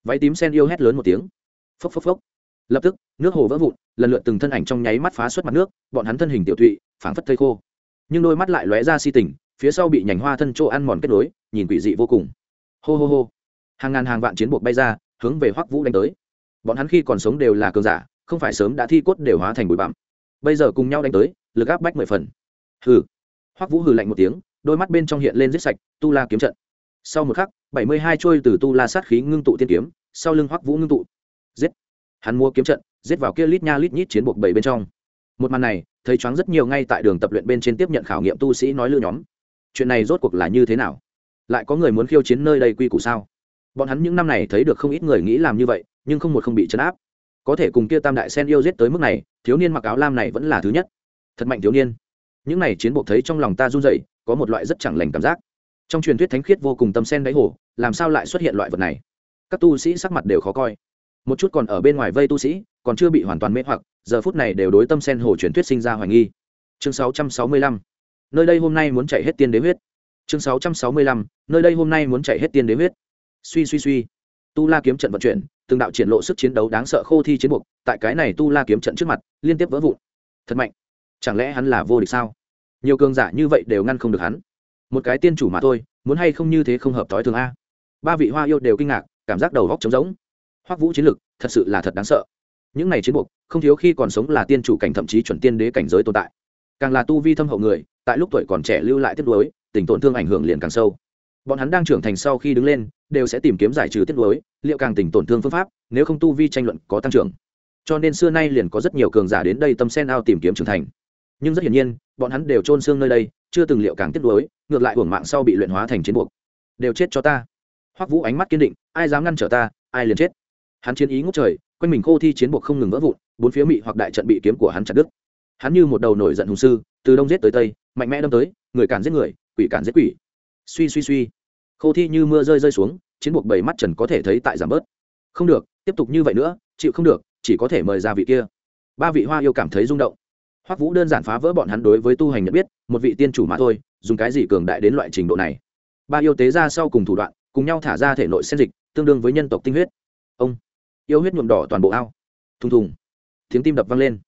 S1: Váy tím sen yêu hét lớn một tiếng. Phốc phốc phốc. Lập tức, nước hồ vỡ vụn, lần lượt từng thân ảnh trong nháy mắt phá xuất mặt nước, bọn hắn thân hình tiểu thụy phảng phất thây khô. Nhưng đôi mắt lại lóe ra si tình, phía sau bị nhành hoa thân chỗ ăn mòn kết nối, nhìn quỷ dị vô cùng. Hô hô hô. Hàng ngàn hàng vạn chiến buộc bay ra, hướng về hoắc vũ đánh tới bọn hắn khi còn sống đều là cường giả, không phải sớm đã thi cốt đều hóa thành bụi bặm. Bây giờ cùng nhau đánh tới, lực áp bách mười phần. Hừ. Hoắc vũ hừ lạnh một tiếng, đôi mắt bên trong hiện lên giết sạch, tu la kiếm trận. Sau một khắc, bảy mươi hai trôi từ tu la sát khí ngưng tụ tiên kiếm, sau lưng hoắc vũ ngưng tụ. Giết. Hắn mua kiếm trận, giết vào kia lít nha lít nhít chiến buộc bảy bên trong. Một màn này, thấy choáng rất nhiều ngay tại đường tập luyện bên trên tiếp nhận khảo nghiệm tu sĩ nói lư nhóm. Chuyện này rốt cuộc là như thế nào? Lại có người muốn khiêu chiến nơi đây quy củ sao? Bọn hắn những năm này thấy được không ít người nghĩ làm như vậy nhưng không một không bị chấn áp. Có thể cùng kia tam đại sen yêu giết tới mức này, thiếu niên mặc áo lam này vẫn là thứ nhất. Thật mạnh thiếu niên. Những này chiến buộc thấy trong lòng ta run rẩy, có một loại rất chẳng lành cảm giác. Trong truyền thuyết thánh khiết vô cùng tâm sen đáy hồ, làm sao lại xuất hiện loại vật này? Các tu sĩ sắc mặt đều khó coi. Một chút còn ở bên ngoài vây tu sĩ, còn chưa bị hoàn toàn mê hoặc, giờ phút này đều đối tâm sen hồ truyền thuyết sinh ra hoài nghi. Chương 665 nơi đây hôm nay muốn chạy hết tiên đế huyết. Chương 665 nơi đây hôm nay muốn chạy hết tiên đế huyết. Suy suy suy. Tu la kiếm trận vận chuyển từng đạo triển lộ sức chiến đấu đáng sợ khô thi chiến buộc, tại cái này tu la kiếm trận trước mặt, liên tiếp vỡ vụn. Thật mạnh. Chẳng lẽ hắn là vô địch sao? Nhiều cường giả như vậy đều ngăn không được hắn. Một cái tiên chủ mà thôi, muốn hay không như thế không hợp thói thường a? Ba vị hoa yêu đều kinh ngạc, cảm giác đầu góc trống rỗng. Hoắc vũ chiến lực, thật sự là thật đáng sợ. Những này chiến buộc, không thiếu khi còn sống là tiên chủ cảnh thậm chí chuẩn tiên đế cảnh giới tồn tại. Càng là tu vi thâm hậu người, tại lúc tuổi còn trẻ lưu lại tiếp đối tình tổn thương ảnh hưởng liền càng sâu. Bọn hắn đang trưởng thành sau khi đứng lên đều sẽ tìm kiếm giải trừ tiết nối liệu càng tình tổn thương phương pháp, nếu không tu vi tranh luận có tăng trưởng. Cho nên xưa nay liền có rất nhiều cường giả đến đây tâm sen ao tìm kiếm trưởng thành. Nhưng rất hiển nhiên, bọn hắn đều trôn xương nơi đây, chưa từng liệu càng tiết nối ngược lại hưởng mạng sau bị luyện hóa thành chiến buộc. Đều chết cho ta. Hoắc vũ ánh mắt kiên định, ai dám ngăn trở ta, ai liền chết. Hắn chiến ý ngốc trời, quanh mình khô thi chiến buộc không ngừng vỡ vụn, bốn phía mị hoặc đại trận bị kiếm của hắn chặt đứt. Hắn như một đầu nổi giận hùng sư, từ đông giết tới tây, mạnh mẽ đâm tới, người cản giết người, quỷ cản giết quỷ. Suy suy suy khô thi như mưa rơi rơi xuống, chiến buộc bảy mắt trần có thể thấy tại giảm bớt. Không được, tiếp tục như vậy nữa, chịu không được, chỉ có thể mời ra vị kia. Ba vị hoa yêu cảm thấy rung động. Hoắc vũ đơn giản phá vỡ bọn hắn đối với tu hành nhận biết, một vị tiên chủ mà thôi, dùng cái gì cường đại đến loại trình độ này? Ba yêu tế ra sau cùng thủ đoạn, cùng nhau thả ra thể nội sen dịch, tương đương với nhân tộc tinh huyết. Ông, yêu huyết nhuộm đỏ toàn bộ ao. Thùng thùng. Tiếng tim đập vang lên.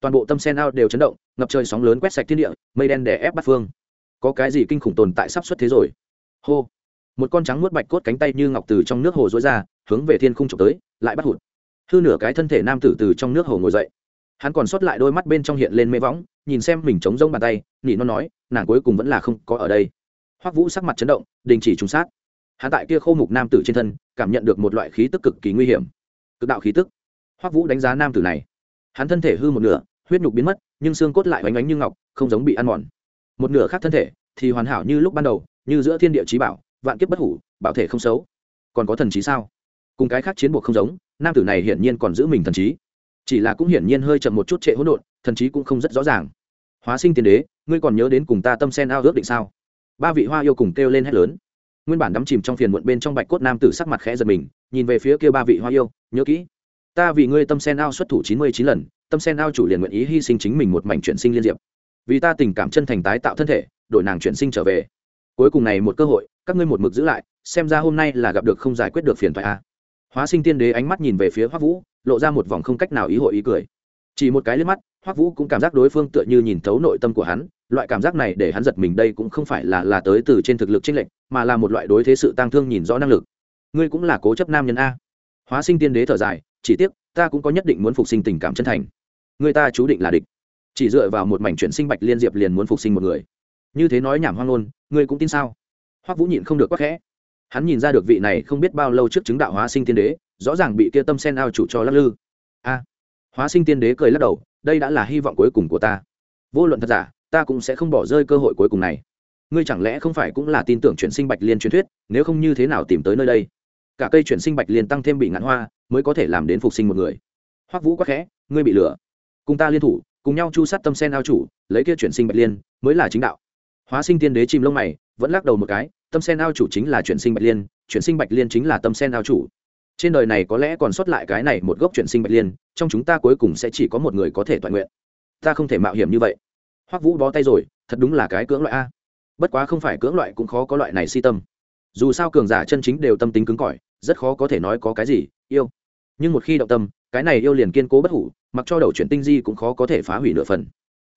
S1: Toàn bộ tâm sen ao đều chấn động, ngập trời sóng lớn quét sạch thiên địa, mây đen đè ép bắt phương. Có cái gì kinh khủng tồn tại sắp xuất thế rồi? Hô một con trắng nuốt bạch cốt cánh tay như ngọc từ trong nước hồ dối ra, hướng về thiên khung trục tới, lại bắt hụt. Hư nửa cái thân thể nam tử từ trong nước hồ ngồi dậy. Hắn còn sót lại đôi mắt bên trong hiện lên mê võng, nhìn xem mình chống rông bàn tay, nỉ nó nói, nàng cuối cùng vẫn là không có ở đây. Hoắc vũ sắc mặt chấn động, đình chỉ trùng sát. Hắn tại kia khô mục nam tử trên thân, cảm nhận được một loại khí tức cực kỳ nguy hiểm. Cực đạo khí tức. Hoắc vũ đánh giá nam tử này. Hắn thân thể hư một nửa, huyết nhục biến mất, nhưng xương cốt lại oánh ánh như ngọc, không giống bị ăn mòn. Một nửa khác thân thể thì hoàn hảo như lúc ban đầu, như giữa thiên địa trí bảo vạn kiếp bất hủ, bảo thể không xấu. Còn có thần trí sao? Cùng cái khác chiến buộc không giống, nam tử này hiển nhiên còn giữ mình thần trí. Chỉ là cũng hiển nhiên hơi chậm một chút trệ hỗn độn, thần trí cũng không rất rõ ràng. Hóa sinh tiên đế, ngươi còn nhớ đến cùng ta tâm sen ao ước định sao? Ba vị hoa yêu cùng kêu lên hét lớn. Nguyên bản đắm chìm trong phiền muộn bên trong bạch cốt nam tử sắc mặt khẽ giật mình, nhìn về phía kia ba vị hoa yêu, nhớ kỹ. Ta vì ngươi tâm sen ao xuất thủ chín mươi chín lần, tâm sen ao chủ liền nguyện ý hy sinh chính mình một mảnh chuyển sinh liên diệp. Vì ta tình cảm chân thành tái tạo thân thể, đổi nàng chuyển sinh trở về cuối cùng này một cơ hội, các ngươi một mực giữ lại, xem ra hôm nay là gặp được không giải quyết được phiền thoại a à. hóa sinh tiên đế ánh mắt nhìn về phía hoắc vũ, lộ ra một vòng không cách nào ý hội ý cười. Chỉ một cái lên mắt, hoắc vũ cũng cảm giác đối phương tựa như nhìn thấu nội tâm của hắn, loại cảm giác này để hắn giật mình đây cũng không phải là là tới từ trên thực lực chênh lệch, mà là một loại đối thế sự tang thương nhìn rõ năng lực. Ngươi cũng là cố chấp nam nhân a. Hóa sinh tiên đế thở dài, chỉ tiếc, ta cũng có nhất định muốn phục sinh tình cảm chân thành. Người ta chú định là địch. Chỉ dựa vào một mảnh chuyển sinh bạch liên diệp liền muốn phục sinh một người như thế nói nhảm hoang ngôn, ngươi cũng tin sao? Hoắc vũ nhịn không được quắc khẽ. Hắn nhìn ra được vị này không biết bao lâu trước chứng đạo hóa sinh tiên đế, rõ ràng bị kia tâm sen ao chủ cho lắc lư. A, hóa sinh tiên đế cười lắc đầu, đây đã là hy vọng cuối cùng của ta. Vô luận thật giả, ta cũng sẽ không bỏ rơi cơ hội cuối cùng này. Ngươi chẳng lẽ không phải cũng là tin tưởng chuyển sinh bạch liên truyền thuyết, nếu không như thế nào tìm tới nơi đây? Cả cây chuyển sinh bạch liên tăng thêm bị ngạn hoa, mới có thể làm đến phục sinh một người. Hoắc vũ quắc khẽ, ngươi bị lừa. Cùng ta liên thủ, cùng nhau chu sát tâm sen ao chủ, lấy kia chuyển sinh bạch liên, mới là chính đạo hóa sinh tiên đế chìm lông mày, vẫn lắc đầu một cái, tâm sen ao chủ chính là chuyển sinh bạch liên, chuyển sinh bạch liên chính là tâm sen ao chủ. Trên đời này có lẽ còn sót lại cái này một gốc chuyển sinh bạch liên, trong chúng ta cuối cùng sẽ chỉ có một người có thể toàn nguyện. Ta không thể mạo hiểm như vậy. Hoắc vũ bó tay rồi, thật đúng là cái cưỡng loại a. Bất quá không phải cưỡng loại cũng khó có loại này si tâm. Dù sao cường giả chân chính đều tâm tính cứng cỏi, rất khó có thể nói có cái gì, yêu. Nhưng một khi động tâm, cái này yêu liền kiên cố bất hủ, mặc cho đầu chuyển tinh di cũng khó có thể phá hủy nửa phần.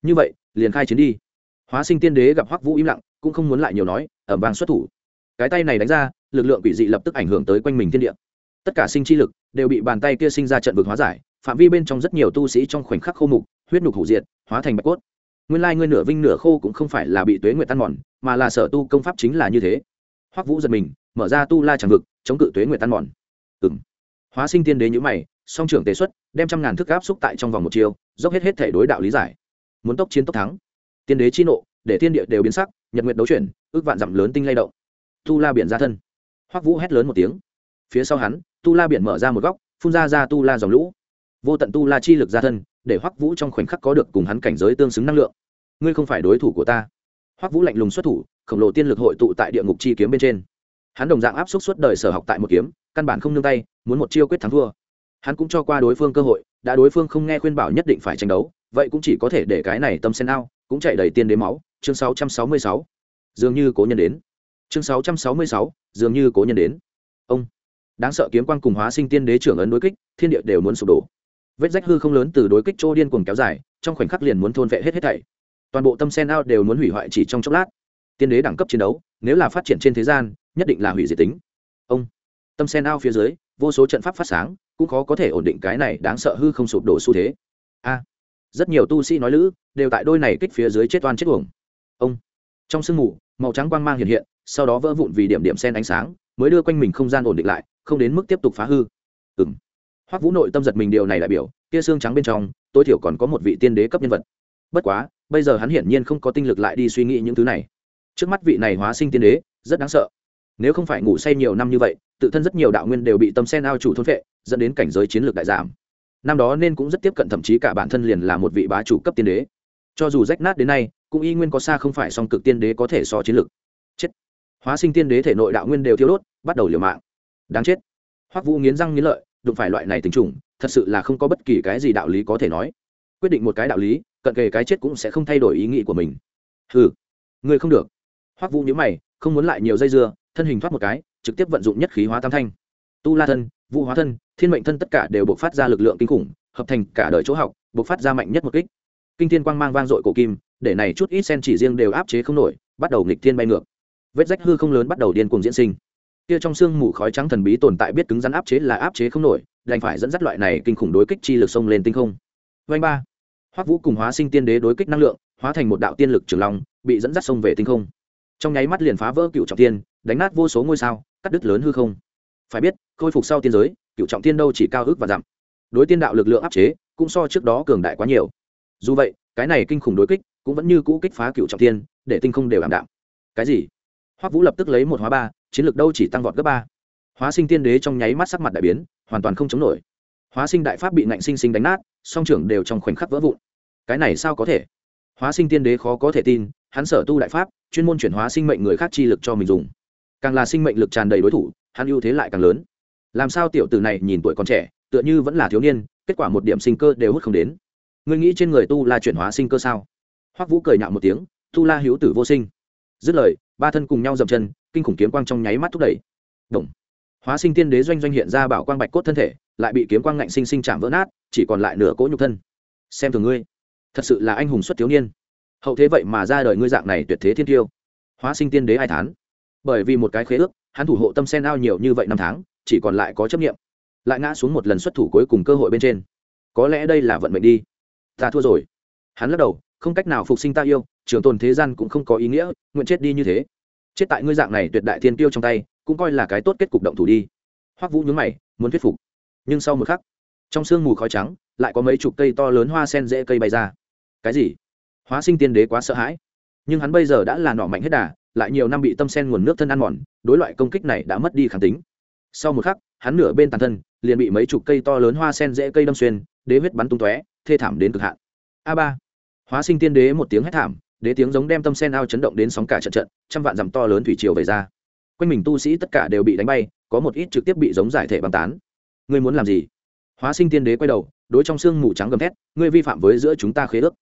S1: Như vậy, liền khai chiến đi hóa sinh tiên đế gặp hoắc vũ im lặng, cũng không muốn lại nhiều nói, ẩm vàng xuất thủ. Cái tay này đánh ra, lực lượng quỷ dị lập tức ảnh hưởng tới quanh mình thiên địa. Tất cả sinh chi lực đều bị bàn tay kia sinh ra trận vực hóa giải, phạm vi bên trong rất nhiều tu sĩ trong khoảnh khắc khô mục, huyết nhục hủ diệt, hóa thành bạch cốt. Nguyên lai ngươi nửa vinh nửa khô cũng không phải là bị tuế nguyệt tan mòn, mà là sở tu công pháp chính là như thế. Hoắc vũ giật mình, mở ra tu la tràng vực, chống cự tuế nguyệt tan mòn. Ừng hóa sinh tiên đế nhữ mày, song trưởng tế xuất, đem trăm ngàn thức áp xúc tại trong vòng một chiều dốc hết hết thể đối đạo lý giải. Muốn tốc chiến tốc thắng tiên đế chi nộ, để thiên địa đều biến sắc, nhật nguyệt đấu chuyển, ước vạn dặm lớn tinh lay động. Tu la biển ra thân. Hoắc vũ hét lớn một tiếng. Phía sau hắn, tu la biển mở ra một góc, phun ra ra tu la dòng lũ. Vô tận tu la chi lực ra thân, để hoắc vũ trong khoảnh khắc có được cùng hắn cảnh giới tương xứng năng lượng. Ngươi không phải đối thủ của ta. Hoắc vũ lạnh lùng xuất thủ, khổng lồ tiên lực hội tụ tại địa ngục chi kiếm bên trên. Hắn đồng dạng áp suất suốt đời sở học tại một kiếm, căn bản không nương tay, muốn một chiêu quyết thắng thua. Hắn cũng cho qua đối phương cơ hội, đã đối phương không nghe khuyên bảo nhất định phải tranh đấu, vậy cũng chỉ có thể để cái này tâm sen ao cũng chạy đầy tiên đế máu chương 666. dường như cố nhân đến. Chương 666, dường như cố nhân đến. Ông đáng sợ kiếm quang cùng hóa sinh tiên đế trưởng ấn đối kích thiên địa đều muốn sụp đổ. Vết rách hư không lớn từ đối kích chỗ điên cuồng kéo dài trong khoảnh khắc liền muốn thôn vệ hết hết thảy. Toàn bộ tâm sen ao đều muốn hủy hoại chỉ trong chốc lát. Tiên đế đẳng cấp chiến đấu nếu là phát triển trên thế gian nhất định là hủy diệt tính. Ông tâm sen ao phía dưới vô số trận pháp phát sáng cũng khó có thể ổn định cái này đáng sợ hư không sụp đổ xu thế. A rất nhiều tu sĩ nói lữ, đều tại đôi này kích phía dưới chết oan chết uổng. Ông, trong sương mù, màu trắng quang mang hiện hiện, sau đó vỡ vụn vì điểm điểm sen ánh sáng, mới đưa quanh mình không gian ổn định lại, không đến mức tiếp tục phá hư. Ừng hoắc vũ nội tâm giật mình điều này đại biểu, kia xương trắng bên trong, tối thiểu còn có một vị tiên đế cấp nhân vật. Bất quá, bây giờ hắn hiển nhiên không có tinh lực lại đi suy nghĩ những thứ này. Trước mắt vị này hóa sinh tiên đế, rất đáng sợ. Nếu không phải ngủ say nhiều năm như vậy, tự thân rất nhiều đạo nguyên đều bị tâm sen ao chủ thôn vệ dẫn đến cảnh giới chiến lược đại giảm năm đó nên cũng rất tiếp cận, thậm chí cả bản thân liền là một vị bá chủ cấp tiên đế. Cho dù rách nát đến nay, cũng y nguyên có xa không phải song cực tiên đế có thể so chiến lược. Chết. Hóa sinh tiên đế thể nội đạo nguyên đều thiếu đốt, bắt đầu liều mạng. Đáng chết. Hoắc vũ nghiến răng nghiến lợi, đụng phải loại này tình trùng, thật sự là không có bất kỳ cái gì đạo lý có thể nói. Quyết định một cái đạo lý, cận kề cái chết cũng sẽ không thay đổi ý nghĩ của mình. Ừ người không được. Hoắc vũ nhíu mày, không muốn lại nhiều dây dưa, thân hình thoát một cái, trực tiếp vận dụng nhất khí hóa tam thanh. Tu la thân vũ hóa thân, thiên mệnh thân tất cả đều bộc phát ra lực lượng kinh khủng, hợp thành cả đời chỗ học, bộc phát ra mạnh nhất một kích. Kinh thiên quang mang vang dội cổ kim, để này chút ít sen chỉ riêng đều áp chế không nổi, bắt đầu nghịch thiên bay ngược. Vết rách hư không lớn bắt đầu điên cuồng diễn sinh. Kia trong xương mù khói trắng thần bí tồn tại biết cứng rắn áp chế là áp chế không nổi, đành phải dẫn dắt loại này kinh khủng đối kích chi lực sông lên tinh không. Vanh ba. Hoắc vũ cùng hóa sinh tiên đế đối kích năng lượng, hóa thành một đạo tiên lực trường long, bị dẫn dắt sông về tinh không. Trong nháy mắt liền phá vỡ cựu trọng tiên đánh nát vô số ngôi sao, cắt đứt lớn hư không phải biết, khôi phục sau tiên giới, cựu trọng tiên đâu chỉ cao ước và dặm. Đối tiên đạo lực lượng áp chế, cũng so trước đó cường đại quá nhiều. Dù vậy, cái này kinh khủng đối kích, cũng vẫn như cũ kích phá cựu trọng tiên để tinh không đều ảm đạm. Cái gì? Hoắc vũ lập tức lấy một hóa ba, chiến lược đâu chỉ tăng vọt gấp ba. Hóa sinh tiên đế trong nháy mắt sắc mặt đại biến, hoàn toàn không chống nổi. Hóa sinh đại pháp bị ngạnh sinh sinh đánh nát, song trưởng đều trong khoảnh khắc vỡ vụn. Cái này sao có thể? Hóa sinh tiên đế khó có thể tin, hắn sở tu đại pháp, chuyên môn chuyển hóa sinh mệnh người khác chi lực cho mình dùng. Càng là sinh mệnh lực tràn đầy đối thủ hắn ưu thế lại càng lớn. Làm sao tiểu tử này nhìn tuổi còn trẻ, tựa như vẫn là thiếu niên, kết quả một điểm sinh cơ đều hút không đến. Ngươi nghĩ trên người tu la chuyển hóa sinh cơ sao? Hoắc vũ cười nhạo một tiếng, tu la hữu tử vô sinh. Dứt lời, ba thân cùng nhau dậm chân, kinh khủng kiếm quang trong nháy mắt thúc đẩy. Động. hóa sinh tiên đế doanh doanh hiện ra bảo quang bạch cốt thân thể, lại bị kiếm quang ngạnh sinh sinh chạm vỡ nát, chỉ còn lại nửa cỗ nhục thân. Xem thường ngươi. Thật sự là anh hùng xuất thiếu niên. Hậu thế vậy mà ra đời ngươi dạng này tuyệt thế thiên tiêu. Hóa sinh tiên đế ai thán? Bởi vì một cái khế ước hắn thủ hộ tâm sen ao nhiều như vậy năm tháng, chỉ còn lại có chấp nghiệm lại ngã xuống một lần xuất thủ cuối cùng cơ hội bên trên. Có lẽ đây là vận mệnh đi. Ta thua rồi. Hắn lắc đầu, không cách nào phục sinh ta yêu, trường tồn thế gian cũng không có ý nghĩa, nguyện chết đi như thế. Chết tại ngươi dạng này tuyệt đại thiên tiêu trong tay, cũng coi là cái tốt kết cục động thủ đi. Hoắc vũ nhướng mày, muốn thuyết phục. Nhưng sau một khắc, trong sương mù khói trắng, lại có mấy chục cây to lớn hoa sen dễ cây bay ra. Cái gì? Hóa sinh tiên đế quá sợ hãi. Nhưng hắn bây giờ đã là nọ mạnh hết đà lại nhiều năm bị tâm sen nguồn nước thân ăn mòn, đối loại công kích này đã mất đi kháng tính. Sau một khắc, hắn nửa bên tàn thân, liền bị mấy chục cây to lớn hoa sen dễ cây đâm xuyên, đế huyết bắn tung tóe, thê thảm đến cực hạn. A ba. Hóa sinh tiên đế một tiếng hét thảm, đế tiếng giống đem tâm sen ao chấn động đến sóng cả trận trận, trăm vạn dặm to lớn thủy triều về ra. Quanh mình tu sĩ tất cả đều bị đánh bay, có một ít trực tiếp bị giống giải thể băng tán. Ngươi muốn làm gì? Hóa sinh tiên đế quay đầu, đối trong sương mù trắng gầm thét, ngươi vi phạm với giữa chúng ta khế ước.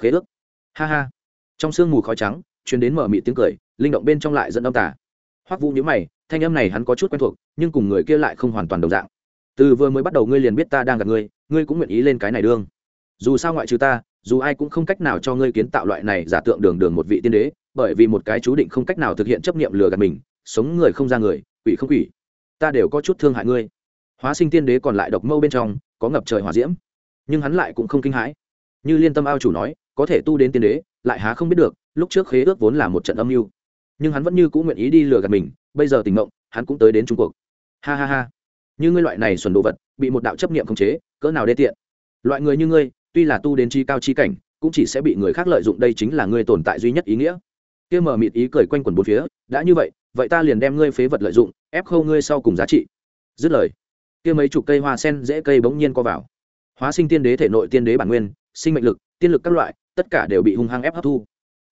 S1: Khế ước? Ha ha. Trong sương mù khói trắng chuyến đến mở mị tiếng cười linh động bên trong lại dẫn âm tả hoắc vũ nhíu mày, thanh âm này hắn có chút quen thuộc, nhưng cùng người kia lại không hoàn toàn đồng dạng. Từ vừa mới bắt đầu ngươi liền biết ta đang gặp ngươi ngươi cũng nguyện ý lên cái này đương. Dù sao ngoại trừ ta, dù ai cũng không cách nào cho ngươi kiến tạo loại này giả tượng đường đường một vị tiên đế, bởi vì một cái chú định không cách nào thực hiện chấp niệm lừa gạt mình, sống người không ra người, quỷ không quỷ, ta đều có chút thương hại ngươi. Hóa sinh tiên đế còn lại độc mâu bên trong, có ngập trời hỏa diễm. Nhưng hắn lại cũng không kinh hãi. Như liên tâm ao chủ nói, có thể tu đến tiên đế, lại há không biết được, lúc trước khế ước vốn là một trận âm mưu nhưng hắn vẫn như cũng nguyện ý đi lừa gạt mình, bây giờ tình mộng hắn cũng tới đến trung cuộc. ha ha ha. Như ngươi loại này xuẩn đồ vật, bị một đạo chấp niệm khống chế, cỡ nào đê tiện. Loại người như ngươi, tuy là tu đến chi cao chi cảnh, cũng chỉ sẽ bị người khác lợi dụng đây chính là ngươi tồn tại duy nhất ý nghĩa. Kia mờ mịt ý cười quanh quần bốn phía, đã như vậy vậy ta liền đem ngươi phế vật lợi dụng, ép khâu ngươi sau cùng giá trị. Dứt lời, kia mấy chục cây hoa sen dễ cây bỗng nhiên co vào. Hóa sinh tiên đế thể nội tiên đế bản nguyên, sinh mệnh lực, tiên lực các loại, tất cả đều bị hung hăng ép hấp thu.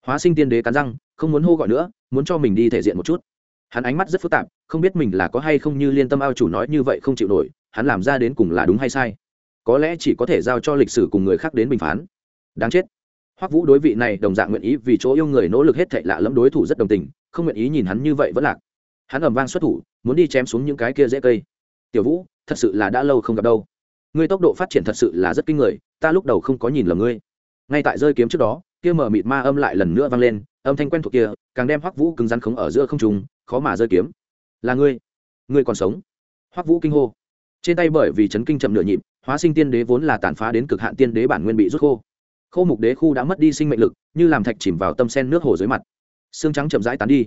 S1: Hóa sinh tiên đế cắn răng không muốn hô gọi nữa, muốn cho mình đi thể diện một chút. Hắn ánh mắt rất phức tạp, không biết mình là có hay không như liên tâm ao chủ nói như vậy không chịu nổi, hắn làm ra đến cùng là đúng hay sai. Có lẽ chỉ có thể giao cho lịch sử cùng người khác đến bình phán. Đáng chết. Hoắc vũ đối vị này đồng dạng nguyện ý vì chỗ yêu người nỗ lực hết thệ lạ lẫm đối thủ rất đồng tình, không nguyện ý nhìn hắn như vậy vẫn lạc. Hắn ầm vang xuất thủ, muốn đi chém xuống những cái kia dễ cây. Tiểu vũ, thật sự là đã lâu không gặp đâu. Ngươi tốc độ phát triển thật sự là rất kinh người, ta lúc đầu không có nhìn lầm ngươi. Ngay tại rơi kiếm trước đó, kia mở mịt ma âm lại lần nữa vang lên âm thanh quen thuộc kia, càng đem hoắc vũ cứng rắn khống ở giữa không trung, khó mà rơi kiếm. Là ngươi ngươi còn sống? Hoắc vũ kinh hô. Trên tay bởi vì chấn kinh chậm nửa nhịp, hóa sinh tiên đế vốn là tàn phá đến cực hạn tiên đế bản nguyên bị rút khô. Khô mục đế khu đã mất đi sinh mệnh lực, như làm thạch chìm vào tâm sen nước hồ dưới mặt. Xương trắng chậm rãi tán đi.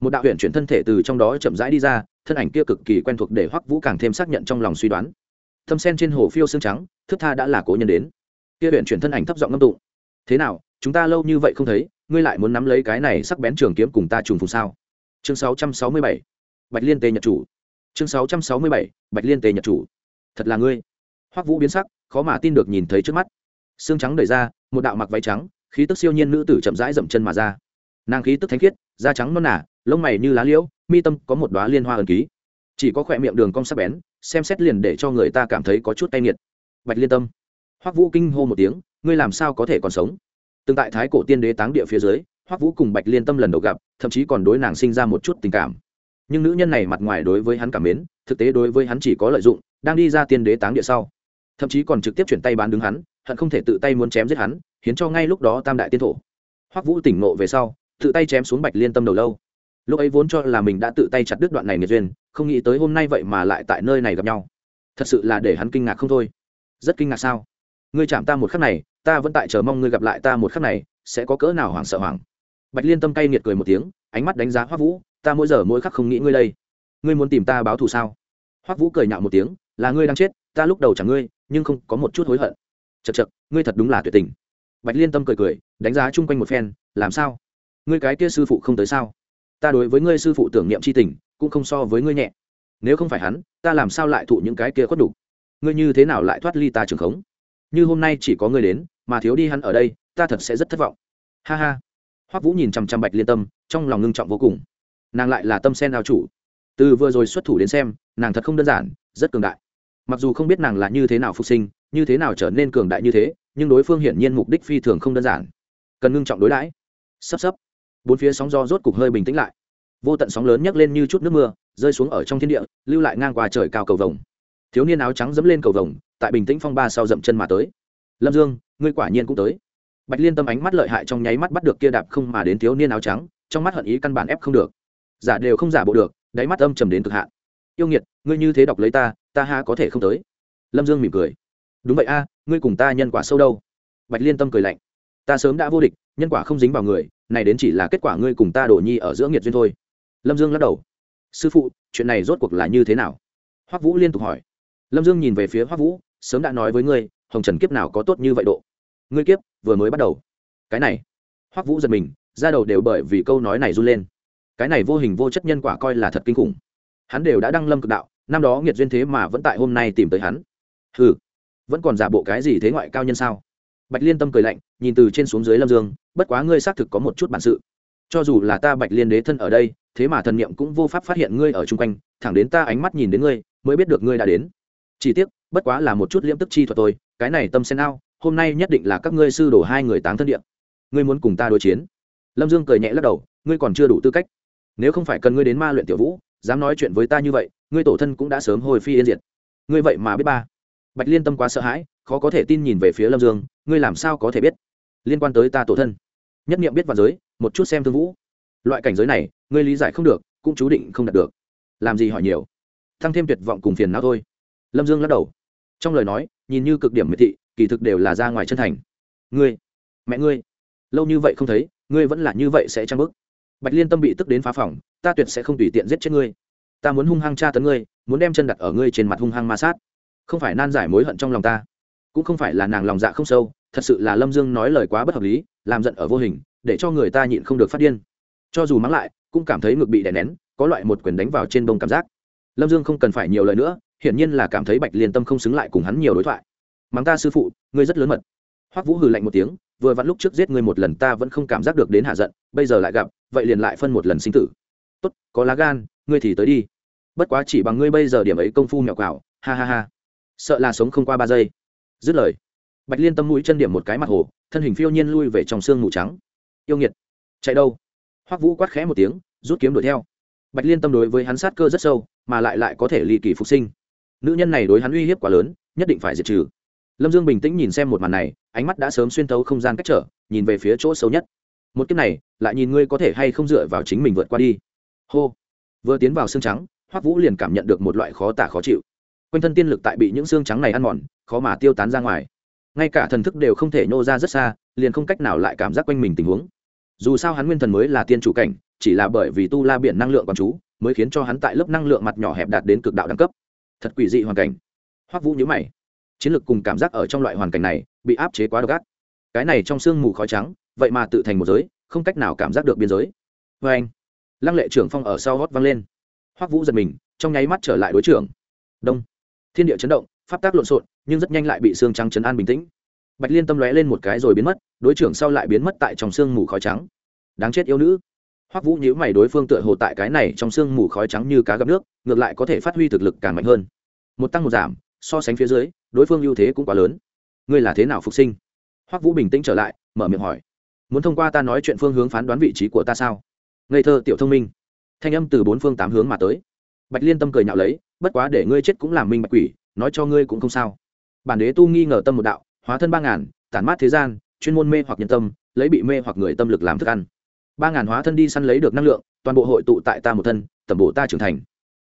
S1: Một đạo huyện chuyển thân thể từ trong đó chậm rãi đi ra, thân ảnh kia cực kỳ quen thuộc để hoắc vũ càng thêm xác nhận trong lòng suy đoán. Tâm sen trên hồ phiêu xương trắng thức tha đã là cố nhân đến. Kia huyện chuyển thân ảnh thấp giọng ngâm tụng. Thế nào chúng ta lâu như vậy không thấy, ngươi lại muốn nắm lấy cái này sắc bén trường kiếm cùng ta trùng phùng sao? Chương 667. bạch liên tề nhật chủ. Chương 667. bạch liên tề nhật chủ. Thật là ngươi. Hoắc vũ biến sắc, khó mà tin được nhìn thấy trước mắt. Xương trắng đẩy ra, một đạo mặc váy trắng, khí tức siêu nhiên nữ tử chậm rãi dậm chân mà ra. Nàng khí tức thánh khiết, da trắng non nả lông mày như lá liễu, mi tâm có một đoá liên hoa ẩn ký. Chỉ có khỏe miệng đường cong sắc bén, xem xét liền để cho người ta cảm thấy có chút tay nghiệt. Bạch liên tâm. Hoắc vũ kinh hô một tiếng, ngươi làm sao có thể còn sống? Từng tại thái cổ tiên đế táng địa phía dưới, hoắc vũ cùng bạch liên tâm lần đầu gặp, thậm chí còn đối nàng sinh ra một chút tình cảm. Nhưng nữ nhân này mặt ngoài đối với hắn cảm mến, thực tế đối với hắn chỉ có lợi dụng, đang đi ra tiên đế táng địa sau. Thậm chí còn trực tiếp chuyển tay bán đứng hắn, hận không thể tự tay muốn chém giết hắn khiến cho ngay lúc đó tam đại tiên thổ. Hoắc vũ tỉnh ngộ về sau, tự tay chém xuống bạch liên tâm đầu lâu. Lúc ấy vốn cho là mình đã tự tay chặt đứt đoạn này nghiệt duyên, không nghĩ tới hôm nay vậy mà lại tại nơi này gặp nhau. Thật sự là để hắn kinh ngạc không thôi. Rất kinh ngạc sao? Ngươi chạm ta một khắc này, ta vẫn tại chờ mong ngươi gặp lại ta một khắc này, sẽ có cỡ nào hoảng sợ hoảng. Bạch liên tâm cay nghiệt cười một tiếng, ánh mắt đánh giá hoắc vũ, ta mỗi giờ mỗi khắc không nghĩ ngươi đây. Ngươi muốn tìm ta báo thù sao? Hoắc vũ cười nhạo một tiếng, là ngươi đang chết, ta lúc đầu chẳng ngươi, nhưng không có một chút hối hận. Chật chật ngươi thật đúng là tuyệt tình. Bạch liên tâm cười cười, đánh giá chung quanh một phen, làm sao? Ngươi cái kia sư phụ không tới sao? Ta đối với ngươi sư phụ tưởng niệm c h i tình, cũng không so với ngươi nhẹ. Nếu không phải hắn, ta làm sao lại thụ những cái kia khuất đục ngươi như thế nào lại thoát ly ta trường khống? Như hôm nay chỉ có ngươi đến, mà thiếu đi hắn ở đây, ta thật sẽ rất thất vọng. Ha ha. Hoắc vũ nhìn chằm chằm bạch liên tâm, trong lòng ngưng trọng vô cùng. Nàng lại là tâm sen ao chủ. Từ vừa rồi xuất thủ đến xem, nàng thật không đơn giản, rất cường đại. Mặc dù không biết nàng là như thế nào phục sinh, như thế nào trở nên cường đại như thế, nhưng đối phương hiển nhiên mục đích phi thường không đơn giản. Cần ngưng trọng đối đãi. Sắp sắp. Bốn phía sóng do rốt cục hơi bình tĩnh lại. Vô tận sóng lớn nhấc lên như chút nước mưa, rơi xuống ở trong thiên địa, lưu lại ngang qua trời cao cầu vồng thiếu niên áo trắng dẫm lên cầu vồng, tại bình tĩnh phong ba sau dậm chân mà tới. Lâm dương, ngươi quả nhiên cũng tới. Bạch liên tâm ánh mắt lợi hại trong nháy mắt bắt được kia đạp không mà đến thiếu niên áo trắng, trong mắt hận ý căn bản ép không được. Giả đều không giả bộ được, đáy mắt âm trầm đến cực hạn. Yêu nghiệt, ngươi như thế đọc lấy ta ta ha có thể không tới? Lâm dương mỉm cười. Đúng vậy a, ngươi cùng ta nhân quả sâu đâu? Bạch liên tâm cười lạnh. Ta sớm đã vô địch, nhân quả không dính vào người, này đến chỉ là kết quả ngươi cùng ta đổ nhi ở giữa nghiệt duyên thôi. Lâm dương lắc đầu. Sư phụ, chuyện này rốt cuộc là như thế nào? Hoắc vũ liên tục hỏi lâm dương nhìn về phía hoắc vũ, sớm đã nói với ngươi, hồng trần kiếp nào có tốt như vậy độ. Ngươi kiếp vừa mới bắt đầu. Cái này. Hoắc vũ giật mình ra đầu đều bởi vì câu nói này run lên. Cái này vô hình vô chất nhân quả coi là thật kinh khủng. Hắn đều đã đăng lâm cực đạo, năm đó nghiệt duyên thế mà vẫn tại hôm nay tìm tới hắn. Ừ vẫn còn giả bộ cái gì thế ngoại cao nhân sao? Bạch liên tâm cười lạnh, nhìn từ trên xuống dưới lâm dương, bất quá ngươi xác thực có một chút bản sự. Cho dù là ta bạch liên đế thân ở đây, thế mà thần niệm cũng vô pháp phát hiện ngươi ở chung quanh, thẳng đến ta ánh mắt nhìn đến ngươi, mới biết được ngươi đã đến chỉ tiếc, bất quá là một chút liễm tức chi thuật tôi cái này tâm sen ao, hôm nay nhất định là các ngươi sư đổ hai người táng thân điện. Ngươi muốn cùng ta đối chiến? Lâm dương cười nhẹ lắc đầu, ngươi còn chưa đủ tư cách. Nếu không phải cần ngươi đến ma luyện tiểu vũ, dám nói chuyện với ta như vậy, ngươi tổ thân cũng đã sớm hồi phi yên diệt. Ngươi vậy mà biết ba. Bạch liên tâm quá sợ hãi, khó có thể tin nhìn về phía lâm dương, ngươi làm sao có thể biết? Liên quan tới ta tổ thân, nhất nghiệm biết vào giới, một chút xem thương vũ. Loại cảnh giới này, ngươi lý giải không được, cũng chú định không đạt được. Làm gì hỏi nhiều? Thăng thêm tuyệt vọng cùng phiền não thôi lâm dương lắc đầu. Trong lời nói, nhìn như cực điểm miệt thị, kỳ thực đều là ra ngoài chân thành. Ngươi, mẹ ngươi, lâu như vậy không thấy, ngươi vẫn là như vậy sẽ trăng bức bạch liên tâm bị tức đến phá phòng, ta tuyệt sẽ không tùy tiện giết chết ngươi. Ta muốn hung hăng tra tấn ngươi, muốn đem chân đặt ở ngươi trên mặt hung hăng ma sát. Không phải nan giải mối hận trong lòng ta, cũng không phải là nàng lòng dạ không sâu, thật sự là lâm dương nói lời quá bất hợp lý, làm giận ở vô hình, để cho người ta nhịn không được phát điên. Cho dù mắng lại, cũng cảm thấy ngực bị đè nén, có loại một quyền đánh vào trên đông cảm giác. Lâm dương không cần phải nhiều lời nữa hiển nhiên là cảm thấy bạch liên tâm không xứng lại cùng hắn nhiều đối thoại. Mắng ta sư phụ, ngươi rất lớn mật. Hoắc vũ hừ lạnh một tiếng, vừa vặn lúc trước giết ngươi một lần ta vẫn không cảm giác được đến hạ giận, bây giờ lại gặp, vậy liền lại phân một lần sinh tử. Tốt, có lá gan, ngươi thì tới đi. Bất quá chỉ bằng ngươi bây giờ điểm ấy công phu mèo quào ha ha ha. Sợ là sống không qua ba giây. Dứt lời, bạch liên tâm mũi chân điểm một cái mặt hồ, thân hình phiêu nhiên lui về trong xương mù trắng. Yêu nghiệt, chạy đâu? Hoắc vũ quát khẽ một tiếng, rút kiếm đuổi theo. Bạch liên tâm đối với hắn sát cơ rất sâu, mà lại lại có thể ly kỳ phục sinh nữ nhân này đối hắn uy hiếp quá lớn, nhất định phải diệt trừ. Lâm dương bình tĩnh nhìn xem một màn này, ánh mắt đã sớm xuyên thấu không gian cách trở, nhìn về phía chỗ xấu nhất. Một kiếp này, lại nhìn ngươi có thể hay không dựa vào chính mình vượt qua đi. Hô. Vừa tiến vào xương trắng, hoắc vũ liền cảm nhận được một loại khó tả khó chịu. Quanh thân tiên lực tại bị những xương trắng này ăn mòn, khó mà tiêu tán ra ngoài. Ngay cả thần thức đều không thể nhô ra rất xa, liền không cách nào lại cảm giác quanh mình tình huống. Dù sao hắn nguyên thần mới là tiên chủ cảnh, chỉ là bởi vì tu la biển năng lượng còn chú, mới khiến cho hắn tại lớp năng lượng mặt nhỏ hẹp đạt đến cực đạo đẳng cấp thật quỷ dị hoàn cảnh. Hoắc vũ nhớ mày. Chiến lược cùng cảm giác ở trong loại hoàn cảnh này bị áp chế quá độc ác. Cái này trong sương mù khói trắng, vậy mà tự thành một giới, không cách nào cảm giác được biên giới. Vê anh, lăng lệ trưởng phong ở sau hót vang lên. Hoắc vũ giật mình, trong nháy mắt trở lại đối trưởng. Đông. Thiên địa chấn động, pháp tác lộn xộn, nhưng rất nhanh lại bị xương trắng chấn an bình tĩnh. Bạch liên tâm lóe lên một cái rồi biến mất, đối trưởng sau lại biến mất tại trong sương mù khói trắng. Đáng chết yêu nữ hoắc vũ nhíu mày đối phương tựa hồ tại cái này trong sương mù khói trắng như cá gặp nước, ngược lại có thể phát huy thực lực càng mạnh hơn. Một tăng một giảm, so sánh phía dưới, đối phương ưu thế cũng quá lớn. Ngươi là thế nào phục sinh? Hoắc vũ bình tĩnh trở lại, mở miệng hỏi. Muốn thông qua ta nói chuyện phương hướng phán đoán vị trí của ta sao? Ngây thơ tiểu thông minh. Thanh âm từ bốn phương tám hướng mà tới. Bạch liên tâm cười nhạo lấy, bất quá để ngươi chết cũng làm minh bạch quỷ, nói cho ngươi cũng không sao. Bản đế tu nghi ngờ tâm một đạo, hóa thân ba ngàn, tản mát thế gian, chuyên môn mê hoặc nhân tâm, lấy bị mê hoặc người tâm lực làm thức ăn ba ngàn hóa thân đi săn lấy được năng lượng, toàn bộ hội tụ tại ta một thân, tẩm bộ ta trưởng thành.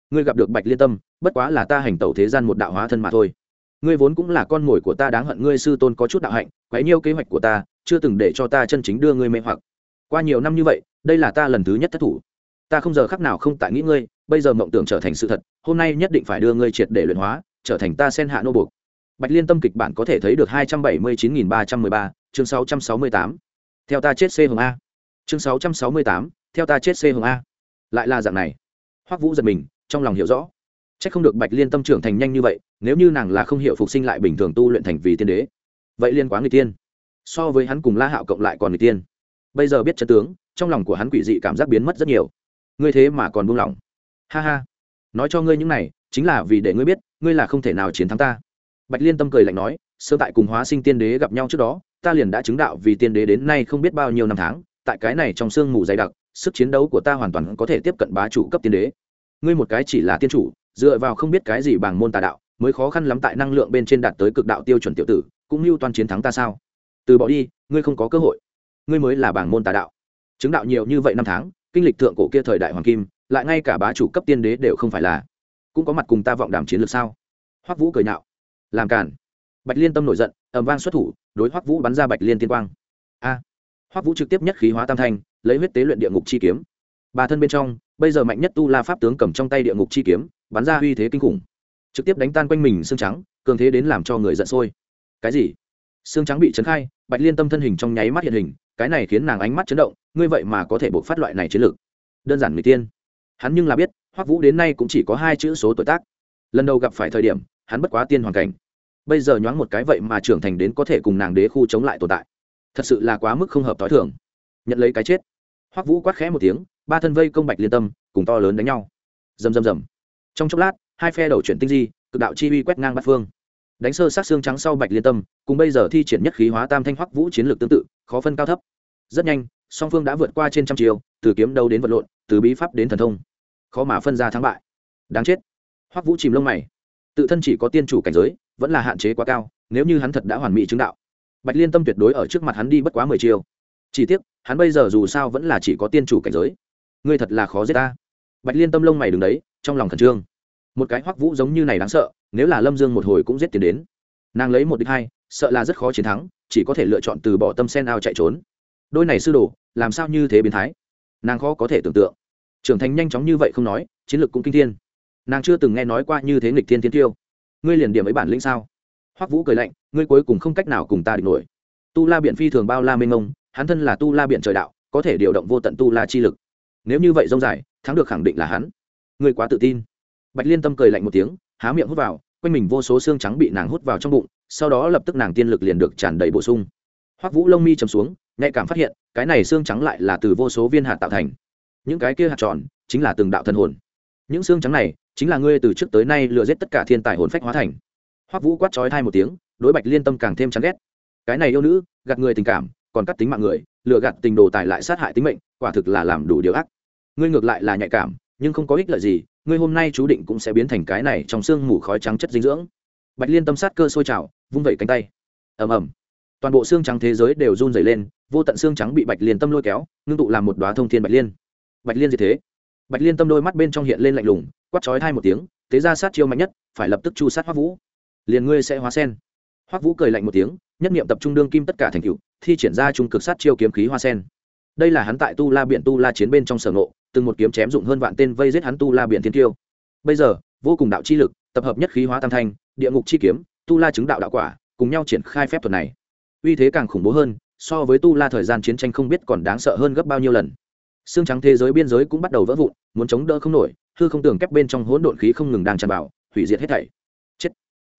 S1: Ngươi gặp được bạch liên tâm, bất quá là ta hành tẩu thế gian một đạo hóa thân mà thôi. Ngươi vốn cũng là con mồi của ta đáng hận ngươi sư tôn có chút đạo hạnh, quấy nhiêu kế hoạch của ta, chưa từng để cho ta chân chính đưa ngươi mê hoặc. Qua nhiều năm như vậy, đây là ta lần thứ nhất thất thủ. Ta không giờ khắc nào không tại nghĩ ngươi, bây giờ mộng tưởng trở thành sự thật, hôm nay nhất định phải đưa ngươi triệt để luyện hóa, trở thành ta sen hạ nô buộc. Bạch liên tâm kịch bản có thể thấy được hai trăm bảy mươi chín nghìn ba trăm mười ba, chương sáu trăm sáu mươi tám. Theo ta chết c hồng a chương sáu trăm sáu mươi tám, theo ta chết c hồng a. Lại là dạng này. Hoắc vũ giật mình, trong lòng hiểu rõ. C h ắ c không được bạch liên tâm trưởng thành nhanh như vậy, nếu như nàng là không hiểu phục sinh lại bình thường tu luyện thành vì tiên đế, vậy liên quá người tiên. So với hắn cùng la hạo cộng lại còn người tiên. Bây giờ biết chân tướng, trong lòng của hắn quỷ dị cảm giác biến mất rất nhiều. Ngươi thế mà còn buông lỏng. Ha ha. Nói cho ngươi những này, chính là vì để ngươi biết, ngươi là không thể nào chiến thắng ta. Bạch liên tâm cười lạnh nói, sơ tại cùng hóa sinh tiên đế gặp nhau trước đó, ta liền đã chứng đạo vì tiên đế đến nay không biết bao nhiêu năm tháng tại cái này trong sương mù dày đặc, sức chiến đấu của ta hoàn toàn có thể tiếp cận bá chủ cấp tiên đế. Ngươi một cái chỉ là tiên chủ, dựa vào không biết cái gì bằng môn tà đạo, mới khó khăn lắm tại năng lượng bên trên đạt tới cực đạo tiêu chuẩn tiểu tử, cũng mưu toàn chiến thắng ta sao? Từ bỏ đi, ngươi không có cơ hội. Ngươi mới là bảng môn tà đạo. Chứng đạo nhiều như vậy năm tháng, kinh lịch thượng cổ kia thời đại hoàng kim, lại ngay cả bá chủ cấp tiên đế đều không phải là. Cũng có mặt cùng ta vọng đàm chiến lược sao? Hoắc vũ cười nhạo. Làm cản bạch liên tâm nổi giận, ầm vang xuất thủ, đối hoắc vũ bắn ra bạch liên tiên quang. A! Hoắc vũ trực tiếp nhất khí hóa tam thanh, lấy huyết tế luyện địa ngục chi kiếm. Ba thân bên trong, bây giờ mạnh nhất tu la pháp tướng cầm trong tay địa ngục chi kiếm, bắn ra uy thế kinh khủng. Trực tiếp đánh tan quanh mình xương trắng, cường thế đến làm cho người giận sôi. Cái gì? Xương trắng bị chấn khai, bạch liên tâm thân hình trong nháy mắt hiện hình, cái này khiến nàng ánh mắt chấn động, ngươi vậy mà có thể buộc phát loại này chiến lược đơn giản người tiên. Hắn nhưng là biết, hoắc vũ đến nay cũng chỉ có hai chữ số tuổi tác. Lần đầu gặp phải thời điểm, hắn bất quá tiên hoàn cảnh. Bây giờ nhoáng một cái vậy mà trưởng thành đến có thể cùng nàng đế khu chống lại tồn tại thật sự là quá mức không hợp t h o i thường. Nhận lấy cái chết. Hoắc vũ quát khẽ một tiếng, ba thân vây công bạch liên tâm, cùng to lớn đánh nhau. Rầm rầm rầm. Trong chốc lát, hai phe đầu chuyển tinh di, cực đạo chi uy quét ngang bát phương. Đánh sơ sát xương trắng sau bạch liên tâm, cùng bây giờ thi triển nhất khí hóa tam thanh hoắc vũ chiến lược tương tự, khó phân cao thấp. Rất nhanh, song phương đã vượt qua trên trăm chiều, từ kiếm đâu đến vật lộn, từ bí pháp đến thần thông. Khó mà phân ra thắng bại. Đáng chết. Hoắc vũ chìm lông mày. Tự thân chỉ có tiên chủ cảnh giới, vẫn là hạn chế quá cao, nếu như hắn thật đã hoàn mỹ chứng đạo bạch liên tâm tuyệt đối ở trước mặt hắn đi bất quá mười chiêu. Chỉ tiếc, hắn bây giờ dù sao vẫn là chỉ có tiên chủ cảnh giới. Ngươi thật là khó giết ta. Bạch liên tâm lông mày đứng đấy, trong lòng khẩn trương. Một cái hoắc vũ giống như này đáng sợ, nếu là lâm dương một hồi cũng giết tiền đến. Nàng lấy một đích hai, sợ là rất khó chiến thắng, chỉ có thể lựa chọn từ bỏ tâm sen ao chạy trốn. Đôi này sư đồ, làm sao như thế biến thái? Nàng khó có thể tưởng tượng. Trưởng thành nhanh chóng như vậy không nói, chiến lược cũng kinh thiên. Nàng chưa từng nghe nói qua như thế nghịch thiên thiên tiêu. Ngươi liền điểm ấy bản lĩnh sao? Hoắc vũ cười lạnh, ngươi cuối cùng không cách nào cùng ta địch nổi. Tu la biện phi thường bao la mênh mông, hắn thân là tu la biện trời đạo, có thể điều động vô tận tu la chi lực. Nếu như vậy rông dài, thắng được khẳng định là hắn. Ngươi quá tự tin. Bạch liên tâm cười lạnh một tiếng, há miệng hút vào, quanh mình vô số xương trắng bị nàng hút vào trong bụng, sau đó lập tức nàng tiên lực liền được tràn đầy bổ sung. Hoắc vũ lông mi chầm xuống, nhạy cảm phát hiện, cái này xương trắng lại là từ vô số viên hạt tạo thành. Những cái kia hạt tròn, chính là từng đạo thân hồn. Những xương trắng này, chính là ngươi từ trước tới nay lừa giết tất cả thiên tài hồn phách hóa thành hoắc vũ quát trói thai một tiếng, đối bạch liên tâm càng thêm chán ghét. Cái này yêu nữ, gạt người tình cảm, còn cắt tính mạng người, lừa gạt tình đồ tài lại sát hại tính mệnh, quả thực là làm đủ điều ác. Ngươi ngược lại là nhạy cảm, nhưng không có ích lợi gì, ngươi hôm nay chú định cũng sẽ biến thành cái này trong xương mù khói trắng chất dinh dưỡng. Bạch liên tâm sát cơ sôi trào, vung vẩy cánh tay. Ầm ầm. Toàn bộ xương trắng thế giới đều run rẩy lên, vô tận xương trắng bị bạch liên tâm lôi kéo, ngưng tụ làm một đoá thông thiên bạch liên. Bạch liên gì thế. Bạch liên tâm đôi mắt bên trong hiện lên lạnh lùng, quát chói hai một tiếng, thế ra sát chiêu mạnh nhất, phải lập tức chu sát hoắc vũ liền ngươi sẽ hóa sen. Hoắc vũ cười lạnh một tiếng, nhất niệm tập trung đương kim tất cả thành cựu thi triển ra trung cực sát chiêu kiếm khí hoa sen. Đây là hắn tại tu la biện tu la chiến bên trong sở ngộ, từng một kiếm chém dụng hơn vạn tên vây giết hắn tu la biện thiên tiêu bây giờ, vô cùng đạo chi lực, tập hợp nhất khí hóa tam thanh, địa ngục chi kiếm, tu la chứng đạo đạo quả, cùng nhau triển khai phép thuật này. Uy thế càng khủng bố hơn, so với tu la thời gian chiến tranh không biết còn đáng sợ hơn gấp bao nhiêu lần. Xương trắng thế giới biên giới cũng bắt đầu vỡ vụn, muốn chống đỡ không nổi, hư không tưởng kép bên trong hỗn độn khí không ngừng đang tràn vào, hủy diệt hết thảy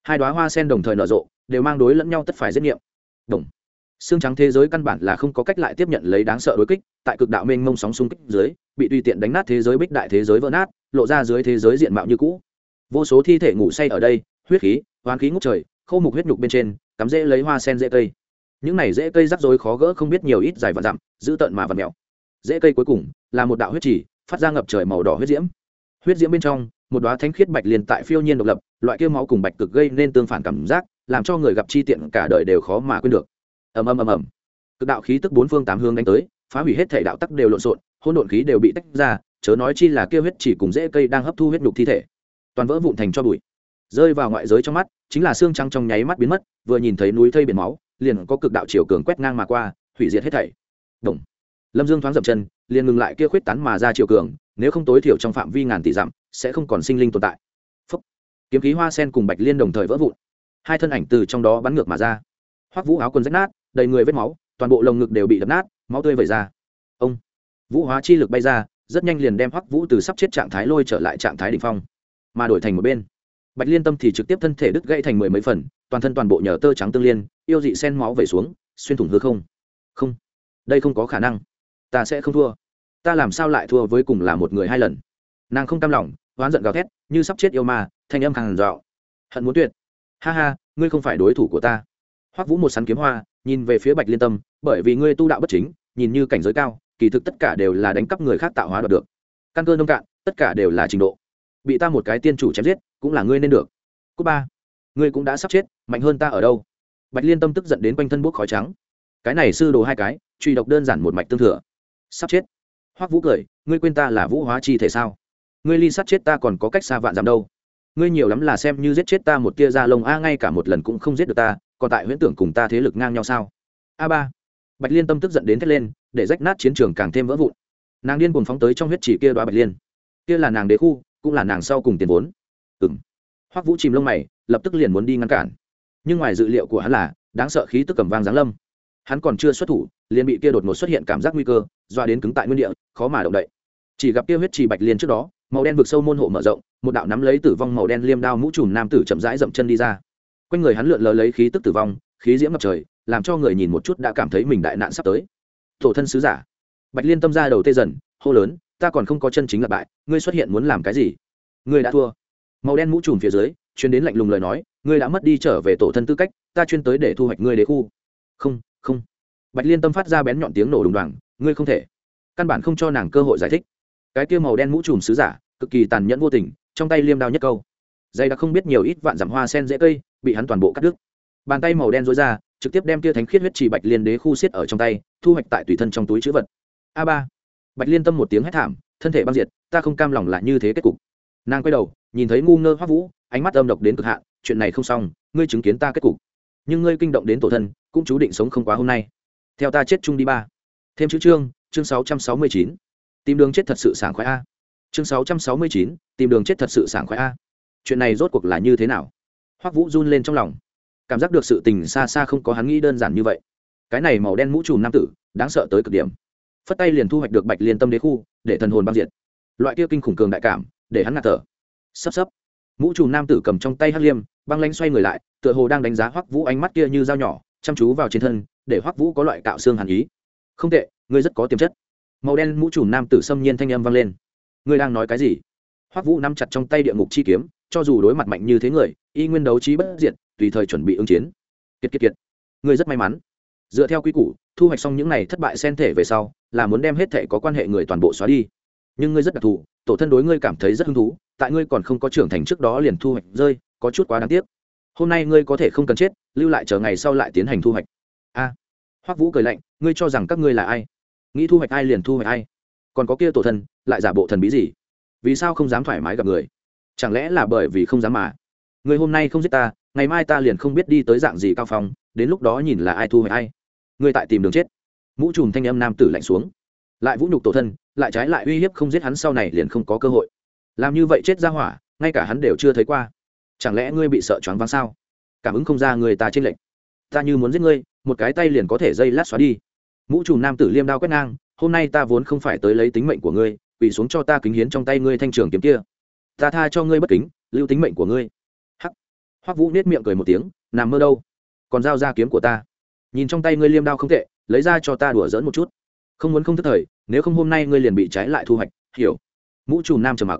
S1: hai đoá hoa sen đồng thời nở rộ, đều mang đối lẫn nhau tất phải giết nghiệm. Đồng. Xương trắng thế giới căn bản là không có cách lại tiếp nhận lấy đáng sợ đối kích, tại cực đạo mênh mông sóng xung kích dưới, bị tùy tiện đánh nát thế giới bích đại thế giới vỡ nát, lộ ra dưới thế giới diện mạo như cũ. Vô số thi thể ngủ say ở đây, huyết khí hoán khí ngốc trời khâu mục huyết nhục bên trên, cắm rễ lấy hoa sen dễ cây. Những này dễ cây rắc rối khó gỡ không biết nhiều ít dài và dặm, giữ tận mà và mèo. Dễ cây cuối cùng là một đạo huyết chỉ phát ra ngập trời màu đỏ huyết diễm. Huyết diễm bên trong một đóa thánh khiết bạch liền tại phiêu nhiên độc lập, loại kia máu cùng bạch cực gây nên tương phản cảm giác, làm cho người gặp chi tiện cả đời đều khó mà quên được. Ầm ầm ầm ầm. Cực đạo khí tức bốn phương tám hướng đánh tới, phá hủy hết thể đạo tắc đều lộn xộn, hỗn độn khí đều bị tách ra, chớ nói chi là kia huyết chỉ cùng dễ cây đang hấp thu huyết nhục thi thể. Toàn vỡ vụn thành cho bụi. Rơi vào ngoại giới trong mắt, chính là xương trắng trong nháy mắt biến mất, vừa nhìn thấy núi thây biển máu, liền có cực đạo chiều cường quét ngang mà qua, hủy diệt hết thảy. Đồng lâm dương thoáng dậm chân, liền ngừng lại kia khuyết tán mà ra chiều cường, nếu không tối thiểu trong phạm vi ngàn tỷ dặm sẽ không còn sinh linh tồn tại. Phúc. kiếm khí hoa sen cùng bạch liên đồng thời vỡ vụn. Hai thân ảnh từ trong đó bắn ngược mà ra. Hoắc vũ áo quần rách nát, đầy người vết máu, toàn bộ lồng ngực đều bị đập nát, máu tươi vẩy ra. Ông. Vũ hóa chi lực bay ra, rất nhanh liền đem hoắc vũ từ sắp chết trạng thái lôi trở lại trạng thái đ ỉ n h phong, mà đổi thành một bên. Bạch liên tâm thì trực tiếp thân thể đứt gãy thành mười mấy phần, toàn thân toàn bộ nhờ tơ trắng tương liên, yêu dị sen máu vẩy xuống, xuyên thủng hư không. Không. Đây không có khả năng. Ta sẽ không thua. Ta làm sao lại thua với cùng là một người hai lần? Nàng không cam lòng, oán giận gào thét, như sắp chết yêu ma, thanh âm khàn dạo hận muốn tuyệt. Ha ha, ngươi không phải đối thủ của ta. Hoắc vũ một sắn kiếm hoa, nhìn về phía bạch liên tâm, bởi vì ngươi tu đạo bất chính, nhìn như cảnh giới cao, kỳ thực tất cả đều là đánh cắp người khác tạo hóa đoạt được. Căn cơ nông cạn, tất cả đều là trình độ. Bị ta một cái tiên chủ chém giết, cũng là ngươi nên được. Cú ba. Ngươi cũng đã sắp chết, mạnh hơn ta ở đâu? Bạch liên tâm tức giận đến quanh thân bốc khói trắng. Cái này sư đồ hai cái, truy độc đơn giản một mạch tương thừa. Sắp chết. Hoắc vũ cười, ngươi quên ta là vũ hóa chi thể sao? Ngươi ly sát chết ta còn có cách xa vạn dặm đâu. Ngươi nhiều lắm là xem như giết chết ta một tia da lông, a, ngay cả một lần cũng không giết được ta, còn tại huyễn tưởng cùng ta thế lực ngang nhau sao? A ba. Bạch liên tâm tức giận đến thét lên, để rách nát chiến trường càng thêm vỡ vụn. Nàng điên buồn phóng tới trong huyết chỉ kia đoá bạch liên. Kia là nàng đế khu, cũng là nàng sau cùng tiền vốn. Ừ m hoắc vũ chìm lông mày, lập tức liền muốn đi ngăn cản. Nhưng ngoài dự liệu của hắn là, đáng sợ khí tức cầm vang giáng lâm. Hắn còn chưa xuất thủ, liền bị kia đột ngột xuất hiện cảm giác nguy cơ doa đến cứng tại nguyên địa, khó mà động đậy. Chỉ gặp kia huyết trì bạch liên trước đó màu đen vực sâu môn hộ mở rộng, một đạo nắm lấy tử vong màu đen liêm đao mũ trùm nam tử chậm rãi dậm chân đi ra. Quanh người hắn lượn lờ lấy khí tức tử vong, khí diễm ngập trời, làm cho người nhìn một chút đã cảm thấy mình đại nạn sắp tới. Tổ thân sứ giả. Bạch liên tâm ra đầu tê dần, hô lớn, ta còn không có chân chính là bại, ngươi xuất hiện muốn làm cái gì? Ngươi đã thua. Màu đen mũ trùm phía dưới chuyến đến lạnh lùng lời nói, ngươi đã mất đi trở về tổ thân tư cách, ta chuyên tới để thu hoạch ngươi đế khu. Không không. Bạch liên tâm phát ra bén nhọn tiếng nổ đùng đoàng, ngươi không thể. Căn bản không cho nàng cơ hội giải thích cái kia màu đen mũ trùm sứ giả, cực kỳ tàn nhẫn vô tình, trong tay liêm đao nhất câu. Dây đã không biết nhiều ít vạn dặm hoa sen dễ cây, bị hắn toàn bộ cắt đứt. Bàn tay màu đen rối ra, trực tiếp đem kia thánh khiết huyết trì bạch liên đế khu xiết ở trong tay, thu hoạch tại tùy thân trong túi chữ vật. A ba. Bạch liên tâm một tiếng hét thảm, thân thể băng diệt, ta không cam lòng lại như thế kết cục. Nàng quay đầu, nhìn thấy ngu ngơ hoắc vũ, ánh mắt âm độc đến cực hạn, chuyện này không xong, ngươi chứng kiến ta kết cục. Nhưng ngươi kinh động đến tổ thân, cũng chú định sống không quá hôm nay. Theo ta chết chung đi ba. Thêm chữ chương chương sáu trăm sáu mươi chín tìm đường chết thật sự sảng khoái a. Chương sáu trăm sáu mươi chín, tìm đường chết thật sự sảng khoái a. Chuyện này rốt cuộc là như thế nào? Hoắc vũ run lên trong lòng. Cảm giác được sự tình xa xa không có hắn nghĩ đơn giản như vậy. Cái này màu đen mũ trùm nam tử, đáng sợ tới cực điểm. Phất tay liền thu hoạch được bạch liên tâm đế khu, để thần hồn băng diệt. Loại kia kinh khủng cường đại cảm, để hắn ngạt thở. Sắp sắp. Mũ trùm nam tử cầm trong tay hắc liêm, băng lanh xoay người lại, tựa hồ đang đánh giá hoắc vũ ánh mắt kia như dao nhỏ, chăm chú vào trên thân, để hoắc vũ có loại cạo xương hàn ý. Không tệ, ngươi rất có tiềm chất màu đen mũ trùm nam tử xâm nhiên thanh âm vang lên. Ngươi đang nói cái gì? Hoắc vũ nắm chặt trong tay địa ngục chi kiếm, cho dù đối mặt mạnh như thế người, y nguyên đấu trí bất diệt, tùy thời chuẩn bị ứng chiến. Kiệt kiệt kiệt. Ngươi rất may mắn. Dựa theo quy củ, thu hoạch xong những này thất bại sen thể về sau, là muốn đem hết thể có quan hệ người toàn bộ xóa đi. Nhưng ngươi rất đặc thù, tổ thân đối ngươi cảm thấy rất hứng thú, tại ngươi còn không có trưởng thành trước đó liền thu hoạch rơi, có chút quá đáng tiếc. Hôm nay ngươi có thể không cần chết, lưu lại chờ ngày sau lại tiến hành thu hoạch. A. Hoắc vũ cười lạnh, ngươi cho rằng các ngươi là ai? Nghĩ thu hoạch ai liền thu hoạch ai. Còn có kia tổ thân lại giả bộ thần bí gì? Vì sao không dám thoải mái gặp người? Chẳng lẽ là bởi vì không dám mà? Người hôm nay không giết ta, ngày mai ta liền không biết đi tới dạng gì cao phong, đến lúc đó nhìn là ai thu hoạch ai. Người tại tìm đường chết. Mũ trùm thanh âm nam tử lạnh xuống. Lại vũ nhục tổ thân lại trái lại uy hiếp không giết hắn sau này liền không có cơ hội. Làm như vậy chết ra hỏa, ngay cả hắn đều chưa thấy qua. Chẳng lẽ ngươi bị sợ choáng váng sao? Cảm ứng không ra người ta trên lệnh ta như muốn giết ngươi, một cái tay liền có thể dây lát xóa đi mũ trùm nam tử liêm đao quét ngang, hôm nay ta vốn không phải tới lấy tính mệnh của ngươi, quỳ xuống cho ta kính hiến trong tay ngươi thanh trường kiếm kia. Ta tha cho ngươi bất kính, lưu tính mệnh của ngươi. Hắc. Hoắc vũ nết miệng cười một tiếng, nằm mơ đâu? Còn giao ra kiếm của ta. Nhìn trong tay ngươi liêm đao không tệ, lấy ra cho ta đùa dỡn một chút. Không muốn không thức thời, nếu không hôm nay ngươi liền bị trái lại thu hoạch, hiểu? Mũ trùm nam trầm mặc.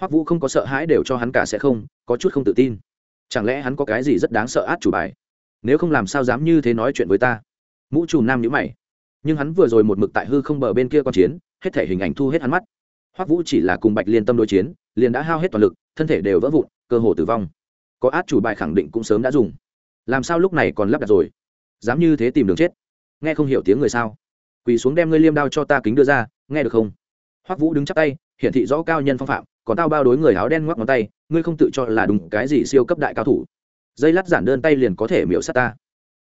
S1: Hoắc vũ không có sợ hãi đều cho hắn cả sẽ không, có chút không tự tin. Chẳng lẽ hắn có cái gì rất đáng sợ át chủ bài? Nếu không làm sao dám như thế nói chuyện với ta? Mũ trùm nam nhữ mày nhưng hắn vừa rồi một mực tại hư không bờ bên kia q chiến, hết thể hình ảnh thu hết hắn mắt. Hoắc vũ chỉ là cùng bạch liên tâm đối chiến, liền đã hao hết toàn lực, thân thể đều vỡ vụn, cơ hồ tử vong. Có át chủ bài khẳng định cũng sớm đã dùng. Làm sao lúc này còn lắp đặt rồi? Dám như thế tìm đường chết. Nghe không hiểu tiếng người sao? Quỳ xuống đem ngươi liêm đao cho ta kính đưa ra, nghe được không? Hoắc vũ đứng chắp tay, hiển thị rõ cao nhân phong phạm, còn tao bao đối người áo đen ngoắc ngón tay, ngươi không tự cho là đúng cái gì siêu cấp đại cao thủ. Dây lát giản đơn tay liền có thể miễu sát ta.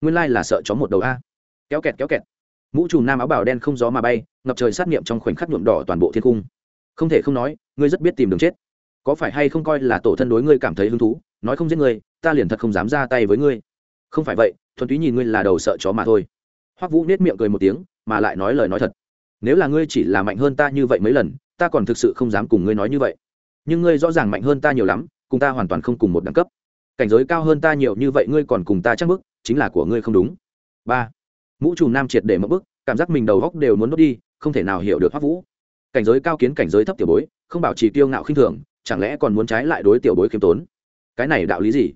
S1: Nguyên lai là sợ chó một đầu a. Kéo kẹt kéo kẹt mũ trùm nam áo bảo đen không gió mà bay, ngập trời sát nghiệm trong khoảnh khắc nhuộm đỏ toàn bộ thiên cung. Không thể không nói, ngươi rất biết tìm đường chết. Có phải hay không coi là tổ thân đối ngươi cảm thấy hứng thú, nói không giết ngươi, ta liền thật không dám ra tay với ngươi. Không phải vậy, thuần túy nhìn ngươi là đầu sợ chó mà thôi. Hoắc vũ nết miệng cười một tiếng, mà lại nói lời nói thật. Nếu là ngươi chỉ là mạnh hơn ta như vậy mấy lần, ta còn thực sự không dám cùng ngươi nói như vậy. Nhưng ngươi rõ ràng mạnh hơn ta nhiều lắm, cùng ta hoàn toàn không cùng một đẳng cấp. Cảnh giới cao hơn ta nhiều như vậy ngươi còn cùng ta chắc bức, chính là của ngươi không đúng. Ba mũ trùm nam triệt để mất bức, cảm giác mình đầu góc đều muốn đốt đi, không thể nào hiểu được hoắc vũ. Cảnh giới cao kiến, cảnh giới thấp tiểu bối, không bảo trì tiêu ngạo khinh thường, chẳng lẽ còn muốn trái lại đối tiểu bối khiêm tốn? Cái này đạo lý gì?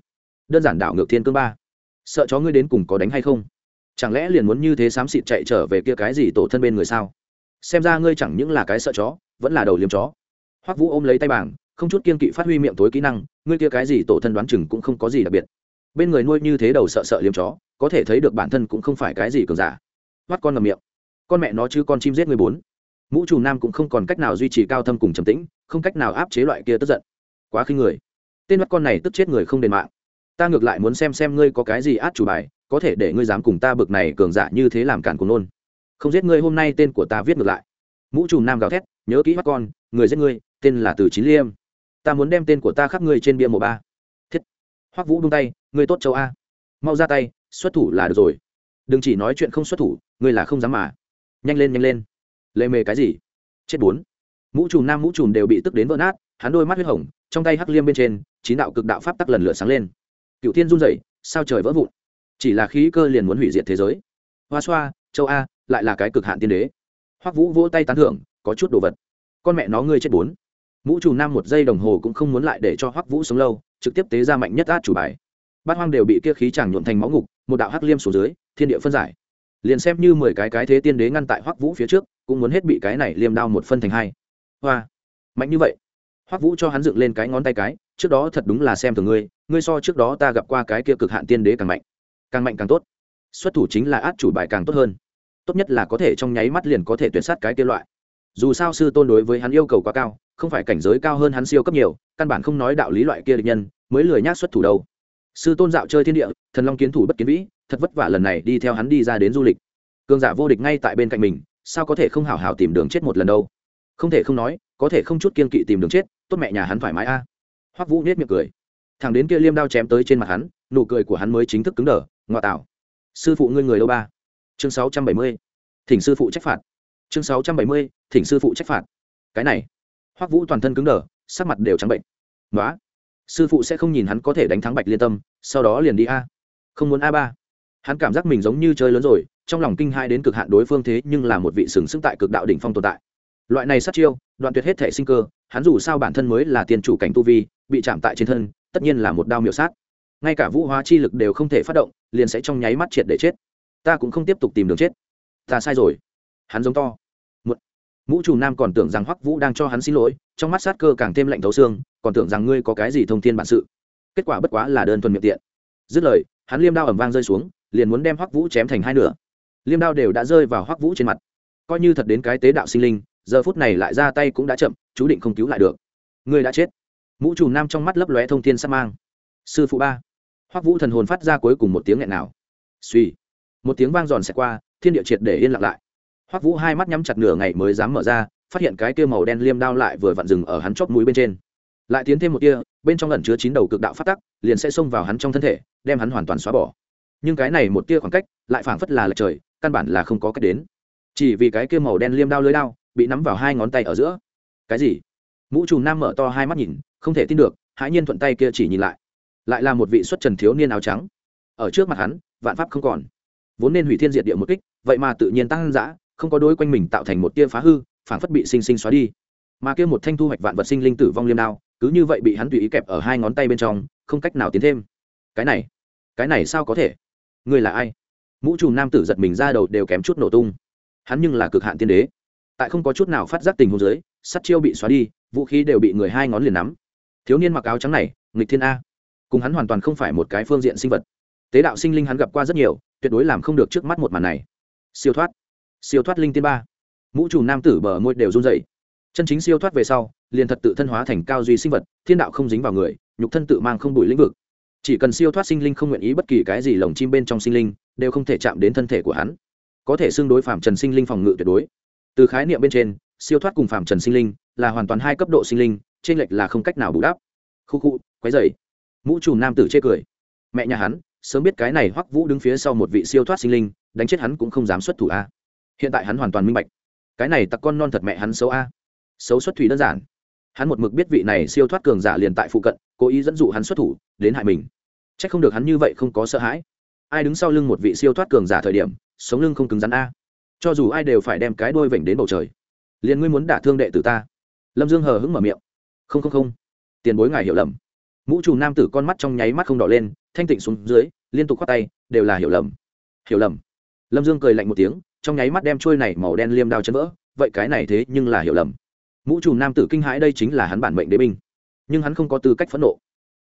S1: Đơn giản đạo ngược thiên cương ba. Sợ chó ngươi đến cùng có đánh hay không? Chẳng lẽ liền muốn như thế xám xịt chạy trở về kia cái gì tổ thân bên người sao? Xem ra ngươi chẳng những là cái sợ chó, vẫn là đầu liếm chó. Hoắc vũ ôm lấy tay bảng, không chút kiên kỵ phát huy miệng tối kỹ năng, ngươi kia cái gì tổ thân đoán chừng cũng không có gì đặc biệt. Bên người nuôi như thế đầu sợ sợ liếm chó có thể thấy được bản thân cũng không phải cái gì cường giả. Mắt con ngầm miệng. Con mẹ nó chứ con chim giết người bốn. Mũ trù nam cũng không còn cách nào duy trì cao thâm cùng trầm tĩnh, không cách nào áp chế loại kia tức giận. Quá khinh người. Tên mắt con này tức chết người không đền mạng. Ta ngược lại muốn xem xem ngươi có cái gì át chủ bài, có thể để ngươi dám cùng ta bực này cường giả như thế làm cản cùng nôn. Không giết ngươi hôm nay tên của ta viết ngược lại. Mũ trùm nam gào thét, nhớ kỹ mắt con, người giết ngươi, tên là từ chín liêm. Ta muốn đem tên của ta khắc ngươi trên bia mộ ba. Thiết. Hoắc vũ buông tay, ngươi tốt châu a. Mau ra tay xuất thủ là được rồi. Đừng chỉ nói chuyện không xuất thủ, ngươi là không dám mà. Nhanh lên nhanh lên. Lệ mề cái gì? Chết bốn. Mũ trùm nam mũ trùm đều bị tức đến vỡ nát, hắn đôi mắt huyết hồng, trong tay hắc liêm bên trên, chín đạo cực đạo pháp tắc lần lượt sáng lên. Cựu thiên run rẩy, sao trời vỡ vụn? Chỉ là khí cơ liền muốn hủy diệt thế giới. Hoa xoa, châu a, lại là cái cực hạn tiên đế. Hoắc vũ vỗ tay tán thưởng, có chút đồ vật. Con mẹ nó ngươi chết bốn. Mũ trùm nam một giây đồng hồ cũng không muốn lại để cho hoắc vũ sống lâu, trực tiếp tế ra mạnh nhất át chủ bài. Bát hoang đều bị kia khí chàng nhuộn thành máu ngục một đạo hắc liêm xuống dưới, thiên địa phân giải. Liền xem như mười cái cái thế tiên đế ngăn tại hoắc vũ phía trước, cũng muốn hết bị cái này liêm đao một phân thành hai. Hoa, mạnh như vậy. Hoắc vũ cho hắn dựng lên cái ngón tay cái, trước đó thật đúng là xem thường ngươi ngươi so trước đó ta gặp qua cái kia cực hạn tiên đế càng mạnh. Càng mạnh càng tốt. Xuất thủ chính là át chủ bài càng tốt hơn. Tốt nhất là có thể trong nháy mắt liền có thể tuyển sát cái kia loại. Dù sao sư tôn đối với hắn yêu cầu quá cao, không phải cảnh giới cao hơn hắn siêu cấp nhiều, căn bản không nói đạo lý loại kia địch nhân, mới lười nhác xuất thủ đâu sư tôn dạo chơi thiên địa, thần long kiến thủ bất kiến vĩ, thật vất vả lần này đi theo hắn đi ra đến du lịch. Cường giả vô địch ngay tại bên cạnh mình, sao có thể không hào hào tìm đường chết một lần đâu? Không thể không nói, có thể không chút kiên kỵ tìm đường chết, tốt mẹ nhà hắn thoải mái a. Hoắc vũ nết miệng cười. Thằng đến kia liêm đao chém tới trên mặt hắn, nụ cười của hắn mới chính thức cứng đờ ngoại tạo. Sư phụ ngươi người đâu ba? Chương sáu trăm bảy mươi. Thỉnh sư phụ trách phạt. Chương sáu trăm bảy mươi, thỉnh sư phụ trách phạt. Cái này. Hoắc vũ toàn thân cứng đờ, sắc mặt đều trắng bệnh. Nói sư phụ sẽ không nhìn hắn có thể đánh thắng bạch liên tâm, sau đó liền đi a. Không muốn a ba. Hắn cảm giác mình giống như chơi lớn rồi, trong lòng kinh hai đến cực hạn đối phương thế nhưng là một vị sừng sức tại cực đạo đỉnh phong tồn tại. Loại này sát chiêu, đoạn tuyệt hết thể sinh cơ, hắn dù sao bản thân mới là tiền chủ cảnh tu vi, bị chạm tại trên thân, tất nhiên là một đao miểu sát. Ngay cả vũ hóa chi lực đều không thể phát động, liền sẽ trong nháy mắt triệt để chết. Ta cũng không tiếp tục tìm đường chết. Ta sai rồi. Hắn giống to. Một mũ trùm nam còn tưởng rằng hoắc vũ đang cho hắn xin lỗi, trong mắt sát cơ càng thêm lạnh thấu xương còn tưởng rằng ngươi có cái gì thông thiên bản sự. Kết quả bất quá là đơn thuần miệng tiện. Dứt lời, hắn liêm đao ẩm vang rơi xuống, liền muốn đem hoắc vũ chém thành hai nửa. Liêm đao đều đã rơi vào hoắc vũ trên mặt. Coi như thật đến cái tế đạo sinh linh, giờ phút này lại ra tay cũng đã chậm, chú định không cứu lại được. Ngươi đã chết. Mũ trùm nam trong mắt lấp lóe thông thiên sắc mang. Sư phụ ba. Hoắc vũ thần hồn phát ra cuối cùng một tiếng nghẹn nào. Suy một tiếng vang giòn xẹt qua, thiên địa triệt để yên lặng lại. Hoắc vũ hai mắt nhắm chặt nửa ngày mới dám mở ra, phát hiện cái kia màu đen liêm đao lại vừa vặn dừng ở hắn chóp mũi bên trên lại tiến thêm một tia, bên trong ẩn chứa chín đầu cực đạo phát tắc liền sẽ xông vào hắn trong thân thể đem hắn hoàn toàn xóa bỏ. Nhưng cái này một tia khoảng cách lại phảng phất là lệch trời căn bản là không có cách đến. Chỉ vì cái kia màu đen liêm đao lưới đao bị nắm vào hai ngón tay ở giữa. Cái gì? Mũ trùm nam mở to hai mắt nhìn không thể tin được hãi nhiên thuận tay kia chỉ nhìn lại. Lại là một vị xuất trần thiếu niên áo trắng. Ở trước mặt hắn vạn pháp không còn. Vốn nên hủy thiên diệt địa một kích vậy mà tự nhiên tăng dã không có đối quanh mình tạo thành một tia phá hư phảng phất bị sinh sinh xóa đi. Mà kia một thanh thu hoạch vạn vật sinh linh tử vong liêm đao cứ như vậy bị hắn tùy ý kẹp ở hai ngón tay bên trong, không cách nào tiến thêm. Cái này cái này sao có thể? Người là ai? Mũ trùm nam tử giật mình ra đầu đều kém chút nổ tung. Hắn nhưng là cực hạn tiên đế. Tại không có chút nào phát giác tình huống dưới, sắt chiêu bị xóa đi, vũ khí đều bị người hai ngón liền nắm. Thiếu niên mặc áo trắng này, nghịch thiên a. Cùng hắn hoàn toàn không phải một cái phương diện sinh vật. Tế đạo sinh linh hắn gặp qua rất nhiều, tuyệt đối làm không được trước mắt một màn này. Siêu thoát. Siêu thoát linh tiên ba. Mũ trùm nam tử bờ môi đều run dậy chân chính siêu thoát về sau, liền thật tự thân hóa thành cao duy sinh vật, thiên đạo không dính vào người, nhục thân tự mang không bụi lĩnh vực. Chỉ cần siêu thoát sinh linh không nguyện ý bất kỳ cái gì, lồng chim bên trong sinh linh đều không thể chạm đến thân thể của hắn. Có thể xương đối phạm trần sinh linh phòng ngự tuyệt đối. Từ khái niệm bên trên, siêu thoát cùng phạm trần sinh linh là hoàn toàn hai cấp độ sinh linh, trên lệch là không cách nào bù đắp. Khu khu quái dày mũ trùm nam tử chê cười. Mẹ nhà hắn, sớm biết cái này hoắc vũ đứng phía sau một vị siêu thoát sinh linh, đánh chết hắn cũng không dám xuất thủ a. Hiện tại hắn hoàn toàn minh bạch. Cái này tặc con non thật mẹ hắn xấu a xấu xuất thủy đơn giản. Hắn một mực biết vị này siêu thoát cường giả liền tại phụ cận, cố ý dẫn dụ hắn xuất thủ, đến hại mình. C h ắ c không được hắn như vậy không có sợ hãi. Ai đứng sau lưng một vị siêu thoát cường giả thời điểm, sống lưng không cứng rắn a. Cho dù ai đều phải đem cái đôi vểnh đến bầu trời. Liền ngươi muốn đả thương đệ tử ta? Lâm dương hờ hững mở miệng. Không không không. Tiền bối ngài hiểu lầm. Mũ trùm nam tử con mắt trong nháy mắt không đỏ lên, thanh tịnh xuống dưới, liên tục khoác tay, đều là hiểu lầm. Hiểu lầm. Lâm dương cười lạnh một tiếng, trong nháy mắt đem trôi này màu đen liêm đao chân vỡ, vậy cái này thế nhưng là hiểu lầm mũ trùm nam tử kinh hãi đây chính là hắn bản mệnh đế binh. Nhưng hắn không có tư cách phẫn nộ.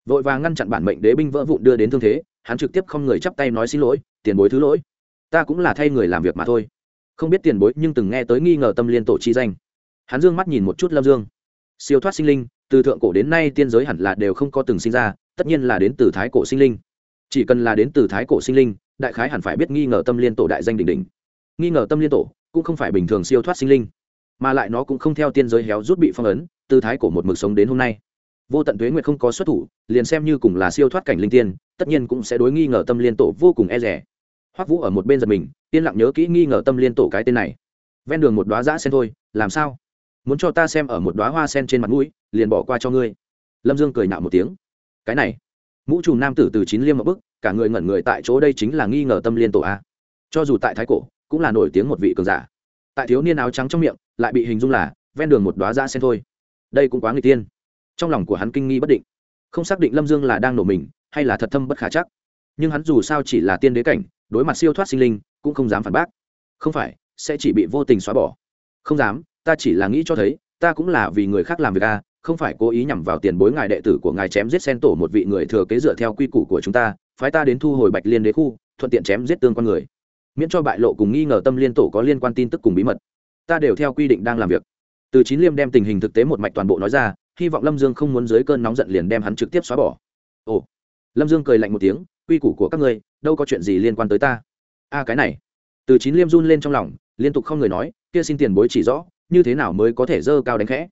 S1: Vội vàng ngăn chặn bản mệnh đế binh vỡ vụn đưa đến thương thế, hắn trực tiếp không người chắp tay nói xin lỗi, tiền bối thứ lỗi. Ta cũng là thay người làm việc mà thôi. Không biết tiền bối nhưng từng nghe tới nghi ngờ tâm liên tổ chi danh. Hắn dương mắt nhìn một chút lâm dương. Siêu thoát sinh linh, từ thượng cổ đến nay tiên giới hẳn là đều không có từng sinh ra, tất nhiên là đến từ thái cổ sinh linh. Chỉ cần là đến từ thái cổ sinh linh, đại khái hẳn phải biết nghi ngờ tâm liên tổ đại danh đỉnh đỉnh. Nghi ngờ tâm liên tổ cũng không phải bình thường siêu thoát sinh linh mà lại nó cũng không theo tiên giới héo rút bị phong ấn, tư thái của một mực sống đến hôm nay. Vô tận tuế nguyệt không có xuất thủ, liền xem như cùng là siêu thoát cảnh linh tiên, tất nhiên cũng sẽ đối nghi ngờ tâm liên tổ vô cùng e rẻ hoắc vũ ở một bên giật mình, yên lặng nhớ kỹ nghi ngờ tâm liên tổ cái tên này. Ven đường một đoá giã sen thôi, làm sao? Muốn cho ta xem ở một đoá hoa sen trên mặt mũi, liền bỏ qua cho ngươi. Lâm dương cười nạo một tiếng. Cái này, mũ trùm nam tử từ chín liêm một bức cả người ngẩn người tại chỗ đây chính là nghi ngờ tâm liên tổ a. Cho dù tại thái cổ, cũng là nổi tiếng một vị cường giả tại thiếu niên áo trắng trong miệng, lại bị hình dung là ven đường một đoá ra sen thôi. Đây cũng quá người tiên. Trong lòng của hắn kinh nghi bất định. Không xác định lâm dương là đang nổ mình, hay là thật thâm bất khả chắc. Nhưng hắn dù sao chỉ là tiên đế cảnh, đối mặt siêu thoát sinh linh, cũng không dám phản bác. Không phải, sẽ chỉ bị vô tình xóa bỏ. Không dám, ta chỉ là nghĩ cho thấy, ta cũng là vì người khác làm việc a, không phải cố ý nhằm vào tiền bối ngài đệ tử của ngài chém giết sen tổ một vị người thừa kế dựa theo quy củ của chúng ta, phái ta đến thu hồi bạch liên đế khu, thuận tiện chém giết tương con người miễn cho bại lộ cùng nghi ngờ tâm liên tổ có liên quan tin tức cùng bí mật. Ta đều theo quy định đang làm việc. Từ chín liêm đem tình hình thực tế một mạch toàn bộ nói ra, hy vọng lâm dương không muốn dưới cơn nóng giận liền đem hắn trực tiếp xóa bỏ. Ồ. Lâm dương cười lạnh một tiếng, quy củ của các ngươi, đâu có chuyện gì liên quan tới ta. A, cái này. Từ chín liêm run lên trong lòng, liên tục không người nói, kia xin tiền bối chỉ rõ, như thế nào mới có thể dơ cao đánh khẽ.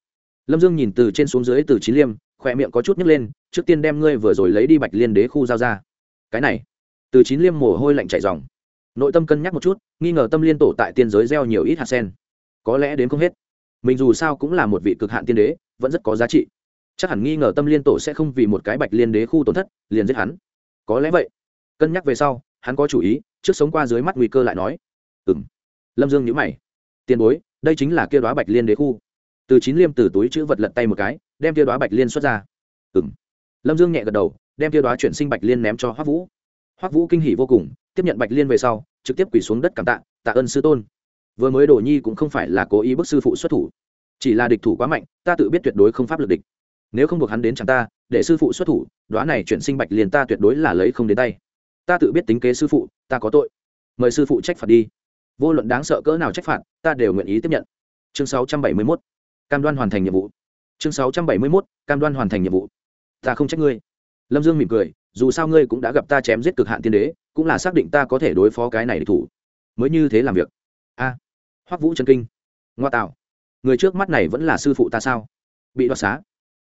S1: Lâm dương nhìn từ trên xuống dưới từ chín liêm, khỏe miệng có chút nhấc lên, trước tiên đem ngươi vừa rồi lấy đi bạch liên đế khu giao ra. Cái này. Từ chín liêm mồ hôi lạnh chạy dòng nội tâm cân nhắc một chút, nghi ngờ tâm liên tổ tại tiên giới gieo nhiều ít hạt sen. Có lẽ đến không hết. Mình dù sao cũng là một vị cực hạn tiên đế, vẫn rất có giá trị. Chắc hẳn nghi ngờ tâm liên tổ sẽ không vì một cái bạch liên đế khu tổn thất, liền giết hắn. Có lẽ vậy. Cân nhắc về sau, hắn có chủ ý, trước sống qua dưới mắt nguy cơ lại nói. Ừ m lâm dương nhữ mày. Tiền bối, đây chính là kia đoá bạch liên đế khu. Từ chín liêm từ túi chữ vật lật tay một cái, đem kia đoá bạch liên xuất ra. Ừ m lâm dương nhẹ gật đầu, đem kia đoá chuyển sinh bạch liên ném cho hoác vũ. Hoắc vũ kinh hỉ vô cùng, tiếp nhận bạch liên về sau, trực tiếp quỳ xuống đất cảm tạ tạ ơn sư tôn. Vừa mới đồ nhi cũng không phải là cố ý bức sư phụ xuất thủ, chỉ là địch thủ quá mạnh, ta tự biết tuyệt đối không pháp lực địch. Nếu không buộc hắn đến chẳng ta, để sư phụ xuất thủ đoán này chuyển sinh bạch liền ta tuyệt đối là lấy không đến tay. Ta tự biết tính kế sư phụ, ta có tội. Mời sư phụ trách phạt đi. Vô luận đáng sợ cỡ nào trách phạt, ta đều nguyện ý tiếp nhận. Chương 671. cam đoan hoàn thành nhiệm vụ. Chương 671. cam đoan hoàn thành nhiệm vụ. Ta không trách ngươi. Lâm dương mỉm cười dù sao ngươi cũng đã gặp ta chém giết cực hạn tiên đế, cũng là xác định ta có thể đối phó cái này địch thủ. Mới như thế làm việc. A. Hoắc vũ chân kinh. Ngoa tạo. Người trước mắt này vẫn là sư phụ ta sao? Bị đoạt xá.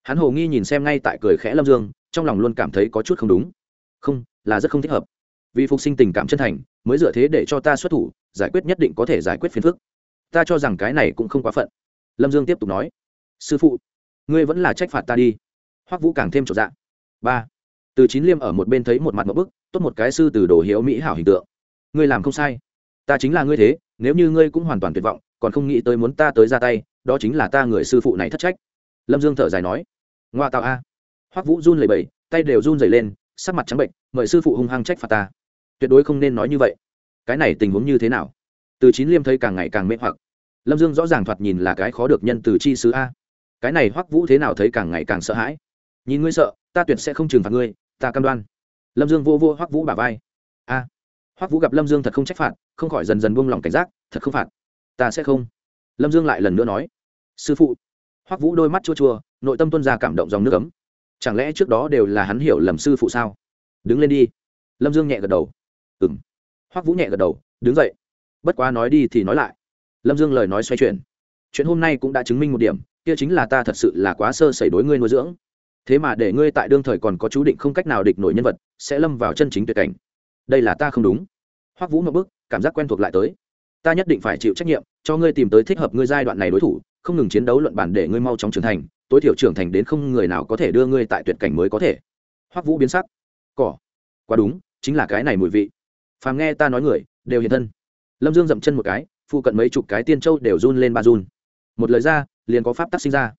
S1: Hắn hồ nghi nhìn xem ngay tại cười khẽ lâm dương, trong lòng luôn cảm thấy có chút không đúng. Không, là rất không thích hợp. Vì phục sinh tình cảm chân thành, mới dựa thế để cho ta xuất thủ, giải quyết nhất định có thể giải quyết phiền phức. Ta cho rằng cái này cũng không quá phận. Lâm dương tiếp tục nói. Sư phụ, ngươi vẫn là trách phạt ta đi. Hoắc vũ càng thêm trọn dạng ba từ chín liêm ở một bên thấy một mặt một bức, tốt một cái sư từ đồ hiếu mỹ hảo hình tượng. Ngươi làm không sai. Ta chính là ngươi thế, nếu như ngươi cũng hoàn toàn tuyệt vọng, còn không nghĩ tới muốn ta tới ra tay, đó chính là ta người sư phụ này thất trách. Lâm dương thở dài nói. Ngoa tạo a. Hoắc vũ run lẩy bẩy, tay đều run dày lên, sắc mặt trắng bệnh, mời sư phụ hung hăng trách phạt ta. Tuyệt đối không nên nói như vậy. Cái này tình huống như thế nào? Từ chín liêm thấy càng ngày càng mê hoặc. Lâm dương rõ ràng thoạt nhìn là cái khó được nhân từ chi sứ a. Cái này hoắc vũ thế nào thấy càng ngày càng sợ hãi. Nhìn ngươi sợ, ta tuyệt sẽ không trừng phạt ngươi ta cam đoan. Lâm dương vô vô hoắc vũ bà vai. A. Hoắc vũ gặp lâm dương thật không trách phạt, không khỏi dần dần buông lỏng cảnh giác, thật không phạt. Ta sẽ không. Lâm dương lại lần nữa nói. Sư phụ. Hoắc vũ đôi mắt chua chua, nội tâm tuân ra cảm động dòng nước ấm. Chẳng lẽ trước đó đều là hắn hiểu lầm sư phụ sao? Đứng lên đi. Lâm dương nhẹ gật đầu. Ừ m hoắc vũ nhẹ gật đầu, đứng dậy. Bất quá nói đi thì nói lại. Lâm dương lời nói xoay chuyển. Chuyện hôm nay cũng đã chứng minh một điểm, kia chính là ta thật sự là quá sơ sẩy đối ngươi nuôi dưỡng thế mà để ngươi tại đương thời còn có chú định không cách nào địch nổi nhân vật, sẽ lâm vào chân chính tuyệt cảnh. Đây là ta không đúng. Hoắc vũ một bước cảm giác quen thuộc lại tới. Ta nhất định phải chịu trách nhiệm, cho ngươi tìm tới thích hợp ngươi giai đoạn này đối thủ, không ngừng chiến đấu luận bản để ngươi mau chóng trưởng thành, tối thiểu trưởng thành đến không người nào có thể đưa ngươi tại tuyệt cảnh mới có thể. Hoắc vũ biến sắc. Cỏ. Quá đúng, chính là cái này mùi vị. Phàm nghe ta nói người, đều hiện thân. Lâm dương dậm chân một cái phụ cận mấy chục cái tiên châu đều run lên ba run. Một lời ra, liền có pháp tắc sinh ra.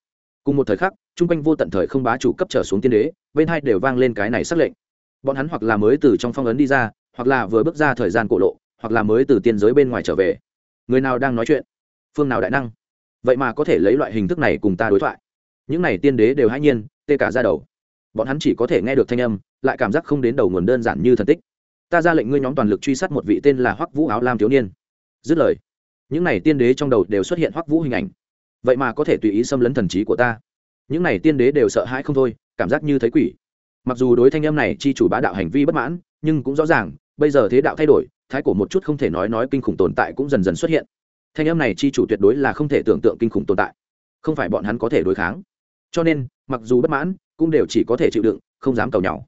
S1: Cùng một thời khắc chung quanh vô tận thời không bá chủ cấp trở xuống tiên đế, bên hai đều vang lên cái này xác lệnh. Bọn hắn hoặc là mới từ trong phong ấn đi ra, hoặc là vừa bước ra thời gian cổ lộ, hoặc là mới từ tiên giới bên ngoài trở về. Người nào đang nói chuyện? Phương nào đại năng? Vậy mà có thể lấy loại hình thức này cùng ta đối thoại. Những này tiên đế đều hãy nhiên, tê cả ra đầu. Bọn hắn chỉ có thể nghe được thanh âm, lại cảm giác không đến đầu nguồn đơn giản như thần tích. Ta ra lệnh ngươi nhóm toàn lực truy sát một vị tên là hoắc vũ áo lam thiếu niên. Dứt lời, những này tiên đế trong đầu đều xuất hiện hoắc vũ hình ảnh. Vậy mà có thể tùy ý xâm lấn thần trí của ta những này tiên đế đều sợ hãi không thôi, cảm giác như thấy quỷ. Mặc dù đối thanh âm này chi chủ bá đạo hành vi bất mãn, nhưng cũng rõ ràng, bây giờ thế đạo thay đổi, thái cổ một chút không thể nói nói kinh khủng tồn tại cũng dần dần xuất hiện. Thanh âm này chi chủ tuyệt đối là không thể tưởng tượng kinh khủng tồn tại. Không phải bọn hắn có thể đối kháng. Cho nên, mặc dù bất mãn, cũng đều chỉ có thể chịu đựng, không dám cầu nhau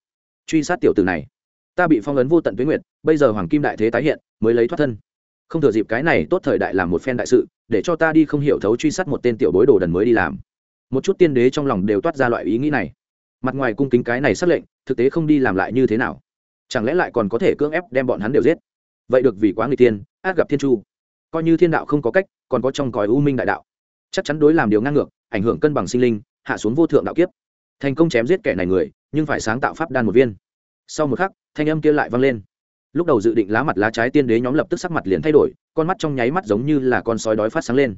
S1: truy sát tiểu từ này. Ta bị phong ấn vô tận tuyến nguyệt, bây giờ hoàng kim đại thế tái hiện, mới lấy thoát thân. Không thừa dịp cái này, tốt thời đại làm một phen đại sự, để cho ta đi không hiểu thấu truy sát một tên tiểu bối đồ đần mới đi làm một chút tiên đế trong lòng đều toát ra loại ý nghĩ này. Mặt ngoài cung kính cái này xác lệnh, thực tế không đi làm lại như thế nào? Chẳng lẽ lại còn có thể cưỡng ép đem bọn hắn đều giết? Vậy được vì quá người tiên át gặp thiên chu. Coi như thiên đạo không có cách, còn có trong còi u minh đại đạo. Chắc chắn đối làm điều ngang ngược, ảnh hưởng cân bằng sinh linh, hạ xuống vô thượng đạo kiếp. Thành công chém giết kẻ này người, nhưng phải sáng tạo pháp đan một viên. Sau một khắc, thanh âm kia lại vang lên. Lúc đầu dự định lá mặt lá trái tiên đế nhóm lập tức sắc mặt liền thay đổi, con mắt trong nháy mắt giống như là con sói đói phát sáng lên.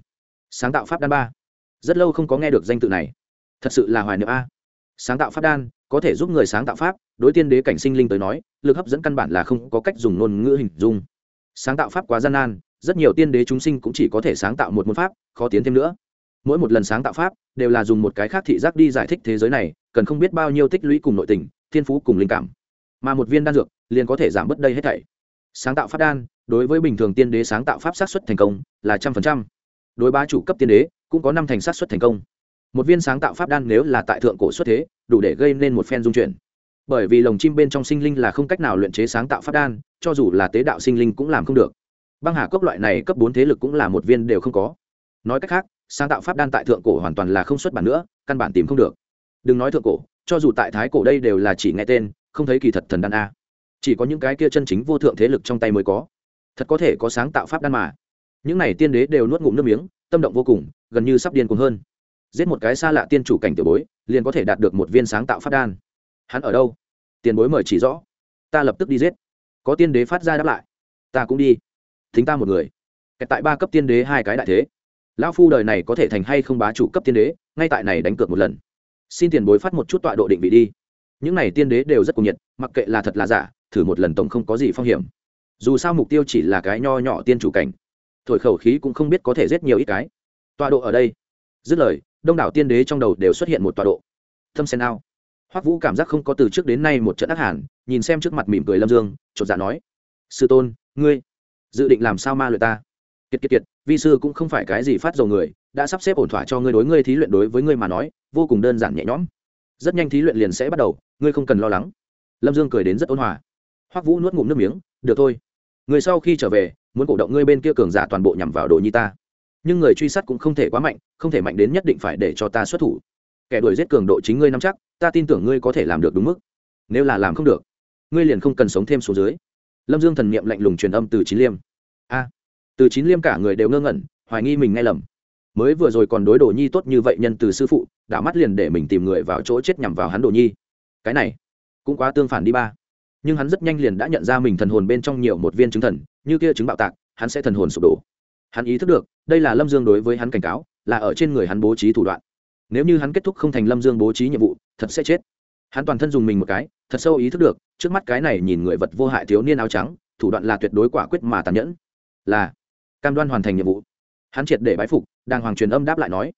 S1: Sáng tạo pháp đan ba rất lâu không có nghe được danh tự này. Thật sự là hoài niệm a. Sáng tạo pháp đan, có thể giúp người sáng tạo pháp, đối tiên đế cảnh sinh linh tới nói, lực hấp dẫn căn bản là không có cách dùng ngôn ngữ hình dung. Sáng tạo pháp quá gian nan, rất nhiều tiên đế chúng sinh cũng chỉ có thể sáng tạo một môn pháp, khó tiến thêm nữa. Mỗi một lần sáng tạo pháp, đều là dùng một cái khác thị giác đi giải thích thế giới này, cần không biết bao nhiêu tích lũy cùng nội tình, thiên phú cùng linh cảm. Mà một viên đan dược, liền có thể giảm bớt đây hết thảy. Sáng tạo pháp đan, đối với bình thường tiên đế sáng tạo pháp sát xuất thành công, là trăm phần trăm đối ba chủ cấp tiên đế, cũng có năm thành sát xuất thành công. Một viên sáng tạo pháp đan nếu là tại thượng cổ xuất thế, đủ để gây nên một phen dung chuyển. Bởi vì lồng chim bên trong sinh linh là không cách nào luyện chế sáng tạo pháp đan, cho dù là tế đạo sinh linh cũng làm không được. Băng hà cốc loại này cấp bốn thế lực cũng là một viên đều không có. Nói cách khác, sáng tạo pháp đan tại thượng cổ hoàn toàn là không xuất bản nữa, căn bản tìm không được. Đừng nói thượng cổ, cho dù tại thái cổ đây đều là chỉ nghe tên, không thấy kỳ thật thần đan a. Chỉ có những cái kia chân chính vô thượng thế lực trong tay mới có. Thật có thể có sáng tạo pháp đan mà những này tiên đế đều nuốt ngụm nước miếng, tâm động vô cùng, gần như sắp điên cuồng hơn. Giết một cái xa lạ tiên chủ cảnh tiểu bối, liền có thể đạt được một viên sáng tạo phát đan. Hắn ở đâu? Tiền bối mời chỉ rõ. Ta lập tức đi giết. Có tiên đế phát ra đáp lại. Ta cũng đi. Thính ta một người. Kẹt tại ba cấp tiên đế hai cái đại thế. Lão phu đời này có thể thành hay không bá chủ cấp tiên đế, ngay tại này đánh cược một lần. Xin tiền bối phát một chút tọa độ định vị đi. Những này tiên đế đều rất cuồng nhiệt, mặc kệ là thật là giả, thử một lần tổng không có gì phong hiểm. Dù sao mục tiêu chỉ là cái nho nhỏ tiên chủ cảnh thổi khẩu khí cũng không biết có thể giết nhiều ít cái. Tọa độ ở đây. Dứt lời, đông đảo tiên đế trong đầu đều xuất hiện một tọa độ. Thâm sen ao. Hoắc vũ cảm giác không có từ trước đến nay một trận ác hàn, nhìn xem trước mặt mỉm cười lâm dương, chột dạ nói, sư tôn, ngươi dự định làm sao ma luyện ta? Kiệt kiệt kiệt, vi sư cũng không phải cái gì phát dầu người, đã sắp xếp ổn thỏa cho ngươi đối ngươi thí luyện đối với ngươi mà nói, vô cùng đơn giản nhẹ nhõm. Rất nhanh thí luyện liền sẽ bắt đầu, ngươi không cần lo lắng. Lâm dương cười đến rất ôn hòa. Hoắc vũ nuốt ngụm nước miếng, được thôi. Người sau khi trở về muốn cổ động ngươi bên kia cường giả toàn bộ nhằm vào đồ nhi ta. Nhưng người truy sát cũng không thể quá mạnh, không thể mạnh đến nhất định phải để cho ta xuất thủ. Kẻ đuổi giết cường độ chính ngươi nắm chắc, ta tin tưởng ngươi có thể làm được đúng mức. Nếu là làm không được, ngươi liền không cần sống thêm số dưới. Lâm dương thần niệm lạnh lùng truyền âm từ chín liêm. A, từ chín liêm cả người đều ngơ ngẩn, hoài nghi mình nghe lầm. Mới vừa rồi còn đối đồ nhi tốt như vậy nhân từ sư phụ đã mắt liền để mình tìm người vào chỗ chết nhằm vào hắn đồ nhi. Cái này, cũng quá tương phản đi ba nhưng hắn rất nhanh liền đã nhận ra mình thần hồn bên trong nhiều một viên chứng thần, như kia chứng bạo tạc, hắn sẽ thần hồn sụp đổ. Hắn ý thức được, đây là lâm dương đối với hắn cảnh cáo, là ở trên người hắn bố trí thủ đoạn. Nếu như hắn kết thúc không thành lâm dương bố trí nhiệm vụ, thật sẽ chết. Hắn toàn thân dùng mình một cái, thật sâu ý thức được, trước mắt cái này nhìn người vật vô hại thiếu niên áo trắng, thủ đoạn là tuyệt đối quả quyết mà tàn nhẫn. Là, cam đoan hoàn thành nhiệm vụ. Hắn triệt để bái phục đang hoàng truyền âm đáp lại nói.